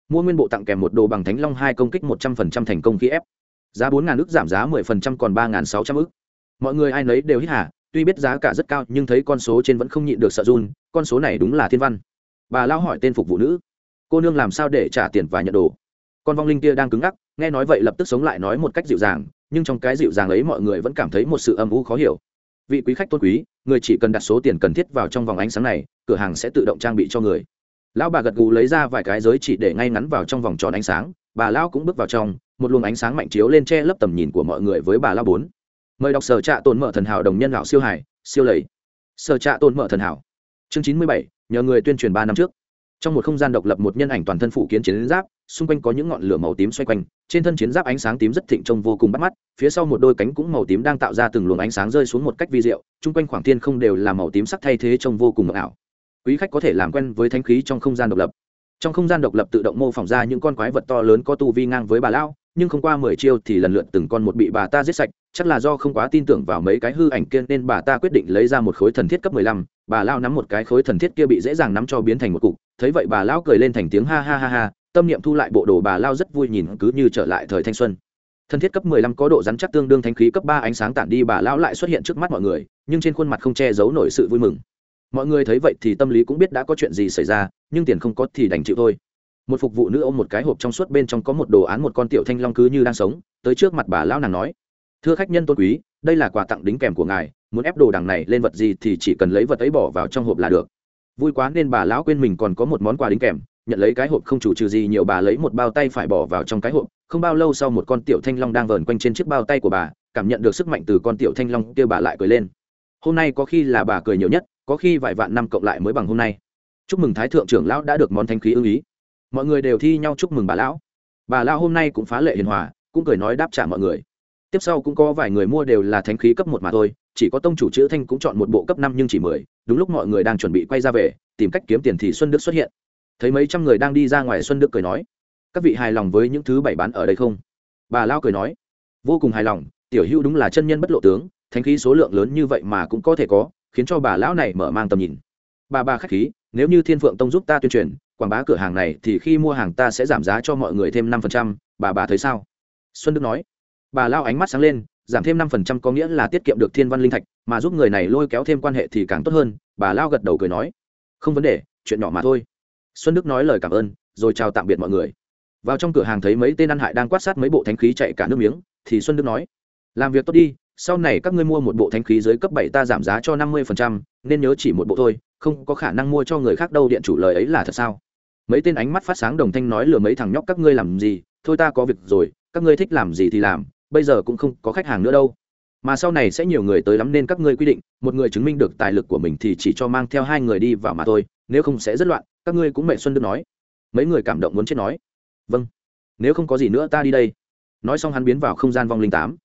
Mua nguyên bộ tặng kèm một đồ bằng thánh long hai công kích một trăm phần trăm thành công khi ép giá bốn ngàn ước giảm giá mười phần trăm còn ba ngàn sáu trăm ước mọi người ai nấy đều hít hả tuy biết giá cả rất cao, nhưng thấy con số trên vẫn không nhịn được sợ run, con số này đúng là thiên văn. Bà lao hỏi tên phục vụ nữ, cô nương làm sao để trả tiền và nhận đồ? Con vong linh kia đang cứng ngắc, nghe nói vậy lập tức sống lại nói một cách dịu dàng, nhưng trong cái dịu dàng ấy mọi người vẫn cảm thấy một sự âm u khó hiểu. Vị quý khách tôn quý, người chỉ cần đặt số tiền cần thiết vào trong vòng ánh sáng này, cửa hàng sẽ tự động trang bị cho người. Lão bà gật gù lấy ra vài cái giới chỉ để ngay ngắn vào trong vòng tròn ánh sáng bà lão cũng bước vào trong, một luồng ánh sáng mạnh chiếu lên che lấp tầm nhìn của mọi người với bà lão bốn. Mời đọc sở trạ tồn mở thần hảo đồng nhân lão siêu hải, siêu lầy. Sở trạ tồn mở thần hảo. Chương chín mươi bảy, nhờ người tuyên truyền ba năm trước. Trong một không gian độc lập một nhân ảnh toàn thân phụ kiến chiến giáp, xung quanh có những ngọn lửa màu tím xoay quanh, trên thân chiến giáp ánh sáng tím rất thịnh trông vô cùng bắt mắt, phía sau một đôi cánh cũng màu tím đang tạo ra từng luồng ánh sáng rơi xuống một cách vi diệu, chung quanh khoảng thiên không đều là màu tím sắc thay thế trông vô cùng ngọc ảo. Quý khách có thể làm quen với thanh khí trong không gian độc lập trong không gian độc lập tự động mô phỏng ra những con quái vật to lớn có tu vi ngang với bà lão, nhưng không qua mười chiêu thì lần lượt từng con một bị bà ta giết sạch, chắc là do không quá tin tưởng vào mấy cái hư ảnh kia nên bà ta quyết định lấy ra một khối thần thiết cấp mười lăm, bà lao nắm một cái khối thần thiết kia bị dễ dàng nắm cho biến thành một cục, thấy vậy bà lão cười lên thành tiếng ha ha ha ha, tâm niệm thu lại bộ đồ bà lao rất vui nhìn cứ như trở lại thời thanh xuân. Thân thiết cấp mười lăm có độ rắn chắc tương đương thanh khí cấp ba ánh sáng tản đi bà lão lại xuất hiện trước mắt mọi người, nhưng trên khuôn mặt không che giấu nổi sự vui mừng mọi người thấy vậy thì tâm lý cũng biết đã có chuyện gì xảy ra, nhưng tiền không có thì đành chịu thôi. Một phục vụ nữ ôm một cái hộp trong suốt bên trong có một đồ án một con tiểu thanh long cứ như đang sống, tới trước mặt bà lão nàng nói, thưa khách nhân tôn quý, đây là quà tặng đính kèm của ngài, muốn ép đồ đằng này lên vật gì thì chỉ cần lấy vật ấy bỏ vào trong hộp là được. Vui quá nên bà lão quên mình còn có một món quà đính kèm, nhận lấy cái hộp không chủ trừ gì nhiều bà lấy một bao tay phải bỏ vào trong cái hộp, không bao lâu sau một con tiểu thanh long đang vờn quanh trên chiếc bao tay của bà, cảm nhận được sức mạnh từ con tiểu thanh long kia bà lại cười lên. Hôm nay có khi là bà cười nhiều nhất có khi vài vạn năm cộng lại mới bằng hôm nay. Chúc mừng thái thượng trưởng lão đã được món thanh khí ưng ý. Mọi người đều thi nhau chúc mừng bà lão. Bà lão hôm nay cũng phá lệ hiền hòa, cũng cười nói đáp trả mọi người. Tiếp sau cũng có vài người mua đều là thánh khí cấp một mà thôi, chỉ có tông chủ chữ thanh cũng chọn một bộ cấp năm nhưng chỉ mười, đúng lúc mọi người đang chuẩn bị quay ra về, tìm cách kiếm tiền thì xuân đức xuất hiện. Thấy mấy trăm người đang đi ra ngoài, xuân đức cười nói, các vị hài lòng với những thứ bày bán ở đây không? Bà lao cười nói, vô cùng hài lòng, tiểu hữu đúng là chân nhân bất lộ tướng, thánh khí số lượng lớn như vậy mà cũng có thể có khiến cho bà lão này mở mang tầm nhìn. Bà bà khách khí, nếu như thiên phượng tông giúp ta tuyên truyền, quảng bá cửa hàng này thì khi mua hàng ta sẽ giảm giá cho mọi người thêm năm phần trăm, bà bà thấy sao? Xuân đức nói. Bà lao ánh mắt sáng lên, giảm thêm năm phần trăm có nghĩa là tiết kiệm được thiên văn linh thạch, mà giúp người này lôi kéo thêm quan hệ thì càng tốt hơn, bà lao gật đầu cười nói. Không vấn đề, chuyện nhỏ mà thôi. Xuân đức nói lời cảm ơn, rồi chào tạm biệt mọi người. Vào trong cửa hàng thấy mấy tên ăn hại đang quát sát mấy bộ thánh khí chạy cả nước miếng, thì xuân đức nói. Làm việc tốt đi sau này các ngươi mua một bộ thánh khí dưới cấp bảy ta giảm giá cho năm mươi phần trăm, nên nhớ chỉ một bộ thôi, không có khả năng mua cho người khác đâu, điện chủ lời ấy là thật sao? Mấy tên ánh mắt phát sáng đồng thanh nói lừa mấy thằng nhóc các ngươi làm gì? Thôi ta có việc rồi, các ngươi thích làm gì thì làm, bây giờ cũng không có khách hàng nữa đâu. Mà sau này sẽ nhiều người tới lắm nên các ngươi quy định, một người chứng minh được tài lực của mình thì chỉ cho mang theo hai người đi vào mà thôi, nếu không sẽ rất loạn, các ngươi cũng mẹ xuân được nói. Mấy người cảm động muốn chết nói. Vâng nếu không có gì nữa ta đi đây. Nói xong hắn biến vào không gian vong linh tám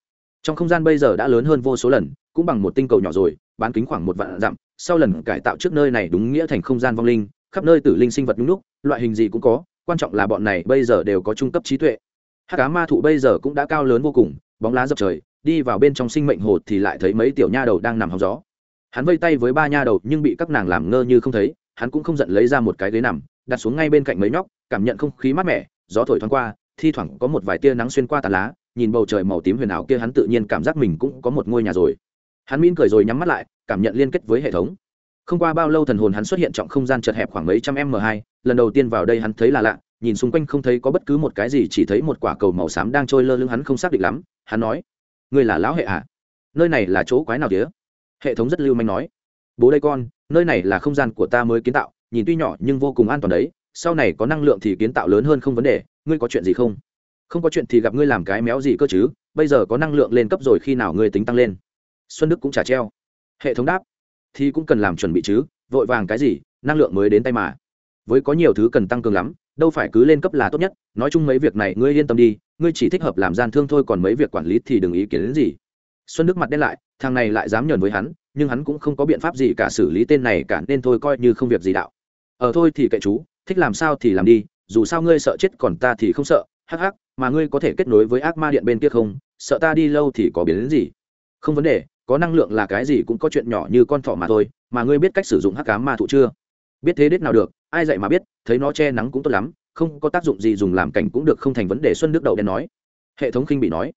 trong không gian bây giờ đã lớn hơn vô số lần, cũng bằng một tinh cầu nhỏ rồi, bán kính khoảng một vạn dặm, sau lần cải tạo trước nơi này đúng nghĩa thành không gian vong linh, khắp nơi tử linh sinh vật nhung lúc loại hình gì cũng có, quan trọng là bọn này bây giờ đều có trung cấp trí tuệ. Hát cá ma thụ bây giờ cũng đã cao lớn vô cùng, bóng lá dập trời, đi vào bên trong sinh mệnh hồ thì lại thấy mấy tiểu nha đầu đang nằm hóng gió. Hắn vây tay với ba nha đầu, nhưng bị các nàng làm ngơ như không thấy, hắn cũng không giận lấy ra một cái ghế nằm, đặt xuống ngay bên cạnh mấy nhóc, cảm nhận không khí mát mẻ, gió thổi thoáng qua, thi thoảng có một vài tia nắng xuyên qua tà lá nhìn bầu trời màu tím huyền ảo kia hắn tự nhiên cảm giác mình cũng có một ngôi nhà rồi. Hắn mỉm cười rồi nhắm mắt lại, cảm nhận liên kết với hệ thống. Không qua bao lâu thần hồn hắn xuất hiện trọng không gian chật hẹp khoảng mấy trăm m hai, lần đầu tiên vào đây hắn thấy là lạ, nhìn xung quanh không thấy có bất cứ một cái gì, chỉ thấy một quả cầu màu xám đang trôi lơ lưng hắn không xác định lắm. Hắn nói, ngươi là lão hệ ạ à? nơi này là chỗ quái nào tía hệ thống rất lưu manh nói, bố đây con, nơi này là không gian của ta mới kiến tạo, nhìn tuy nhỏ nhưng vô cùng an toàn đấy, sau này có năng lượng thì kiến tạo lớn hơn không vấn đề, ngươi có chuyện gì không? Không có chuyện thì gặp ngươi làm cái méo gì cơ chứ, bây giờ có năng lượng lên cấp rồi khi nào ngươi tính tăng lên? Xuân đức cũng trả treo. Hệ thống đáp, thì cũng cần làm chuẩn bị chứ, vội vàng cái gì, năng lượng mới đến tay mà. Với có nhiều thứ cần tăng cường lắm, đâu phải cứ lên cấp là tốt nhất, nói chung mấy việc này ngươi yên tâm đi, ngươi chỉ thích hợp làm gian thương thôi còn mấy việc quản lý thì đừng ý kiến đến gì. Xuân đức mặt đen lại, thằng này lại dám nhờn với hắn, nhưng hắn cũng không có biện pháp gì cả xử lý tên này cả, nên thôi coi như không việc gì đạo. Ở ờ thôi thì kệ chú, thích làm sao thì làm đi, dù sao ngươi sợ chết còn ta thì không sợ, hắc hắc mà ngươi có thể kết nối với ác ma điện bên kia không? Sợ ta đi lâu thì có biến đến gì? Không vấn đề, có năng lượng là cái gì cũng có chuyện nhỏ như con thỏ mà thôi, mà ngươi biết cách sử dụng hắc cám ma thụ chưa? Biết thế đết nào được, ai dạy mà biết, thấy nó che nắng cũng tốt lắm, không có tác dụng gì dùng làm cảnh cũng được, không thành vấn đề, xuân đức đầu đen nói. Hệ thống khinh bị nói.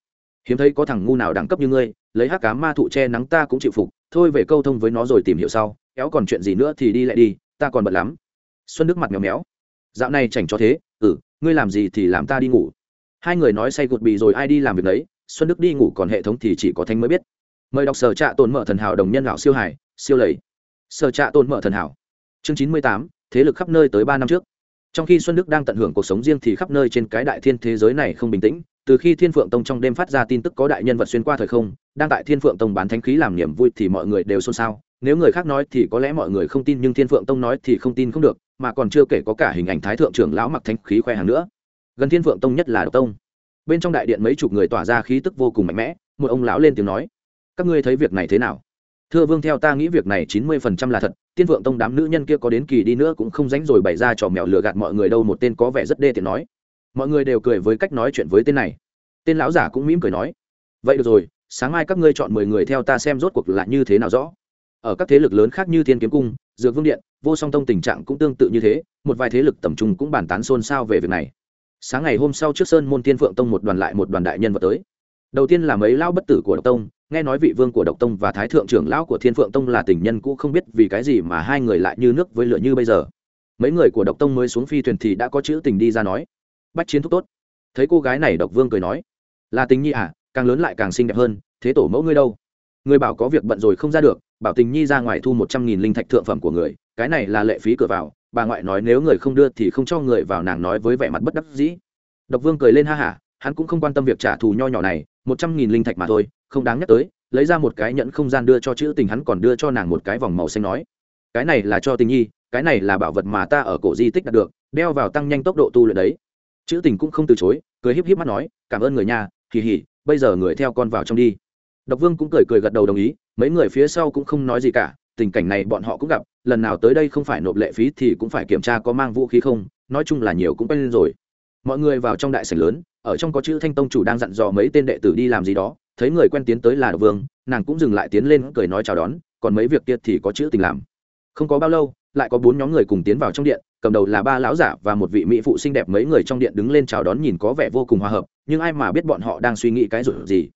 Hiếm thấy có thằng ngu nào đẳng cấp như ngươi, lấy hắc cám ma thụ che nắng ta cũng chịu phục, thôi về câu thông với nó rồi tìm hiểu sau, kéo còn chuyện gì nữa thì đi lại đi, ta còn bận lắm. Xuân đức mặt mèo méo. Dạo này chảnh cho thế ừ ngươi làm gì thì làm ta đi ngủ hai người nói say gột bì rồi ai đi làm việc đấy, xuân đức đi ngủ còn hệ thống thì chỉ có thanh mới biết. Mời đọc sở trạ tồn mở thần hảo đồng nhân lão siêu hải siêu lầy. Sở trạ tồn mở thần hảo. Chương chín mươi tám, thế lực khắp nơi tới ba năm trước. Trong khi xuân đức đang tận hưởng cuộc sống riêng thì khắp nơi trên cái đại thiên thế giới này không bình tĩnh, từ khi thiên phượng tông trong đêm phát ra tin tức có đại nhân vật xuyên qua thời không, đang tại thiên phượng tông bán thánh khí làm niềm vui thì mọi người đều xôn xao. Nếu người khác nói thì có lẽ mọi người không tin nhưng thiên phượng tông nói thì không tin không được, mà còn chưa kể có cả hình ảnh thái thượng trưởng lão mặc thánh khí khoe hàng nữa gần thiên phượng tông nhất là độc tông. Bên trong đại điện mấy chục người tỏa ra khí tức vô cùng mạnh mẽ, một ông lão lên tiếng nói, các ngươi thấy việc này thế nào? Thưa vương, theo ta nghĩ việc này chín mươi phần trăm là thật tiên vượng tông đám nữ nhân kia có đến kỳ đi nữa cũng không dánh rồi bày ra trò mèo lừa gạt mọi người đâu. Một tên có vẻ rất đê tiện nói. Mọi người đều cười với cách nói chuyện với tên này. Tên lão giả cũng mỉm cười nói, vậy được rồi, sáng mai các ngươi chọn mười người theo ta xem rốt cuộc là như thế nào rõ. Ở các thế lực lớn khác như thiên kiếm cung, dược vương điện, vô song tông tình trạng cũng tương tự như thế, một vài thế lực tầm trung cũng bàn tán xôn xao về việc này sáng ngày hôm sau trước sơn môn tiên phượng tông một đoàn lại một đoàn đại nhân vật tới. Đầu tiên là mấy lão bất tử của độc tông, nghe nói vị vương của độc tông và thái thượng trưởng lão của thiên phượng tông là tình nhân cũ không biết vì cái gì mà hai người lại như nước với lửa như bây giờ. Mấy người của độc tông mới xuống phi thuyền thì đã có chữ tình đi ra nói. Bách chiến thúc tốt. Thấy cô gái này độc vương cười nói. Là tình nhi à càng lớn lại càng xinh đẹp hơn, thế tổ mẫu ngươi đâu? Người bảo có việc bận rồi không ra được, bảo tình nhi ra ngoài thu một trăm nghìn linh thạch thượng phẩm của người, cái này là lệ phí cửa vào bà ngoại nói nếu người không đưa thì không cho người vào nàng nói với vẻ mặt bất đắc dĩ. Độc vương cười lên ha hả, hắn cũng không quan tâm việc trả thù nho nhỏ này, một trăm nghìn linh thạch mà thôi, không đáng nhắc tới, lấy ra một cái nhẫn không gian đưa cho chữ tình hắn còn đưa cho nàng một cái vòng màu xanh nói. Cái này là cho tình nhi, cái này là bảo vật mà ta ở cổ di tích đạt được, đeo vào tăng nhanh tốc độ tu luyện đấy. Chữ tình cũng không từ chối, cười híp híp mắt nói, cảm ơn người nhà kỳ hỉ bây giờ người theo con vào trong đi. Độc vương cũng cười cười gật đầu đồng ý, mấy người phía sau cũng không nói gì cả tình cảnh này bọn họ cũng gặp, lần nào tới đây không phải nộp lệ phí thì cũng phải kiểm tra có mang vũ khí không, nói chung là nhiều cũng quen rồi. Mọi người vào trong đại sảnh lớn, ở trong có chữ thanh tông chủ đang dặn dò mấy tên đệ tử đi làm gì đó, thấy người quen tiến tới là độc vương, nàng cũng dừng lại tiến lên, cười nói chào đón, còn mấy việc kia thì có chữ tình làm. Không có bao lâu, lại có bốn nhóm người cùng tiến vào trong điện, cầm đầu là ba lão giả và một vị mỹ phụ xinh đẹp mấy người trong điện đứng lên chào đón nhìn có vẻ vô cùng hòa hợp, nhưng ai mà biết bọn họ đang suy nghĩ cái rủi gì.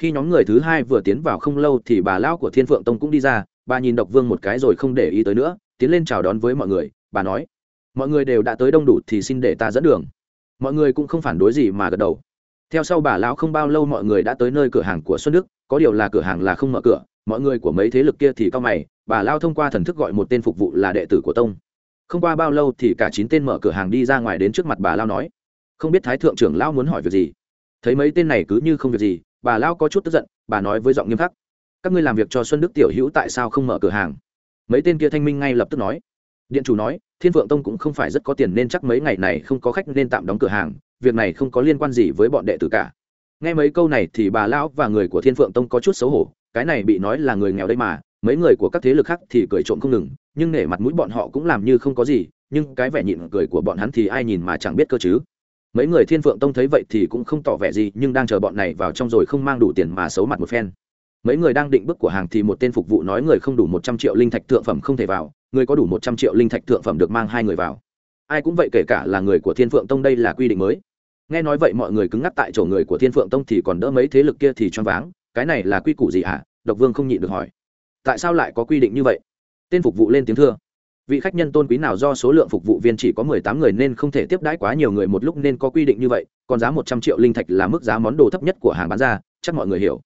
Khi nhóm người thứ hai vừa tiến vào không lâu thì bà lão của thiên phượng tông cũng đi ra bà nhìn độc vương một cái rồi không để ý tới nữa, tiến lên chào đón với mọi người, bà nói, mọi người đều đã tới đông đủ thì xin để ta dẫn đường. Mọi người cũng không phản đối gì mà gật đầu. Theo sau bà lão không bao lâu mọi người đã tới nơi cửa hàng của xuân đức, có điều là cửa hàng là không mở cửa, mọi người của mấy thế lực kia thì cao mày, bà lao thông qua thần thức gọi một tên phục vụ là đệ tử của tông. Không qua bao lâu thì cả chín tên mở cửa hàng đi ra ngoài đến trước mặt bà lao nói, không biết thái thượng trưởng lao muốn hỏi việc gì? Thấy mấy tên này cứ như không việc gì, bà lao có chút tức giận, bà nói với giọng nghiêm khắc các ngươi làm việc cho xuân đức tiểu hữu tại sao không mở cửa hàng? Mấy tên kia thanh minh ngay lập tức nói. Điện chủ nói, thiên vượng tông cũng không phải rất có tiền nên chắc mấy ngày này không có khách nên tạm đóng cửa hàng, việc này không có liên quan gì với bọn đệ tử cả. Nghe mấy câu này thì bà lão và người của thiên phượng tông có chút xấu hổ, cái này bị nói là người nghèo đây mà, mấy người của các thế lực khác thì cười trộm không ngừng, nhưng nể mặt mũi bọn họ cũng làm như không có gì, nhưng cái vẻ nhịn cười của bọn hắn thì ai nhìn mà chẳng biết cơ chứ. Mấy người thiên phượng tông thấy vậy thì cũng không tỏ vẻ gì, nhưng đang chờ bọn này vào trong rồi không mang đủ tiền mà xấu mặt một phen mấy người đang định bước của hàng thì một tên phục vụ nói người không đủ một trăm triệu linh thạch thượng phẩm không thể vào, người có đủ một trăm triệu linh thạch thượng phẩm được mang hai người vào. Ai cũng vậy kể cả là người của thiên phượng tông đây là quy định mới. Nghe nói vậy mọi người cứng ngắc tại chỗ người của thiên phượng tông thì còn đỡ mấy thế lực kia thì choáng váng, cái này là quy củ gì hả? Độc vương không nhịn được hỏi. Tại sao lại có quy định như vậy? Tên phục vụ lên tiếng thưa. Vị khách nhân tôn quý nào do số lượng phục vụ viên chỉ có mười tám người nên không thể tiếp đãi quá nhiều người một lúc nên có quy định như vậy, còn giá một trăm triệu linh thạch là mức giá món đồ thấp nhất của hàng bán ra, chắc mọi người hiểu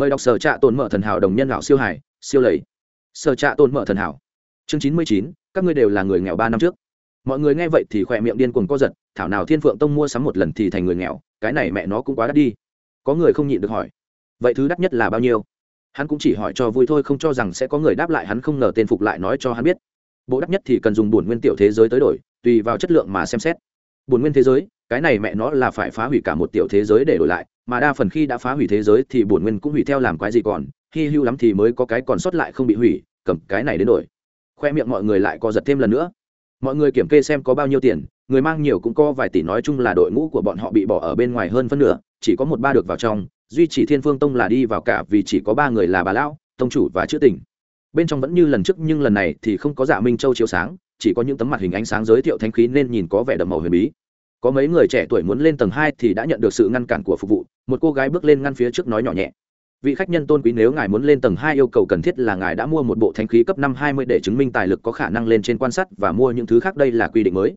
mời đọc sở trạ tồn mở thần hảo đồng nhân lão siêu hải, siêu lầy. Sở trạ tồn mở thần hảo. Chương chín mươi chín, các ngươi đều là người nghèo ba năm trước. Mọi người nghe vậy thì khỏe miệng điên cuồng co giật, thảo nào thiên phượng tông mua sắm một lần thì thành người nghèo, cái này mẹ nó cũng quá đắt đi. Có người không nhịn được hỏi, vậy thứ đắt nhất là bao nhiêu? Hắn cũng chỉ hỏi cho vui thôi, không cho rằng sẽ có người đáp lại, hắn không ngờ tên phục lại nói cho hắn biết. Bộ đắt nhất thì cần dùng bổn nguyên tiểu thế giới tới đổi, tùy vào chất lượng mà xem xét. Bổn nguyên thế giới, cái này mẹ nó là phải phá hủy cả một tiểu thế giới để đổi lại mà đa phần khi đã phá hủy thế giới thì bổn nguyên cũng hủy theo làm quái gì còn, hy hưu lắm thì mới có cái còn sót lại không bị hủy, cầm cái này đến đổi. Khoe miệng mọi người lại co giật thêm lần nữa. Mọi người kiểm kê xem có bao nhiêu tiền, người mang nhiều cũng có vài tỷ nói chung là đội ngũ của bọn họ bị bỏ ở bên ngoài hơn phân nửa, chỉ có một ba được vào trong, duy chỉ thiên phương tông là đi vào cả vì chỉ có ba người là bà lão, tông chủ và chữ tình. Bên trong vẫn như lần trước nhưng lần này thì không có dạ minh châu chiếu sáng, chỉ có những tấm mặt hình ánh sáng giới thiệu thánh khí nên nhìn có vẻ đậm màu huyền bí có mấy người trẻ tuổi muốn lên tầng hai thì đã nhận được sự ngăn cản của phục vụ, một cô gái bước lên ngăn phía trước nói nhỏ nhẹ. Vị khách nhân tôn quý nếu ngài muốn lên tầng hai yêu cầu cần thiết là ngài đã mua một bộ thanh khí cấp năm hai mươi để chứng minh tài lực có khả năng lên trên quan sát và mua những thứ khác đây là quy định mới.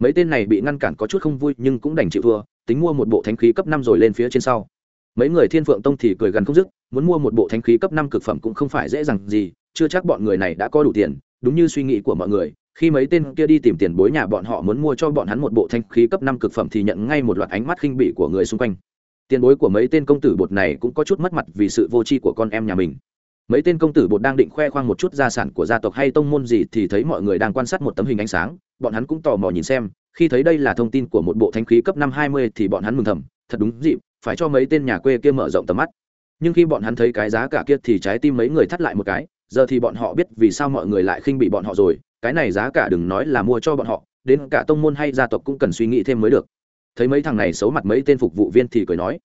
Mấy tên này bị ngăn cản có chút không vui nhưng cũng đành chịu thua, tính mua một bộ thanh khí cấp năm rồi lên phía trên sau. Mấy người thiên phượng tông thì cười gần không dứt, muốn mua một bộ thanh khí cấp năm cực phẩm cũng không phải dễ dàng gì, chưa chắc bọn người này đã có đủ tiền, đúng như suy nghĩ của mọi người khi mấy tên kia đi tìm tiền bối nhà bọn họ muốn mua cho bọn hắn một bộ thanh khí cấp năm cực phẩm thì nhận ngay một loạt ánh mắt khinh bỉ của người xung quanh. Tiền bối của mấy tên công tử bột này cũng có chút mất mặt vì sự vô tri của con em nhà mình. Mấy tên công tử bột đang định khoe khoang một chút gia sản của gia tộc hay tông môn gì thì thấy mọi người đang quan sát một tấm hình ánh sáng. Bọn hắn cũng tò mò nhìn xem, khi thấy đây là thông tin của một bộ thanh khí cấp năm hai mươi thì bọn hắn mừng thầm, thật đúng dịp, phải cho mấy tên nhà quê kia mở rộng tầm mắt. Nhưng khi bọn hắn thấy cái giá cả kia thì trái tim mấy người thắt lại một cái, giờ thì bọn họ biết vì sao mọi người lại khinh bị bọn họ rồi cái này giá cả đừng nói là mua cho bọn họ, đến cả tông môn hay gia tộc cũng cần suy nghĩ thêm mới được. Thấy mấy thằng này xấu mặt mấy tên phục vụ viên thì cười nói,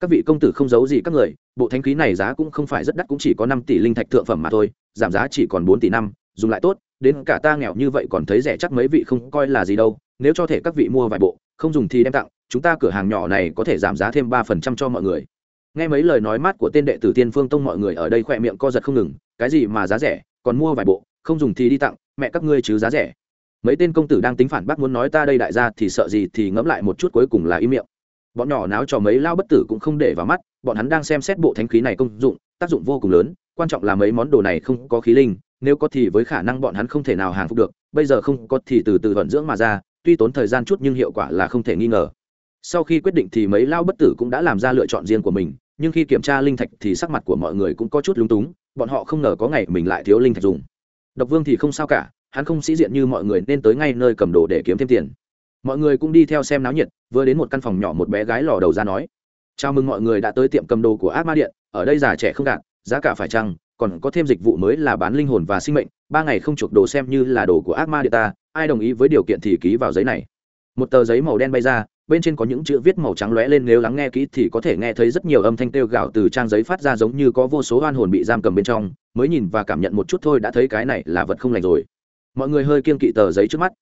các vị công tử không giấu gì các người, bộ thanh khí này giá cũng không phải rất đắt cũng chỉ có năm tỷ linh thạch thượng phẩm mà thôi, giảm giá chỉ còn bốn tỷ năm, dùng lại tốt, đến cả ta nghèo như vậy còn thấy rẻ chắc mấy vị không coi là gì đâu, nếu cho thể các vị mua vài bộ, không dùng thì đem tặng, chúng ta cửa hàng nhỏ này có thể giảm giá thêm ba phần trăm cho mọi người. Nghe mấy lời nói mát của tên đệ tử tiên phương tông mọi người ở đây khỏe miệng co giật không ngừng, cái gì mà giá rẻ, còn mua vài bộ không dùng thì đi tặng, mẹ các ngươi chứ giá rẻ. Mấy tên công tử đang tính phản bác muốn nói ta đây đại gia thì sợ gì thì ngẫm lại một chút cuối cùng là im miệng. Bọn nhỏ náo cho mấy lao bất tử cũng không để vào mắt, bọn hắn đang xem xét bộ thánh khí này công dụng, tác dụng vô cùng lớn, quan trọng là mấy món đồ này không có khí linh, nếu có thì với khả năng bọn hắn không thể nào hàng phục được, bây giờ không có thì từ từ vận dưỡng mà ra, tuy tốn thời gian chút nhưng hiệu quả là không thể nghi ngờ. Sau khi quyết định thì mấy lao bất tử cũng đã làm ra lựa chọn riêng của mình, nhưng khi kiểm tra linh thạch thì sắc mặt của mọi người cũng có chút lúng túng, bọn họ không ngờ có ngày mình lại thiếu linh thạch dùng độc vương thì không sao cả, hắn không sĩ diện như mọi người nên tới ngay nơi cầm đồ để kiếm thêm tiền. Mọi người cũng đi theo xem náo nhiệt, vừa đến một căn phòng nhỏ một bé gái lò đầu ra nói, chào mừng mọi người đã tới tiệm cầm đồ của ác ma điện, ở đây già trẻ không đạt giá cả phải chăng, còn có thêm dịch vụ mới là bán linh hồn và sinh mệnh, ba ngày không chuộc đồ xem như là đồ của ác ma điện ta, ai đồng ý với điều kiện thì ký vào giấy này. Một tờ giấy màu đen bay ra, bên trên có những chữ viết màu trắng lóe lên, nếu lắng nghe kỹ thì có thể nghe thấy rất nhiều âm thanh kêu gào từ trang giấy phát ra giống như có vô số oan hồn bị giam cầm bên trong mới nhìn và cảm nhận một chút thôi đã thấy cái này là vật không lành rồi. Mọi người hơi kiên kỵ tờ giấy trước mắt.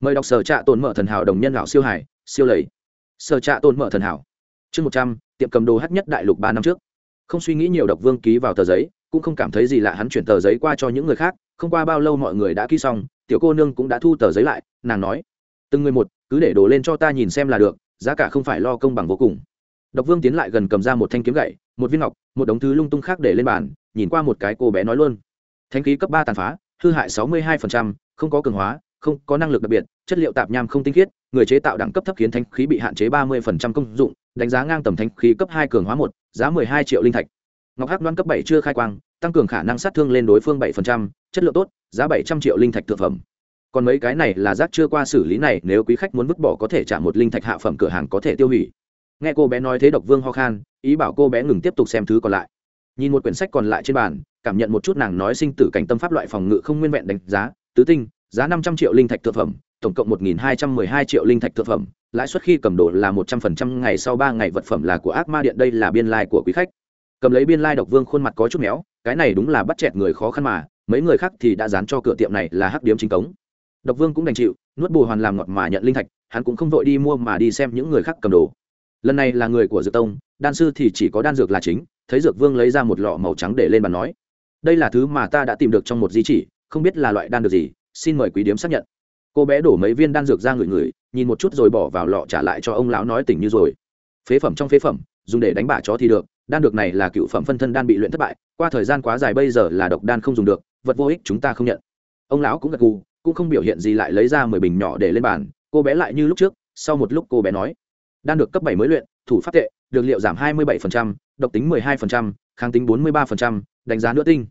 Mời đọc sở trạ tồn mở thần hảo đồng nhân lão siêu hải, siêu lầy. Sở trạ tồn mở thần hảo. Chương một trăm, tiệm cầm đồ hát nhất đại lục ba năm trước. Không suy nghĩ nhiều độc vương ký vào tờ giấy, cũng không cảm thấy gì lạ hắn chuyển tờ giấy qua cho những người khác, không qua bao lâu mọi người đã ký xong, tiểu cô nương cũng đã thu tờ giấy lại, nàng nói. Từng người một, cứ để đồ lên cho ta nhìn xem là được, giá cả không phải lo công bằng vô cùng. Độc vương tiến lại gần cầm ra một thanh kiếm gậy, một viên ngọc, một đống thứ lung tung khác để lên bàn nhìn qua một cái cô bé nói luôn. Thanh khí cấp ba tàn phá, hư hại sáu mươi hai không có cường hóa, không có năng lực đặc biệt, chất liệu tạp nham không tinh khiết, người chế tạo đẳng cấp thấp khiến thanh khí bị hạn chế ba mươi công dụng, đánh giá ngang tầm thanh khí cấp hai cường hóa một, giá mười hai triệu linh thạch. Ngọc hắc đoan cấp bảy chưa khai quang, tăng cường khả năng sát thương lên đối phương bảy chất lượng tốt, giá bảy trăm triệu linh thạch thực phẩm. Còn mấy cái này là rác chưa qua xử lý này, nếu quý khách muốn vứt bỏ có thể trả một linh thạch hạ phẩm cửa hàng có thể tiêu hủy. Nghe cô bé nói thế độc vương ho khan, ý bảo cô bé ngừng tiếp tục xem thứ còn lại nhìn một quyển sách còn lại trên bàn, cảm nhận một chút nàng nói sinh tử cảnh tâm pháp loại phòng ngự không nguyên vẹn đánh giá, tứ tinh, giá năm trăm triệu linh thạch thực phẩm, tổng cộng một nghìn hai trăm mười hai triệu linh thạch thực phẩm, lãi suất khi cầm đồ là một trăm phần trăm ngày sau ba ngày vật phẩm là của ác ma điện, đây là biên lai của quý khách. Cầm lấy biên lai độc vương khuôn mặt có chút méo, cái này đúng là bắt chẹt người khó khăn mà, mấy người khác thì đã dán cho cửa tiệm này là hắc điếm chính cống. Độc vương cũng đành chịu, nuốt bù hoàn làm ngọt mà nhận linh thạch, hắn cũng không vội đi mua mà đi xem những người khác cầm đồ. Lần này là người của dược tông, đan sư thì chỉ có đan dược là chính thấy dược vương lấy ra một lọ màu trắng để lên bàn nói, đây là thứ mà ta đã tìm được trong một di chỉ, không biết là loại đan được gì, xin mời quý điếm xác nhận. Cô bé đổ mấy viên đan dược ra người người nhìn một chút rồi bỏ vào lọ trả lại cho ông lão nói tỉnh như rồi. Phế phẩm trong phế phẩm, dùng để đánh bả chó thì được, đan dược này là cựu phẩm phân thân đan bị luyện thất bại, qua thời gian quá dài bây giờ là độc đan không dùng được, vật vô ích chúng ta không nhận. Ông lão cũng gật gù, cũng không biểu hiện gì lại lấy ra mười bình nhỏ để lên bàn, cô bé lại như lúc trước, sau một lúc cô bé nói, đan được cấp bảy mới luyện, thủ pháp tệ được liệu giảm 27%, độc tính 12%, kháng tính 43%, đánh giá nữa tinh.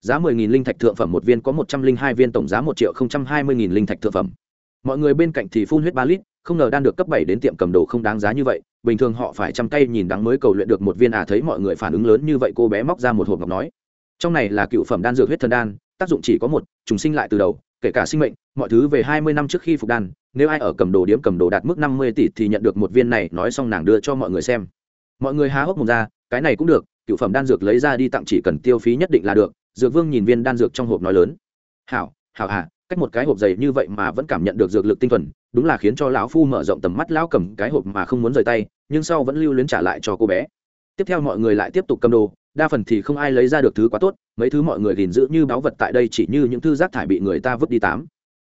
Giá 10.000 linh thạch thượng phẩm một viên có một trăm linh hai viên tổng giá một triệu không trăm hai mươi nghìn linh thạch thượng phẩm. Mọi người bên cạnh thì phun huyết ba lít không ngờ đang được cấp bảy đến tiệm cầm đồ không đáng giá như vậy. Bình thường họ phải trăm tay nhìn đắng mới cầu luyện được một viên à thấy mọi người phản ứng lớn như vậy cô bé móc ra một hộp ngọc nói. Trong này là cựu phẩm đan dược huyết thần đan tác dụng chỉ có một trùng sinh lại từ đầu kể cả sinh mệnh mọi thứ về hai mươi năm trước khi phục đan nếu ai ở cầm đồ điếm cầm đồ đạt mức năm mươi tỷ thì nhận được một viên này nói xong nàng đưa cho mọi người xem mọi người há hốc mồm ra cái này cũng được cựu phẩm đan dược lấy ra đi tặng chỉ cần tiêu phí nhất định là được dược vương nhìn viên đan dược trong hộp nói lớn. Hảo hảo hả, cách một cái hộp dày như vậy mà vẫn cảm nhận được dược lực tinh thuần đúng là khiến cho lão phu mở rộng tầm mắt lão cầm cái hộp mà không muốn rời tay nhưng sau vẫn lưu luyến trả lại cho cô bé. Tiếp theo mọi người lại tiếp tục cầm đồ đa phần thì không ai lấy ra được thứ quá tốt mấy thứ mọi người gìn giữ như báu vật tại đây chỉ như những thư rác thải bị người ta vứt đi tám.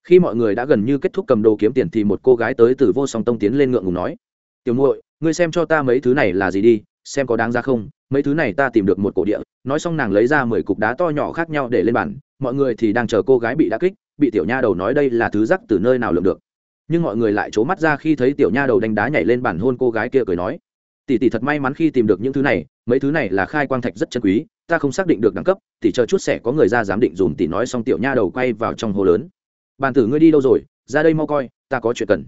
Khi mọi người đã gần như kết thúc cầm đồ kiếm tiền thì một cô gái tới từ vô song tông tiến lên ngượng ngùng nói tiểu muội ngươi xem cho ta mấy thứ này là gì đi, xem có đáng ra không? Mấy thứ này ta tìm được một cổ địa, nói xong nàng lấy ra mười cục đá to nhỏ khác nhau để lên bàn, mọi người thì đang chờ cô gái bị đá kích, bị tiểu nha đầu nói đây là thứ rắc từ nơi nào lượm được. Nhưng mọi người lại c mắt ra khi thấy tiểu nha đầu đánh đá nhảy lên bàn hôn cô gái kia cười nói, tỷ tỷ thật may mắn khi tìm được những thứ này, mấy thứ này là khai quang thạch rất chân quý, ta không xác định được đẳng cấp, tỷ chờ chút sẽ có người ra giám định dùm tỷ nói xong tiểu nha đầu quay vào trong hồ lớn. Bàn tử ngươi đi đâu rồi? Ra đây mau coi, ta có chuyện cần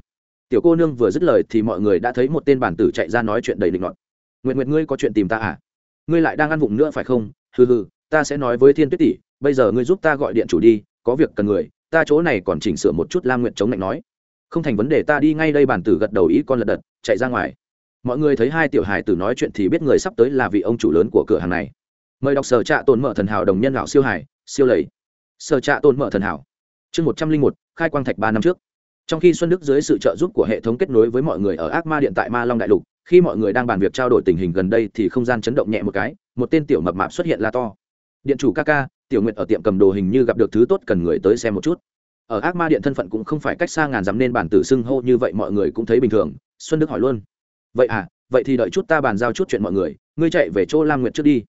tiểu cô nương vừa dứt lời thì mọi người đã thấy một tên bản tử chạy ra nói chuyện đầy định luận nguyện nguyện ngươi có chuyện tìm ta à? Ngươi lại đang ăn vụng nữa phải không? Hừ hừ, ta sẽ nói với thiên tuyết tỷ, bây giờ ngươi giúp ta gọi điện chủ đi, có việc cần người, ta chỗ này còn chỉnh sửa một chút lam nguyện chống lạnh nói. Không thành vấn đề, ta đi ngay đây bản tử gật đầu ý con lật đật, chạy ra ngoài. Mọi người thấy hai tiểu hài tử nói chuyện thì biết người sắp tới là vị ông chủ lớn của cửa hàng này. Mời đọc sở trạ tồn mở thần hảo đồng nhân gạo siêu hải siêu lầy. Sở trạ tồn mở thần hảo. Chương một trăm linh một, khai quang thạch ba năm trước trong khi xuân đức dưới sự trợ giúp của hệ thống kết nối với mọi người ở ác ma điện tại ma long đại lục, khi mọi người đang bàn việc trao đổi tình hình gần đây thì không gian chấn động nhẹ một cái, một tên tiểu mập mạp xuất hiện la to. Điện chủ ca ca, tiểu nguyệt ở tiệm cầm đồ hình như gặp được thứ tốt, cần người tới xem một chút. Ở ác ma điện thân phận cũng không phải cách xa ngàn dặm nên bản tử xưng hô như vậy mọi người cũng thấy bình thường, xuân đức hỏi luôn. Vậy à vậy thì đợi chút ta bàn giao chút chuyện mọi người, ngươi chạy về chỗ lam nguyệt trước đi.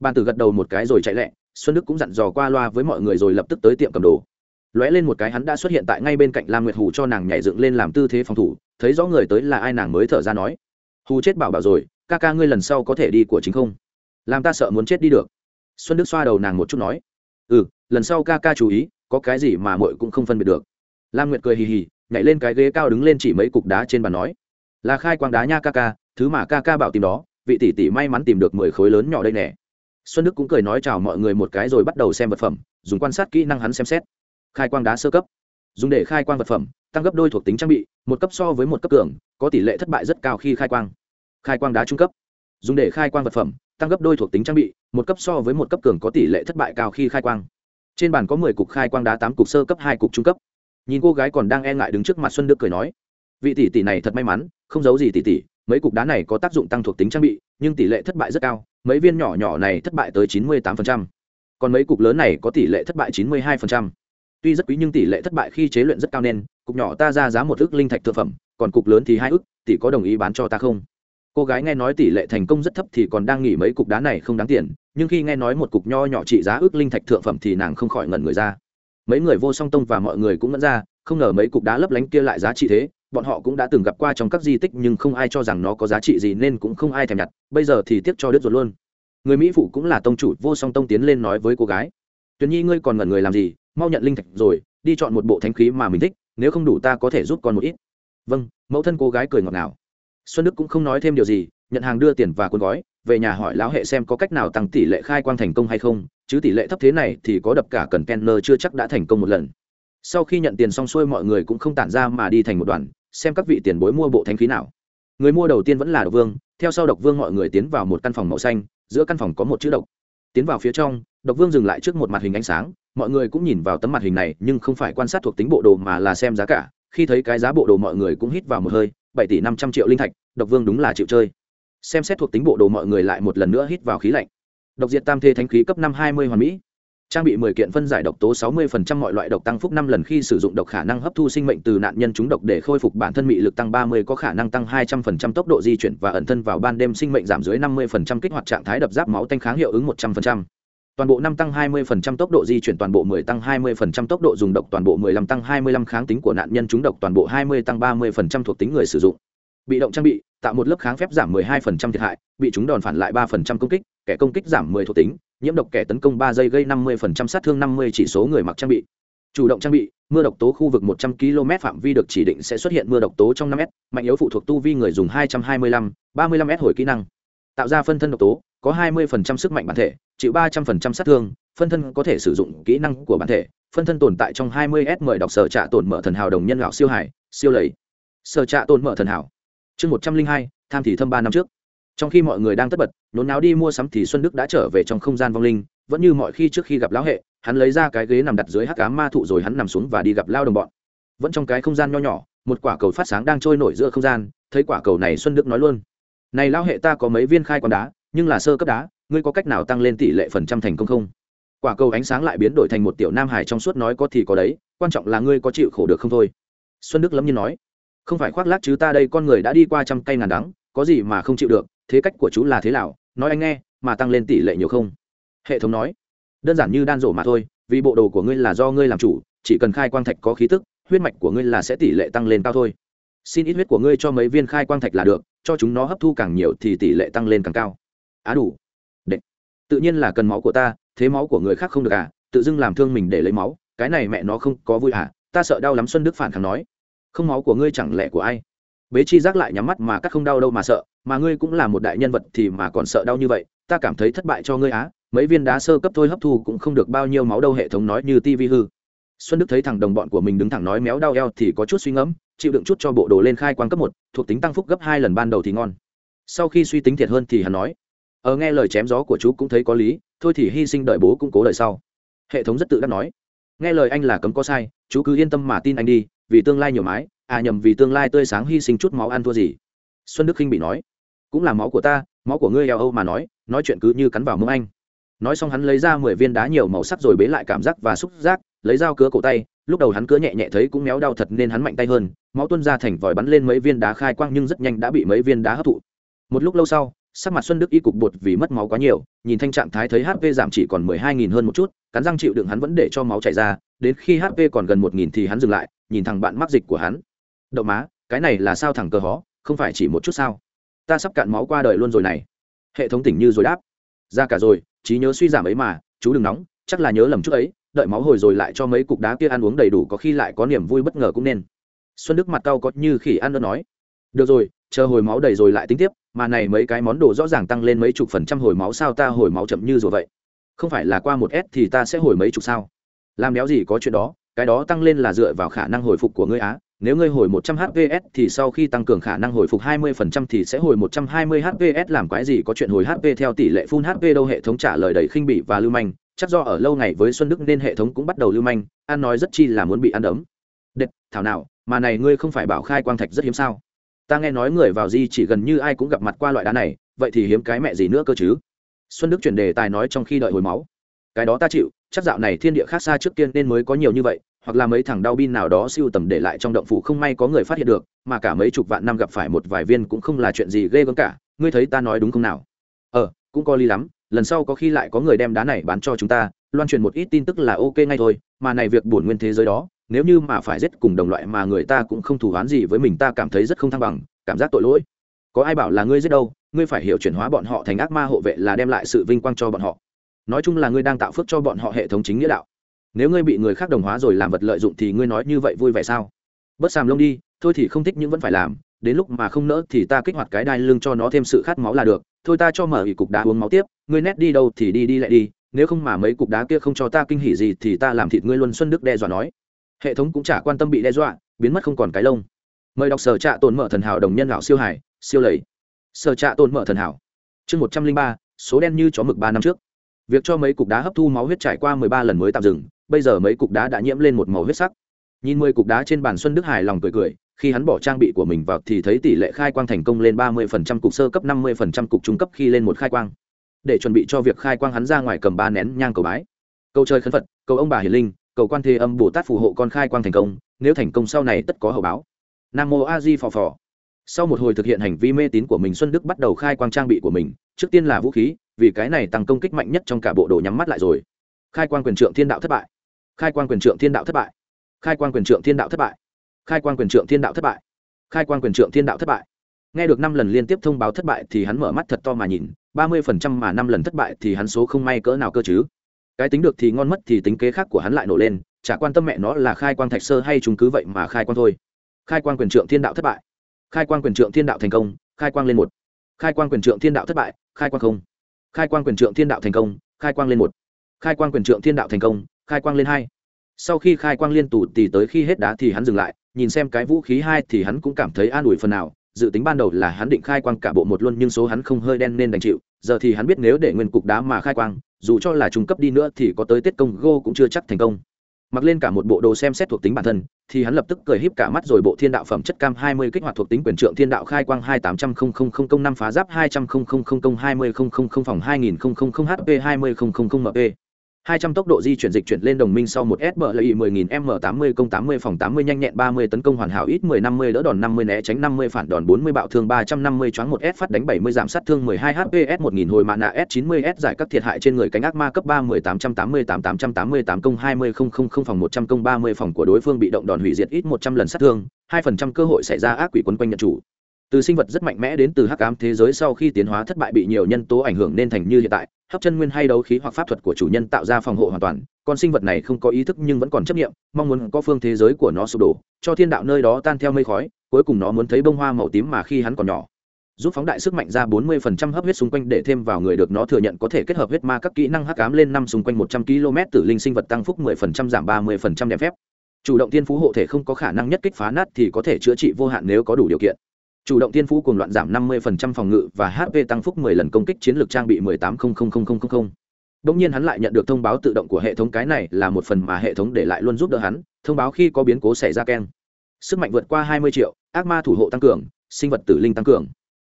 Bàn tử gật đầu một cái rồi chạy lẹ, xuân đức cũng dặn dò qua loa với mọi người rồi lập tức tới tiệm cầm đồ lóe lên một cái hắn đã xuất hiện tại ngay bên cạnh lam nguyệt hù cho nàng nhảy dựng lên làm tư thế phòng thủ, thấy rõ người tới là ai nàng mới thở ra nói. Hù chết bảo bảo rồi, ca ca ngươi lần sau có thể đi của chính không? Làm ta sợ muốn chết đi được. Xuân đức xoa đầu nàng một chút nói. Ừ lần sau ca ca chú ý, có cái gì mà muội cũng không phân biệt được. Lam nguyệt cười hì hì, nhảy lên cái ghế cao đứng lên chỉ mấy cục đá trên bàn nói. Là khai quang đá nha ca ca, thứ mà ca ca bảo tìm đó, vị tỷ tỷ may mắn tìm được mười khối lớn nhỏ đây nè. Xuân đức cũng cười nói chào mọi người một cái rồi bắt đầu xem vật phẩm, dùng quan sát kỹ năng hắn xem xét khai quang đá sơ cấp. Dùng để khai quang vật phẩm, tăng gấp đôi thuộc tính trang bị, một cấp so với một cấp cường, có tỷ lệ thất bại rất cao khi khai quang. Khai quang đá trung cấp. Dùng để khai quang vật phẩm, tăng gấp đôi thuộc tính trang bị, một cấp so với một cấp cường có tỷ lệ thất bại cao khi khai quang. Trên bàn có mười cục khai quang đá tám cục sơ cấp, hai cục trung cấp. Nhìn cô gái còn đang e ngại đứng trước mặt xuân đức cười nói, vị tỷ tỷ này thật may mắn, không giấu gì tỷ tỷ, mấy cục đá này có tác dụng tăng thuộc tính trang bị, nhưng tỷ lệ thất bại rất cao, mấy viên nhỏ nhỏ này thất bại tới chín mươi tám còn mấy cục lớn này có tỷ lệ thất bại chín mươi hai tuy rất quý nhưng tỷ lệ thất bại khi chế luyện rất cao nên, cục nhỏ ta ra giá một ước linh thạch thực phẩm, còn cục lớn thì hai ước tỷ có đồng ý bán cho ta không? Cô gái nghe nói tỷ lệ thành công rất thấp thì còn đang nghỉ mấy cục đá này không đáng tiền, nhưng khi nghe nói một cục nho nhỏ trị giá ước linh thạch thượng phẩm thì nàng không khỏi ngẩn người ra. Mấy người vô song tông và mọi người cũng ngẩn ra, không ngờ mấy cục đá lấp lánh kia lại giá trị thế, bọn họ cũng đã từng gặp qua trong các di tích nhưng không ai cho rằng nó có giá trị gì nên cũng không ai thèm nhặt, bây giờ thì tiếc cho đứt ruột luôn. Người mỹ phụ cũng là tông chủ, vô song tông tiến lên nói với cô gái. Tuyền nhi, ngươi còn ngẩn người làm gì? Mau nhận linh thạch rồi, đi chọn một bộ thánh khí mà mình thích, nếu không đủ ta có thể giúp con một ít. Vâng mẫu thân cô gái cười ngọt ngào. Xuân đức cũng không nói thêm điều gì, nhận hàng đưa tiền và cuốn gói, về nhà hỏi lão hệ xem có cách nào tăng tỷ lệ khai quang thành công hay không, chứ tỷ lệ thấp thế này thì có đập cả cần kenner chưa chắc đã thành công một lần. Sau khi nhận tiền xong xuôi mọi người cũng không tản ra mà đi thành một đoàn, xem các vị tiền bối mua bộ thánh khí nào. Người mua đầu tiên vẫn là độc vương, theo sau độc vương mọi người tiến vào một căn phòng màu xanh, giữa căn phòng có một chữ độc. Tiến vào phía trong độc vương dừng lại trước một mặt hình ánh sáng, mọi người cũng nhìn vào tấm mặt hình này, nhưng không phải quan sát thuộc tính bộ đồ mà là xem giá cả. Khi thấy cái giá bộ đồ mọi người cũng hít vào một hơi, bảy tỷ năm trăm triệu linh thạch, độc vương đúng là chịu chơi. Xem xét thuộc tính bộ đồ mọi người lại một lần nữa hít vào khí lạnh. Độc diệt tam thê thánh khí cấp năm hai mươi hoàn mỹ. Trang bị 10 kiện phân giải độc tố 60% mọi loại độc tăng phúc 5 lần khi sử dụng độc khả năng hấp thu sinh mệnh từ nạn nhân chúng độc để khôi phục bản thân mị lực tăng 30 có khả năng tăng 200% tốc độ di chuyển và ẩn thân vào ban đêm sinh mệnh giảm dưới 50% kích hoạt trạng thái đập giáp máu tanh kháng hiệu ứng 100%. Toàn bộ 5 tăng 20% tốc độ di chuyển toàn bộ 10 tăng 20% tốc độ dùng độc toàn bộ 15 tăng 25 kháng tính của nạn nhân chúng độc toàn bộ 20 tăng 30% thuộc tính người sử dụng. Bị động trang bị, tạo một lớp kháng phép giảm 12% thiệt hại, bị chúng đòn phản lại 3% công kích, kẻ công kích giảm 10 thuộc tính, nhiễm độc kẻ tấn công ba giây gây năm mươi sát thương năm mươi chỉ số người mặc trang bị chủ động trang bị mưa độc tố khu vực một trăm km phạm vi được chỉ định sẽ xuất hiện mưa độc tố trong 5 s mạnh yếu phụ thuộc tu vi người dùng hai trăm hai mươi lăm ba mươi lăm s hồi kỹ năng tạo ra phân thân độc tố có hai mươi sức mạnh bản thể, chịu ba trăm linh sát thương, phân thân có thể sử dụng kỹ năng của bản thể, phân thân tồn tại trong hai mươi s mời đọc sở trạ tồn mở thần hào đồng nhân lão siêu hải, siêu lầy. Sở trạ tồn mở thần hào. Chương một trăm linh hai, tham thị thâm ba năm trước. Trong khi mọi người đang tất bật, nhốn náo đi mua sắm thì xuân đức đã trở về trong không gian vong linh, vẫn như mọi khi trước khi gặp lão hệ, hắn lấy ra cái ghế nằm đặt dưới hắc ám ma thụ rồi hắn nằm xuống và đi gặp lao đồng bọn. Vẫn trong cái không gian nho nhỏ, một quả cầu phát sáng đang trôi nổi giữa không gian, thấy quả cầu này xuân đức nói luôn. Này lão hệ ta có mấy viên khai quán đá nhưng là sơ cấp đá, ngươi có cách nào tăng lên tỷ lệ phần trăm thành công không? Quả cầu ánh sáng lại biến đổi thành một tiểu nam hải trong suốt nói có thì có đấy, quan trọng là ngươi có chịu khổ được không thôi. Xuân đức lâm nhiên nói. Không phải khoác lác chứ ta đây con người đã đi qua trăm cây ngàn đắng, có gì mà không chịu được, thế cách của chú là thế nào, nói anh nghe, mà tăng lên tỷ lệ nhiều không? Hệ thống nói. Đơn giản như đan rổ mà thôi, vì bộ đồ của ngươi là do ngươi làm chủ, chỉ cần khai quang thạch có khí tức, huyết mạch của ngươi là sẽ tỷ lệ tăng lên cao thôi. Xin ít huyết của ngươi cho mấy viên khai quang thạch là được, cho chúng nó hấp thu càng nhiều thì tỷ lệ tăng lên càng cao á đủ. Đệ. tự nhiên là cần máu của ta, thế máu của người khác không được à tự dưng làm thương mình để lấy máu, cái này mẹ nó không có vui à ta sợ đau lắm xuân đức phản kháng nói. Không máu của ngươi chẳng lẽ của ai? Bế chi giác lại nhắm mắt mà cắt không đau đâu mà sợ, mà ngươi cũng là một đại nhân vật thì mà còn sợ đau như vậy, ta cảm thấy thất bại cho ngươi á, mấy viên đá sơ cấp thôi hấp thu cũng không được bao nhiêu máu đâu hệ thống nói như tivi hư. Xuân đức thấy thằng đồng bọn của mình đứng thẳng nói méo đau eo thì có chút suy ngẫm, chịu đựng chút cho bộ đồ lên khai quang cấp một, thuộc tính tăng phúc gấp hai lần ban đầu thì ngon. Sau khi suy tính thiệt hơn thì hắn nói ở nghe lời chém gió của chú cũng thấy có lý, thôi thì hy sinh đợi bố cũng cố đợi sau. Hệ thống rất tự đắc nói. Nghe lời anh là cấm có sai, chú cứ yên tâm mà tin anh đi, vì tương lai nhiều mái à nhầm vì tương lai tươi sáng hy sinh chút máu ăn thua gì. Xuân đức khinh bị nói. Cũng là máu của ta, máu của ngươi eo âu mà nói nói chuyện cứ như cắn vào mông anh. Nói xong hắn lấy ra mười viên đá nhiều màu sắc rồi bế lại cảm giác và xúc giác, lấy dao cứa cổ tay, lúc đầu hắn cứa nhẹ nhẹ thấy cũng méo đau thật nên hắn mạnh tay hơn, máu tuôn ra thành vòi bắn lên mấy viên đá khai quang nhưng rất nhanh đã bị mấy viên đá hấp thụ. Một lúc lâu sau sắc mặt xuân đức y cục bột vì mất máu quá nhiều, nhìn thanh trạng thái thấy hp giảm chỉ còn mười hai nghìn hơn một chút, cắn răng chịu đựng hắn vẫn để cho máu chảy ra, đến khi hp còn gần một nghìn thì hắn dừng lại, nhìn thằng bạn mắc dịch của hắn. Đậu má, cái này là sao thằng cơ hó, không phải chỉ một chút sao? Ta sắp cạn máu qua đời luôn rồi này. Hệ thống tỉnh như rồi đáp. Ra cả rồi, trí nhớ suy giảm ấy mà, chú đừng nóng, chắc là nhớ lầm chút ấy, đợi máu hồi rồi lại cho mấy cục đá kia ăn uống đầy đủ có khi lại có niềm vui bất ngờ cũng nên. Xuân đức mặt cau có như khỉ ăn đơn nói được rồi chờ hồi máu đầy rồi lại tính tiếp mà này mấy cái món đồ rõ ràng tăng lên mấy chục phần trăm hồi máu sao ta hồi máu chậm như rồi vậy? Không phải là qua một s thì ta sẽ hồi mấy chục sao? Làm đéo gì có chuyện đó cái đó tăng lên là dựa vào khả năng hồi phục của ngươi á. Nếu ngươi hồi 100 HPS thì sau khi tăng cường khả năng hồi phục 20% thì sẽ hồi 120 HPS làm quái gì có chuyện hồi HP theo tỷ lệ full HP đâu hệ thống trả lời đầy khinh bỉ và lưu manh, chắc do ở lâu ngày với Xuân Đức nên hệ thống cũng bắt đầu lưu manh, an nói rất chi là muốn bị ăn đấm. Đệt, thảo nào, mà này ngươi không phải bảo khai quang thạch rất hiếm sao? Ta nghe nói người vào di chỉ gần như ai cũng gặp mặt qua loại đá này, vậy thì hiếm cái mẹ gì nữa cơ chứ? Xuân Đức chuyển đề tài nói trong khi đợi hồi máu. Cái đó ta chịu, chắc dạo này thiên địa khác xa trước tiên nên mới có nhiều như vậy, hoặc là mấy thằng đau bin nào đó siêu tầm để lại trong động phủ không may có người phát hiện được mà cả mấy chục vạn năm gặp phải một vài viên cũng không là chuyện gì ghê gớm cả ngươi thấy ta nói đúng không nào ờ cũng có ly lắm lần sau có khi lại có người đem đá này bán cho chúng ta loan truyền một ít tin tức là ok ngay thôi mà này việc buồn nguyên thế giới đó nếu như mà phải giết cùng đồng loại mà người ta cũng không thù oán gì với mình, ta cảm thấy rất không thăng bằng, cảm giác tội lỗi. Có ai bảo là ngươi giết đâu, ngươi phải hiểu chuyển hóa bọn họ thành ác ma hộ vệ là đem lại sự vinh quang cho bọn họ. Nói chung là ngươi đang tạo phước cho bọn họ hệ thống chính nghĩa đạo. Nếu ngươi bị người khác đồng hóa rồi làm vật lợi dụng thì ngươi nói như vậy vui vẻ sao? Bớt sàm lông đi, thôi thì không thích nhưng vẫn phải làm, đến lúc mà không nỡ thì ta kích hoạt cái đai lưng cho nó thêm sự khát máu là được. Thôi ta cho mở ỉ cục đá uống máu tiếp, ngươi nét đi đâu thì đi đi lại đi, nếu không mà mấy cục đá kia không cho ta kinh hỉ gì thì ta làm thịt ngươi luôn, xuân đức đe dọa nói hệ thống cũng chả quan tâm bị đe dọa, biến mất không còn cái lông. Mời đọc sở trạ tồn mở thần hảo đồng nhân lão siêu hải, siêu lầy. Sở trạ tồn mở thần hảo. Chương một trăm linh ba, số đen như chó mực ba năm trước. Việc cho mấy cục đá hấp thu máu huyết trải qua mười ba lần mới tạm dừng, bây giờ mấy cục đá đã nhiễm lên một màu huyết sắc. Nhìn mười cục đá trên bàn xuân đức Hải lòng cười cười, khi hắn bỏ trang bị của mình vào thì thấy tỷ lệ khai quang thành công lên ba mươi phần trăm, cục sơ cấp năm mươi phần trăm, cục trung cấp khi lên một khai quang. Để chuẩn bị cho việc khai quang hắn ra ngoài cầm ba nén nhang cầu bái. Câu chơi khấn phật, cầu ông bà hiền linh cầu quan thế âm bồ tát phù hộ con khai quang thành công, nếu thành công sau này tất có hậu báo. Nam mô a di phò phò. Sau một hồi thực hiện hành vi mê tín của mình, xuân đức bắt đầu khai quang trang bị của mình. Trước tiên là vũ khí, vì cái này tăng công kích mạnh nhất trong cả bộ đồ nhắm mắt lại rồi. Khai quang quyền trượng thiên đạo thất bại. Khai quang quyền trượng thiên đạo thất bại. Khai quang quyền trượng thiên đạo thất bại. Khai quang quyền trượng thiên đạo thất bại. Khai quang quyền trượng thiên đạo thất bại. Nghe được năm lần liên tiếp thông báo thất bại thì hắn mở mắt thật to mà nhìn, ba mươi phần trăm mà năm lần thất bại thì hắn số không may cỡ nào cơ chứ cái tính được thì ngon mất thì tính kế khác của hắn lại nổ lên, chả quan tâm mẹ nó là khai quang thạch sơ hay chúng cứ vậy mà khai quang thôi. Khai quang quyền trượng thiên đạo thất bại. Khai quang quyền trượng thiên đạo thành công, khai quang lên một. Khai quang quyền trượng thiên đạo thất bại, khai quang không. Khai quang quyền trượng thiên đạo thành công, khai quang lên một. Khai quang quyền trượng thiên đạo thành công, khai quang lên hai. Sau khi khai quang liên tù tì tới khi hết đá thì hắn dừng lại, nhìn xem cái vũ khí hai thì hắn cũng cảm thấy an ủi phần nào, dự tính ban đầu là hắn định khai quang cả bộ một luôn nhưng số hắn không hơi đen nên đành chịu giờ thì hắn biết nếu để nguyên cục đá mà khai quang dù cho là trung cấp đi nữa thì có tới tết công go cũng chưa chắc thành công mặc lên cả một bộ đồ xem xét thuộc tính bản thân thì hắn lập tức cười híp cả mắt rồi bộ thiên đạo phẩm chất cam hai mươi kích hoạt thuộc tính quyền trượng thiên đạo khai quang hai tám trăm không không không công năm phá giáp hai trăm không không không công hai mươi không không không phòng hai nghìn không không không hp hai mươi không không không mp 200 tốc độ di chuyển dịch chuyển lên đồng minh sau một SB lợi 10000 M80 công 80 phòng 80 nhanh nhẹn 30 tấn công hoàn hảo ít 10 50 đỡ đòn 50 né tránh 50 phản đòn 40 bạo thương 350 choáng 1 S phát đánh 70 giảm sát thương 12 HP S 1000 hồi mana nạ S 90 S giải các thiệt hại trên người cánh ác ma cấp 3 10888 888 công 20 không không không phòng 100 công 30 phòng của đối phương bị động đòn hủy diệt ít 100 lần sát thương, 2% cơ hội xảy ra ác quỷ quấn quanh nhận chủ từ sinh vật rất mạnh mẽ đến từ hắc ám thế giới sau khi tiến hóa thất bại bị nhiều nhân tố ảnh hưởng nên thành như hiện tại, hấp chân nguyên hay đấu khí hoặc pháp thuật của chủ nhân tạo ra phòng hộ hoàn toàn. Con sinh vật này không có ý thức nhưng vẫn còn chấp nghiệm mong muốn có phương thế giới của nó sụp đổ, cho thiên đạo nơi đó tan theo mây khói, cuối cùng nó muốn thấy bông hoa màu tím mà khi hắn còn nhỏ. Giúp phóng đại sức mạnh ra 40% hấp huyết xung quanh để thêm vào người được nó thừa nhận có thể kết hợp huyết ma các kỹ năng hắc ám lên năm xung quanh 100 km tử linh sinh vật tăng phúc 10% giảm 30% đẹp phép. Chủ động tiên phú hộ thể không có khả năng nhất kích phá nát thì có thể chữa trị vô hạn nếu có đủ điều kiện chủ động tiên phú cùng loạn giảm 50% phòng ngự và hp tăng phúc 10 lần công kích chiến lược trang bị 18000000 Đông nhiên hắn lại nhận được thông báo tự động của hệ thống cái này là một phần mà hệ thống để lại luôn giúp đỡ hắn, thông báo khi có biến cố xảy ra keng. Sức mạnh vượt qua 20 triệu, ác ma thủ hộ tăng cường, sinh vật tử linh tăng cường.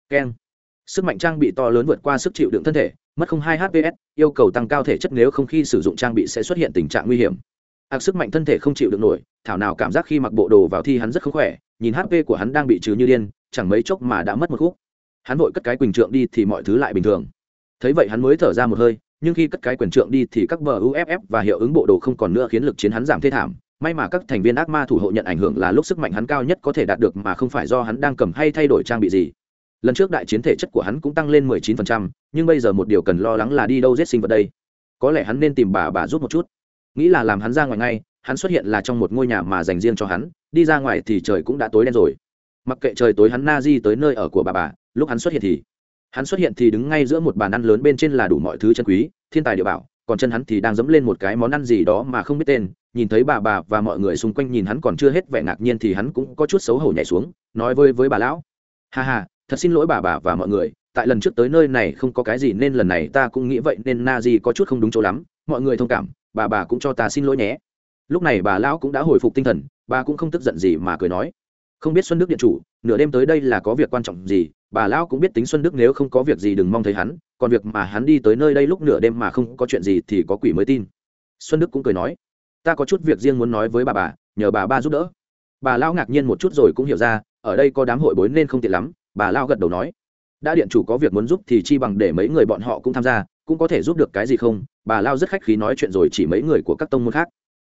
Keng. Sức mạnh trang bị to lớn vượt qua sức chịu đựng thân thể, mất không 2 HPS, yêu cầu tăng cao thể chất nếu không khi sử dụng trang bị sẽ xuất hiện tình trạng nguy hiểm. Ác sức mạnh thân thể không chịu được nổi, thảo nào cảm giác khi mặc bộ đồ vào thi hắn rất không khỏe, nhìn HP của hắn đang bị trừ như điên, chẳng mấy chốc mà đã mất một khúc. Hắn vội cất cái quỳnh trượng đi thì mọi thứ lại bình thường. Thấy vậy hắn mới thở ra một hơi, nhưng khi cất cái quyền trượng đi thì các bờ uff và hiệu ứng bộ đồ không còn nữa khiến lực chiến hắn giảm thê thảm. May mà các thành viên ác ma thủ hộ nhận ảnh hưởng là lúc sức mạnh hắn cao nhất có thể đạt được mà không phải do hắn đang cầm hay thay đổi trang bị gì. Lần trước đại chiến thể chất của hắn cũng tăng lên 19%, nhưng bây giờ một điều cần lo lắng là đi đâu giết sinh vật đây? Có lẽ hắn nên tìm bà bà giúp một chút. Nghĩ là làm hắn ra ngoài ngay hắn xuất hiện là trong một ngôi nhà mà dành riêng cho hắn đi ra ngoài thì trời cũng đã tối đen rồi mặc kệ trời tối hắn na di tới nơi ở của bà bà, lúc hắn xuất hiện thì, hắn xuất hiện thì đứng ngay giữa một bàn ăn lớn bên trên là đủ mọi thứ chân quý, thiên tài địa bảo, còn chân hắn thì đang dẫm lên một cái món ăn gì đó mà không biết tên. Nhìn thấy bà bà và mọi người xung quanh nhìn hắn còn chưa hết vẻ ngạc nhiên thì hắn cũng có chút xấu hổ nhảy xuống, nói với với bà lão, ha ha, thật xin lỗi bà bà và mọi người, tại lần trước tới nơi này không có cái gì nên lần này ta cũng nghĩ vậy nên na di có chút không đúng chỗ lắm, mọi người thông cảm, bà bà cũng cho ta xin lỗi nhé. Lúc này bà lão cũng đã hồi phục tinh thần, bà cũng không tức giận gì mà cười nói không biết xuân đức điện chủ, nửa đêm tới đây là có việc quan trọng gì, bà lão cũng biết tính xuân đức nếu không có việc gì đừng mong thấy hắn, còn việc mà hắn đi tới nơi đây lúc nửa đêm mà không có chuyện gì thì có quỷ mới tin. Xuân đức cũng cười nói, ta có chút việc riêng muốn nói với bà bà, nhờ bà ba giúp đỡ. Bà lão ngạc nhiên một chút rồi cũng hiểu ra, ở đây có đám hội bối nên không tiện lắm, bà lão gật đầu nói, đã điện chủ có việc muốn giúp thì chi bằng để mấy người bọn họ cũng tham gia, cũng có thể giúp được cái gì không? Bà Lão rất khách khí nói chuyện rồi chỉ mấy người của các tông môn khác.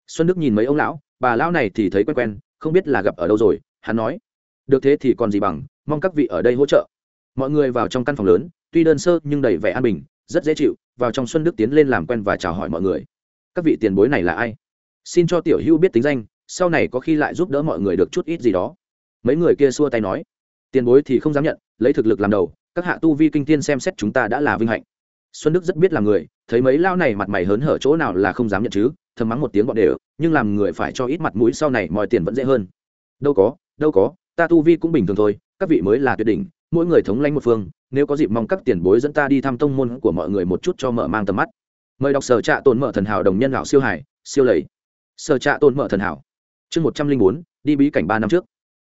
Xuân đức nhìn mấy ông lão, bà lão này thì thấy quen quen, không biết là gặp ở đâu rồi hắn nói, được thế thì còn gì bằng, mong các vị ở đây hỗ trợ. Mọi người vào trong căn phòng lớn, tuy đơn sơ nhưng đầy vẻ an bình, rất dễ chịu, vào trong xuân đức tiến lên làm quen và chào hỏi mọi người. Các vị tiền bối này là ai? Xin cho tiểu hưu biết tính danh, sau này có khi lại giúp đỡ mọi người được chút ít gì đó. Mấy người kia xua tay nói, tiền bối thì không dám nhận, lấy thực lực làm đầu, các hạ tu vi kinh tiên xem xét chúng ta đã là vinh hạnh. Xuân đức rất biết là người, thấy mấy lao này mặt mày hớn hở chỗ nào là không dám nhận chứ, thầm mắng một tiếng bọn đều, nhưng làm người phải cho ít mặt mũi sau này mọi tiền vẫn dễ hơn. Đâu có đâu có, ta tu vi cũng bình thường thôi, các vị mới là tuyệt đỉnh, mỗi người thống lãnh một phương, nếu có dịp mong các tiền bối dẫn ta đi thăm tông môn của mọi người một chút cho mở mang tầm mắt. Mời đọc sở trạ tồn mở thần hảo đồng nhân lão siêu hải, siêu lầy. Sở trạ tồn mở thần hảo. Chương một trăm linh bốn, đi bí cảnh ba năm trước.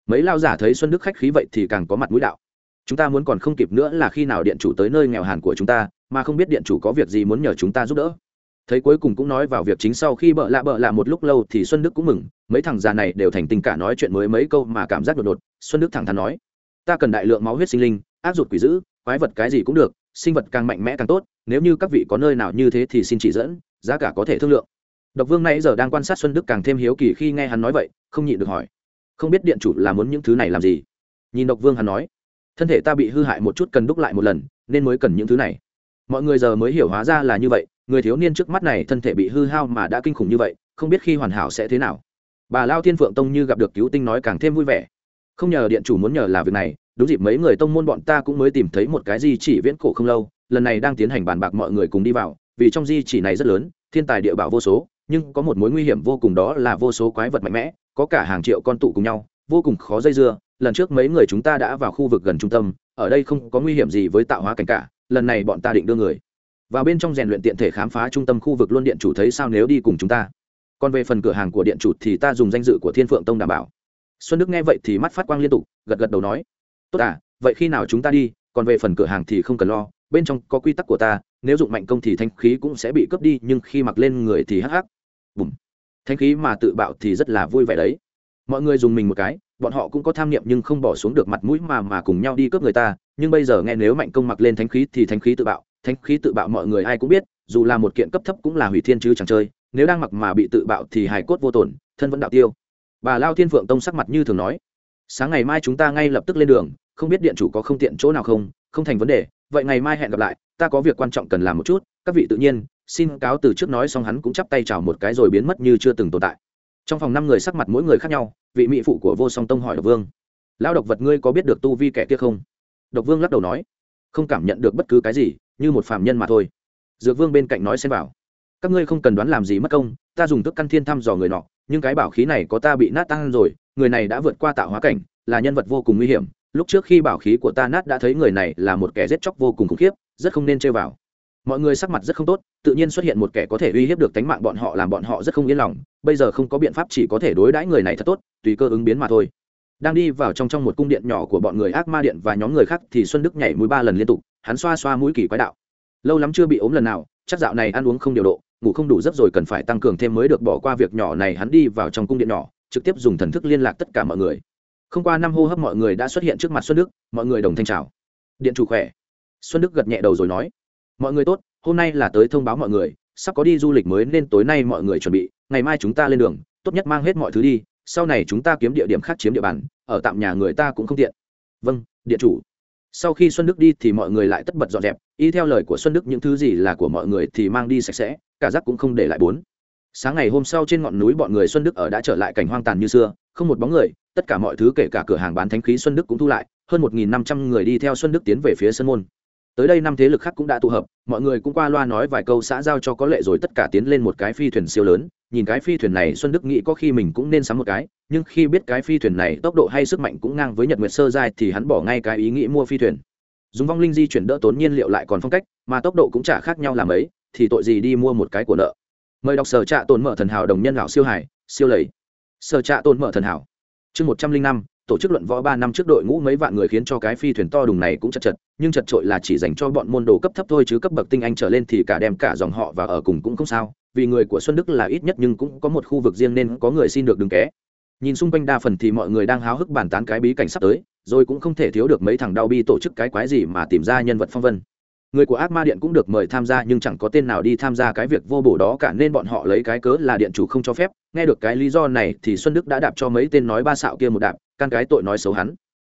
Mấy lao giả thấy xuân đức khách khí vậy thì càng có mặt mũi đạo. Chúng ta muốn còn không kịp nữa là khi nào điện chủ tới nơi nghèo hàn của chúng ta, mà không biết điện chủ có việc gì muốn nhờ chúng ta giúp đỡ thấy cuối cùng cũng nói vào việc chính sau khi bợ lạ bợ lạ một lúc lâu thì xuân đức cũng mừng, mấy thằng già này đều thành tình cả nói chuyện mới mấy câu mà cảm giác đột đột xuân đức thẳng thắn nói, ta cần đại lượng máu huyết sinh linh, áp dụng quỷ dữ, quái vật cái gì cũng được, sinh vật càng mạnh mẽ càng tốt, nếu như các vị có nơi nào như thế thì xin chỉ dẫn, giá cả có thể thương lượng. Độc vương nãy giờ đang quan sát xuân đức càng thêm hiếu kỳ khi nghe hắn nói vậy, không nhịn được hỏi, không biết điện chủ là muốn những thứ này làm gì? Nhìn độc vương hắn nói, thân thể ta bị hư hại một chút cần đúc lại một lần, nên mới cần những thứ này mọi người giờ mới hiểu hóa ra là như vậy, người thiếu niên trước mắt này thân thể bị hư hao mà đã kinh khủng như vậy, không biết khi hoàn hảo sẽ thế nào. Bà lao thiên phượng tông như gặp được cứu tinh nói càng thêm vui vẻ. Không nhờ điện chủ muốn nhờ là việc này, đúng dịp mấy người tông môn bọn ta cũng mới tìm thấy một cái di chỉ viễn cổ không lâu, lần này đang tiến hành bàn bạc mọi người cùng đi vào, vì trong di chỉ này rất lớn, thiên tài địa bảo vô số, nhưng có một mối nguy hiểm vô cùng đó là vô số quái vật mạnh mẽ, có cả hàng triệu con tụ cùng nhau, vô cùng khó dây dưa, lần trước mấy người chúng ta đã vào khu vực gần trung tâm, ở đây không có nguy hiểm gì với tạo hóa cảnh cả lần này bọn ta định đưa người. Vào bên trong rèn luyện tiện thể khám phá trung tâm khu vực luôn điện chủ thấy sao nếu đi cùng chúng ta? Còn về phần cửa hàng của điện chủ thì ta dùng danh dự của thiên phượng tông đảm bảo. Xuân đức nghe vậy thì mắt phát quang liên tục, gật gật đầu nói, tốt à vậy khi nào chúng ta đi, còn về phần cửa hàng thì không cần lo, bên trong có quy tắc của ta, nếu dụng mạnh công thì thanh khí cũng sẽ bị cướp đi, nhưng khi mặc lên người thì hắc hắc. Bùm. Thanh khí mà tự bạo thì rất là vui vẻ đấy. Mọi người dùng mình một cái bọn họ cũng có tham niệm nhưng không bỏ xuống được mặt mũi mà mà cùng nhau đi cướp người ta. Nhưng bây giờ nghe nếu mạnh công mặc lên thánh khí thì thánh khí tự bạo, thánh khí tự bạo mọi người ai cũng biết, dù là một kiện cấp thấp cũng là hủy thiên chứ chẳng chơi. Nếu đang mặc mà bị tự bạo thì hài cốt vô tổn, thân vẫn đạo tiêu. Bà lao thiên phượng tông sắc mặt như thường nói. Sáng ngày mai chúng ta ngay lập tức lên đường, không biết điện chủ có không tiện chỗ nào không không thành vấn đề. Vậy ngày mai hẹn gặp lại, ta có việc quan trọng cần làm một chút. Các vị tự nhiên, xin cáo từ trước nói xong hắn cũng chắp tay chào một cái rồi biến mất như chưa từng tồn tại trong phòng năm người sắc mặt mỗi người khác nhau, vị mỹ phụ của vô song tông hỏi độc vương, lão độc vật ngươi có biết được tu vi kẻ kia không? Độc vương lắc đầu nói, không cảm nhận được bất cứ cái gì, như một phạm nhân mà thôi. Dược vương bên cạnh nói xem bảo, các ngươi không cần đoán làm gì mất công, ta dùng thức căn thiên thăm dò người nọ, nhưng cái bảo khí này có ta bị nát tan rồi, người này đã vượt qua tạo hóa cảnh, là nhân vật vô cùng nguy hiểm, lúc trước khi bảo khí của ta nát đã thấy người này là một kẻ giết chóc vô cùng khủng khiếp, rất không nên chơi vào mọi người sắc mặt rất không tốt, tự nhiên xuất hiện một kẻ có thể uy hiếp được tánh mạng bọn họ làm bọn họ rất không yên lòng, bây giờ không có biện pháp chỉ có thể đối đãi người này thật tốt, tùy cơ ứng biến mà thôi. Đang đi vào trong trong một cung điện nhỏ của bọn người ác ma điện và nhóm người khác thì xuân đức nhảy mũi ba lần liên tục, hắn xoa xoa mũi kỳ quái đạo. Lâu lắm chưa bị ốm lần nào, chắc dạo này ăn uống không điều độ, ngủ không đủ giấc rồi cần phải tăng cường thêm mới được bỏ qua việc nhỏ này, hắn đi vào trong cung điện nhỏ, trực tiếp dùng thần thức liên lạc tất cả mọi người. Không qua năm hô hấp mọi người đã xuất hiện trước mặt xuân đức, mọi người đồng thanh trào điện chủ khỏe. Xuân đức gật nhẹ đầu rồi nói mọi người tốt, hôm nay là tới thông báo mọi người, sắp có đi du lịch mới nên tối nay mọi người chuẩn bị, ngày mai chúng ta lên đường, tốt nhất mang hết mọi thứ đi, sau này chúng ta kiếm địa điểm khác chiếm địa bàn, ở tạm nhà người ta cũng không tiện. Vâng điện chủ. Sau khi xuân đức đi thì mọi người lại tất bật dọn dẹp, y theo lời của xuân đức, những thứ gì là của mọi người thì mang đi sạch sẽ, cả rác cũng không để lại bốn. Sáng ngày hôm sau trên ngọn núi bọn người xuân đức ở đã trở lại cảnh hoang tàn như xưa, không một bóng người, tất cả mọi thứ kể cả cửa hàng bán thánh khí xuân đức cũng thu lại, hơn một nghìn năm trăm người đi theo xuân đức tiến về phía sân môn tới đây năm thế lực khác cũng đã tụ hợp, mọi người cũng qua loa nói vài câu xã giao cho có lệ rồi tất cả tiến lên một cái phi thuyền siêu lớn. Nhìn cái phi thuyền này xuân đức nghĩ có khi mình cũng nên sắm một cái, nhưng khi biết cái phi thuyền này tốc độ hay sức mạnh cũng ngang với nhật nguyệt sơ giai thì hắn bỏ ngay cái ý nghĩ mua phi thuyền. Dùng vong linh di chuyển đỡ tốn nhiên liệu lại còn phong cách, mà tốc độ cũng chả khác nhau làm ấy, thì tội gì đi mua một cái của nợ. Mời đọc sở trạ tồn mở thần hảo đồng nhân lão siêu hải, siêu lầy. Sở trạ tồn mở thần hảo, chương một trăm linh năm tổ chức luận võ ba năm trước đội ngũ mấy vạn người khiến cho cái phi thuyền to đùng này cũng chật chật, nhưng chật trội là chỉ dành cho bọn môn đồ cấp thấp thôi chứ cấp bậc tinh anh trở lên thì cả đem cả dòng họ và ở cùng cũng không sao, vì người của xuân đức là ít nhất nhưng cũng có một khu vực riêng nên có người xin được đứng ké. Nhìn xung quanh đa phần thì mọi người đang háo hức bàn tán cái bí cảnh sắp tới, rồi cũng không thể thiếu được mấy thằng đau bi tổ chức cái quái gì mà tìm ra nhân vật phong vân người của ác ma điện cũng được mời tham gia, nhưng chẳng có tên nào đi tham gia cái việc vô bổ đó cả, nên bọn họ lấy cái cớ là điện chủ không cho phép. Nghe được cái lý do này thì xuân đức đã đạp cho mấy tên nói ba xạo kia một đạp căn cái tội nói xấu hắn.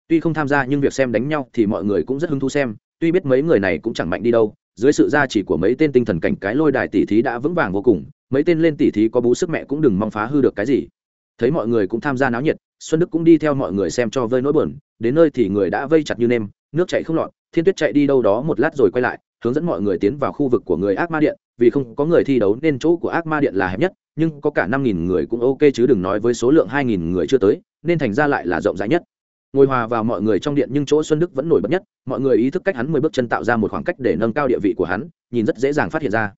Tuy không tham gia nhưng việc xem đánh nhau thì mọi người cũng rất hứng thú xem. Tuy biết mấy người này cũng chẳng mạnh đi đâu, dưới sự gia chỉ của mấy tên tinh thần cảnh, cái lôi đài tỷ thí đã vững vàng vô cùng. Mấy tên lên tỷ thí có bú sức mẹ cũng đừng mong phá hư được cái gì. Thấy mọi người cũng tham gia náo nhiệt xuân đức cũng đi theo mọi người xem cho vơi nỗi buồn, đến nơi thì người đã vây chặt như nêm, nước chạy không lọt, thiên tuyết chạy đi đâu đó một lát rồi quay lại, hướng dẫn mọi người tiến vào khu vực của người ác ma điện, vì không có người thi đấu nên chỗ của ác ma điện là hẹp nhất, nhưng có cả năm nghìn người cũng ok chứ đừng nói với số lượng hai nghìn người chưa tới, nên thành ra lại là rộng rãi nhất. Ngồi hòa vào mọi người trong điện nhưng chỗ xuân đức vẫn nổi bật nhất, mọi người ý thức cách hắn mười bước chân tạo ra một khoảng cách để nâng cao địa vị của hắn, nhìn rất dễ dàng phát hiện ra.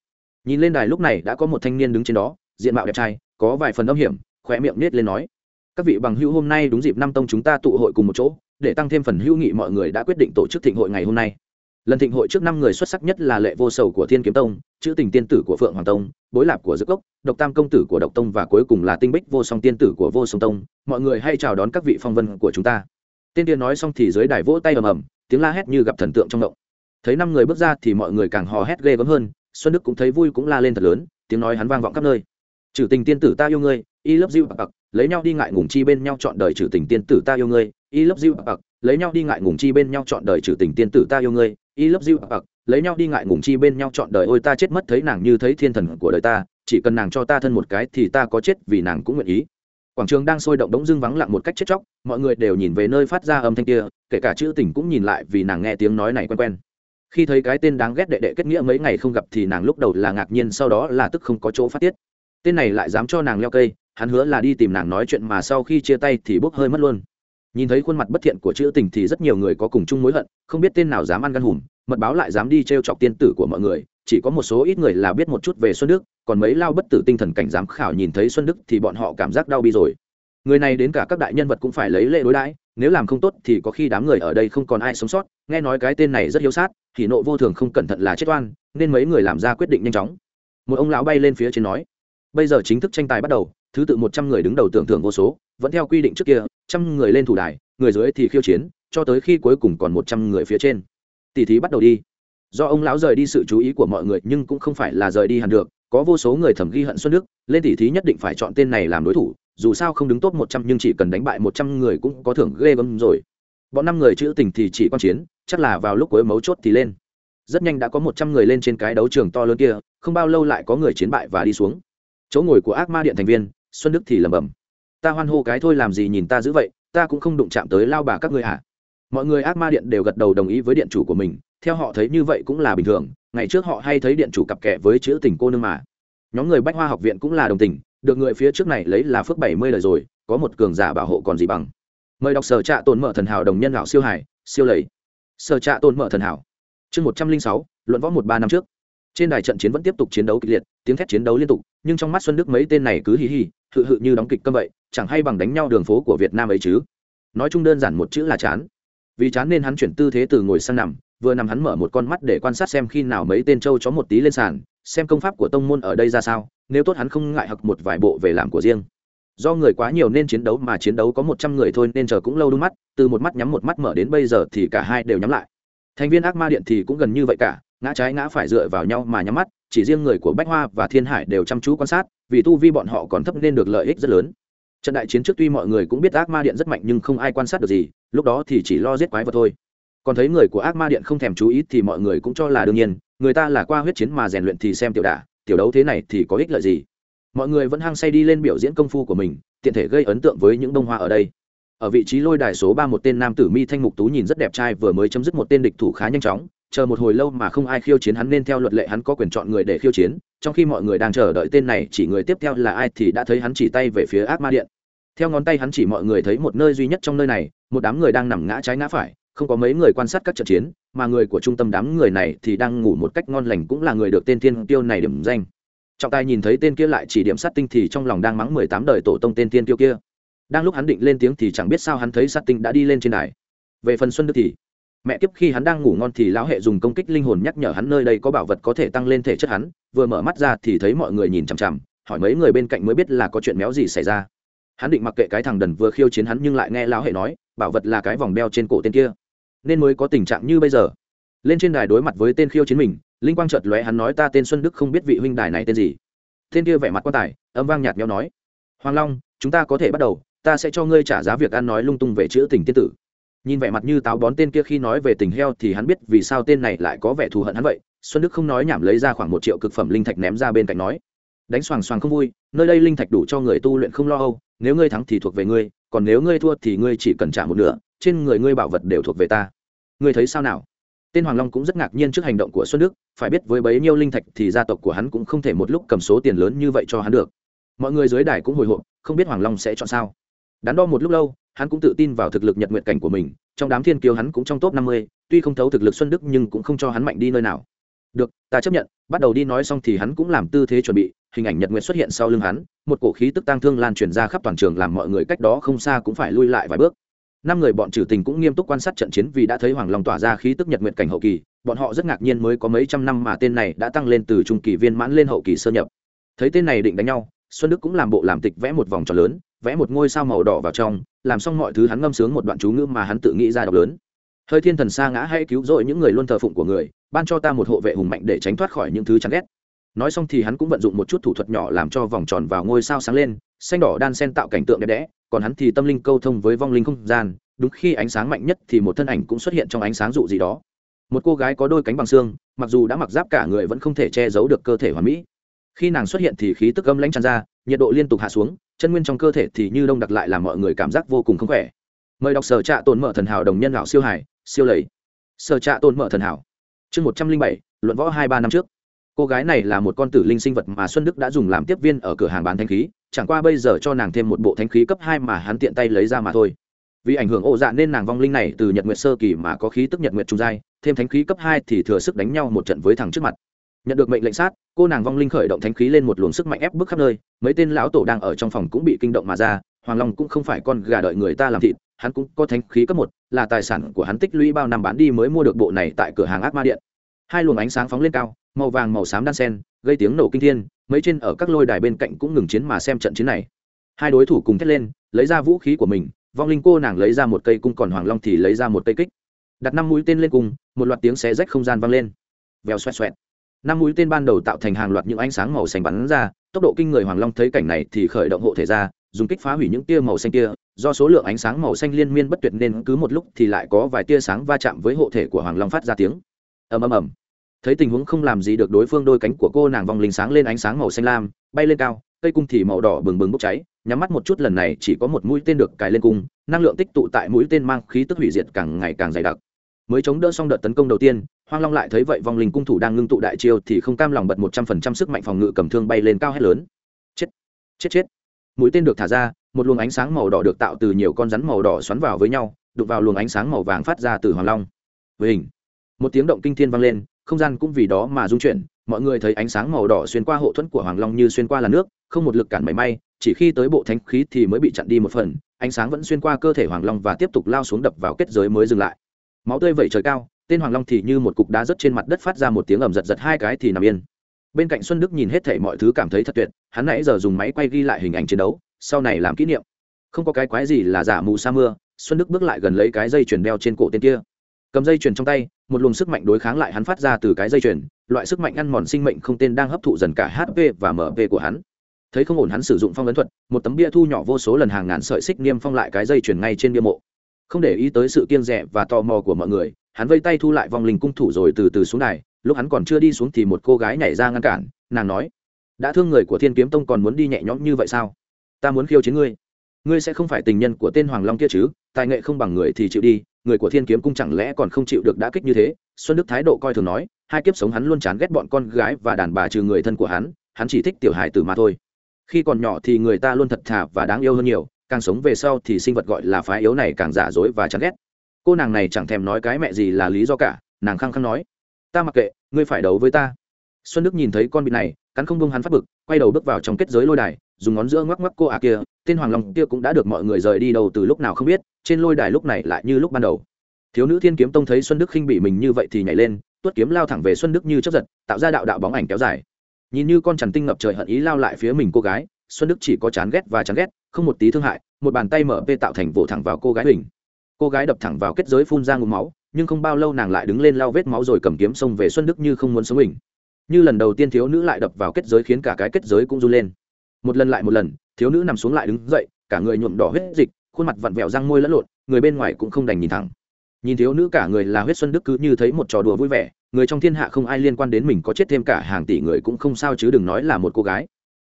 Nhìn lên đài lúc này đã có một thanh niên đứng trên đó, diện mạo đẹp trai, có vài phần âm hiểm khỏe miệng nết lên nói các vị bằng hữu hôm nay đúng dịp năm tông chúng ta tụ hội cùng một chỗ, để tăng thêm phần hữu nghị mọi người đã quyết định tổ chức thịnh hội ngày hôm nay. Lần thịnh hội trước năm người xuất sắc nhất là lệ vô sầu của thiên kiếm tông, chữ tình tiên tử của phượng hoàng tông, bối lạp của dược cốc, độc tam công tử của độc tông và cuối cùng là tinh bích vô song tiên tử của vô song tông. Mọi người hay chào đón các vị phong vân của chúng ta. Tiên tiên nói xong thì dưới đài vỗ tay ầm ầm, tiếng la hét như gặp thần tượng trong động. Thấy năm người bước ra thì mọi người càng hò hét ghê gớm hơn, xuân đức cũng thấy vui cũng la lên thật lớn, tiếng nói hắn vang vọng khắp nơi. Trừ tình tiên tử ta yêu ngươi, y lớp you bạc bạc lấy nhau đi ngại ngùng chi bên nhau chọn đời trừ tình tiên tử ta yêu ngươi, y love you bạc bạc, lấy nhau đi ngại ngùng chi bên nhau chọn đời trừ tình tiên tử ta yêu ngươi, y love you bạc bạc, lấy nhau đi ngại ngùng chi bên nhau chọn đời, ôi ta chết mất thấy nàng như thấy thiên thần của đời ta, chỉ cần nàng cho ta thân một cái thì ta có chết vì nàng cũng nguyện ý. Quảng trường đang sôi động đống dưng vắng lặng một cách chết chóc, mọi người đều nhìn về nơi phát ra âm thanh kia, kể cả chữ tình cũng nhìn lại vì nàng nghe tiếng nói này quen quen. Khi thấy cái tên đáng ghét đệ đệ kết nghĩa mấy ngày không gặp thì nàng lúc đầu là ngạc nhiên, sau đó là tức không có chỗ phát tiết tên này lại dám cho nàng leo cây, hắn hứa là đi tìm nàng nói chuyện mà sau khi chia tay thì bốc hơi mất luôn. Nhìn thấy khuôn mặt bất thiện của chữ tình thì rất nhiều người có cùng chung mối hận, không biết tên nào dám ăn gan hùm, mật báo lại dám đi t r e o chọc tiên tử của mọi người, chỉ có một số ít người là biết một chút về xuân đức, còn mấy lao bất tử tinh thần cảnh giám khảo nhìn thấy xuân đức thì bọn họ cảm giác đau bi rồi. Người này đến cả các đại nhân vật cũng phải lấy lệ đối đãi, nếu làm không tốt thì có khi đám người ở đây không còn ai sống sót, nghe nói cái tên này rất hiếu sát, thì nộ vô thường không cẩn thận là chết oan, nên mấy người làm ra quyết định nhanh chóng. Một ông lão bay lên phía trên nói bây giờ chính thức tranh tài bắt đầu, thứ tự một trăm người đứng đầu tưởng thưởng vô số, vẫn theo quy định trước kia, trăm người lên thủ đài, người dưới thì khiêu chiến, cho tới khi cuối cùng còn một trăm người phía trên. Tỷ thí bắt đầu đi. Do ông lão rời đi sự chú ý của mọi người, nhưng cũng không phải là rời đi hẳn được, có vô số người thầm ghi hận xuân đức, lên tỷ thí nhất định phải chọn tên này làm đối thủ, dù sao không đứng tốt một trăm nhưng chỉ cần đánh bại một trăm người cũng có thưởng ghê gớm rồi. Bọn năm người chữ tình thì chỉ quan chiến, chắc là vào lúc cuối mấu chốt thì lên. Rất nhanh đã có một trăm người lên trên cái đấu trường to lớn kia, không bao lâu lại có người chiến bại và đi xuống chỗ ngồi của ác ma điện thành viên, xuân đức thì lẩm bẩm. Ta hoan hô cái thôi làm gì nhìn ta giữ vậy, ta cũng không đụng chạm tới lao bà các ngươi hả? Mọi người ác ma điện đều gật đầu đồng ý với điện chủ của mình, theo họ thấy như vậy cũng là bình thường, ngày trước họ hay thấy điện chủ cặp kẹ với chữ tình cô nương mà. Nhóm người bách hoa học viện cũng là đồng tình, được người phía trước này lấy là phước bảy mươi lời rồi, có một cường giả bảo hộ còn gì bằng. Mời đọc sở trạ tồn mở thần hảo đồng nhân lão siêu hải, siêu lầy. Sở trạ tồn mở thần hảo. Chương một trăm linh sáu, luận võ một ba năm trước trên đài trận chiến vẫn tiếp tục chiến đấu kịch liệt, tiếng thét chiến đấu liên tục, nhưng trong mắt xuân đức mấy tên này cứ hì hì, hự hự như đóng kịch câm vậy, chẳng hay bằng đánh nhau đường phố của việt nam ấy chứ. Nói chung đơn giản một chữ là chán. Vì chán nên hắn chuyển tư thế từ ngồi sang nằm, vừa nằm hắn mở một con mắt để quan sát xem khi nào mấy tên trâu chó một tí lên sàn, xem công pháp của tông môn ở đây ra sao, nếu tốt hắn không ngại học một vài bộ về làm của riêng. Do người quá nhiều nên chiến đấu mà chiến đấu có một trăm người thôi nên chờ cũng lâu đúng mắt, từ một mắt nhắm một mắt mở đến bây giờ thì cả hai đều nhắm lại. Thành viên ác ma điện thì cũng gần như vậy cả ngã trái ngã phải dựa vào nhau mà nhắm mắt, chỉ riêng người của bách hoa và thiên hải đều chăm chú quan sát, vì tu vi bọn họ còn thấp nên được lợi ích rất lớn. Trận đại chiến trước tuy mọi người cũng biết ác ma điện rất mạnh nhưng không ai quan sát được gì, lúc đó thì chỉ lo giết quái vật thôi. Còn thấy người của ác ma điện không thèm chú ý thì mọi người cũng cho là đương nhiên, người ta là qua huyết chiến mà rèn luyện thì xem tiểu đả, tiểu đấu thế này thì có ích lợi gì. Mọi người vẫn hăng say đi lên biểu diễn công phu của mình, tiện thể gây ấn tượng với những bông hoa ở đây. Ở vị trí lôi đài số ba một tên nam tử mi thanh mục tú nhìn rất đẹp trai vừa mới chấm dứt một tên địch thủ khá nhanh chóng chờ một hồi lâu mà không ai khiêu chiến hắn nên theo luật lệ hắn có quyền chọn người để khiêu chiến, trong khi mọi người đang chờ đợi tên này, chỉ người tiếp theo là ai thì đã thấy hắn chỉ tay về phía ác ma điện. Theo ngón tay hắn chỉ mọi người thấy một nơi duy nhất trong nơi này, một đám người đang nằm ngã trái ngã phải, không có mấy người quan sát các trận chiến, mà người của trung tâm đám người này thì đang ngủ một cách ngon lành cũng là người được tên thiên tiêu này điểm danh. Trọng tài nhìn thấy tên kia lại chỉ điểm sát tinh thì trong lòng đang mắng mười tám đời tổ tông tên thiên tiêu kia. Đang lúc hắn định lên tiếng thì chẳng biết sao hắn thấy sát tinh đã đi lên trên đài. Về phần xuân đức thì mẹ kiếp khi hắn đang ngủ ngon thì lão hệ dùng công kích linh hồn nhắc nhở hắn nơi đây có bảo vật có thể tăng lên thể chất hắn, vừa mở mắt ra thì thấy mọi người nhìn chằm chằm, hỏi mấy người bên cạnh mới biết là có chuyện méo gì xảy ra. Hắn định mặc kệ cái thằng đần vừa khiêu chiến hắn nhưng lại nghe lão hệ nói, bảo vật là cái vòng đeo trên cổ tên kia. Nên mới có tình trạng như bây giờ. Lên trên đài đối mặt với tên khiêu chiến mình, linh quang chợt lóe hắn nói ta tên xuân đức không biết vị huynh đài này tên gì. Tên kia vẻ mặt quan tài, âm vang nhạt nhau nói, hoàng long, chúng ta có thể bắt đầu, ta sẽ cho ngươi trả giá việc ăn nói lung tung về chữ tình tiên tử nhìn vẻ mặt như táo bón tên kia khi nói về tình heo thì hắn biết vì sao tên này lại có vẻ thù hận hắn vậy. Xuân đức không nói nhảm lấy ra khoảng một triệu cực phẩm linh thạch ném ra bên cạnh nói, đánh xoàng xoàng không vui, nơi đây linh thạch đủ cho người tu luyện không lo âu, nếu ngươi thắng thì thuộc về ngươi, còn nếu ngươi thua thì ngươi chỉ cần trả một nửa, trên người ngươi bảo vật đều thuộc về ta. Ngươi thấy sao nào? Tên hoàng long cũng rất ngạc nhiên trước hành động của xuân đức, phải biết với bấy nhiêu linh thạch thì gia tộc của hắn cũng không thể một lúc cầm số tiền lớn như vậy cho hắn được. Mọi người dưới đài cũng hồi hộp, không biết hoàng long sẽ chọn sao. Đắn đo một lúc lâu hắn cũng tự tin vào thực lực nhật nguyện cảnh của mình, trong đám thiên kiêu hắn cũng trong top năm mươi, tuy không thấu thực lực xuân đức nhưng cũng không cho hắn mạnh đi nơi nào. Được, ta chấp nhận, bắt đầu đi nói xong thì hắn cũng làm tư thế chuẩn bị, hình ảnh nhật nguyện xuất hiện sau lưng hắn, một cổ khí tức tăng thương lan truyền ra khắp toàn trường làm mọi người cách đó không xa cũng phải lui lại vài bước. Năm người bọn trừ tình cũng nghiêm túc quan sát trận chiến vì đã thấy hoàng long tỏa ra khí tức nhật nguyện cảnh hậu kỳ, bọn họ rất ngạc nhiên mới có mấy trăm năm mà tên này đã tăng lên từ trung kỳ viên mãn lên hậu kỳ sơ nhập. Thấy tên này định đánh nhau, xuân đức cũng làm bộ làm tịch vẽ một vòng tròn lớn vẽ một ngôi sao màu đỏ vào trong, làm xong mọi thứ hắn ngâm sướng một đoạn chú ngữ mà hắn tự nghĩ ra đọc lớn. Hơi thiên thần xa ngã hay cứu rỗi những người luôn thờ phụng của người, ban cho ta một hộ vệ hùng mạnh để tránh thoát khỏi những thứ chán ghét. Nói xong thì hắn cũng vận dụng một chút thủ thuật nhỏ làm cho vòng tròn vào ngôi sao sáng lên, xanh đỏ đan sen tạo cảnh tượng đẹp đẽ, còn hắn thì tâm linh câu thông với vong linh không gian, đúng khi ánh sáng mạnh nhất thì một thân ảnh cũng xuất hiện trong ánh sáng dụ gì đó. Một cô gái có đôi cánh bằng xương, mặc dù đã mặc giáp cả người vẫn không thể che giấu được cơ thể hoàn mỹ. Khi nàng xuất hiện thì khí tức âm lãnh tràn ra, nhiệt độ liên tục hạ xuống chân nguyên trong cơ thể thì như đông đặc lại làm mọi người cảm giác vô cùng không khỏe. Mời đọc sở trạ tồn mở thần hảo đồng nhân lão siêu hải, siêu lầy. Sở trạ tồn mở thần hảo. Chương một trăm linh bảy, luận võ hai ba năm trước. Cô gái này là một con tử linh sinh vật mà xuân đức đã dùng làm tiếp viên ở cửa hàng bán thanh khí, chẳng qua bây giờ cho nàng thêm một bộ thanh khí cấp hai mà hắn tiện tay lấy ra mà thôi. Vì ảnh hưởng ổ dạ nên nàng vong linh này từ nhật nguyệt sơ kỳ mà có khí tức nhật nguyệt trung giai, thêm thánh khí cấp hai thì thừa sức đánh nhau một trận với thằng trước mặt nhận được mệnh lệnh sát cô nàng vong linh khởi động thánh khí lên một luồng sức mạnh ép bức khắp nơi mấy tên lão tổ đang ở trong phòng cũng bị kinh động mà ra hoàng long cũng không phải con gà đợi người ta làm thịt hắn cũng có thánh khí cấp một là tài sản của hắn tích lũy bao năm bán đi mới mua được bộ này tại cửa hàng ác ma điện. Hai luồng ánh sáng phóng lên cao màu vàng màu xám đan sen gây tiếng nổ kinh thiên mấy trên ở các lôi đài bên cạnh cũng ngừng chiến mà xem trận chiến này. Hai đối thủ cùng thét lên lấy ra vũ khí của mình vong linh cô nàng lấy ra một cây cung còn hoàng long thì lấy ra một cây kích. Đặt năm mũi tên lên cùng, một loạt tiếng xé rách không gian vang lên. Vèo xoẹt xoẹt năm mũi tên ban đầu tạo thành hàng loạt những ánh sáng màu xanh bắn ra, tốc độ kinh người hoàng long thấy cảnh này thì khởi động hộ thể ra, dùng kích phá hủy những tia màu xanh kia, do số lượng ánh sáng màu xanh liên miên bất tuyệt nên cứ một lúc thì lại có vài tia sáng va chạm với hộ thể của hoàng long phát ra tiếng. Ầm ầm ầm. Thấy tình huống không làm gì được đối phương đôi cánh của cô nàng vong linh sáng lên ánh sáng màu xanh lam, bay lên cao, cây cung thì màu đỏ bừng bừng bốc cháy, nhắm mắt một chút lần này chỉ có một mũi tên được cài lên cung, năng lượng tích tụ tại mũi tên mang khí tức hủy diệt càng ngày càng dày đặc. Mới chống đỡ xong đợt tấn công đầu tiên hoang long lại thấy vậy, vong linh cung thủ đang ngưng tụ đại chiêu thì không cam lòng bật một trăm phần trăm sức mạnh phòng ngự cầm thương bay lên cao hết lớn. Chết chết chết. Mũi tên được thả ra, một luồng ánh sáng màu đỏ được tạo từ nhiều con rắn màu đỏ xoắn vào với nhau đục vào luồng ánh sáng màu vàng phát ra từ hoàng long. Với hình một tiếng động kinh thiên vang lên, không gian cũng vì đó mà rung chuyển, mọi người thấy ánh sáng màu đỏ xuyên qua hộ thuẫn của hoàng long như xuyên qua là nước, không một lực cản mảy may, chỉ khi tới bộ thánh khí thì mới bị chặn đi một phần, ánh sáng vẫn xuyên qua cơ thể hoàng long và tiếp tục lao xuống đập vào kết giới mới dừng lại. Máu tươi vẩy trời cao tên hoàng long thì như một cục đá rớt trên mặt đất phát ra một tiếng ầm giật giật, hai cái thì nằm yên. Bên cạnh xuân đức nhìn hết thảy mọi thứ cảm thấy thật tuyệt, hắn nãy giờ dùng máy quay ghi lại hình ảnh chiến đấu, sau này làm kỷ niệm. Không có cái quái gì là giả mù sa mưa, xuân đức bước lại gần lấy cái dây chuyền đeo trên cổ tên kia. Cầm dây chuyền trong tay, một luồng sức mạnh đối kháng lại hắn phát ra từ cái dây chuyền, loại sức mạnh ăn mòn sinh mệnh không tên đang hấp thụ dần cả hp và mp của hắn. Thấy không ổn hắn sử dụng phong ấn thuật, một tấm bia thu nhỏ vô số lần hàng ngàn sợi xích niêm phong lại cái dây chuyền ngay trên bia mộ. Không để ý tới sự kiêng rẻ và tò mò của mọi người hắn vây tay thu lại vòng linh cung thủ rồi từ từ xuống đài, lúc hắn còn chưa đi xuống thì một cô gái nhảy ra ngăn cản, nàng nói, đã thương người của thiên kiếm tông còn muốn đi nhẹ nhõm như vậy sao? Ta muốn khiêu chiến ngươi. Ngươi sẽ không phải tình nhân của tên hoàng long kia chứ, tài nghệ không bằng người thì chịu đi, người của thiên kiếm cung chẳng lẽ còn không chịu được đã kích như thế? Xuân đức thái độ coi thường nói, hai kiếp sống hắn luôn chán ghét bọn con gái và đàn bà trừ người thân của hắn hắn chỉ thích tiểu hài tử mà thôi. Khi còn nhỏ thì người ta luôn thật thà và đáng yêu hơn nhiều, càng sống về sau thì sinh vật gọi là phái yếu này càng giả dối và chán ghét cô nàng này chẳng thèm nói cái mẹ gì là lý do cả, nàng khăng khăng nói, ta mặc kệ, ngươi phải đấu với ta. Xuân đức nhìn thấy con bị này, cắn không bông hắn phát bực, quay đầu bước vào trong kết giới lôi đài, dùng ngón giữa ngoắc ngoắc cô à kia, tên hoàng long kia cũng đã được mọi người rời đi đầu từ lúc nào không biết, trên lôi đài lúc này lại như lúc ban đầu. Thiếu nữ thiên kiếm tông thấy xuân đức khinh bị mình như vậy thì nhảy lên tuất kiếm lao thẳng về xuân đức như chấp giật, tạo ra đạo đạo bóng ảnh kéo dài. Nhìn như con chằn tinh ngập trời hận ý lao lại phía mình cô gái, xuân đức chỉ có chán ghét và chán ghét, không một tí thương hại, một bàn tay mở vê tạo thành vỗ thẳng vào cô gái mình cô gái đập thẳng vào kết giới phun ra ngụm máu, nhưng không bao lâu nàng lại đứng lên lau vết máu rồi cầm kiếm xông về xuân đức như không muốn sống mình. Như lần đầu tiên thiếu nữ lại đập vào kết giới khiến cả cái kết giới cũng run lên. Một lần lại một lần, thiếu nữ nằm xuống lại đứng dậy, cả người nhuộm đỏ huyết dịch, khuôn mặt vặn vẹo răng môi lẫn lộn, người bên ngoài cũng không đành nhìn thẳng. Nhìn thiếu nữ cả người là huyết xuân đức cứ như thấy một trò đùa vui vẻ, người trong thiên hạ không ai liên quan đến mình có chết thêm cả hàng tỷ người cũng không sao chứ đừng nói là một cô gái.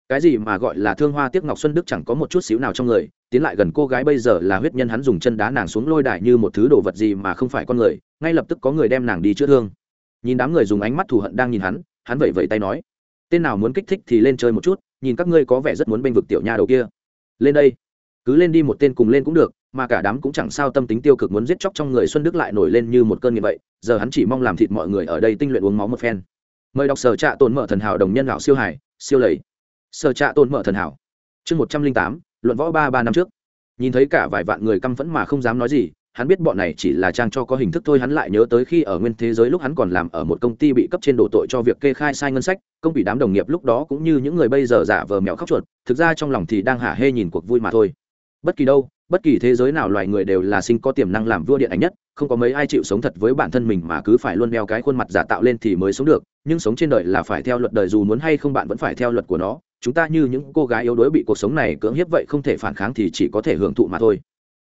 Cái gì mà gọi là thương hoa tiếc ngọc xuân đức chẳng có một chút xíu nào trong người tiến lại gần cô gái bây giờ là huyết nhân hắn dùng chân đá nàng xuống lôi đài như một thứ đồ vật gì mà không phải con người, ngay lập tức có người đem nàng đi chữa thương. Nhìn đám người dùng ánh mắt thù hận đang nhìn hắn hắn vẫy vẫy tay nói, tên nào muốn kích thích thì lên chơi một chút, nhìn các ngươi có vẻ rất muốn bênh vực tiểu nha đầu kia. Lên đây. Cứ lên đi một tên cùng lên cũng được, mà cả đám cũng chẳng sao tâm tính tiêu cực muốn giết chóc trong người xuân đức lại nổi lên như một cơn như vậy, giờ hắn chỉ mong làm thịt mọi người ở đây tinh luyện uống máu một phen. Mời đọc sở trạ tồn mở thần hảo đồng nhân lão siêu hải, siêu lầy. Sở trạ tồn mở thần hảo, chương một trăm linh tám luận võ ba ba năm trước. Nhìn thấy cả vài vạn người căm phẫn mà không dám nói gì, hắn biết bọn này chỉ là trang cho có hình thức thôi, hắn lại nhớ tới khi ở nguyên thế giới lúc hắn còn làm ở một công ty bị cấp trên đổ tội cho việc kê khai sai ngân sách, công bị đám đồng nghiệp lúc đó cũng như những người bây giờ giả vờ mèo khóc chuột, thực ra trong lòng thì đang hả hê nhìn cuộc vui mà thôi. Bất kỳ đâu, bất kỳ thế giới nào loài người đều là sinh có tiềm năng làm vua điện ảnh nhất, không có mấy ai chịu sống thật với bản thân mình mà cứ phải luôn đeo cái khuôn mặt giả tạo lên thì mới sống được, nhưng sống trên đời là phải theo luật đời dù muốn hay không bạn vẫn phải theo luật của nó chúng ta như những cô gái yếu đuối bị cuộc sống này cưỡng hiếp vậy không thể phản kháng thì chỉ có thể hưởng thụ mà thôi.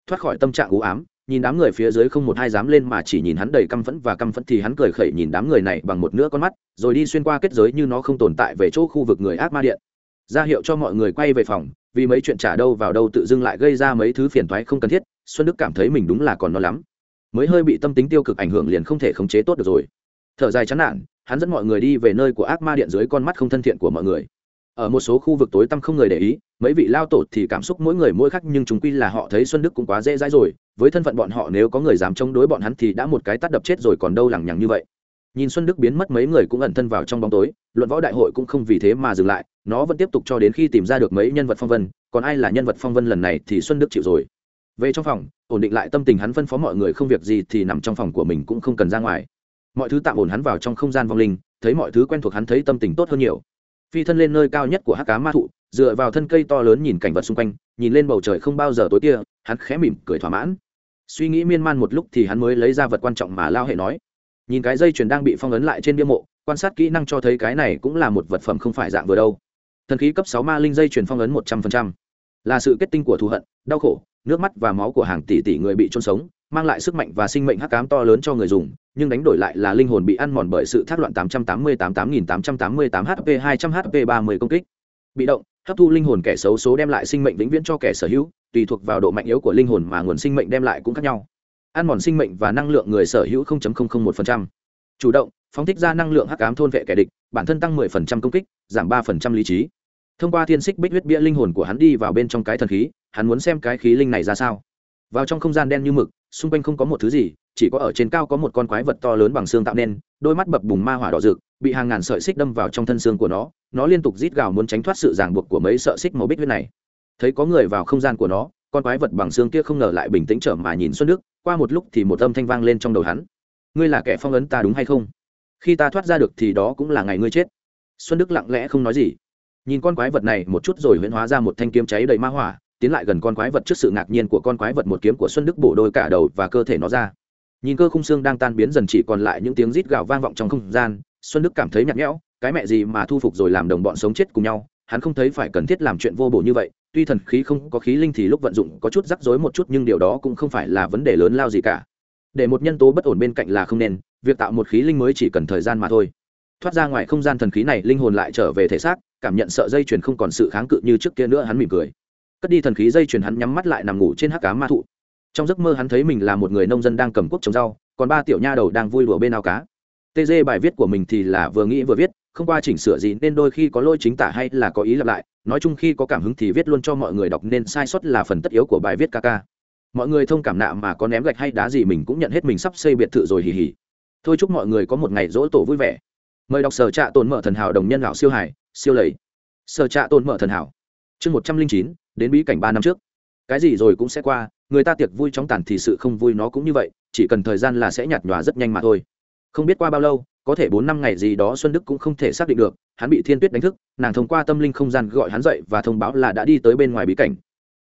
Thoát khỏi tâm trạng u ám, nhìn đám người phía dưới không một ai dám lên mà chỉ nhìn hắn đầy căm phẫn và căm phẫn thì hắn cười khẩy nhìn đám người này bằng một nửa con mắt, rồi đi xuyên qua kết giới như nó không tồn tại về chỗ khu vực người ác ma điện. Ra hiệu cho mọi người quay về phòng, vì mấy chuyện trả đâu vào đâu tự dưng lại gây ra mấy thứ phiền toái không cần thiết, xuân đức cảm thấy mình đúng là còn nó lắm. Mới hơi bị tâm tính tiêu cực ảnh hưởng liền không thể khống chế tốt được rồi. Thở dài chán nản, hắn dẫn mọi người đi về nơi của ác ma điện dưới con mắt không thân thiện của mọi người ở một số khu vực tối tăm không người để ý, mấy vị lao tổ thì cảm xúc mỗi người mỗi khác, nhưng chúng quy là họ thấy xuân đức cũng quá dễ dãi rồi, với thân phận bọn họ nếu có người dám chống đối bọn hắn thì đã một cái tắt đập chết rồi còn đâu lằng nhằng như vậy. Nhìn xuân đức biến mất mấy người cũng ẩn thân vào trong bóng tối, luận võ đại hội cũng không vì thế mà dừng lại, nó vẫn tiếp tục cho đến khi tìm ra được mấy nhân vật phong vân, còn ai là nhân vật phong vân lần này thì xuân đức chịu rồi. Về trong phòng, ổn định lại tâm tình hắn phân phó mọi người không việc gì thì nằm trong phòng của mình cũng không cần ra ngoài. Mọi thứ tạm ổn hắn vào trong không gian vong linh, thấy mọi thứ quen thuộc hắn thấy tâm tình tốt hơn nhiều phi thân lên nơi cao nhất của hắc cá ma thụ dựa vào thân cây to lớn nhìn cảnh vật xung quanh nhìn lên bầu trời không bao giờ tối kia hắn khẽ mỉm cười thỏa mãn. Suy nghĩ miên man một lúc thì hắn mới lấy ra vật quan trọng mà lao hệ nói. Nhìn cái dây chuyền đang bị phong ấn lại trên bia mộ quan sát kỹ năng cho thấy cái này cũng là một vật phẩm không phải dạng vừa đâu. Thần khí cấp sáu ma linh dây chuyền phong ấn một trăm phần trăm, là sự kết tinh của thù hận đau khổ nước mắt và máu của hàng tỷ tỷ người bị trôn sống mang lại sức mạnh và sinh mệnh hắc cám to lớn cho người dùng nhưng đánh đổi lại là linh hồn bị ăn mòn bởi sự thác loạn 888 8888 HP 200 HP 30 công kích. Bị động, hấp thu linh hồn kẻ xấu số đem lại sinh mệnh vĩnh viễn cho kẻ sở hữu tùy thuộc vào độ mạnh yếu của linh hồn mà nguồn sinh mệnh đem lại cũng khác nhau ăn mòn sinh mệnh và năng lượng người sở hữu 0.001%. chủ động phóng thích ra năng lượng hắc ám thôn vệ kẻ địch bản thân tăng 10% công kích giảm 3% lý trí thông qua thiên xích bích huyết bia linh hồn của hắn đi vào bên trong cái thần khí hắn muốn xem cái khí linh này ra sao vào trong không gian đen như mực xung quanh không có một thứ gì, chỉ có ở trên cao có một con quái vật to lớn bằng xương tạo nên, đôi mắt bập bùng ma hỏa đỏ rực, bị hàng ngàn sợi xích đâm vào trong thân xương của nó nó liên tục rít gào muốn tránh thoát sự ràng buộc của mấy sợi xích màu bích huyết này. Thấy có người vào không gian của nó, con quái vật bằng xương kia không ngờ lại bình tĩnh trở mà nhìn xuân đức, qua một lúc thì một âm thanh vang lên trong đầu hắn. Ngươi là kẻ phong ấn ta đúng hay không? Khi ta thoát ra được thì đó cũng là ngày ngươi chết. Xuân đức lặng lẽ không nói gì. Nhìn con quái vật này một chút rồi huyễn hóa ra một thanh kiếm cháy đầy ma hỏa tiến lại gần con quái vật trước sự ngạc nhiên của con quái vật một kiếm của xuân đức bổ đôi cả đầu và cơ thể nó ra. Nhìn cơ khung xương đang tan biến dần chỉ còn lại những tiếng rít gào vang vọng trong không gian, xuân đức cảm thấy nhạt nhẽo, cái mẹ gì mà thu phục rồi làm đồng bọn sống chết cùng nhau, hắn không thấy phải cần thiết làm chuyện vô bổ như vậy, tuy thần khí không có khí linh thì lúc vận dụng có chút rắc rối một chút nhưng điều đó cũng không phải là vấn đề lớn lao gì cả. Để một nhân tố bất ổn bên cạnh là không nên, việc tạo một khí linh mới chỉ cần thời gian mà thôi. Thoát ra ngoài không gian thần khí này linh hồn lại trở về thể xác, cảm nhận sợ dây chuyền không còn sự kháng cự như trước kia nữa hắn mỉm cười cất đi thần khí dây chuyền hắn nhắm mắt lại nằm ngủ trên hắc cá ma thụ. Trong giấc mơ hắn thấy mình là một người nông dân đang cầm cuốc trồng rau, còn ba tiểu nha đầu đang vui đùa bên ao cá. Tg bài viết của mình thì là vừa nghĩ vừa viết, không qua chỉnh sửa gì nên đôi khi có lỗi chính tả hay là có ý lặp lại, nói chung khi có cảm hứng thì viết luôn cho mọi người đọc nên sai sót là phần tất yếu của bài viết ca ca. Mọi người thông cảm nạ mà có ném gạch hay đá gì mình cũng nhận hết mình sắp xây biệt thự rồi hì hì. Thôi chúc mọi người có một ngày dỗ tổ vui vẻ. Mời đọc sở trạ tồn mở thần hảo đồng nhân lão siêu hải siêu lầy. Sở trạ tồn mở thần hảo chương một trăm linh chín, đến bí cảnh ba năm trước. Cái gì rồi cũng sẽ qua, người ta tiệc vui chóng tàn thì sự không vui nó cũng như vậy, chỉ cần thời gian là sẽ nhạt nhòa rất nhanh mà thôi. Không biết qua bao lâu, có thể bốn năm ngày gì đó xuân đức cũng không thể xác định được, hắn bị thiên tuyết đánh thức, nàng thông qua tâm linh không gian gọi hắn dậy và thông báo là đã đi tới bên ngoài bí cảnh.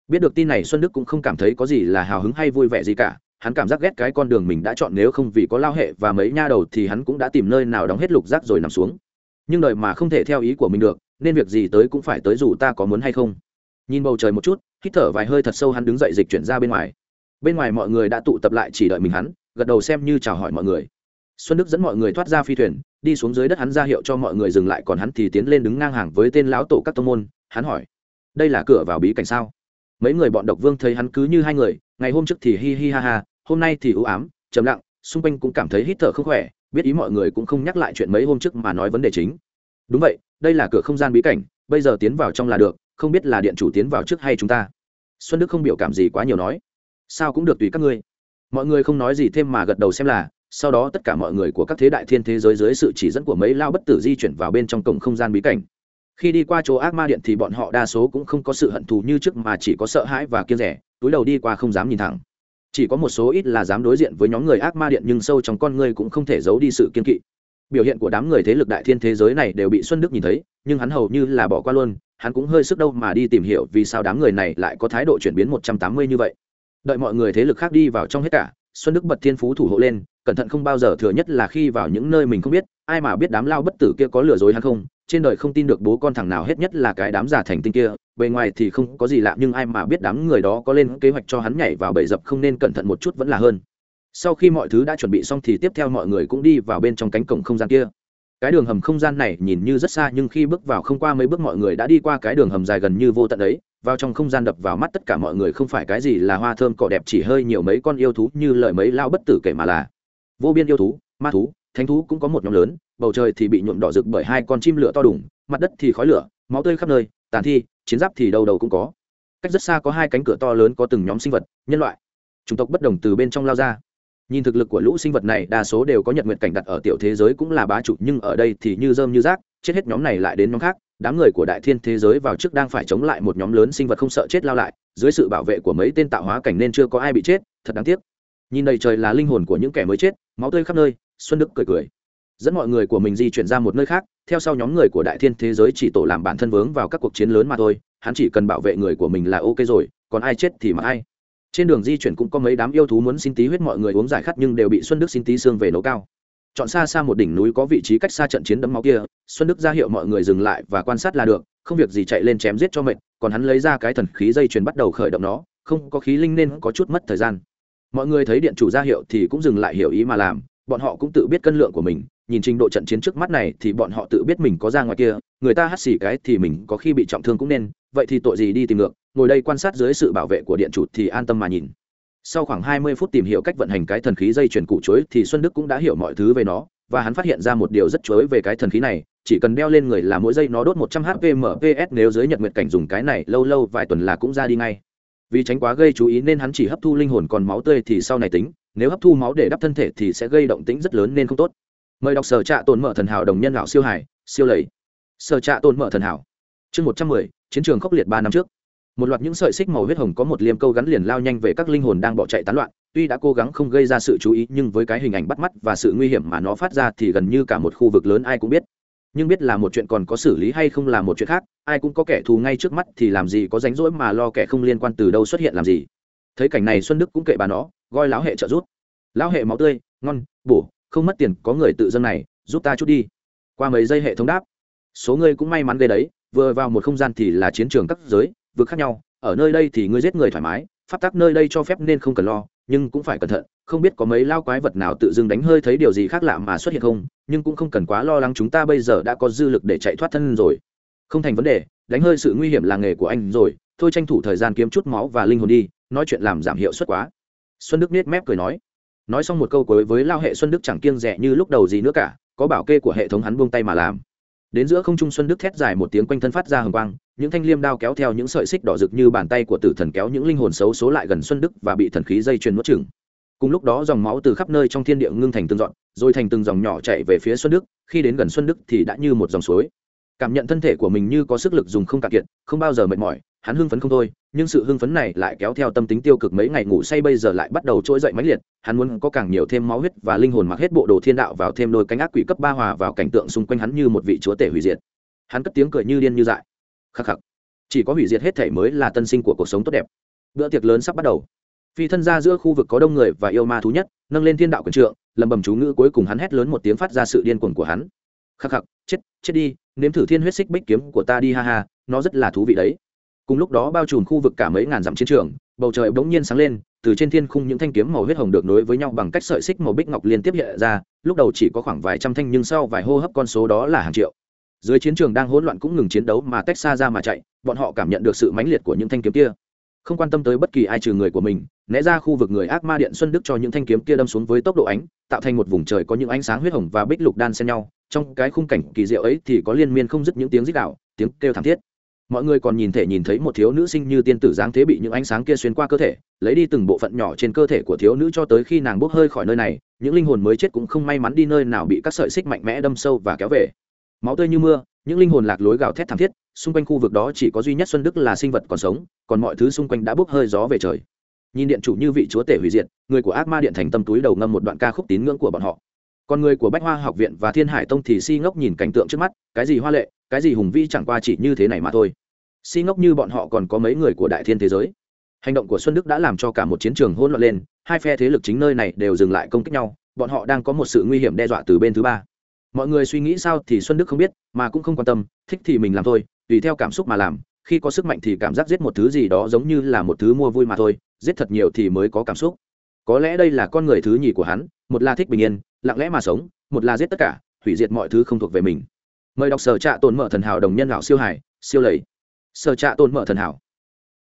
Biết được tin này xuân đức cũng không cảm thấy có gì là hào hứng hay vui vẻ gì cả, hắn cảm giác ghét cái con đường mình đã chọn nếu không vì có lao hệ và mấy nha đầu thì hắn cũng đã tìm nơi nào đóng hết lục rác rồi nằm xuống. Nhưng đời mà không thể theo ý của mình được nên việc gì tới cũng phải tới dù ta có muốn hay không. Nhìn bầu trời một chút, hít thở vài hơi thật sâu hắn đứng dậy dịch chuyển ra bên ngoài. Bên ngoài mọi người đã tụ tập lại chỉ đợi mình hắn, gật đầu xem như chào hỏi mọi người. Xuân đức dẫn mọi người thoát ra phi thuyền, đi xuống dưới đất hắn ra hiệu cho mọi người dừng lại, còn hắn thì tiến lên đứng ngang hàng với tên lão tổ các tông môn. Hắn hỏi, đây là cửa vào bí cảnh sao? Mấy người bọn độc vương thấy hắn cứ như hai người, ngày hôm trước thì hi hi ha ha, hôm nay thì ưu ám, trầm lặng, xung quanh cũng cảm thấy hít thở không khỏe, biết ý mọi người cũng không nhắc lại chuyện mấy hôm trước mà nói vấn đề chính đúng vậy, đây là cửa không gian bí cảnh, bây giờ tiến vào trong là được, không biết là điện chủ tiến vào trước hay chúng ta. Xuân đức không biểu cảm gì quá nhiều nói. Sao cũng được tùy các ngươi. Mọi người không nói gì thêm mà gật đầu xem là, sau đó tất cả mọi người của các thế đại thiên thế giới dưới sự chỉ dẫn của mấy lao bất tử di chuyển vào bên trong cổng không gian bí cảnh. Khi đi qua chỗ ác ma điện thì bọn họ đa số cũng không có sự hận thù như trước mà chỉ có sợ hãi và kiêng rẻ, túi đầu đi qua không dám nhìn thẳng. Chỉ có một số ít là dám đối diện với nhóm người ác ma điện nhưng sâu trong con người cũng không thể giấu đi sự kiên kỵ biểu hiện của đám người thế lực đại thiên thế giới này đều bị xuân đức nhìn thấy, nhưng hắn hầu như là bỏ qua luôn, hắn cũng hơi sức đâu mà đi tìm hiểu vì sao đám người này lại có thái độ chuyển biến một trăm tám mươi như vậy. Đợi mọi người thế lực khác đi vào trong hết cả, xuân đức bật thiên phú thủ hộ lên, cẩn thận không bao giờ thừa nhất là khi vào những nơi mình không biết, ai mà biết đám lao bất tử kia có lừa dối hay không, trên đời không tin được bố con thằng nào hết nhất là cái đám giả thành tinh kia, bề ngoài thì không có gì lạ nhưng ai mà biết đám người đó có lên kế hoạch cho hắn nhảy vào bẫy dập không nên cẩn thận một chút vẫn là hơn sau khi mọi thứ đã chuẩn bị xong thì tiếp theo mọi người cũng đi vào bên trong cánh cổng không gian kia. Cái đường hầm không gian này nhìn như rất xa nhưng khi bước vào không qua mấy bước mọi người đã đi qua cái đường hầm dài gần như vô tận ấy vào trong không gian đập vào mắt tất cả mọi người không phải cái gì là hoa thơm cỏ đẹp, chỉ hơi nhiều mấy con yêu thú như lời mấy lao bất tử kể mà là vô biên yêu thú, ma thú, thánh thú cũng có một nhóm lớn, bầu trời thì bị nhuộm đỏ rực bởi hai con chim lửa to đủng mặt đất thì khói lửa, máu tươi khắp nơi, tàn thi, chiến giáp thì đầu đầu cũng có. Cách rất xa có hai cánh cửa to lớn có từng nhóm sinh vật, nhân loại. Chủng tộc bất đồng từ bên trong lao ra nhìn thực lực của lũ sinh vật này, đa số đều có nhật nguyện cảnh đặt ở tiểu thế giới cũng là bá chủ, nhưng ở đây thì như dơm như rác, chết hết nhóm này lại đến nhóm khác. Đám người của đại thiên thế giới vào trước đang phải chống lại một nhóm lớn sinh vật không sợ chết lao lại. Dưới sự bảo vệ của mấy tên tạo hóa cảnh nên chưa có ai bị chết, thật đáng tiếc. Nhìn đầy trời là linh hồn của những kẻ mới chết, máu tươi khắp nơi, xuân đức cười cười. Dẫn mọi người của mình di chuyển ra một nơi khác, theo sau nhóm người của đại thiên thế giới chỉ tổ làm bản thân vướng vào các cuộc chiến lớn mà thôi. Hắn chỉ cần bảo vệ người của mình là ok rồi, còn ai chết thì mà ai trên đường di chuyển cũng có mấy đám yêu thú muốn xin tí huyết mọi người uống giải khát nhưng đều bị xuân đức xin tí xương về nấu cao. Chọn xa xa một đỉnh núi có vị trí cách xa trận chiến đấm máu kia, xuân đức ra hiệu mọi người dừng lại và quan sát là được, không việc gì chạy lên chém giết cho mệt, còn hắn lấy ra cái thần khí dây chuyền bắt đầu khởi động nó, không có khí linh nên có chút mất thời gian. Mọi người thấy điện chủ ra hiệu thì cũng dừng lại hiểu ý mà làm, bọn họ cũng tự biết cân lượng của mình, nhìn trình độ trận chiến trước mắt này thì bọn họ tự biết mình có ra ngoài kia, người ta hắt xì cái thì mình có khi bị trọng thương cũng nên, vậy thì tội gì đi tìm ngược ngồi đây quan sát dưới sự bảo vệ của điện chủ thì an tâm mà nhìn. Sau khoảng hai mươi phút tìm hiểu cách vận hành cái thần khí dây chuyển củ chuối thì xuân đức cũng đã hiểu mọi thứ về nó, và hắn phát hiện ra một điều rất chuối về cái thần khí này, chỉ cần đeo lên người là mỗi giây nó đốt một trăm hp mps nếu dưới nhật nguyệt cảnh dùng cái này lâu lâu vài tuần là cũng ra đi ngay. Vì tránh quá gây chú ý nên hắn chỉ hấp thu linh hồn còn máu tươi thì sau này tính, nếu hấp thu máu để đắp thân thể thì sẽ gây động tĩnh rất lớn nên không tốt. Mời đọc sở trạ tồn mở thần hảo đồng nhân lão siêu hải, siêu lầy. Sở trạ tồn mở thần hảo. Chương một trăm mười, chiến trường khốc liệt ba năm trước một loạt những sợi xích màu huyết hồng có một liêm câu gắn liền lao nhanh về các linh hồn đang bỏ chạy tán loạn. Tuy đã cố gắng không gây ra sự chú ý, nhưng với cái hình ảnh bắt mắt và sự nguy hiểm mà nó phát ra thì gần như cả một khu vực lớn ai cũng biết. Nhưng biết là một chuyện còn có xử lý hay không là một chuyện khác, ai cũng có kẻ thù ngay trước mắt thì làm gì có rảnh rỗi mà lo kẻ không liên quan từ đâu xuất hiện làm gì. Thấy cảnh này xuân đức cũng kệ bà nó gọi lão hệ trợ giúp. Lão hệ máu tươi, ngon, bổ, không mất tiền, có người tự dâng này, giúp ta chút đi. Qua mấy giây hệ thống đáp, số người cũng may mắn ghê đấy, vừa vào một không gian thì là chiến trường các giới vực khác nhau, ở nơi đây thì ngươi giết người thoải mái, pháp tắc nơi đây cho phép nên không cần lo, nhưng cũng phải cẩn thận, không biết có mấy lao quái vật nào tự dưng đánh hơi thấy điều gì khác lạ mà xuất hiện không, nhưng cũng không cần quá lo lắng chúng ta bây giờ đã có dư lực để chạy thoát thân rồi. Không thành vấn đề, đánh hơi sự nguy hiểm là nghề của anh rồi, thôi tranh thủ thời gian kiếm chút máu và linh hồn đi, nói chuyện làm giảm hiệu suất quá. Xuân đức nết mép cười nói. Nói xong một câu cuối với lao hệ xuân đức chẳng kiêng rẻ như lúc đầu gì nữa cả, có bảo kê của hệ thống hắn buông tay mà làm. Đến giữa không trung xuân đức thét dài một tiếng quanh thân phát ra hồng quang những thanh liêm đao kéo theo những sợi xích đỏ rực như bàn tay của tử thần kéo những linh hồn xấu số lại gần xuân đức và bị thần khí dây chuyền nuốt chửng. cùng lúc đó dòng máu từ khắp nơi trong thiên địa ngưng thành từng dọn rồi thành từng dòng nhỏ chạy về phía xuân đức, khi đến gần xuân đức thì đã như một dòng suối. Cảm nhận thân thể của mình như có sức lực dùng không cạn kiệt, không bao giờ mệt mỏi, hắn hưng phấn không thôi, nhưng sự hưng phấn này lại kéo theo tâm tính tiêu cực mấy ngày ngủ say bây giờ lại bắt đầu trỗi dậy mãnh liệt, hắn muốn có càng nhiều thêm máu huyết và linh hồn mặc hết bộ đồ thiên đạo vào thêm đôi cánh ác quỷ cấp ba hòa vào cảnh tượng xung quanh hắn như một vị chúa tể hủy diệt. Hắn cất tiếng cười như điên như dại khắc khắc. Chỉ có hủy diệt hết thể mới là tân sinh của cuộc sống tốt đẹp. Bữa tiệc lớn sắp bắt đầu. Phi thân ra giữa khu vực có đông người và yêu ma thú nhất, nâng lên thiên đạo quyền trượng, lầm bầm chú ngữ cuối cùng hắn hét lớn một tiếng phát ra sự điên cuồng của hắn. Khắc khắc, chết chết đi, nếm thử thiên huyết xích bích kiếm của ta đi ha ha, nó rất là thú vị đấy. Cùng lúc đó bao trùm khu vực cả mấy ngàn dặm chiến trường, bầu trời bỗng nhiên sáng lên, từ trên thiên khung những thanh kiếm màu huyết hồng được nối với nhau bằng cách sợi xích màu bích ngọc liên tiếp hiện ra, lúc đầu chỉ có khoảng vài trăm thanh nhưng sau vài hô hấp con số đó là hàng triệu dưới chiến trường đang hỗn loạn cũng ngừng chiến đấu mà tách xa ra mà chạy, bọn họ cảm nhận được sự mãnh liệt của những thanh kiếm kia. Không quan tâm tới bất kỳ ai trừ người của mình, né ra khu vực người ác ma điện xuân đức cho những thanh kiếm kia đâm xuống với tốc độ ánh, tạo thành một vùng trời có những ánh sáng huyết hồng và bích lục đan xen nhau. Trong cái khung cảnh kỳ diệu ấy thì có liên miên không dứt những tiếng rít đạo tiếng kêu thảm thiết. Mọi người còn nhìn thể nhìn thấy một thiếu nữ sinh như tiên tử dáng thế bị những ánh sáng kia xuyên qua cơ thể, lấy đi từng bộ phận nhỏ trên cơ thể của thiếu nữ cho tới khi nàng bốc hơi khỏi nơi này, những linh hồn mới chết cũng không may mắn đi nơi nào bị các sợi xích mạnh mẽ đâm sâu và kéo về máu tươi như mưa, những linh hồn lạc lối gào thét thảm thiết, xung quanh khu vực đó chỉ có duy nhất xuân đức là sinh vật còn sống, còn mọi thứ xung quanh đã bốc hơi gió về trời. Nhìn điện chủ như vị chúa tể hủy diệt, người của ác ma điện thành tâm túi đầu ngâm một đoạn ca khúc tín ngưỡng của bọn họ. Còn người của bách hoa học viện và thiên hải tông thì si ngốc nhìn cảnh tượng trước mắt, cái gì hoa lệ, cái gì hùng vi chẳng qua chỉ như thế này mà thôi. Si ngốc như bọn họ còn có mấy người của đại thiên thế giới. Hành động của xuân đức đã làm cho cả một chiến trường hỗn loạn lên, hai phe thế lực chính nơi này đều dừng lại công kích nhau, bọn họ đang có một sự nguy hiểm đe dọa từ bên thứ ba mọi người suy nghĩ sao thì xuân đức không biết, mà cũng không quan tâm, thích thì mình làm thôi, tùy theo cảm xúc mà làm, khi có sức mạnh thì cảm giác giết một thứ gì đó giống như là một thứ mua vui mà thôi, giết thật nhiều thì mới có cảm xúc. Có lẽ đây là con người thứ nhì của hắn, một là thích bình yên, lặng lẽ mà sống, một là giết tất cả, hủy diệt mọi thứ không thuộc về mình. Mời đọc sở trạ tồn mở thần hảo đồng nhân lão siêu hải, siêu lầy. Sở trạ tồn mở thần hảo.